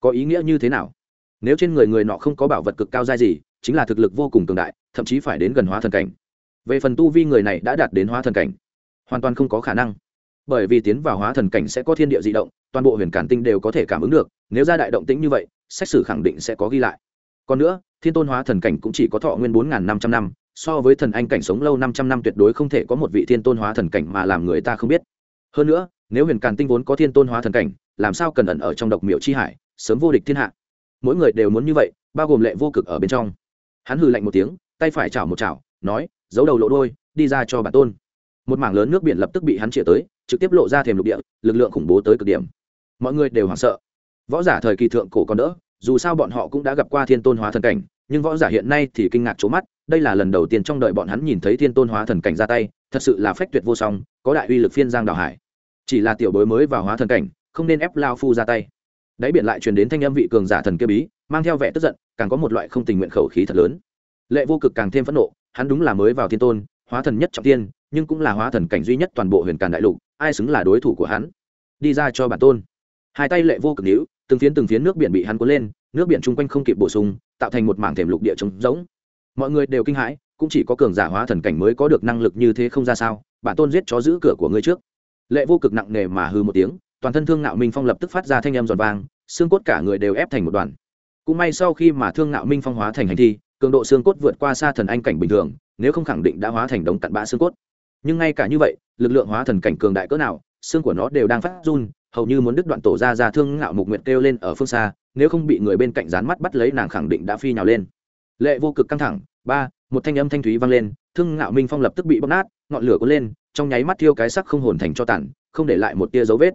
Có ý nghĩa như thế nào? Nếu trên người người nọ không có bảo vật cực cao dai gì, chính là thực lực vô cùng cường đại, thậm chí phải đến gần hóa thần cảnh. Về phần tu vi người này đã đạt đến hóa thần cảnh, hoàn toàn không có khả năng bởi vì tiến vào hóa thần cảnh sẽ có thiên địa di động, toàn bộ huyền cản tinh đều có thể cảm ứng được, nếu ra đại động tĩnh như vậy xét xử khẳng định sẽ có ghi lại. Còn nữa, thiên tôn hóa thần cảnh cũng chỉ có thọ nguyên bốn năm trăm năm, so với thần anh cảnh sống lâu năm trăm năm tuyệt đối không thể có một vị thiên tôn hóa thần cảnh mà làm người ta không biết. Hơn nữa, nếu huyền càn tinh vốn có thiên tôn hóa thần cảnh, làm sao cần ẩn ở trong độc miệu chi hải, sớm vô địch thiên hạ. Mỗi người đều muốn như vậy, bao gồm lệ vô cực ở bên trong. Hắn hừ lạnh một tiếng, tay phải chảo một chảo, nói, giấu đầu lộ đôi đi ra cho bản tôn. Một mảng lớn nước biển lập tức bị hắn chĩa tới trực tiếp lộ ra thềm lục địa, lực lượng khủng bố tới cực điểm. Mọi người đều hoảng sợ. Võ giả thời kỳ thượng cổ còn đỡ, dù sao bọn họ cũng đã gặp qua thiên tôn hóa thần cảnh, nhưng võ giả hiện nay thì kinh ngạc trố mắt, đây là lần đầu tiên trong đời bọn hắn nhìn thấy thiên tôn hóa thần cảnh ra tay, thật sự là phách tuyệt vô song, có đại uy lực phiên giang đào hải. Chỉ là tiểu bối mới vào hóa thần cảnh, không nên ép lao phu ra tay. Đáy biển lại truyền đến thanh âm vị cường giả thần kia bí, mang theo vẻ tức giận, càng có một loại không tình nguyện khẩu khí thật lớn. Lệ vô cực càng thêm phẫn nộ, hắn đúng là mới vào thiên tôn, hóa thần nhất trọng tiên, nhưng cũng là hóa thần cảnh duy nhất toàn bộ huyền càn đại lục ai xứng là đối thủ của hắn? Đi ra cho bản tôn. Hai tay lệ vô cực níu, từng phiến từng phiến nước biển bị hắn cuốn lên, nước biển chung quanh không kịp bổ sung, tạo thành một mảng thềm lục địa trống rỗng. Mọi người đều kinh hãi, cũng chỉ có cường giả hóa thần cảnh mới có được năng lực như thế không ra sao, bản tôn giết chó giữ cửa của ngươi trước. Lệ vô cực nặng nề mà hư một tiếng, toàn thân thương nạo minh phong lập tức phát ra thanh âm giòn vang, xương cốt cả người đều ép thành một đoàn. Cũng may sau khi mà thương nạo minh phong hóa thành hành thi, cường độ xương cốt vượt qua xa thần anh cảnh bình thường, nếu không khẳng định đã hóa thành đống cặn bã xương cốt nhưng ngay cả như vậy, lực lượng hóa thần cảnh cường đại cỡ nào, xương của nó đều đang phát run, hầu như muốn đứt đoạn tổ ra ra thương ngạo mục nguyệt kêu lên ở phương xa, nếu không bị người bên cạnh dán mắt bắt lấy nàng khẳng định đã phi nhào lên. Lệ vô cực căng thẳng, ba, một thanh âm thanh thúy vang lên, thương ngạo minh phong lập tức bị bóc nát, ngọn lửa cuốn lên, trong nháy mắt thiêu cái sắc không hồn thành cho tản không để lại một tia dấu vết.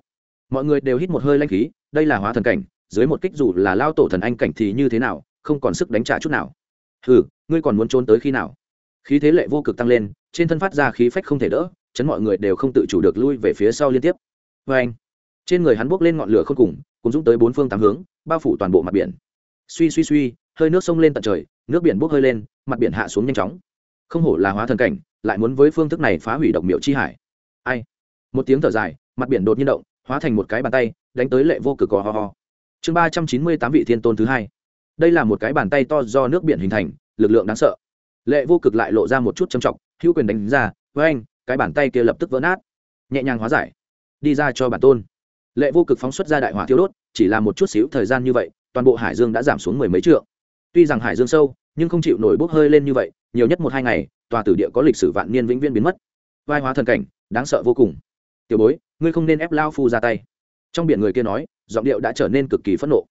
Mọi người đều hít một hơi lanh khí, đây là hóa thần cảnh, dưới một kích dù là lao tổ thần anh cảnh thì như thế nào, không còn sức đánh trả chút nào. Hừ, ngươi còn muốn trốn tới khi nào? Khí thế lệ vô cực tăng lên trên thân phát ra khí phách không thể đỡ, chấn mọi người đều không tự chủ được lui về phía sau liên tiếp. Vê anh, trên người hắn bốc lên ngọn lửa không cùng cùng dũng tới bốn phương tám hướng, bao phủ toàn bộ mặt biển. Suy suy suy, hơi nước sông lên tận trời, nước biển bốc hơi lên, mặt biển hạ xuống nhanh chóng. Không hổ là hóa thần cảnh, lại muốn với phương thức này phá hủy độc miệu chi hải. Ai? Một tiếng thở dài, mặt biển đột nhiên động, hóa thành một cái bàn tay, đánh tới lệ vô cực cò ho ho. Chương ba trăm chín mươi tám vị thiên tôn thứ hai. Đây là một cái bàn tay to do nước biển hình thành, lực lượng đáng sợ. Lệ vô cực lại lộ ra một chút trầm trọng hữu quyền đánh ra, với anh, cái bàn tay kia lập tức vỡ nát. Nhẹ nhàng hóa giải. Đi ra cho bản tôn. Lệ vô cực phóng xuất ra đại hỏa thiêu đốt, chỉ là một chút xíu thời gian như vậy, toàn bộ hải dương đã giảm xuống mười mấy trượng. Tuy rằng hải dương sâu, nhưng không chịu nổi bốc hơi lên như vậy, nhiều nhất một hai ngày, tòa tử địa có lịch sử vạn niên vĩnh viễn biến mất. Vai hóa thần cảnh, đáng sợ vô cùng. Tiểu bối, ngươi không nên ép lao phu ra tay. Trong biển người kia nói, giọng điệu đã trở nên cực kỳ phẫn nộ.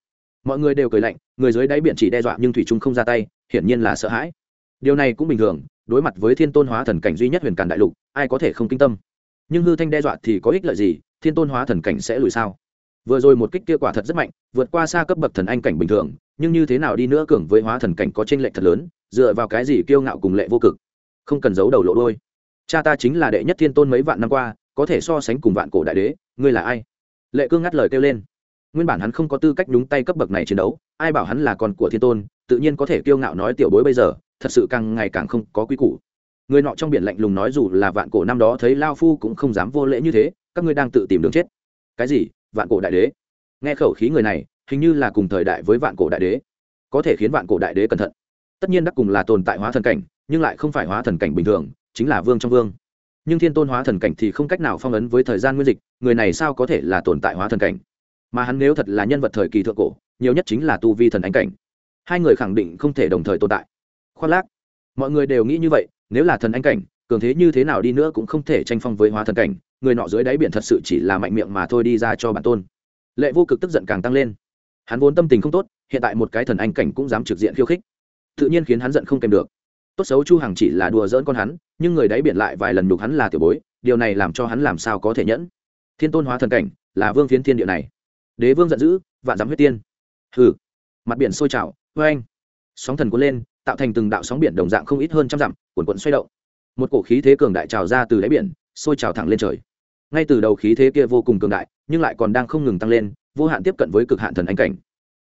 Mọi người đều cười lạnh, người dưới đáy biển chỉ đe dọa nhưng thủy trung không ra tay, hiển nhiên là sợ hãi. Điều này cũng bình thường đối mặt với thiên tôn hóa thần cảnh duy nhất huyền càn đại lục, ai có thể không kinh tâm? Nhưng hư thanh đe dọa thì có ích lợi gì? Thiên tôn hóa thần cảnh sẽ lùi sao? Vừa rồi một kích kia quả thật rất mạnh, vượt qua xa cấp bậc thần anh cảnh bình thường, nhưng như thế nào đi nữa cường với hóa thần cảnh có tranh lệch thật lớn, dựa vào cái gì kiêu ngạo cùng lệ vô cực? Không cần giấu đầu lộ đôi cha ta chính là đệ nhất thiên tôn mấy vạn năm qua, có thể so sánh cùng vạn cổ đại đế, ngươi là ai? Lệ cương ngắt lời kêu lên. Nguyên bản hắn không có tư cách nhúng tay cấp bậc này chiến đấu, ai bảo hắn là con của thiên tôn, tự nhiên có thể kiêu ngạo nói tiểu bối bây giờ thật sự càng ngày càng không có quy củ. Người nọ trong biển lạnh lùng nói dù là vạn cổ năm đó thấy lao phu cũng không dám vô lễ như thế, các ngươi đang tự tìm đường chết. Cái gì? Vạn cổ đại đế? Nghe khẩu khí người này, hình như là cùng thời đại với vạn cổ đại đế. Có thể khiến vạn cổ đại đế cẩn thận. Tất nhiên đắc cùng là tồn tại hóa thần cảnh, nhưng lại không phải hóa thần cảnh bình thường, chính là vương trong vương. Nhưng thiên tôn hóa thần cảnh thì không cách nào phong ấn với thời gian nguyên dịch, người này sao có thể là tồn tại hóa thần cảnh? Mà hắn nếu thật là nhân vật thời kỳ thượng cổ, nhiều nhất chính là tu vi thần ánh cảnh. Hai người khẳng định không thể đồng thời tồn tại khoác lác. Mọi người đều nghĩ như vậy, nếu là thần anh cảnh, cường thế như thế nào đi nữa cũng không thể tranh phong với hóa thần cảnh, người nọ dưới đáy biển thật sự chỉ là mạnh miệng mà thôi đi ra cho bản tôn. Lệ vô cực tức giận càng tăng lên. Hắn vốn tâm tình không tốt, hiện tại một cái thần anh cảnh cũng dám trực diện khiêu khích. Tự nhiên khiến hắn giận không kèm được. Tốt xấu chu hằng chỉ là đùa giỡn con hắn, nhưng người đáy biển lại vài lần nhục hắn là tiểu bối, điều này làm cho hắn làm sao có thể nhẫn. Thiên tôn hóa thần cảnh, là vương phiến thiên địa này. Đế vương giận dữ, vạn dám huyết tiên. Hừ. Mặt biển sôi trào vê anh sóng thần cuốn lên tạo thành từng đạo sóng biển đồng dạng không ít hơn trăm dặm, cuồn cuộn xoay động. Một cổ khí thế cường đại trào ra từ đáy biển, sôi trào thẳng lên trời. Ngay từ đầu khí thế kia vô cùng cường đại, nhưng lại còn đang không ngừng tăng lên, vô hạn tiếp cận với cực hạn thần anh cảnh.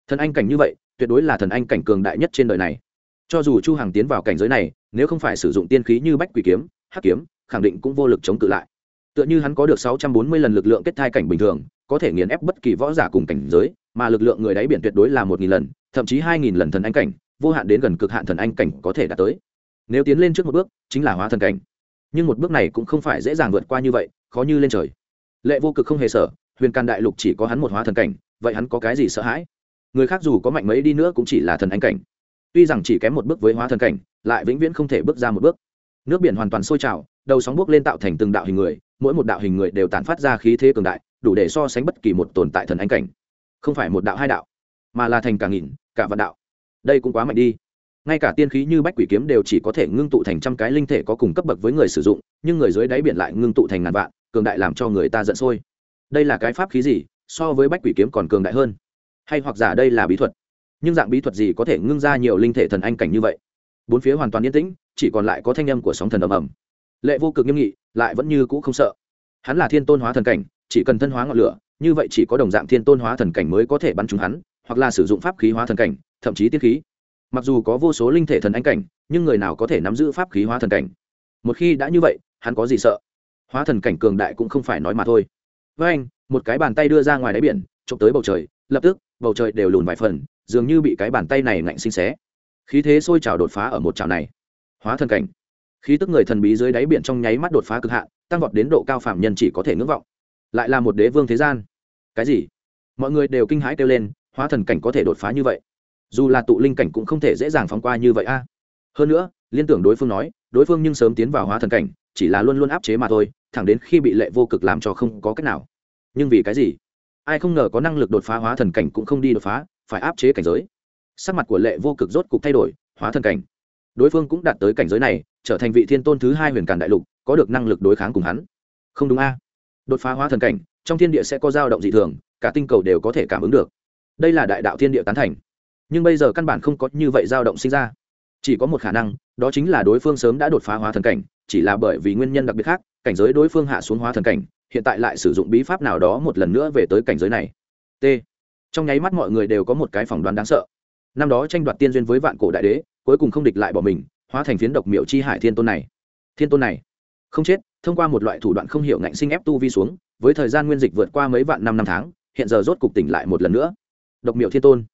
Thần anh cảnh như vậy, tuyệt đối là thần anh cảnh cường đại nhất trên đời này. Cho dù chu hằng tiến vào cảnh giới này, nếu không phải sử dụng tiên khí như bách quỷ kiếm, hắc kiếm, khẳng định cũng vô lực chống cự lại. Tựa như hắn có được 640 lần lực lượng kết thai cảnh bình thường, có thể nghiền ép bất kỳ võ giả cùng cảnh giới, mà lực lượng người đáy biển tuyệt đối là một nghìn lần, thậm chí hai nghìn lần thần anh cảnh vô hạn đến gần cực hạn thần anh cảnh có thể đạt tới. Nếu tiến lên trước một bước, chính là hóa thần cảnh. Nhưng một bước này cũng không phải dễ dàng vượt qua như vậy, khó như lên trời. Lệ vô cực không hề sợ, huyền can đại lục chỉ có hắn một hóa thần cảnh, vậy hắn có cái gì sợ hãi? Người khác dù có mạnh mấy đi nữa cũng chỉ là thần anh cảnh. Tuy rằng chỉ kém một bước với hóa thần cảnh, lại vĩnh viễn không thể bước ra một bước. Nước biển hoàn toàn sôi trào, đầu sóng bước lên tạo thành từng đạo hình người, mỗi một đạo hình người đều tản phát ra khí thế cường đại, đủ để so sánh bất kỳ một tồn tại thần anh cảnh. Không phải một đạo hai đạo, mà là thành cả nghìn, cả vạn đạo đây cũng quá mạnh đi. Ngay cả tiên khí như bách quỷ kiếm đều chỉ có thể ngưng tụ thành trăm cái linh thể có cùng cấp bậc với người sử dụng, nhưng người dưới đáy biển lại ngưng tụ thành ngàn vạn, cường đại làm cho người ta giận sôi. Đây là cái pháp khí gì, so với bách quỷ kiếm còn cường đại hơn? Hay hoặc giả đây là bí thuật? Nhưng dạng bí thuật gì có thể ngưng ra nhiều linh thể thần anh cảnh như vậy? Bốn phía hoàn toàn yên tĩnh, chỉ còn lại có thanh âm của sóng thần ầm ầm. Lệ vô cực nghiêm nghị, lại vẫn như cũ không sợ. Hắn là thiên tôn hóa thần cảnh, chỉ cần thân hóa ngọn lửa, như vậy chỉ có đồng dạng thiên tôn hóa thần cảnh mới có thể bắn trúng hắn, hoặc là sử dụng pháp khí hóa thần cảnh thậm chí tiết khí. Mặc dù có vô số linh thể thần anh cảnh, nhưng người nào có thể nắm giữ pháp khí hóa thần cảnh? Một khi đã như vậy, hắn có gì sợ? Hóa thần cảnh cường đại cũng không phải nói mà thôi. Với anh, một cái bàn tay đưa ra ngoài đáy biển trộm tới bầu trời, lập tức, bầu trời đều lùn vài phần, dường như bị cái bàn tay này ngạnh sinh xé. Khí thế sôi trào đột phá ở một trào này. Hóa thần cảnh. Khí tức người thần bí dưới đáy biển trong nháy mắt đột phá cực hạn, tăng vọt đến độ cao phạm nhân chỉ có thể ngưỡng vọng. Lại là một đế vương thế gian. Cái gì? Mọi người đều kinh hãi kêu lên, hóa thần cảnh có thể đột phá như vậy? Dù là tụ linh cảnh cũng không thể dễ dàng phóng qua như vậy a. Hơn nữa, liên tưởng đối phương nói, đối phương nhưng sớm tiến vào hóa thần cảnh, chỉ là luôn luôn áp chế mà thôi, thẳng đến khi bị lệ vô cực làm cho không có cách nào. Nhưng vì cái gì? Ai không ngờ có năng lực đột phá hóa thần cảnh cũng không đi đột phá, phải áp chế cảnh giới. Sắc mặt của lệ vô cực rốt cục thay đổi, hóa thần cảnh. Đối phương cũng đạt tới cảnh giới này, trở thành vị thiên tôn thứ hai huyền càn đại lục, có được năng lực đối kháng cùng hắn. Không đúng a. Đột phá hóa thần cảnh, trong thiên địa sẽ có dao động dị thường, cả tinh cầu đều có thể cảm ứng được. Đây là đại đạo thiên địa tán thành nhưng bây giờ căn bản không có như vậy dao động sinh ra. Chỉ có một khả năng, đó chính là đối phương sớm đã đột phá hóa thần cảnh, chỉ là bởi vì nguyên nhân đặc biệt khác, cảnh giới đối phương hạ xuống hóa thần cảnh, hiện tại lại sử dụng bí pháp nào đó một lần nữa về tới cảnh giới này. T. Trong nháy mắt mọi người đều có một cái phỏng đoán đáng sợ. Năm đó tranh đoạt tiên duyên với vạn cổ đại đế, cuối cùng không địch lại bỏ mình, hóa thành phiến độc miệu chi hải thiên tôn này. Thiên tôn này, không chết, thông qua một loại thủ đoạn không hiểu ngạnh sinh ép tu vi xuống, với thời gian nguyên dịch vượt qua mấy vạn năm năm tháng, hiện giờ rốt cục tỉnh lại một lần nữa. Độc miệu thiên tôn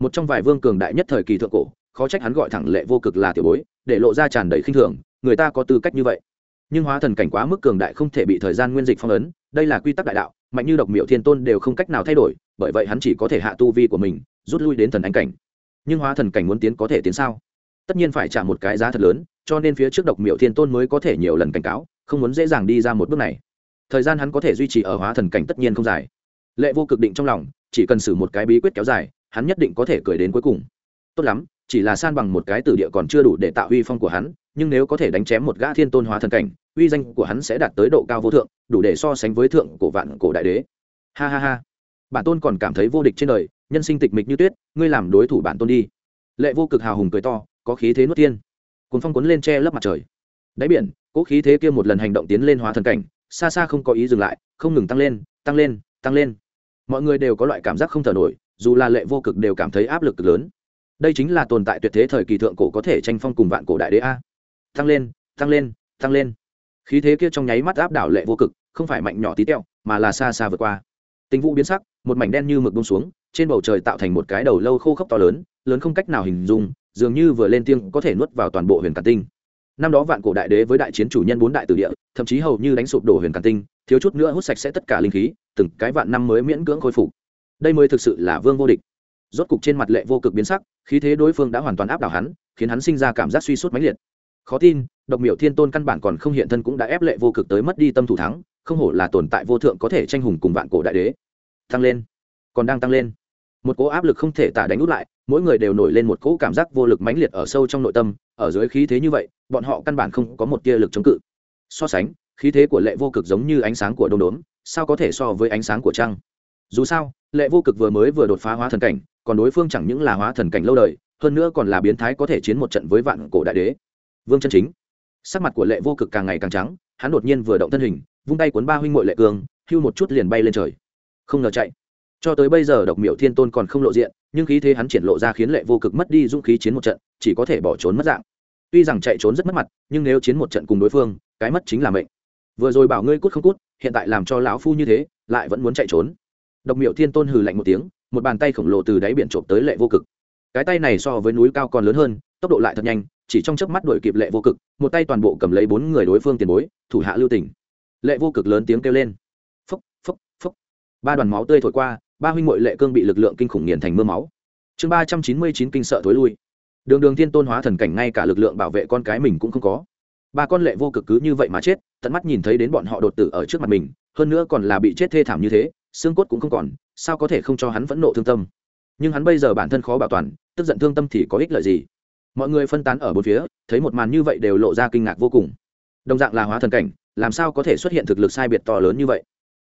một trong vài vương cường đại nhất thời kỳ thượng cổ, khó trách hắn gọi thẳng lệ vô cực là tiểu bối, để lộ ra tràn đầy khinh thường, người ta có tư cách như vậy. Nhưng hóa thần cảnh quá mức cường đại không thể bị thời gian nguyên dịch phong ấn, đây là quy tắc đại đạo, mạnh như độc miệu thiên tôn đều không cách nào thay đổi, bởi vậy hắn chỉ có thể hạ tu vi của mình, rút lui đến thần ánh cảnh. Nhưng hóa thần cảnh muốn tiến có thể tiến sao? Tất nhiên phải trả một cái giá thật lớn, cho nên phía trước độc miệu thiên tôn mới có thể nhiều lần cảnh cáo, không muốn dễ dàng đi ra một bước này. Thời gian hắn có thể duy trì ở hóa thần cảnh tất nhiên không dài. Lệ vô cực định trong lòng, chỉ cần xử một cái bí quyết kéo dài hắn nhất định có thể cười đến cuối cùng. Tốt lắm, chỉ là san bằng một cái tử địa còn chưa đủ để tạo uy phong của hắn, nhưng nếu có thể đánh chém một gã thiên tôn hóa thần cảnh, uy danh của hắn sẽ đạt tới độ cao vô thượng, đủ để so sánh với thượng cổ vạn cổ đại đế. Ha ha ha. Bản tôn còn cảm thấy vô địch trên đời, nhân sinh tịch mịch như tuyết, ngươi làm đối thủ bản tôn đi. Lệ vô cực hào hùng cười to, có khí thế nuốt tiên. Cuốn phong cuốn lên che lấp mặt trời. Đáy biển cỗ khí thế kia một lần hành động tiến lên hóa thần cảnh, xa xa không có ý dừng lại, không ngừng tăng lên tăng lên tăng lên. Mọi người đều có loại cảm giác không thở nổi dù là lệ vô cực đều cảm thấy áp lực cực lớn. Đây chính là tồn tại tuyệt thế thời kỳ thượng cổ có thể tranh phong cùng vạn cổ đại đế a. Tăng lên tăng lên tăng lên. Khí thế kia trong nháy mắt áp đảo lệ vô cực, không phải mạnh nhỏ tí tẹo mà là xa xa vượt qua. Tình vụ biến sắc, một mảnh đen như mực bông xuống, trên bầu trời tạo thành một cái đầu lâu khô khốc to lớn lớn không cách nào hình dung, dường như vừa lên tiếng có thể nuốt vào toàn bộ huyền càn tinh. Năm đó vạn cổ đại đế với đại chiến chủ nhân bốn đại tử địa, thậm chí hầu như đánh sụp đổ huyền càn tinh, thiếu chút nữa hút sạch sẽ tất cả linh khí, từng cái vạn năm mới miễn cưỡng khôi phục đây mới thực sự là vương vô địch. Rốt cục trên mặt lệ vô cực biến sắc, khí thế đối phương đã hoàn toàn áp đảo hắn, khiến hắn sinh ra cảm giác suy sút mãnh liệt. Khó tin, độc miểu thiên tôn căn bản còn không hiện thân cũng đã ép lệ vô cực tới mất đi tâm thủ thắng, không hổ là tồn tại vô thượng có thể tranh hùng cùng vạn cổ đại đế. Tăng lên, còn đang tăng lên. Một cỗ áp lực không thể tả đánh út lại, mỗi người đều nổi lên một cỗ cảm giác vô lực mãnh liệt ở sâu trong nội tâm, ở dưới khí thế như vậy, bọn họ căn bản không có một tia lực chống cự. So sánh, khí thế của lệ vô cực giống như ánh sáng của đông đốm sao có thể so với ánh sáng của trăng? Dù sao, lệ vô cực vừa mới vừa đột phá hóa thần cảnh, còn đối phương chẳng những là hóa thần cảnh lâu đời, hơn nữa còn là biến thái có thể chiến một trận với vạn cổ đại đế. Vương chân chính. Sắc mặt của lệ vô cực càng ngày càng trắng, hắn đột nhiên vừa động thân hình, vung tay cuốn ba huynh ngội lệ cường, hưu một chút liền bay lên trời. Không ngờ chạy. Cho tới bây giờ độc miệu thiên tôn còn không lộ diện, nhưng khí thế hắn triển lộ ra khiến lệ vô cực mất đi dũng khí chiến một trận, chỉ có thể bỏ trốn mất dạng. Tuy rằng chạy trốn rất mất mặt, nhưng nếu chiến một trận cùng đối phương, cái mất chính là mệnh. Vừa rồi bảo ngươi cút không cút, hiện tại làm cho lão phu như thế, lại vẫn muốn chạy trốn độc miệu thiên tôn hừ lạnh một tiếng, một bàn tay khổng lồ từ đáy biển trộm tới lệ vô cực. Cái tay này so với núi cao còn lớn hơn, tốc độ lại thật nhanh, chỉ trong chớp mắt đuổi kịp lệ vô cực, một tay toàn bộ cầm lấy bốn người đối phương tiền bối, thủ hạ lưu tỉnh lệ vô cực lớn tiếng kêu lên. Phốc phốc phốc. Ba đoàn máu tươi thổi qua, ba huynh muội lệ cương bị lực lượng kinh khủng nghiền thành mưa máu. Chương ba trăm chín mươi chín kinh sợ thối lui. Đường đường thiên tôn hóa thần cảnh ngay cả lực lượng bảo vệ con cái mình cũng không có. Ba con lệ vô cực cứ như vậy mà chết, tận mắt nhìn thấy đến bọn họ đột tử ở trước mặt mình, hơn nữa còn là bị chết thê thảm như thế xương cốt cũng không còn, sao có thể không cho hắn phẫn nộ thương tâm? Nhưng hắn bây giờ bản thân khó bảo toàn, tức giận thương tâm thì có ích lợi gì? Mọi người phân tán ở bốn phía, thấy một màn như vậy đều lộ ra kinh ngạc vô cùng. Đồng dạng là hóa thần cảnh, làm sao có thể xuất hiện thực lực sai biệt to lớn như vậy?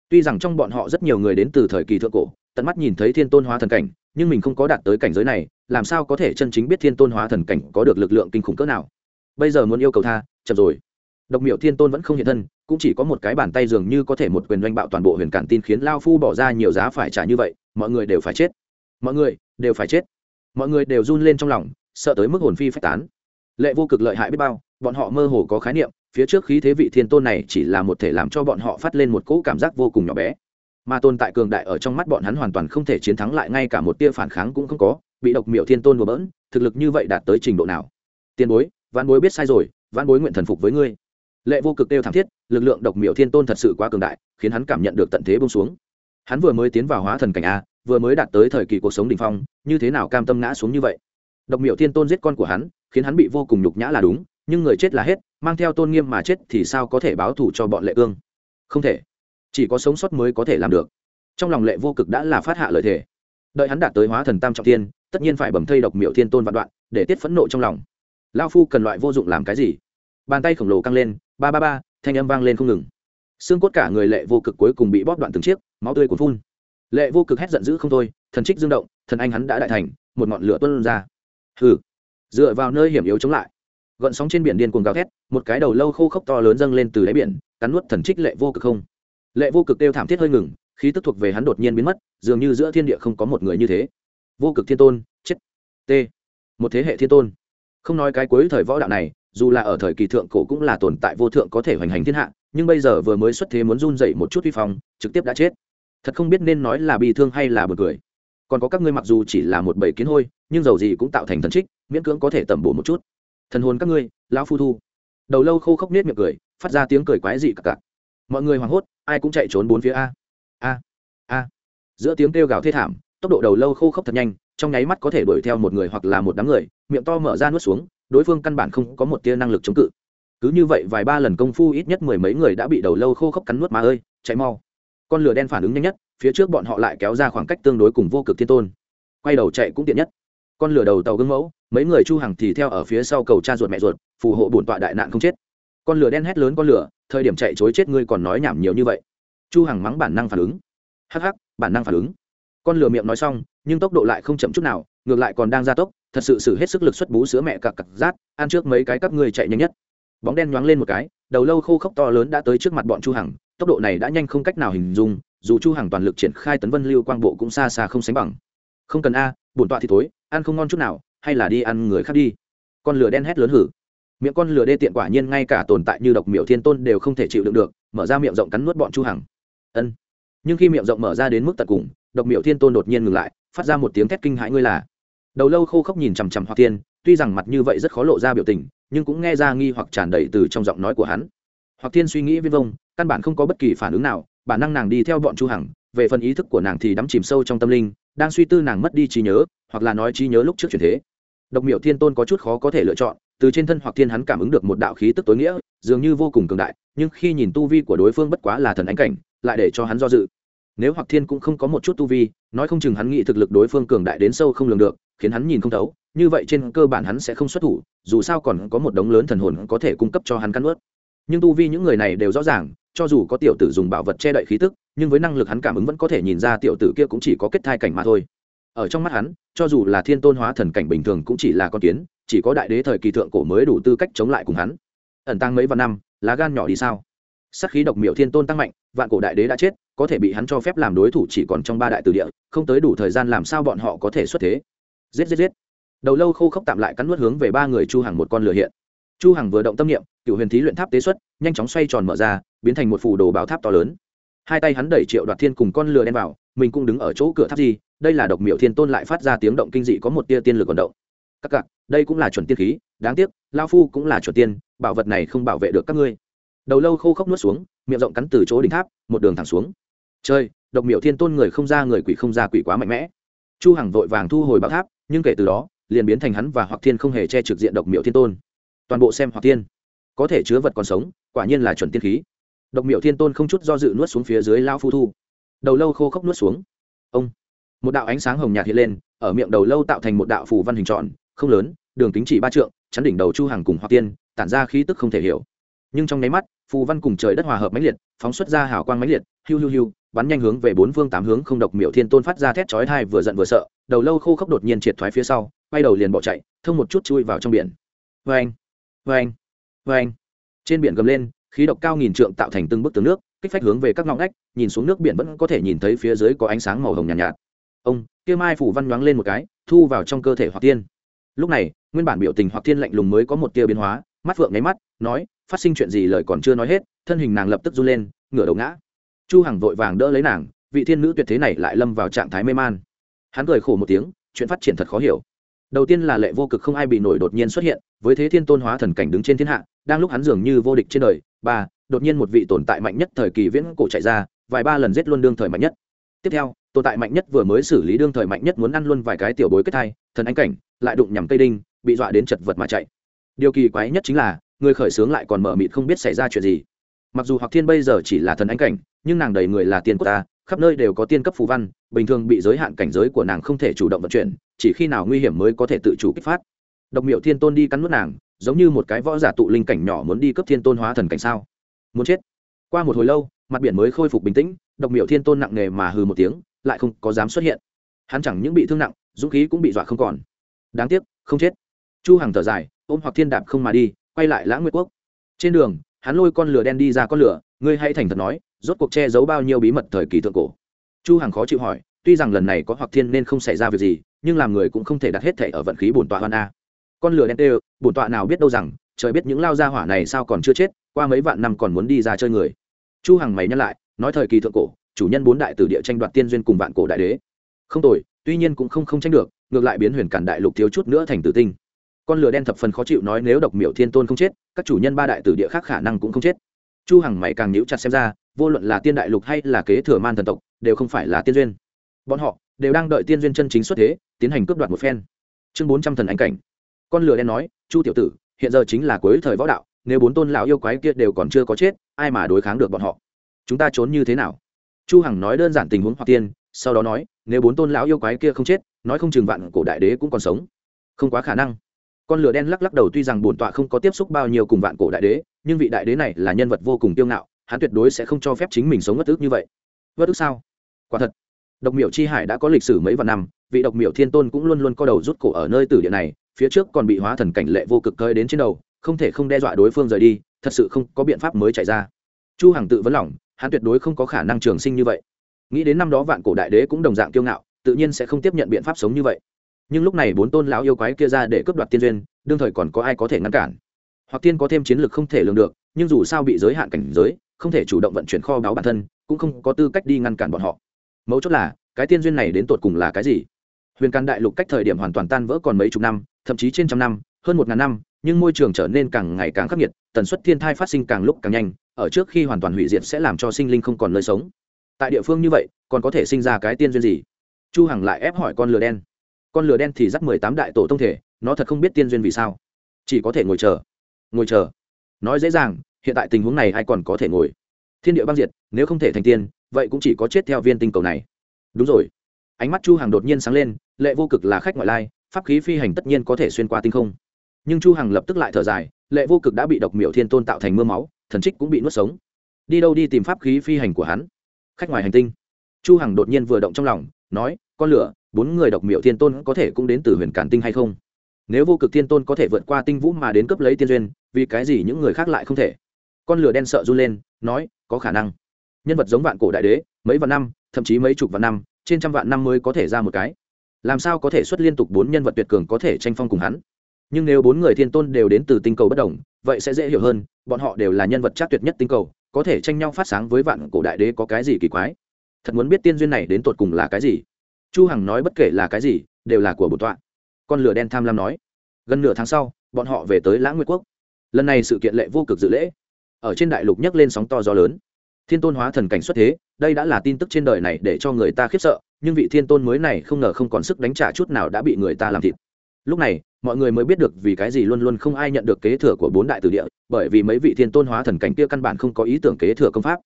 Tuy rằng trong bọn họ rất nhiều người đến từ thời kỳ thượng cổ, tận mắt nhìn thấy thiên tôn hóa thần cảnh, nhưng mình không có đạt tới cảnh giới này, làm sao có thể chân chính biết thiên tôn hóa thần cảnh có được lực lượng kinh khủng cỡ nào? Bây giờ muốn yêu cầu tha, chậm rồi độc miệu thiên tôn vẫn không hiện thân, cũng chỉ có một cái bàn tay dường như có thể một quyền doanh bạo toàn bộ huyền cản tin khiến lao phu bỏ ra nhiều giá phải trả như vậy, mọi người đều phải chết. Mọi người đều phải chết. Mọi người đều run lên trong lòng, sợ tới mức hồn phi phách tán. Lệ vô cực lợi hại biết bao, bọn họ mơ hồ có khái niệm, phía trước khí thế vị thiên tôn này chỉ là một thể làm cho bọn họ phát lên một cỗ cảm giác vô cùng nhỏ bé. Mà tồn tại cường đại ở trong mắt bọn hắn hoàn toàn không thể chiến thắng lại ngay cả một tia phản kháng cũng không có, bị độc miệu thiên tôn đùa bỡn, thực lực như vậy đạt tới trình độ nào? Tiền bối văn bối biết sai rồi văn bối nguyện thần phục với ngươi lệ vô cực đều thảm thiết lực lượng độc miệu thiên tôn thật sự quá cường đại khiến hắn cảm nhận được tận thế bông xuống. Hắn vừa mới tiến vào hóa thần cảnh a vừa mới đạt tới thời kỳ cuộc sống đ ỉ n h phong như thế nào cam tâm ngã xuống như vậy? Độc miệu thiên tôn giết con của hắn khiến hắn bị vô cùng nhục nhã là đúng nhưng người chết là hết mang theo tôn nghiêm mà chết thì sao có thể báo thù cho bọn lệ cương? Không thể. Chỉ có sống sót mới có thể làm được. Trong lòng lệ vô cực đã là phát hạ lợi thể, đợi hắn đạt tới hóa thần tam trọng tiên tất nhiên phải bầm thây độc miệu thiên tôn vạn đoạn để tiết phẫn nộ trong lòng. Lao phu cần loại vô dụng làm cái gì? Bàn tay khổng lồ căng lên, ba ba ba, thanh âm vang lên không ngừng. Xương cốt cả người lệ vô cực cuối cùng bị bóp đoạn từng chiếc, máu tươi cuốn phun. Lệ vô cực hét giận dữ không thôi, thần trích dương động, thần anh hắn đã đại thành, một ngọn lửa tuân ra. Hừ. Dựa vào nơi hiểm yếu chống lại. Gợn sóng trên biển điên cuồng gào thét, một cái đầu lâu khô khốc to lớn dâng lên từ đáy biển, cắn nuốt thần trích lệ vô cực không. Lệ vô cực đều thảm thiết hơi ngừng, khí tức thuộc về hắn đột nhiên biến mất, dường như giữa thiên địa không có một người như thế. Vô cực thiên tôn, chết. T. Một thế hệ thiên tôn. Không nói cái cuối thời võ đạo này dù là ở thời kỳ thượng cổ cũng là tồn tại vô thượng có thể hoành hành thiên hạ, nhưng bây giờ vừa mới xuất thế muốn run dậy một chút vi phong, trực tiếp đã chết. Thật không biết nên nói là bị thương hay là bật cười. Còn có các ngươi mặc dù chỉ là một bầy kiến hôi, nhưng dầu gì cũng tạo thành thần trích, miễn cưỡng có thể tẩm bổ một chút. Thần hồn các ngươi, lão phu thu. Đầu lâu khô khốc nết miệng cười, phát ra tiếng cười quái dị cặc cặc. Mọi người hoảng hốt, ai cũng chạy trốn bốn phía a. A. A. Giữa tiếng kêu gào thê thảm, tốc độ đầu lâu khô khốc thật nhanh, trong nháy mắt có thể đuổi theo một người hoặc là một đám người, miệng to mở ra nuốt xuống đối phương căn bản không có một tia năng lực chống cự. Cứ như vậy vài ba lần công phu ít nhất mười mấy người đã bị đầu lâu khô khốc cắn nuốt mà ơi, chạy mau. Con lửa đen phản ứng nhanh nhất, phía trước bọn họ lại kéo ra khoảng cách tương đối cùng vô cực thiên tôn. Quay đầu chạy cũng tiện nhất. Con lửa đầu tàu gương mẫu, mấy người chu Hằng thì theo ở phía sau cầu cha ruột mẹ ruột, phù hộ bổn tọa đại nạn không chết. Con lửa đen hét lớn con lửa, thời điểm chạy chối chết ngươi còn nói nhảm nhiều như vậy. Chu hằng mắng bản năng phản ứng. Hắc hắc, bản năng phản ứng. Con lửa miệng nói xong, nhưng tốc độ lại không chậm chút nào, ngược lại còn đang gia tốc thật sự sử hết sức lực xuất bú sữa mẹ cặc cặc rát, ăn trước mấy cái các ngươi chạy nhanh nhất. Bóng đen nhoáng lên một cái, đầu lâu khô khốc to lớn đã tới trước mặt bọn chu hằng, tốc độ này đã nhanh không cách nào hình dung, dù chu hằng toàn lực triển khai tấn vân lưu quang bộ cũng xa xa không sánh bằng. Không cần a, bổn tọa thì tối ăn không ngon chút nào, hay là đi ăn người khác đi. Con lửa đen hét lớn hử. Miệng con lửa đê tiện quả nhiên ngay cả tồn tại như độc miểu thiên tôn đều không thể chịu đựng được, mở ra miệng rộng cắn nuốt bọn chu hằng. Ân. Nhưng khi miệng rộng mở ra đến mức tận cùng, độc miểu thiên tôn đột nhiên ngừng lại, phát ra một tiếng thét kinh hãi, ngươi là đầu lâu khô khốc nhìn chằm chằm hoặc thiên tuy rằng mặt như vậy rất khó lộ ra biểu tình, nhưng cũng nghe ra nghi hoặc tràn đầy từ trong giọng nói của hắn. Hoặc thiên suy nghĩ viên vông, căn bản không có bất kỳ phản ứng nào, bản năng nàng đi theo bọn chu hằng, về phần ý thức của nàng thì đắm chìm sâu trong tâm linh, đang suy tư nàng mất đi trí nhớ, hoặc là nói trí nhớ lúc trước chuyển thế. Độc miểu thiên tôn có chút khó có thể lựa chọn, từ trên thân hoặc thiên hắn cảm ứng được một đạo khí tức tối nghĩa, dường như vô cùng cường đại, nhưng khi nhìn tu vi của đối phương bất quá là thần ánh cảnh, lại để cho hắn do dự. Nếu hoặc thiên cũng không có một chút tu vi, nói không chừng hắn nghĩ thực lực đối phương cường đại đến sâu không lường được khiến hắn nhìn không thấu, như vậy trên cơ bản hắn sẽ không xuất thủ, dù sao còn có một đống lớn thần hồn có thể cung cấp cho hắn cắn ướt. Nhưng tu vi những người này đều rõ ràng, cho dù có tiểu tử dùng bảo vật che đậy khí tức, nhưng với năng lực hắn cảm ứng vẫn có thể nhìn ra tiểu tử kia cũng chỉ có kết thai cảnh mà thôi. Ở trong mắt hắn, cho dù là thiên tôn hóa thần cảnh bình thường cũng chỉ là con kiến, chỉ có đại đế thời kỳ thượng cổ mới đủ tư cách chống lại cùng hắn. Ẩn tăng mấy vạn năm, lá gan nhỏ đi sao? Sắc khí độc miệu thiên tôn tăng mạnh, vạn cổ đại đế đã chết, có thể bị hắn cho phép làm đối thủ chỉ còn trong ba đại từ địa, không tới đủ thời gian làm sao bọn họ có thể xuất thế? Giết giết giết. Đầu lâu khô khốc tạm lại cắn nuốt hướng về ba người chu hằng một con lửa hiện. Chu hằng vừa động tâm niệm, cựu huyền thí luyện tháp tế xuất, nhanh chóng xoay tròn mở ra, biến thành một phủ đồ bảo tháp to lớn. Hai tay hắn đẩy triệu đoạt thiên cùng con lửa đen vào, mình cũng đứng ở chỗ cửa tháp gì, đây là độc miệu thiên tôn lại phát ra tiếng động kinh dị có một tia tiên lực còn động. Các cặc đây cũng là chuẩn tiên khí, đáng tiếc, lao phu cũng là chuẩn tiên, bảo vật này không bảo vệ được các ngươi. Đầu lâu khô khốc nuốt xuống, miệng rộng cắn từ chỗ đỉnh tháp, một đường thẳng xuống. Chơi độc miệu thiên tôn người không ra người quỷ không ra quỷ quá mạnh mẽ. Chu hằng vội vàng thu hồi bảo tháp nhưng kể từ đó, liền biến thành hắn và hoặc thiên không hề che trực diện độc miệu thiên tôn. Toàn bộ xem hoặc thiên, có thể chứa vật còn sống, quả nhiên là chuẩn tiên khí. Độc miệu thiên tôn không chút do dự nuốt xuống phía dưới lao phu thu. Đầu lâu khô khốc nuốt xuống. Ông, một đạo ánh sáng hồng nhạt hiện lên, ở miệng đầu lâu tạo thành một đạo phù văn hình tròn, không lớn, đường kính chỉ ba trượng, chắn đỉnh đầu chu hàng cùng hoặc tiên tản ra khí tức không thể hiểu. Nhưng trong nháy mắt, phù văn cùng trời đất hòa hợp mãnh liệt, phóng xuất ra hào quang mãnh liệt, hiu hiu hiu bắn nhanh hướng về bốn phương tám hướng không độc miệu thiên tôn phát ra thét chói thai vừa giận vừa sợ đầu lâu khô khốc đột nhiên triệt thoái phía sau quay đầu liền bỏ chạy thông một chút chui vào trong biển. Vê anh vê anh vê anh trên biển gầm lên khí độc cao nghìn trượng tạo thành từng bức tường nước kích phách hướng về các ngọn ngách nhìn xuống nước biển vẫn có thể nhìn thấy phía dưới có ánh sáng màu hồng nhàn nhạt, nhạt. Ông kia mai phủ văn nhoáng lên một cái thu vào trong cơ thể hoặc tiên lúc này nguyên bản biểu tình hoặc tiên lạnh lùng mới có một tia biến hóa mắt phượng nháy mắt nói phát sinh chuyện gì lời còn chưa nói hết thân hình nàng lập tức run lên ngửa đầu ngã chu hằng vội vàng đỡ lấy nàng, vị thiên nữ tuyệt thế này lại lâm vào trạng thái mê man. Hắn cười khổ một tiếng, chuyện phát triển thật khó hiểu. Đầu tiên là lệ vô cực không ai bị nổi đột nhiên xuất hiện, với thế thiên tôn hóa thần cảnh đứng trên thiên hạ, đang lúc hắn dường như vô địch trên đời, ba, đột nhiên một vị tồn tại mạnh nhất thời kỳ viễn cổ chạy ra, vài ba lần giết luôn đương thời mạnh nhất. Tiếp theo, tồn tại mạnh nhất vừa mới xử lý đương thời mạnh nhất muốn ăn luôn vài cái tiểu bối kết thai, thần anh cảnh, lại đụng nhằm cây đinh, bị dọa đến chật vật mà chạy. Điều kỳ quái nhất chính là, người khởi sướng lại còn mở mịt không biết xảy ra chuyện gì. Mặc dù hoặc thiên bây giờ chỉ là thần anh cảnh nhưng nàng đầy người là tiên của ta, khắp nơi đều có tiên cấp phù văn, bình thường bị giới hạn cảnh giới của nàng không thể chủ động vận chuyển, chỉ khi nào nguy hiểm mới có thể tự chủ kích phát. Độc miệu thiên tôn đi cắn nuốt nàng, giống như một cái võ giả tụ linh cảnh nhỏ muốn đi cấp thiên tôn hóa thần cảnh sao? Muốn chết. Qua một hồi lâu, mặt biển mới khôi phục bình tĩnh, độc miệu thiên tôn nặng nề mà hừ một tiếng, lại không có dám xuất hiện. Hắn chẳng những bị thương nặng, dũng khí cũng bị dọa không còn. Đáng tiếc, không chết. Chu hằng thở dài, ôm hoặc thiên đạp không mà đi, quay lại lãng nguyệt quốc. Trên đường, hắn lôi con lửa đen đi ra con lửa, ngươi hãy thành thật nói rốt cuộc che giấu bao nhiêu bí mật thời kỳ thượng cổ. Chu hằng khó chịu hỏi, tuy rằng lần này có hoặc thiên nên không xảy ra việc gì, nhưng làm người cũng không thể đặt hết thể ở vận khí bổn tọa hoan a. Con lửa đen tê bổn tọa nào biết đâu rằng, trời biết những lao gia hỏa này sao còn chưa chết, qua mấy vạn năm còn muốn đi ra chơi người. Chu hằng mày nhắc lại, nói thời kỳ thượng cổ, chủ nhân bốn đại tử địa tranh đoạt tiên duyên cùng vạn cổ đại đế. Không tồi, tuy nhiên cũng không không tranh được, ngược lại biến huyền cản đại lục thiếu chút nữa thành tử tinh. Con lửa đen thập phần khó chịu nói nếu độc miểu thiên tôn không chết, các chủ nhân ba đại tử địa khác khả năng cũng không chết chu hằng mày càng nhíu chặt xem ra, vô luận là tiên đại lục hay là kế thừa man thần tộc, đều không phải là tiên duyên. Bọn họ đều đang đợi tiên duyên chân chính xuất thế, tiến hành cướp đoạt một phen. Chương bốn trăm thần ánh cảnh. Con lửa đen nói, chu tiểu tử, hiện giờ chính là cuối thời võ đạo, nếu bốn tôn lão yêu quái kia đều còn chưa có chết, ai mà đối kháng được bọn họ? Chúng ta trốn như thế nào? Chu hằng nói đơn giản tình huống hoặc tiên, sau đó nói, nếu bốn tôn lão yêu quái kia không chết, nói không chừng vạn cổ đại đế cũng còn sống. Không quá khả năng. Con lửa đen lắc lắc đầu tuy rằng bổn tọa không có tiếp xúc bao nhiêu cùng vạn cổ đại đế nhưng vị đại đế này là nhân vật vô cùng tiêu ngạo, hắn tuyệt đối sẽ không cho phép chính mình sống bất ức như vậy. Bất ức sao? Quả thật, độc miểu chi hải đã có lịch sử mấy vạn năm, vị độc miểu thiên tôn cũng luôn luôn co đầu rút cổ ở nơi tử địa này, phía trước còn bị hóa thần cảnh lệ vô cực cơi đến trên đầu, không thể không đe dọa đối phương rời đi, thật sự không có biện pháp mới chạy ra. Chu hằng tự vấn lòng, hắn tuyệt đối không có khả năng trường sinh như vậy. Nghĩ đến năm đó vạn cổ đại đế cũng đồng dạng kiêu ngạo, tự nhiên sẽ không tiếp nhận biện pháp sống như vậy. Nhưng lúc này bốn tôn lão yêu quái kia ra để cướp đoạt tiên duyên, đương thời còn có ai có thể ngăn cản? Hoặc tiên có thêm chiến lược không thể lường được, nhưng dù sao bị giới hạn cảnh giới, không thể chủ động vận chuyển kho báo bản thân, cũng không có tư cách đi ngăn cản bọn họ. Mấu chốt là, cái tiên duyên này đến tột cùng là cái gì? Huyền càn đại lục cách thời điểm hoàn toàn tan vỡ còn mấy chục năm, thậm chí trên trăm năm, hơn một ngàn năm, nhưng môi trường trở nên càng ngày càng khắc nghiệt, tần suất thiên thai phát sinh càng lúc càng nhanh, ở trước khi hoàn toàn hủy diệt sẽ làm cho sinh linh không còn nơi sống. Tại địa phương như vậy, còn có thể sinh ra cái tiên duyên gì? Chu hằng lại ép hỏi con lừa đen. Con lừa đen thì dắt mười tám đại tổ tông thể, nó thật không biết tiên duyên vì sao. Chỉ có thể ngồi chờ ngồi chờ. Nói dễ dàng, hiện tại tình huống này ai còn có thể ngồi? Thiên địa băng diệt, nếu không thể thành tiên, vậy cũng chỉ có chết theo viên tinh cầu này. Đúng rồi. Ánh mắt chu hằng đột nhiên sáng lên, lệ vô cực là khách ngoại lai, pháp khí phi hành tất nhiên có thể xuyên qua tinh không. Nhưng chu hằng lập tức lại thở dài, lệ vô cực đã bị độc miểu thiên tôn tạo thành mưa máu, thần trích cũng bị nuốt sống. Đi đâu đi tìm pháp khí phi hành của hắn? Khách ngoài hành tinh. Chu hằng đột nhiên vừa động trong lòng, nói, con lửa, bốn người độc miểu thiên tôn có thể cũng đến từ huyền cản tinh hay không? Nếu vô cực thiên tôn có thể vượt qua tinh vũ mà đến cấp lấy tiên duyên, vì cái gì những người khác lại không thể? Con lửa đen sợ run lên, nói, có khả năng. Nhân vật giống vạn cổ đại đế, mấy vạn năm, thậm chí mấy chục vạn năm, trên trăm vạn năm mới có thể ra một cái. Làm sao có thể xuất liên tục bốn nhân vật tuyệt cường có thể tranh phong cùng hắn? Nhưng nếu bốn người thiên tôn đều đến từ tinh cầu bất đồng, vậy sẽ dễ hiểu hơn, bọn họ đều là nhân vật chắc tuyệt nhất tinh cầu, có thể tranh nhau phát sáng với vạn cổ đại đế có cái gì kỳ quái? Thật muốn biết tiên duyên này đến tột cùng là cái gì? Chu hằng nói bất kể là cái gì, đều là của bổn tọa con lửa đen tham lam nói. Gần nửa tháng sau, bọn họ về tới lãng nguyệt quốc. Lần này sự kiện lệ vô cực dự lễ. Ở trên đại lục nhấc lên sóng to gió lớn. Thiên tôn hóa thần cảnh xuất thế, đây đã là tin tức trên đời này để cho người ta khiếp sợ, nhưng vị thiên tôn mới này không ngờ không còn sức đánh trả chút nào đã bị người ta làm thịt. Lúc này, mọi người mới biết được vì cái gì luôn luôn không ai nhận được kế thừa của bốn đại tử địa, bởi vì mấy vị thiên tôn hóa thần cảnh kia căn bản không có ý tưởng kế thừa công pháp.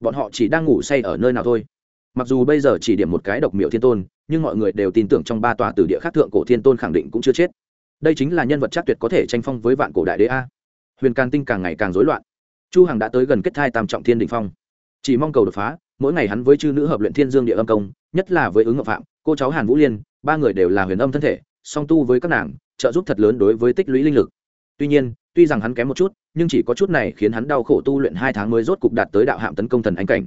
Bọn họ chỉ đang ngủ say ở nơi nào thôi mặc dù bây giờ chỉ điểm một cái độc miệu thiên tôn, nhưng mọi người đều tin tưởng trong ba tòa tử địa khác thượng cổ thiên tôn khẳng định cũng chưa chết. Đây chính là nhân vật chắc tuyệt có thể tranh phong với vạn cổ đại đế a. Huyền can tinh càng ngày càng rối loạn. Chu hằng đã tới gần kết thai tam trọng thiên đỉnh phong. Chỉ mong cầu đột phá, mỗi ngày hắn với chư nữ hợp luyện thiên dương địa âm công, nhất là với ứng ngọc phạm, cô cháu hàn vũ liên, ba người đều là huyền âm thân thể, song tu với các nàng, trợ giúp thật lớn đối với tích lũy linh lực. Tuy nhiên, tuy rằng hắn kém một chút, nhưng chỉ có chút này khiến hắn đau khổ tu luyện hai tháng mới rốt cục đạt tới đạo hạm tấn công thần anh cảnh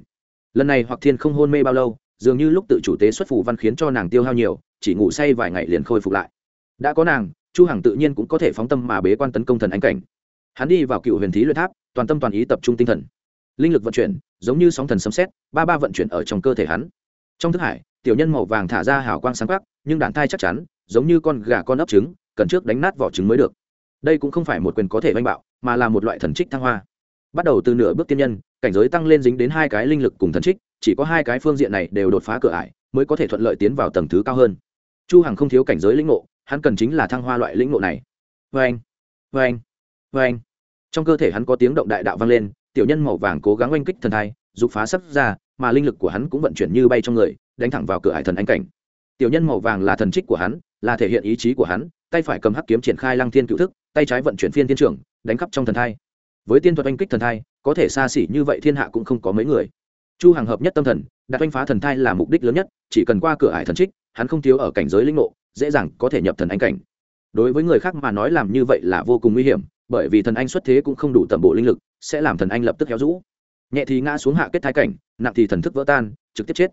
lần này hoặc thiên không hôn mê bao lâu, dường như lúc tự chủ tế xuất phủ văn khiến cho nàng tiêu hao nhiều, chỉ ngủ say vài ngày liền khôi phục lại. Đã có nàng, chu hằng tự nhiên cũng có thể phóng tâm mà bế quan tấn công thần anh cảnh. Hắn đi vào cựu huyền thí luyện tháp, toàn tâm toàn ý tập trung tinh thần. Linh lực vận chuyển, giống như sóng thần sấm sét, ba ba vận chuyển ở trong cơ thể hắn. Trong thức hải, tiểu nhân màu vàng thả ra hào quang sáng khắc nhưng đàn thai chắc chắn, giống như con gà con ấp trứng, cần trước đánh nát vỏ trứng mới được. Đây cũng không phải một quyền có thể oanh bạo, mà là một loại thần trích thăng hoa. Bắt đầu từ nửa bước tiên nhân cảnh giới tăng lên dính đến hai cái linh lực cùng thần trích, chỉ có hai cái phương diện này đều đột phá cửa ải, mới có thể thuận lợi tiến vào tầng thứ cao hơn. Chu hằng không thiếu cảnh giới lĩnh ngộ, hắn cần chính là thăng hoa loại lĩnh ngộ này. Vê anh vê anh vê anh trong cơ thể hắn có tiếng động đại đạo vang lên, tiểu nhân màu vàng cố gắng oanh kích thần thai, dục phá sắp ra, mà linh lực của hắn cũng vận chuyển như bay trong người, đánh thẳng vào cửa hải thần anh cảnh. Tiểu nhân màu vàng là thần trích của hắn, là thể hiện ý chí của hắn, tay phải cầm hắc kiếm triển khai lăng thiên cựu thức, tay trái vận chuyển phiên thiên trưởng, đánh khắp trong thần thai. Với tiên thuật oanh kích thần thai có thể xa xỉ như vậy thiên hạ cũng không có mấy người. Chu hàng hợp nhất tâm thần, đặt oanh phá thần thai là mục đích lớn nhất, chỉ cần qua cửa ải thần trích, hắn không thiếu ở cảnh giới linh ngộ, dễ dàng có thể nhập thần anh cảnh. Đối với người khác mà nói làm như vậy là vô cùng nguy hiểm, bởi vì thần anh xuất thế cũng không đủ tầm bộ linh lực, sẽ làm thần anh lập tức héo rũ. Nhẹ thì ngã xuống hạ kết thái cảnh, nặng thì thần thức vỡ tan, trực tiếp chết.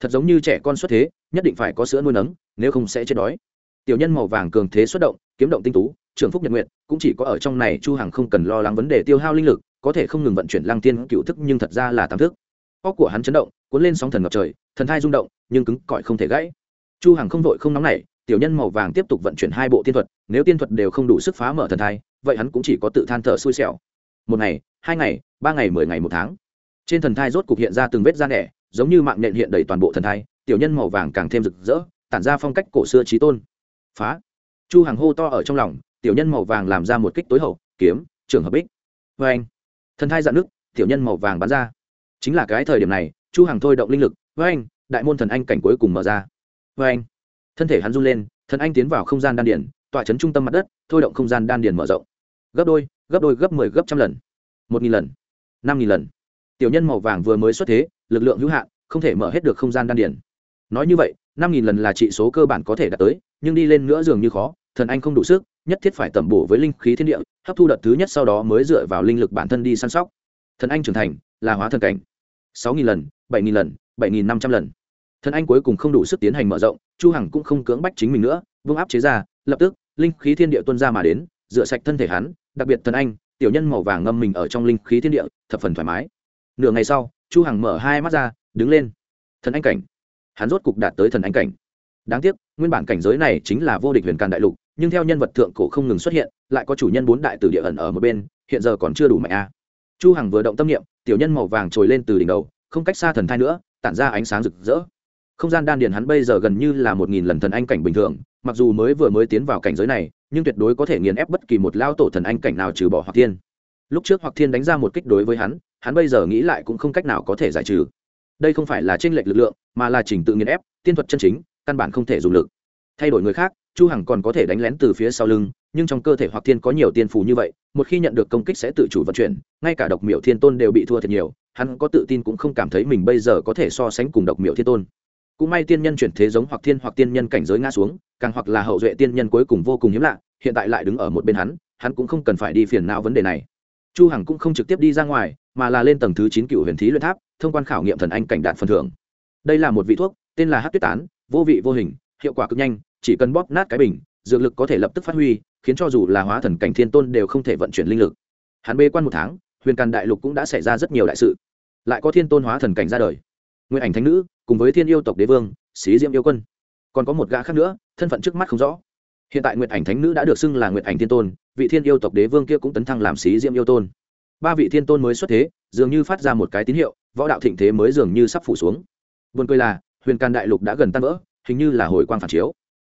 Thật giống như trẻ con xuất thế, nhất định phải có sữa nuôi nấng, nếu không sẽ chết đói. Tiểu nhân màu vàng cường thế xuất động, kiếm động tinh tú trường phúc nhật nguyện cũng chỉ có ở trong này chu hằng không cần lo lắng vấn đề tiêu hao linh lực có thể không ngừng vận chuyển lăng tiên cựu thức nhưng thật ra là tam thức. Óc của hắn chấn động, cuốn lên sóng thần ngập trời, thần thai rung động, nhưng cứng cỏi không thể gãy. Chu hằng không vội không nóng nảy, tiểu nhân màu vàng tiếp tục vận chuyển hai bộ tiên thuật, nếu tiên thuật đều không đủ sức phá mở thần thai, vậy hắn cũng chỉ có tự than thở xui xẻo. Một ngày, hai ngày, ba ngày, mười ngày, một tháng. Trên thần thai rốt cục hiện ra từng vết da nẻ, giống như mạng nhện hiện đầy toàn bộ thần thai, tiểu nhân màu vàng càng thêm rực rỡ, tản ra phong cách cổ xưa trí tôn. Phá. Chu hàng hô to ở trong lòng, tiểu nhân màu vàng làm ra một kích tối hậu, kiếm, trường hợp bích. Vê anh thần thai dạn nước tiểu nhân màu vàng bắn ra. Chính là cái thời điểm này chu Hằng thôi động linh lực Với anh đại môn thần anh cảnh cuối cùng mở ra. Với anh thân thể hắn run lên thần anh tiến vào không gian đan điển tọa chấn trung tâm mặt đất thôi động không gian đan điển mở rộng. Gấp đôi gấp đôi gấp mười 10, gấp trăm lần. Một nghìn lần năm nghìn lần. Tiểu nhân màu vàng vừa mới xuất thế lực lượng hữu hạn không thể mở hết được không gian đan điển nói như vậy năm nghìn lần là trị số cơ bản có thể đạt tới nhưng đi lên nữa dường như khó thần anh không đủ sức, nhất thiết phải tẩm bổ với linh khí thiên địa, hấp thu đợt thứ nhất sau đó mới dựa vào linh lực bản thân đi săn sóc. Thần anh trưởng thành, là hóa thần cảnh. Sáu nghìn lần, bảy nghìn lần, bảy nghìn năm trăm lần. Thần anh cuối cùng không đủ sức tiến hành mở rộng, chu hằng cũng không cưỡng bách chính mình nữa vương áp chế ra, lập tức, linh khí thiên địa tuôn ra mà đến, rửa sạch thân thể hắn, đặc biệt thần anh, tiểu nhân màu vàng ngâm mình ở trong linh khí thiên địa, thập phần thoải mái. Nửa ngày sau, chu hằng mở hai mắt ra, đứng lên. Thần anh cảnh. Hắn rốt cục đạt tới thần anh cảnh. Đáng tiếc, nguyên bản cảnh giới này chính là vô địch huyền càn đại lục nhưng theo nhân vật thượng cổ không ngừng xuất hiện, lại có chủ nhân bốn đại tử địa ẩn ở một bên, hiện giờ còn chưa đủ mạnh a. Chu hằng vừa động tâm niệm, tiểu nhân màu vàng trồi lên từ đỉnh đầu, không cách xa thần thai nữa, tản ra ánh sáng rực rỡ. Không gian đan điền hắn bây giờ gần như là một nghìn lần thần anh cảnh bình thường, mặc dù mới vừa mới tiến vào cảnh giới này, nhưng tuyệt đối có thể nghiền ép bất kỳ một lao tổ thần anh cảnh nào trừ bỏ hoặc thiên. Lúc trước hoặc thiên đánh ra một kích đối với hắn hắn bây giờ nghĩ lại cũng không cách nào có thể giải trừ. Đây không phải là tranh lệch lực lượng, mà là trình tự nghiền ép, tiên thuật chân chính, căn bản không thể dùng lực. Thay đổi người khác chu hằng còn có thể đánh lén từ phía sau lưng, nhưng trong cơ thể hoặc thiên có nhiều tiên phù như vậy, một khi nhận được công kích sẽ tự chủ vận chuyển, ngay cả độc miểu thiên tôn đều bị thua thiệt nhiều, hắn có tự tin cũng không cảm thấy mình bây giờ có thể so sánh cùng độc miểu thiên tôn. Cũng may tiên nhân chuyển thế giống hoặc thiên, hoặc tiên nhân cảnh giới ngã xuống, càng hoặc là hậu duệ tiên nhân cuối cùng vô cùng hiếm lạ, hiện tại lại đứng ở một bên hắn hắn cũng không cần phải đi phiền não vấn đề này. Chu hằng cũng không trực tiếp đi ra ngoài, mà là lên tầng thứ chín cựu huyền thí luyện tháp, thông quan khảo nghiệm thần anh cảnh đạt phần thưởng. Đây là một vị thuốc, tên là hát tuyết tán, vô vị vô hình, hiệu quả cực nhanh chỉ cần bóp nát cái bình, dược lực có thể lập tức phát huy, khiến cho dù là hóa thần cảnh thiên tôn đều không thể vận chuyển linh lực. Hắn bê quan một tháng, huyền càn đại lục cũng đã xảy ra rất nhiều đại sự. Lại có thiên tôn hóa thần cảnh ra đời. Nguyên ảnh thánh nữ, cùng với thiên yêu tộc đế vương, xí diễm yêu quân. Còn có một gã khác nữa, thân phận trước mắt không rõ. Hiện tại nguyệt ảnh thánh nữ đã được xưng là nguyệt ảnh thiên tôn, vị thiên yêu tộc đế vương kia cũng tấn thăng làm xí diễm yêu tôn. Ba vị thiên tôn mới xuất thế, dường như phát ra một cái tín hiệu, võ đạo thịnh thế mới dường như sắp phủ xuống. Vườn cười là, huyền càn đại lục đã gần tan vỡ, hình như là hồi quang phản chiếu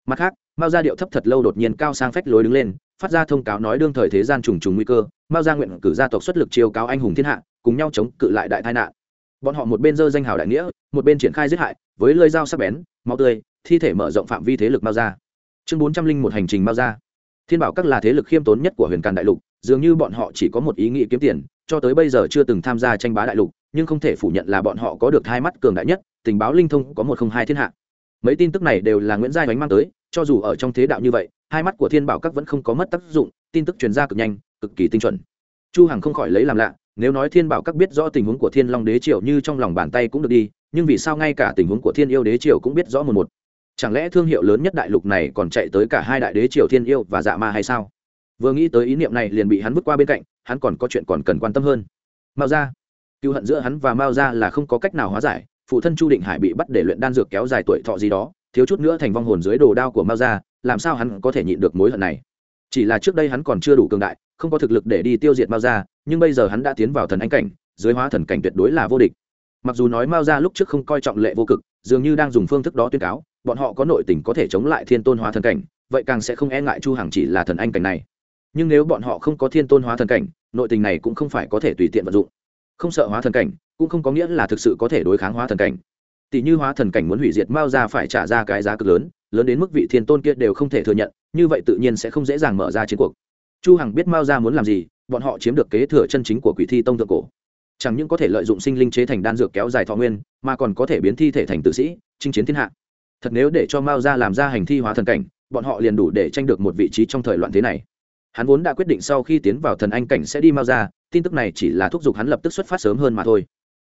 mặt khác, mao gia điệu thấp thật lâu đột nhiên cao sang phách lối đứng lên, phát ra thông cáo nói đương thời thế gian trùng trùng nguy cơ, mao gia nguyện cử gia tộc xuất lực chiêu cáo anh hùng thiên hạ, cùng nhau chống cự lại đại tai nạn. Bọn họ một bên dơ danh hào đại nghĩa, một bên triển khai giết hại, với lơi dao sắc bén, máu tươi, thi thể mở rộng phạm vi thế lực mao gia. Chương bốn trăm linh một hành trình mao gia. Thiên bảo các là thế lực khiêm tốn nhất của huyền càn đại lục, dường như bọn họ chỉ có một ý nghĩ kiếm tiền, cho tới bây giờ chưa từng tham gia tranh bá đại lục, nhưng không thể phủ nhận là bọn họ có được hai mắt cường đại nhất, tình báo linh thông có một không hai thiên hạ. Mấy tin tức này đều là nguyễn giai bánh mang tới cho dù ở trong thế đạo như vậy hai mắt của thiên bảo các vẫn không có mất tác dụng tin tức truyền ra cực nhanh cực kỳ tinh chuẩn. Chu hằng không khỏi lấy làm lạ nếu nói thiên bảo các biết rõ tình huống của thiên long đế triều như trong lòng bàn tay cũng được đi nhưng vì sao ngay cả tình huống của thiên yêu đế triều cũng biết rõ một một? Chẳng lẽ thương hiệu lớn nhất đại lục này còn chạy tới cả hai đại đế triều thiên yêu và dạ ma hay sao? Vừa nghĩ tới ý niệm này liền bị hắn vứt qua bên cạnh hắn còn có chuyện còn cần quan tâm hơn. Mao Gia, cựu hận giữa hắn và mao Gia là không có cách nào hóa giải phụ thân chu định hải bị bắt để luyện đan dược kéo dài tuổi thọ gì đó thiếu chút nữa thành vong hồn dưới đồ đao của mao gia, làm sao hắn có thể nhịn được mối hận này? Chỉ là trước đây hắn còn chưa đủ cường đại không có thực lực để đi tiêu diệt mao gia, nhưng bây giờ hắn đã tiến vào thần ánh cảnh dưới hóa thần cảnh tuyệt đối là vô địch. Mặc dù nói mao gia lúc trước không coi trọng lệ vô cực dường như đang dùng phương thức đó tuyên cáo bọn họ có nội tình có thể chống lại thiên tôn hóa thần cảnh vậy càng sẽ không e ngại chu hằng chỉ là thần anh cảnh này. Nhưng nếu bọn họ không có thiên tôn hóa thần cảnh nội tình này cũng không phải có thể tùy tiện vận dụng. Không sợ hóa thần cảnh cũng không có nghĩa là thực sự có thể đối kháng hóa thần cảnh tỷ như hóa thần cảnh muốn hủy diệt mao ra phải trả ra cái giá cực lớn lớn đến mức vị thiên tôn kia đều không thể thừa nhận, như vậy tự nhiên sẽ không dễ dàng mở ra chiến cuộc. Chu hằng biết mao ra muốn làm gì, bọn họ chiếm được kế thừa chân chính của quỷ thi tông thượng cổ. Chẳng những có thể lợi dụng sinh linh chế thành đan dược kéo dài thọ nguyên, mà còn có thể biến thi thể thành tử sĩ, chinh chiến thiên hạ. Thật nếu để cho mao ra làm ra hành thi hóa thần cảnh, bọn họ liền đủ để tranh được một vị trí trong thời loạn thế này. Hắn vốn đã quyết định sau khi tiến vào thần anh cảnh sẽ đi mao ra tin tức này chỉ là thúc giục hắn lập tức xuất phát sớm hơn mà thôi.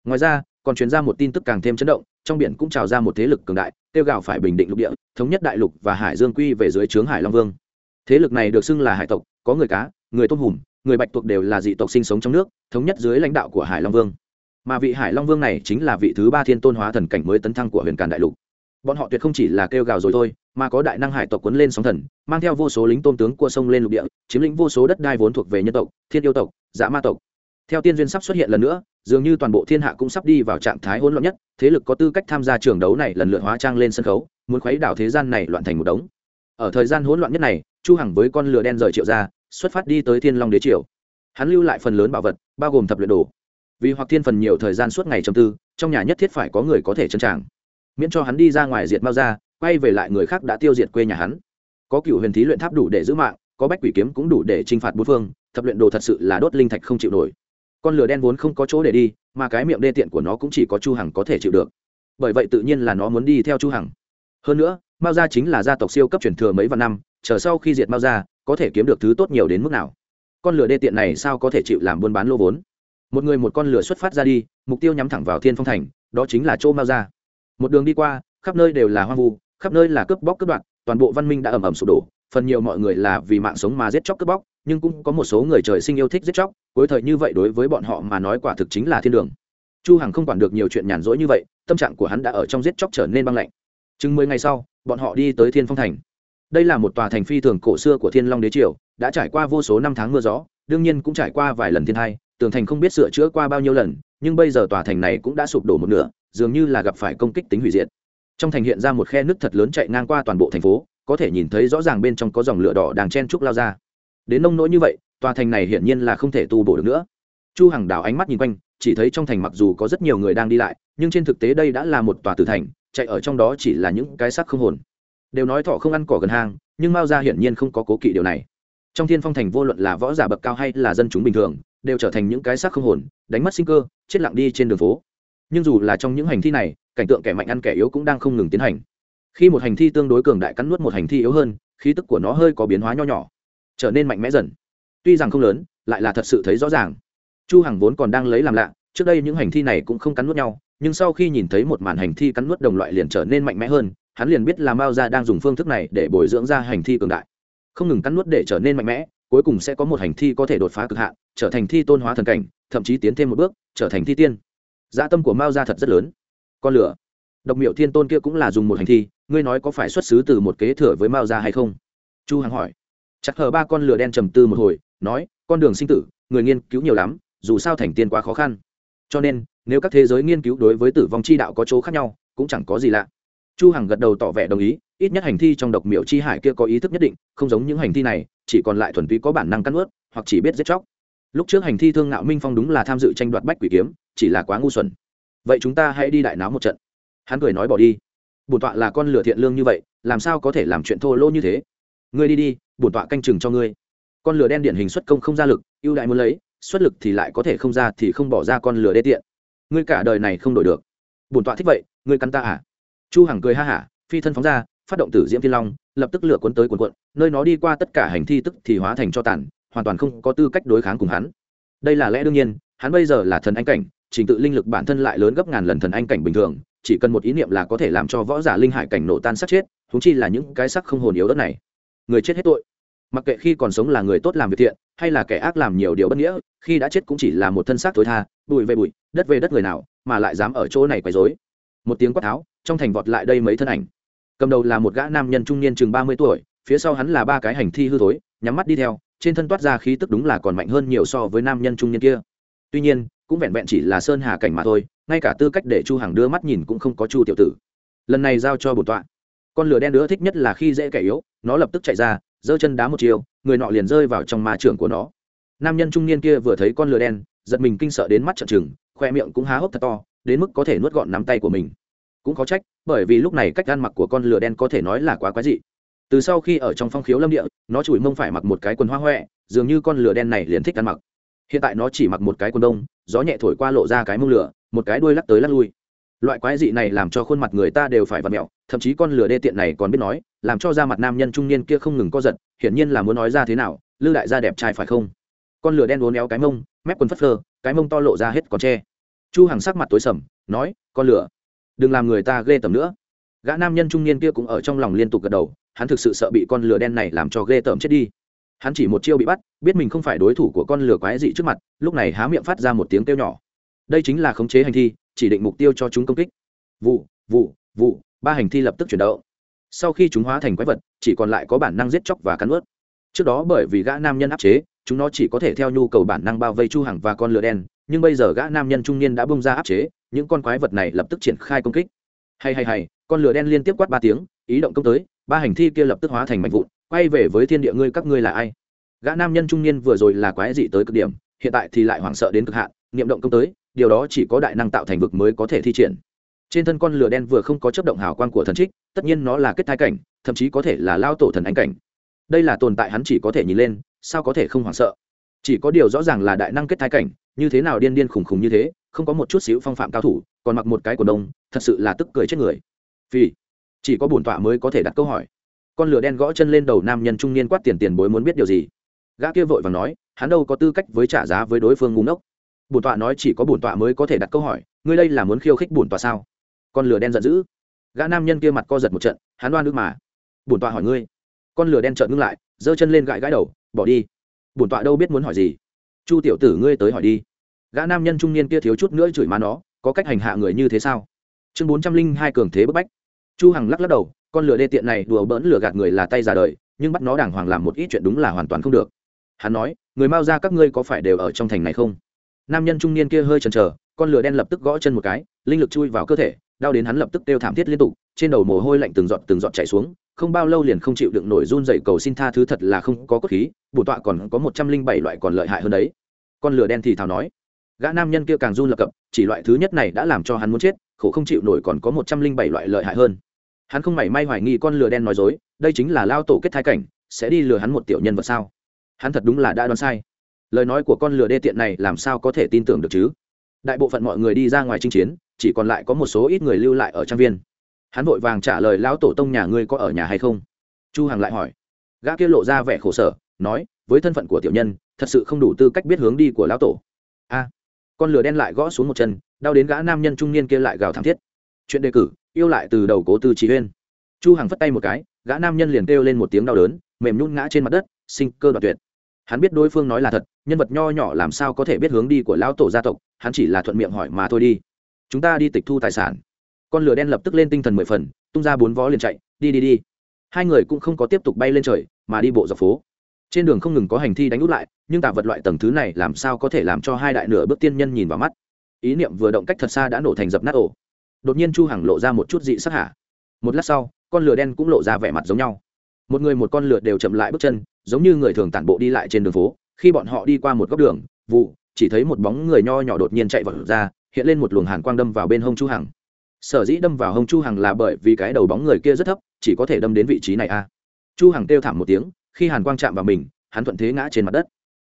Ngoài ra, còn truyền ra một tin tức càng thêm chấn động trong biển cũng trào ra một thế lực cường đại tiêu gạo phải bình định lục địa, thống nhất đại lục và hải dương quy về dưới trướng hải long vương. Thế lực này được xưng là hải tộc, có người cá, người tôm hùm, người bạch tuộc đều là dị tộc sinh sống trong nước, thống nhất dưới lãnh đạo của hải long vương. Mà vị hải long vương này chính là vị thứ ba thiên tôn hóa thần cảnh mới tấn thăng của huyền càn đại lục. Bọn họ tuyệt không chỉ là kêu gào rồi thôi, mà có đại năng hải tộc quấn lên sóng thần, mang theo vô số lính tôn tướng cua sông lên lục địa, chiếm lĩnh vô số đất đai vốn thuộc về nhân tộc, thiên yêu tộc dã ma tộc. Theo tiên duyên sắp xuất hiện lần nữa dường như toàn bộ thiên hạ cũng sắp đi vào trạng thái hỗn loạn nhất, thế lực có tư cách tham gia trường đấu này lần lượt hóa trang lên sân khấu, muốn khuấy đảo thế gian này loạn thành một đống. Ở thời gian hỗn loạn nhất này, chu hằng với con lừa đen rời triệu ra, xuất phát đi tới thiên long đế triều. Hắn lưu lại phần lớn bảo vật, bao gồm thập luyện đồ. Vì hoặc thiên phần nhiều thời gian suốt ngày trầm tư, trong nhà nhất thiết phải có người có thể chân tràng. Miễn cho hắn đi ra ngoài diệt mao ra, quay về lại người khác đã tiêu diệt quê nhà hắn. Có cựu huyền thí luyện tháp đủ để giữ mạng, có bách quỷ kiếm cũng đủ để trinh phạt bốn phương, thập luyện đồ thật sự là đốt linh thạch không chịu nổi con lửa đen vốn không có chỗ để đi, mà cái miệng đê tiện của nó cũng chỉ có chu hằng có thể chịu được. Bởi vậy tự nhiên là nó muốn đi theo chu hằng. Hơn nữa, mao gia chính là gia tộc siêu cấp truyền thừa mấy vạn năm, chờ sau khi diệt mao gia, có thể kiếm được thứ tốt nhiều đến mức nào. Con lửa đê tiện này sao có thể chịu làm buôn bán lô vốn? Một người một con lửa xuất phát ra đi, mục tiêu nhắm thẳng vào thiên phong thành, đó chính là chỗ mao gia. Một đường đi qua, khắp nơi đều là hoang vu, khắp nơi là cướp bóc cướp đoạt, toàn bộ văn minh đã ầm ầm sụp đổ, phần nhiều mọi người là vì mạng sống mà giết chóc cướp bóc nhưng cũng có một số người trời sinh yêu thích giết chóc, cuối thời như vậy đối với bọn họ mà nói quả thực chính là thiên đường. Chu hằng không quản được nhiều chuyện nhàn rỗi như vậy, tâm trạng của hắn đã ở trong giết chóc trở nên băng lạnh. Chừng mười ngày sau, bọn họ đi tới thiên phong thành. Đây là một tòa thành phi thường cổ xưa của thiên long đế triều, đã trải qua vô số năm tháng mưa gió, đương nhiên cũng trải qua vài lần thiên hai tường thành không biết sửa chữa qua bao nhiêu lần, nhưng bây giờ tòa thành này cũng đã sụp đổ một nửa, dường như là gặp phải công kích tính hủy diệt. Trong thành hiện ra một khe nước thật lớn chạy ngang qua toàn bộ thành phố, có thể nhìn thấy rõ ràng bên trong có dòng lửa đỏ đang chen trúc lao ra đến nông nỗi như vậy, tòa thành này hiển nhiên là không thể tu bổ được nữa. Chu hằng đảo ánh mắt nhìn quanh, chỉ thấy trong thành mặc dù có rất nhiều người đang đi lại, nhưng trên thực tế đây đã là một tòa tử thành, chạy ở trong đó chỉ là những cái xác không hồn. Đều nói thọ không ăn cỏ gần hang, nhưng mao gia hiển nhiên không có cố kỵ điều này. Trong thiên phong thành vô luận là võ giả bậc cao hay là dân chúng bình thường, đều trở thành những cái xác không hồn, đánh mất sinh cơ, chết lặng đi trên đường phố. Nhưng dù là trong những hành thi này, cảnh tượng kẻ mạnh ăn kẻ yếu cũng đang không ngừng tiến hành. Khi một hành thi tương đối cường đại cắn nuốt một hành thi yếu hơn, khí tức của nó hơi có biến hóa nho nhỏ trở nên mạnh mẽ dần. Tuy rằng không lớn, lại là thật sự thấy rõ ràng. Chu hằng vốn còn đang lấy làm lạ, trước đây những hành thi này cũng không cắn nuốt nhau, nhưng sau khi nhìn thấy một màn hành thi cắn nuốt đồng loại liền trở nên mạnh mẽ hơn, hắn liền biết là mao gia đang dùng phương thức này để bồi dưỡng ra hành thi cường đại. Không ngừng cắn nuốt để trở nên mạnh mẽ, cuối cùng sẽ có một hành thi có thể đột phá cực hạn, trở thành thi tôn hóa thần cảnh, thậm chí tiến thêm một bước, trở thành thi tiên. Dạ tâm của mao gia thật rất lớn. Con lửa. Độc miệu thiên tôn kia cũng là dùng một hành thi, ngươi nói có phải xuất xứ từ một kế thừa với mao gia hay không? Chu hằng hỏi chắc hờ ba con lửa đen trầm tư một hồi, nói, con đường sinh tử, người nghiên cứu nhiều lắm, dù sao thành tiên quá khó khăn. Cho nên, nếu các thế giới nghiên cứu đối với tử vong chi đạo có chỗ khác nhau, cũng chẳng có gì lạ. Chu hằng gật đầu tỏ vẻ đồng ý, ít nhất hành thi trong độc miểu chi hải kia có ý thức nhất định, không giống những hành thi này, chỉ còn lại thuần túy có bản năng cắn ướt hoặc chỉ biết giết chóc. Lúc trước hành thi thương ngạo minh phong đúng là tham dự tranh đoạt bách quỷ kiếm, chỉ là quá ngu xuẩn. Vậy chúng ta hãy đi đại náo một trận. Hắn cười nói bỏ đi. Bổn tọa là con lửa thiện lương như vậy, làm sao có thể làm chuyện thô lỗ như thế? Ngươi đi đi, bổn tọa canh chừng cho ngươi. Con lửa đen điển hình xuất công không ra lực, ưu đại muốn lấy, xuất lực thì lại có thể không ra thì không bỏ ra con lửa đê tiện. Ngươi cả đời này không đổi được. Bổn tọa thích vậy, ngươi cắn ta à? Chu hằng cười ha hả, phi thân phóng ra, phát động tử diễm thiên long, lập tức lửa cuốn tới cuốn cuộn, nơi nó đi qua tất cả hành thi tức thì hóa thành cho tàn, hoàn toàn không có tư cách đối kháng cùng hắn. Đây là lẽ đương nhiên, hắn bây giờ là thần anh cảnh, trình tự linh lực bản thân lại lớn gấp ngàn lần thần anh cảnh bình thường, chỉ cần một ý niệm là có thể làm cho võ giả linh hải cảnh nổ tan sát chết húng chi là những cái sắc không hồn yếu đất này người chết hết tội. Mặc kệ khi còn sống là người tốt làm việc thiện, hay là kẻ ác làm nhiều điều bất nghĩa, khi đã chết cũng chỉ là một thân xác tối tha, bụi về bụi, đất về đất người nào mà lại dám ở chỗ này quấy rối. Một tiếng quát tháo, trong thành vọt lại đây mấy thân ảnh. Cầm đầu là một gã nam nhân trung niên chừng ba mươi tuổi, phía sau hắn là ba cái hành thi hư thối, nhắm mắt đi theo, trên thân toát ra khí tức đúng là còn mạnh hơn nhiều so với nam nhân trung niên kia. Tuy nhiên, cũng vẹn vẹn chỉ là sơn hà cảnh mà thôi, ngay cả tư cách để chu hằng đưa mắt nhìn cũng không có chu tiểu tử. Lần này giao cho bổn tọa con lửa đen nữa thích nhất là khi dễ kẻ yếu, nó lập tức chạy ra, giơ chân đá một chiều, người nọ liền rơi vào trong ma trưởng của nó. Nam nhân trung niên kia vừa thấy con lửa đen, giật mình kinh sợ đến mắt trợn trừng, khoe miệng cũng há hốc thật to, đến mức có thể nuốt gọn nắm tay của mình. Cũng có trách, bởi vì lúc này cách ăn mặc của con lửa đen có thể nói là quá quái dị. Từ sau khi ở trong phong khiếu lâm địa, nó chùi mông phải mặc một cái quần hoa huệ dường như con lửa đen này liền thích ăn mặc. Hiện tại nó chỉ mặc một cái quần đông, gió nhẹ thổi qua lộ ra cái mông lửa, một cái đuôi lắc tới lắc lui. Loại quái dị này làm cho khuôn mặt người ta đều phải vặt mẹo thậm chí con lửa đê tiện này còn biết nói, làm cho da mặt nam nhân trung niên kia không ngừng co giật, hiển nhiên là muốn nói ra thế nào lư đại gia đẹp trai phải không? Con lửa đen uốn éo cái mông, mép quần phất phơ, cái mông to lộ ra hết còn tre. Chu Hằng sắc mặt tối sầm, nói, con lửa đừng làm người ta ghê tởm nữa. Gã nam nhân trung niên kia cũng ở trong lòng liên tục gật đầu, hắn thực sự sợ bị con lửa đen này làm cho ghê tởm chết đi. Hắn chỉ một chiêu bị bắt, biết mình không phải đối thủ của con lửa quái dị trước mặt, lúc này há miệng phát ra một tiếng kêu nhỏ. Đây chính là khống chế hành thi, chỉ định mục tiêu cho chúng công kích. Vụ vụ vụ ba hành thi lập tức chuyển động. Sau khi chúng hóa thành quái vật, chỉ còn lại có bản năng giết chóc và cắn ướt trước đó bởi vì gã nam nhân áp chế, chúng nó chỉ có thể theo nhu cầu bản năng bao vây chu hằng và con lửa đen, nhưng bây giờ gã nam nhân trung niên đã bung ra áp chế, những con quái vật này lập tức triển khai công kích. Hay hay hay, con lửa đen liên tiếp quát ba tiếng, ý động công tới, ba hành thi kia lập tức hóa thành mảnh vụn, quay về với thiên địa ngươi, các ngươi là ai? Gã nam nhân trung niên vừa rồi là quái dị tới cực điểm, hiện tại thì lại hoảng sợ đến cực hạn, niệm động công tới, điều đó chỉ có đại năng tạo thành vực mới có thể thi triển trên thân con lửa đen vừa không có chấp động hào quang của thần trích, tất nhiên nó là kết thai cảnh, thậm chí có thể là lao tổ thần ánh cảnh. Đây là tồn tại hắn chỉ có thể nhìn lên, sao có thể không hoảng sợ? Chỉ có điều rõ ràng là đại năng kết thai cảnh, như thế nào điên điên khủng khủng như thế, không có một chút xíu phong phạm cao thủ, còn mặc một cái của đông, thật sự là tức cười chết người. Vì, chỉ có bổn tọa mới có thể đặt câu hỏi. Con lửa đen gõ chân lên đầu nam nhân trung niên quát tiền tiền bối muốn biết điều gì. Gã kia vội và nói, hắn đâu có tư cách với trả giá với đối phương ngu ngốc. Bổn tọa nói chỉ có bổn tọa mới có thể đặt câu hỏi, ngươi đây là muốn khiêu khích bổn tọa sao? Con lửa đen giận dữ. Gã nam nhân kia mặt co giật một trận, hắn đoan nước mà. Bổn tọa hỏi ngươi. Con lửa đen trợn ngưng lại, giơ chân lên gãi gãi đầu, bỏ đi. Bổn tọa đâu biết muốn hỏi gì. Chu tiểu tử, ngươi tới hỏi đi. Gã nam nhân trung niên kia thiếu chút nữa chửi má nó, có cách hành hạ người như thế sao? Chương bốn trăm linh hai cường thế bức bách. Chu hằng lắc lắc đầu, con lửa đê tiện này đùa bỡn lửa gạt người là tay già đời, nhưng bắt nó đàng hoàng làm một ít chuyện đúng là hoàn toàn không được. Hắn nói, người mau ra các ngươi có phải đều ở trong thành này không? Nam nhân trung niên kia hơi chần chờ con lửa đen lập tức gõ chân một cái, linh lực chui vào cơ thể, đau đến hắn lập tức kêu thảm thiết liên tục, trên đầu mồ hôi lạnh từng giọt từng giọt chảy xuống, không bao lâu liền không chịu đựng nổi run dậy cầu xin tha thứ thật là không có cốt khí bổ tọa còn có một trăm linh bảy loại còn lợi hại hơn đấy. Con lửa đen thì thào nói, gã nam nhân kia càng run lập cập, chỉ loại thứ nhất này đã làm cho hắn muốn chết, khổ không chịu nổi còn có một trăm linh bảy loại lợi hại hơn. Hắn không mảy may hoài nghi con lửa đen nói dối, đây chính là lao tổ kết thái cảnh, sẽ đi lừa hắn một tiểu nhân vật sao? Hắn thật đúng là đã đoán sai. Lời nói của con lừa đê tiện này làm sao có thể tin tưởng được chứ? Đại bộ phận mọi người đi ra ngoài chinh chiến, chỉ còn lại có một số ít người lưu lại ở trang viên. Hắn vội vàng trả lời lão tổ tông nhà ngươi có ở nhà hay không? Chu hằng lại hỏi. Gã kia lộ ra vẻ khổ sở, nói, với thân phận của tiểu nhân, thật sự không đủ tư cách biết hướng đi của lão tổ. A, con lửa đen lại gõ xuống một chân, đau đến gã nam nhân trung niên kia lại gào thảm thiết. Chuyện đề cử, yêu lại từ đầu cố tư trí huyên. Chu hằng phất tay một cái, gã nam nhân liền kêu lên một tiếng đau đớn, mềm nhún ngã trên mặt đất, sinh cơ đoạt tuyệt hắn biết đối phương nói là thật, nhân vật nho nhỏ làm sao có thể biết hướng đi của lão tổ gia tộc, hắn chỉ là thuận miệng hỏi mà thôi đi. Chúng ta đi tịch thu tài sản. Con lửa đen lập tức lên tinh thần mười phần, tung ra bốn vó liền chạy, đi đi đi. Hai người cũng không có tiếp tục bay lên trời, mà đi bộ dọc phố. Trên đường không ngừng có hành thi đánh út lại, nhưng tạ vật loại tầng thứ này làm sao có thể làm cho hai đại nửa bước tiên nhân nhìn vào mắt? Ý niệm vừa động cách thật xa đã nổ thành dập nát ổ. Đột nhiên chu hằng lộ ra một chút dị sắc hả? Một lát sau, con lửa đen cũng lộ ra vẻ mặt giống nhau. Một người một con lửa đều chậm lại bước chân giống như người thường tản bộ đi lại trên đường phố, khi bọn họ đi qua một góc đường, vụ, chỉ thấy một bóng người nho nhỏ đột nhiên chạy vào ra, hiện lên một luồng hàn quang đâm vào bên hông chu hằng. Sở dĩ đâm vào hông chu hằng là bởi vì cái đầu bóng người kia rất thấp, chỉ có thể đâm đến vị trí này a. Chu hằng kêu thảm một tiếng, khi hàn quang chạm vào mình, hắn thuận thế ngã trên mặt đất.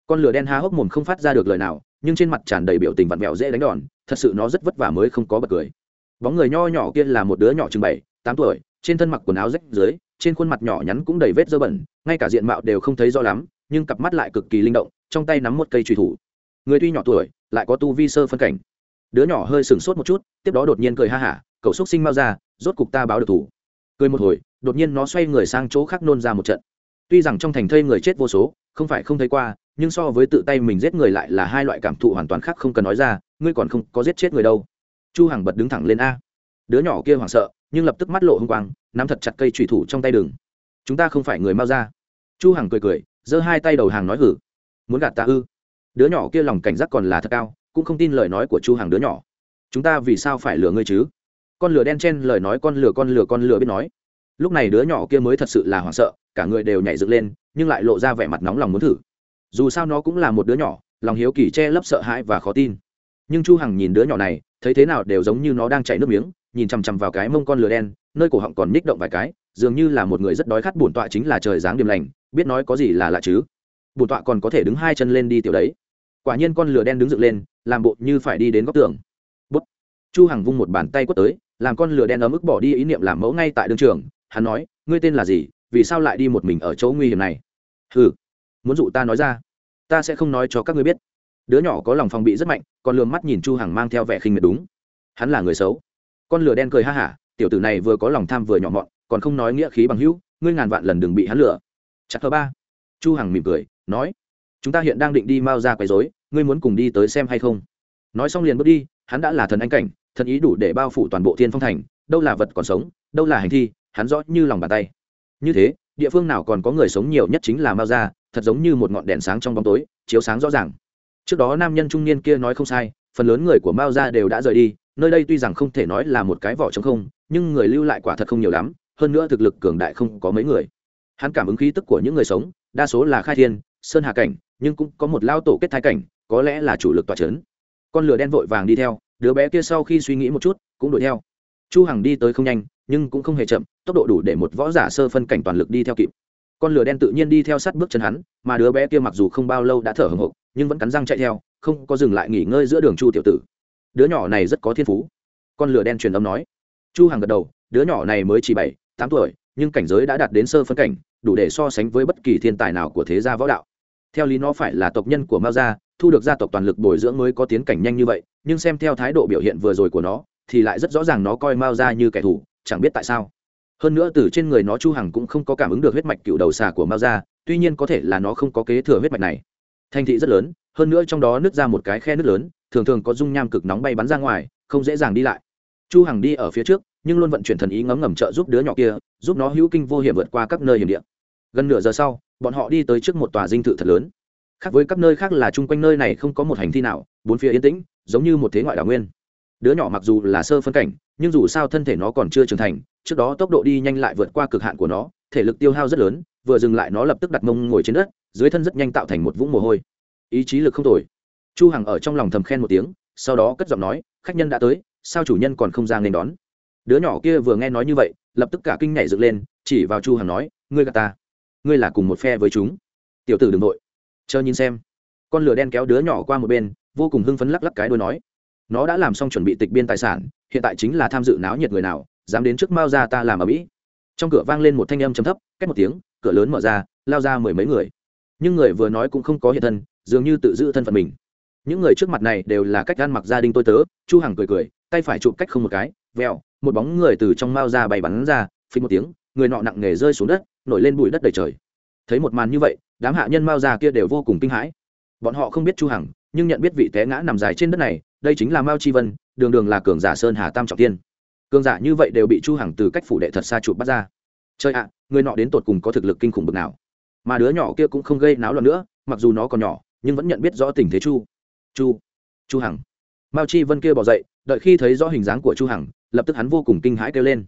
Con lửa đen há hốc mồm không phát ra được lời nào, nhưng trên mặt tràn đầy biểu tình vặn vẹo dễ đánh đòn, thật sự nó rất vất vả mới không có bật cười. Bóng người nho nhỏ kia là một đứa nhỏ chừng bảy, tám tuổi, trên thân mặc quần áo rách dưới trên khuôn mặt nhỏ nhắn cũng đầy vết dơ bẩn, ngay cả diện mạo đều không thấy rõ lắm, nhưng cặp mắt lại cực kỳ linh động, trong tay nắm một cây trùy thủ. Người tuy nhỏ tuổi, lại có tu vi sơ phân cảnh. Đứa nhỏ hơi sừng sốt một chút, tiếp đó đột nhiên cười ha hả, cậu xúc sinh mau ra, rốt cục ta báo được thủ. Cười một hồi, đột nhiên nó xoay người sang chỗ khác nôn ra một trận. Tuy rằng trong thành thây người chết vô số, không phải không thấy qua, nhưng so với tự tay mình giết người lại là hai loại cảm thụ hoàn toàn khác không cần nói ra, ngươi còn không có giết chết người đâu. Chu hằng bật đứng thẳng lên a. Đứa nhỏ kia hoảng sợ nhưng lập tức mắt lộ hung quang, nắm thật chặt cây trùy thủ trong tay đường. Chúng ta không phải người mau ra. Chu hằng cười cười, giơ hai tay đầu hàng nói hử. Muốn gạt ta ư? Đứa nhỏ kia lòng cảnh giác còn là thật cao, cũng không tin lời nói của chu hằng đứa nhỏ. Chúng ta vì sao phải lừa ngươi chứ? Con lửa đen chen lời nói, con lửa con lửa con lửa biết nói. Lúc này đứa nhỏ kia mới thật sự là hoảng sợ, cả người đều nhảy dựng lên, nhưng lại lộ ra vẻ mặt nóng lòng muốn thử. Dù sao nó cũng là một đứa nhỏ, lòng hiếu kỳ che lấp sợ hãi và khó tin. Nhưng chu hằng nhìn đứa nhỏ này, thấy thế nào đều giống như nó đang chảy nước miếng nhìn chằm chằm vào cái mông con lửa đen, nơi cổ họng còn ních động vài cái, dường như là một người rất đói khát bổn tọa chính là trời dáng điềm lành, biết nói có gì là lạ chứ. Bổn tọa còn có thể đứng hai chân lên đi tiểu đấy. Quả nhiên con lửa đen đứng dựng lên, làm bộ như phải đi đến góc tường. Bút. Chu hằng vung một bàn tay quất tới, làm con lửa đen ấm ức bỏ đi ý niệm làm mẫu ngay tại đường trường. Hắn nói, ngươi tên là gì? Vì sao lại đi một mình ở chỗ nguy hiểm này? Hừ, muốn dụ ta nói ra. Ta sẽ không nói cho các ngươi biết. Đứa nhỏ có lòng phòng bị rất mạnh còn lườm mắt nhìn chu hằng mang theo vẻ khinh miệt đúng. Hắn là người xấu con lửa đen cười ha hả, tiểu tử này vừa có lòng tham vừa nhỏ mọn, còn không nói nghĩa khí bằng hữu, ngươi ngàn vạn lần đừng bị hắn lừa. Chắc thơ ba. Chu hằng mỉm cười, nói, chúng ta hiện đang định đi mau ra quấy rối, ngươi muốn cùng đi tới xem hay không? Nói xong liền bước đi, hắn đã là thần anh cảnh, thần ý đủ để bao phủ toàn bộ thiên phong thành, đâu là vật còn sống, đâu là hành thi, hắn rõ như lòng bàn tay. Như thế, địa phương nào còn có người sống nhiều nhất chính là mao gia thật giống như một ngọn đèn sáng trong bóng tối, chiếu sáng rõ ràng. Trước đó nam nhân trung niên kia nói không sai, phần lớn người của mao gia đều đã rời đi nơi đây tuy rằng không thể nói là một cái vỏ trống không, nhưng người lưu lại quả thật không nhiều lắm, hơn nữa thực lực cường đại không có mấy người. Hắn cảm ứng khí tức của những người sống, đa số là khai thiên, sơn hà cảnh, nhưng cũng có một lao tổ kết thái cảnh, có lẽ là chủ lực tòa c h ấ n con lửa đen vội vàng đi theo, đứa bé kia sau khi suy nghĩ một chút, cũng đuổi theo. Chu hằng đi tới không nhanh, nhưng cũng không hề chậm, tốc độ đủ để một võ giả sơ phân cảnh toàn lực đi theo kịp. Con lửa đen tự nhiên đi theo sát bước chân hắn, mà đứa bé kia mặc dù không bao lâu đã thở hồng hộc nhưng vẫn cắn răng chạy theo, không có dừng lại nghỉ ngơi giữa đường chu tiểu tử đứa nhỏ này rất có thiên phú. Con lửa đen truyền âm nói. Chu hằng gật đầu, đứa nhỏ này mới chỉ bảy, tám tuổi, nhưng cảnh giới đã đạt đến sơ phân cảnh, đủ để so sánh với bất kỳ thiên tài nào của thế gia võ đạo. Theo lý nó phải là tộc nhân của mao gia, thu được gia tộc toàn lực bồi dưỡng mới có tiến cảnh nhanh như vậy, nhưng xem theo thái độ biểu hiện vừa rồi của nó, thì lại rất rõ ràng nó coi mao gia như kẻ thù, chẳng biết tại sao. Hơn nữa từ trên người nó chu hằng cũng không có cảm ứng được huyết mạch cựu đầu xà của mao gia, tuy nhiên có thể là nó không có kế thừa huyết mạch này. Thành thị rất lớn, hơn nữa trong đó nứt ra một cái khe nứt lớn thường thường có dung nham cực nóng bay bắn ra ngoài, không dễ dàng đi lại. Chu hằng đi ở phía trước, nhưng luôn vận chuyển thần ý ngấm ngầm trợ giúp đứa nhỏ kia, giúp nó hữu kinh vô hiểm vượt qua các nơi hiểm địa. Gần nửa giờ sau, bọn họ đi tới trước một tòa dinh thự thật lớn. Khác với các nơi khác là chung quanh nơi này không có một hành thi nào, bốn phía yên tĩnh, giống như một thế ngoại đảo nguyên. Đứa nhỏ mặc dù là sơ phân cảnh, nhưng dù sao thân thể nó còn chưa trưởng thành, trước đó tốc độ đi nhanh lại vượt qua cực hạn của nó, thể lực tiêu hao rất lớn, vừa dừng lại nó lập tức đặt mông ngồi trên đất, dưới thân rất nhanh tạo thành một vũng mồ hôi. Ý chí lực không tồi chu hằng ở trong lòng thầm khen một tiếng, sau đó cất giọng nói, khách nhân đã tới, sao chủ nhân còn không ra nên đón? Đứa nhỏ kia vừa nghe nói như vậy, lập tức cả kinh nhảy dựng lên, chỉ vào chu hằng nói, ngươi gạt ta. Ngươi là cùng một phe với chúng. Tiểu tử đừng nội chờ nhìn xem. Con lửa đen kéo đứa nhỏ qua một bên, vô cùng hưng phấn lắc lắc cái đuôi nói, nó đã làm xong chuẩn bị tịch biên tài sản, hiện tại chính là tham dự náo nhiệt người nào, dám đến trước mao ra ta làm ở mỹ. Trong cửa vang lên một thanh âm trầm thấp cách một tiếng, cửa lớn mở ra, lao ra mười mấy người. Nhưng người vừa nói cũng không có hiện thân, dường như tự giữ thân phận mình những người trước mặt này đều là cách ăn mặc gia đình tôi tớ, chu hằng cười cười, tay phải chụp cách không một cái, vẹo, một bóng người từ trong mao ra bay bắn ra, phình một tiếng, người nọ nặng nề rơi xuống đất, nổi lên bụi đất đầy trời. Thấy một màn như vậy, đám hạ nhân mao ra kia đều vô cùng kinh hãi. Bọn họ không biết chu hằng, nhưng nhận biết vị té ngã nằm dài trên đất này, đây chính là mao chi vân, đường đường là cường giả sơn hà tam trọng tiên cường giả như vậy đều bị chu hằng từ cách phủ đệ thật xa chụp bắt ra. Trời ạ, người nọ đến tột cùng có thực lực kinh khủng bực nào? Mà đứa nhỏ kia cũng không gây náo loạn nữa, mặc dù nó còn nhỏ, nhưng vẫn nhận biết rõ tình thế chu chu. Chu hằng. Mao chi vân kia bỏ dậy, đợi khi thấy rõ hình dáng của chu hằng, lập tức hắn vô cùng kinh hãi kêu lên.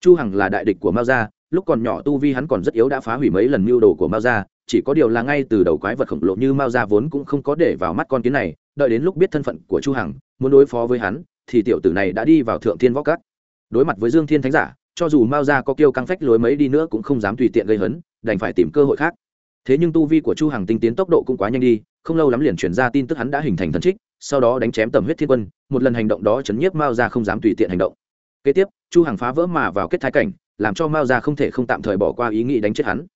Chu hằng là đại địch của mao gia, lúc còn nhỏ tu vi hắn còn rất yếu đã phá hủy mấy lần mưu đồ của mao gia, chỉ có điều là ngay từ đầu quái vật khổng lồ như mao gia vốn cũng không có để vào mắt con kiến này, đợi đến lúc biết thân phận của chu hằng, muốn đối phó với hắn, thì tiểu tử này đã đi vào thượng thiên võ cát đối mặt với dương thiên thánh giả, cho dù mao gia có kêu căng phách lối mấy đi nữa cũng không dám tùy tiện gây hấn, đành phải tìm cơ hội khác thế nhưng tu vi của chu hằng tinh tiến tốc độ cũng quá nhanh đi, không lâu lắm liền chuyển ra tin tức hắn đã hình thành thần trích, sau đó đánh chém tầm huyết thiên quân, một lần hành động đó chấn nhiếp mao gia không dám tùy tiện hành động. Kế tiếp, chu hằng phá vỡ mà vào kết thái cảnh, làm cho mao gia không thể không tạm thời bỏ qua ý nghĩ đánh chết hắn.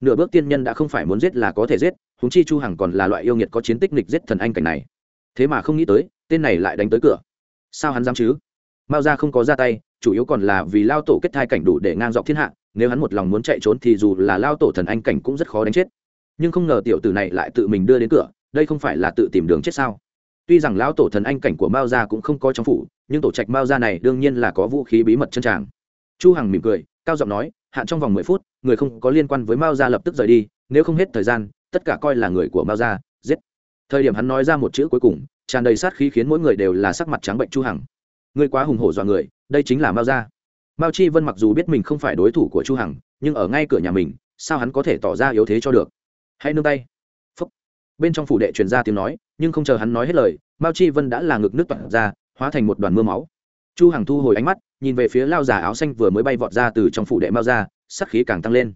Nửa bước tiên nhân đã không phải muốn giết là có thể giết, huống chi chu hằng còn là loại yêu nghiệt có chiến tích nghịch giết thần anh cảnh này. Thế mà không nghĩ tới, tên này lại đánh tới cửa. Sao hắn dám chứ? Mao gia không có ra tay chủ yếu còn là vì lao tổ kết thai cảnh đủ để ngang dọc thiên hạ, nếu hắn một lòng muốn chạy trốn thì dù là lao tổ thần anh cảnh cũng rất khó đánh chết. Nhưng không ngờ tiểu tử này lại tự mình đưa đến cửa, đây không phải là tự tìm đường chết sao? Tuy rằng lão tổ thần anh cảnh của mao gia cũng không có trong phủ, nhưng tổ trạch mao gia này đương nhiên là có vũ khí bí mật chân tràng. Chu hằng mỉm cười, cao giọng nói, hạn trong vòng mười phút, người không có liên quan với mao gia lập tức rời đi, nếu không hết thời gian, tất cả coi là người của mao gia, giết. Thời điểm hắn nói ra một chữ cuối cùng, tràn đầy sát khí khiến mỗi người đều là sắc mặt trắng bệnh chu hằng ngươi quá hùng hổ dọa người, đây chính là mao gia. Mao chi vân mặc dù biết mình không phải đối thủ của chu hằng, nhưng ở ngay cửa nhà mình, sao hắn có thể tỏ ra yếu thế cho được? Hãy nương tay. Phúc. bên trong phủ đệ truyền ra tiếng nói, nhưng không chờ hắn nói hết lời, mao chi vân đã là ngực nước toàn ra, hóa thành một đoàn mưa máu. Chu hằng thu hồi ánh mắt, nhìn về phía lao giả áo xanh vừa mới bay vọt ra từ trong phủ đệ mao ra sắc khí càng tăng lên.